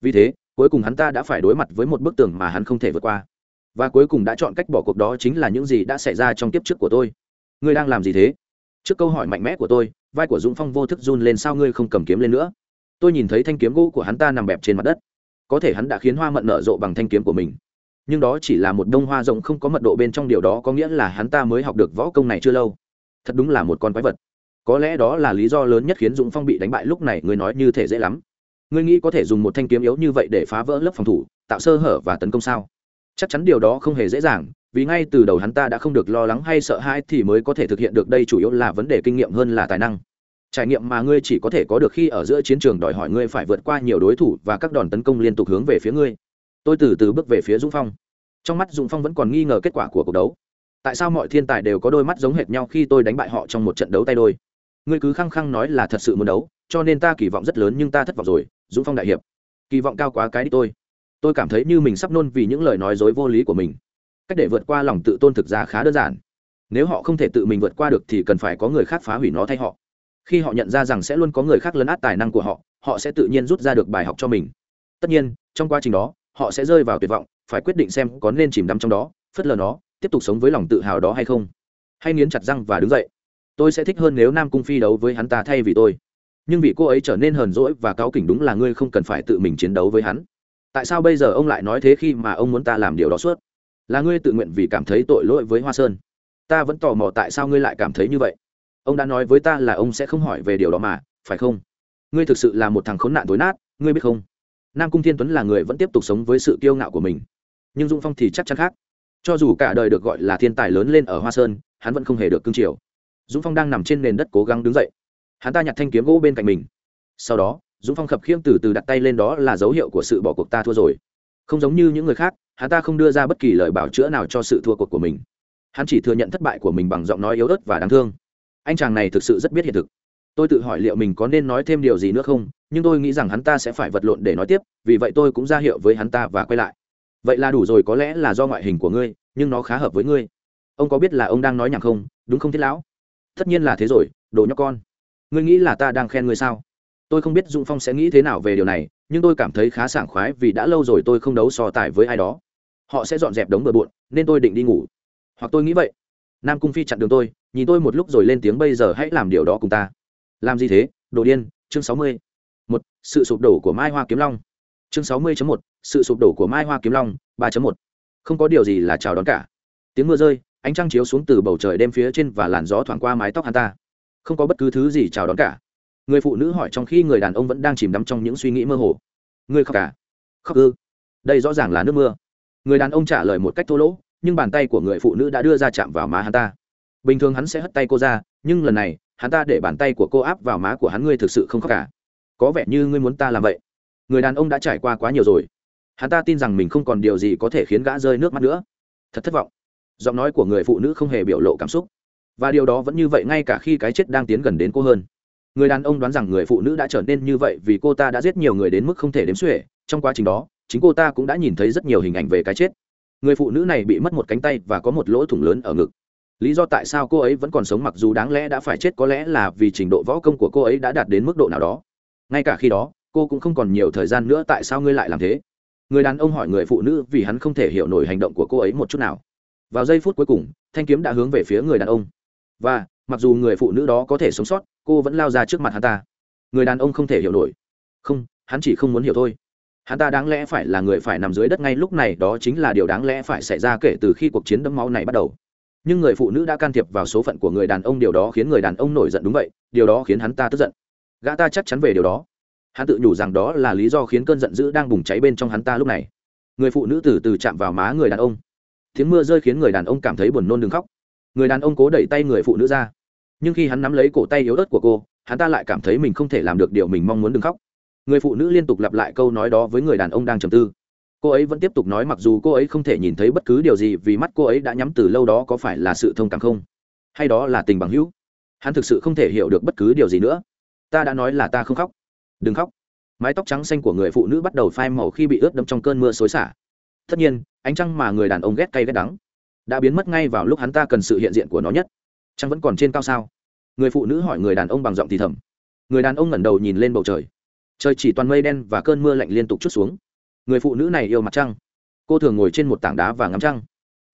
Vì thế, cuối cùng hắn ta đã phải đối mặt với một bức tường mà hắn không thể vượt qua. Và cuối cùng đã chọn cách bỏ cuộc đó chính là những gì đã xảy ra trong kiếp trước của tôi. Ngươi đang làm gì thế? Trước câu hỏi mạnh mẽ của tôi, vai của dũng phong vô thức run lên sao ngươi không cầm kiếm lên nữa? Tôi nhìn thấy thanh kiếm gỗ của hắn ta nằm bẹp trên mặt đất. Có thể hắn đã khiến hoa mận nở rộ bằng thanh kiếm của mình. Nhưng đó chỉ là một đông hoa rộng không có mật độ bên trong điều đó có nghĩa là hắn ta mới học được võ công này chưa lâu. Thật đúng là một con quái vật có lẽ đó là lý do lớn nhất khiến dũng phong bị đánh bại lúc này, ngươi nói như thể dễ lắm. Ngươi nghĩ có thể dùng một thanh kiếm yếu như vậy để phá vỡ lớp phòng thủ, tạo sơ hở và tấn công sao? Chắc chắn điều đó không hề dễ dàng, vì ngay từ đầu hắn ta đã không được lo lắng hay sợ hãi thì mới có thể thực hiện được, đây chủ yếu là vấn đề kinh nghiệm hơn là tài năng. Trải nghiệm mà ngươi chỉ có thể có được khi ở giữa chiến trường đòi hỏi ngươi phải vượt qua nhiều đối thủ và các đòn tấn công liên tục hướng về phía ngươi. Tôi từ từ bước về phía dũng phong. Trong mắt dũng phong vẫn còn nghi ngờ kết quả của cuộc đấu. Tại sao mọi thiên tài đều có đôi mắt giống hệt nhau khi tôi đánh bại họ trong một trận đấu tay đôi? Ngươi cứ khăng khăng nói là thật sự muốn đấu, cho nên ta kỳ vọng rất lớn nhưng ta thất vọng rồi, dũng phong đại hiệp. Kỳ vọng cao quá cái đi tôi. Tôi cảm thấy như mình sắp nôn vì những lời nói dối vô lý của mình. Cách để vượt qua lòng tự tôn thực ra khá đơn giản. Nếu họ không thể tự mình vượt qua được thì cần phải có người khác phá hủy nó thay họ. Khi họ nhận ra rằng sẽ luôn có người khác lấn át tài năng của họ họ sẽ tự nhiên rút ra được bài học cho mình. Tất nhiên, trong quá trình đó, họ sẽ rơi vào tuyệt vọng, phải quyết định xem có nên chìm đắm trong đó, phớt lờ nó, tiếp tục sống với lòng tự hào đó hay không. Hay nghiến chặt răng và đứng dậy tôi sẽ thích hơn nếu nam cung phi đấu với hắn ta thay vì tôi. Nhưng vì cô ấy trở nên hờn dỗi và cáu kỉnh đúng là ngươi không cần phải tự mình chiến đấu với hắn. Tại sao bây giờ ông lại nói thế khi mà ông muốn ta làm điều đó suốt? Là ngươi tự nguyện vì cảm thấy tội lỗi với hoa sơn. Ta vẫn tò mò tại sao ngươi lại cảm thấy như vậy. Ông đã nói với ta là ông sẽ không hỏi về điều đó mà, phải không? Ngươi thực sự là một thằng khốn nạn tối nát, ngươi biết không? Nam cung thiên tuấn là người vẫn tiếp tục sống với sự kiêu ngạo của mình. Nhưng dung phong thì chắc chắn khác. Cho dù cả đời được gọi là thiên tài lớn lên ở hoa sơn, hắn vẫn không hề được cưng chiều dũng phong đang nằm trên nền đất cố gắng đứng dậy. Hắn ta nhặt thanh kiếm gỗ bên cạnh mình. Sau đó, dũng phong khập khiêng từ từ đặt tay lên đó là dấu hiệu của sự bỏ cuộc ta thua rồi. Không giống như những người khác, hắn ta không đưa ra bất kỳ lời bảo chữa nào cho sự thua cuộc của mình. Hắn chỉ thừa nhận thất bại của mình bằng giọng nói yếu ớt và đáng thương. Anh chàng này thực sự rất biết hiện thực. Tôi tự hỏi liệu mình có nên nói thêm điều gì nữa không, nhưng tôi nghĩ rằng hắn ta sẽ phải vật lộn để nói tiếp, vì vậy tôi cũng ra hiệu với hắn ta và quay lại. Vậy là đủ rồi, có lẽ là do ngoại hình của ngươi, nhưng nó khá hợp với ngươi. Ông có biết là ông đang nói nhảm không? Đúng không, thiết lão? Tất nhiên là thế rồi, đồ nhóc con. Ngươi nghĩ là ta đang khen ngươi sao? Tôi không biết dũng phong sẽ nghĩ thế nào về điều này, nhưng tôi cảm thấy khá sảng khoái vì đã lâu rồi tôi không đấu so tài với ai đó. Họ sẽ dọn dẹp đống bừa bộn, nên tôi định đi ngủ. Hoặc tôi nghĩ vậy. Nam cung phi chặn đường tôi, nhìn tôi một lúc rồi lên tiếng bây giờ hãy làm điều đó cùng ta. Làm gì thế? Đồ điên, chương sáu mươi. Một, sự sụp đổ của mai hoa kiếm long. Chương sáu mươi một, sự sụp đổ của mai hoa kiếm long, ba một. Không có điều gì là chào đón cả. Tiếng mưa rơi ánh trăng chiếu xuống từ bầu trời đêm phía trên và làn gió thoảng qua mái tóc hắn ta. Không có bất cứ thứ gì chào đón cả. Người phụ nữ hỏi trong khi người đàn ông vẫn đang chìm đắm trong những suy nghĩ mơ hồ. Người khóc cả. Khóc ư? Đây rõ ràng là nước mưa. Người đàn ông trả lời một cách thô lỗ, nhưng bàn tay của người phụ nữ đã đưa ra chạm vào má hắn ta. Bình thường hắn sẽ hất tay cô ra, nhưng lần này, hắn ta để bàn tay của cô áp vào má của hắn, ngươi thực sự không khóc cả. Có vẻ như ngươi muốn ta làm vậy. Người đàn ông đã trải qua quá nhiều rồi. Hắn ta tin rằng mình không còn điều gì có thể khiến gã rơi nước mắt nữa. Thật thất vọng giọng nói của người phụ nữ không hề biểu lộ cảm xúc. Và điều đó vẫn như vậy ngay cả khi cái chết đang tiến gần đến cô hơn. Người đàn ông đoán rằng người phụ nữ đã trở nên như vậy vì cô ta đã giết nhiều người đến mức không thể đếm xuể. Trong quá trình đó, chính cô ta cũng đã nhìn thấy rất nhiều hình ảnh về cái chết. Người phụ nữ này bị mất một cánh tay và có một lỗ thủng lớn ở ngực. Lý do tại sao cô ấy vẫn còn sống mặc dù đáng lẽ đã phải chết có lẽ là vì trình độ võ công của cô ấy đã đạt đến mức độ nào đó. Ngay cả khi đó, cô cũng không còn nhiều thời gian nữa tại sao ngươi lại làm thế? Người đàn ông hỏi người phụ nữ vì hắn không thể hiểu nổi hành động của cô ấy một chút nào vào giây phút cuối cùng, thanh kiếm đã hướng về phía người đàn ông. Và, mặc dù người phụ nữ đó có thể sống sót, cô vẫn lao ra trước mặt hắn ta. Người đàn ông không thể hiểu nổi. Không, hắn chỉ không muốn hiểu thôi. Hắn ta đáng lẽ phải là người phải nằm dưới đất ngay lúc này, đó chính là điều đáng lẽ phải xảy ra kể từ khi cuộc chiến đẫm máu này bắt đầu. Nhưng người phụ nữ đã can thiệp vào số phận của người đàn ông, điều đó khiến người đàn ông nổi giận đúng vậy, điều đó khiến hắn ta tức giận. Gã ta chắc chắn về điều đó. Hắn tự nhủ rằng đó là lý do khiến cơn giận dữ đang bùng cháy bên trong hắn ta lúc này. Người phụ nữ từ từ chạm vào má người đàn ông tiếng mưa rơi khiến người đàn ông cảm thấy buồn nôn đừng khóc. Người đàn ông cố đẩy tay người phụ nữ ra. Nhưng khi hắn nắm lấy cổ tay yếu ớt của cô, hắn ta lại cảm thấy mình không thể làm được điều mình mong muốn đừng khóc. Người phụ nữ liên tục lặp lại câu nói đó với người đàn ông đang trầm tư. Cô ấy vẫn tiếp tục nói mặc dù cô ấy không thể nhìn thấy bất cứ điều gì vì mắt cô ấy đã nhắm từ lâu đó có phải là sự thông cảm không? Hay đó là tình bằng hữu? Hắn thực sự không thể hiểu được bất cứ điều gì nữa. Ta đã nói là ta không khóc. Đừng khóc. Mái tóc trắng xanh của người phụ nữ bắt đầu phai màu khi bị ướt đẫm trong cơn mưa xối xả. Tất nhiên ánh trăng mà người đàn ông ghét cay ghét đắng. Đã biến mất ngay vào lúc hắn ta cần sự hiện diện của nó nhất. Trăng vẫn còn trên cao sao? Người phụ nữ hỏi người đàn ông bằng giọng thì thầm. Người đàn ông ngẩng đầu nhìn lên bầu trời. Trời chỉ toàn mây đen và cơn mưa lạnh liên tục chút xuống. Người phụ nữ này yêu mặt trăng. Cô thường ngồi trên một tảng đá và ngắm trăng.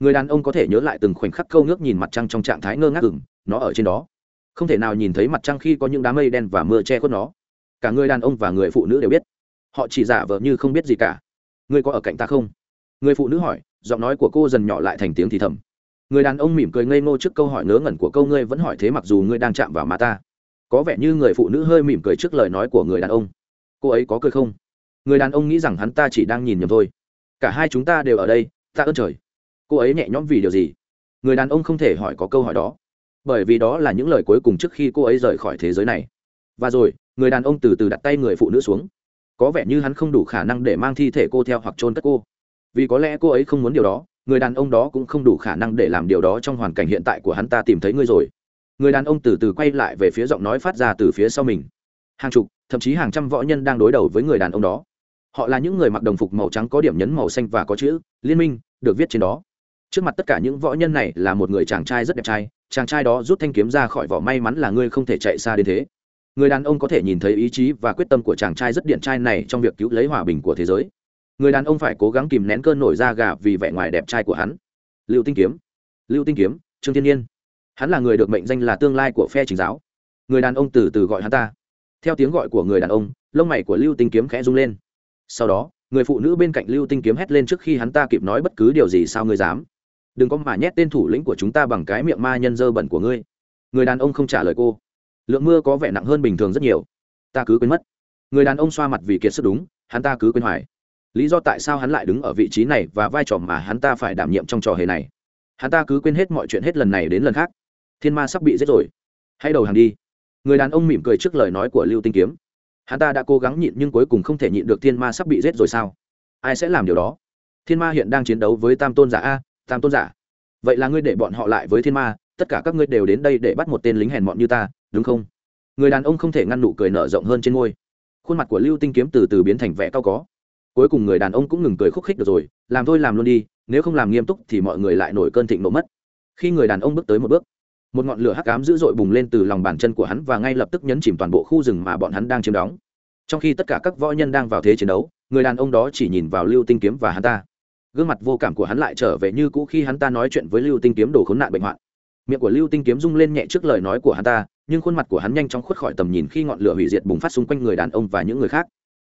Người đàn ông có thể nhớ lại từng khoảnh khắc câu nước nhìn mặt trăng trong trạng thái ngơ ngác ửng, nó ở trên đó. Không thể nào nhìn thấy mặt trăng khi có những đám mây đen và mưa che khuất nó. Cả người đàn ông và người phụ nữ đều biết. Họ chỉ giả vờ như không biết gì cả. Ngươi có ở cạnh ta không? Người phụ nữ hỏi, giọng nói của cô dần nhỏ lại thành tiếng thì thầm. Người đàn ông mỉm cười ngây ngô trước câu hỏi ngớ ngẩn của câu ngươi vẫn hỏi thế mặc dù ngươi đang chạm vào má ta. Có vẻ như người phụ nữ hơi mỉm cười trước lời nói của người đàn ông. Cô ấy có cười không? Người đàn ông nghĩ rằng hắn ta chỉ đang nhìn nhầm thôi. Cả hai chúng ta đều ở đây, ta ơn trời. Cô ấy nhẹ nhõm vì điều gì? Người đàn ông không thể hỏi có câu hỏi đó. Bởi vì đó là những lời cuối cùng trước khi cô ấy rời khỏi thế giới này. Và rồi, người đàn ông từ từ đặt tay người phụ nữ xuống. Có vẻ như hắn không đủ khả năng để mang thi thể cô theo hoặc trôn cất cô vì có lẽ cô ấy không muốn điều đó, người đàn ông đó cũng không đủ khả năng để làm điều đó trong hoàn cảnh hiện tại của hắn ta tìm thấy ngươi rồi. Người đàn ông từ từ quay lại về phía giọng nói phát ra từ phía sau mình. Hàng chục thậm chí hàng trăm võ nhân đang đối đầu với người đàn ông đó. Họ là những người mặc đồng phục màu trắng có điểm nhấn màu xanh và có chữ liên minh, được viết trên đó. Trước mặt tất cả những võ nhân này là một người chàng trai rất đẹp trai, chàng trai đó rút thanh kiếm ra khỏi vỏ may mắn là ngươi không thể chạy xa đến thế. Người đàn ông có thể nhìn thấy ý chí và quyết tâm của chàng trai rất điện trai này trong việc cứu lấy hòa bình của thế giới người đàn ông phải cố gắng kìm nén cơn nổi da gà vì vẻ ngoài đẹp trai của hắn. Lưu tinh kiếm. Lưu tinh kiếm, trương thiên nhiên. Hắn là người được mệnh danh là tương lai của phe chính giáo. Người đàn ông từ từ gọi hắn ta. Theo tiếng gọi của người đàn ông, lông mày của lưu tinh kiếm khẽ rung lên. Sau đó, người phụ nữ bên cạnh lưu tinh kiếm hét lên trước khi hắn ta kịp nói bất cứ điều gì sao ngươi dám. Đừng có mà nhét tên thủ lĩnh của chúng ta bằng cái miệng ma nhân dơ bẩn của ngươi. Người đàn ông không trả lời cô. Lượng mưa có vẻ nặng hơn bình thường rất nhiều. Ta cứ quên mất. Người đàn ông xoa mặt vì kiệt sức đúng, hắn ta cứ quên hoài lý do tại sao hắn lại đứng ở vị trí này và vai trò mà hắn ta phải đảm nhiệm trong trò hề này. Hắn ta cứ quên hết mọi chuyện hết lần này đến lần khác. Thiên ma sắp bị giết rồi. Hãy đầu hàng đi. Người đàn ông mỉm cười trước lời nói của lưu tinh kiếm. Hắn ta đã cố gắng nhịn nhưng cuối cùng không thể nhịn được thiên ma sắp bị giết rồi sao? Ai sẽ làm điều đó? Thiên ma hiện đang chiến đấu với tam tôn giả a, tam tôn giả. Vậy là ngươi để bọn họ lại với thiên ma, tất cả các ngươi đều đến đây để bắt một tên lính hèn mọn như ta, đúng không? Người đàn ông không thể ngăn nụ cười nở rộng hơn trên môi. Khuôn mặt của lưu tinh kiếm từ từ biến thành vẻ cao có cuối cùng người đàn ông cũng ngừng cười khúc khích được rồi, làm thôi, làm luôn đi, nếu không làm nghiêm túc thì mọi người lại nổi cơn thịnh nộ mất. Khi người đàn ông bước tới một bước, một ngọn lửa hắc ám dữ dội bùng lên từ lòng bàn chân của hắn và ngay lập tức nhấn chìm toàn bộ khu rừng mà bọn hắn đang chiếm đóng. Trong khi tất cả các võ nhân đang vào thế chiến đấu, người đàn ông đó chỉ nhìn vào lưu tinh kiếm và hắn ta. Gương mặt vô cảm của hắn lại trở về như cũ khi hắn ta nói chuyện với lưu tinh kiếm đồ khốn nạn bệnh hoạn. Miệng của lưu tinh kiếm rung lên nhẹ trước lời nói của hắn ta, nhưng khuôn mặt của hắn nhanh chóng khuất khỏi tầm nhìn khi ngọn lửa hủy diệt bùng phát xung quanh người đàn ông và những người khác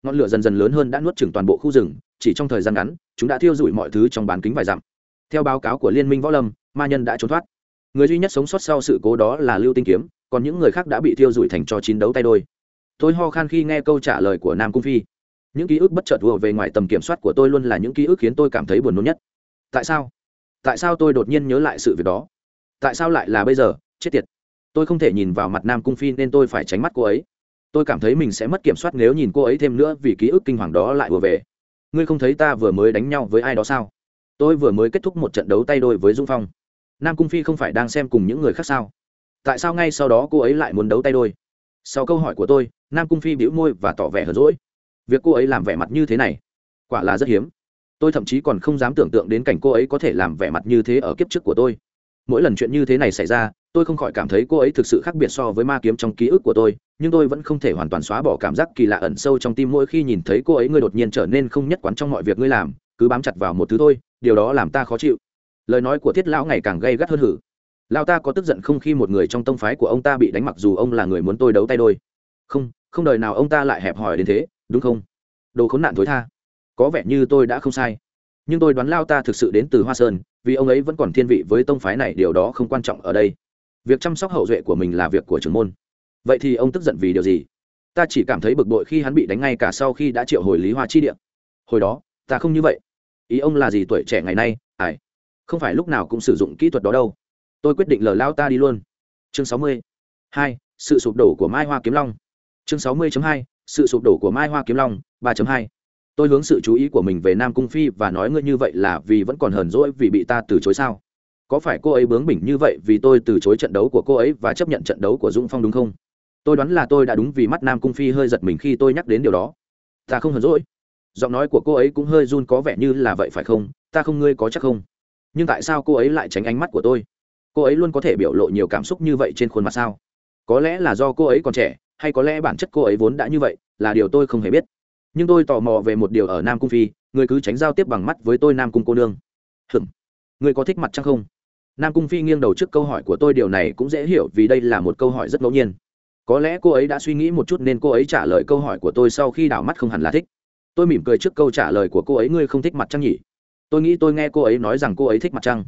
ngọn lửa dần dần lớn hơn đã nuốt chửng toàn bộ khu rừng, chỉ trong thời gian ngắn, chúng đã thiêu rụi mọi thứ trong bán kính vài dặm. Theo báo cáo của liên minh võ lâm, ma nhân đã trốn thoát. Người duy nhất sống sót sau sự cố đó là lưu tinh kiếm, còn những người khác đã bị thiêu rụi thành cho chiến đấu tay đôi. Tôi ho khan khi nghe câu trả lời của nam cung phi. Những ký ức bất chợt vừa về ngoài tầm kiểm soát của tôi luôn là những ký ức khiến tôi cảm thấy buồn nôn nhất. Tại sao? Tại sao tôi đột nhiên nhớ lại sự việc đó? Tại sao lại là bây giờ? Chết tiệt. Tôi không thể nhìn vào mặt nam cung phi nên tôi phải tránh mắt cô ấy tôi cảm thấy mình sẽ mất kiểm soát nếu nhìn cô ấy thêm nữa vì ký ức kinh hoàng đó lại vừa về. Ngươi không thấy ta vừa mới đánh nhau với ai đó sao? Tôi vừa mới kết thúc một trận đấu tay đôi với dung phong. Nam cung phi không phải đang xem cùng những người khác sao? Tại sao ngay sau đó cô ấy lại muốn đấu tay đôi? Sau câu hỏi của tôi, nam cung phi bĩu môi và tỏ vẻ hờn rỗi việc cô ấy làm vẻ mặt như thế này, quả là rất hiếm. Tôi thậm chí còn không dám tưởng tượng đến cảnh cô ấy có thể làm vẻ mặt như thế ở kiếp trước của tôi. Mỗi lần chuyện như thế này xảy ra tôi không khỏi cảm thấy cô ấy thực sự khác biệt so với ma kiếm trong ký ức của tôi, nhưng tôi vẫn không thể hoàn toàn xóa bỏ cảm giác kỳ lạ ẩn sâu trong tim mỗi khi nhìn thấy cô ấy ngươi đột nhiên trở nên không nhất quán trong mọi việc ngươi làm, cứ bám chặt vào một thứ thôi, điều đó làm ta khó chịu. Lời nói của thiết lão ngày càng gây gắt hơn hử. Lao ta có tức giận không khi một người trong tông phái của ông ta bị đánh mặc dù ông là người muốn tôi đấu tay đôi? Không không đời nào ông ta lại hẹp hòi đến thế, đúng không? Đồ khốn nạn thối tha. Có vẻ như tôi đã không sai. Nhưng tôi đoán lao ta thực sự đến từ hoa sơn, vì ông ấy vẫn còn thiên vị với tông phái này, điều đó không quan trọng ở đây việc chăm sóc hậu duệ của mình là việc của trưởng môn. Vậy thì ông tức giận vì điều gì? Ta chỉ cảm thấy bực bội khi hắn bị đánh ngay cả sau khi đã triệu hồi lý hoa chi điện hồi đó, ta không như vậy. Ý ông là gì tuổi trẻ ngày nay? Ải không phải lúc nào cũng sử dụng kỹ thuật đó đâu. Tôi quyết định lờ lao ta đi luôn. Chương sáu mươi hai, sự sụp đổ của mai hoa kiếm long. Chương sáu mươi hai, sự sụp đổ của mai hoa kiếm long, ba hai. Tôi hướng sự chú ý của mình về nam cung phi và nói ngươi như vậy là vì vẫn còn hờn dỗi vì bị ta từ chối sao? Có phải cô ấy bướng bỉnh như vậy vì tôi từ chối trận đấu của cô ấy và chấp nhận trận đấu của dũng phong đúng không? Tôi đoán là tôi đã đúng vì mắt nam cung phi hơi giật mình khi tôi nhắc đến điều đó. Ta không hờn dỗi. Giọng nói của cô ấy cũng hơi run có vẻ như là vậy phải không? Ta không, ngươi có chắc không? Nhưng tại sao cô ấy lại tránh ánh mắt của tôi? Cô ấy luôn có thể biểu lộ nhiều cảm xúc như vậy trên khuôn mặt sao? Có lẽ là do cô ấy còn trẻ, hay có lẽ bản chất cô ấy vốn đã như vậy, là điều tôi không hề biết. Nhưng tôi tò mò về một điều ở nam cung phi, người cứ tránh giao tiếp bằng mắt với tôi nam cung cô nương. Hừm người có thích mặt trăng không? Nam cung phi nghiêng đầu trước câu hỏi của tôi, điều này cũng dễ hiểu vì đây là một câu hỏi rất ngẫu nhiên. Có lẽ cô ấy đã suy nghĩ một chút nên cô ấy trả lời câu hỏi của tôi sau khi đảo mắt không hẳn là thích. Tôi mỉm cười trước câu trả lời của cô ấy, ngươi không thích mặt trăng nhỉ? Tôi nghĩ tôi nghe cô ấy nói rằng cô ấy thích mặt trăng.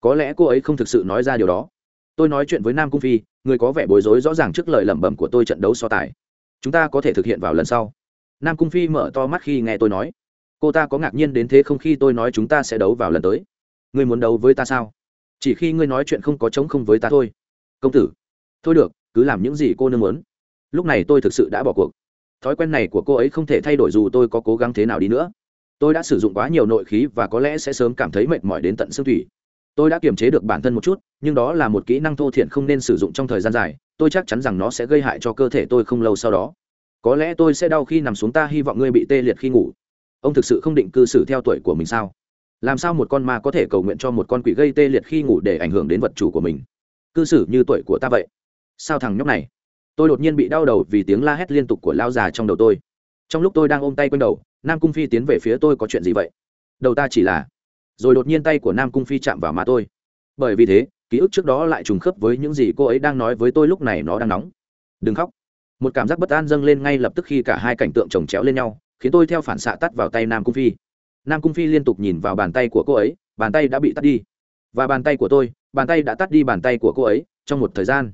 Có lẽ cô ấy không thực sự nói ra điều đó. Tôi nói chuyện với nam cung phi người có vẻ bối rối rõ ràng trước lời lẩm bẩm của tôi trận đấu so tài. Chúng ta có thể thực hiện vào lần sau. Nam cung phi mở to mắt khi nghe tôi nói. Cô ta có ngạc nhiên đến thế không khi tôi nói chúng ta sẽ đấu vào lần tới? Ngươi muốn đấu với ta sao? Chỉ khi ngươi nói chuyện không có chống không với ta thôi. Công tử. Thôi được, cứ làm những gì cô nương muốn. Lúc này tôi thực sự đã bỏ cuộc. Thói quen này của cô ấy không thể thay đổi dù tôi có cố gắng thế nào đi nữa. Tôi đã sử dụng quá nhiều nội khí và có lẽ sẽ sớm cảm thấy mệt mỏi đến tận xương thủy. Tôi đã kiềm chế được bản thân một chút, nhưng đó là một kỹ năng thô thiện không nên sử dụng trong thời gian dài. Tôi chắc chắn rằng nó sẽ gây hại cho cơ thể tôi không lâu sau đó. Có lẽ tôi sẽ đau khi nằm xuống ta hy vọng ngươi bị tê liệt khi ngủ. Ông thực sự không định cư xử theo tuổi của mình sao? Làm sao một con ma có thể cầu nguyện cho một con quỷ gây tê liệt khi ngủ để ảnh hưởng đến vật chủ của mình? Cư xử như tuổi của ta vậy. Sao thằng nhóc này? Tôi đột nhiên bị đau đầu vì tiếng la hét liên tục của lao già trong đầu tôi. Trong lúc tôi đang ôm tay quanh đầu, nam cung phi tiến về phía tôi có chuyện gì vậy? Đầu ta chỉ là rồi đột nhiên tay của nam cung phi chạm vào má tôi. Bởi vì thế, ký ức trước đó lại trùng khớp với những gì cô ấy đang nói với tôi lúc này nó đang nóng. Đừng khóc. Một cảm giác bất an dâng lên ngay lập tức khi cả hai cảnh tượng chồng chéo lên nhau, khiến tôi theo phản xạ tắt vào tay nam cung phi nam cung phi liên tục nhìn vào bàn tay của cô ấy, bàn tay đã bị tắt đi. Và bàn tay của tôi, bàn tay đã tắt đi bàn tay của cô ấy, trong một thời gian.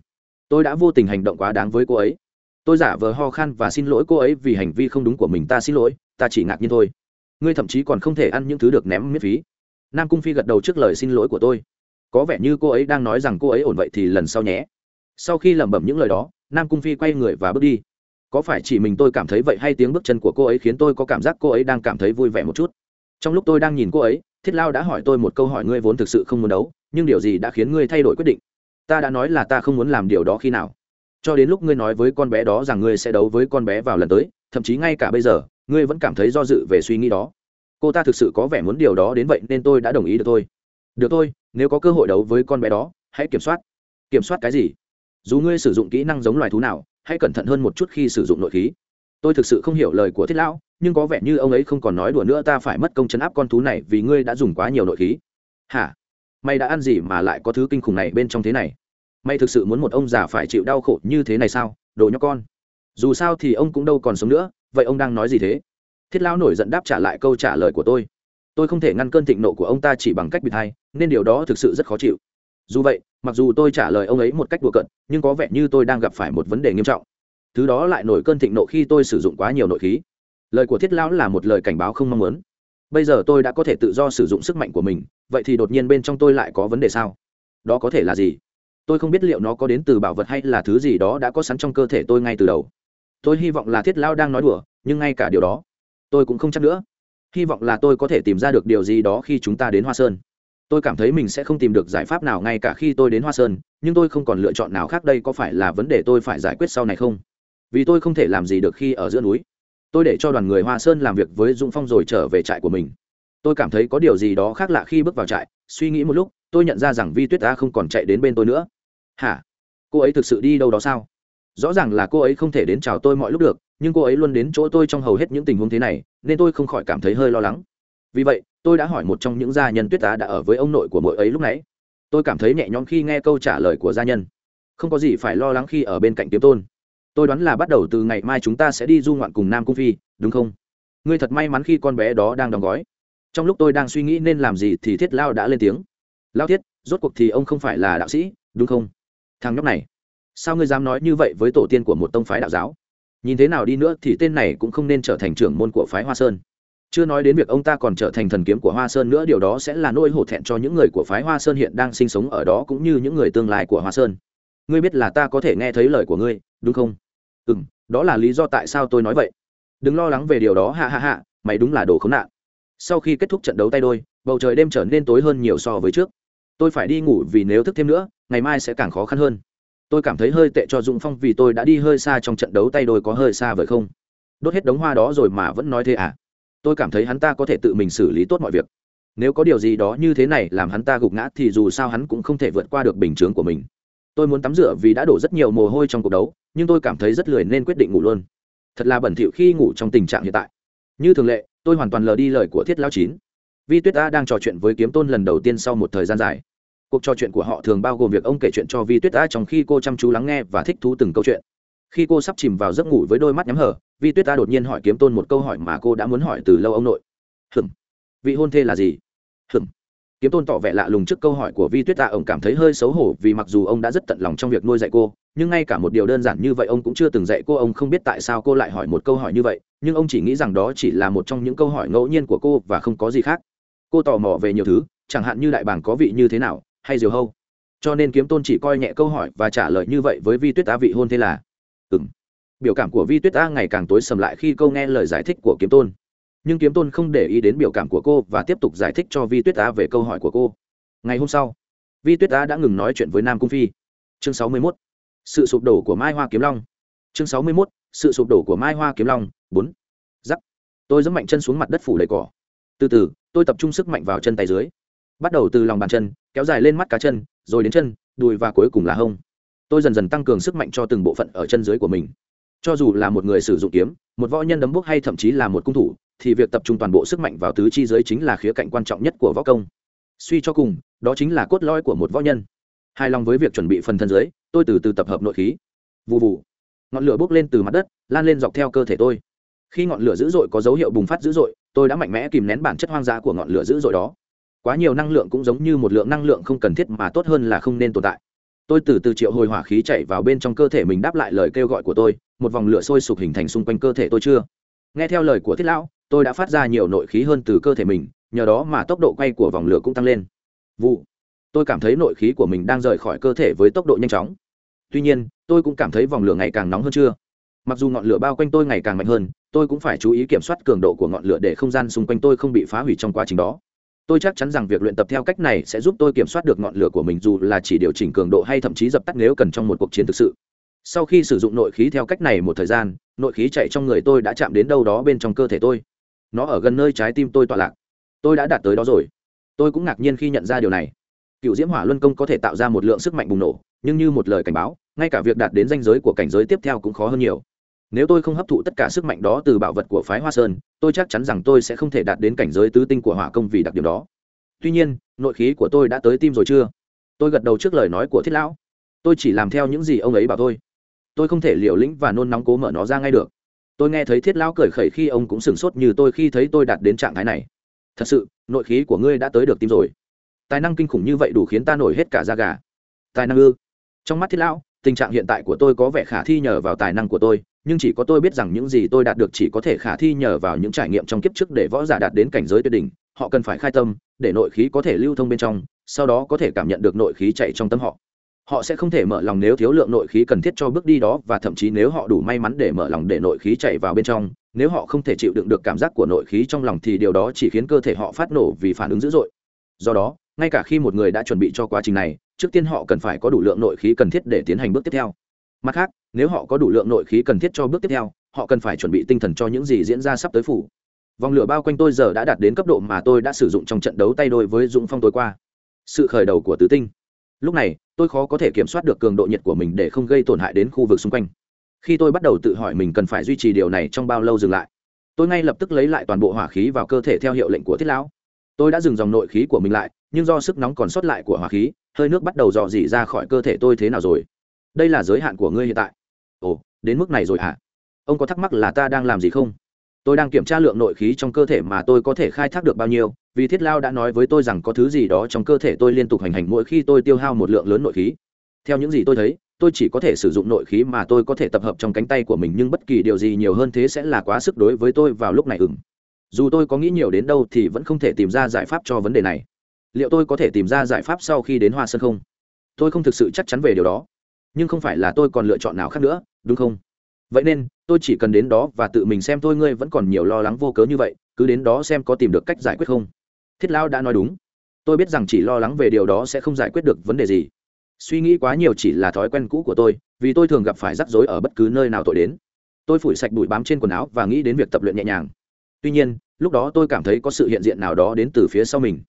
Tôi đã vô tình hành động quá đáng với cô ấy. Tôi giả vờ ho khan và xin lỗi cô ấy vì hành vi không đúng của mình. Ta xin lỗi, ta chỉ ngạc nhiên thôi. Ngươi thậm chí còn không thể ăn những thứ được ném miễn phí. Nam cung phi gật đầu trước lời xin lỗi của tôi. Có vẻ như cô ấy đang nói rằng cô ấy ổn vậy thì lần sau nhé. Sau khi lẩm bẩm những lời đó, nam cung phi quay người và bước đi. Có phải chỉ mình tôi cảm thấy vậy hay tiếng bước chân của cô ấy khiến tôi có cảm giác cô ấy đang cảm thấy vui vẻ một chút? Trong lúc tôi đang nhìn cô ấy, thiết lao đã hỏi tôi một câu hỏi ngươi vốn thực sự không muốn đấu, nhưng điều gì đã khiến ngươi thay đổi quyết định? Ta đã nói là ta không muốn làm điều đó khi nào. Cho đến lúc ngươi nói với con bé đó rằng ngươi sẽ đấu với con bé vào lần tới, thậm chí ngay cả bây giờ, ngươi vẫn cảm thấy do dự về suy nghĩ đó. Cô ta thực sự có vẻ muốn điều đó đến vậy nên tôi đã đồng ý được thôi. Được thôi, nếu có cơ hội đấu với con bé đó, hãy kiểm soát. Kiểm soát cái gì? Dù ngươi sử dụng kỹ năng giống loài thú nào, hãy cẩn thận hơn một chút khi sử dụng nội khí. Tôi thực sự không hiểu lời của thiết lão nhưng có vẻ như ông ấy không còn nói đùa nữa, ta phải mất công chấn áp con thú này vì ngươi đã dùng quá nhiều nội khí. Hả? Mày đã ăn gì mà lại có thứ kinh khủng này bên trong thế này? Mày thực sự muốn một ông già phải chịu đau khổ như thế này sao? Đồ nhóc con. Dù sao thì ông cũng đâu còn sống nữa, vậy ông đang nói gì thế? Thiết lão nổi giận đáp trả lại câu trả lời của tôi. Tôi không thể ngăn cơn thịnh nộ của ông ta chỉ bằng cách bịt hay nên điều đó thực sự rất khó chịu. Dù vậy, mặc dù tôi trả lời ông ấy một cách đùa cận nhưng có vẻ như tôi đang gặp phải một vấn đề nghiêm trọng. Thứ đó lại nổi cơn thịnh nộ khi tôi sử dụng quá nhiều nội khí lời của thiết lão là một lời cảnh báo không mong muốn. Bây giờ tôi đã có thể tự do sử dụng sức mạnh của mình, vậy thì đột nhiên bên trong tôi lại có vấn đề sao? Đó có thể là gì? Tôi không biết liệu nó có đến từ bảo vật hay là thứ gì đó đã có sẵn trong cơ thể tôi ngay từ đầu. Tôi hy vọng là thiết lão đang nói đùa, nhưng ngay cả điều đó, tôi cũng không chắc nữa. Hy vọng là tôi có thể tìm ra được điều gì đó khi chúng ta đến hoa sơn. Tôi cảm thấy mình sẽ không tìm được giải pháp nào ngay cả khi tôi đến hoa sơn, nhưng tôi không còn lựa chọn nào khác đây có phải là vấn đề tôi phải giải quyết sau này không? Vì tôi không thể làm gì được khi ở giữa núi tôi để cho đoàn người hoa sơn làm việc với dũng phong rồi trở về trại của mình. Tôi cảm thấy có điều gì đó khác lạ khi bước vào trại. Suy nghĩ một lúc, tôi nhận ra rằng vi tuyết ta không còn chạy đến bên tôi nữa. Hả? Cô ấy thực sự đi đâu đó sao? Rõ ràng là cô ấy không thể đến chào tôi mọi lúc được, nhưng cô ấy luôn đến chỗ tôi trong hầu hết những tình huống thế này, nên tôi không khỏi cảm thấy hơi lo lắng. Vì vậy, tôi đã hỏi một trong những gia nhân tuyết tá đã ở với ông nội của mỗi ấy lúc nãy. Tôi cảm thấy nhẹ nhõm khi nghe câu trả lời của gia nhân. Không có gì phải lo lắng khi ở bên cạnh kiếm tôn tôi đoán là bắt đầu từ ngày mai chúng ta sẽ đi du ngoạn cùng nam cung phi, đúng không? Ngươi thật may mắn khi con bé đó đang đóng gói. Trong lúc tôi đang suy nghĩ nên làm gì thì thiết lao đã lên tiếng. Lao thiết, rốt cuộc thì ông không phải là đạo sĩ, đúng không? Thằng nhóc này, sao ngươi dám nói như vậy với tổ tiên của một tông phái đạo giáo? Nhìn thế nào đi nữa thì tên này cũng không nên trở thành trưởng môn của phái hoa sơn. Chưa nói đến việc ông ta còn trở thành thần kiếm của hoa sơn nữa, điều đó sẽ là nỗi hổ thẹn cho những người của phái hoa sơn hiện đang sinh sống ở đó cũng như những người tương lai của hoa sơn. Ngươi biết là ta có thể nghe thấy lời của ngươi, đúng không? Ừ m đó là lý do tại sao tôi nói vậy. Đừng lo lắng về điều đó hạ hạ hạ mày đúng là đồ khốn nạn. Sau khi kết thúc trận đấu tay đôi, bầu trời đêm trở nên tối hơn nhiều so với trước. Tôi phải đi ngủ vì nếu thức thêm nữa, ngày mai sẽ càng khó khăn hơn. Tôi cảm thấy hơi tệ cho dũng phong vì tôi đã đi hơi xa trong trận đấu tay đôi có hơi xa vậy không? Đốt hết đống hoa đó rồi mà vẫn nói thế à? Tôi cảm thấy hắn ta có thể tự mình xử lý tốt mọi việc. Nếu có điều gì đó như thế này làm hắn ta gục ngã thì dù sao hắn cũng không thể vượt qua được bình chướng của mình tôi muốn tắm rửa vì đã đổ rất nhiều mồ hôi trong cuộc đấu, nhưng tôi cảm thấy rất lười nên quyết định ngủ luôn. Thật là bẩn thỉu khi ngủ trong tình trạng hiện tại. Như thường lệ, tôi hoàn toàn lờ đi lời của thiết lao chín. Vi tuyết a đang trò chuyện với kiếm tôn lần đầu tiên sau một thời gian dài. Cuộc trò chuyện của họ thường bao gồm việc ông kể chuyện cho vi tuyết a trong khi cô chăm chú lắng nghe và thích thú từng câu chuyện. Khi cô sắp chìm vào giấc ngủ với đôi mắt nhắm hở, vi tuyết a đột nhiên hỏi kiếm tôn một câu hỏi mà cô đã muốn hỏi từ lâu ông nội. Hừng vị hôn thê là gì? Hừng kiếm tôn tỏ vẻ lạ lùng trước câu hỏi của vi tuyết tạ, ông cảm thấy hơi xấu hổ vì mặc dù ông đã rất tận lòng trong việc nuôi dạy cô, nhưng ngay cả một điều đơn giản như vậy ông cũng chưa từng dạy cô, ông không biết tại sao cô lại hỏi một câu hỏi như vậy, nhưng ông chỉ nghĩ rằng đó chỉ là một trong những câu hỏi ngẫu nhiên của cô và không có gì khác. Cô tò mò về nhiều thứ, chẳng hạn như đại bảng có vị như thế nào, hay diều hâu. Cho nên kiếm tôn chỉ coi nhẹ câu hỏi và trả lời như vậy với vi tuyết á vị hôn thế là. Ừ m biểu cảm của vi tuyết á ngày càng tối sầm lại khi câu nghe lời giải thích của kiếm tôn nhưng kiếm tôn không để ý đến biểu cảm của cô và tiếp tục giải thích cho vi tuyết á về câu hỏi của cô. Ngày hôm sau, vi tuyết á đã ngừng nói chuyện với nam cung phi. Chương sáu mươi mốt, sự sụp đổ của mai hoa kiếm long. Chương sáu mươi mốt, sự sụp đổ của mai hoa kiếm long, bốn. Giắc tôi dẫm mạnh chân xuống mặt đất phủ đầy cỏ. Từ từ, tôi tập trung sức mạnh vào chân tay dưới. Bắt đầu từ lòng bàn chân, kéo dài lên mắt cá chân, rồi đến chân, đùi và cuối cùng là hông. Tôi dần dần tăng cường sức mạnh cho từng bộ phận ở chân dưới của mình. Cho dù là một người sử dụng kiếm, một võ nhân đấm bốc hay thậm chí là một cung thủ thì việc tập trung toàn bộ sức mạnh vào tứ chi giới chính là khía cạnh quan trọng nhất của võ công. Suy cho cùng, đó chính là cốt lõi của một võ nhân. Hài lòng với việc chuẩn bị phần thân dưới tôi từ từ tập hợp nội khí. Vụ vụ ngọn lửa bốc lên từ mặt đất, lan lên dọc theo cơ thể tôi. Khi ngọn lửa dữ dội có dấu hiệu bùng phát dữ dội, tôi đã mạnh mẽ kìm nén bản chất hoang dã của ngọn lửa dữ dội đó. Quá nhiều năng lượng cũng giống như một lượng năng lượng không cần thiết mà tốt hơn là không nên tồn tại. Tôi từ từ triệu hồi hỏa khí chạy vào bên trong cơ thể mình đáp lại lời kêu gọi của tôi, một vòng lửa sôi sục hình thành xung quanh cơ thể tôi chưa? Nghe theo lời của thiết lão tôi đã phát ra nhiều nội khí hơn từ cơ thể mình, nhờ đó mà tốc độ quay của vòng lửa cũng tăng lên. Vụ. Tôi cảm thấy nội khí của mình đang rời khỏi cơ thể với tốc độ nhanh chóng. Tuy nhiên, tôi cũng cảm thấy vòng lửa ngày càng nóng hơn chưa? Mặc dù ngọn lửa bao quanh tôi ngày càng mạnh hơn, tôi cũng phải chú ý kiểm soát cường độ của ngọn lửa để không gian xung quanh tôi không bị phá hủy trong quá trình đó. Tôi chắc chắn rằng việc luyện tập theo cách này sẽ giúp tôi kiểm soát được ngọn lửa của mình dù là chỉ điều chỉnh cường độ hay thậm chí dập tắt nếu cần trong một cuộc chiến thực sự. Sau khi sử dụng nội khí theo cách này một thời gian, nội khí chạy trong người tôi đã chạm đến đâu đó bên trong cơ thể tôi nó ở gần nơi trái tim tôi tọa lạc. Tôi đã đạt tới đó rồi. Tôi cũng ngạc nhiên khi nhận ra điều này. Cựu diễm hỏa luân công có thể tạo ra một lượng sức mạnh bùng nổ, nhưng như một lời cảnh báo, ngay cả việc đạt đến danh giới của cảnh giới tiếp theo cũng khó hơn nhiều. Nếu tôi không hấp thụ tất cả sức mạnh đó từ bảo vật của phái hoa sơn, tôi chắc chắn rằng tôi sẽ không thể đạt đến cảnh giới tứ tinh của hỏa công vì đặc điểm đó. Tuy nhiên, nội khí của tôi đã tới tim rồi chưa? Tôi gật đầu trước lời nói của thiết lão. Tôi chỉ làm theo những gì ông ấy bảo tôi tôi không thể liều lĩnh và nôn nóng cố mở nó ra ngay được tôi nghe thấy thiết lão cười khẩy khi ông cũng sửng sốt như tôi khi thấy tôi đạt đến trạng thái này. Thật sự, nội khí của ngươi đã tới được tim rồi. Tài năng kinh khủng như vậy đủ khiến ta nổi hết cả da gà. Tài năng ư? Trong mắt thiết lão, tình trạng hiện tại của tôi có vẻ khả thi nhờ vào tài năng của tôi, nhưng chỉ có tôi biết rằng những gì tôi đạt được chỉ có thể khả thi nhờ vào những trải nghiệm trong kiếp trước để võ giả đạt đến cảnh giới tuyệt đỉnh. Họ cần phải khai tâm, để nội khí có thể lưu thông bên trong, sau đó có thể cảm nhận được nội khí chạy trong tâm họ họ sẽ không thể mở lòng nếu thiếu lượng nội khí cần thiết cho bước đi đó, và thậm chí nếu họ đủ may mắn để mở lòng để nội khí chạy vào bên trong, nếu họ không thể chịu đựng được cảm giác của nội khí trong lòng thì điều đó chỉ khiến cơ thể họ phát nổ vì phản ứng dữ dội. Do đó, ngay cả khi một người đã chuẩn bị cho quá trình này, trước tiên họ cần phải có đủ lượng nội khí cần thiết để tiến hành bước tiếp theo. Mặt khác, nếu họ có đủ lượng nội khí cần thiết cho bước tiếp theo, họ cần phải chuẩn bị tinh thần cho những gì diễn ra sắp tới phủ. Vòng lửa bao quanh tôi giờ đã đạt đến cấp độ mà tôi đã sử dụng trong trận đấu tay đôi với dũng phong tối qua. Sự khởi đầu của tứ tinh lúc này, tôi khó có thể kiểm soát được cường độ nhiệt của mình để không gây tổn hại đến khu vực xung quanh. Khi tôi bắt đầu tự hỏi mình cần phải duy trì điều này trong bao lâu dừng lại, tôi ngay lập tức lấy lại toàn bộ hỏa khí vào cơ thể theo hiệu lệnh của thiết lão. Tôi đã dừng dòng nội khí của mình lại, nhưng do sức nóng còn sót lại của hỏa khí, hơi nước bắt đầu dò dỉ ra khỏi cơ thể tôi thế nào rồi? Đây là giới hạn của ngươi hiện tại. Ồ, đến mức này rồi hả? Ông có thắc mắc là ta đang làm gì không? Tôi đang kiểm tra lượng nội khí trong cơ thể mà tôi có thể khai thác được bao nhiêu vì thiết lao đã nói với tôi rằng có thứ gì đó trong cơ thể tôi liên tục hành hành mỗi khi tôi tiêu hao một lượng lớn nội khí. Theo những gì tôi thấy, tôi chỉ có thể sử dụng nội khí mà tôi có thể tập hợp trong cánh tay của mình, nhưng bất kỳ điều gì nhiều hơn thế sẽ là quá sức đối với tôi vào lúc này ừng dù tôi có nghĩ nhiều đến đâu thì vẫn không thể tìm ra giải pháp cho vấn đề này. Liệu tôi có thể tìm ra giải pháp sau khi đến hoa sơn không? Tôi không thực sự chắc chắn về điều đó. Nhưng không phải là tôi còn lựa chọn nào khác nữa, đúng không? Vậy nên, tôi chỉ cần đến đó và tự mình xem tôi ngươi vẫn còn nhiều lo lắng vô cớ như vậy, cứ đến đó xem có tìm được cách giải quyết không thiết lão đã nói đúng. Tôi biết rằng chỉ lo lắng về điều đó sẽ không giải quyết được vấn đề gì. Suy nghĩ quá nhiều chỉ là thói quen cũ của tôi, vì tôi thường gặp phải rắc rối ở bất cứ nơi nào tôi đến. Tôi phủi sạch bụi bám trên quần áo và nghĩ đến việc tập luyện nhẹ nhàng. Tuy nhiên, lúc đó tôi cảm thấy có sự hiện diện nào đó đến từ phía sau mình.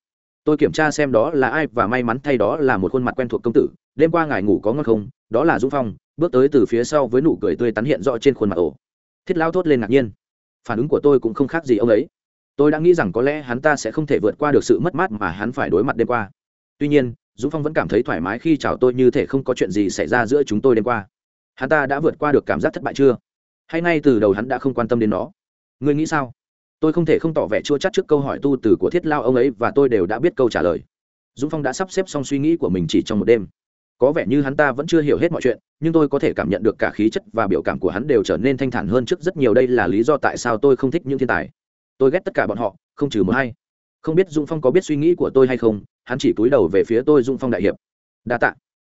Tôi kiểm tra xem đó là ai và may mắn thay đó là một khuôn mặt quen thuộc công tử. Đêm qua ngài ngủ có ngon không? Đó là dũng phong, bước tới từ phía sau với nụ cười tươi tắn hiện rõ trên khuôn mặt ổ. Thiết lao thốt lên ngạc nhiên. Phản ứng của tôi cũng không khác gì ông ấy tôi đã nghĩ rằng có lẽ hắn ta sẽ không thể vượt qua được sự mất mát mà hắn phải đối mặt đêm qua. Tuy nhiên, dũng phong vẫn cảm thấy thoải mái khi chào tôi như thể không có chuyện gì xảy ra giữa chúng tôi đêm qua. Hắn ta đã vượt qua được cảm giác thất bại chưa? Hay ngay từ đầu hắn đã không quan tâm đến nó? Ngươi nghĩ sao? Tôi không thể không tỏ vẻ chua chắc trước câu hỏi tu từ của thiết lao ông ấy và tôi đều đã biết câu trả lời. Dũng phong đã sắp xếp xong suy nghĩ của mình chỉ trong một đêm. Có vẻ như hắn ta vẫn chưa hiểu hết mọi chuyện, nhưng tôi có thể cảm nhận được cả khí chất và biểu cảm của hắn đều trở nên thanh thản hơn trước rất nhiều. Đây là lý do tại sao tôi không thích những thiên tài tôi ghét tất cả bọn họ, không trừ một hay không biết dung phong có biết suy nghĩ của tôi hay không, hắn chỉ cúi đầu về phía tôi, dung phong đại hiệp. Đa t ạ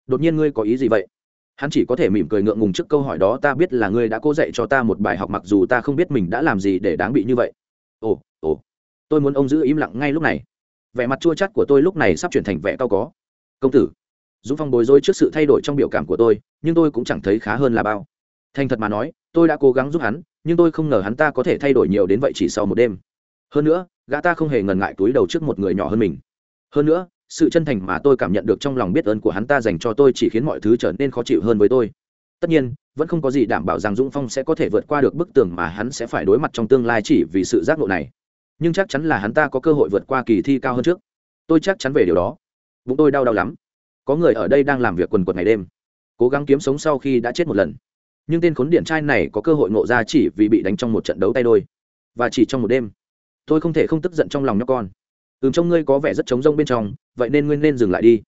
đột nhiên ngươi có ý gì vậy? Hắn chỉ có thể mỉm cười ngượng ngùng trước câu hỏi đó, ta biết là ngươi đã cố dạy cho ta một bài học mặc dù ta không biết mình đã làm gì để đáng bị như vậy. Ồ ồ. Tôi muốn ông giữ im lặng ngay lúc này. Vẻ mặt chua chắt của tôi lúc này sắp chuyển thành vẻ cao có. Công tử. Dũng phong bối rối trước sự thay đổi trong biểu cảm của tôi, nhưng tôi cũng chẳng thấy khá hơn là bao. Thành thật mà nói, tôi đã cố gắng giúp hắn nhưng tôi không ngờ hắn ta có thể thay đổi nhiều đến vậy chỉ sau một đêm. Hơn nữa, gã ta không hề ngần ngại túi đầu trước một người nhỏ hơn mình. Hơn nữa, sự chân thành mà tôi cảm nhận được trong lòng biết ơn của hắn ta dành cho tôi chỉ khiến mọi thứ trở nên khó chịu hơn với tôi. Tất nhiên, vẫn không có gì đảm bảo rằng dũng phong sẽ có thể vượt qua được bức tường mà hắn sẽ phải đối mặt trong tương lai chỉ vì sự giác ngộ này. Nhưng chắc chắn là hắn ta có cơ hội vượt qua kỳ thi cao hơn trước. Tôi chắc chắn về điều đó. Bụng tôi đau đau lắm. Có người ở đây đang làm việc quần quật ngày đêm. Cố gắng kiếm sống sau khi đã chết một lần nhưng tên khốn điện trai này có cơ hội ngộ ra chỉ vì bị đánh trong một trận đấu tay đôi, và chỉ trong một đêm. Tôi không thể không tức giận trong lòng nhóc con. Ừm, trông ngươi có vẻ rất trống rông bên trong, vậy nên ngươi nên dừng lại đi.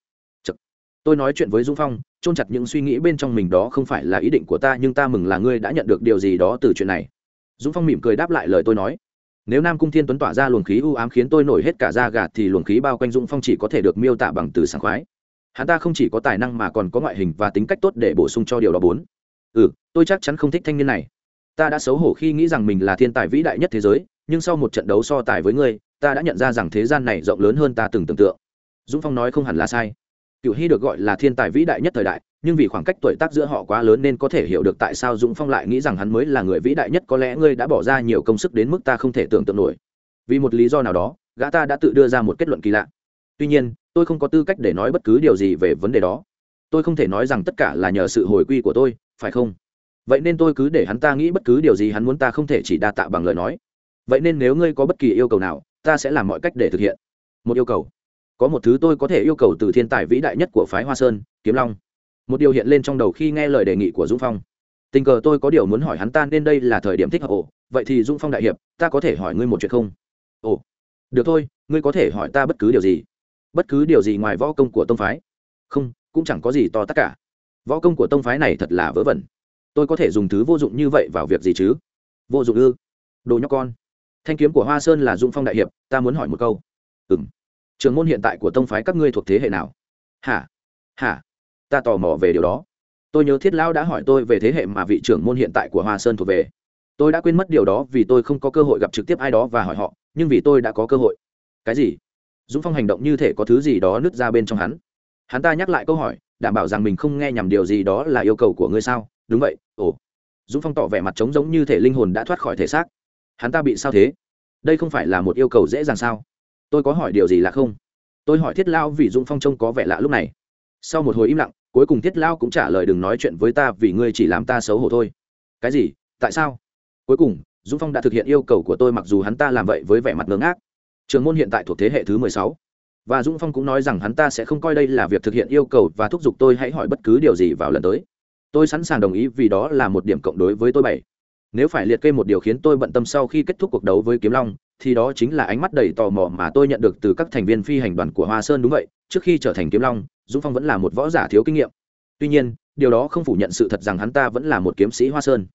Chật. tôi nói chuyện với dung phong trôn chặt những suy nghĩ bên trong mình đó không phải là ý định của ta, nhưng ta mừng là ngươi đã nhận được điều gì đó từ chuyện này. Dung phong mỉm cười đáp lại lời tôi nói. Nếu nam cung thiên tuấn tỏa ra luồng khí u ám khiến tôi nổi hết cả da gạt thì luồng khí bao quanh dung phong chỉ có thể được miêu tả bằng từ sảng khoái. Hắn ta không chỉ có tài năng mà còn có ngoại hình và tính cách tốt để bổ sung cho điều đó bốn ừ tôi chắc chắn không thích thanh niên này. Ta đã xấu hổ khi nghĩ rằng mình là thiên tài vĩ đại nhất thế giới, nhưng sau một trận đấu so tài với ngươi, ta đã nhận ra rằng thế gian này rộng lớn hơn ta từng tưởng tượng. Dũng phong nói không hẳn là sai. Cựu hy được gọi là thiên tài vĩ đại nhất thời đại, nhưng vì khoảng cách tuổi tác giữa họ quá lớn nên có thể hiểu được tại sao dũng phong lại nghĩ rằng hắn mới là người vĩ đại nhất, có lẽ ngươi đã bỏ ra nhiều công sức đến mức ta không thể tưởng tượng nổi. Vì một lý do nào đó, gã ta đã tự đưa ra một kết luận kỳ lạ. Tuy nhiên, tôi không có tư cách để nói bất cứ điều gì về vấn đề đó. Tôi không thể nói rằng tất cả là nhờ sự hồi quy của tôi phải không? Vậy nên tôi cứ để hắn ta nghĩ bất cứ điều gì hắn muốn ta không thể chỉ đa tạ bằng lời nói. Vậy nên nếu ngươi có bất kỳ yêu cầu nào, ta sẽ làm mọi cách để thực hiện. Một yêu cầu. Có một thứ tôi có thể yêu cầu từ thiên tài vĩ đại nhất của phái hoa sơn, kiếm long. Một điều hiện lên trong đầu khi nghe lời đề nghị của dũng phong. Tình cờ tôi có điều muốn hỏi hắn ta nên đây là thời điểm thích hợp. Ồ, vậy thì dũng phong đại hiệp, ta có thể hỏi ngươi một chuyện không? Ồ, được thôi, ngươi có thể hỏi ta bất cứ điều gì. Bất cứ điều gì ngoài võ công của tông phái. Không, cũng chẳng có gì to tất cả võ công của tông phái này thật là vớ vẩn. Tôi có thể dùng thứ vô dụng như vậy vào việc gì chứ? Vô dụng ư? Đồ nhóc con. Thanh kiếm của hoa sơn là dung phong đại hiệp, ta muốn hỏi một câu. Ừ m trường môn hiện tại của tông phái các ngươi thuộc thế hệ nào? Hả? Hả? Ta tò mò về điều đó. Tôi nhớ thiết lão đã hỏi tôi về thế hệ mà vị trưởng môn hiện tại của hoa sơn thuộc về. Tôi đã quên mất điều đó vì tôi không có cơ hội gặp trực tiếp ai đó và hỏi họ, nhưng vì tôi đã có cơ hội. Cái gì? Dũng phong hành động như thể có thứ gì đó nứt ra bên trong hắn. Hắn ta nhắc lại câu hỏi đảm bảo rằng mình không nghe nhầm điều gì đó là yêu cầu của ngươi sao? Đúng vậy, ồ. Dũng phong tỏ vẻ mặt trống giống như thể linh hồn đã thoát khỏi thể xác. Hắn ta bị sao thế? Đây không phải là một yêu cầu dễ dàng sao? Tôi có hỏi điều gì là không? Tôi hỏi thiết lao vì dũng phong trông có vẻ lạ lúc này. Sau một hồi im lặng, cuối cùng Thiết lao cũng trả lời đừng nói chuyện với ta vì ngươi chỉ làm ta xấu hổ thôi. Cái gì? Tại sao? Cuối cùng, dũng phong đã thực hiện yêu cầu của tôi mặc dù hắn ta làm vậy với vẻ mặt ngớ ngác. Trường môn hiện tại thuộc thế hệ thứ mười sáu và dũng phong cũng nói rằng hắn ta sẽ không coi đây là việc thực hiện yêu cầu và thúc giục tôi hãy hỏi bất cứ điều gì vào lần tới. Tôi sẵn sàng đồng ý vì đó là một điểm cộng đối với tôi bảy. Nếu phải liệt kê một điều khiến tôi bận tâm sau khi kết thúc cuộc đấu với kiếm long, thì đó chính là ánh mắt đầy tò mò mà tôi nhận được từ các thành viên phi hành đoàn của hoa sơn đúng vậy, trước khi trở thành kiếm long, dũng phong vẫn là một võ giả thiếu kinh nghiệm. Tuy nhiên, điều đó không phủ nhận sự thật rằng hắn ta vẫn là một kiếm sĩ hoa sơn.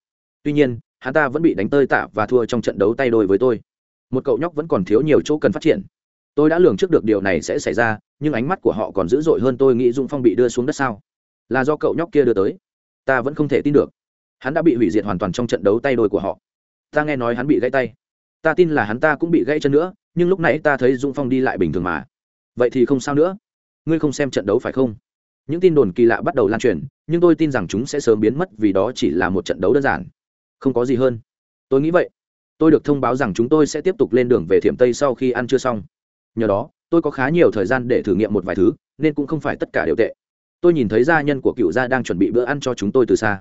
Tuy nhiên, hắn ta vẫn bị đánh tơi tạ và thua trong trận đấu tay đôi với tôi. Một cậu nhóc vẫn còn thiếu nhiều chỗ cần phát triển tôi đã lường trước được điều này sẽ xảy ra, nhưng ánh mắt của họ còn dữ dội hơn tôi nghĩ dung phong bị đưa xuống đất sao? Là do cậu nhóc kia đưa tới. Ta vẫn không thể tin được. Hắn đã bị hủy diệt hoàn toàn trong trận đấu tay đôi của họ. Ta nghe nói hắn bị gãy tay. Ta tin là hắn ta cũng bị gãy chân nữa, nhưng lúc nãy ta thấy dung phong đi lại bình thường mà. Vậy thì không sao nữa. Ngươi không xem trận đấu phải không? Những tin đồn kỳ lạ bắt đầu lan truyền, nhưng tôi tin rằng chúng sẽ sớm biến mất vì đó chỉ là một trận đấu đơn giản. Không có gì hơn. Tôi nghĩ vậy. Tôi được thông báo rằng chúng tôi sẽ tiếp tục lên đường về thiểm tây sau khi ăn chưa xong nhờ đó, tôi có khá nhiều thời gian để thử nghiệm một vài thứ, nên cũng không phải tất cả đều tệ. Tôi nhìn thấy gia nhân của cựu gia đang chuẩn bị bữa ăn cho chúng tôi từ xa.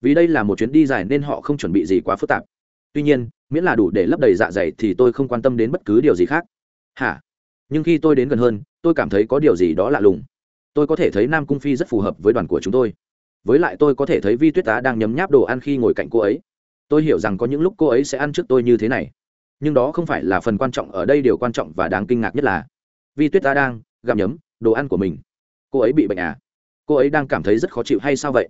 Vì đây là một chuyến đi dài nên họ không chuẩn bị gì quá phức tạp. Tuy nhiên, miễn là đủ để lấp đầy dạ dày thì tôi không quan tâm đến bất cứ điều gì khác. Hả? Nhưng khi tôi đến gần hơn, tôi cảm thấy có điều gì đó lạ lùng. Tôi có thể thấy nam cung phi rất phù hợp với đoàn của chúng tôi. Với lại tôi có thể thấy vi tuyết tá đang nhấm nháp đồ ăn khi ngồi cạnh cô ấy. Tôi hiểu rằng có những lúc cô ấy sẽ ăn trước tôi như thế này nhưng đó không phải là phần quan trọng, ở đây điều quan trọng và đáng kinh ngạc nhất là, vi tuyết Ta đang gặm nhấm đồ ăn của mình. Cô ấy bị bệnh à? Cô ấy đang cảm thấy rất khó chịu hay sao vậy?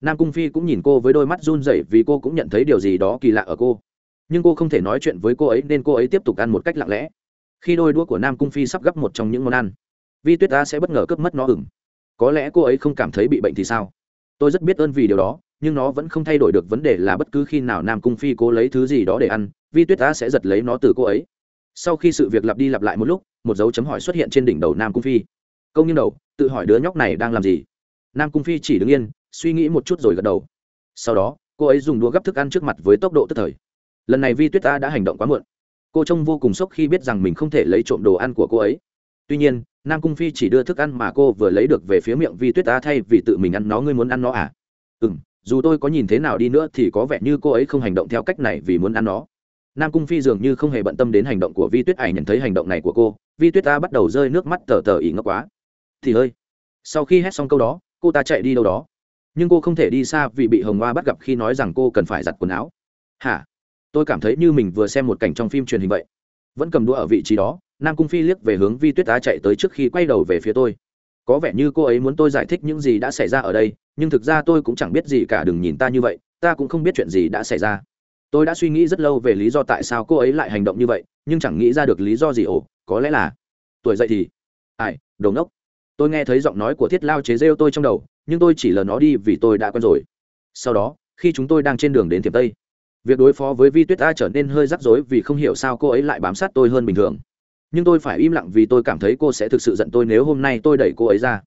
Nam cung phi cũng nhìn cô với đôi mắt run rẩy vì cô cũng nhận thấy điều gì đó kỳ lạ ở cô. Nhưng cô không thể nói chuyện với cô ấy nên cô ấy tiếp tục ăn một cách lặng lẽ. Khi đôi đũa của nam cung phi sắp gấp một trong những món ăn, vi tuyết ta sẽ bất ngờ cướp mất nó ừng có lẽ cô ấy không cảm thấy bị bệnh thì sao? Tôi rất biết ơn vì điều đó nhưng nó vẫn không thay đổi được vấn đề là bất cứ khi nào nam cung phi cố lấy thứ gì đó để ăn, vi tuyết ta sẽ giật lấy nó từ cô ấy. Sau khi sự việc lặp đi lặp lại một lúc, một dấu chấm hỏi xuất hiện trên đỉnh đầu nam cung phi. Câu nghiêng đầu, tự hỏi đứa nhóc này đang làm gì? Nam cung phi chỉ đứng yên, suy nghĩ một chút rồi gật đầu. Sau đó, cô ấy dùng đũa gấp thức ăn trước mặt với tốc độ tức thời. Lần này vi tuyết ta đã hành động quá muộn. Cô trông vô cùng sốc khi biết rằng mình không thể lấy trộm đồ ăn của cô ấy. Tuy nhiên, nam cung phi chỉ đưa thức ăn mà cô vừa lấy được về phía miệng vi tuyết ta thay vì tự mình ăn nó. Ngươi muốn ăn nó à? Ừ m dù tôi có nhìn thế nào đi nữa thì có vẻ như cô ấy không hành động theo cách này vì muốn ăn nó. Nam cung phi dường như không hề bận tâm đến hành động của vi tuyết ải nhận thấy hành động này của cô, vi tuyết ta bắt đầu rơi nước mắt tờ tờ ỉ ngốc quá. Thì ơi sau khi hét xong câu đó, cô ta chạy đi đâu đó. Nhưng cô không thể đi xa vì bị hồng hoa bắt gặp khi nói rằng cô cần phải giặt quần áo. Hả? Tôi cảm thấy như mình vừa xem một cảnh trong phim truyền hình vậy. Vẫn cầm đũa ở vị trí đó, nam cung phi liếc về hướng vi tuyết tá chạy tới trước khi quay đầu về phía tôi. Có vẻ như cô ấy muốn tôi giải thích những gì đã xảy ra ở đây nhưng thực ra tôi cũng chẳng biết gì cả, đừng nhìn ta như vậy, ta cũng không biết chuyện gì đã xảy ra. Tôi đã suy nghĩ rất lâu về lý do tại sao cô ấy lại hành động như vậy, nhưng chẳng nghĩ ra được lý do gì ổ có lẽ là tuổi dậy thì. Ai, đồ ngốc. Tôi nghe thấy giọng nói của thiết lao chế rêu tôi trong đầu, nhưng tôi chỉ lờ nó đi vì tôi đã quen rồi. Sau đó, khi chúng tôi đang trên đường đến thiểm tây, việc đối phó với vi tuyết a trở nên hơi rắc rối vì không hiểu sao cô ấy lại bám sát tôi hơn bình thường. Nhưng tôi phải im lặng vì tôi cảm thấy cô sẽ thực sự giận tôi nếu hôm nay tôi đẩy cô ấy ra.